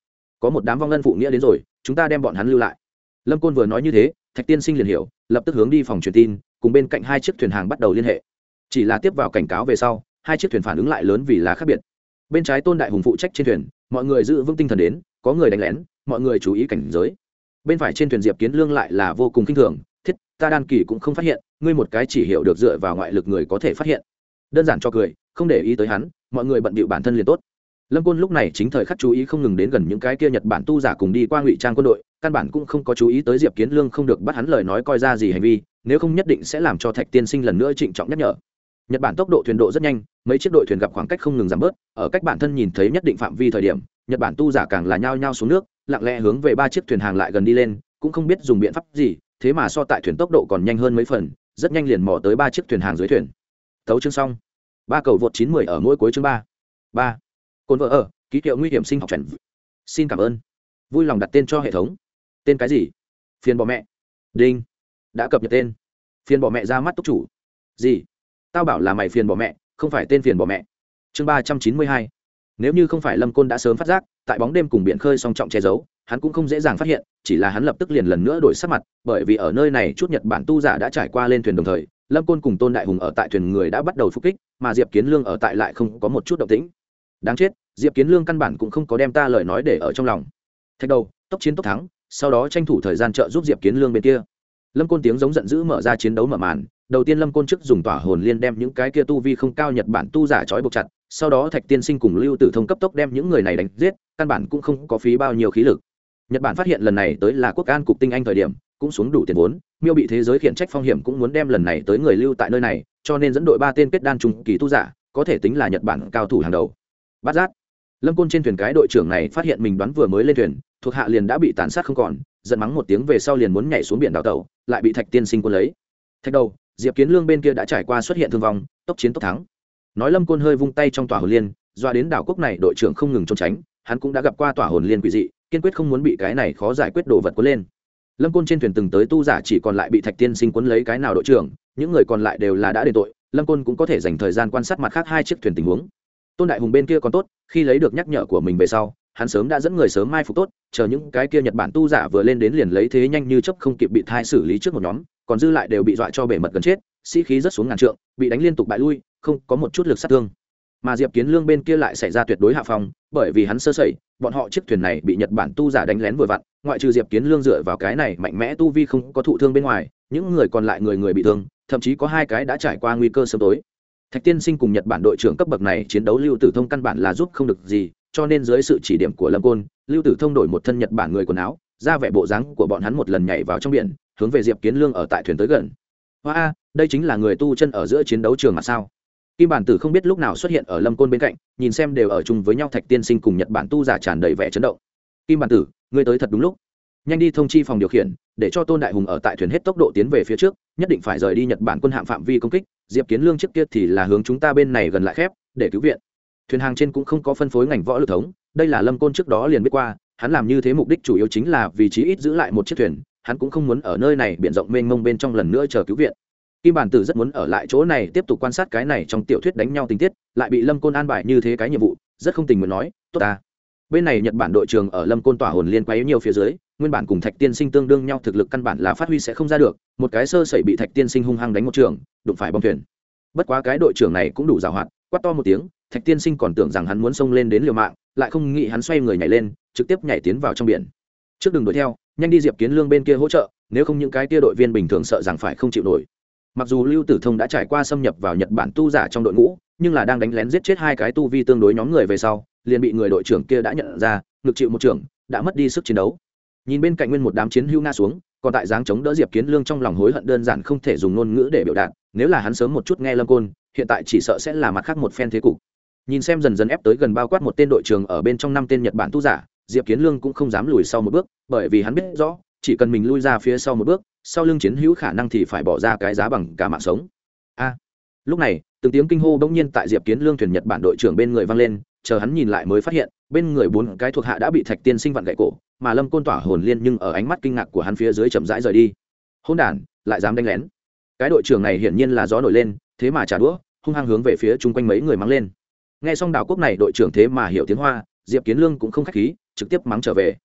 Có một đám vong ân phụ nghĩa đến rồi, chúng ta đem bọn hắn lưu lại. Lâm côn vừa nói như thế, thạch tiên sinh liền hiểu, lập tức hướng đi phòng truyền tin, cùng bên cạnh hai chiếc thuyền hàng bắt đầu liên hệ. Chỉ là tiếp vào cảnh cáo về sau, hai chiếc thuyền phản ứng lại lớn vì là khác biệt. Bên trái tôn đại hùng phụ trách trên thuyền, mọi người giữ vững tinh thần đến, có người đánh lén, mọi người chú ý cảnh giới. Bên phải trên thuyền diệp kiến lương lại là vô cùng kinh thường ta đan kỳ cũng không phát hiện, ngươi một cái chỉ hiểu được dựa vào ngoại lực người có thể phát hiện. Đơn giản cho cười, không để ý tới hắn, mọi người bận bịu bản thân liền tốt. Lâm côn lúc này chính thời khắc chú ý không ngừng đến gần những cái kia nhật bản tu giả cùng đi qua ngụy trang quân đội, căn bản cũng không có chú ý tới diệp kiến lương không được bắt hắn lời nói coi ra gì hành vi, nếu không nhất định sẽ làm cho thạch tiên sinh lần nữa trịnh trọng nhắc nhở. Nhật bản tốc độ thuyền độ rất nhanh, mấy chiếc đội thuyền gặp khoảng cách không ngừng giảm bớt, ở cách bản thân nhìn thấy nhất định phạm vi thời điểm, nhật bản tu giả càng là nhao nhao xuống nước, lặng lẽ hướng về ba chiếc thuyền hàng lại gần đi lên, cũng không biết dùng biện pháp gì thế mà so tại thuyền tốc độ còn nhanh hơn mấy phần, rất nhanh liền mò tới ba chiếc thuyền hàng dưới thuyền. Thấu chương xong. Ba cầu vượt chín mười ở mỗi cuối chương ba. Ba. Cồn vợ ở, ký hiệu nguy hiểm sinh học trần xin cảm ơn. Vui lòng đặt tên cho hệ thống. Tên cái gì? Phiền bỏ mẹ. Đinh. Đã cập nhật tên. Phiền bỏ mẹ ra mắt túc chủ. Gì? Tao bảo là mày phiền bỏ mẹ, không phải tên phiền bỏ mẹ. Chương ba trăm chín mươi hai. Nếu như không phải lâm côn đã sớm phát giác, tại bóng đêm cùng biển khơi song trọng che giấu hắn cũng không dễ dàng phát hiện, chỉ là hắn lập tức liền lần nữa đổi sắc mặt, bởi vì ở nơi này chút nhật bản tu giả đã trải qua lên thuyền đồng thời, lâm côn cùng tôn đại hùng ở tại thuyền người đã bắt đầu phục kích, mà diệp kiến lương ở tại lại không có một chút động tĩnh. Đáng chết, diệp kiến lương căn bản cũng không có đem ta lời nói để ở trong lòng. Thạch đầu, tốc chiến tốc thắng, sau đó tranh thủ thời gian trợ giúp diệp kiến lương bên kia. Lâm côn tiếng giống giận dữ mở ra chiến đấu mở màn, đầu tiên lâm côn chức dùng tỏa hồn liên đem những cái kia tu vi không cao nhật bản tu giả trói buộc chặt, sau đó thạch tiên sinh cùng lưu tử thông cấp tốc đem những người này đánh giết, căn bản cũng không có phí bao nhiêu khí lực nhật bản phát hiện lần này tới là quốc an cục tinh anh thời điểm, cũng xuống đủ tiền vốn, miêu bị thế giới khiển trách phong hiểm cũng muốn đem lần này tới người lưu tại nơi này, cho nên dẫn đội ba tên kết đan trùng kỳ tu giả, có thể tính là nhật bản cao thủ hàng đầu. Bát giác. Lâm côn trên thuyền cái đội trưởng này phát hiện mình đoán vừa mới lên thuyền, thuộc hạ liền đã bị tàn sát không còn, giận mắng một tiếng về sau liền muốn nhảy xuống biển đào tẩu, lại bị thạch tiên sinh quân lấy. Thạch đầu, diệp kiến lương bên kia đã trải qua xuất hiện thương vong, tốc chiến tốc thắng. Nói lâm côn hơi vung tay trong tòa hồn liên, doa đến đảo quốc này đội trưởng không ngừng trốn tránh, hắn cũng đã gặp qua tòa hồn liên quỷ dị kiên quyết không muốn bị cái này khó giải quyết đồ vật cuốn lên. Lâm côn trên thuyền từng tới tu giả chỉ còn lại bị thạch tiên sinh quấn lấy cái nào đội trưởng, những người còn lại đều là đã đền tội, lâm côn cũng có thể dành thời gian quan sát mặt khác hai chiếc thuyền tình huống. Tôn đại hùng bên kia còn tốt, khi lấy được nhắc nhở của mình về sau, hắn sớm đã dẫn người sớm mai phục tốt, chờ những cái kia nhật bản tu giả vừa lên đến liền lấy thế nhanh như chấp không kịp bị thai xử lý trước một nhóm, còn dư lại đều bị dọa cho bể mật gần chết, sĩ khí rất xuống ngàn trượng, bị đánh liên tục bại lui, không có một chút lực sát thương mà diệp kiến lương bên kia lại xảy ra tuyệt đối hạ phong, bởi vì hắn sơ sẩy, bọn họ chiếc thuyền này bị nhật bản tu giả đánh lén vừa vặn, ngoại trừ diệp kiến lương dựa vào cái này mạnh mẽ tu vi không có thụ thương bên ngoài, những người còn lại người người bị thương, thậm chí có hai cái đã trải qua nguy cơ sớm tối. Thạch tiên sinh cùng nhật bản đội trưởng cấp bậc này chiến đấu lưu tử thông căn bản là giúp không được gì, cho nên dưới sự chỉ điểm của lâm côn, lưu tử thông đổi một thân nhật bản người quần áo, ra vẻ bộ dáng của bọn hắn một lần nhảy vào trong biển, hướng về diệp kiến lương ở tại thuyền tới gần. Hoa a đây chính là người tu chân ở giữa chiến đấu trường mà sao? Kim bản tử không biết lúc nào xuất hiện ở lâm côn bên cạnh, nhìn xem đều ở chung với nhau thạch tiên sinh cùng nhật bản tu giả tràn đầy vẻ chấn động. Kim bản tử, ngươi tới thật đúng lúc. Nhanh đi thông chi phòng điều khiển, để cho tôn đại hùng ở tại thuyền hết tốc độ tiến về phía trước, nhất định phải rời đi nhật bản quân hạm phạm vi công kích, diệp kiến lương trước kia thì là hướng chúng ta bên này gần lại khép, để cứu viện. Thuyền hàng trên cũng không có phân phối ngành võ lực thống, đây là lâm côn trước đó liền biết qua, hắn làm như thế mục đích chủ yếu chính là vì chí ít giữ lại một chiếc thuyền, hắn cũng không muốn ở nơi này biển rộng mênh mông bên trong lần nữa chờ cứu viện kim bản tử rất muốn ở lại chỗ này tiếp tục quan sát cái này trong tiểu thuyết đánh nhau tình tiết, lại bị lâm côn an bài như thế cái nhiệm vụ, rất không tình nguyện nói, tốt ta. Bên này nhật bản đội trường ở lâm côn tỏa hồn liên quấy nhiều phía dưới, nguyên bản cùng thạch tiên sinh tương đương nhau thực lực căn bản là phát huy sẽ không ra được, một cái sơ sẩy bị thạch tiên sinh hung hăng đánh một trường, đụng phải bong thuyền. Bất quá cái đội trưởng này cũng đủ giàu hoạt, quát to một tiếng, thạch tiên sinh còn tưởng rằng hắn muốn xông lên đến liều mạng, lại không nghĩ hắn xoay người nhảy lên, trực tiếp nhảy tiến vào trong biển. Trước đường đuổi theo, nhanh đi diệp kiến lương bên kia hỗ trợ, nếu không những cái kia đội viên bình thường sợ rằng phải không chịu nổi mặc dù lưu tử thông đã trải qua xâm nhập vào nhật bản tu giả trong đội ngũ, nhưng là đang đánh lén giết chết hai cái tu vi tương đối nhóm người về sau, liền bị người đội trưởng kia đã nhận ra ngực chịu một trưởng, đã mất đi sức chiến đấu. Nhìn bên cạnh nguyên một đám chiến hưu nga xuống, còn tại dáng chống đỡ diệp kiến lương trong lòng hối hận đơn giản không thể dùng ngôn ngữ để biểu đạt, nếu là hắn sớm một chút nghe lâm côn, hiện tại chỉ sợ sẽ là mặt khác một phen thế cục. Nhìn xem dần dần ép tới gần bao quát một tên đội trưởng ở bên trong năm tên nhật bản tu giả, diệp kiến lương cũng không dám lùi sau một bước, bởi vì hắn biết rõ, chỉ cần mình lui ra phía sau một bước sau lưng chiến hữu khả năng thì phải bỏ ra cái giá bằng cả mạng sống. A, lúc này, từng tiếng kinh hô bỗng nhiên tại diệp kiến lương thuyền nhật bản đội trưởng bên người vang lên, chờ hắn nhìn lại mới phát hiện, bên người bốn cái thuộc hạ đã bị thạch tiên sinh vặn gậy cổ, mà lâm côn tỏa hồn liên nhưng ở ánh mắt kinh ngạc của hắn phía dưới chậm rãi rời đi. Hôn đản, lại dám đánh lén. Cái đội trưởng này hiển nhiên là gió nổi lên, thế mà trả đũa, hung hăng hướng về phía chung quanh mấy người mắng lên. Nghe xong đạo quốc này đội trưởng thế mà hiểu tiếng hoa, diệp kiến lương cũng không khách khí, trực tiếp mắng trở về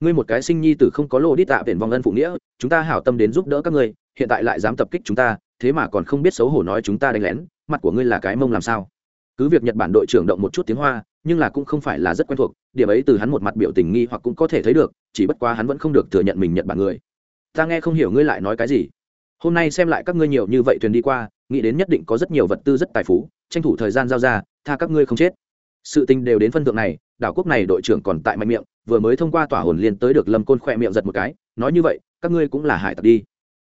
ngươi một cái sinh nhi tử không có lô đi tạ tiền vong ân phụ nghĩa, chúng ta hảo tâm đến giúp đỡ các ngươi, hiện tại lại dám tập kích chúng ta, thế mà còn không biết xấu hổ nói chúng ta đánh lén, mặt của ngươi là cái mông làm sao? Cứ việc nhật bản đội trưởng động một chút tiếng hoa, nhưng là cũng không phải là rất quen thuộc, điểm ấy từ hắn một mặt biểu tình nghi hoặc cũng có thể thấy được, chỉ bất quá hắn vẫn không được thừa nhận mình nhật bản người. Ta nghe không hiểu ngươi lại nói cái gì. Hôm nay xem lại các ngươi nhiều như vậy thuyền đi qua, nghĩ đến nhất định có rất nhiều vật tư rất tài phú, tranh thủ thời gian giao ra, tha các ngươi không chết. Sự tình đều đến phân thượng này, đảo quốc này đội trưởng còn tại mạnh miệng vừa mới thông qua tỏa hồn liên tới được lâm côn khỏe miệng giật một cái, nói như vậy, các ngươi cũng là hải tặc đi.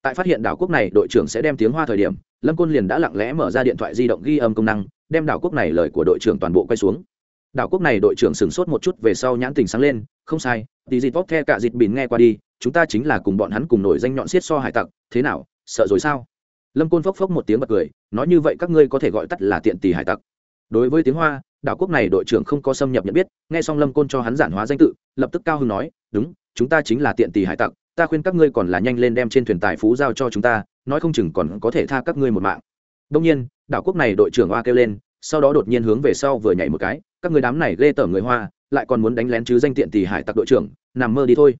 Tại phát hiện đảo quốc này, đội trưởng sẽ đem tiếng hoa thời điểm, lâm côn liền đã lặng lẽ mở ra điện thoại di động ghi âm công năng, đem đảo quốc này lời của đội trưởng toàn bộ quay xuống. Đảo quốc này, đội trưởng sửng sốt một chút về sau nhãn tình sáng lên, không sai, tí dịt vóc the cả dịt bìn nghe qua đi, chúng ta chính là cùng bọn hắn cùng nổi danh nhọn xiết so hải tặc, thế nào, sợ rồi sao? Lâm côn phốc phốc một tiếng bật cười, nói như vậy các ngươi có thể gọi tắt là tiện tỷ hải tặc. Đối với tiếng hoa đảo quốc này đội trưởng không có xâm nhập nhận biết, nghe xong lâm côn cho hắn giản hóa danh tự, lập tức cao hưng nói, đúng, chúng ta chính là tiện tỷ hải tặc, ta khuyên các ngươi còn là nhanh lên đem trên thuyền tài phú giao cho chúng ta, nói không chừng còn có thể tha các ngươi một mạng. Đông nhiên, đảo quốc này đội trưởng hoa kêu lên, sau đó đột nhiên hướng về sau vừa nhảy một cái, các người đám này ghê tởm người hoa, lại còn muốn đánh lén chứ danh tiện tỷ hải tặc đội trưởng, nằm mơ đi thôi.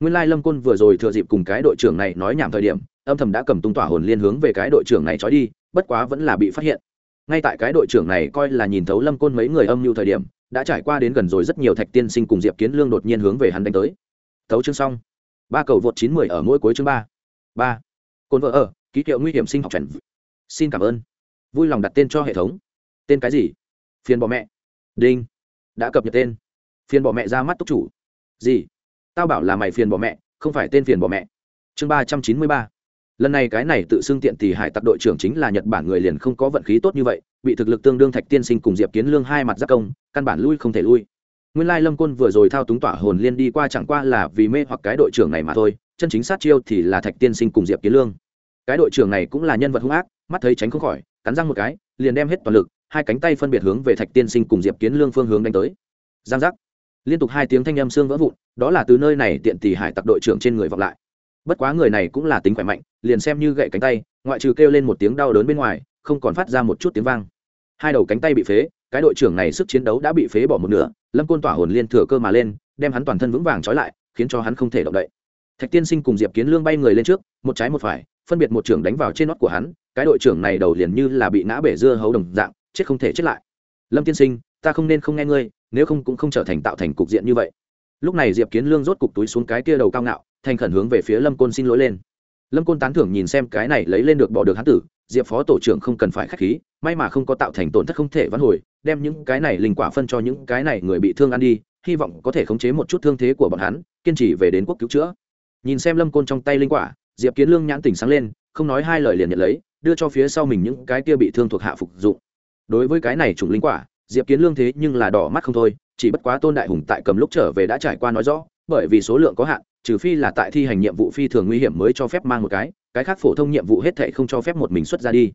Nguyên lai lâm côn vừa rồi thừa dịp cùng cái đội trưởng này nói nhảm thời điểm, âm thầm đã cầm tung tỏa hồn liên hướng về cái đội trưởng này trói đi, bất quá vẫn là bị phát hiện ngay tại cái đội trưởng này coi là nhìn thấu lâm côn mấy người âm mưu thời điểm, đã trải qua đến gần rồi rất nhiều thạch tiên sinh cùng diệp kiến lương đột nhiên hướng về hắn đánh tới. Thấu chương xong. Ba cầu vượt chín mười ở mỗi cuối chương ba. Ba. Cồn vợ ở, ký hiệu nguy hiểm sinh học chuẩn xin cảm ơn. Vui lòng đặt tên cho hệ thống. Tên cái gì? Phiền bỏ mẹ. Đinh. Đã cập nhật tên. Phiền bỏ mẹ ra mắt túc chủ. Gì? Tao bảo là mày phiền bỏ mẹ, không phải tên phiền bỏ mẹ. Chương ba trăm chín mươi ba lần này cái này tự xưng tiện thì hải tặc đội trưởng chính là nhật bản người liền không có vận khí tốt như vậy, bị thực lực tương đương thạch tiên sinh cùng diệp kiến lương hai mặt giác công, căn bản lui không thể lui. Nguyên lai lâm côn vừa rồi thao túng tỏa hồn liên đi qua chẳng qua là vì mê hoặc cái đội trưởng này mà thôi, chân chính sát chiêu thì là thạch tiên sinh cùng diệp kiến lương. Cái đội trưởng này cũng là nhân vật hung ác, mắt thấy tránh không khỏi, cắn răng một cái, liền đem hết toàn lực, hai cánh tay phân biệt hướng về thạch tiên sinh cùng diệp kiến lương phương hướng đánh tới. Giang giác. Liên tục hai tiếng thanh âm xương vỡ vụn, đó là từ nơi này tiện tỷ hải tặc đội trưởng trên người vọng lại bất quá người này cũng là tính khỏe mạnh, liền xem như gậy cánh tay, ngoại trừ kêu lên một tiếng đau đớn bên ngoài, không còn phát ra một chút tiếng vang. Hai đầu cánh tay bị phế, cái đội trưởng này sức chiến đấu đã bị phế bỏ một nửa, lâm côn tỏa hồn liên thừa cơ mà lên, đem hắn toàn thân vững vàng trói lại, khiến cho hắn không thể động đậy. Thạch tiên sinh cùng diệp kiến lương bay người lên trước, một trái một phải, phân biệt một trưởng đánh vào trên nót của hắn, cái đội trưởng này đầu liền như là bị ngã bể dưa hấu đồng dạng, chết không thể chết lại. Lâm tiên sinh, ta không nên không nghe ngươi, nếu không cũng không trở thành tạo thành cục diện như vậy. Lúc này diệp kiến lương rốt cục túi xuống cái kia đầu cao ngạo thành khẩn hướng về phía lâm côn xin lỗi lên. Lâm côn tán thưởng nhìn xem cái này lấy lên được bỏ được hắn tử, diệp phó tổ trưởng không cần phải k h á c h khí, may mà không có tạo thành tổn thất không thể vãn hồi, đem những cái này linh quả phân cho những cái này người bị thương ăn đi, hy vọng có thể khống chế một chút thương thế của bọn hắn, kiên trì về đến quốc cứu chữa. Nhìn xem lâm côn trong tay linh quả, diệp kiến lương nhãn tỉnh sáng lên, không nói hai lời liền nhận lấy, đưa cho phía sau mình những cái kia bị thương thuộc hạ phục dụng. Đối với cái này chủng linh quả, diệp kiến lương thế nhưng là đỏ mắt không thôi, chỉ bất quá tôn đại hùng tại cầm lúc trở về đã trải qua nói rõ bởi vì số lượng có hạn, trừ phi là tại thi hành nhiệm vụ phi thường nguy hiểm mới cho phép mang một cái cái khác phổ thông nhiệm vụ hết thệ không cho phép một mình xuất ra đi.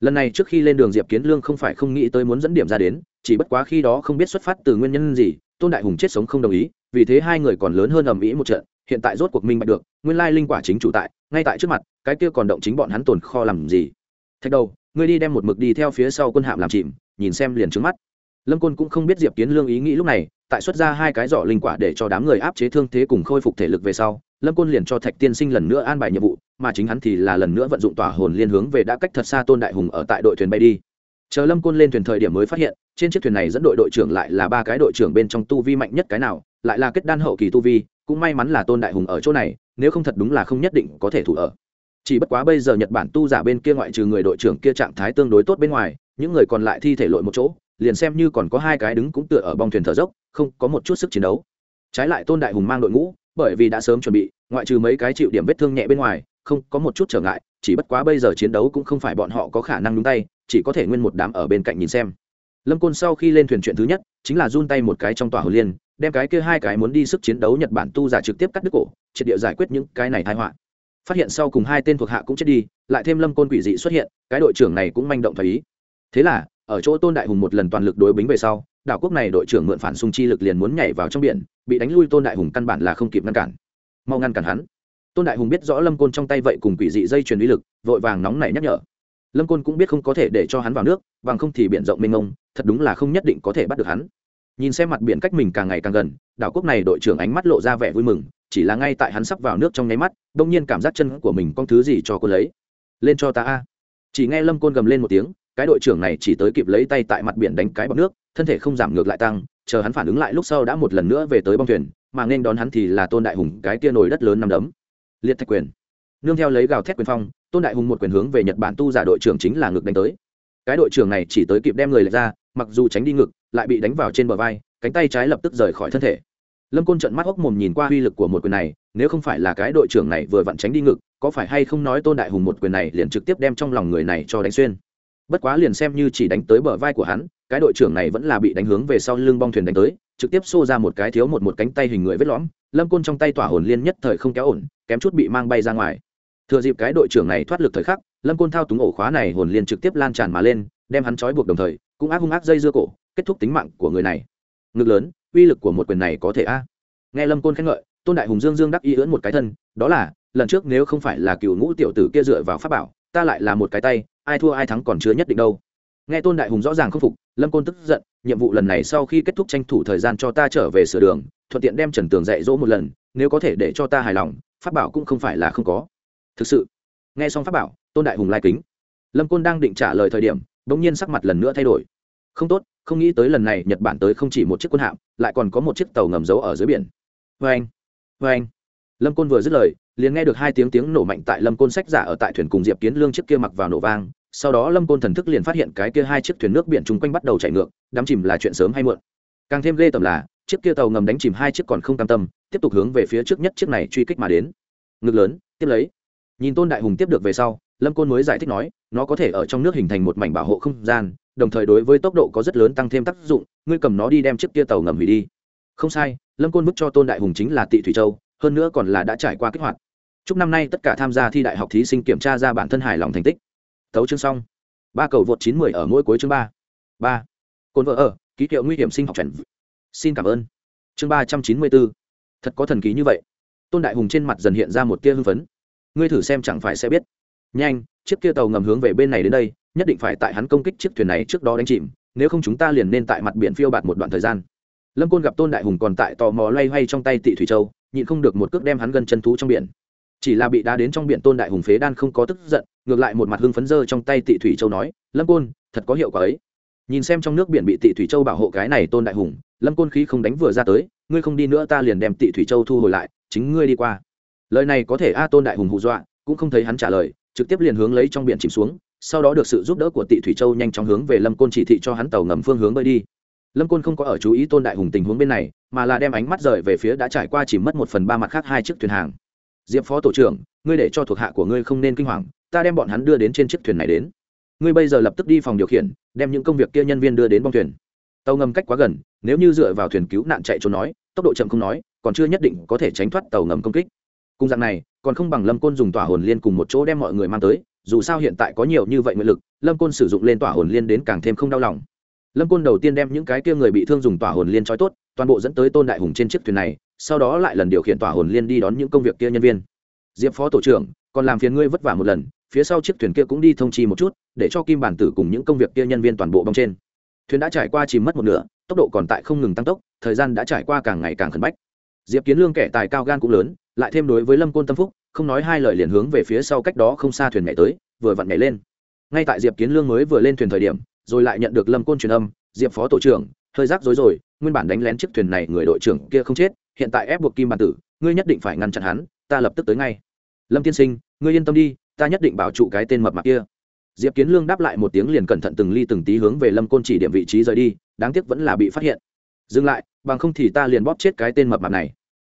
Lần này trước khi lên đường diệp kiến lương không phải không nghĩ tới muốn dẫn điểm ra đến, chỉ bất quá khi đó không biết xuất phát từ nguyên nhân gì, tôn đại hùng chết sống không đồng ý, vì thế hai người còn lớn hơn ầm ĩ một trận, hiện tại rốt cuộc minh bạch được, nguyên lai linh quả chính chủ tại, ngay tại trước mặt, cái kia còn động chính bọn hắn tồn kho làm gì. Thạch đầu, ngươi đi đem một mực đi theo phía sau quân hạm làm chìm, nhìn xem liền trước mắt. Lâm côn cũng không biết diệp kiến lương ý nghĩ lúc này tại xuất ra hai cái giỏ linh quả để cho đám người áp chế thương thế cùng khôi phục thể lực về sau, lâm côn liền cho thạch tiên sinh lần nữa an bài nhiệm vụ, mà chính hắn thì là lần nữa vận dụng tỏa hồn liên hướng về đã cách thật xa tôn đại hùng ở tại đội thuyền bay đi. Chờ lâm côn lên thuyền thời điểm mới phát hiện, trên chiếc thuyền này dẫn đội đội trưởng lại là ba cái đội trưởng bên trong tu vi mạnh nhất cái nào, lại là kết đan hậu kỳ tu vi, cũng may mắn là tôn đại hùng ở chỗ này, nếu không thật đúng là không nhất định có thể thủ ở. Chỉ bất quá bây giờ nhật bản tu giả bên kia ngoại trừ người đội trưởng kia trạng thái tương đối tốt bên ngoài, những người còn lại thi thể lội một chỗ liền xem như còn có hai cái đứng cũng tựa ở bong thuyền thở dốc, không có một chút sức chiến đấu. Trái lại tôn đại hùng mang đội ngũ, bởi vì đã sớm chuẩn bị, ngoại trừ mấy cái chịu điểm vết thương nhẹ bên ngoài, không có một chút trở ngại, chỉ bất quá bây giờ chiến đấu cũng không phải bọn họ có khả năng đúng tay, chỉ có thể nguyên một đám ở bên cạnh nhìn xem. Lâm côn sau khi lên thuyền chuyện thứ nhất, chính là run tay một cái trong tòa hồ liên, đem cái kia hai cái muốn đi sức chiến đấu nhật bản tu giả trực tiếp cắt đứt cổ, triệt địa giải quyết những cái này thái họa. Phát hiện sau cùng hai tên thuộc hạ cũng chết đi, lại thêm lâm côn quỷ dị xuất hiện, cái đội trưởng này cũng manh động thấy ý. Thế là ở chỗ tôn đại hùng một lần toàn lực đối bính về sau, đảo quốc này đội trưởng mượn phản xung chi lực liền muốn nhảy vào trong biển, bị đánh lui tôn đại hùng căn bản là không kịp ngăn cản. Mau ngăn cản hắn. Tôn đại hùng biết rõ lâm côn trong tay vậy cùng quỷ dị dây truyền uy lực, vội vàng nóng này nhắc nhở. Lâm côn cũng biết không có thể để cho hắn vào nước, bằng không thì biển rộng mênh mông, thật đúng là không nhất định có thể bắt được hắn. Nhìn xem mặt biển cách mình càng ngày càng gần, đảo quốc này đội trưởng ánh mắt lộ ra vẻ vui mừng, chỉ là ngay tại hắn sắp vào nước trong nháy mắt, đông nhiên cảm giác chân của mình con thứ gì cho cô lấy. Lên cho ta a. Chỉ nghe lâm côn gầm lên một tiếng cái đội trưởng này chỉ tới kịp lấy tay tại mặt biển đánh cái bọc nước, thân thể không giảm ngược lại tăng, chờ hắn phản ứng lại lúc sau đã một lần nữa về tới bong thuyền, mà nên đón hắn thì là tôn đại hùng, cái tia nồi đất lớn nằm đấm. Liệt thạch quyền. Nương theo lấy gào thét quyền phong, tôn đại hùng một quyền hướng về nhật bản tu giả đội trưởng chính là ngực đánh tới. Cái đội trưởng này chỉ tới kịp đem người lệch ra, mặc dù tránh đi ngực, lại bị đánh vào trên bờ vai, cánh tay trái lập tức rời khỏi thân thể. Lâm côn trận mắt hốc mồm nhìn qua uy lực của một quyền này, nếu không phải là cái đội trưởng này vừa vặn tránh đi ngực, có phải hay không nói tôn đại hùng một quyền này liền trực tiếp đem trong lòng người này cho đánh xuyên? Bất quá liền xem như chỉ đánh tới bờ vai của hắn, cái đội trưởng này vẫn là bị đánh hướng về sau lưng bong thuyền đánh tới, trực tiếp xô ra một cái thiếu một một cánh tay hình người vết lõm, lâm côn trong tay tỏa hồn liên nhất thời không kéo ổn, kém chút bị mang bay ra ngoài. Thừa dịp cái đội trưởng này thoát lực thời khắc, lâm côn thao túng ổ khóa này hồn liên trực tiếp lan tràn mà lên, đem hắn trói buộc đồng thời, cũng ác hung ác dây dưa cổ, kết thúc tính mạng của người này. Ngực lớn, uy lực của một quyền này có thể a. Nghe lâm côn khen ngợi, tôn đại hùng dương dương đắc ý ưỡn một cái thân, đó là, lần trước nếu không phải là cựu ngũ tiểu tử kia dựa vào pháp bảo ta lại là một cái tay, ai thua ai thắng còn chưa nhất định đâu. Nghe tôn đại hùng rõ ràng không phục, lâm côn tức giận, nhiệm vụ lần này sau khi kết thúc tranh thủ thời gian cho ta trở về sửa đường, thuận tiện đem trần tường dạy dỗ một lần, nếu có thể để cho ta hài lòng, pháp bảo cũng không phải là không có. Thực sự, nghe xong pháp bảo, tôn đại hùng lai kính. Lâm côn đang định trả lời thời điểm đ ỗ n g nhiên sắc mặt lần nữa thay đổi. Không tốt, không nghĩ tới lần này nhật bản tới không chỉ một chiếc quân hạm, lại còn có một chiếc tàu ngầm giấu ở dưới biển. Vê anh vê anh lâm côn vừa dứt lời liền nghe được hai tiếng tiếng nổ mạnh tại lâm côn sách giả ở tại thuyền cùng diệp kiến lương chiếc kia mặc vào nổ vang, sau đó lâm côn thần thức liền phát hiện cái kia hai chiếc thuyền nước biển chung quanh bắt đầu chạy ngược, đắm chìm là chuyện sớm hay muộn. Càng thêm ghê tầm là, chiếc kia tàu ngầm đánh chìm hai chiếc còn không cam tâm, tiếp tục hướng về phía trước nhất chiếc này truy kích mà đến. Ngực lớn, tiếp lấy. Nhìn tôn đại hùng tiếp được về sau, lâm côn mới giải thích nói, nó có thể ở trong nước hình thành một mảnh bảo hộ không gian, đồng thời đối với tốc độ có rất lớn tăng thêm tác dụng, ngươi cầm nó đi đem chiếc kia tàu ngầm hủy đi. Không sai, lâm côn mức cho tôn đại hùng chính là tị thủy châu, hơn nữa còn là đã trải qua kích hoạt chúc năm nay tất cả tham gia thi đại học thí sinh kiểm tra ra bản thân hài lòng thành tích. Thấu chương xong. Ba cầu vượt chín mười ở mỗi cuối chương ba. Ba. Cồn vợ ở, ký hiệu nguy hiểm sinh học trần xin cảm ơn. Chương ba trăm chín mươi bốn. Thật có thần ký như vậy. Tôn đại hùng trên mặt dần hiện ra một tia hưng phấn. Ngươi thử xem chẳng phải sẽ biết. Nhanh, chiếc kia tàu ngầm hướng về bên này đến đây, nhất định phải tại hắn công kích chiếc thuyền này trước đó đánh chìm, nếu không chúng ta liền nên tại mặt biển phiêu bạt một đoạn thời gian. Lâm côn gặp tôn đại hùng còn tại tò mò loay hoay trong tay tị thủy châu, nhịn không được một cước đem hắn gần chân thú trong biển chỉ là bị đá đến trong biển tôn đại hùng phế đan không có tức giận, ngược lại một mặt hưng phấn dơ trong tay tị thủy châu nói, lâm côn, thật có hiệu quả ấy. Nhìn xem trong nước biển bị tị thủy châu bảo hộ cái này tôn đại hùng, lâm côn khí không đánh vừa ra tới, ngươi không đi nữa ta liền đem tị thủy châu thu hồi lại, chính ngươi đi qua. Lời này có thể a tôn đại hùng hù dọa, cũng không thấy hắn trả lời, trực tiếp liền hướng lấy trong biển chìm xuống, sau đó được sự giúp đỡ của tị thủy châu nhanh chóng hướng về lâm côn chỉ thị cho hắn tàu ngầm phương hướng bơi đi. Lâm côn không có ở chú ý tôn đại hùng tình huống bên này, mà là đem ánh mắt rời về phía đã trải qua chỉ mất một phần ba mặt khác hai chiếc thuyền hàng diệp phó tổ trưởng, ngươi để cho thuộc hạ của ngươi không nên kinh hoàng, ta đem bọn hắn đưa đến trên chiếc thuyền này đến. Ngươi bây giờ lập tức đi phòng điều khiển, đem những công việc kia nhân viên đưa đến bong thuyền. Tàu ngầm cách quá gần, nếu như dựa vào thuyền cứu nạn chạy trốn nói, tốc độ chậm không nói, còn chưa nhất định có thể tránh thoát tàu ngầm công kích. Cùng dạng này, còn không bằng lâm côn dùng tỏa hồn liên cùng một chỗ đem mọi người mang tới, dù sao hiện tại có nhiều như vậy nguyện lực, lâm côn sử dụng lên tỏa hồn liên đến càng thêm không đau lòng. Lâm côn đầu tiên đem những cái kia người bị thương dùng tỏa hồn liên trói tốt, toàn bộ dẫn tới tôn đại hùng trên chiếc thuyền này sau đó lại lần điều khiển tỏa hồn liên đi đón những công việc kia nhân viên. Diệp phó tổ trưởng, còn làm phiền ngươi vất vả một lần, phía sau chiếc thuyền kia cũng đi thông chi một chút, để cho kim bản tử cùng những công việc kia nhân viên toàn bộ bong trên. Thuyền đã trải qua chìm mất một nửa, tốc độ còn tại không ngừng tăng tốc, thời gian đã trải qua càng ngày càng khẩn bách. Diệp kiến lương kẻ tài cao gan cũng lớn, lại thêm đối với lâm côn tâm phúc, không nói hai lời liền hướng về phía sau cách đó không xa thuyền nhảy tới, vừa vặn nhảy lên. Ngay tại diệp kiến lương mới vừa lên thuyền thời điểm, rồi lại nhận được lâm côn truyền âm, diệp phó tổ trưởng, hơi rắc rối rồi, nguyên bản đánh lén chiếc thuyền này người đội trưởng kia không chết hiện tại ép buộc kim bản tử, ngươi nhất định phải ngăn chặn hắn, ta lập tức tới ngay. Lâm tiên sinh, ngươi yên tâm đi, ta nhất định bảo trụ cái tên mập mạp kia. Diệp kiến lương đáp lại một tiếng liền cẩn thận từng ly từng tí hướng về lâm côn chỉ điểm vị trí rời đi, đáng tiếc vẫn là bị phát hiện. Dừng lại, bằng không thì ta liền bóp chết cái tên mập mạp này.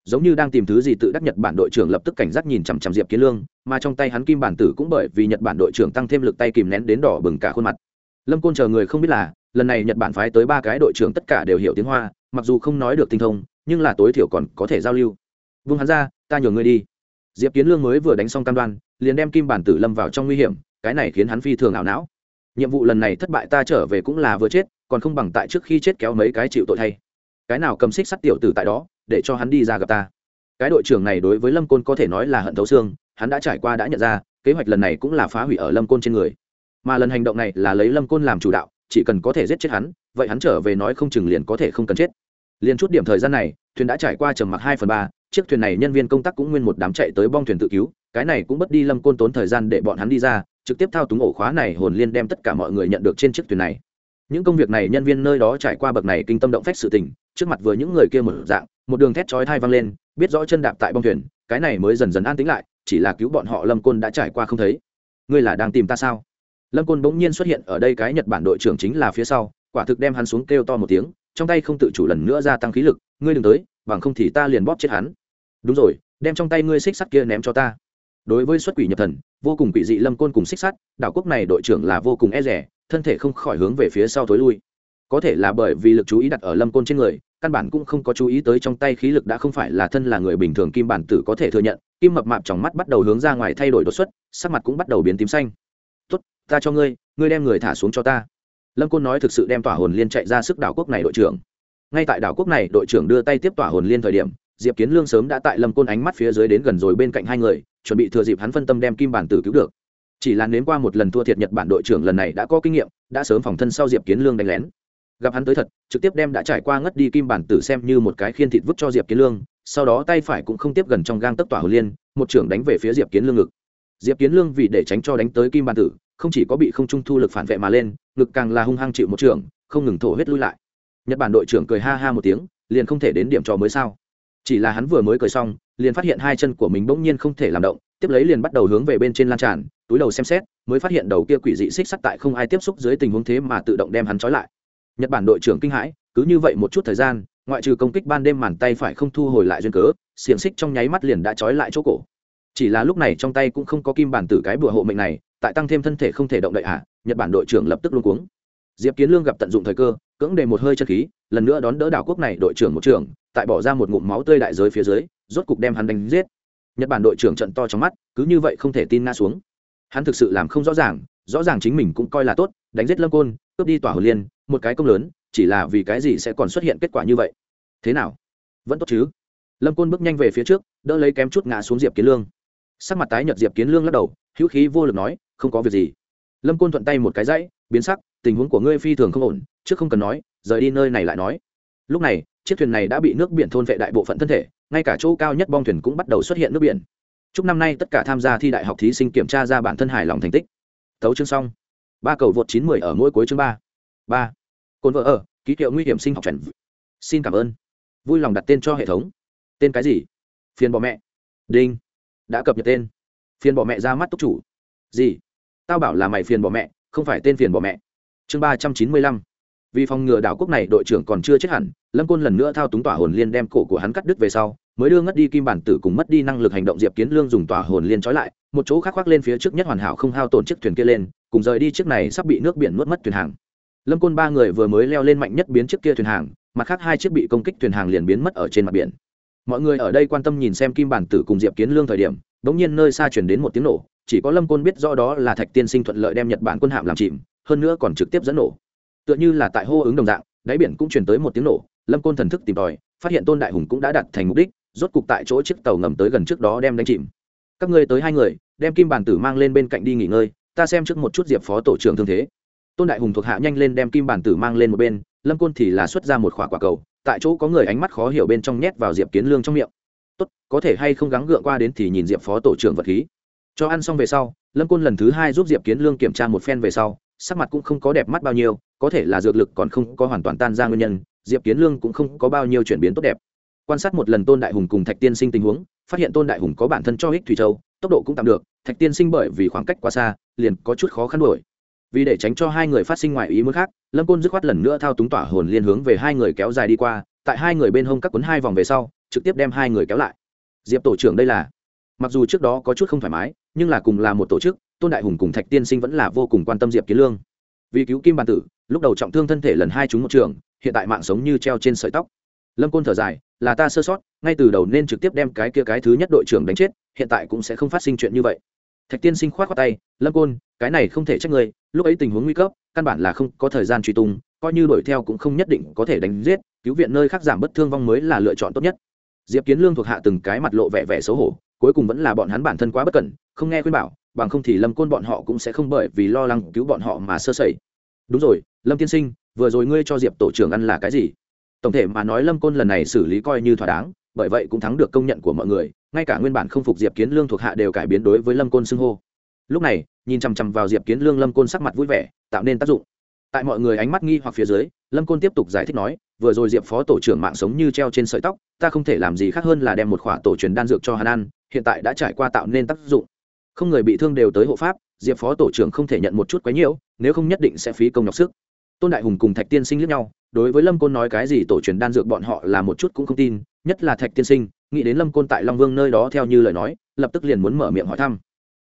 Giống như đang tìm thứ gì tự đắc nhật bản đội trưởng lập tức cảnh giác nhìn chằm chằm diệp kiến lương, mà trong tay hắn kim bản tử cũng bởi vì nhật bản đội trưởng tăng thêm lực tay kìm nén đến đỏ bừng cả khuôn mặt. Lâm côn chờ người không biết là, lần này nhật bản phái tới ba cái đội trưởng tất cả đều hiểu tiếng hoa, mặc dù không nói được tinh thông nhưng là tối thiểu còn có thể giao lưu. Vung hắn ra, ta nhường ngươi đi. Diệp kiến lương mới vừa đánh xong cam đoan, liền đem kim bản tử lâm vào trong nguy hiểm, cái này khiến hắn phi thường ảo não. Nhiệm vụ lần này thất bại ta trở về cũng là vừa chết, còn không bằng tại trước khi chết kéo mấy cái chịu tội thay. Cái nào cầm xích sắt tiểu tử tại đó, để cho hắn đi ra gặp ta. Cái đội trưởng này đối với lâm côn có thể nói là hận thấu xương, hắn đã trải qua đã nhận ra, kế hoạch lần này cũng là phá hủy ở lâm côn trên người. Mà lần hành động này là lấy lâm côn làm chủ đạo, chỉ cần có thể giết chết hắn, vậy hắn trở về nói không chừng liền có thể không cần chết liền chút điểm thời gian này, thuyền đã trải qua trầm mặc hai phần ba, chiếc thuyền này nhân viên công tác cũng nguyên một đám chạy tới bong thuyền tự cứu, cái này cũng mất đi lâm côn tốn thời gian để bọn hắn đi ra, trực tiếp thao túng ổ khóa này hồn liên đem tất cả mọi người nhận được trên chiếc thuyền này. Những công việc này nhân viên nơi đó trải qua bậc này kinh tâm động phách sự tình, trước mặt vừa những người kia một dạng, một đường thét chói thai vang lên, biết rõ chân đạp tại bong thuyền, cái này mới dần dần an tính lại, chỉ là cứu bọn họ lâm côn đã trải qua không thấy. Ngươi là đang tìm ta sao? Lâm côn bỗng nhiên xuất hiện ở đây, cái nhật bản đội trưởng chính là phía sau, quả thực đem hắn xuống kêu to một tiếng trong tay không tự chủ lần nữa gia tăng khí lực, ngươi đừng tới, bằng không thì ta liền bóp chết hắn. Đúng rồi, đem trong tay ngươi xích sắt kia ném cho ta. Đối với xuất quỷ nhập thần, vô cùng quỷ dị lâm côn cùng xích sắt, đảo quốc này đội trưởng là vô cùng e rẻ thân thể không khỏi hướng về phía sau thối lui. Có thể là bởi vì lực chú ý đặt ở lâm côn trên người, căn bản cũng không có chú ý tới trong tay khí lực đã không phải là thân là người bình thường kim bản tử có thể thừa nhận, kim mập mạp trong mắt bắt đầu hướng ra ngoài thay đổi đột xuất, sắc mặt cũng bắt đầu biến tím xanh. Tốt, ta cho ngươi ngươi đem người thả xuống cho ta lâm côn nói thực sự đem tỏa hồn liên chạy ra sức đảo quốc này đội trưởng. Ngay tại đảo quốc này, đội trưởng đưa tay tiếp tỏa hồn liên thời điểm, diệp kiến lương sớm đã tại lâm côn ánh mắt phía dưới đến gần rồi bên cạnh hai người, chuẩn bị thừa dịp hắn phân tâm đem kim bản tử cứu được. Chỉ là nếm qua một lần thua thiệt nhật bản đội trưởng lần này đã có kinh nghiệm, đã sớm phòng thân sau diệp kiến lương đánh lén. Gặp hắn tới thật, trực tiếp đem đã trải qua ngất đi kim bản tử xem như một cái khiên thịt vứt cho diệp kiến lương, sau đó tay phải cũng không tiếp gần trong gang tấc tỏa hồn liên, một trưởng đánh về phía diệp kiến lương ngực. Diệp kiến lương vì để tránh cho đánh tới kim bản tử không chỉ có bị không trung thu lực phản vệ mà lên, ngực càng là hung hăng chịu một trường, không ngừng thổ huyết lui lại. Nhật bản đội trưởng cười ha ha một tiếng, liền không thể đến điểm trò mới sao? Chỉ là hắn vừa mới cười xong, liền phát hiện hai chân của mình bỗng nhiên không thể làm động, tiếp lấy liền bắt đầu hướng về bên trên lan tràn, túi đầu xem xét, mới phát hiện đầu kia quỷ dị xích sắt tại không ai tiếp xúc dưới tình huống thế mà tự động đem hắn trói lại. Nhật bản đội trưởng kinh hãi, cứ như vậy một chút thời gian, ngoại trừ công kích ban đêm màn tay phải không thu hồi lại duyên cớ, xiềng xích trong nháy mắt liền đã trói lại chỗ cổ. Chỉ là lúc này trong tay cũng không có kim bản tử cái bùa hộ mệnh này tại tăng thêm thân thể không thể động đậy hạ nhật bản đội trưởng lập tức luôn cuống. Diệp kiến lương gặp tận dụng thời cơ, cưỡng đề một hơi chân khí, lần nữa đón đỡ đảo quốc này đội trưởng một trưởng tại bỏ ra một ngụm máu tươi đại giới phía dưới, rốt cục đem hắn đánh giết. Nhật bản đội trưởng trận to trong mắt, cứ như vậy không thể tin ngã xuống. Hắn thực sự làm không rõ ràng rõ ràng chính mình cũng coi là tốt, đánh giết lâm côn, cướp đi tỏa hồn liên, một cái công lớn, chỉ là vì cái gì sẽ còn xuất hiện kết quả như vậy? Thế nào? Vẫn tốt chứ? Lâm côn bước nhanh về phía trước, đỡ lấy kém chút ngã xuống diệp kiến lương. Sắc mặt tái nhợt diệp kiến lương lắc đầu, hữu khí vô lực nói không có việc gì. Lâm côn thuận tay một cái dãy, biến sắc, tình huống của ngươi phi thường không ổn, trước không cần nói, rời đi nơi này lại nói. Lúc này, chiếc thuyền này đã bị nước biển thôn vệ đại bộ phận thân thể, ngay cả chỗ cao nhất bong thuyền cũng bắt đầu xuất hiện nước biển. Chúc năm nay tất cả tham gia thi đại học thí sinh kiểm tra ra bản thân hài lòng thành tích. Thấu chương xong. Ba cầu vượt chín mười ở mỗi cuối chương ba. Ba. Cồn vợ ở, ký hiệu nguy hiểm sinh học chuẩn. Xin cảm ơn. Vui lòng đặt tên cho hệ thống. Tên cái gì? Phiền bỏ mẹ. Đinh. Đã cập nhật tên. Phiền bỏ mẹ ra mắt túc chủ. Gì? Tao bảo là mày phiền bỏ mẹ, không phải tên phiền bỏ mẹ. Chương ba trăm chín mươi lăm. Vì phòng ngừa đảo quốc này đội trưởng còn chưa chết hẳn, lâm côn lần nữa thao túng tỏa hồn liên đem cổ của hắn cắt đứt về sau, mới đưa ngất đi kim bản tử cùng mất đi năng lực hành động diệp kiến lương dùng tỏa hồn liên trói lại, một chỗ khác khoác lên phía trước nhất hoàn hảo không hao tổn chiếc thuyền kia lên, cùng rời đi chiếc này sắp bị nước biển nuốt mất thuyền hàng. Lâm côn ba người vừa mới leo lên mạnh nhất biến chiếc kia thuyền hàng, mặt khác hai chiếc bị công kích thuyền hàng liền biến mất ở trên mặt biển. Mọi người ở đây quan tâm nhìn xem kim bản tử cùng diệp kiến lương thời điểm đ ỗ n g nhiên nơi xa chuyển đến một tiếng nổ chỉ có lâm côn biết rõ đó là thạch tiên sinh thuận lợi đem nhật bản quân hạm làm chìm, hơn nữa còn trực tiếp dẫn nổ. Tựa như là tại hô ứng đồng dạng, đáy biển cũng truyền tới một tiếng nổ, lâm côn thần thức tìm tòi, phát hiện tôn đại hùng cũng đã đặt thành mục đích, rốt cục tại chỗ chiếc tàu ngầm tới gần trước đó đem đánh chìm. Các ngươi tới hai người, đem kim bản tử mang lên bên cạnh đi nghỉ ngơi, ta xem trước một chút diệp phó tổ trưởng thương thế. Tôn đại hùng thuộc hạ nhanh lên đem kim bản tử mang lên một bên, lâm côn thì là xuất ra một khỏa quả cầu, tại chỗ có người ánh mắt khó hiểu bên trong nhét vào diệp kiến lương trong miệng. Tốt, có thể hay không gắng gượng qua đến thì nhìn diệp phó tổ trưởng vật khí cho ăn xong về sau, lâm côn lần thứ hai giúp diệp kiến lương kiểm tra một phen về sau, sắc mặt cũng không có đẹp mắt bao nhiêu, có thể là dược lực còn không có hoàn toàn tan ra nguyên nhân, diệp kiến lương cũng không có bao nhiêu chuyển biến tốt đẹp. Quan sát một lần tôn đại hùng cùng thạch tiên sinh tình huống, phát hiện tôn đại hùng có bản thân cho ích thủy châu, tốc độ cũng tạm được, thạch tiên sinh bởi vì khoảng cách quá xa, liền có chút khó khăn đuổi. Vì để tránh cho hai người phát sinh ngoài ý muốn khác, lâm côn dứt khoát lần nữa thao túng tỏa hồn liên hướng về hai người kéo dài đi qua, tại hai người bên hông các cuốn hai vòng về sau, trực tiếp đem hai người kéo lại. Diệp tổ trưởng đây là, mặc dù trước đó có chút không thoải mái nhưng là cùng là một tổ chức, tôn đại hùng cùng thạch tiên sinh vẫn là vô cùng quan tâm diệp kiến lương. Vì cứu kim bàn tử, lúc đầu trọng thương thân thể lần hai chúng một trường, hiện tại mạng sống như treo trên sợi tóc. Lâm côn thở dài, là ta sơ sót, ngay từ đầu nên trực tiếp đem cái kia cái thứ nhất đội trưởng đánh chết, hiện tại cũng sẽ không phát sinh chuyện như vậy. Thạch tiên sinh k h o á t khoác tay, lâm côn, cái này không thể trách người. lúc ấy tình huống nguy cấp, căn bản là không có thời gian truy tung, coi như đuổi theo cũng không nhất định có thể đánh giết, cứu viện nơi khác giảm bất thương vong mới là lựa chọn tốt nhất. Diệp kiến lương thuộc hạ từng cái mặt lộ vẻ vẻ xấu hổ, cuối cùng vẫn là bọn hắn bản thân quá bất cẩn không nghe khuyên bảo, bằng không thì lâm côn bọn họ cũng sẽ không bởi vì lo lắng cứu bọn họ mà sơ sẩy. Đúng rồi, lâm tiên sinh, vừa rồi ngươi cho diệp tổ trưởng ăn là cái gì? Tổng thể mà nói lâm côn lần này xử lý coi như thỏa đáng, bởi vậy cũng thắng được công nhận của mọi người, ngay cả nguyên bản không phục diệp kiến lương thuộc hạ đều cải biến đối với lâm côn xưng hô. Lúc này, nhìn chằm chằm vào diệp kiến lương, lâm côn sắc mặt vui vẻ, tạo nên tác dụng. Tại mọi người ánh mắt nghi hoặc phía dưới, lâm côn tiếp tục giải thích nói, vừa rồi diệp phó tổ trưởng mạng sống như treo trên sợi tóc, ta không thể làm gì khác hơn là đem một khỏa tổ truyền đan dược cho hắn ăn, hiện tại đã trải qua tạo nên tác dụng không người bị thương đều tới hộ pháp, diệp phó tổ trưởng không thể nhận một chút quấy nhiễu, nếu không nhất định sẽ phí công nhọc sức. Tôn đại hùng cùng thạch tiên sinh lướt nhau, đối với lâm côn nói cái gì tổ truyền đan dược bọn họ là một chút cũng không tin, nhất là thạch tiên sinh, nghĩ đến lâm côn tại long vương nơi đó theo như lời nói, lập tức liền muốn mở miệng hỏi thăm.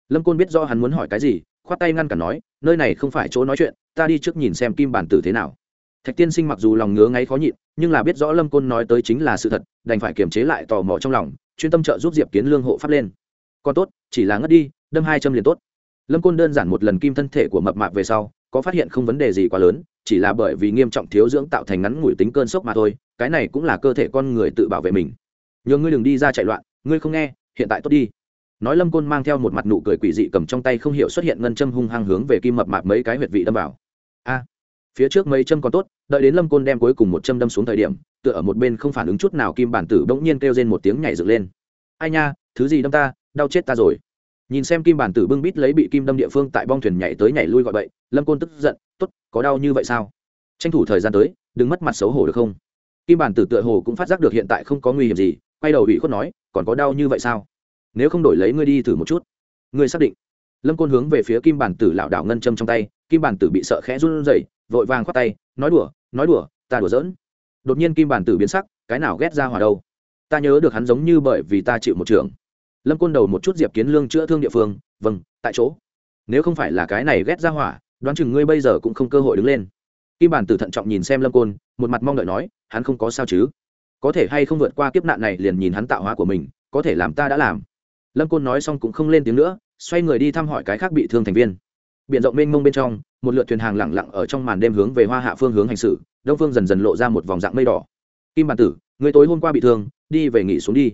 Lâm côn biết do hắn muốn hỏi cái gì, khoát tay ngăn cản nói, nơi này không phải chỗ nói chuyện, ta đi trước nhìn xem kim bản tử thế nào. Thạch tiên sinh mặc dù lòng ngứa ngáy khó nhịn, nhưng là biết rõ lâm côn nói tới chính là sự thật, đành phải kiềm chế lại tò mò trong lòng, chuyên tâm trợ giúp diệp kiến lương hộ pháp lên. Còn tốt, chỉ là ngất đi đâm hai châm liền tốt. Lâm côn đơn giản một lần kim thân thể của mập mạp về sau, có phát hiện không vấn đề gì quá lớn, chỉ là bởi vì nghiêm trọng thiếu dưỡng tạo thành ngắn ngủi tính cơn sốc mà thôi, cái này cũng là cơ thể con người tự bảo vệ mình. Nhờ ngươi đừng đi ra chạy loạn, ngươi không nghe, hiện tại tốt đi. Nói lâm côn mang theo một mặt nụ cười quỷ dị cầm trong tay không hiểu xuất hiện ngân châm hung hăng hướng về kim mập mạp mấy cái huyệt vị đâm vào. A! Phía trước mấy châm còn tốt, đợi đến lâm côn đem cuối cùng một châm đâm xuống thời điểm, tựa ở một bên không phản ứng chút nào, kim bản tử bỗng nhiên kêu lên một tiếng nhảy dựng lên. Ai nha, thứ gì đâm ta, đau chết ta rồi nhìn xem kim bản tử bưng bít lấy bị kim đâm địa phương tại bong thuyền nhảy tới nhảy lui gọi bậy, lâm côn tức giận t ố t có đau như vậy sao? Tranh thủ thời gian tới, đừng mất mặt xấu hổ được không? Kim bản tử tựa hồ cũng phát giác được hiện tại không có nguy hiểm gì, quay đầu ủy khuất nói, còn có đau như vậy sao? Nếu không đổi lấy ngươi đi thử một chút. Ngươi xác định? Lâm côn hướng về phía kim bản tử lảo đảo ngân châm trong tay, kim bản tử bị sợ khẽ run rẩy, vội vàng khoác tay, nói đùa nói đùa, ta đùa giỡn. Đột nhiên kim bản tử biến sắc, cái nào ghét ra hòa đâu? Ta nhớ được hắn giống như bởi vì ta chịu một trường lâm côn đầu một chút diệp kiến lương chữa thương địa phương vâng tại chỗ. Nếu không phải là cái này ghét ra hỏa, đoán chừng ngươi bây giờ cũng không cơ hội đứng lên. Kim bản tử thận trọng nhìn xem lâm côn, một mặt mong đợi nói, hắn không có sao chứ? Có thể hay không vượt qua kiếp nạn này liền nhìn hắn tạo hóa của mình, có thể làm ta đã làm. Lâm côn nói xong cũng không lên tiếng nữa, xoay người đi thăm hỏi cái khác bị thương thành viên. Biển rộng mênh mông bên trong, một lượt thuyền hàng lẳng lặng ở trong màn đêm hướng về hoa hạ phương hướng hành xử, đông phương dần dần lộ ra một vòng dạng mây đỏ. Kim bản tử người tối hôm qua bị thương, đi về nghỉ xuống đi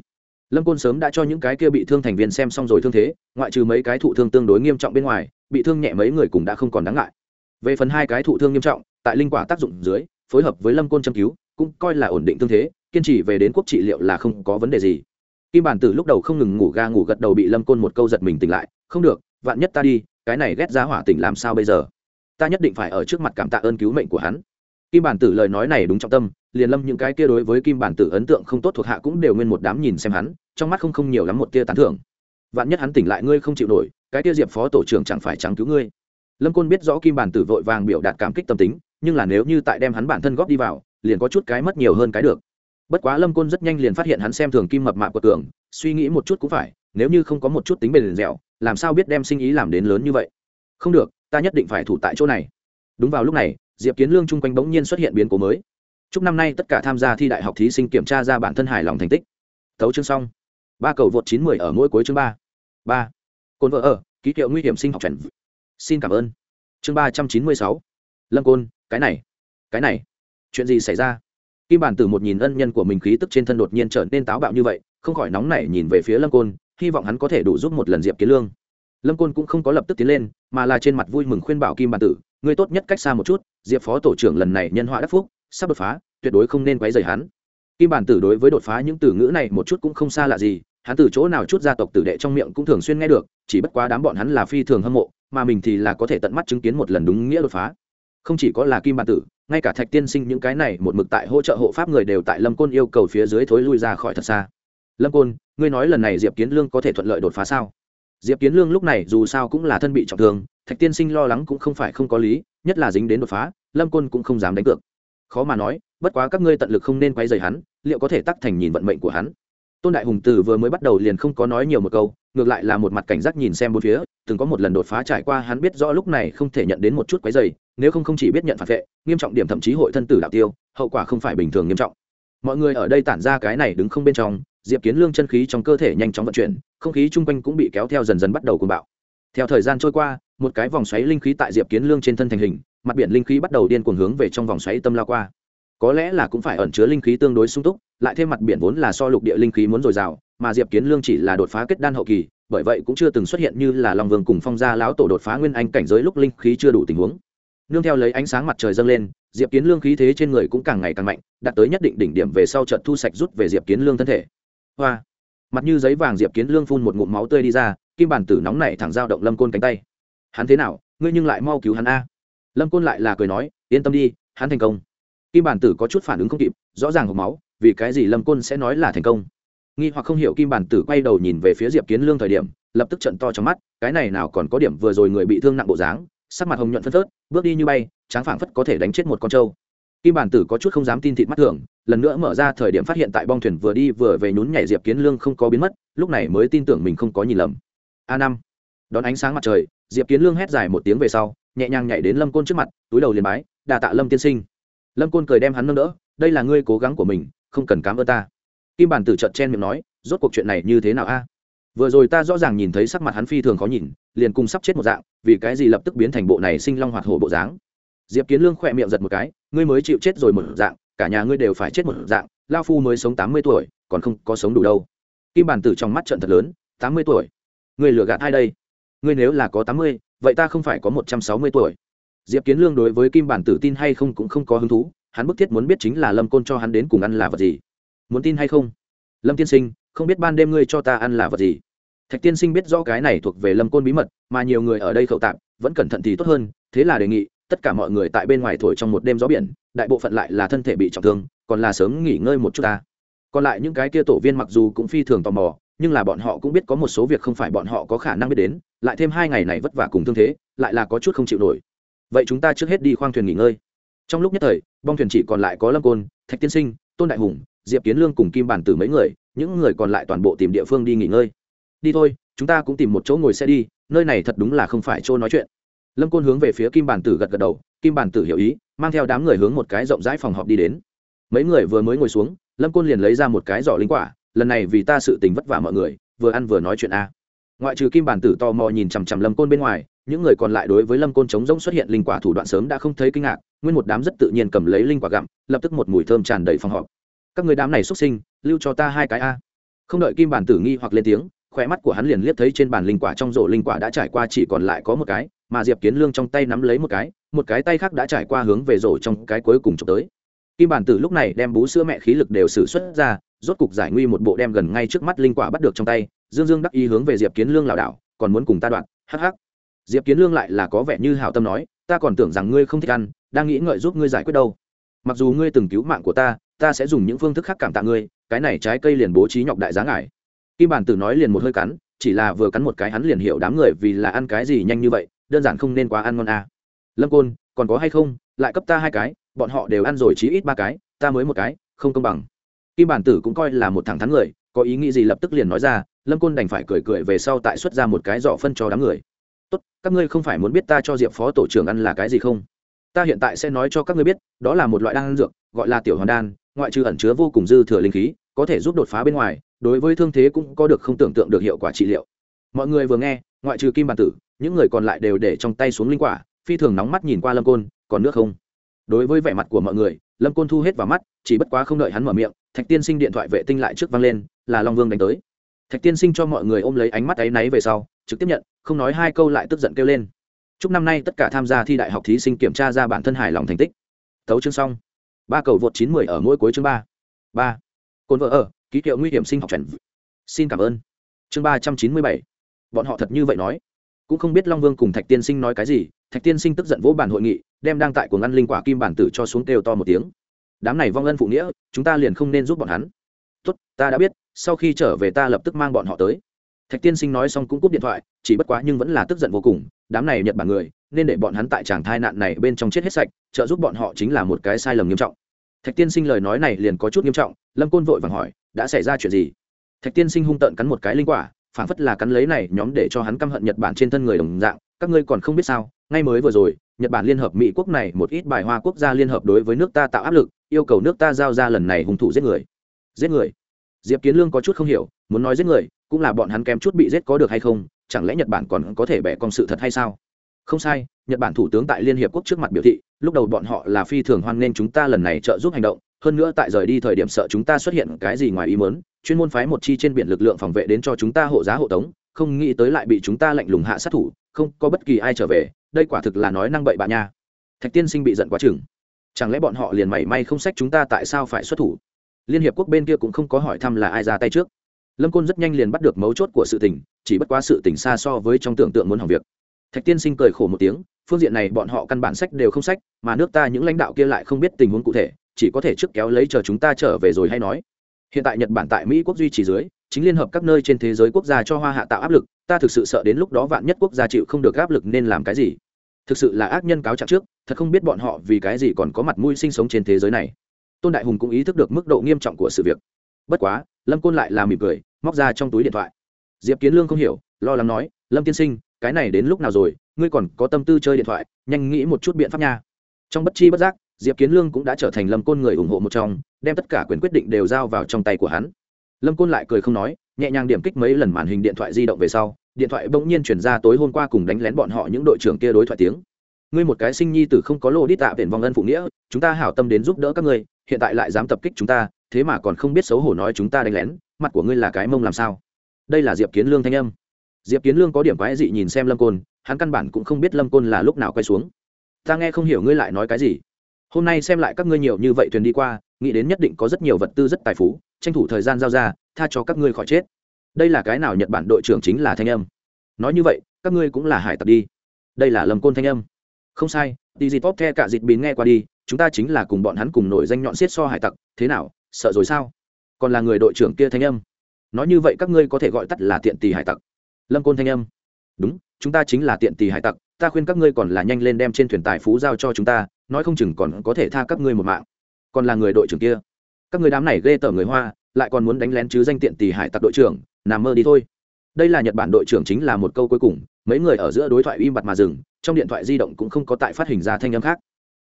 lâm côn sớm đã cho những cái kia bị thương thành viên xem xong rồi thương thế, ngoại trừ mấy cái thụ thương tương đối nghiêm trọng bên ngoài, bị thương nhẹ mấy người cũng đã không còn đáng ngại. Về phần hai cái thụ thương nghiêm trọng, tại linh quả tác dụng dưới, phối hợp với lâm côn châm cứu, cũng coi là ổn định thương thế, kiên trì về đến quốc trị liệu là không có vấn đề gì. Kim bản tử lúc đầu không ngừng ngủ ga ngủ gật đầu bị lâm côn một câu giật mình tỉnh lại, không được, vạn nhất ta đi, cái này ghét giá hỏa tỉnh làm sao bây giờ? Ta nhất định phải ở trước mặt cảm tạ ơn cứu mệnh của hắn kim bản tử lời nói này đúng trọng tâm, liền lâm những cái kia đối với kim bản tử ấn tượng không tốt thuộc hạ cũng đều nguyên một đám nhìn xem hắn, trong mắt không không nhiều lắm một tia tán thưởng. Vạn nhất hắn tỉnh lại ngươi không chịu nổi, cái tia diệp phó tổ trưởng chẳng phải trắng cứu ngươi. Lâm côn biết rõ kim bản tử vội vàng biểu đạt cảm kích tâm tính, nhưng là nếu như tại đem hắn bản thân góp đi vào, liền có chút cái mất nhiều hơn cái được. Bất quá lâm côn rất nhanh liền phát hiện hắn xem thường kim mập mạp của cường suy nghĩ một chút cũng phải, nếu như không có một chút tính bền dẻo, làm sao biết đem sinh ý làm đến lớn như vậy? Không được, ta nhất định phải thủ tại chỗ này. Đúng vào lúc này diệp kiến lương chung quanh bỗng nhiên xuất hiện biến cố mới. Chúc năm nay tất cả tham gia thi đại học thí sinh kiểm tra ra bản thân hài lòng thành tích. Thấu chương xong. Ba cầu vượt chín mười ở mỗi cuối chương ba. Ba. Côn vợ ở, ký hiệu nguy hiểm sinh học trần xin cảm ơn. Chương ba trăm chín mươi sáu. Lâm côn, cái này cái này. Chuyện gì xảy ra? Kim bản tử một nhìn ân nhân của mình khí tức trên thân đột nhiên trở nên táo bạo như vậy, không khỏi nóng nảy nhìn về phía lâm côn, hy vọng hắn có thể đủ giúp một lần diệp kiến lương. Lâm côn cũng không có lập tức tiến lên, mà là trên mặt vui mừng khuyên bảo kim bản tử, ngươi tốt nhất cách xa một chút diệp phó tổ trưởng lần này nhân họa đắc phúc, sắp đột phá, tuyệt đối không nên quấy rầy hắn. Kim bản tử đối với đột phá những từ ngữ này một chút cũng không xa lạ gì, hắn từ chỗ nào chút gia tộc tử đệ trong miệng cũng thường xuyên nghe được, chỉ bất quá đám bọn hắn là phi thường hâm mộ, mà mình thì là có thể tận mắt chứng kiến một lần đúng nghĩa đột phá. Không chỉ có là kim bản tử, ngay cả thạch tiên sinh những cái này một mực tại hỗ trợ hộ pháp người đều tại lâm côn yêu cầu phía dưới thối lui ra khỏi thật xa. Lâm côn, ngươi nói lần này diệp kiến lương có thể thuận lợi đột phá sao? Diệp kiến lương lúc này dù sao cũng là thân bị trọng thương, thạch tiên sinh lo lắng cũng không phải không có lý, nhất là dính đến đột phá, lâm côn cũng không dám đánh cược. Khó mà nói, bất quá các ngươi tận lực không nên quay dày hắn, liệu có thể tắc thành nhìn vận mệnh của hắn? Tôn đại hùng Tử vừa mới bắt đầu liền không có nói nhiều một câu, ngược lại là một mặt cảnh giác nhìn xem bốn phía, từng có một lần đột phá trải qua hắn biết rõ lúc này không thể nhận đến một chút quấy dày nếu không không chỉ biết nhận phản vệ, nghiêm trọng điểm thậm chí hội thân tử đạo tiêu, hậu quả không phải bình thường nghiêm trọng. Mọi người ở đây tản ra cái này đứng không bên trong diệp kiến lương chân khí trong cơ thể nhanh chóng vận chuyển, không khí chung quanh cũng bị kéo theo dần dần bắt đầu cùng bạo. Theo thời gian trôi qua, một cái vòng xoáy linh khí tại diệp kiến lương trên thân thành hình, mặt biển linh khí bắt đầu điên cuồng hướng về trong vòng xoáy tâm lao qua. Có lẽ là cũng phải ẩn chứa linh khí tương đối sung túc, lại thêm mặt biển vốn là so lục địa linh khí muốn dồi dào, mà diệp kiến lương chỉ là đột phá kết đan hậu kỳ, bởi vậy cũng chưa từng xuất hiện như là long vương cùng phong gia lão tổ đột phá nguyên anh cảnh giới lúc linh khí chưa đủ tình huống. Nương theo lấy ánh sáng mặt trời dâng lên, diệp kiến lương khí thế trên người cũng càng ngày càng mạnh, đạt tới nhất định đỉnh điểm về sau trận thu sạch rút về diệp kiến lương thân thể hoa. Mặt như giấy vàng diệp kiến lương phun một ngụm máu tươi đi ra, kim bản tử nóng nảy thẳng dao động lâm côn cánh tay. Hắn thế nào? Ngươi nhưng lại mau cứu hắn a. Lâm côn lại là cười nói, yên tâm đi, hắn thành công. Kim bản tử có chút phản ứng không kịp, rõ ràng hộp máu, vì cái gì lâm côn sẽ nói là thành công? Nghi hoặc không hiểu kim bản tử quay đầu nhìn về phía diệp kiến lương thời điểm, lập tức trận to trong mắt, cái này nào còn có điểm vừa rồi người bị thương nặng bộ dáng, sắc mặt hồng nhuận phân phớt, bước đi như bay, tráng phảng phất có thể đánh chết một con trâu kim bản tử có chút không dám tin thịt mắt thường, lần nữa mở ra thời điểm phát hiện tại bong thuyền vừa đi vừa về nhún nhảy diệp kiến lương không có biến mất, lúc này mới tin tưởng mình không có nhìn lầm. A năm. Đón ánh sáng mặt trời, diệp kiến lương hét dài một tiếng về sau, nhẹ nhàng nhảy đến lâm côn trước mặt, túi đầu liền bái, đà tạ lâm tiên sinh. Lâm côn cười đem hắn nâng đỡ, đây là ngươi cố gắng của mình, không cần cám ơn ta. Kim bản tử trợt chen miệng nói, rốt cuộc chuyện này như thế nào a? Vừa rồi ta rõ ràng nhìn thấy sắc mặt hắn phi thường khó nhìn, liền cùng sắp chết một dạng, vì cái gì lập tức biến thành bộ này sinh long hoạt hổ bộ dáng? Diệp kiến lương khỏe miệng giật một cái, ngươi mới chịu chết rồi một dạng, cả nhà ngươi đều phải chết một dạng lao phu mới sống tám mươi tuổi, còn không có sống đủ đâu. Kim bản tử trong mắt trận thật lớn, tám mươi tuổi? Ngươi lừa gạt ai đây? Ngươi nếu là có tám mươi, vậy ta không phải có một trăm sáu mươi tuổi. Diệp kiến lương đối với kim bản tử tin hay không cũng không có hứng thú, hắn bức thiết muốn biết chính là lâm côn cho hắn đến cùng ăn là vật gì. Muốn tin hay không? Lâm tiên sinh, không biết ban đêm ngươi cho ta ăn là vật gì? Thạch tiên sinh biết rõ cái này thuộc về lâm côn bí mật, mà nhiều người ở đây khẩu tạm vẫn cẩn thận thì tốt hơn, thế là đề nghị tất cả mọi người tại bên ngoài thổi trong một đêm gió biển, đại bộ phận lại là thân thể bị trọng thương, còn là sớm nghỉ ngơi một chút ta. Còn lại những cái kia tổ viên mặc dù cũng phi thường tò mò, nhưng là bọn họ cũng biết có một số việc không phải bọn họ có khả năng biết đến, lại thêm hai ngày này vất vả cùng thương thế, lại là có chút không chịu nổi. Vậy chúng ta trước hết đi khoang thuyền nghỉ ngơi. Trong lúc nhất thời, bong thuyền chỉ còn lại có lâm côn, thạch tiên sinh, tôn đại hùng, diệp kiến lương cùng kim bản tử mấy người, những người còn lại toàn bộ tìm địa phương đi nghỉ ngơi. Đi thôi, chúng ta cũng tìm một chỗ ngồi xe đi, nơi này thật đúng là không phải chỗ nói chuyện lâm côn hướng về phía kim bản tử gật gật đầu, kim bản tử hiểu ý, mang theo đám người hướng một cái rộng rãi phòng họp đi đến. Mấy người vừa mới ngồi xuống, lâm côn liền lấy ra một cái giỏ linh quả, lần này vì ta sự tình vất vả mọi người, vừa ăn vừa nói chuyện a. Ngoại trừ kim bản tử tò mò nhìn chằm chằm lâm côn bên ngoài, những người còn lại đối với lâm côn trống rỗng xuất hiện linh quả thủ đoạn sớm đã không thấy kinh ngạc, nguyên một đám rất tự nhiên cầm lấy linh quả gặm, lập tức một mùi thơm tràn đầy phòng họp. Các người đám này xuất sinh, lưu cho ta hai cái a. Không đợi kim bản tử nghi hoặc lên tiếng khỏe mắt của hắn liền liếc thấy trên bàn linh quả trong rổ linh quả đã trải qua chỉ còn lại có một cái mà diệp kiến lương trong tay nắm lấy một cái một cái tay khác đã trải qua hướng về rổ trong cái cuối cùng trộm tới. Kim bản tử lúc này đem bú sữa mẹ khí lực đều xử xuất ra, rốt cục giải nguy một bộ đem gần ngay trước mắt linh quả bắt được trong tay, dương dương đắc ý hướng về diệp kiến lương lảo đảo, còn muốn cùng ta đoạn, hắc hắc. Diệp kiến lương lại là có vẻ như hảo tâm nói, ta còn tưởng rằng ngươi không thích ăn, đang nghĩ ngợi giúp ngươi giải quyết đâu. Mặc dù ngươi từng cứu mạng của ta ta sẽ dùng những phương thức khác cảm tạ ngươi, cái này trái cây liền bố trí nhọc đại giá ngải. Kim bản tử nói liền một hơi cắn, chỉ là vừa cắn một cái hắn liền hiểu đám người vì là ăn cái gì nhanh như vậy đơn giản không nên quá ăn ngon à. lâm côn, còn có hay không? Lại cấp ta hai cái, bọn họ đều ăn rồi chí ít ba cái, ta mới một cái, không công bằng. Kim bản tử cũng coi là một thẳng thắn người, có ý nghĩ gì lập tức liền nói ra, lâm côn đành phải cười cười về sau tại xuất ra một cái giỏ phân cho đám người. Tốt, các ngươi không phải muốn biết ta cho diệp phó tổ trưởng ăn là cái gì không? Ta hiện tại sẽ nói cho các ngươi biết, đó là một loại đan dược, gọi là tiểu hoàn đan, ngoại trừ ẩn chứa vô cùng dư thừa linh khí, có thể giúp đột phá bên ngoài, đối với thương thế cũng có được không tưởng tượng được hiệu quả trị liệu. Mọi người vừa nghe ngoại trừ kim bản tử, những người còn lại đều để trong tay xuống linh quả, phi thường nóng mắt nhìn qua lâm côn, còn nước không? Đối với vẻ mặt của mọi người, lâm côn thu hết vào mắt, chỉ bất quá không đợi hắn mở miệng, thạch tiên sinh điện thoại vệ tinh lại trước vang lên, là long vương đánh tới. Thạch tiên sinh cho mọi người ôm lấy ánh mắt áy náy về sau, trực tiếp nhận, không nói hai câu lại tức giận kêu lên. Chúc năm nay tất cả tham gia thi đại học thí sinh kiểm tra ra bản thân hài lòng thành tích. Thấu chương xong. Ba cầu vượt chín mười ở mỗi cuối chương ba. Ba. Cồn vợ ở, ký hiệu nguy hiểm sinh học trần xin cảm ơn. Chương ba trăm chín mươi bảy bọn họ thật như vậy nói. Cũng không biết long vương cùng thạch tiên sinh nói cái gì, thạch tiên sinh tức giận vỗ bản hội nghị, đem đang tại của ngăn linh quả kim bản tử cho xuống kêu to một tiếng. Đám này vong ân phụ nghĩa, chúng ta liền không nên giúp bọn hắn. Tốt, ta đã biết, sau khi trở về ta lập tức mang bọn họ tới. Thạch tiên sinh nói xong cũng cúp điện thoại, chỉ bất quá nhưng vẫn là tức giận vô cùng, đám này nhật bản người, nên để bọn hắn tại tràng thai nạn này bên trong chết hết sạch, trợ giúp bọn họ chính là một cái sai lầm nghiêm trọng. Thạch tiên sinh lời nói này liền có chút nghiêm trọng, lâm côn vội vàng hỏi, đã xảy ra chuyện gì? Thạch tiên sinh hung tợn cắn một cái linh quả phản phất là cắn lấy này nhóm để cho hắn căm hận nhật bản trên thân người đồng dạng, các ngươi còn không biết sao, ngay mới vừa rồi, nhật bản liên hợp mỹ quốc này một ít bài hoa quốc gia liên hợp đối với nước ta tạo áp lực, yêu cầu nước ta giao ra lần này hung thủ giết người. Giết người? Diệp kiến lương có chút không hiểu, muốn nói giết người, cũng là bọn hắn kém chút bị giết có được hay không, chẳng lẽ nhật bản còn có thể bẻ con sự thật hay sao? Không sai, nhật bản thủ tướng tại liên hiệp quốc trước mặt biểu thị, lúc đầu bọn họ là phi thường hoan nghênh chúng ta lần này trợ giúp hành động hơn nữa tại rời đi thời điểm sợ chúng ta xuất hiện cái gì ngoài ý mớn chuyên môn phái một chi trên biển lực lượng phòng vệ đến cho chúng ta hộ giá hộ tống, không nghĩ tới lại bị chúng ta lạnh lùng hạ sát thủ, không có bất kỳ ai trở về, đây quả thực là nói năng bậy bạ nha. Thạch tiên sinh bị giận quá chừng. Chẳng lẽ bọn họ liền mảy may không sách chúng ta tại sao phải xuất thủ? Liên hiệp quốc bên kia cũng không có hỏi thăm là ai ra tay trước. Lâm côn rất nhanh liền bắt được mấu chốt của sự tình, chỉ bất quá sự tình xa so với trong tưởng tượng muốn hỏng việc. Thạch tiên sinh cười khổ một tiếng, phương diện này bọn họ căn bản sách đều không sách, mà nước ta những lãnh đạo kia lại không biết tình huống cụ thể chỉ có thể trước kéo lấy chờ chúng ta trở về rồi hay nói. Hiện tại nhật bản tại mỹ quốc duy trì dưới, chính liên hợp các nơi trên thế giới quốc gia cho hoa hạ tạo áp lực, ta thực sự sợ đến lúc đó vạn nhất quốc gia chịu không được áp lực nên làm cái gì? Thực sự là ác nhân cáo trạng trước, thật không biết bọn họ vì cái gì còn có mặt mũi sinh sống trên thế giới này. Tôn đại hùng cũng ý thức được mức độ nghiêm trọng của sự việc. Bất quá, lâm côn lại làm mỉm cười, móc ra trong túi điện thoại. Diệp kiến lương không hiểu, lo lắng nói, lâm tiên sinh, cái này đến lúc nào rồi? Ngươi còn có tâm tư chơi điện thoại, nhanh nghĩ một chút biện pháp nha. Trong bất chi bất giác diệp kiến lương cũng đã trở thành lâm côn người ủng hộ một trong, đem tất cả quyền quyết định đều giao vào trong tay của hắn. Lâm côn lại cười không nói, nhẹ nhàng điểm kích mấy lần màn hình điện thoại di động về sau, điện thoại bỗng nhiên chuyển ra tối hôm qua cùng đánh lén bọn họ những đội trưởng kia đối thoại tiếng. Ngươi một cái sinh nhi tử không có lô đi tạ biển vòng ân phụ nghĩa, chúng ta hảo tâm đến giúp đỡ các ngươi, hiện tại lại dám tập kích chúng ta, thế mà còn không biết xấu hổ nói chúng ta đánh lén, mặt của ngươi là cái mông làm sao? Đây là diệp kiến lương thanh âm. Diệp kiến lương có điểm quái dị nhìn xem lâm côn, hắn căn bản cũng không biết lâm côn là lúc nào quay xuống. Ta nghe không hiểu ngươi lại nói cái gì hôm nay xem lại các ngươi nhiều như vậy thuyền đi qua, nghĩ đến nhất định có rất nhiều vật tư rất tài phú, tranh thủ thời gian giao ra, tha cho các ngươi khỏi chết. Đây là cái nào nhật bản đội trưởng chính là thanh âm. Nói như vậy, các ngươi cũng là hải tặc đi. Đây là lâm côn thanh âm. Không sai đi dịp tốt the cả dịp bín nghe qua đi, chúng ta chính là cùng bọn hắn cùng nổi danh nhọn xiết so hải tặc, thế nào, sợ rồi sao? Còn là người đội trưởng kia thanh âm. Nói như vậy các ngươi có thể gọi tắt là tiện tỳ hải tặc. Lâm côn thanh âm. Đúng, chúng ta chính là tiện tỳ hải tặc, ta khuyên các ngươi còn là nhanh lên đem trên thuyền tài phú giao cho chúng ta nói không chừng còn có thể tha các ngươi một mạng. Còn là người đội trưởng kia. Các người đám này ghê tởm người hoa, lại còn muốn đánh lén chứ danh tiện tỷ hải tặc đội trưởng, nằm mơ đi thôi. Đây là nhật bản đội trưởng chính là một câu cuối cùng, mấy người ở giữa đối thoại im bặt mà dừng, trong điện thoại di động cũng không có tại phát hình ra thanh âm khác.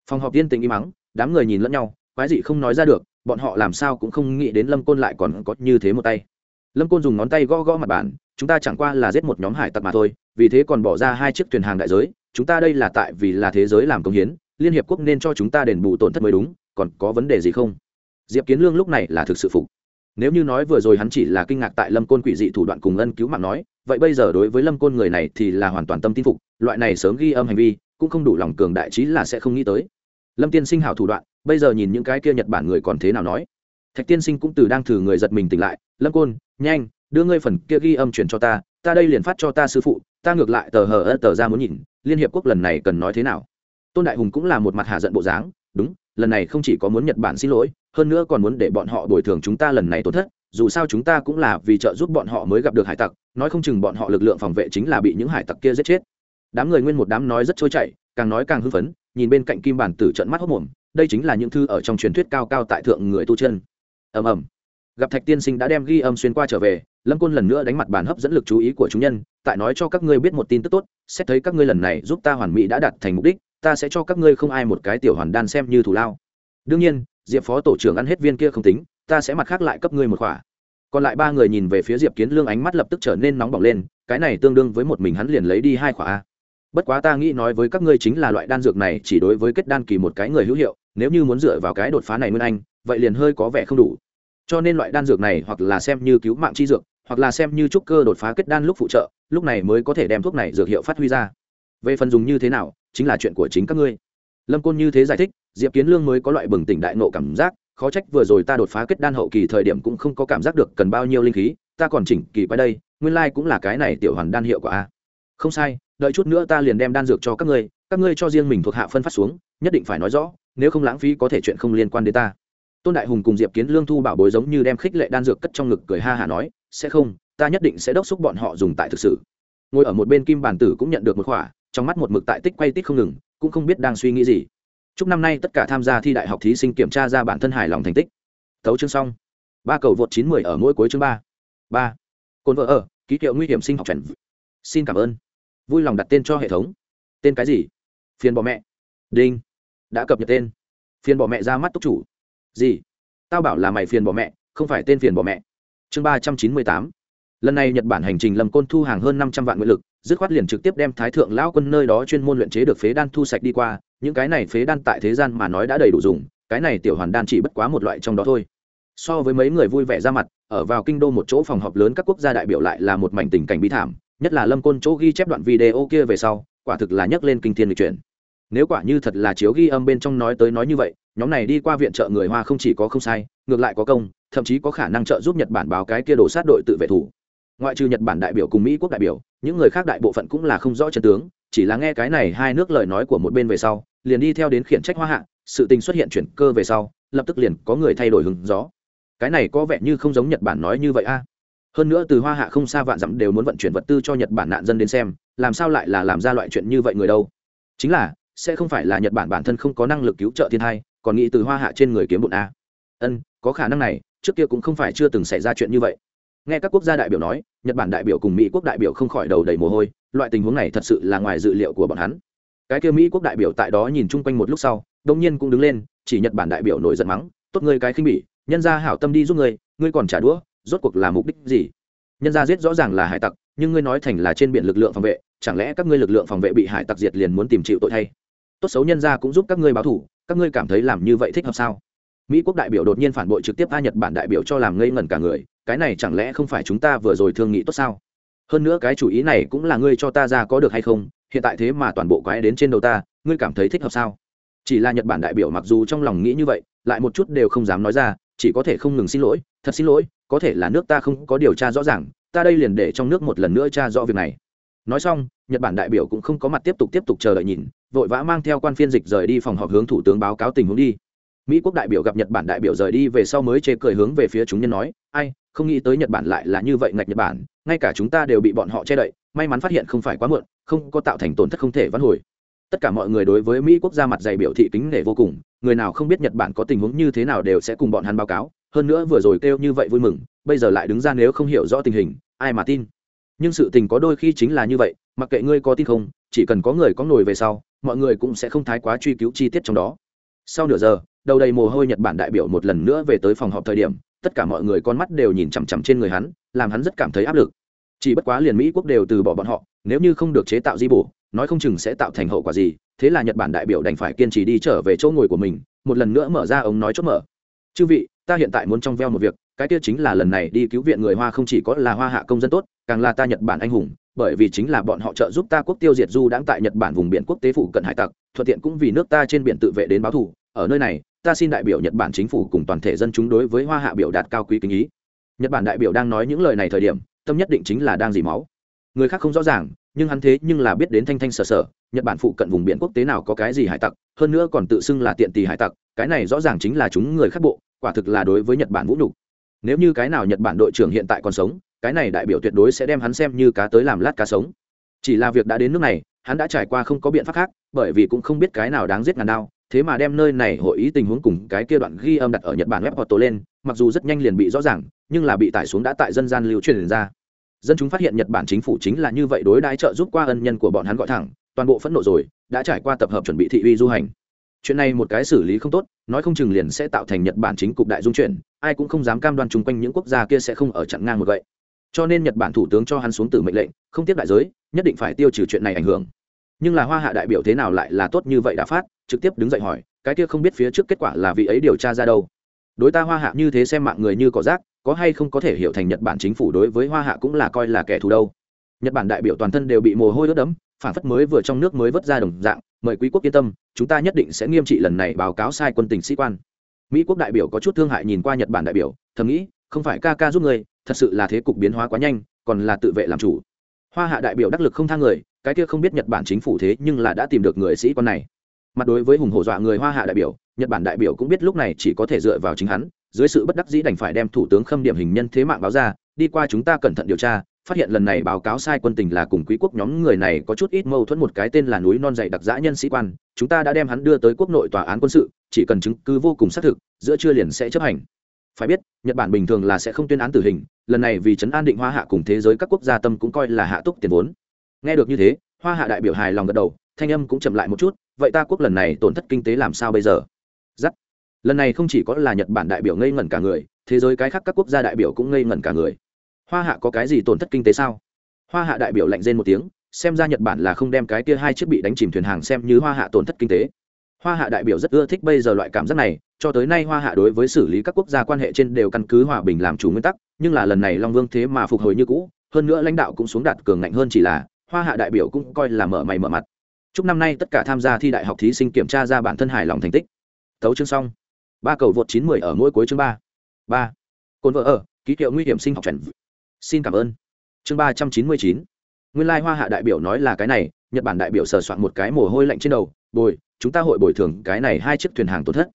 Phòng họp yên tình im mắng, đám người nhìn lẫn nhau, quái gì không nói ra được, bọn họ làm sao cũng không nghĩ đến lâm côn lại còn có như thế một tay. Lâm côn dùng ngón tay gõ gõ mặt bàn, chúng ta chẳng qua là giết một nhóm hải tặc mà thôi, vì thế còn bỏ ra hai chiếc thuyền hàng đại giới, chúng ta đây là tại vì là thế giới làm công hiến liên hiệp quốc nên cho chúng ta đền bù tổn thất mới đúng, còn có vấn đề gì không? Diệp kiến lương lúc này là thực sự phục. Nếu như nói vừa rồi hắn chỉ là kinh ngạc tại lâm côn quỷ dị thủ đoạn cùng ân cứu mạng nói, vậy bây giờ đối với lâm côn người này thì là hoàn toàn tâm tin phục, loại này sớm ghi âm hành vi, cũng không đủ lòng cường đại trí là sẽ không nghĩ tới. Lâm tiên sinh hảo thủ đoạn, bây giờ nhìn những cái kia nhật bản người còn thế nào nói. Thạch tiên sinh cũng từ đang thử người giật mình tỉnh lại, lâm côn, nhanh, đưa ngươi phần kia ghi âm truyền cho ta ta đây liền phát cho ta sư phụ, ta ngược lại tờ hờ ơ tờ ra muốn nhìn, liên hiệp quốc lần này cần nói thế nào? Tôn đại hùng cũng là một mặt hạ giận bộ dáng, đúng, lần này không chỉ có muốn nhật bản xin lỗi, hơn nữa còn muốn để bọn họ bồi thường chúng ta lần này tổn thất, dù sao chúng ta cũng là vì trợ giúp bọn họ mới gặp được hải tặc, nói không chừng bọn họ lực lượng phòng vệ chính là bị những hải tặc kia giết chết. Đám người nguyên một đám nói rất trôi chảy, càng nói càng hưng phấn, nhìn bên cạnh kim bản tử trận mắt hốc mồm, đây chính là những thư ở trong truyền thuyết cao cao tại thượng người tu chân. Ầm ầm. Gặp thạch tiên sinh đã đem ghi âm xuyên qua trở về lâm côn lần nữa đánh mặt bàn hấp dẫn lực chú ý của chúng nhân, tại nói cho các ngươi biết một tin tức tốt, xét thấy các ngươi lần này giúp ta hoàn mỹ đã đạt thành mục đích, ta sẽ cho các ngươi không ai một cái tiểu hoàn đan xem như thủ lao. Đương nhiên, diệp phó tổ trưởng ăn hết viên kia không tính, ta sẽ mặt khác lại cấp ngươi một khỏa. Còn lại ba người nhìn về phía diệp kiến lương ánh mắt lập tức trở nên nóng bỏng lên, cái này tương đương với một mình hắn liền lấy đi hai khỏa bất quá ta nghĩ nói với các ngươi chính là loại đan dược này chỉ đối với kết đan kỳ một cái người hữu hiệu, nếu như muốn dựa vào cái đột phá này nguyên anh, vậy liền hơi có vẻ không đủ. Cho nên loại đan dược này hoặc là xem như cứu mạng chi dược hoặc là xem như trúc cơ đột phá kết đan lúc phụ trợ, lúc này mới có thể đem thuốc này dược hiệu phát huy ra. Về phần dùng như thế nào, chính là chuyện của chính các ngươi. Lâm côn như thế giải thích, diệp kiến lương mới có loại bừng tỉnh đại nộ cảm giác, khó trách vừa rồi ta đột phá kết đan hậu kỳ thời điểm cũng không có cảm giác được cần bao nhiêu linh khí, ta còn chỉnh kỳ qua đây, nguyên lai、like、cũng là cái này tiểu hoàn đan hiệu của a. Không sai, đợi chút nữa ta liền đem đan dược cho các ngươi các ngươi cho riêng mình thuộc hạ phân phát xuống, nhất định phải nói rõ, nếu không lãng phí có thể chuyện không liên quan đến ta. Tôn đại hùng cùng diệp kiến lương thu bảo bối giống như đem khích lệ đan dược cất trong ngực cười ha hả nói sẽ không, ta nhất định sẽ đốc xúc bọn họ dùng tại thực sự. Ngồi ở một bên kim bản tử cũng nhận được một khỏa, trong mắt một mực tại tích quay tích không ngừng, cũng không biết đang suy nghĩ gì. Chúc năm nay tất cả tham gia thi đại học thí sinh kiểm tra ra bản thân hài lòng thành tích. Thấu chương xong. Ba cầu vượt chín mười ở mỗi cuối chương ba. Ba. Cồn vợ ở, ký hiệu nguy hiểm sinh học trần xin cảm ơn. Vui lòng đặt tên cho hệ thống. Tên cái gì? Phiền bỏ mẹ. Đinh. Đã cập nhật tên. Phiền bỏ mẹ ra mắt túc chủ. Gì? Tao bảo là mày phiền bỏ mẹ, không phải tên phiền bỏ mẹ chương ba trăm chín mươi tám. Lần này nhật bản hành trình lầm côn thu hàng hơn năm trăm vạn nguyện lực, dứt khoát liền trực tiếp đem thái thượng lão quân nơi đó chuyên môn luyện chế được phế đan thu sạch đi qua, những cái này phế đan tại thế gian mà nói đã đầy đủ dùng, cái này tiểu hoàn đan chỉ bất quá một loại trong đó thôi. So với mấy người vui vẻ ra mặt, ở vào kinh đô một chỗ phòng họp lớn các quốc gia đại biểu lại là một mảnh tình cảnh bi thảm, nhất là lâm côn chỗ ghi chép đoạn video kia về sau, quả thực là nhấc lên kinh thiên lịch chuyển. Nếu quả như thật là chiếu ghi âm bên trong nói tới nói như vậy, nhóm này đi qua viện trợ người hoa không chỉ có không sai, ngược lại có công thậm chí có khả năng trợ giúp nhật bản báo cái kia đổ sát đội tự vệ thủ. Ngoại trừ nhật bản đại biểu cùng mỹ quốc đại biểu, những người khác đại bộ phận cũng là không rõ chân tướng, chỉ là nghe cái này hai nước lời nói của một bên về sau, liền đi theo đến khiển trách hoa hạ, sự tình xuất hiện chuyển cơ về sau, lập tức liền có người thay đổi hứng gió. Cái này có vẻ như không giống nhật bản nói như vậy a. Hơn nữa từ hoa hạ không xa vạn dặm đều muốn vận chuyển vật tư cho nhật bản nạn dân đến xem, làm sao lại là làm ra loại chuyện như vậy người đâu? Chính là, sẽ không phải là nhật bản bản thân không có năng lực cứu trợ thiên hai còn nghĩ từ hoa hạ trên người kiếm bụng a. Ân, có khả năng này trước kia cũng không phải chưa từng xảy ra chuyện như vậy. Nghe các quốc gia đại biểu nói, nhật bản đại biểu cùng mỹ quốc đại biểu không khỏi đầu đầy mồ hôi, loại tình huống này thật sự là ngoài dự liệu của bọn hắn. Cái kia mỹ quốc đại biểu tại đó nhìn chung quanh một lúc sau đông nhiên cũng đứng lên, chỉ nhật bản đại biểu nổi giận mắng, tốt ngươi cái khinh bỉ, nhân ra hảo tâm đi giúp ngươi ngươi còn trả đũa, rốt cuộc là mục đích gì? Nhân ra giết rõ ràng là hải tặc, nhưng ngươi nói thành là trên biển lực lượng phòng vệ, chẳng lẽ các ngươi lực lượng phòng vệ bị hải tặc diệt liền muốn tìm chịu tội thay? Tốt xấu nhân ra cũng giúp các ngươi báo thủ, các ngươi cảm thấy làm như vậy thích hợp sao? Mỹ quốc đại biểu đột nhiên phản bội trực tiếp a nhật bản đại biểu cho làm ngây ngẩn cả người, cái này chẳng lẽ không phải chúng ta vừa rồi thương nghị tốt sao? Hơn nữa cái chủ ý này cũng là ngươi cho ta ra có được hay không, hiện tại thế mà toàn bộ quái đến trên đầu ta, ngươi cảm thấy thích hợp sao? Chỉ là nhật bản đại biểu mặc dù trong lòng nghĩ như vậy, lại một chút đều không dám nói ra, chỉ có thể không ngừng xin lỗi, thật xin lỗi, có thể là nước ta không có điều tra rõ ràng, ta đây liền để trong nước một lần nữa tra rõ việc này. Nói xong, nhật bản đại biểu cũng không có mặt tiếp tục tiếp tục chờ đợi nhìn, vội vã mang theo quan phiên dịch rời đi phòng họp hướng thủ tướng báo cáo tình huống đi mỹ quốc đại biểu gặp nhật bản đại biểu rời đi về sau mới chê cười hướng về phía chúng nhân nói, ai, không nghĩ tới nhật bản lại là như vậy ngạch nhật bản, ngay cả chúng ta đều bị bọn họ che đậy, may mắn phát hiện không phải quá muộn, không có tạo thành tổn thất không thể vãn hồi. Tất cả mọi người đối với mỹ quốc gia mặt dày biểu thị kính nể vô cùng, người nào không biết nhật bản có tình huống như thế nào đều sẽ cùng bọn hắn báo cáo, hơn nữa vừa rồi kêu như vậy vui mừng, bây giờ lại đứng ra nếu không hiểu rõ tình hình, ai mà tin. Nhưng sự tình có đôi khi chính là như vậy, mặc kệ ngươi có tin không, chỉ cần có người có nổi về sau, mọi người cũng sẽ không thái quá truy cứu chi tiết trong đó. Sau nửa giờ đầu đầy mồ hôi nhật bản đại biểu một lần nữa về tới phòng họp thời điểm, tất cả mọi người con mắt đều nhìn chằm chằm trên người hắn, làm hắn rất cảm thấy áp lực. Chỉ bất quá liền mỹ quốc đều từ bỏ bọn họ, nếu như không được chế tạo di bổ, nói không chừng sẽ tạo thành hậu quả gì, thế là nhật bản đại biểu đành phải kiên trì đi trở về chỗ ngồi của mình, một lần nữa mở ra ống nói chốt mở. Chư vị, ta hiện tại muốn trong veo một việc, cái kia chính là lần này đi cứu viện người hoa không chỉ có là hoa hạ công dân tốt, càng là ta nhật bản anh hùng, bởi vì chính là bọn họ trợ giúp ta quốc tiêu diệt du đãng tại nhật bản vùng biển quốc tế phụ cận hải tặc, thuận tiện cũng vì nước ta trên biển tự vệ đến báo thù, ở nơi này ta xin đại biểu nhật bản chính phủ cùng toàn thể dân chúng đối với hoa hạ biểu đạt cao quý kính ý. Nhật bản đại biểu đang nói những lời này thời điểm, tâm nhất định chính là đang dỉ máu. Người khác không rõ ràng, nhưng hắn thế nhưng là biết đến thanh thanh sở sở, nhật bản phụ cận vùng biển quốc tế nào có cái gì hải tặc, hơn nữa còn tự xưng là tiện tỳ hải tặc, cái này rõ ràng chính là chúng người khác bộ, quả thực là đối với nhật bản vũ nhục. Nếu như cái nào nhật bản đội trưởng hiện tại còn sống, cái này đại biểu tuyệt đối sẽ đem hắn xem như cá tới làm lát cá sống. Chỉ là việc đã đến nước này, hắn đã trải qua không có biện pháp khác, bởi vì cũng không biết cái nào đáng giết ngàn đao thế mà đem nơi này hội ý tình huống cùng cái kia đoạn ghi âm đặt ở nhật bản web auto lên, mặc dù rất nhanh liền bị rõ ràng, nhưng là bị tải xuống đã tại dân gian lưu truyền ra. Dân chúng phát hiện nhật bản chính phủ chính là như vậy đối đãi trợ giúp qua ân nhân của bọn hắn gọi thẳng, toàn bộ phẫn nộ rồi, đã trải qua tập hợp chuẩn bị thị uy du hành. Chuyện này một cái xử lý không tốt, nói không chừng liền sẽ tạo thành nhật bản chính cục đại dung chuyển, ai cũng không dám cam đoan chung quanh những quốc gia kia sẽ không ở chặn ngang một vậy cho nên nhật bản thủ tướng cho hắn xuống từ mệnh lệnh, không tiếp đại giới, nhất định phải tiêu trừ chuyện này ảnh hưởng. Nhưng là hoa hạ đại biểu thế nào lại là tốt như vậy đã phát? Trực tiếp đứng dậy hỏi, cái kia không biết phía trước kết quả là vị ấy điều tra ra đâu? Đối ta hoa hạ như thế xem mạng người như cỏ rác, có hay không có thể hiểu thành nhật bản chính phủ đối với hoa hạ cũng là coi là kẻ thù đâu? Nhật bản đại biểu toàn thân đều bị mồ hôi ướt đẫm, phản phất mới vừa trong nước mới vớt ra đồng dạng, mời quý quốc yên tâm, chúng ta nhất định sẽ nghiêm trị lần này báo cáo sai quân tình sĩ quan. Mỹ quốc đại biểu có chút thương hại nhìn qua nhật bản đại biểu, thầm nghĩ, không phải ca ca giúp người thật sự là thế cục biến hóa quá nhanh, còn là tự vệ làm chủ. Hoa hạ đại biểu đắc lực không thang người, cái kia không biết nhật bản chính phủ thế nhưng là đã tìm được người sĩ quan này mặt đối với hùng hổ dọa người hoa hạ đại biểu, nhật bản đại biểu cũng biết lúc này chỉ có thể dựa vào chính hắn, dưới sự bất đắc dĩ đành phải đem thủ tướng khâm điểm hình nhân thế mạng báo ra, đi qua chúng ta cẩn thận điều tra, phát hiện lần này báo cáo sai quân tình là cùng quý quốc nhóm người này có chút ít mâu thuẫn một cái tên là núi non dày đặc dã nhân sĩ quan, chúng ta đã đem hắn đưa tới quốc nội tòa án quân sự, chỉ cần chứng cứ vô cùng xác thực, giữa trưa liền sẽ chấp hành. Phải biết, nhật bản bình thường là sẽ không tuyên án tử hình, lần này vì chấn an định hoa hạ cùng thế giới các quốc gia tâm cũng coi là hạ túc tiền vốn. Nghe được như thế, hoa hạ đại biểu hài lòng gật đầu thanh âm cũng chậm lại một chút, vậy ta quốc lần này tổn thất kinh tế làm sao bây giờ? Giắt. Lần này không chỉ có là nhật bản đại biểu ngây ngẩn cả người, thế giới cái khác các quốc gia đại biểu cũng ngây ngẩn cả người. Hoa hạ có cái gì tổn thất kinh tế sao? Hoa hạ đại biểu lạnh rên một tiếng, xem ra nhật bản là không đem cái kia hai chiếc bị đánh chìm thuyền hàng xem như hoa hạ tổn thất kinh tế. Hoa hạ đại biểu rất ưa thích bây giờ loại cảm giác này, cho tới nay hoa hạ đối với xử lý các quốc gia quan hệ trên đều căn cứ hòa bình làm chủ nguyên tắc, nhưng là lần này long vương thế mà phục hồi như cũ, hơn nữa lãnh đạo cũng xuống đạt cường ngạnh hơn chỉ là, hoa hạ đại biểu cũng coi là mở mày mở mặt chúc năm nay tất cả tham gia thi đại học thí sinh kiểm tra ra bản thân hài lòng thành tích. Tấu chương xong. Ba cầu vượt chín mười ở mỗi cuối chương ba. Ba. Cồn vợ ở, ký hiệu nguy hiểm sinh học chuẩn xin cảm ơn. Chương ba trăm chín mươi chín. Nguyên lai hoa hạ đại biểu nói là cái này, nhật bản đại biểu sờ soạn một cái mồ hôi lạnh trên đầu. Bồi, chúng ta hội bồi thường cái này hai chiếc thuyền hàng tổn thất.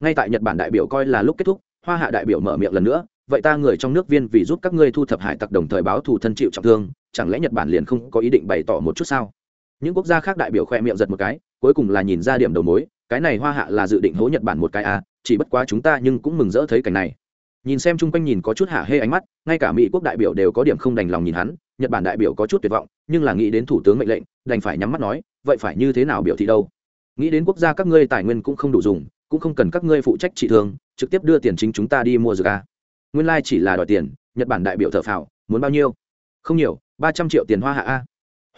Ngay tại nhật bản đại biểu coi là lúc kết thúc, hoa hạ đại biểu mở miệng lần nữa. Vậy ta người trong nước viên vì giúp các ngươi thu thập hải tặc đồng thời báo thù thân chịu trọng thương, chẳng lẽ nhật bản liền không có ý định bày tỏ một chút sao? Những quốc gia khác đại biểu khoe miệng giật một cái, cuối cùng là nhìn ra điểm đầu mối, cái này hoa hạ là dự định hố nhật bản một cái à chỉ bất quá chúng ta nhưng cũng mừng rỡ thấy cảnh này. Nhìn xem chung quanh nhìn có chút hạ hê ánh mắt, ngay cả mỹ quốc đại biểu đều có điểm không đành lòng nhìn hắn, nhật bản đại biểu có chút tuyệt vọng, nhưng là nghĩ đến thủ tướng mệnh lệnh, đành phải nhắm mắt nói, vậy phải như thế nào biểu thị đâu? Nghĩ đến quốc gia các ngươi tài nguyên cũng không đủ dùng, cũng không cần các ngươi phụ trách trị thương, trực tiếp đưa tiền chính chúng ta đi mua dược a nguyên lai、like、chỉ là đòi tiền, nhật bản đại biểu thợ phào, muốn bao nhiêu? Không nhiều, ba trăm triệu tiền hoa hạ a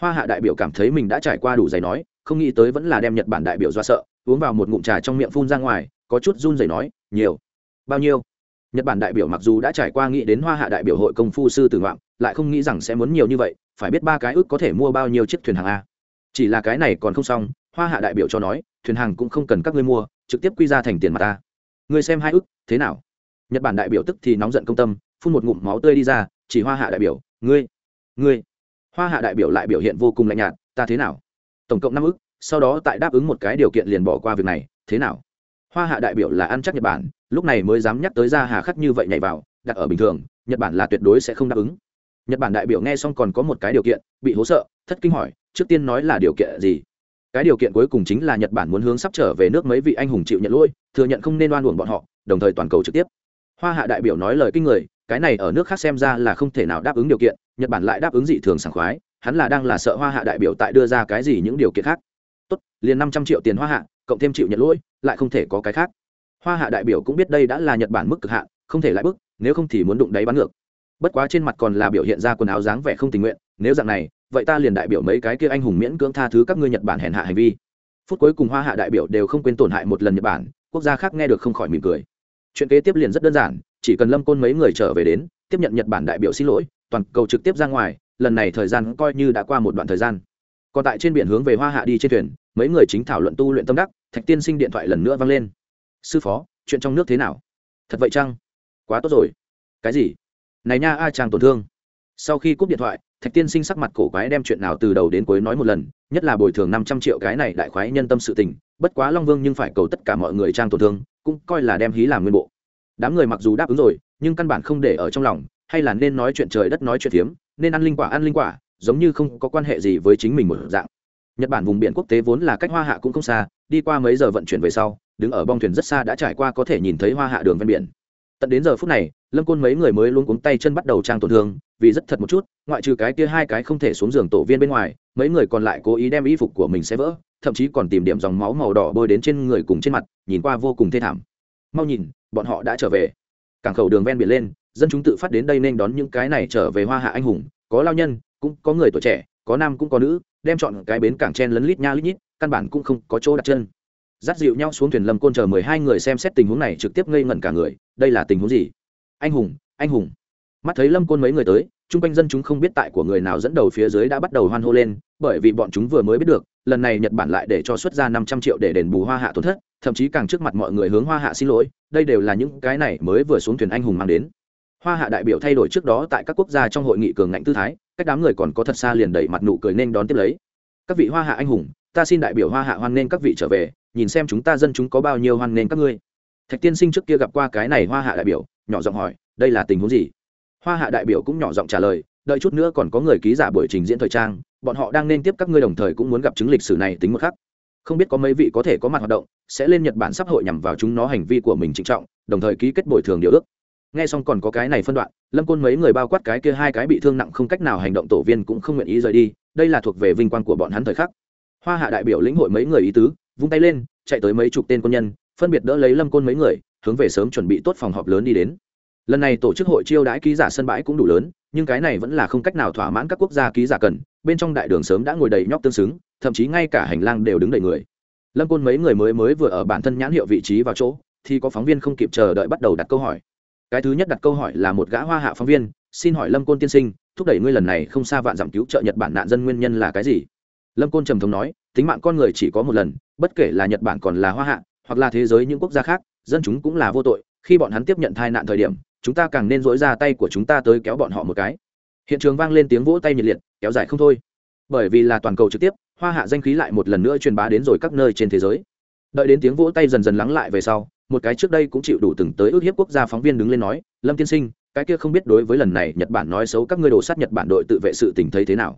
hoa hạ đại biểu cảm thấy mình đã trải qua đủ giày nói, không nghĩ tới vẫn là đem nhật bản đại biểu do sợ, uống vào một ngụm trà trong miệng phun ra ngoài, có chút run rẩy nói, nhiều. Bao nhiêu? Nhật bản đại biểu mặc dù đã trải qua nghĩ đến hoa hạ đại biểu hội công phu sư tử ngoạn, lại không nghĩ rằng sẽ muốn nhiều như vậy, phải biết ba cái ước có thể mua bao nhiêu chiếc thuyền hàng a. Chỉ là cái này còn không xong, hoa hạ đại biểu cho nói, thuyền hàng cũng không cần các ngươi mua, trực tiếp quy ra thành tiền mặt ta. Ngươi xem hai ước, thế nào? Nhật bản đại biểu tức thì nóng giận công tâm, phun một ngụm máu tươi đi ra, chỉ hoa hạ đại biểu, ngươi ngươi hoa hạ đại biểu lại biểu hiện vô cùng lạnh nhạt, ta thế nào? Tổng cộng năm ức, sau đó tại đáp ứng một cái điều kiện liền bỏ qua việc này, thế nào? Hoa hạ đại biểu là ăn chắc nhật bản, lúc này mới dám nhắc tới ra hà khắc như vậy nhảy vào, đặt ở bình thường, nhật bản là tuyệt đối sẽ không đáp ứng. Nhật bản đại biểu nghe xong còn có một cái điều kiện, bị hố sợ, thất kinh hỏi, trước tiên nói là điều kiện gì? Cái điều kiện cuối cùng chính là nhật bản muốn hướng sắp trở về nước mấy vị anh hùng chịu nhận lỗi, thừa nhận không nên oan uổng bọn họ, đồng thời toàn cầu trực tiếp. Hoa hạ đại biểu nói lời kinh người cái này ở nước khác xem ra là không thể nào đáp ứng điều kiện, nhật bản lại đáp ứng dị thường sảng khoái, hắn là đang là sợ hoa hạ đại biểu tại đưa ra cái gì những điều kiện khác. Tốt, liền năm trăm triệu tiền hoa hạ, cộng thêm chịu nhận lỗi, lại không thể có cái khác. Hoa hạ đại biểu cũng biết đây đã là nhật bản mức cực hạn, không thể lại bức, nếu không thì muốn đụng đáy bắn ngược. Bất quá trên mặt còn là biểu hiện ra quần áo dáng vẻ không tình nguyện, nếu dạng này, vậy ta liền đại biểu mấy cái kia anh hùng miễn cưỡng tha thứ các ngươi nhật bản hèn hạ hành vi. Phút cuối cùng hoa hạ đại biểu đều không quên tổn hại một lần nhật bản, quốc gia khác nghe được không khỏi mỉm cười. Chuyện kế tiếp liền rất đơn giản chỉ cần lâm côn mấy người trở về đến, tiếp nhận nhật bản đại biểu xin lỗi, toàn cầu trực tiếp ra ngoài, lần này thời gian coi như đã qua một đoạn thời gian. Còn tại trên biển hướng về hoa hạ đi trên thuyền, mấy người chính thảo luận tu luyện tâm đắc, thạch tiên sinh điện thoại lần nữa vang lên. Sư phó, chuyện trong nước thế nào? Thật vậy chăng? Quá tốt rồi. Cái gì? Này nha, a chàng tổn thương. Sau khi cúp điện thoại, thạch tiên sinh sắc mặt cổ quái đem chuyện nào từ đầu đến cuối nói một lần, nhất là bồi thường năm trăm triệu cái này đại khoái nhân tâm sự tình, bất quá long vương nhưng phải cầu tất cả mọi người trang tổn thương, cũng coi là đem hí làm nguyên bộ đám người mặc dù đáp ứng rồi, nhưng căn bản không để ở trong lòng, hay là nên nói chuyện trời đất nói chuyện phiếm, nên ăn linh quả ăn linh quả, giống như không có quan hệ gì với chính mình một dạng. Nhật bản vùng biển quốc tế vốn là cách hoa hạ cũng không xa, đi qua mấy giờ vận chuyển về sau, đứng ở bong thuyền rất xa đã trải qua có thể nhìn thấy hoa hạ đường ven biển. Tận đến giờ phút này, lâm côn mấy người mới luôn cuống tay chân bắt đầu trang tổn thương, vì rất thật một chút, ngoại trừ cái kia hai cái không thể xuống giường tổ viên bên ngoài, mấy người còn lại cố ý đem y phục của mình sẽ vỡ, thậm chí còn tìm điểm dòng máu màu đỏ bôi đến trên người cùng trên mặt, nhìn qua vô cùng thê thảm. Mau nhìn bọn họ đã trở về. Cảng khẩu đường ven biển lên, dân chúng tự phát đến đây nên đón những cái này trở về hoa hạ anh hùng. Có lao nhân, cũng có người tuổi trẻ, có nam cũng có nữ, đem chọn cái bến cảng chen lấn lít nha lít nhít, căn bản cũng không có chỗ đặt chân. Dắt dịu nhau xuống thuyền lâm côn chờ mười hai người xem xét tình huống này trực tiếp ngây ngẩn cả người, đây là tình huống gì? Anh hùng anh hùng. Mắt thấy lâm côn mấy người tới, chung quanh dân chúng không biết tại của người nào dẫn đầu phía dưới đã bắt đầu hoan hô lên, bởi vì bọn chúng vừa mới biết được, lần này nhật bản lại để cho xuất ra năm trăm triệu để đền bù hoa hạ tổn thất thậm chí càng trước mặt mọi người hướng hoa hạ xin lỗi, đây đều là những cái này mới vừa xuống thuyền anh hùng mang đến. Hoa hạ đại biểu thay đổi trước đó tại các quốc gia trong hội nghị cường ngạnh tư thái, cách đám người còn có thật xa liền đẩy mặt nụ cười nên đón tiếp lấy. Các vị hoa hạ anh hùng, ta xin đại biểu hoa hạ hoan nghênh các vị trở về, nhìn xem chúng ta dân chúng có bao nhiêu hoan nghênh các ngươi. Thạch tiên sinh trước kia gặp qua cái này hoa hạ đại biểu, nhỏ giọng hỏi, đây là tình huống gì? Hoa hạ đại biểu cũng nhỏ giọng trả lời, đợi chút nữa còn có người ký giả buổi trình diễn thời trang, bọn họ đang nên tiếp các ngươi đồng thời cũng muốn gặp chứng lịch sử này tính một khắc không biết có mấy vị có thể có mặt hoạt động, sẽ lên nhật bản sắp hội nhằm vào chúng nó hành vi của mình trịnh trọng, đồng thời ký kết bồi thường điều ước. Nghe xong còn có cái này phân đoạn, lâm côn mấy người bao quát cái kia hai cái bị thương nặng không cách nào hành động tổ viên cũng không nguyện ý rời đi, đây là thuộc về vinh quang của bọn hắn thời khắc. Hoa hạ đại biểu lĩnh hội mấy người ý tứ, vung tay lên, chạy tới mấy chục tên quân nhân, phân biệt đỡ lấy lâm côn mấy người, hướng về sớm chuẩn bị tốt phòng họp lớn đi đến. Lần này tổ chức hội chiêu đãi ký giả sân bãi cũng đủ lớn, nhưng cái này vẫn là không cách nào thỏa mãn các quốc gia ký giả cần, bên trong đại đường sớm đã ngồi đầy nhóc tương xứng thậm chí ngay cả hành lang đều đứng đầy người. Lâm côn mấy người mới mới vừa ở bản thân nhãn hiệu vị trí vào chỗ, thì có phóng viên không kịp chờ đợi bắt đầu đặt câu hỏi. Cái thứ nhất đặt câu hỏi là một gã hoa hạ phóng viên, xin hỏi lâm côn tiên sinh, thúc đẩy ngươi lần này không xa vạn giảm cứu trợ nhật bản nạn dân nguyên nhân là cái gì? Lâm côn trầm thống nói, tính mạng con người chỉ có một lần, bất kể là nhật bản còn là hoa hạ, hoặc là thế giới những quốc gia khác, dân chúng cũng là vô tội, khi bọn hắn tiếp nhận thai nạn thời điểm, chúng ta càng nên dối ra tay của chúng ta tới kéo bọn họ một cái. Hiện trường vang lên tiếng vỗ tay nhiệt liệt, kéo dài không thôi. Bởi vì là toàn cầu trực tiếp hoa hạ danh khí lại một lần nữa truyền bá đến rồi các nơi trên thế giới. Đợi đến tiếng vỗ tay dần dần lắng lại về sau, một cái trước đây cũng chịu đủ từng tới ước hiếp quốc gia phóng viên đứng lên nói, lâm tiên sinh, cái kia không biết đối với lần này nhật bản nói xấu các ngươi đồ sát nhật bản đội tự vệ sự tình thấy thế nào?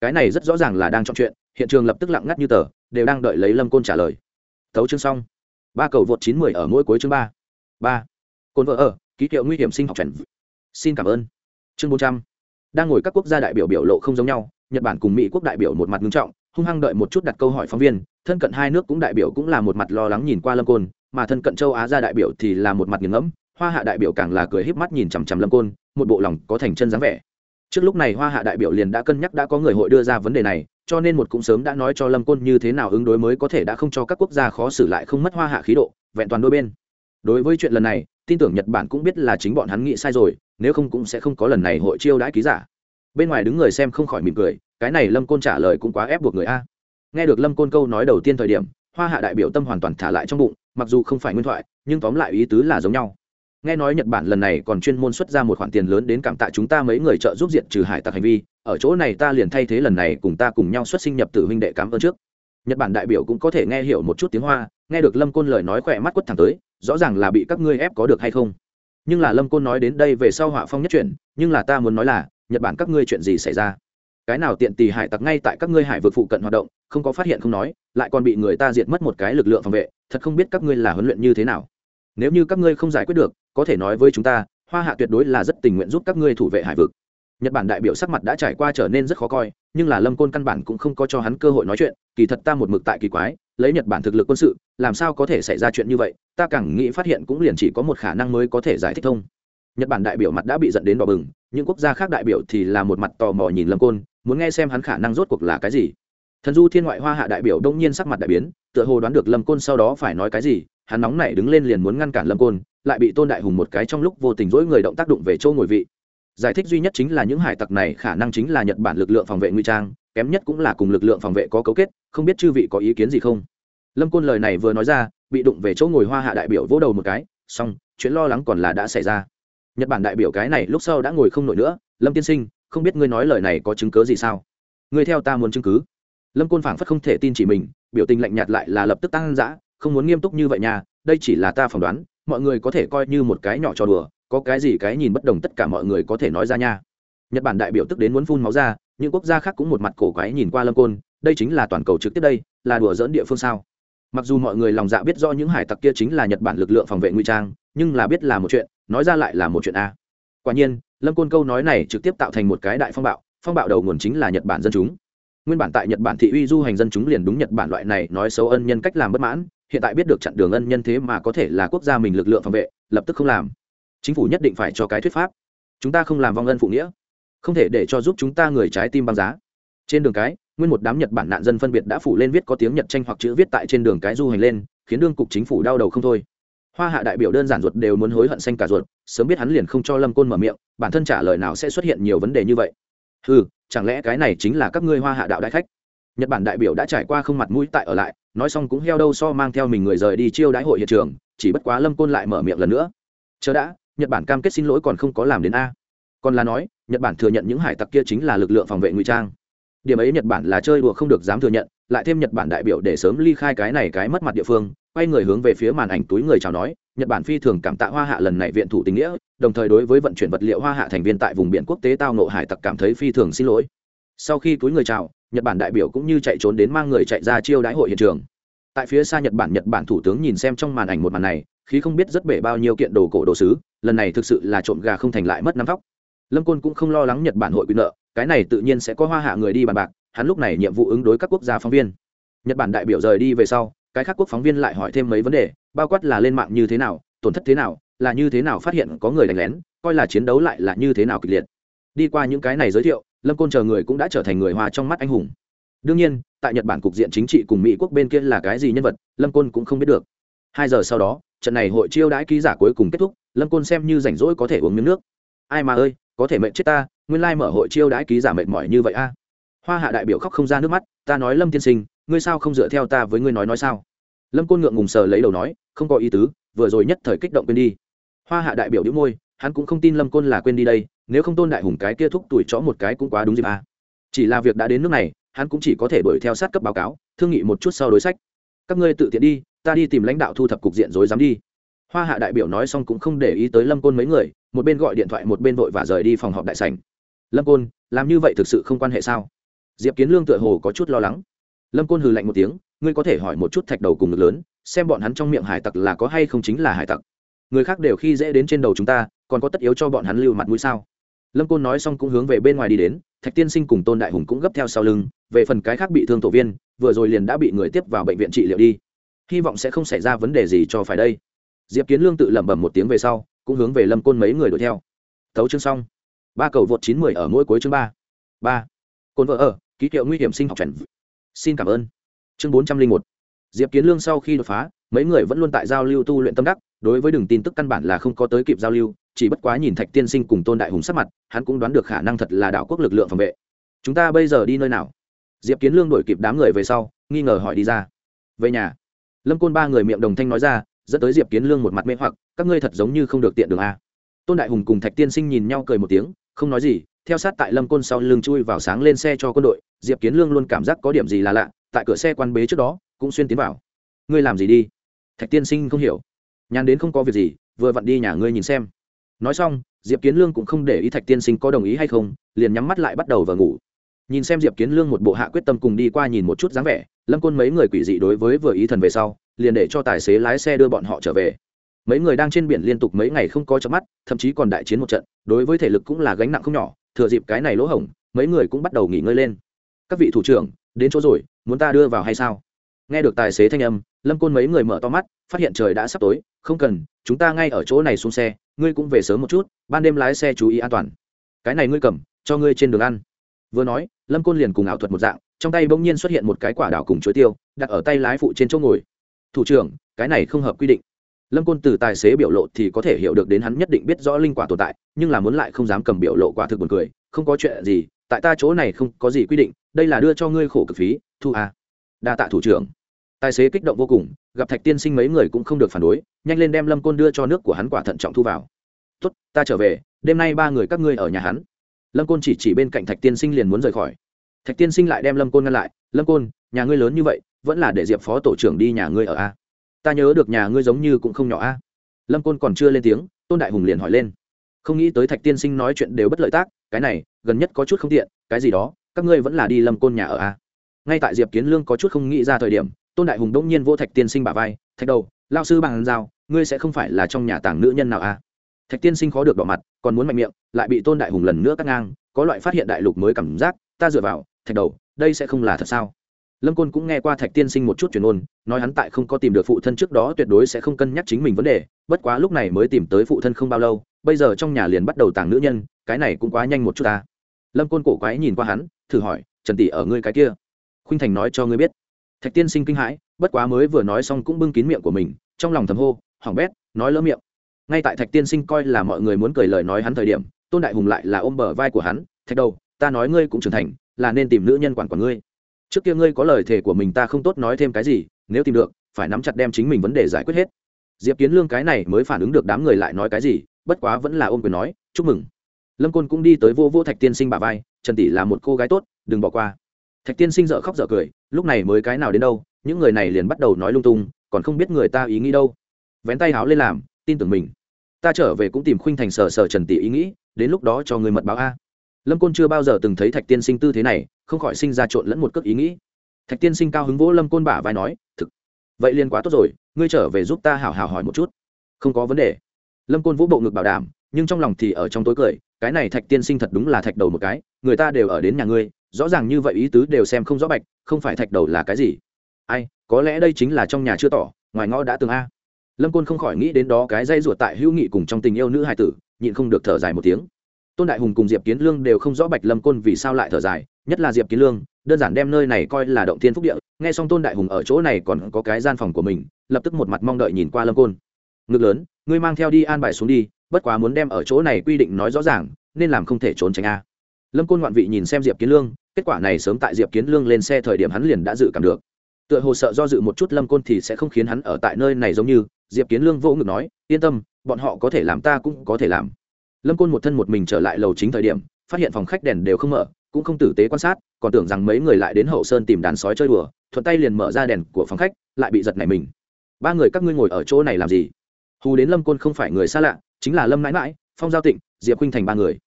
Cái này rất rõ ràng là đang trong chuyện, hiện trường lập tức lặng ngắt như tờ, đều đang đợi lấy lâm côn trả lời. Thấu chương xong. Ba cầu vượt chín mười ở mỗi cuối chương ba. Ba. Côn vợ ở, ký hiệu nguy hiểm sinh học trần xin cảm ơn. Chương bốn trăm. Đang ngồi các quốc gia đại biểu biểu lộ không giống nhau, nhật bản cùng mỹ quốc đại biểu một mặt nghiêm trọng hung hăng đợi một chút đặt câu hỏi phóng viên, thân cận hai nước cũng đại biểu cũng là một mặt lo lắng nhìn qua lâm côn, mà thân cận châu á ra đại biểu thì là một mặt nghiền ngẫm, hoa hạ đại biểu càng là cười híp mắt nhìn chằm chằm lâm côn, một bộ lòng có thành chân dáng vẻ. Trước lúc này hoa hạ đại biểu liền đã cân nhắc đã có người hội đưa ra vấn đề này, cho nên một cũng sớm đã nói cho lâm côn như thế nào ứng đối mới có thể đã không cho các quốc gia khó xử lại không mất hoa hạ khí độ, vẹn toàn đôi bên. Đối với chuyện lần này, tin tưởng nhật bản cũng biết là chính bọn hắn nghĩ sai rồi, nếu không cũng sẽ không có lần này hội chiêu đãi ký giả. Bên ngoài đứng người xem không khỏi mỉm cười cái này lâm côn trả lời cũng quá ép buộc người a. Nghe được lâm côn câu nói đầu tiên thời điểm, hoa hạ đại biểu tâm hoàn toàn thả lại trong bụng, mặc dù không phải nguyên thoại, nhưng tóm lại ý tứ là giống nhau. Nghe nói nhật bản lần này còn chuyên môn xuất ra một khoản tiền lớn đến cảm tạ chúng ta mấy người trợ giúp diện trừ hải tặc hành vi, ở chỗ này ta liền thay thế lần này cùng ta cùng nhau xuất sinh nhập tử huynh đệ cảm ơn trước. Nhật bản đại biểu cũng có thể nghe hiểu một chút tiếng hoa, nghe được lâm côn lời nói khỏe mắt quất thẳng tới, rõ ràng là bị các ngươi ép có được hay không. Nhưng là lâm côn nói đến đây về sau họa phong nhất chuyển, nhưng là ta muốn nói là, nhật bản các ngươi chuyện gì xảy ra? Cái nào tiện tì hải tặc ngay tại các ngươi hải vực phụ cận hoạt động, không có phát hiện không nói, lại còn bị người ta diệt mất một cái lực lượng phòng vệ, thật không biết các ngươi là huấn luyện như thế nào. Nếu như các ngươi không giải quyết được, có thể nói với chúng ta, hoa hạ tuyệt đối là rất tình nguyện giúp các ngươi thủ vệ hải vực. Nhật bản đại biểu sắc mặt đã trải qua trở nên rất khó coi, nhưng là lâm côn căn bản cũng không có cho hắn cơ hội nói chuyện, kỳ thật ta một mực tại kỳ quái, lấy nhật bản thực lực quân sự, làm sao có thể xảy ra chuyện như vậy, ta càng nghĩ phát hiện cũng liền chỉ có một khả năng mới có thể giải thích thông. Nhật bản đại biểu mặt đã bị dẫn đến đỏ bừng, những quốc gia khác đại biểu thì là một mặt tò mò nhìn lâm côn muốn nghe xem hắn khả năng rốt cuộc là cái gì. Thần du thiên ngoại hoa hạ đại biểu đông nhiên sắc mặt đại biến, tựa hồ đoán được lâm côn sau đó phải nói cái gì, hắn nóng nảy đứng lên liền muốn ngăn cản lâm côn, lại bị tôn đại hùng một cái trong lúc vô tình dỗi người động tác đụng về châu ngồi vị. Giải thích duy nhất chính là những hải tặc này khả năng chính là nhật bản lực lượng phòng vệ nguy trang, kém nhất cũng là cùng lực lượng phòng vệ có cấu kết, không biết chư vị có ý kiến gì không? Lâm côn lời này vừa nói ra, bị đụng về chỗ ngồi hoa hạ đại biểu vỗ đầu một cái, xong, chuyện lo lắng còn là đã xảy ra. Nhật bản đại biểu cái này lúc sau đã ngồi không nổi nữa, lâm tiên sinh không biết ngươi nói lời này có chứng cớ gì sao? Ngươi theo ta muốn chứng cứ. Lâm côn phảng phất không thể tin chỉ mình, biểu tình lạnh nhạt lại là lập tức tăng dã, không muốn nghiêm túc như vậy nha, đây chỉ là ta phỏng đoán, mọi người có thể coi như một cái nhỏ trò đùa, có cái gì cái nhìn bất đồng tất cả mọi người có thể nói ra nha. Nhật bản đại biểu tức đến muốn phun máu ra, những quốc gia khác cũng một mặt cổ quái nhìn qua lâm côn, đây chính là toàn cầu trực tiếp đây, là đùa dỡn địa phương sao? Mặc dù mọi người lòng dạ biết do những hải tặc kia chính là nhật bản lực lượng phòng vệ nguy trang, nhưng là biết là một chuyện, nói ra lại là một chuyện a. Quả nhiên lâm côn câu nói này trực tiếp tạo thành một cái đại phong bạo phong bạo đầu nguồn chính là nhật bản dân chúng. Nguyên bản tại nhật bản thị uy du hành dân chúng liền đúng nhật bản loại này nói xấu ân nhân cách làm bất mãn, hiện tại biết được chặn đường ân nhân thế mà có thể là quốc gia mình lực lượng phòng vệ, lập tức không làm. Chính phủ nhất định phải cho cái thuyết pháp. Chúng ta không làm vong ân phụ nghĩa. Không thể để cho giúp chúng ta người trái tim băng giá. Trên đường cái, nguyên một đám nhật bản nạn dân phân biệt đã phủ lên viết có tiếng nhật tranh hoặc chữ viết tại trên đường cái du hành lên, khiến đương cục chính phủ đau đầu không thôi hoa hạ đại biểu đơn giản ruột đều muốn hối hận xanh cả ruột, sớm biết hắn liền không cho lâm côn mở miệng, bản thân trả lời nào sẽ xuất hiện nhiều vấn đề như vậy. Ừ chẳng lẽ cái này chính là các ngươi hoa hạ đạo đại khách? Nhật bản đại biểu đã trải qua không mặt mũi tại ở lại, nói xong cũng heo đâu so mang theo mình người rời đi chiêu đãi hội hiện trường, chỉ bất quá lâm côn lại mở miệng lần nữa. Chờ đã, nhật bản cam kết xin lỗi còn không có làm đến a. Còn là nói, nhật bản thừa nhận những hải tặc kia chính là lực lượng phòng vệ ngụy trang. Điểm ấy nhật bản là chơi đùa không được dám thừa nhận, lại thêm nhật bản đại biểu để sớm ly khai cái này cái mất mặt địa phương quay người hướng về phía màn ảnh túi người chào nói, nhật bản phi thường cảm tạ hoa hạ lần này viện thủ tình nghĩa, đồng thời đối với vận chuyển vật liệu hoa hạ thành viên tại vùng biển quốc tế tao nộ hải tặc cảm thấy phi thường xin lỗi. Sau khi túi người chào, nhật bản đại biểu cũng như chạy trốn đến mang người chạy ra chiêu đãi hội hiện trường. Tại phía xa nhật bản nhật bản thủ tướng nhìn xem trong màn ảnh một màn này, khí không biết rất bể bao nhiêu kiện đồ cổ đồ sứ, lần này thực sự là trộm gà không thành lại mất năm tóc lâm côn cũng không lo lắng nhật bản hội quyền nợ, cái này tự nhiên sẽ có hoa hạ người đi bàn bạc, hắn lúc này nhiệm vụ ứng đối các quốc gia phóng viên. Nhật bản đại biểu rời đi về sau cái khác quốc phóng viên lại hỏi thêm mấy vấn đề, bao quát là lên mạng như thế nào, tổn thất thế nào, là như thế nào phát hiện có người đánh lén, coi là chiến đấu lại là như thế nào kịch liệt. Đi qua những cái này giới thiệu, lâm côn chờ người cũng đã trở thành người hoa trong mắt anh hùng. Đương nhiên, tại nhật bản cục diện chính trị cùng mỹ quốc bên kia là cái gì nhân vật, lâm côn cũng không biết được. Hai giờ sau đó, trận này hội chiêu đãi ký giả cuối cùng kết thúc, lâm côn xem như rảnh rỗi có thể uống miếng nước. Ai mà ơi, có thể mệnh chết ta, nguyên lai mở hội chiêu đãi ký giả mệt mỏi như vậy a. Hoa hạ đại biểu khóc không ra nước mắt, ta nói lâm tiên sinh ngươi sao không dựa theo ta với ngươi nói nói sao? Lâm côn ngượng ngùng sờ lấy đầu nói, không có ý tứ, vừa rồi nhất thời kích động quên đi. Hoa hạ đại biểu đĩu môi, hắn cũng không tin lâm côn là quên đi đây, nếu không tôn đại hùng cái kia thúc tuổi chó một cái cũng quá đúng dịp à? chỉ là việc đã đến nước này, hắn cũng chỉ có thể đuổi theo sát cấp báo cáo, thương nghị một chút sau đối sách. Các ngươi tự tiện đi, ta đi tìm lãnh đạo thu thập cục diện rồi dám đi. Hoa hạ đại biểu nói xong cũng không để ý tới lâm côn mấy người, một bên gọi điện thoại một bên vội và rời đi phòng họp đại sành lâm côn, làm như vậy thực sự không quan hệ sao? Diệp kiến lương tựa hồ có chút lo lắng lâm côn hừ lạnh một tiếng, ngươi có thể hỏi một chút thạch đầu cùng ngực lớn, xem bọn hắn trong miệng hải tặc là có hay không chính là hải tặc. Người khác đều khi dễ đến trên đầu chúng ta, còn có tất yếu cho bọn hắn lưu mặt mũi sao? Lâm côn nói xong cũng hướng về bên ngoài đi đến, thạch tiên sinh cùng tôn đại hùng cũng gấp theo sau lưng, về phần cái khác bị thương tổ viên, vừa rồi liền đã bị người tiếp vào bệnh viện trị liệu đi. Hy vọng sẽ không xảy ra vấn đề gì cho phải đây. Diệp kiến lương tự lẩm bẩm một tiếng về sau, cũng hướng về lâm côn mấy người đuổi theo. Tấu chương xong. Ba cầu vượt chín mười ở mỗi cuối chương ba. Ba. Côn vợ ở, ký hiệu nguy hiểm sinh học trần xin cảm ơn. Chương bốn trăm linh một. Diệp kiến lương sau khi đột phá, mấy người vẫn luôn tại giao lưu tu luyện tâm đắc, đối với đường tin tức căn bản là không có tới kịp giao lưu, chỉ bất quá nhìn thạch tiên sinh cùng tôn đại hùng sắc mặt, hắn cũng đoán được khả năng thật là đảo quốc lực lượng phòng vệ. Chúng ta bây giờ đi nơi nào? Diệp kiến lương đổi kịp đám người về sau, nghi ngờ hỏi đi ra. Về nhà. Lâm côn ba người miệng đồng thanh nói ra, dẫn tới diệp kiến lương một mặt mê hoặc, các ngươi thật giống như không được tiện đường a. Tôn đại hùng cùng thạch tiên sinh nhìn nhau cười một tiếng, không nói gì theo sát tại lâm côn sau lưng chui vào sáng lên xe cho quân đội, diệp kiến lương luôn cảm giác có điểm gì là lạ, tại cửa xe quan bế trước đó, cũng xuyên tiến vào. Ngươi làm gì đi? Thạch tiên sinh không hiểu. Nhàn đến không có việc gì, vừa vặn đi nhà ngươi nhìn xem. Nói xong, diệp kiến lương cũng không để ý thạch tiên sinh có đồng ý hay không, liền nhắm mắt lại bắt đầu vào ngủ. Nhìn xem diệp kiến lương một bộ hạ quyết tâm cùng đi qua nhìn một chút dáng vẻ, lâm côn mấy người quỷ dị đối với vừa ý thần về sau, liền để cho tài xế lái xe đưa bọn họ trở về. Mấy người đang trên biển liên tục mấy ngày không có chớp mắt, thậm chí còn đại chiến một trận, đối với thể lực cũng là gánh nặng không nhỏ thừa dịp cái này lỗ hổng, mấy người cũng bắt đầu nghỉ ngơi lên. Các vị thủ trưởng, đến chỗ rồi, muốn ta đưa vào hay sao? Nghe được tài xế thanh âm, lâm côn mấy người mở to mắt, phát hiện trời đã sắp tối, không cần, chúng ta ngay ở chỗ này xuống xe, ngươi cũng về sớm một chút, ban đêm lái xe chú ý an toàn. Cái này ngươi cầm, cho ngươi trên đường ăn. Vừa nói, lâm côn liền cùng ảo thuật một dạng, trong tay bỗng nhiên xuất hiện một cái quả đảo cùng chuối tiêu, đặt ở tay lái phụ trên chỗ ngồi. Thủ trưởng, cái này không hợp quy định lâm côn từ tài xế biểu lộ thì có thể hiểu được đến hắn nhất định biết rõ linh quả tồn tại, nhưng là muốn lại không dám cầm biểu lộ quả thực buồn cười, không có chuyện gì, tại ta chỗ này không có gì quy định, đây là đưa cho ngươi khổ cực phí, thu à. đa tạ thủ trưởng. Tài xế kích động vô cùng, gặp thạch tiên sinh mấy người cũng không được phản đối, nhanh lên đem lâm côn đưa cho nước của hắn quả thận trọng thu vào. Tốt, ta trở về, đêm nay ba người các ngươi ở nhà hắn. Lâm côn chỉ chỉ bên cạnh thạch tiên sinh liền muốn rời khỏi. Thạch tiên sinh lại đem lâm côn ngăn lại, lâm côn, nhà ngươi lớn như vậy, vẫn là để diệp phó tổ trưởng đi nhà ngươi ở a ta nhớ được nhà ngươi giống như cũng không nhỏ a. Lâm côn còn chưa lên tiếng, tôn đại hùng liền hỏi lên. Không nghĩ tới thạch tiên sinh nói chuyện đều bất lợi tác, cái này, gần nhất có chút không tiện, cái gì đó, các ngươi vẫn là đi lâm côn nhà ở a. Ngay tại diệp kiến lương có chút không nghĩ ra thời điểm, tôn đại hùng đông nhiên vô thạch tiên sinh bà vai, thạch đầu lao sư bằng giao ngươi sẽ không phải là trong nhà tàng nữ nhân nào a? Thạch tiên sinh khó được đỏ mặt, còn muốn mạnh miệng, lại bị tôn đại hùng lần nữa cắt ngang, có loại phát hiện đại lục mới cảm giác, ta dựa vào, thạch đầu, đây sẽ không là thật sao? Lâm côn cũng nghe qua thạch tiên sinh một chút truyền ôn, nói hắn tại không có tìm được phụ thân trước đó tuyệt đối sẽ không cân nhắc chính mình vấn đề, bất quá lúc này mới tìm tới phụ thân không bao lâu, bây giờ trong nhà liền bắt đầu tàng nữ nhân, cái này cũng quá nhanh một chút ta. Lâm côn cổ quái nhìn qua hắn, thử hỏi, trần tỷ ở ngươi cái kia? Khuynh thành nói cho ngươi biết. Thạch tiên sinh kinh hãi, bất quá mới vừa nói xong cũng bưng kín miệng của mình, trong lòng thầm hô hỏng bét, nói lỡ miệng. Ngay tại thạch tiên sinh coi là mọi người muốn cười lời nói hắn thời điểm, tôn đại hùng lại là ôm bờ vai của hắn, thạch đầu, ta nói ngươi cũng trưởng thành, là nên tìm nữ nhân quản của ngươi trước kia ngươi có lời thề của mình ta không tốt nói thêm cái gì, nếu tìm được, phải nắm chặt đem chính mình vấn đề giải quyết hết. Diệp kiến lương cái này mới phản ứng được đám người lại nói cái gì, bất quá vẫn là ôm quyền nói, chúc mừng. Lâm côn cũng đi tới vô vô thạch tiên sinh bà vai, trần tỷ là một cô gái tốt, đừng bỏ qua. Thạch tiên sinh dợ khóc dợ cười, lúc này mới cái nào đến đâu, những người này liền bắt đầu nói lung tung, còn không biết người ta ý nghĩ đâu. Vén tay háo lên làm, tin tưởng mình. Ta trở về cũng tìm khuynh thành sờ sờ trần tỷ ý nghĩ, đến lúc đó cho người mật báo a lâm côn chưa bao giờ từng thấy thạch tiên sinh tư thế này, không khỏi sinh ra trộn lẫn một cước ý nghĩ. Thạch tiên sinh cao hứng vỗ lâm côn bả vai nói, thực, vậy liền quá tốt rồi, ngươi trở về giúp ta hảo hảo hỏi một chút. Không có vấn đề. Lâm côn vỗ bộ ngực bảo đảm, nhưng trong lòng thì ở trong tối cười, cái này thạch tiên sinh thật đúng là thạch đầu một cái, người ta đều ở đến nhà ngươi, rõ ràng như vậy ý tứ đều xem không rõ bạch, không phải thạch đầu là cái gì. Ai, có lẽ đây chính là trong nhà chưa tỏ, ngoài ngõ đã từng a. Lâm côn không khỏi nghĩ đến đó cái dây ruột tại hữu nghị cùng trong tình yêu nữ hai tử, nhịn không được thở dài một tiếng tôn đại hùng cùng diệp kiến lương đều không rõ bạch lâm côn vì sao lại thở dài, nhất là diệp kiến lương, đơn giản đem nơi này coi là động thiên phúc địa, nghe xong tôn đại hùng ở chỗ này còn có cái gian phòng của mình, lập tức một mặt mong đợi nhìn qua lâm côn. Ngực lớn, ngươi mang theo đi an bài xuống đi, bất quá muốn đem ở chỗ này quy định nói rõ ràng, nên làm không thể trốn tránh a. Lâm côn ngoạn vị nhìn xem diệp kiến lương, kết quả này sớm tại diệp kiến lương lên xe thời điểm hắn liền đã dự cảm được. Tựa hồ sợ do dự một chút lâm côn thì sẽ không khiến hắn ở tại nơi này giống như, diệp kiến lương vô ngực nói, yên tâm, bọn họ có thể làm ta cũng có thể làm lâm côn một thân một mình trở lại lầu chính thời điểm, phát hiện phòng khách đèn đều không mở, cũng không tử tế quan sát, còn tưởng rằng mấy người lại đến hậu sơn tìm đàn sói chơi đùa, thuận tay liền mở ra đèn của phòng khách, lại bị giật nảy mình. Ba người các ngươi ngồi ở chỗ này làm gì? Hù đến lâm côn không phải người xa lạ, chính là lâm mãi mãi phong giao tịnh, diệp khuynh thành ba người.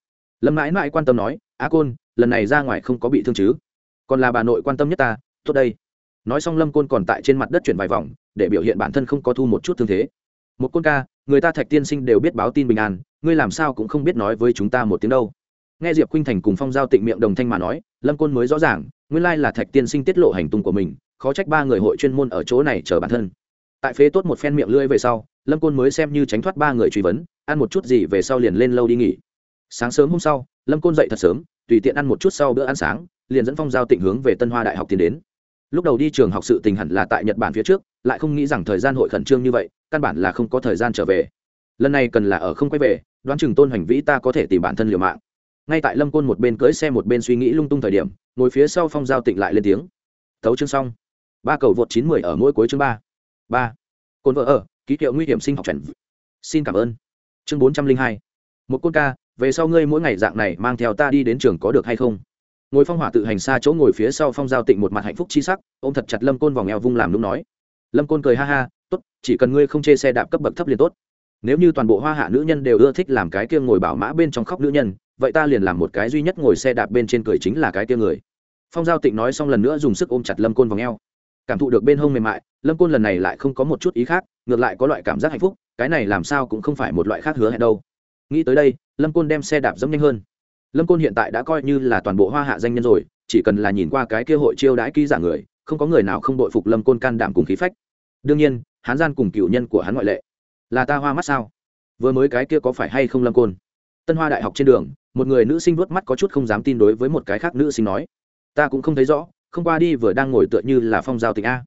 Lâm mãi mãi quan tâm nói á côn, lần này ra ngoài không có bị thương chứ? Còn là bà nội quan tâm nhất ta, tốt đây. Nói xong lâm côn còn tại trên mặt đất chuyển vài vòng, để biểu hiện bản thân không có thu một chút thương thế. Một côn ca, người ta thạch tiên sinh đều biết báo tin bình an ngươi làm sao cũng không biết nói với chúng ta một tiếng đâu. Nghe diệp khuynh thành cùng phong giao tịnh miệng đồng thanh mà nói, lâm côn mới rõ ràng, nguyên lai là thạch tiên sinh tiết lộ hành tung của mình, khó trách ba người hội chuyên môn ở chỗ này chờ bản thân. Tại phế tốt một phen miệng lưỡi về sau, lâm côn mới xem như tránh thoát ba người truy vấn, ăn một chút gì về sau liền lên lâu đi nghỉ. Sáng sớm hôm sau, lâm côn dậy thật sớm, tùy tiện ăn một chút sau bữa ăn sáng, liền dẫn phong giao tịnh hướng về tân hoa đại học tiến đến. Lúc đầu đi trường học sự tình hẳn là tại nhật bản phía trước, lại không nghĩ rằng thời gian hội khẩn trương như vậy, căn bản là không có thời gian trở về. Lần này cần là ở không quay về đoán chừng tôn hành vĩ ta có thể tìm bản thân liều mạng ngay tại lâm côn một bên cưỡi xe một bên suy nghĩ lung tung thời điểm ngồi phía sau phong giao tịnh lại lên tiếng thấu chương xong ba cầu vượt chín mười ở mỗi cuối chương ba ba cồn vợ ở ký hiệu nguy hiểm sinh học trần xin cảm ơn chương bốn trăm linh hai một côn ca về sau ngươi mỗi ngày dạng này mang theo ta đi đến trường có được hay không ngồi phong hỏa tự hành xa chỗ ngồi phía sau phong giao tịnh một mặt hạnh phúc chi sắc ôm thật chặt lâm côn vòng eo vung làm lúc nói lâm côn cười ha ha tốt chỉ cần ngươi không chê xe đạp cấp bậc thấp liền tốt nếu như toàn bộ hoa hạ nữ nhân đều ưa thích làm cái kia ngồi bảo mã bên trong khóc nữ nhân, vậy ta liền làm một cái duy nhất ngồi xe đạp bên trên cười chính là cái kia người. Phong giao tịnh nói xong lần nữa dùng sức ôm chặt lâm côn vào ngheo cảm thụ được bên hông mềm mại, lâm côn lần này lại không có một chút ý khác, ngược lại có loại cảm giác hạnh phúc, cái này làm sao cũng không phải một loại khác hứa hẹn đâu. Nghĩ tới đây, lâm côn đem xe đạp dẫm nhanh hơn. Lâm côn hiện tại đã coi như là toàn bộ hoa hạ danh nhân rồi, chỉ cần là nhìn qua cái kia hội chiêu đãi ký giả người, không có người nào không đội phục lâm côn can đảm cùng khí phách. Đương nhiên hán gian cùng cựu nhân của hắn ngoại lệ là ta hoa mắt sao? Vừa mới cái kia có phải hay không lâm côn? Tân hoa đại học trên đường, một người nữ sinh vuốt mắt có chút không dám tin đối với một cái khác nữ sinh nói. Ta cũng không thấy rõ, không qua đi vừa đang ngồi tựa như là phong giao tình a.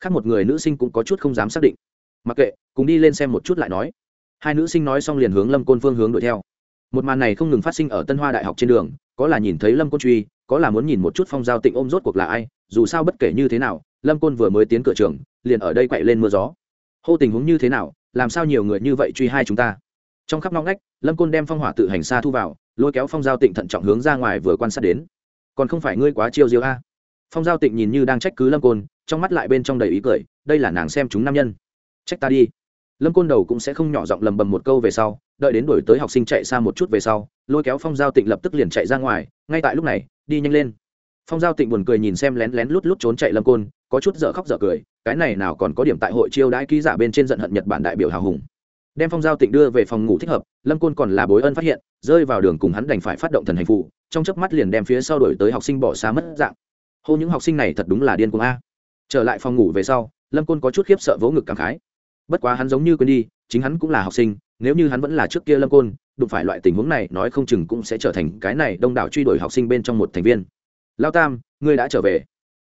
Khác một người nữ sinh cũng có chút không dám xác định. Mặc kệ, cùng đi lên xem một chút lại nói. Hai nữ sinh nói xong liền hướng lâm côn phương hướng đuổi theo. Một màn này không ngừng phát sinh ở tân hoa đại học trên đường, có là nhìn thấy lâm côn truy, có là muốn nhìn một chút phong giao tịnh ôm rốt cuộc là ai, dù sao bất kể như thế nào, lâm côn vừa mới tiến cửa trường, liền ở đây quậy lên mưa gió. Hô tình huống như thế nào làm sao nhiều người như vậy truy hai chúng ta? Trong khắp ngóc ngách, lâm côn đem phong hỏa tự hành xa thu vào, lôi kéo phong giao tịnh thận trọng hướng ra ngoài vừa quan sát đến. Còn không phải ngươi quá chiêu diêu a? Phong giao tịnh nhìn như đang trách cứ lâm côn, trong mắt lại bên trong đầy ý cười, đây là nàng xem chúng nam nhân. Trách ta đi. Lâm côn đầu cũng sẽ không nhỏ giọng lầm bầm một câu về sau, đợi đến đổi tới học sinh chạy xa một chút về sau, lôi kéo phong giao tịnh lập tức liền chạy ra ngoài, ngay tại lúc này, đi nhanh lên. Phong giao tịnh buồn cười nhìn xem lén lén lút lút trốn chạy lâm côn có chút dở khóc dở cười, cái này nào còn có điểm tại hội chiêu đãi ký giả bên trên giận hận nhật bản đại biểu hào hùng. Đem phong giao tịnh đưa về phòng ngủ thích hợp, lâm côn còn là bối ân phát hiện, rơi vào đường cùng hắn đành phải phát động thần hành phụ trong chớp mắt liền đem phía sau đổi tới học sinh bỏ xa mất dạng. Hô, những học sinh này thật đúng là điên cuồng a. Trở lại phòng ngủ về sau, lâm côn có chút khiếp sợ vỗ ngực cảm khái. Bất quá hắn giống như quên đi, chính hắn cũng là học sinh, nếu như hắn vẫn là trước kia lâm côn, đụng phải loại tình huống này, nói không chừng cũng sẽ trở thành cái này đông đảo truy đuổi học sinh bên trong một thành viên. Lao tam, ngươi đã trở về.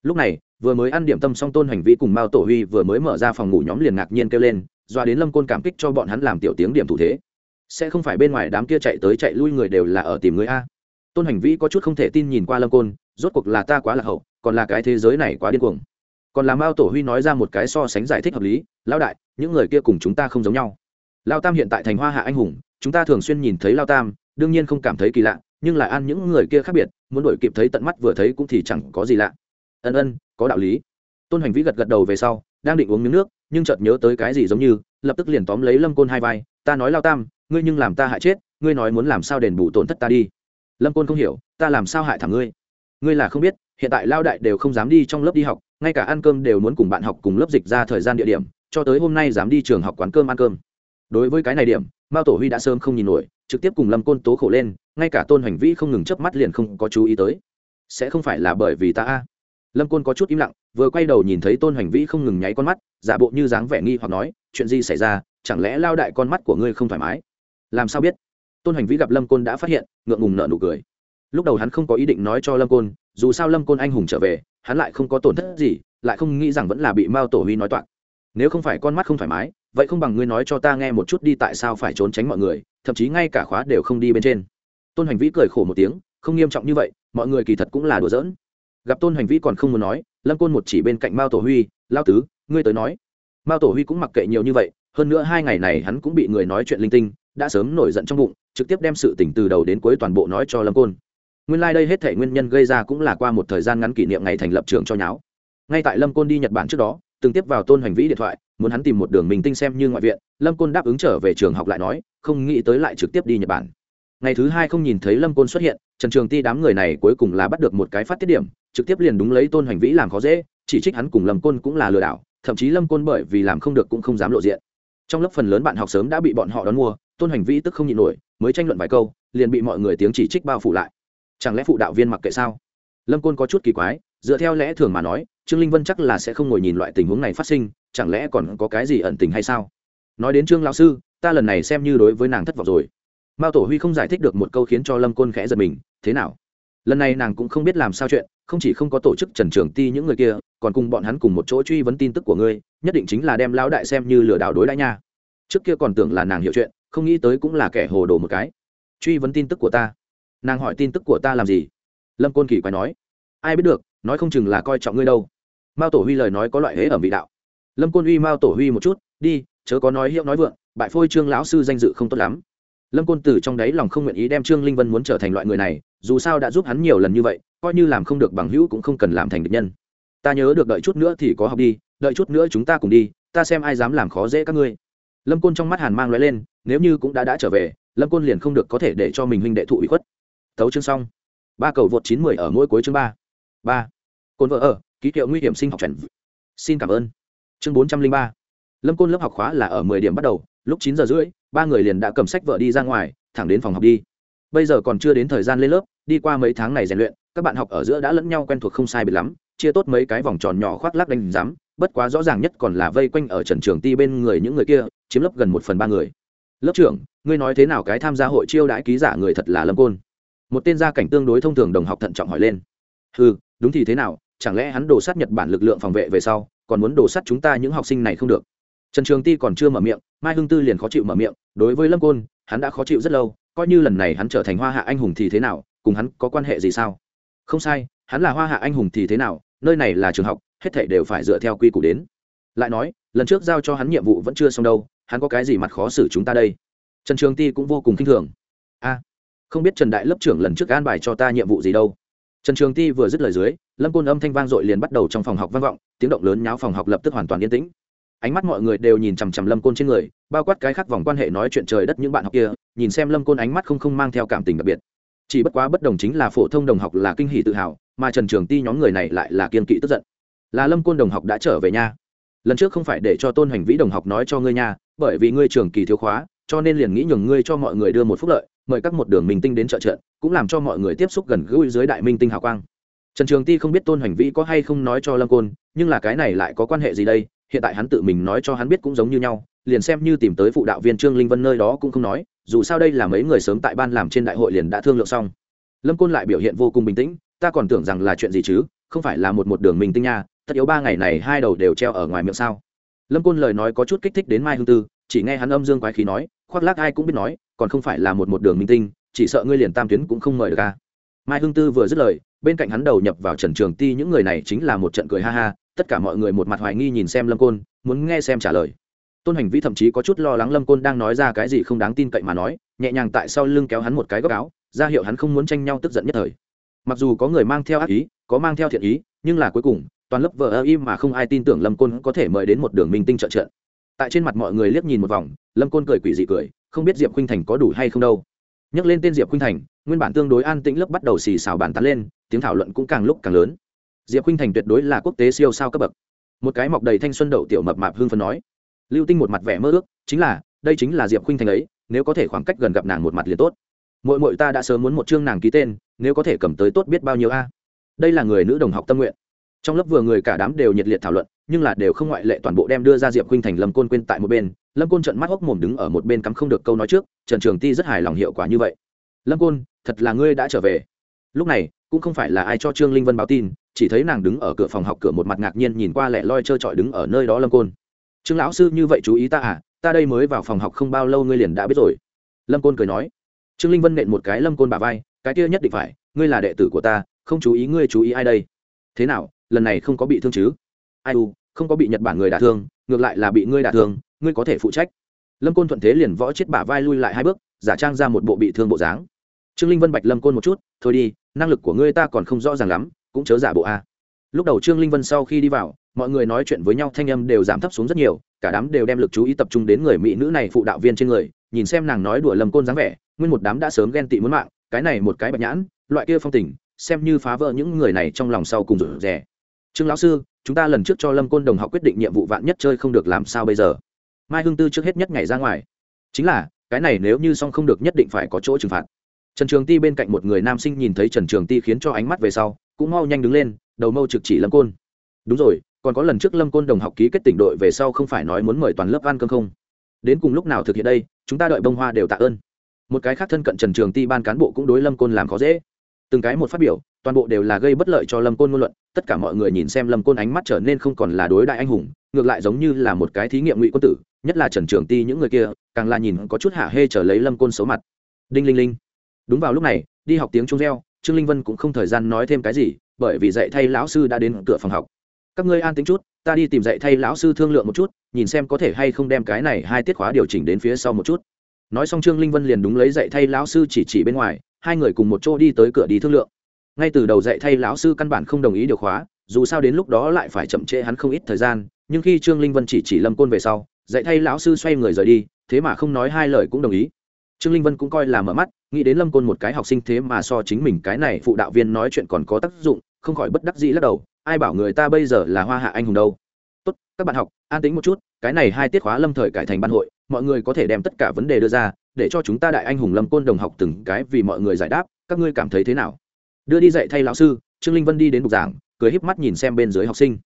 Lúc này vừa mới ăn điểm tâm xong tôn hành vi cùng mao tổ huy vừa mới mở ra phòng ngủ nhóm liền ngạc nhiên kêu lên, doa đến lâm côn cảm kích cho bọn hắn làm tiểu tiếng điểm thủ thế. Sẽ không phải bên ngoài đám kia chạy tới chạy lui người đều là ở tìm người a. Tôn hành vi có chút không thể tin nhìn qua lâm côn, rốt cuộc là ta quá lạc hậu, còn là cái thế giới này quá điên cuồng. Còn là mao tổ huy nói ra một cái so sánh giải thích hợp lý, lão đại, những người kia cùng chúng ta không giống nhau. Lao tam hiện tại thành hoa hạ anh hùng, chúng ta thường xuyên nhìn thấy lao tam, đương nhiên không cảm thấy kỳ lạ, nhưng lại ăn những người kia khác biệt, muốn đổi kịp thấy tận mắt vừa thấy cũng thì chẳng có gì lạ ân ân, có đạo lý. Tôn hành vĩ gật gật đầu về sau, đang định uống miếng nước, nhưng chợt nhớ tới cái gì giống như, lập tức liền tóm lấy lâm côn hai vai, ta nói lao tam, ngươi nhưng làm ta hại chết, ngươi nói muốn làm sao đền bù tổn thất ta đi. Lâm côn không hiểu, ta làm sao hại thằng ngươi? Ngươi là không biết, hiện tại lao đại đều không dám đi trong lớp đi học, ngay cả ăn cơm đều muốn cùng bạn học cùng lớp dịch ra thời gian địa điểm, cho tới hôm nay dám đi trường học quán cơm ăn cơm. Đối với cái này điểm, mao tổ huy đã sớm không nhìn nổi, trực tiếp cùng lâm côn tố khổ lên, ngay cả tôn hành vĩ không ngừng chớp mắt liền không có chú ý tới. Sẽ không phải là bởi vì ta a? Lâm côn có chút im lặng, vừa quay đầu nhìn thấy tôn hành vĩ không ngừng nháy con mắt, giả bộ như dáng vẻ nghi hoặc nói, chuyện gì xảy ra? Chẳng lẽ lao đại con mắt của ngươi không thoải mái? Làm sao biết? Tôn hành vĩ gặp lâm côn đã phát hiện, ngượng ngùng nợ nụ cười. Lúc đầu hắn không có ý định nói cho lâm côn, dù sao lâm côn anh hùng trở về, hắn lại không có tổn thất gì, lại không nghĩ rằng vẫn là bị mao tổ huy nói toạc. Nếu không phải con mắt không thoải mái, vậy không bằng ngươi nói cho ta nghe một chút đi tại sao phải trốn tránh mọi người, thậm chí ngay cả khóa đều không đi bên trên. Tôn hành vĩ cười khổ một tiếng, không nghiêm trọng như vậy, mọi người kỳ thật cũng là đùa giỡn gặp tôn hành vĩ còn không muốn nói, lâm côn một chỉ bên cạnh mao tổ huy, lao tứ, ngươi tới nói. mao tổ huy cũng mặc kệ nhiều như vậy, hơn nữa hai ngày này hắn cũng bị người nói chuyện linh tinh, đã sớm nổi giận trong bụng, trực tiếp đem sự tỉnh từ đầu đến cuối toàn bộ nói cho lâm côn. nguyên lai、like、đây hết thể nguyên nhân gây ra cũng là qua một thời gian ngắn kỷ niệm ngày thành lập trường cho nháo. ngay tại lâm côn đi nhật bản trước đó, từng tiếp vào tôn hành vĩ điện thoại, muốn hắn tìm một đường mình tinh xem như ngoại viện, lâm côn đáp ứng trở về trường học lại nói, không nghĩ tới lại trực tiếp đi nhật bản ngày thứ hai không nhìn thấy lâm côn xuất hiện, trần trường ti đám người này cuối cùng là bắt được một cái phát tiết điểm, trực tiếp liền đúng lấy tôn hành vĩ làm khó dễ, chỉ trích hắn cùng lâm côn cũng là lừa đảo, thậm chí lâm côn bởi vì làm không được cũng không dám lộ diện. Trong lớp phần lớn bạn học sớm đã bị bọn họ đón mua, tôn hành vĩ tức không nhịn nổi, mới tranh luận vài câu, liền bị mọi người tiếng chỉ trích bao phủ lại. Chẳng lẽ phụ đạo viên mặc kệ sao? Lâm côn có chút kỳ quái, dựa theo lẽ thường mà nói, trương linh vân chắc là sẽ không ngồi nhìn loại tình huống này phát sinh, chẳng lẽ còn có cái gì ẩn tình hay sao? Nói đến trương lão sư, ta lần này xem như đối với nàng thất vọng rồi mao tổ huy không giải thích được một câu khiến cho lâm côn khẽ giật mình, thế nào? Lần này nàng cũng không biết làm sao chuyện, không chỉ không có tổ chức trần trường ti những người kia, còn cùng bọn hắn cùng một chỗ truy vấn tin tức của ngươi, nhất định chính là đem lão đại xem như lừa đảo đối đãi nha. Trước kia còn tưởng là nàng hiểu chuyện, không nghĩ tới cũng là kẻ hồ đồ một cái. Truy vấn tin tức của ta. Nàng hỏi tin tức của ta làm gì? Lâm côn kỳ quay nói. Ai biết được, nói không chừng là coi trọng ngươi đâu. Mao tổ huy lời nói có loại hế ở vị đạo. Lâm côn uy mao tổ huy một chút, đi, chớ có nói hiệu nói vượng, bại phôi trương lão sư danh dự không tốt lắm lâm côn từ trong đáy lòng không nguyện ý đem trương linh vân muốn trở thành loại người này, dù sao đã giúp hắn nhiều lần như vậy, coi như làm không được bằng hữu cũng không cần làm thành được nhân. Ta nhớ được đợi chút nữa thì có học đi, đợi chút nữa chúng ta cùng đi, ta xem ai dám làm khó dễ các ngươi. Lâm côn trong mắt hàn mang loại lên, nếu như cũng đã đã trở về, lâm côn liền không được có thể để cho mình huynh đệ thụ ủy khuất. Tấu chương xong. Ba cầu vượt chín mười ở mỗi cuối chương ba. Ba. Côn vợ ở, ký hiệu nguy hiểm sinh học chuẩn xin cảm ơn. Chương bốn trăm linh ba. Lâm côn lớp học khóa là ở mười điểm bắt đầu lúc chín giờ rưỡi, ba người liền đã cầm sách vợ đi ra ngoài, thẳng đến phòng học đi. Bây giờ còn chưa đến thời gian lên lớp, đi qua mấy tháng này rèn luyện, các bạn học ở giữa đã lẫn nhau quen thuộc không sai biệt lắm, chia tốt mấy cái vòng tròn nhỏ khoác lác đánh giám, bất quá rõ ràng nhất còn là vây quanh ở trần trường ti bên người những người kia, chiếm lớp gần một phần ba người. Lớp trưởng, ngươi nói thế nào cái tham gia hội chiêu đãi ký giả người thật là lâm côn. Một tên gia cảnh tương đối thông thường đồng học thận trọng hỏi lên. Ừ đúng thì thế nào, chẳng lẽ hắn đổ sát nhật bản lực lượng phòng vệ về sau, còn muốn đổ sát chúng ta những học sinh này không được? Trần trường ti còn chưa mở miệng, mai hưng tư liền khó chịu mở miệng, đối với lâm côn, hắn đã khó chịu rất lâu, coi như lần này hắn trở thành hoa hạ anh hùng thì thế nào, cùng hắn có quan hệ gì sao? Không sai, hắn là hoa hạ anh hùng thì thế nào, nơi này là trường học, hết thảy đều phải dựa theo quy củ đến. Lại nói, lần trước giao cho hắn nhiệm vụ vẫn chưa xong đâu, hắn có cái gì mặt khó xử chúng ta đây? Trần trường ti cũng vô cùng k i n h thường. A, không biết trần đại lớp trưởng lần trước an bài cho ta nhiệm vụ gì đâu. Trần trường ti vừa dứt lời dưới, lâm côn âm thanh vang dội liền bắt đầu trong phòng học vang vọng, tiếng động lớn nháo phòng học lập tức hoàn toàn yên tĩnh ánh mắt mọi người đều nhìn chằm chằm lâm côn trên người, bao quát cái khác vòng quan hệ nói chuyện trời đất những bạn học kia, nhìn xem lâm côn ánh mắt không không mang theo cảm tình đặc biệt. Chỉ bất quá bất đồng chính là phổ thông đồng học là kinh hỷ tự hào, mà trần trường ti nhóm người này lại là kiên kỵ tức giận. Là lâm côn đồng học đã trở về nha. Lần trước không phải để cho tôn hành vĩ đồng học nói cho ngươi nha, bởi vì ngươi trường kỳ thiếu khóa, cho nên liền nghĩ nhường ngươi cho mọi người đưa một phúc lợi, mời các một đường minh tinh đến trợ trận cũng làm cho mọi người tiếp xúc gần gũi dưới đại minh tinh hào quang. Trần trường ti không biết tôn hành vĩ có hay không nói cho lâm côn, nhưng là cái này lại có quan hệ gì đây hiện tại hắn tự mình nói cho hắn biết cũng giống như nhau, liền xem như tìm tới phụ đạo viên trương linh vân nơi đó cũng không nói, dù sao đây là mấy người sớm tại ban làm trên đại hội liền đã thương lượng xong. Lâm côn lại biểu hiện vô cùng bình tĩnh, ta còn tưởng rằng là chuyện gì chứ, không phải là một một đường minh tinh nha, tất yếu ba ngày này hai đầu đều treo ở ngoài miệng sao? Lâm côn lời nói có chút kích thích đến mai hương tư, chỉ nghe hắn âm dương quái khí nói, khoác lác ai cũng biết nói, còn không phải là một một đường minh tinh, chỉ sợ ngươi liền tam tuyến cũng không mời được ca mai hương tư vừa dứt lời bên cạnh hắn đầu nhập vào trần trường ti, những người này chính là một trận cười ha ha, tất cả mọi người một mặt hoài nghi nhìn xem lâm côn, muốn nghe xem trả lời. Tôn hành vĩ thậm chí có chút lo lắng lâm côn đang nói ra cái gì không đáng tin cậy mà nói, nhẹ nhàng tại sau lưng kéo hắn một cái góc áo, ra hiệu hắn không muốn tranh nhau tức giận nhất thời. Mặc dù có người mang theo ác ý, có mang theo thiện ý, nhưng là cuối cùng, toàn lớp vợ ơ im mà không ai tin tưởng lâm côn có thể mời đến một đường minh tinh trợ trợ tại trên mặt mọi người liếc nhìn một vòng, lâm côn cười quỷ dị cười, không biết diệp khuynh thành có đủ hay không đâu. Nhắc lên tên diệp khuynh thành, nguyên bản tương đối an tĩnh lớp bắt đầu xì xào bàn tán lên tiếng thảo luận cũng càng lúc càng lớn. Diệp khinh thành tuyệt đối là quốc tế siêu sao cấp bậc. Một cái mọc đầy thanh xuân đậu tiểu mập mạp hương phân nói. Lưu tinh một mặt vẻ mơ ước, chính là, đây chính là diệp khinh thành ấy, nếu có thể khoảng cách gần gặp nàng một mặt liền tốt. Mỗi mỗi ta đã sớm muốn một chương nàng ký tên, nếu có thể cầm tới tốt biết bao nhiêu a. À? Đây là người nữ đồng học tâm nguyện. Trong lớp vừa người cả đám đều nhiệt liệt thảo luận, nhưng là đều không ngoại lệ toàn bộ đem đưa ra diệp khuynh thành lâm côn quên tại một bên. Lâm côn trận mắt hốc mồm đứng ở một bên cắm không được câu nói trước, trần trường ti rất hài lòng hiệu quả như vậy. Lâm côn, thật là ngươi đã trở về. Lúc này cũng không phải là ai cho trương linh vân báo tin, chỉ thấy nàng đứng ở cửa phòng học cửa một mặt ngạc nhiên nhìn qua lẹ loi trơ trọi đứng ở nơi đó lâm côn. Trương lão sư, như vậy chú ý ta à? Ta đây mới vào phòng học không bao lâu ngươi liền đã biết rồi. Lâm côn cười nói. Trương linh vân nện một cái lâm côn bà vai, cái kia nhất định phải, ngươi là đệ tử của ta, không chú ý ngươi chú ý ai đây? Thế nào, lần này không có bị thương chứ? Ai u, không có bị nhật bản người đả thương, ngược lại là bị ngươi đả thương, ngươi có thể phụ trách. Lâm côn thuận thế liền võ chết bả vai lui lại hai bước, giả trang ra một bộ bị thương bộ dáng. Trương linh vân bạch lâm côn một chút, thôi đi năng lực của ngươi ta còn không rõ ràng lắm, cũng chớ giả bộ a. Lúc đầu trương linh vân sau khi đi vào, mọi người nói chuyện với nhau thanh âm đều giảm thấp xuống rất nhiều, cả đám đều đem lực chú ý tập trung đến người mỹ nữ này phụ đạo viên trên người, nhìn xem nàng nói đùa lâm côn dáng vẻ, nguyên một đám đã sớm ghen tị muốn mạng, cái này một cái bạch nhãn, loại kia phong tình, xem như phá vỡ những người này trong lòng sau cùng rủ rẻ trương lão sư, chúng ta lần trước cho lâm côn đồng học quyết định nhiệm vụ vạn nhất chơi không được làm sao bây giờ? Mai hương tư trước hết nhất ngày ra ngoài. Chính là, cái này nếu như xong không được nhất định phải có chỗ trừng phạt trần trường ti bên cạnh một người nam sinh nhìn thấy trần trường ti khiến cho ánh mắt về sau, cũng mau nhanh đứng lên, đầu mâu trực chỉ lâm côn. Đúng rồi, còn có lần trước lâm côn đồng học ký kết tỉnh đội về sau không phải nói muốn mời toàn lớp ăn cơm không? Đến cùng lúc nào thực hiện đây, chúng ta đợi bông hoa đều tạ ơn. Một cái khác thân cận trần trường ti ban cán bộ cũng đối lâm côn làm khó dễ. Từng cái một phát biểu, toàn bộ đều là gây bất lợi cho lâm côn ngôn luận, tất cả mọi người nhìn xem lâm côn ánh mắt trở nên không còn là đối đại anh hùng, ngược lại giống như là một cái thí nghiệm ngụy quân tử, nhất là trần trường ti những người kia, càng là nhìn có chút hạ hê trở lấy lâm côn xấu mặt. Đinh linh linh đúng vào lúc này, đi học tiếng trung reo, trương linh vân cũng không thời gian nói thêm cái gì, bởi vì dạy thay lão sư đã đến cửa phòng học. Các ngươi an tính chút, ta đi tìm dạy thay lão sư thương lượng một chút, nhìn xem có thể hay không đem cái này hai tiết khóa điều chỉnh đến phía sau một chút. Nói xong trương linh vân liền đúng lấy dạy thay lão sư chỉ chỉ bên ngoài, hai người cùng một chỗ đi tới cửa đi thương lượng. Ngay từ đầu dạy thay lão sư căn bản không đồng ý điều khóa, dù sao đến lúc đó lại phải chậm trễ hắn không ít thời gian, nhưng khi trương linh vân chỉ chỉ lâm côn về sau, dạy thay lão sư xoay người rời đi, thế mà không nói hai lời cũng đồng ý trương linh vân cũng coi là mở mắt, nghĩ đến lâm côn một cái học sinh thế mà so chính mình cái này phụ đạo viên nói chuyện còn có tác dụng, không khỏi bất đắc dĩ lắc đầu, ai bảo người ta bây giờ là hoa hạ anh hùng đâu. Tốt, các bạn học, an tính một chút, cái này hai tiết khóa lâm thời cải thành ban hội, mọi người có thể đem tất cả vấn đề đưa ra, để cho chúng ta đại anh hùng lâm côn đồng học từng cái vì mọi người giải đáp, các ngươi cảm thấy thế nào? Đưa đi dạy thay lão sư, trương linh vân đi đến bục giảng, cười híp mắt nhìn xem bên dưới học sinh.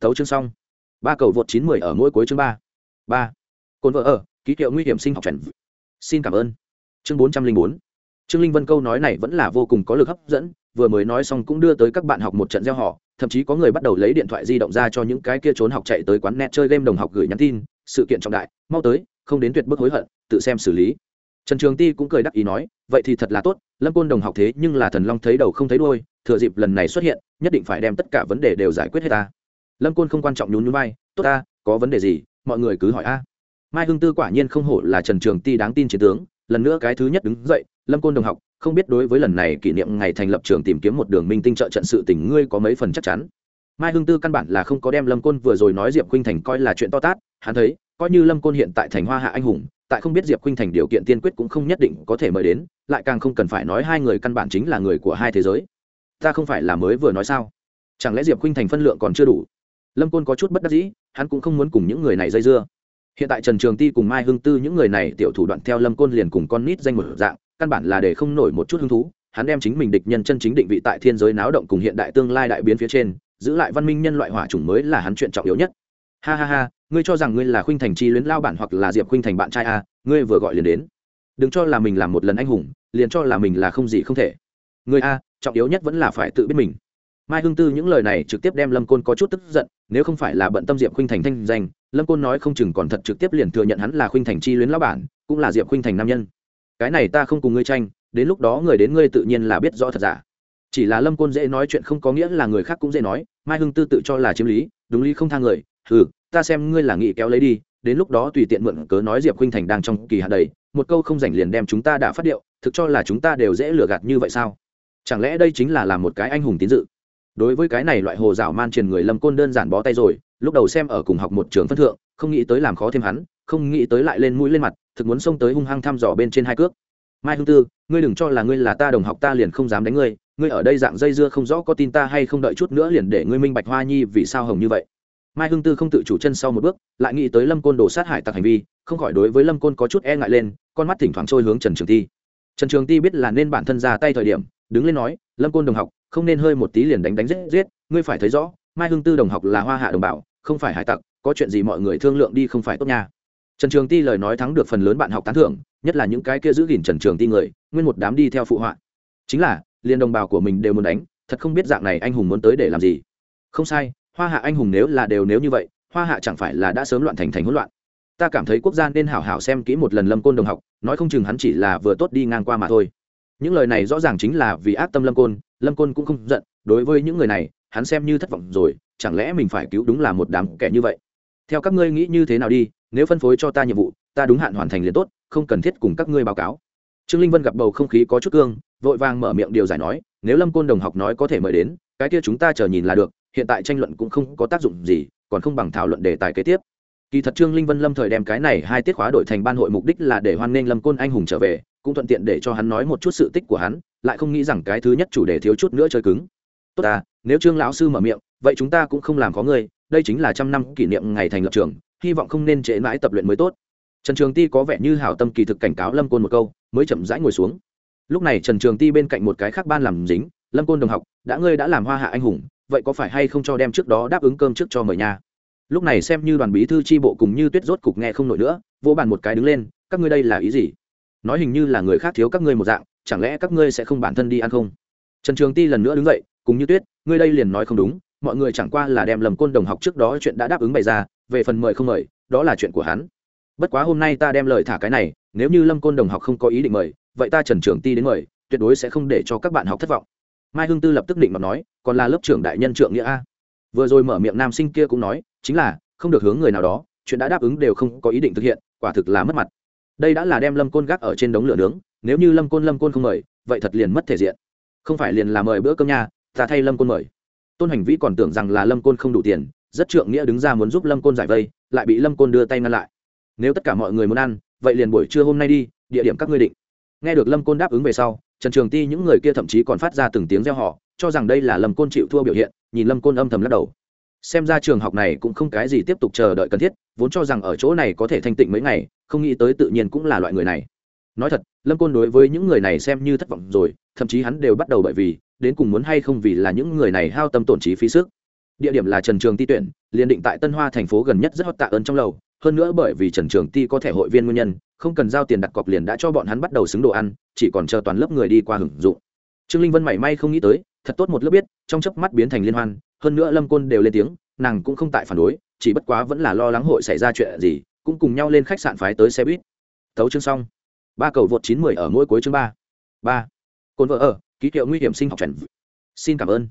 Tấu chương xong. Ba cầu vượt chín mười ở mỗi cuối chương ba. Ba. Cồn vợ ở, ký hiệu nguy hiểm sinh học chuẩn xin cảm ơn. Chương bốn trăm linh bốn. Trương linh vân câu nói này vẫn là vô cùng có lực hấp dẫn, vừa mới nói xong cũng đưa tới các bạn học một trận gieo họ, thậm chí có người bắt đầu lấy điện thoại di động ra cho những cái kia trốn học chạy tới quán net chơi game đồng học gửi nhắn tin, sự kiện trọng đại, mau tới, không đến tuyệt bức hối hận, tự xem xử lý. Trần trường ti cũng cười đắc ý nói, vậy thì thật là tốt, lâm côn đồng học thế nhưng là thần long thấy đầu không thấy đôi thừa dịp lần này xuất hiện, nhất định phải đem tất cả vấn đề đều giải quyết hết ta. Lâm côn không quan trọng nhún nhún vai, tốt ta, có vấn đề gì, mọi người cứ hỏi a mai hưng tư quả nhiên không hổ là trần trường ti đáng tin chiến tướng, lần nữa cái thứ nhất đứng dậy, lâm côn đồng học, không biết đối với lần này kỷ niệm ngày thành lập trường tìm kiếm một đường minh tinh trợ trận sự tình ngươi có mấy phần chắc chắn. Mai hưng tư căn bản là không có đem lâm côn vừa rồi nói diệp khuynh thành coi là chuyện to tát, hắn thấy, coi như lâm côn hiện tại thành hoa hạ anh hùng, tại không biết diệp khuynh thành điều kiện tiên quyết cũng không nhất định có thể mời đến, lại càng không cần phải nói hai người căn bản chính là người của hai thế giới. Ta không phải là mới vừa nói sao? Chẳng lẽ diệp khuynh thành phân lượng còn chưa đủ? Lâm côn có chút bất đắc dĩ, hắn cũng không muốn cùng những người này dây dưa hiện tại trần trường ti cùng mai hưng tư, những người này tiểu thủ đoạn theo lâm côn liền cùng con nít danh một dạng, căn bản là để không nổi một chút hứng thú. Hắn đem chính mình địch nhân chân chính định vị tại thiên giới náo động cùng hiện đại tương lai đại biến phía trên, giữ lại văn minh nhân loại hỏa chủng mới là hắn chuyện trọng yếu nhất. Ha ha ha, ngươi cho rằng ngươi là khuynh thành chi luyến lao bản hoặc là diệp khuynh thành bạn trai a ngươi vừa gọi liền đến. Đừng cho là mình làm một lần anh hùng, liền cho là mình là không gì không thể. Người a à, trọng yếu nhất vẫn là phải tự biết mình. Mai hưng tư những lời này trực tiếp đem lâm côn có chút tức giận nếu không phải là bận tâm diệp khuynh thành thanh danh, lâm côn nói không chừng còn thật trực tiếp liền thừa nhận hắn là khuynh thành chi luyến lão bản, cũng là diệp khuynh thành nam nhân. Cái này ta không cùng ngươi tranh, đến lúc đó người đến ngươi tự nhiên là biết rõ thật giả. Chỉ là lâm côn dễ nói chuyện không có nghĩa là người khác cũng dễ nói, mai hưng tư tự cho là chiếm lý, đúng lý không tha người ừ ta xem ngươi là nghị kéo lấy đi, đến lúc đó tùy tiện mượn cớ nói diệp khuynh thành đang trong kỳ hạn đầy, một câu không rảnh liền đem chúng ta đã phát điệu, thực cho là chúng ta đều dễ lừa gạt như vậy sao? Chẳng lẽ đây chính là làm một cái anh hùng tín dự? Đối với cái này loại hồ dạo man truyền người lâm côn đơn giản bó tay rồi, lúc đầu xem ở cùng học một trường phân thượng, không nghĩ tới làm khó thêm hắn, không nghĩ tới lại lên mũi lên mặt, thực muốn xông tới hung hăng thăm dò bên trên hai cước. Mai hương tư, ngươi đừng cho là ngươi là ta đồng học ta liền không dám đánh ngươi ngươi ở đây dạng dây dưa không rõ có tin ta hay không đợi chút nữa liền để ngươi minh bạch hoa nhi vì sao hồng như vậy. Mai hương tư không tự chủ chân sau một bước, lại nghĩ tới lâm côn đổ sát hại tặc hành vi, không khỏi đối với lâm côn có chút e ngại lên, con mắt thỉnh thoảng trôi hướng trần trường ti. Trần trường ti biết là nên bản thân ra tay thời điểm, đứng lên nói, lâm côn đồng học không nên hơi một tí liền đánh đánh giết giết, ngươi phải thấy rõ, mai hương tư đồng học là hoa hạ đồng bào, không phải hải tặc, có chuyện gì mọi người thương lượng đi không phải tốt nha. Trần trường ti lời nói thắng được phần lớn bạn học tán thưởng, nhất là những cái kia giữ gìn trần trường ti người, nguyên một đám đi theo phụ họa. Chính là, liền đồng bào của mình đều muốn đánh, thật không biết dạng này anh hùng muốn tới để làm gì. Không sai, hoa hạ anh hùng nếu là đều nếu như vậy, hoa hạ chẳng phải là đã sớm loạn thành thành hỗn loạn. Ta cảm thấy quốc gia nên hảo hảo xem kỹ một lần lâm côn đồng học, nói không chừng hắn chỉ là vừa tốt đi ngang qua mà thôi những lời này rõ ràng chính là vì ác tâm lâm côn lâm côn cũng không giận, đối với những người này, hắn xem như thất vọng rồi, chẳng lẽ mình phải cứu đúng là một đám kẻ như vậy? Theo các ngươi nghĩ như thế nào đi, nếu phân phối cho ta nhiệm vụ, ta đúng hạn hoàn thành liền tốt, không cần thiết cùng các ngươi báo cáo. Trương linh vân gặp bầu không khí có chút cương, vội vàng mở miệng điều giải nói, nếu lâm côn đồng học nói có thể mời đến, cái kia chúng ta chờ nhìn là được, hiện tại tranh luận cũng không có tác dụng gì, còn không bằng thảo luận đề tài kế tiếp kỳ thật trương linh vân lâm thời đem cái này hai tiết khóa đổi thành ban hội mục đích là để hoan nghênh lâm côn anh hùng trở về, cũng thuận tiện để cho hắn nói một chút sự tích của hắn, lại không nghĩ rằng cái thứ nhất chủ đề thiếu chút nữa chơi cứng. Tốt ta, nếu trương lão sư mở miệng, vậy chúng ta cũng không làm có người đây chính là trăm năm kỷ niệm ngày thành lập trường, hy vọng không nên trễ mãi tập luyện mới tốt. Trần trường ti có vẻ như hảo tâm kỳ thực cảnh cáo lâm côn một câu, mới chậm rãi ngồi xuống. Lúc này trần trường ti bên cạnh một cái khác ban làm dính, lâm côn đồng học, đã ngươi đã làm hoa hạ anh hùng, vậy có phải hay không cho đem trước đó đáp ứng cơm trước cho mời nhà? Lúc này xem như đoàn bí thư tri bộ cùng như tuyết rốt cục nghe không nổi nữa, vô bàn một cái đứng lên, các ngươi đây là ý gì? Nói hình như là người khác thiếu các ngươi một dạng, chẳng lẽ các ngươi sẽ không bản thân đi ăn không? Trần trường ti lần nữa đứng dậy, cùng như tuyết, ngươi đây liền nói không đúng, mọi người chẳng qua là đem lầm côn đồng học trước đó chuyện đã đáp ứng bày ra, về phần mời không mời, đó là chuyện của hắn. Bất quá hôm nay ta đem lời thả cái này, nếu như lâm côn đồng học không có ý định mời, vậy ta trần trường ti đến mời, tuyệt đối sẽ không để cho các bạn học thất vọng. Mai hương tư lập tức định mà nói, còn là lớp trưởng đại nhân trượng nghĩa a. Vừa rồi mở miệng nam sinh kia cũng nói chính là, không được hướng người nào đó, chuyện đã đáp ứng đều không có ý định thực hiện, quả thực là mất mặt. Đây đã là đem lâm côn gác ở trên đống lửa nướng, nếu như lâm côn lâm côn không mời, vậy thật liền mất thể diện. Không phải liền là mời bữa cơm nha, ta thay lâm côn mời. Tôn hành vĩ còn tưởng rằng là lâm côn không đủ tiền, rất trượng nghĩa đứng ra muốn giúp lâm côn giải vây, lại bị lâm côn đưa tay ngăn lại. Nếu tất cả mọi người muốn ăn, vậy liền buổi trưa hôm nay đi, địa điểm các ngươi định. Nghe được lâm côn đáp ứng về sau, trần trường ti những người kia thậm chí còn phát ra từng tiếng reo họ cho rằng đây là lâm côn chịu thua biểu hiện, nhìn lâm côn âm thầm lắc đầu xem ra trường học này cũng không cái gì tiếp tục chờ đợi cần thiết, vốn cho rằng ở chỗ này có thể thanh tịnh mấy ngày, không nghĩ tới tự nhiên cũng là loại người này. Nói thật, lâm côn đối với những người này xem như thất vọng rồi, thậm chí hắn đều bắt đầu bởi vì, đến cùng muốn hay không vì là những người này hao tâm tổn trí phí sức. Địa điểm là trần trường ti tuyển, liền định tại tân hoa thành phố gần nhất rất hót tạ ơn trong lầu, hơn nữa bởi vì trần trường ti có thể hội viên nguyên nhân, không cần giao tiền đặt cọc liền đã cho bọn hắn bắt đầu xứng đồ ăn, chỉ còn chờ toàn lớp người đi qua hưởng dụng. Trương linh vân mảy may không nghĩ tới, thật tốt một lớp biết, trong chớp mắt biến thành liên hoan hơn nữa lâm côn đều lên tiếng, nàng cũng không tại phản đối, chỉ bất quá vẫn là lo lắng hội xảy ra chuyện gì, cũng cùng nhau lên khách sạn phái tới xe buýt. Thấu chương xong. Ba cầu vượt chín mười ở mỗi cuối chương ba. Ba. Cồn vợ ở, ký hiệu nguy hiểm sinh học trần. Xin cảm ơn.